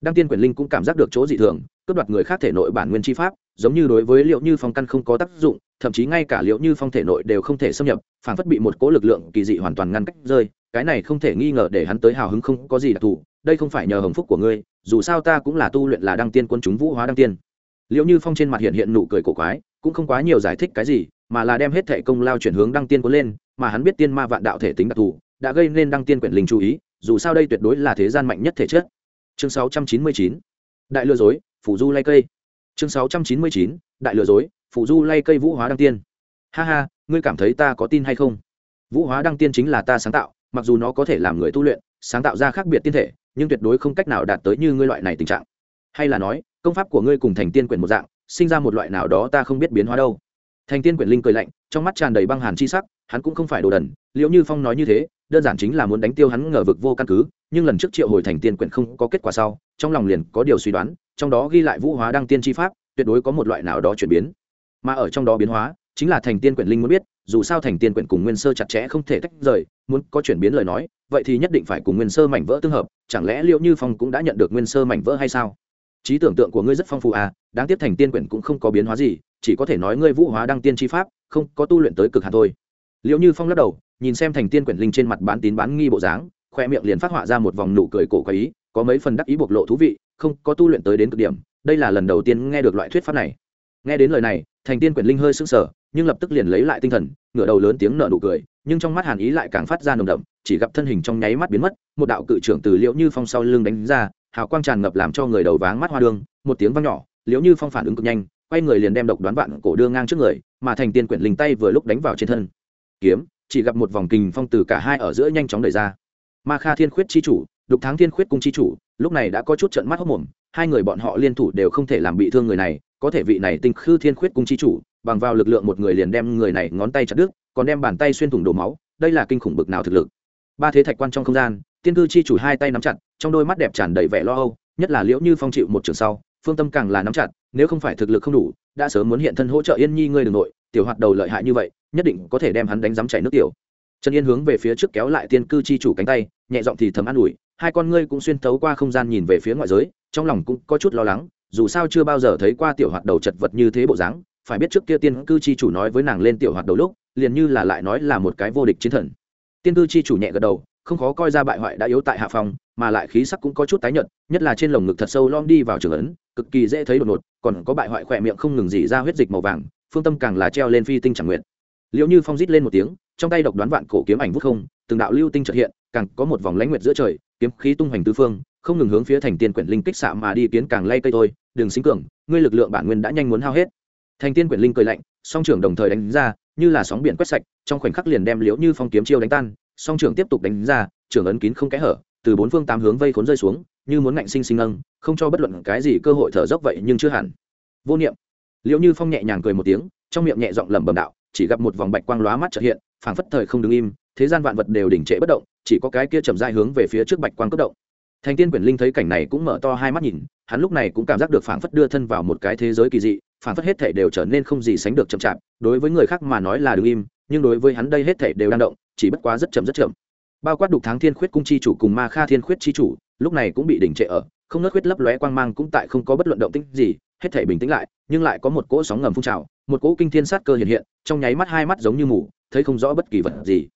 đăng tiên quyền linh cũng cảm giác được chỗ dị thường, cướp đoạt người khác thể nội bản nguyên chi pháp, giống như đối với liệu như phong căn không có tác dụng, thậm chí ngay cả liệu như phong thể nội đều không thể xâm nhập phản phất bị một cố lực lượng kỳ dị hoàn toàn ngăn cách rơi, cái này không thể nghi ngờ để hắn tới hào hứng không có gì đặc thù, đây không phải nhờ hồng phúc của ngươi, dù sao ta cũng là tu luyện là đăng tiên quân chúng vũ hóa đăng tiên. Liệu như phong trên mặt hiện hiện nụ cười cổ quái, cũng không quá nhiều giải thích cái gì, mà là đem hết thể công lao chuyển hướng đăng tiên quân lên, mà hắn biết tiên ma vạn đạo thể tính đặc thù, đã gây nên đăng tiên quyển linh chú ý, dù sao đây tuyệt đối là thế gian mạnh nhất thể chất chương 699 đại lừa dối, phủ du lay cây. Chương 699 đại lừa dối, phủ du lay cây vũ hóa đăng tiên. Ha ha, ngươi cảm thấy ta có tin hay không? Vũ hóa đăng tiên chính là ta sáng tạo, mặc dù nó có thể làm người tu luyện, sáng tạo ra khác biệt tiên thể, nhưng tuyệt đối không cách nào đạt tới như ngươi loại này tình trạng. Hay là nói, công pháp của ngươi cùng thành tiên quyển một dạng, sinh ra một loại nào đó ta không biết biến hóa đâu. Thành tiên quyển linh cười lạnh, trong mắt tràn đầy băng hàn chi sắc, hắn cũng không phải đồ đần liệu như phong nói như thế đơn giản chính là muốn đánh tiêu hắn ngờ vực vô căn cứ, nhưng lần trước triệu hồi thành tiên quyển không có kết quả sau, trong lòng liền có điều suy đoán, trong đó ghi lại vũ hóa đăng tiên tri pháp, tuyệt đối có một loại nào đó chuyển biến. Mà ở trong đó biến hóa, chính là thành tiên quyển linh muốn biết, dù sao thành tiên quyển cùng nguyên sơ chặt chẽ không thể tách rời, muốn có chuyển biến lời nói, vậy thì nhất định phải cùng nguyên sơ mảnh vỡ tương hợp, chẳng lẽ liệu như phong cũng đã nhận được nguyên sơ mảnh vỡ hay sao? Trí tưởng tượng của ngươi rất phong phú à đáng tiếc thành tiên quyển cũng không có biến hóa gì, chỉ có thể nói ngươi vũ hóa đăng tiên tri pháp, không có tu luyện tới cực hạt thôi. Liệu như phong lắc đầu nhìn xem thành tiên quyển linh trên mặt bán tín bán nghi bộ dáng, khoe miệng liền phát họa ra một vòng nụ cười cổ quái ý, có mấy phần đắc ý bộc lộ thú vị, không có tu luyện tới đến cực điểm, đây là lần đầu tiên nghe được loại thuyết pháp này. Nghe đến lời này, thành tiên quyển linh hơi sững sờ, nhưng lập tức liền lấy lại tinh thần, ngửa đầu lớn tiếng nở nụ cười, nhưng trong mắt hàn ý lại càng phát ra nồng đậm, chỉ gặp thân hình trong nháy mắt biến mất, một đạo cự trưởng từ liễu như phong sau lưng đánh ra, hào quang tràn ngập làm cho người đầu váng mắt hoa đường một tiếng vang nhỏ, liễu như phong phản ứng cực nhanh, quay người liền đem độc đoán vạn cổ đưa ngang trước người, mà thành tiên quyển linh tay vừa lúc đánh vào trên thân. Kiếm chỉ gặp một vòng kình phong từ cả hai ở giữa nhanh chóng đẩy ra. Ma kha thiên khuyết chi chủ, đục tháng thiên khuyết cung chi chủ, lúc này đã có chút trận mắt hốc mồm, hai người bọn họ liên thủ đều không thể làm bị thương người này, có thể vị này tinh khư thiên khuyết cung chi chủ, bằng vào lực lượng một người liền đem người này ngón tay chặt đứt, còn đem bàn tay xuyên thủng đổ máu, đây là kinh khủng bực nào thực lực. Ba thế thạch quan trong không gian, tiên cư chi chủ hai tay nắm chặt, trong đôi mắt đẹp tràn đầy vẻ lo âu, nhất là liễu như phong chịu một trường sau, phương tâm càng là nắm chặt, nếu không phải thực lực không đủ, đã sớm muốn hiện thân hỗ trợ yên nhi ngươi đ ừ n g nội, tiểu hoạt đầu lợi hại như vậy nhất định có thể đem hắn đánh giám chảy nước tiểu. Trần yên hướng về phía trước kéo lại tiên cư chi chủ cánh tay, nhẹ giọng thì thầm an ủi, hai con ngươi cũng xuyên tấu qua không gian nhìn về phía ngoại giới, trong lòng cũng có chút lo lắng, dù sao chưa bao giờ thấy qua tiểu hoạt đầu chật vật như thế bộ dáng, phải biết trước kia tiên cư chi chủ nói với nàng lên tiểu hoạt đầu lúc, liền như là lại nói là một cái vô địch chiến thần. Tiên cư chi chủ nhẹ gật đầu, không khó coi ra bại hoại đã yếu tại hạ phòng, mà lại khí sắc cũng có chút tái nhợt, nhất là trên lồng ngực thật sâu lom đi vào trường ấn, cực kỳ dễ thấy đột ngột, còn có bại hoại khỏe miệng không ngừng dỉ ra huyết dịch màu vàng, phương tâm càng là treo lên phi tinh chẳng nguyện liệu như phong rít lên một tiếng, trong tay độc đoán vạn cổ kiếm ảnh vút không, từng đạo lưu tinh trật hiện, càng có một vòng lãnh nguyệt giữa trời, kiếm khí tung hoành tứ phương, không ngừng hướng phía thành tiên quyển linh kích xạ mà đi kiến càng lay cây thôi đừng sinh cường, ngươi lực lượng bản nguyên đã nhanh muốn hao hết. Thành tiên quyển linh cười lạnh, song trưởng đồng thời đánh ra, như là sóng biển quét sạch, trong khoảnh khắc liền đem liễu như phong kiếm chiêu đánh tan, song trưởng tiếp tục đánh ra, trưởng ấn kín không kẽ hở, từ bốn phương tám hướng vây khốn rơi xuống, như muốn ngạnh sinh sinh âng không cho bất luận cái gì cơ hội thở dốc vậy nhưng chưa hẳn. Vô niệm. Liễu như phong nhẹ nhàng cười một tiếng, trong miệng nhẹ giọng lẩm bẩm đạo chỉ gặp một vòng bạch quang lóa mắt trợ hiện, phảng phất thời không đứng im, thế gian vạn vật đều đỉnh trệ bất động, chỉ có cái kia chậm dai hướng về phía trước bạch quang cấp động. Thành tiên quyển linh thấy cảnh này cũng mở to hai mắt nhìn, hắn lúc này cũng cảm giác được phảng phất đưa thân vào một cái thế giới kỳ dị, phảng phất hết thể đều trở nên không gì sánh được chậm chạp, đối với người khác mà nói là đứng im, nhưng đối với hắn đây hết thể đều đang động, chỉ bất quá rất chậm rất chậm. Bao quát đục tháng thiên khuyết cung chi chủ cùng ma kha thiên khuyết chi chủ, lúc này cũng bị đỉnh trệ ở, không nớt khuyết lấp lóe quang mang cũng tại không có bất luận động tĩnh gì hết thể bình tĩnh lại, nhưng lại có một cỗ sóng ngầm phun trào, một cỗ kinh thiên sát cơ hiện hiện, trong nháy mắt hai mắt giống như mù, thấy không rõ bất kỳ vật gì.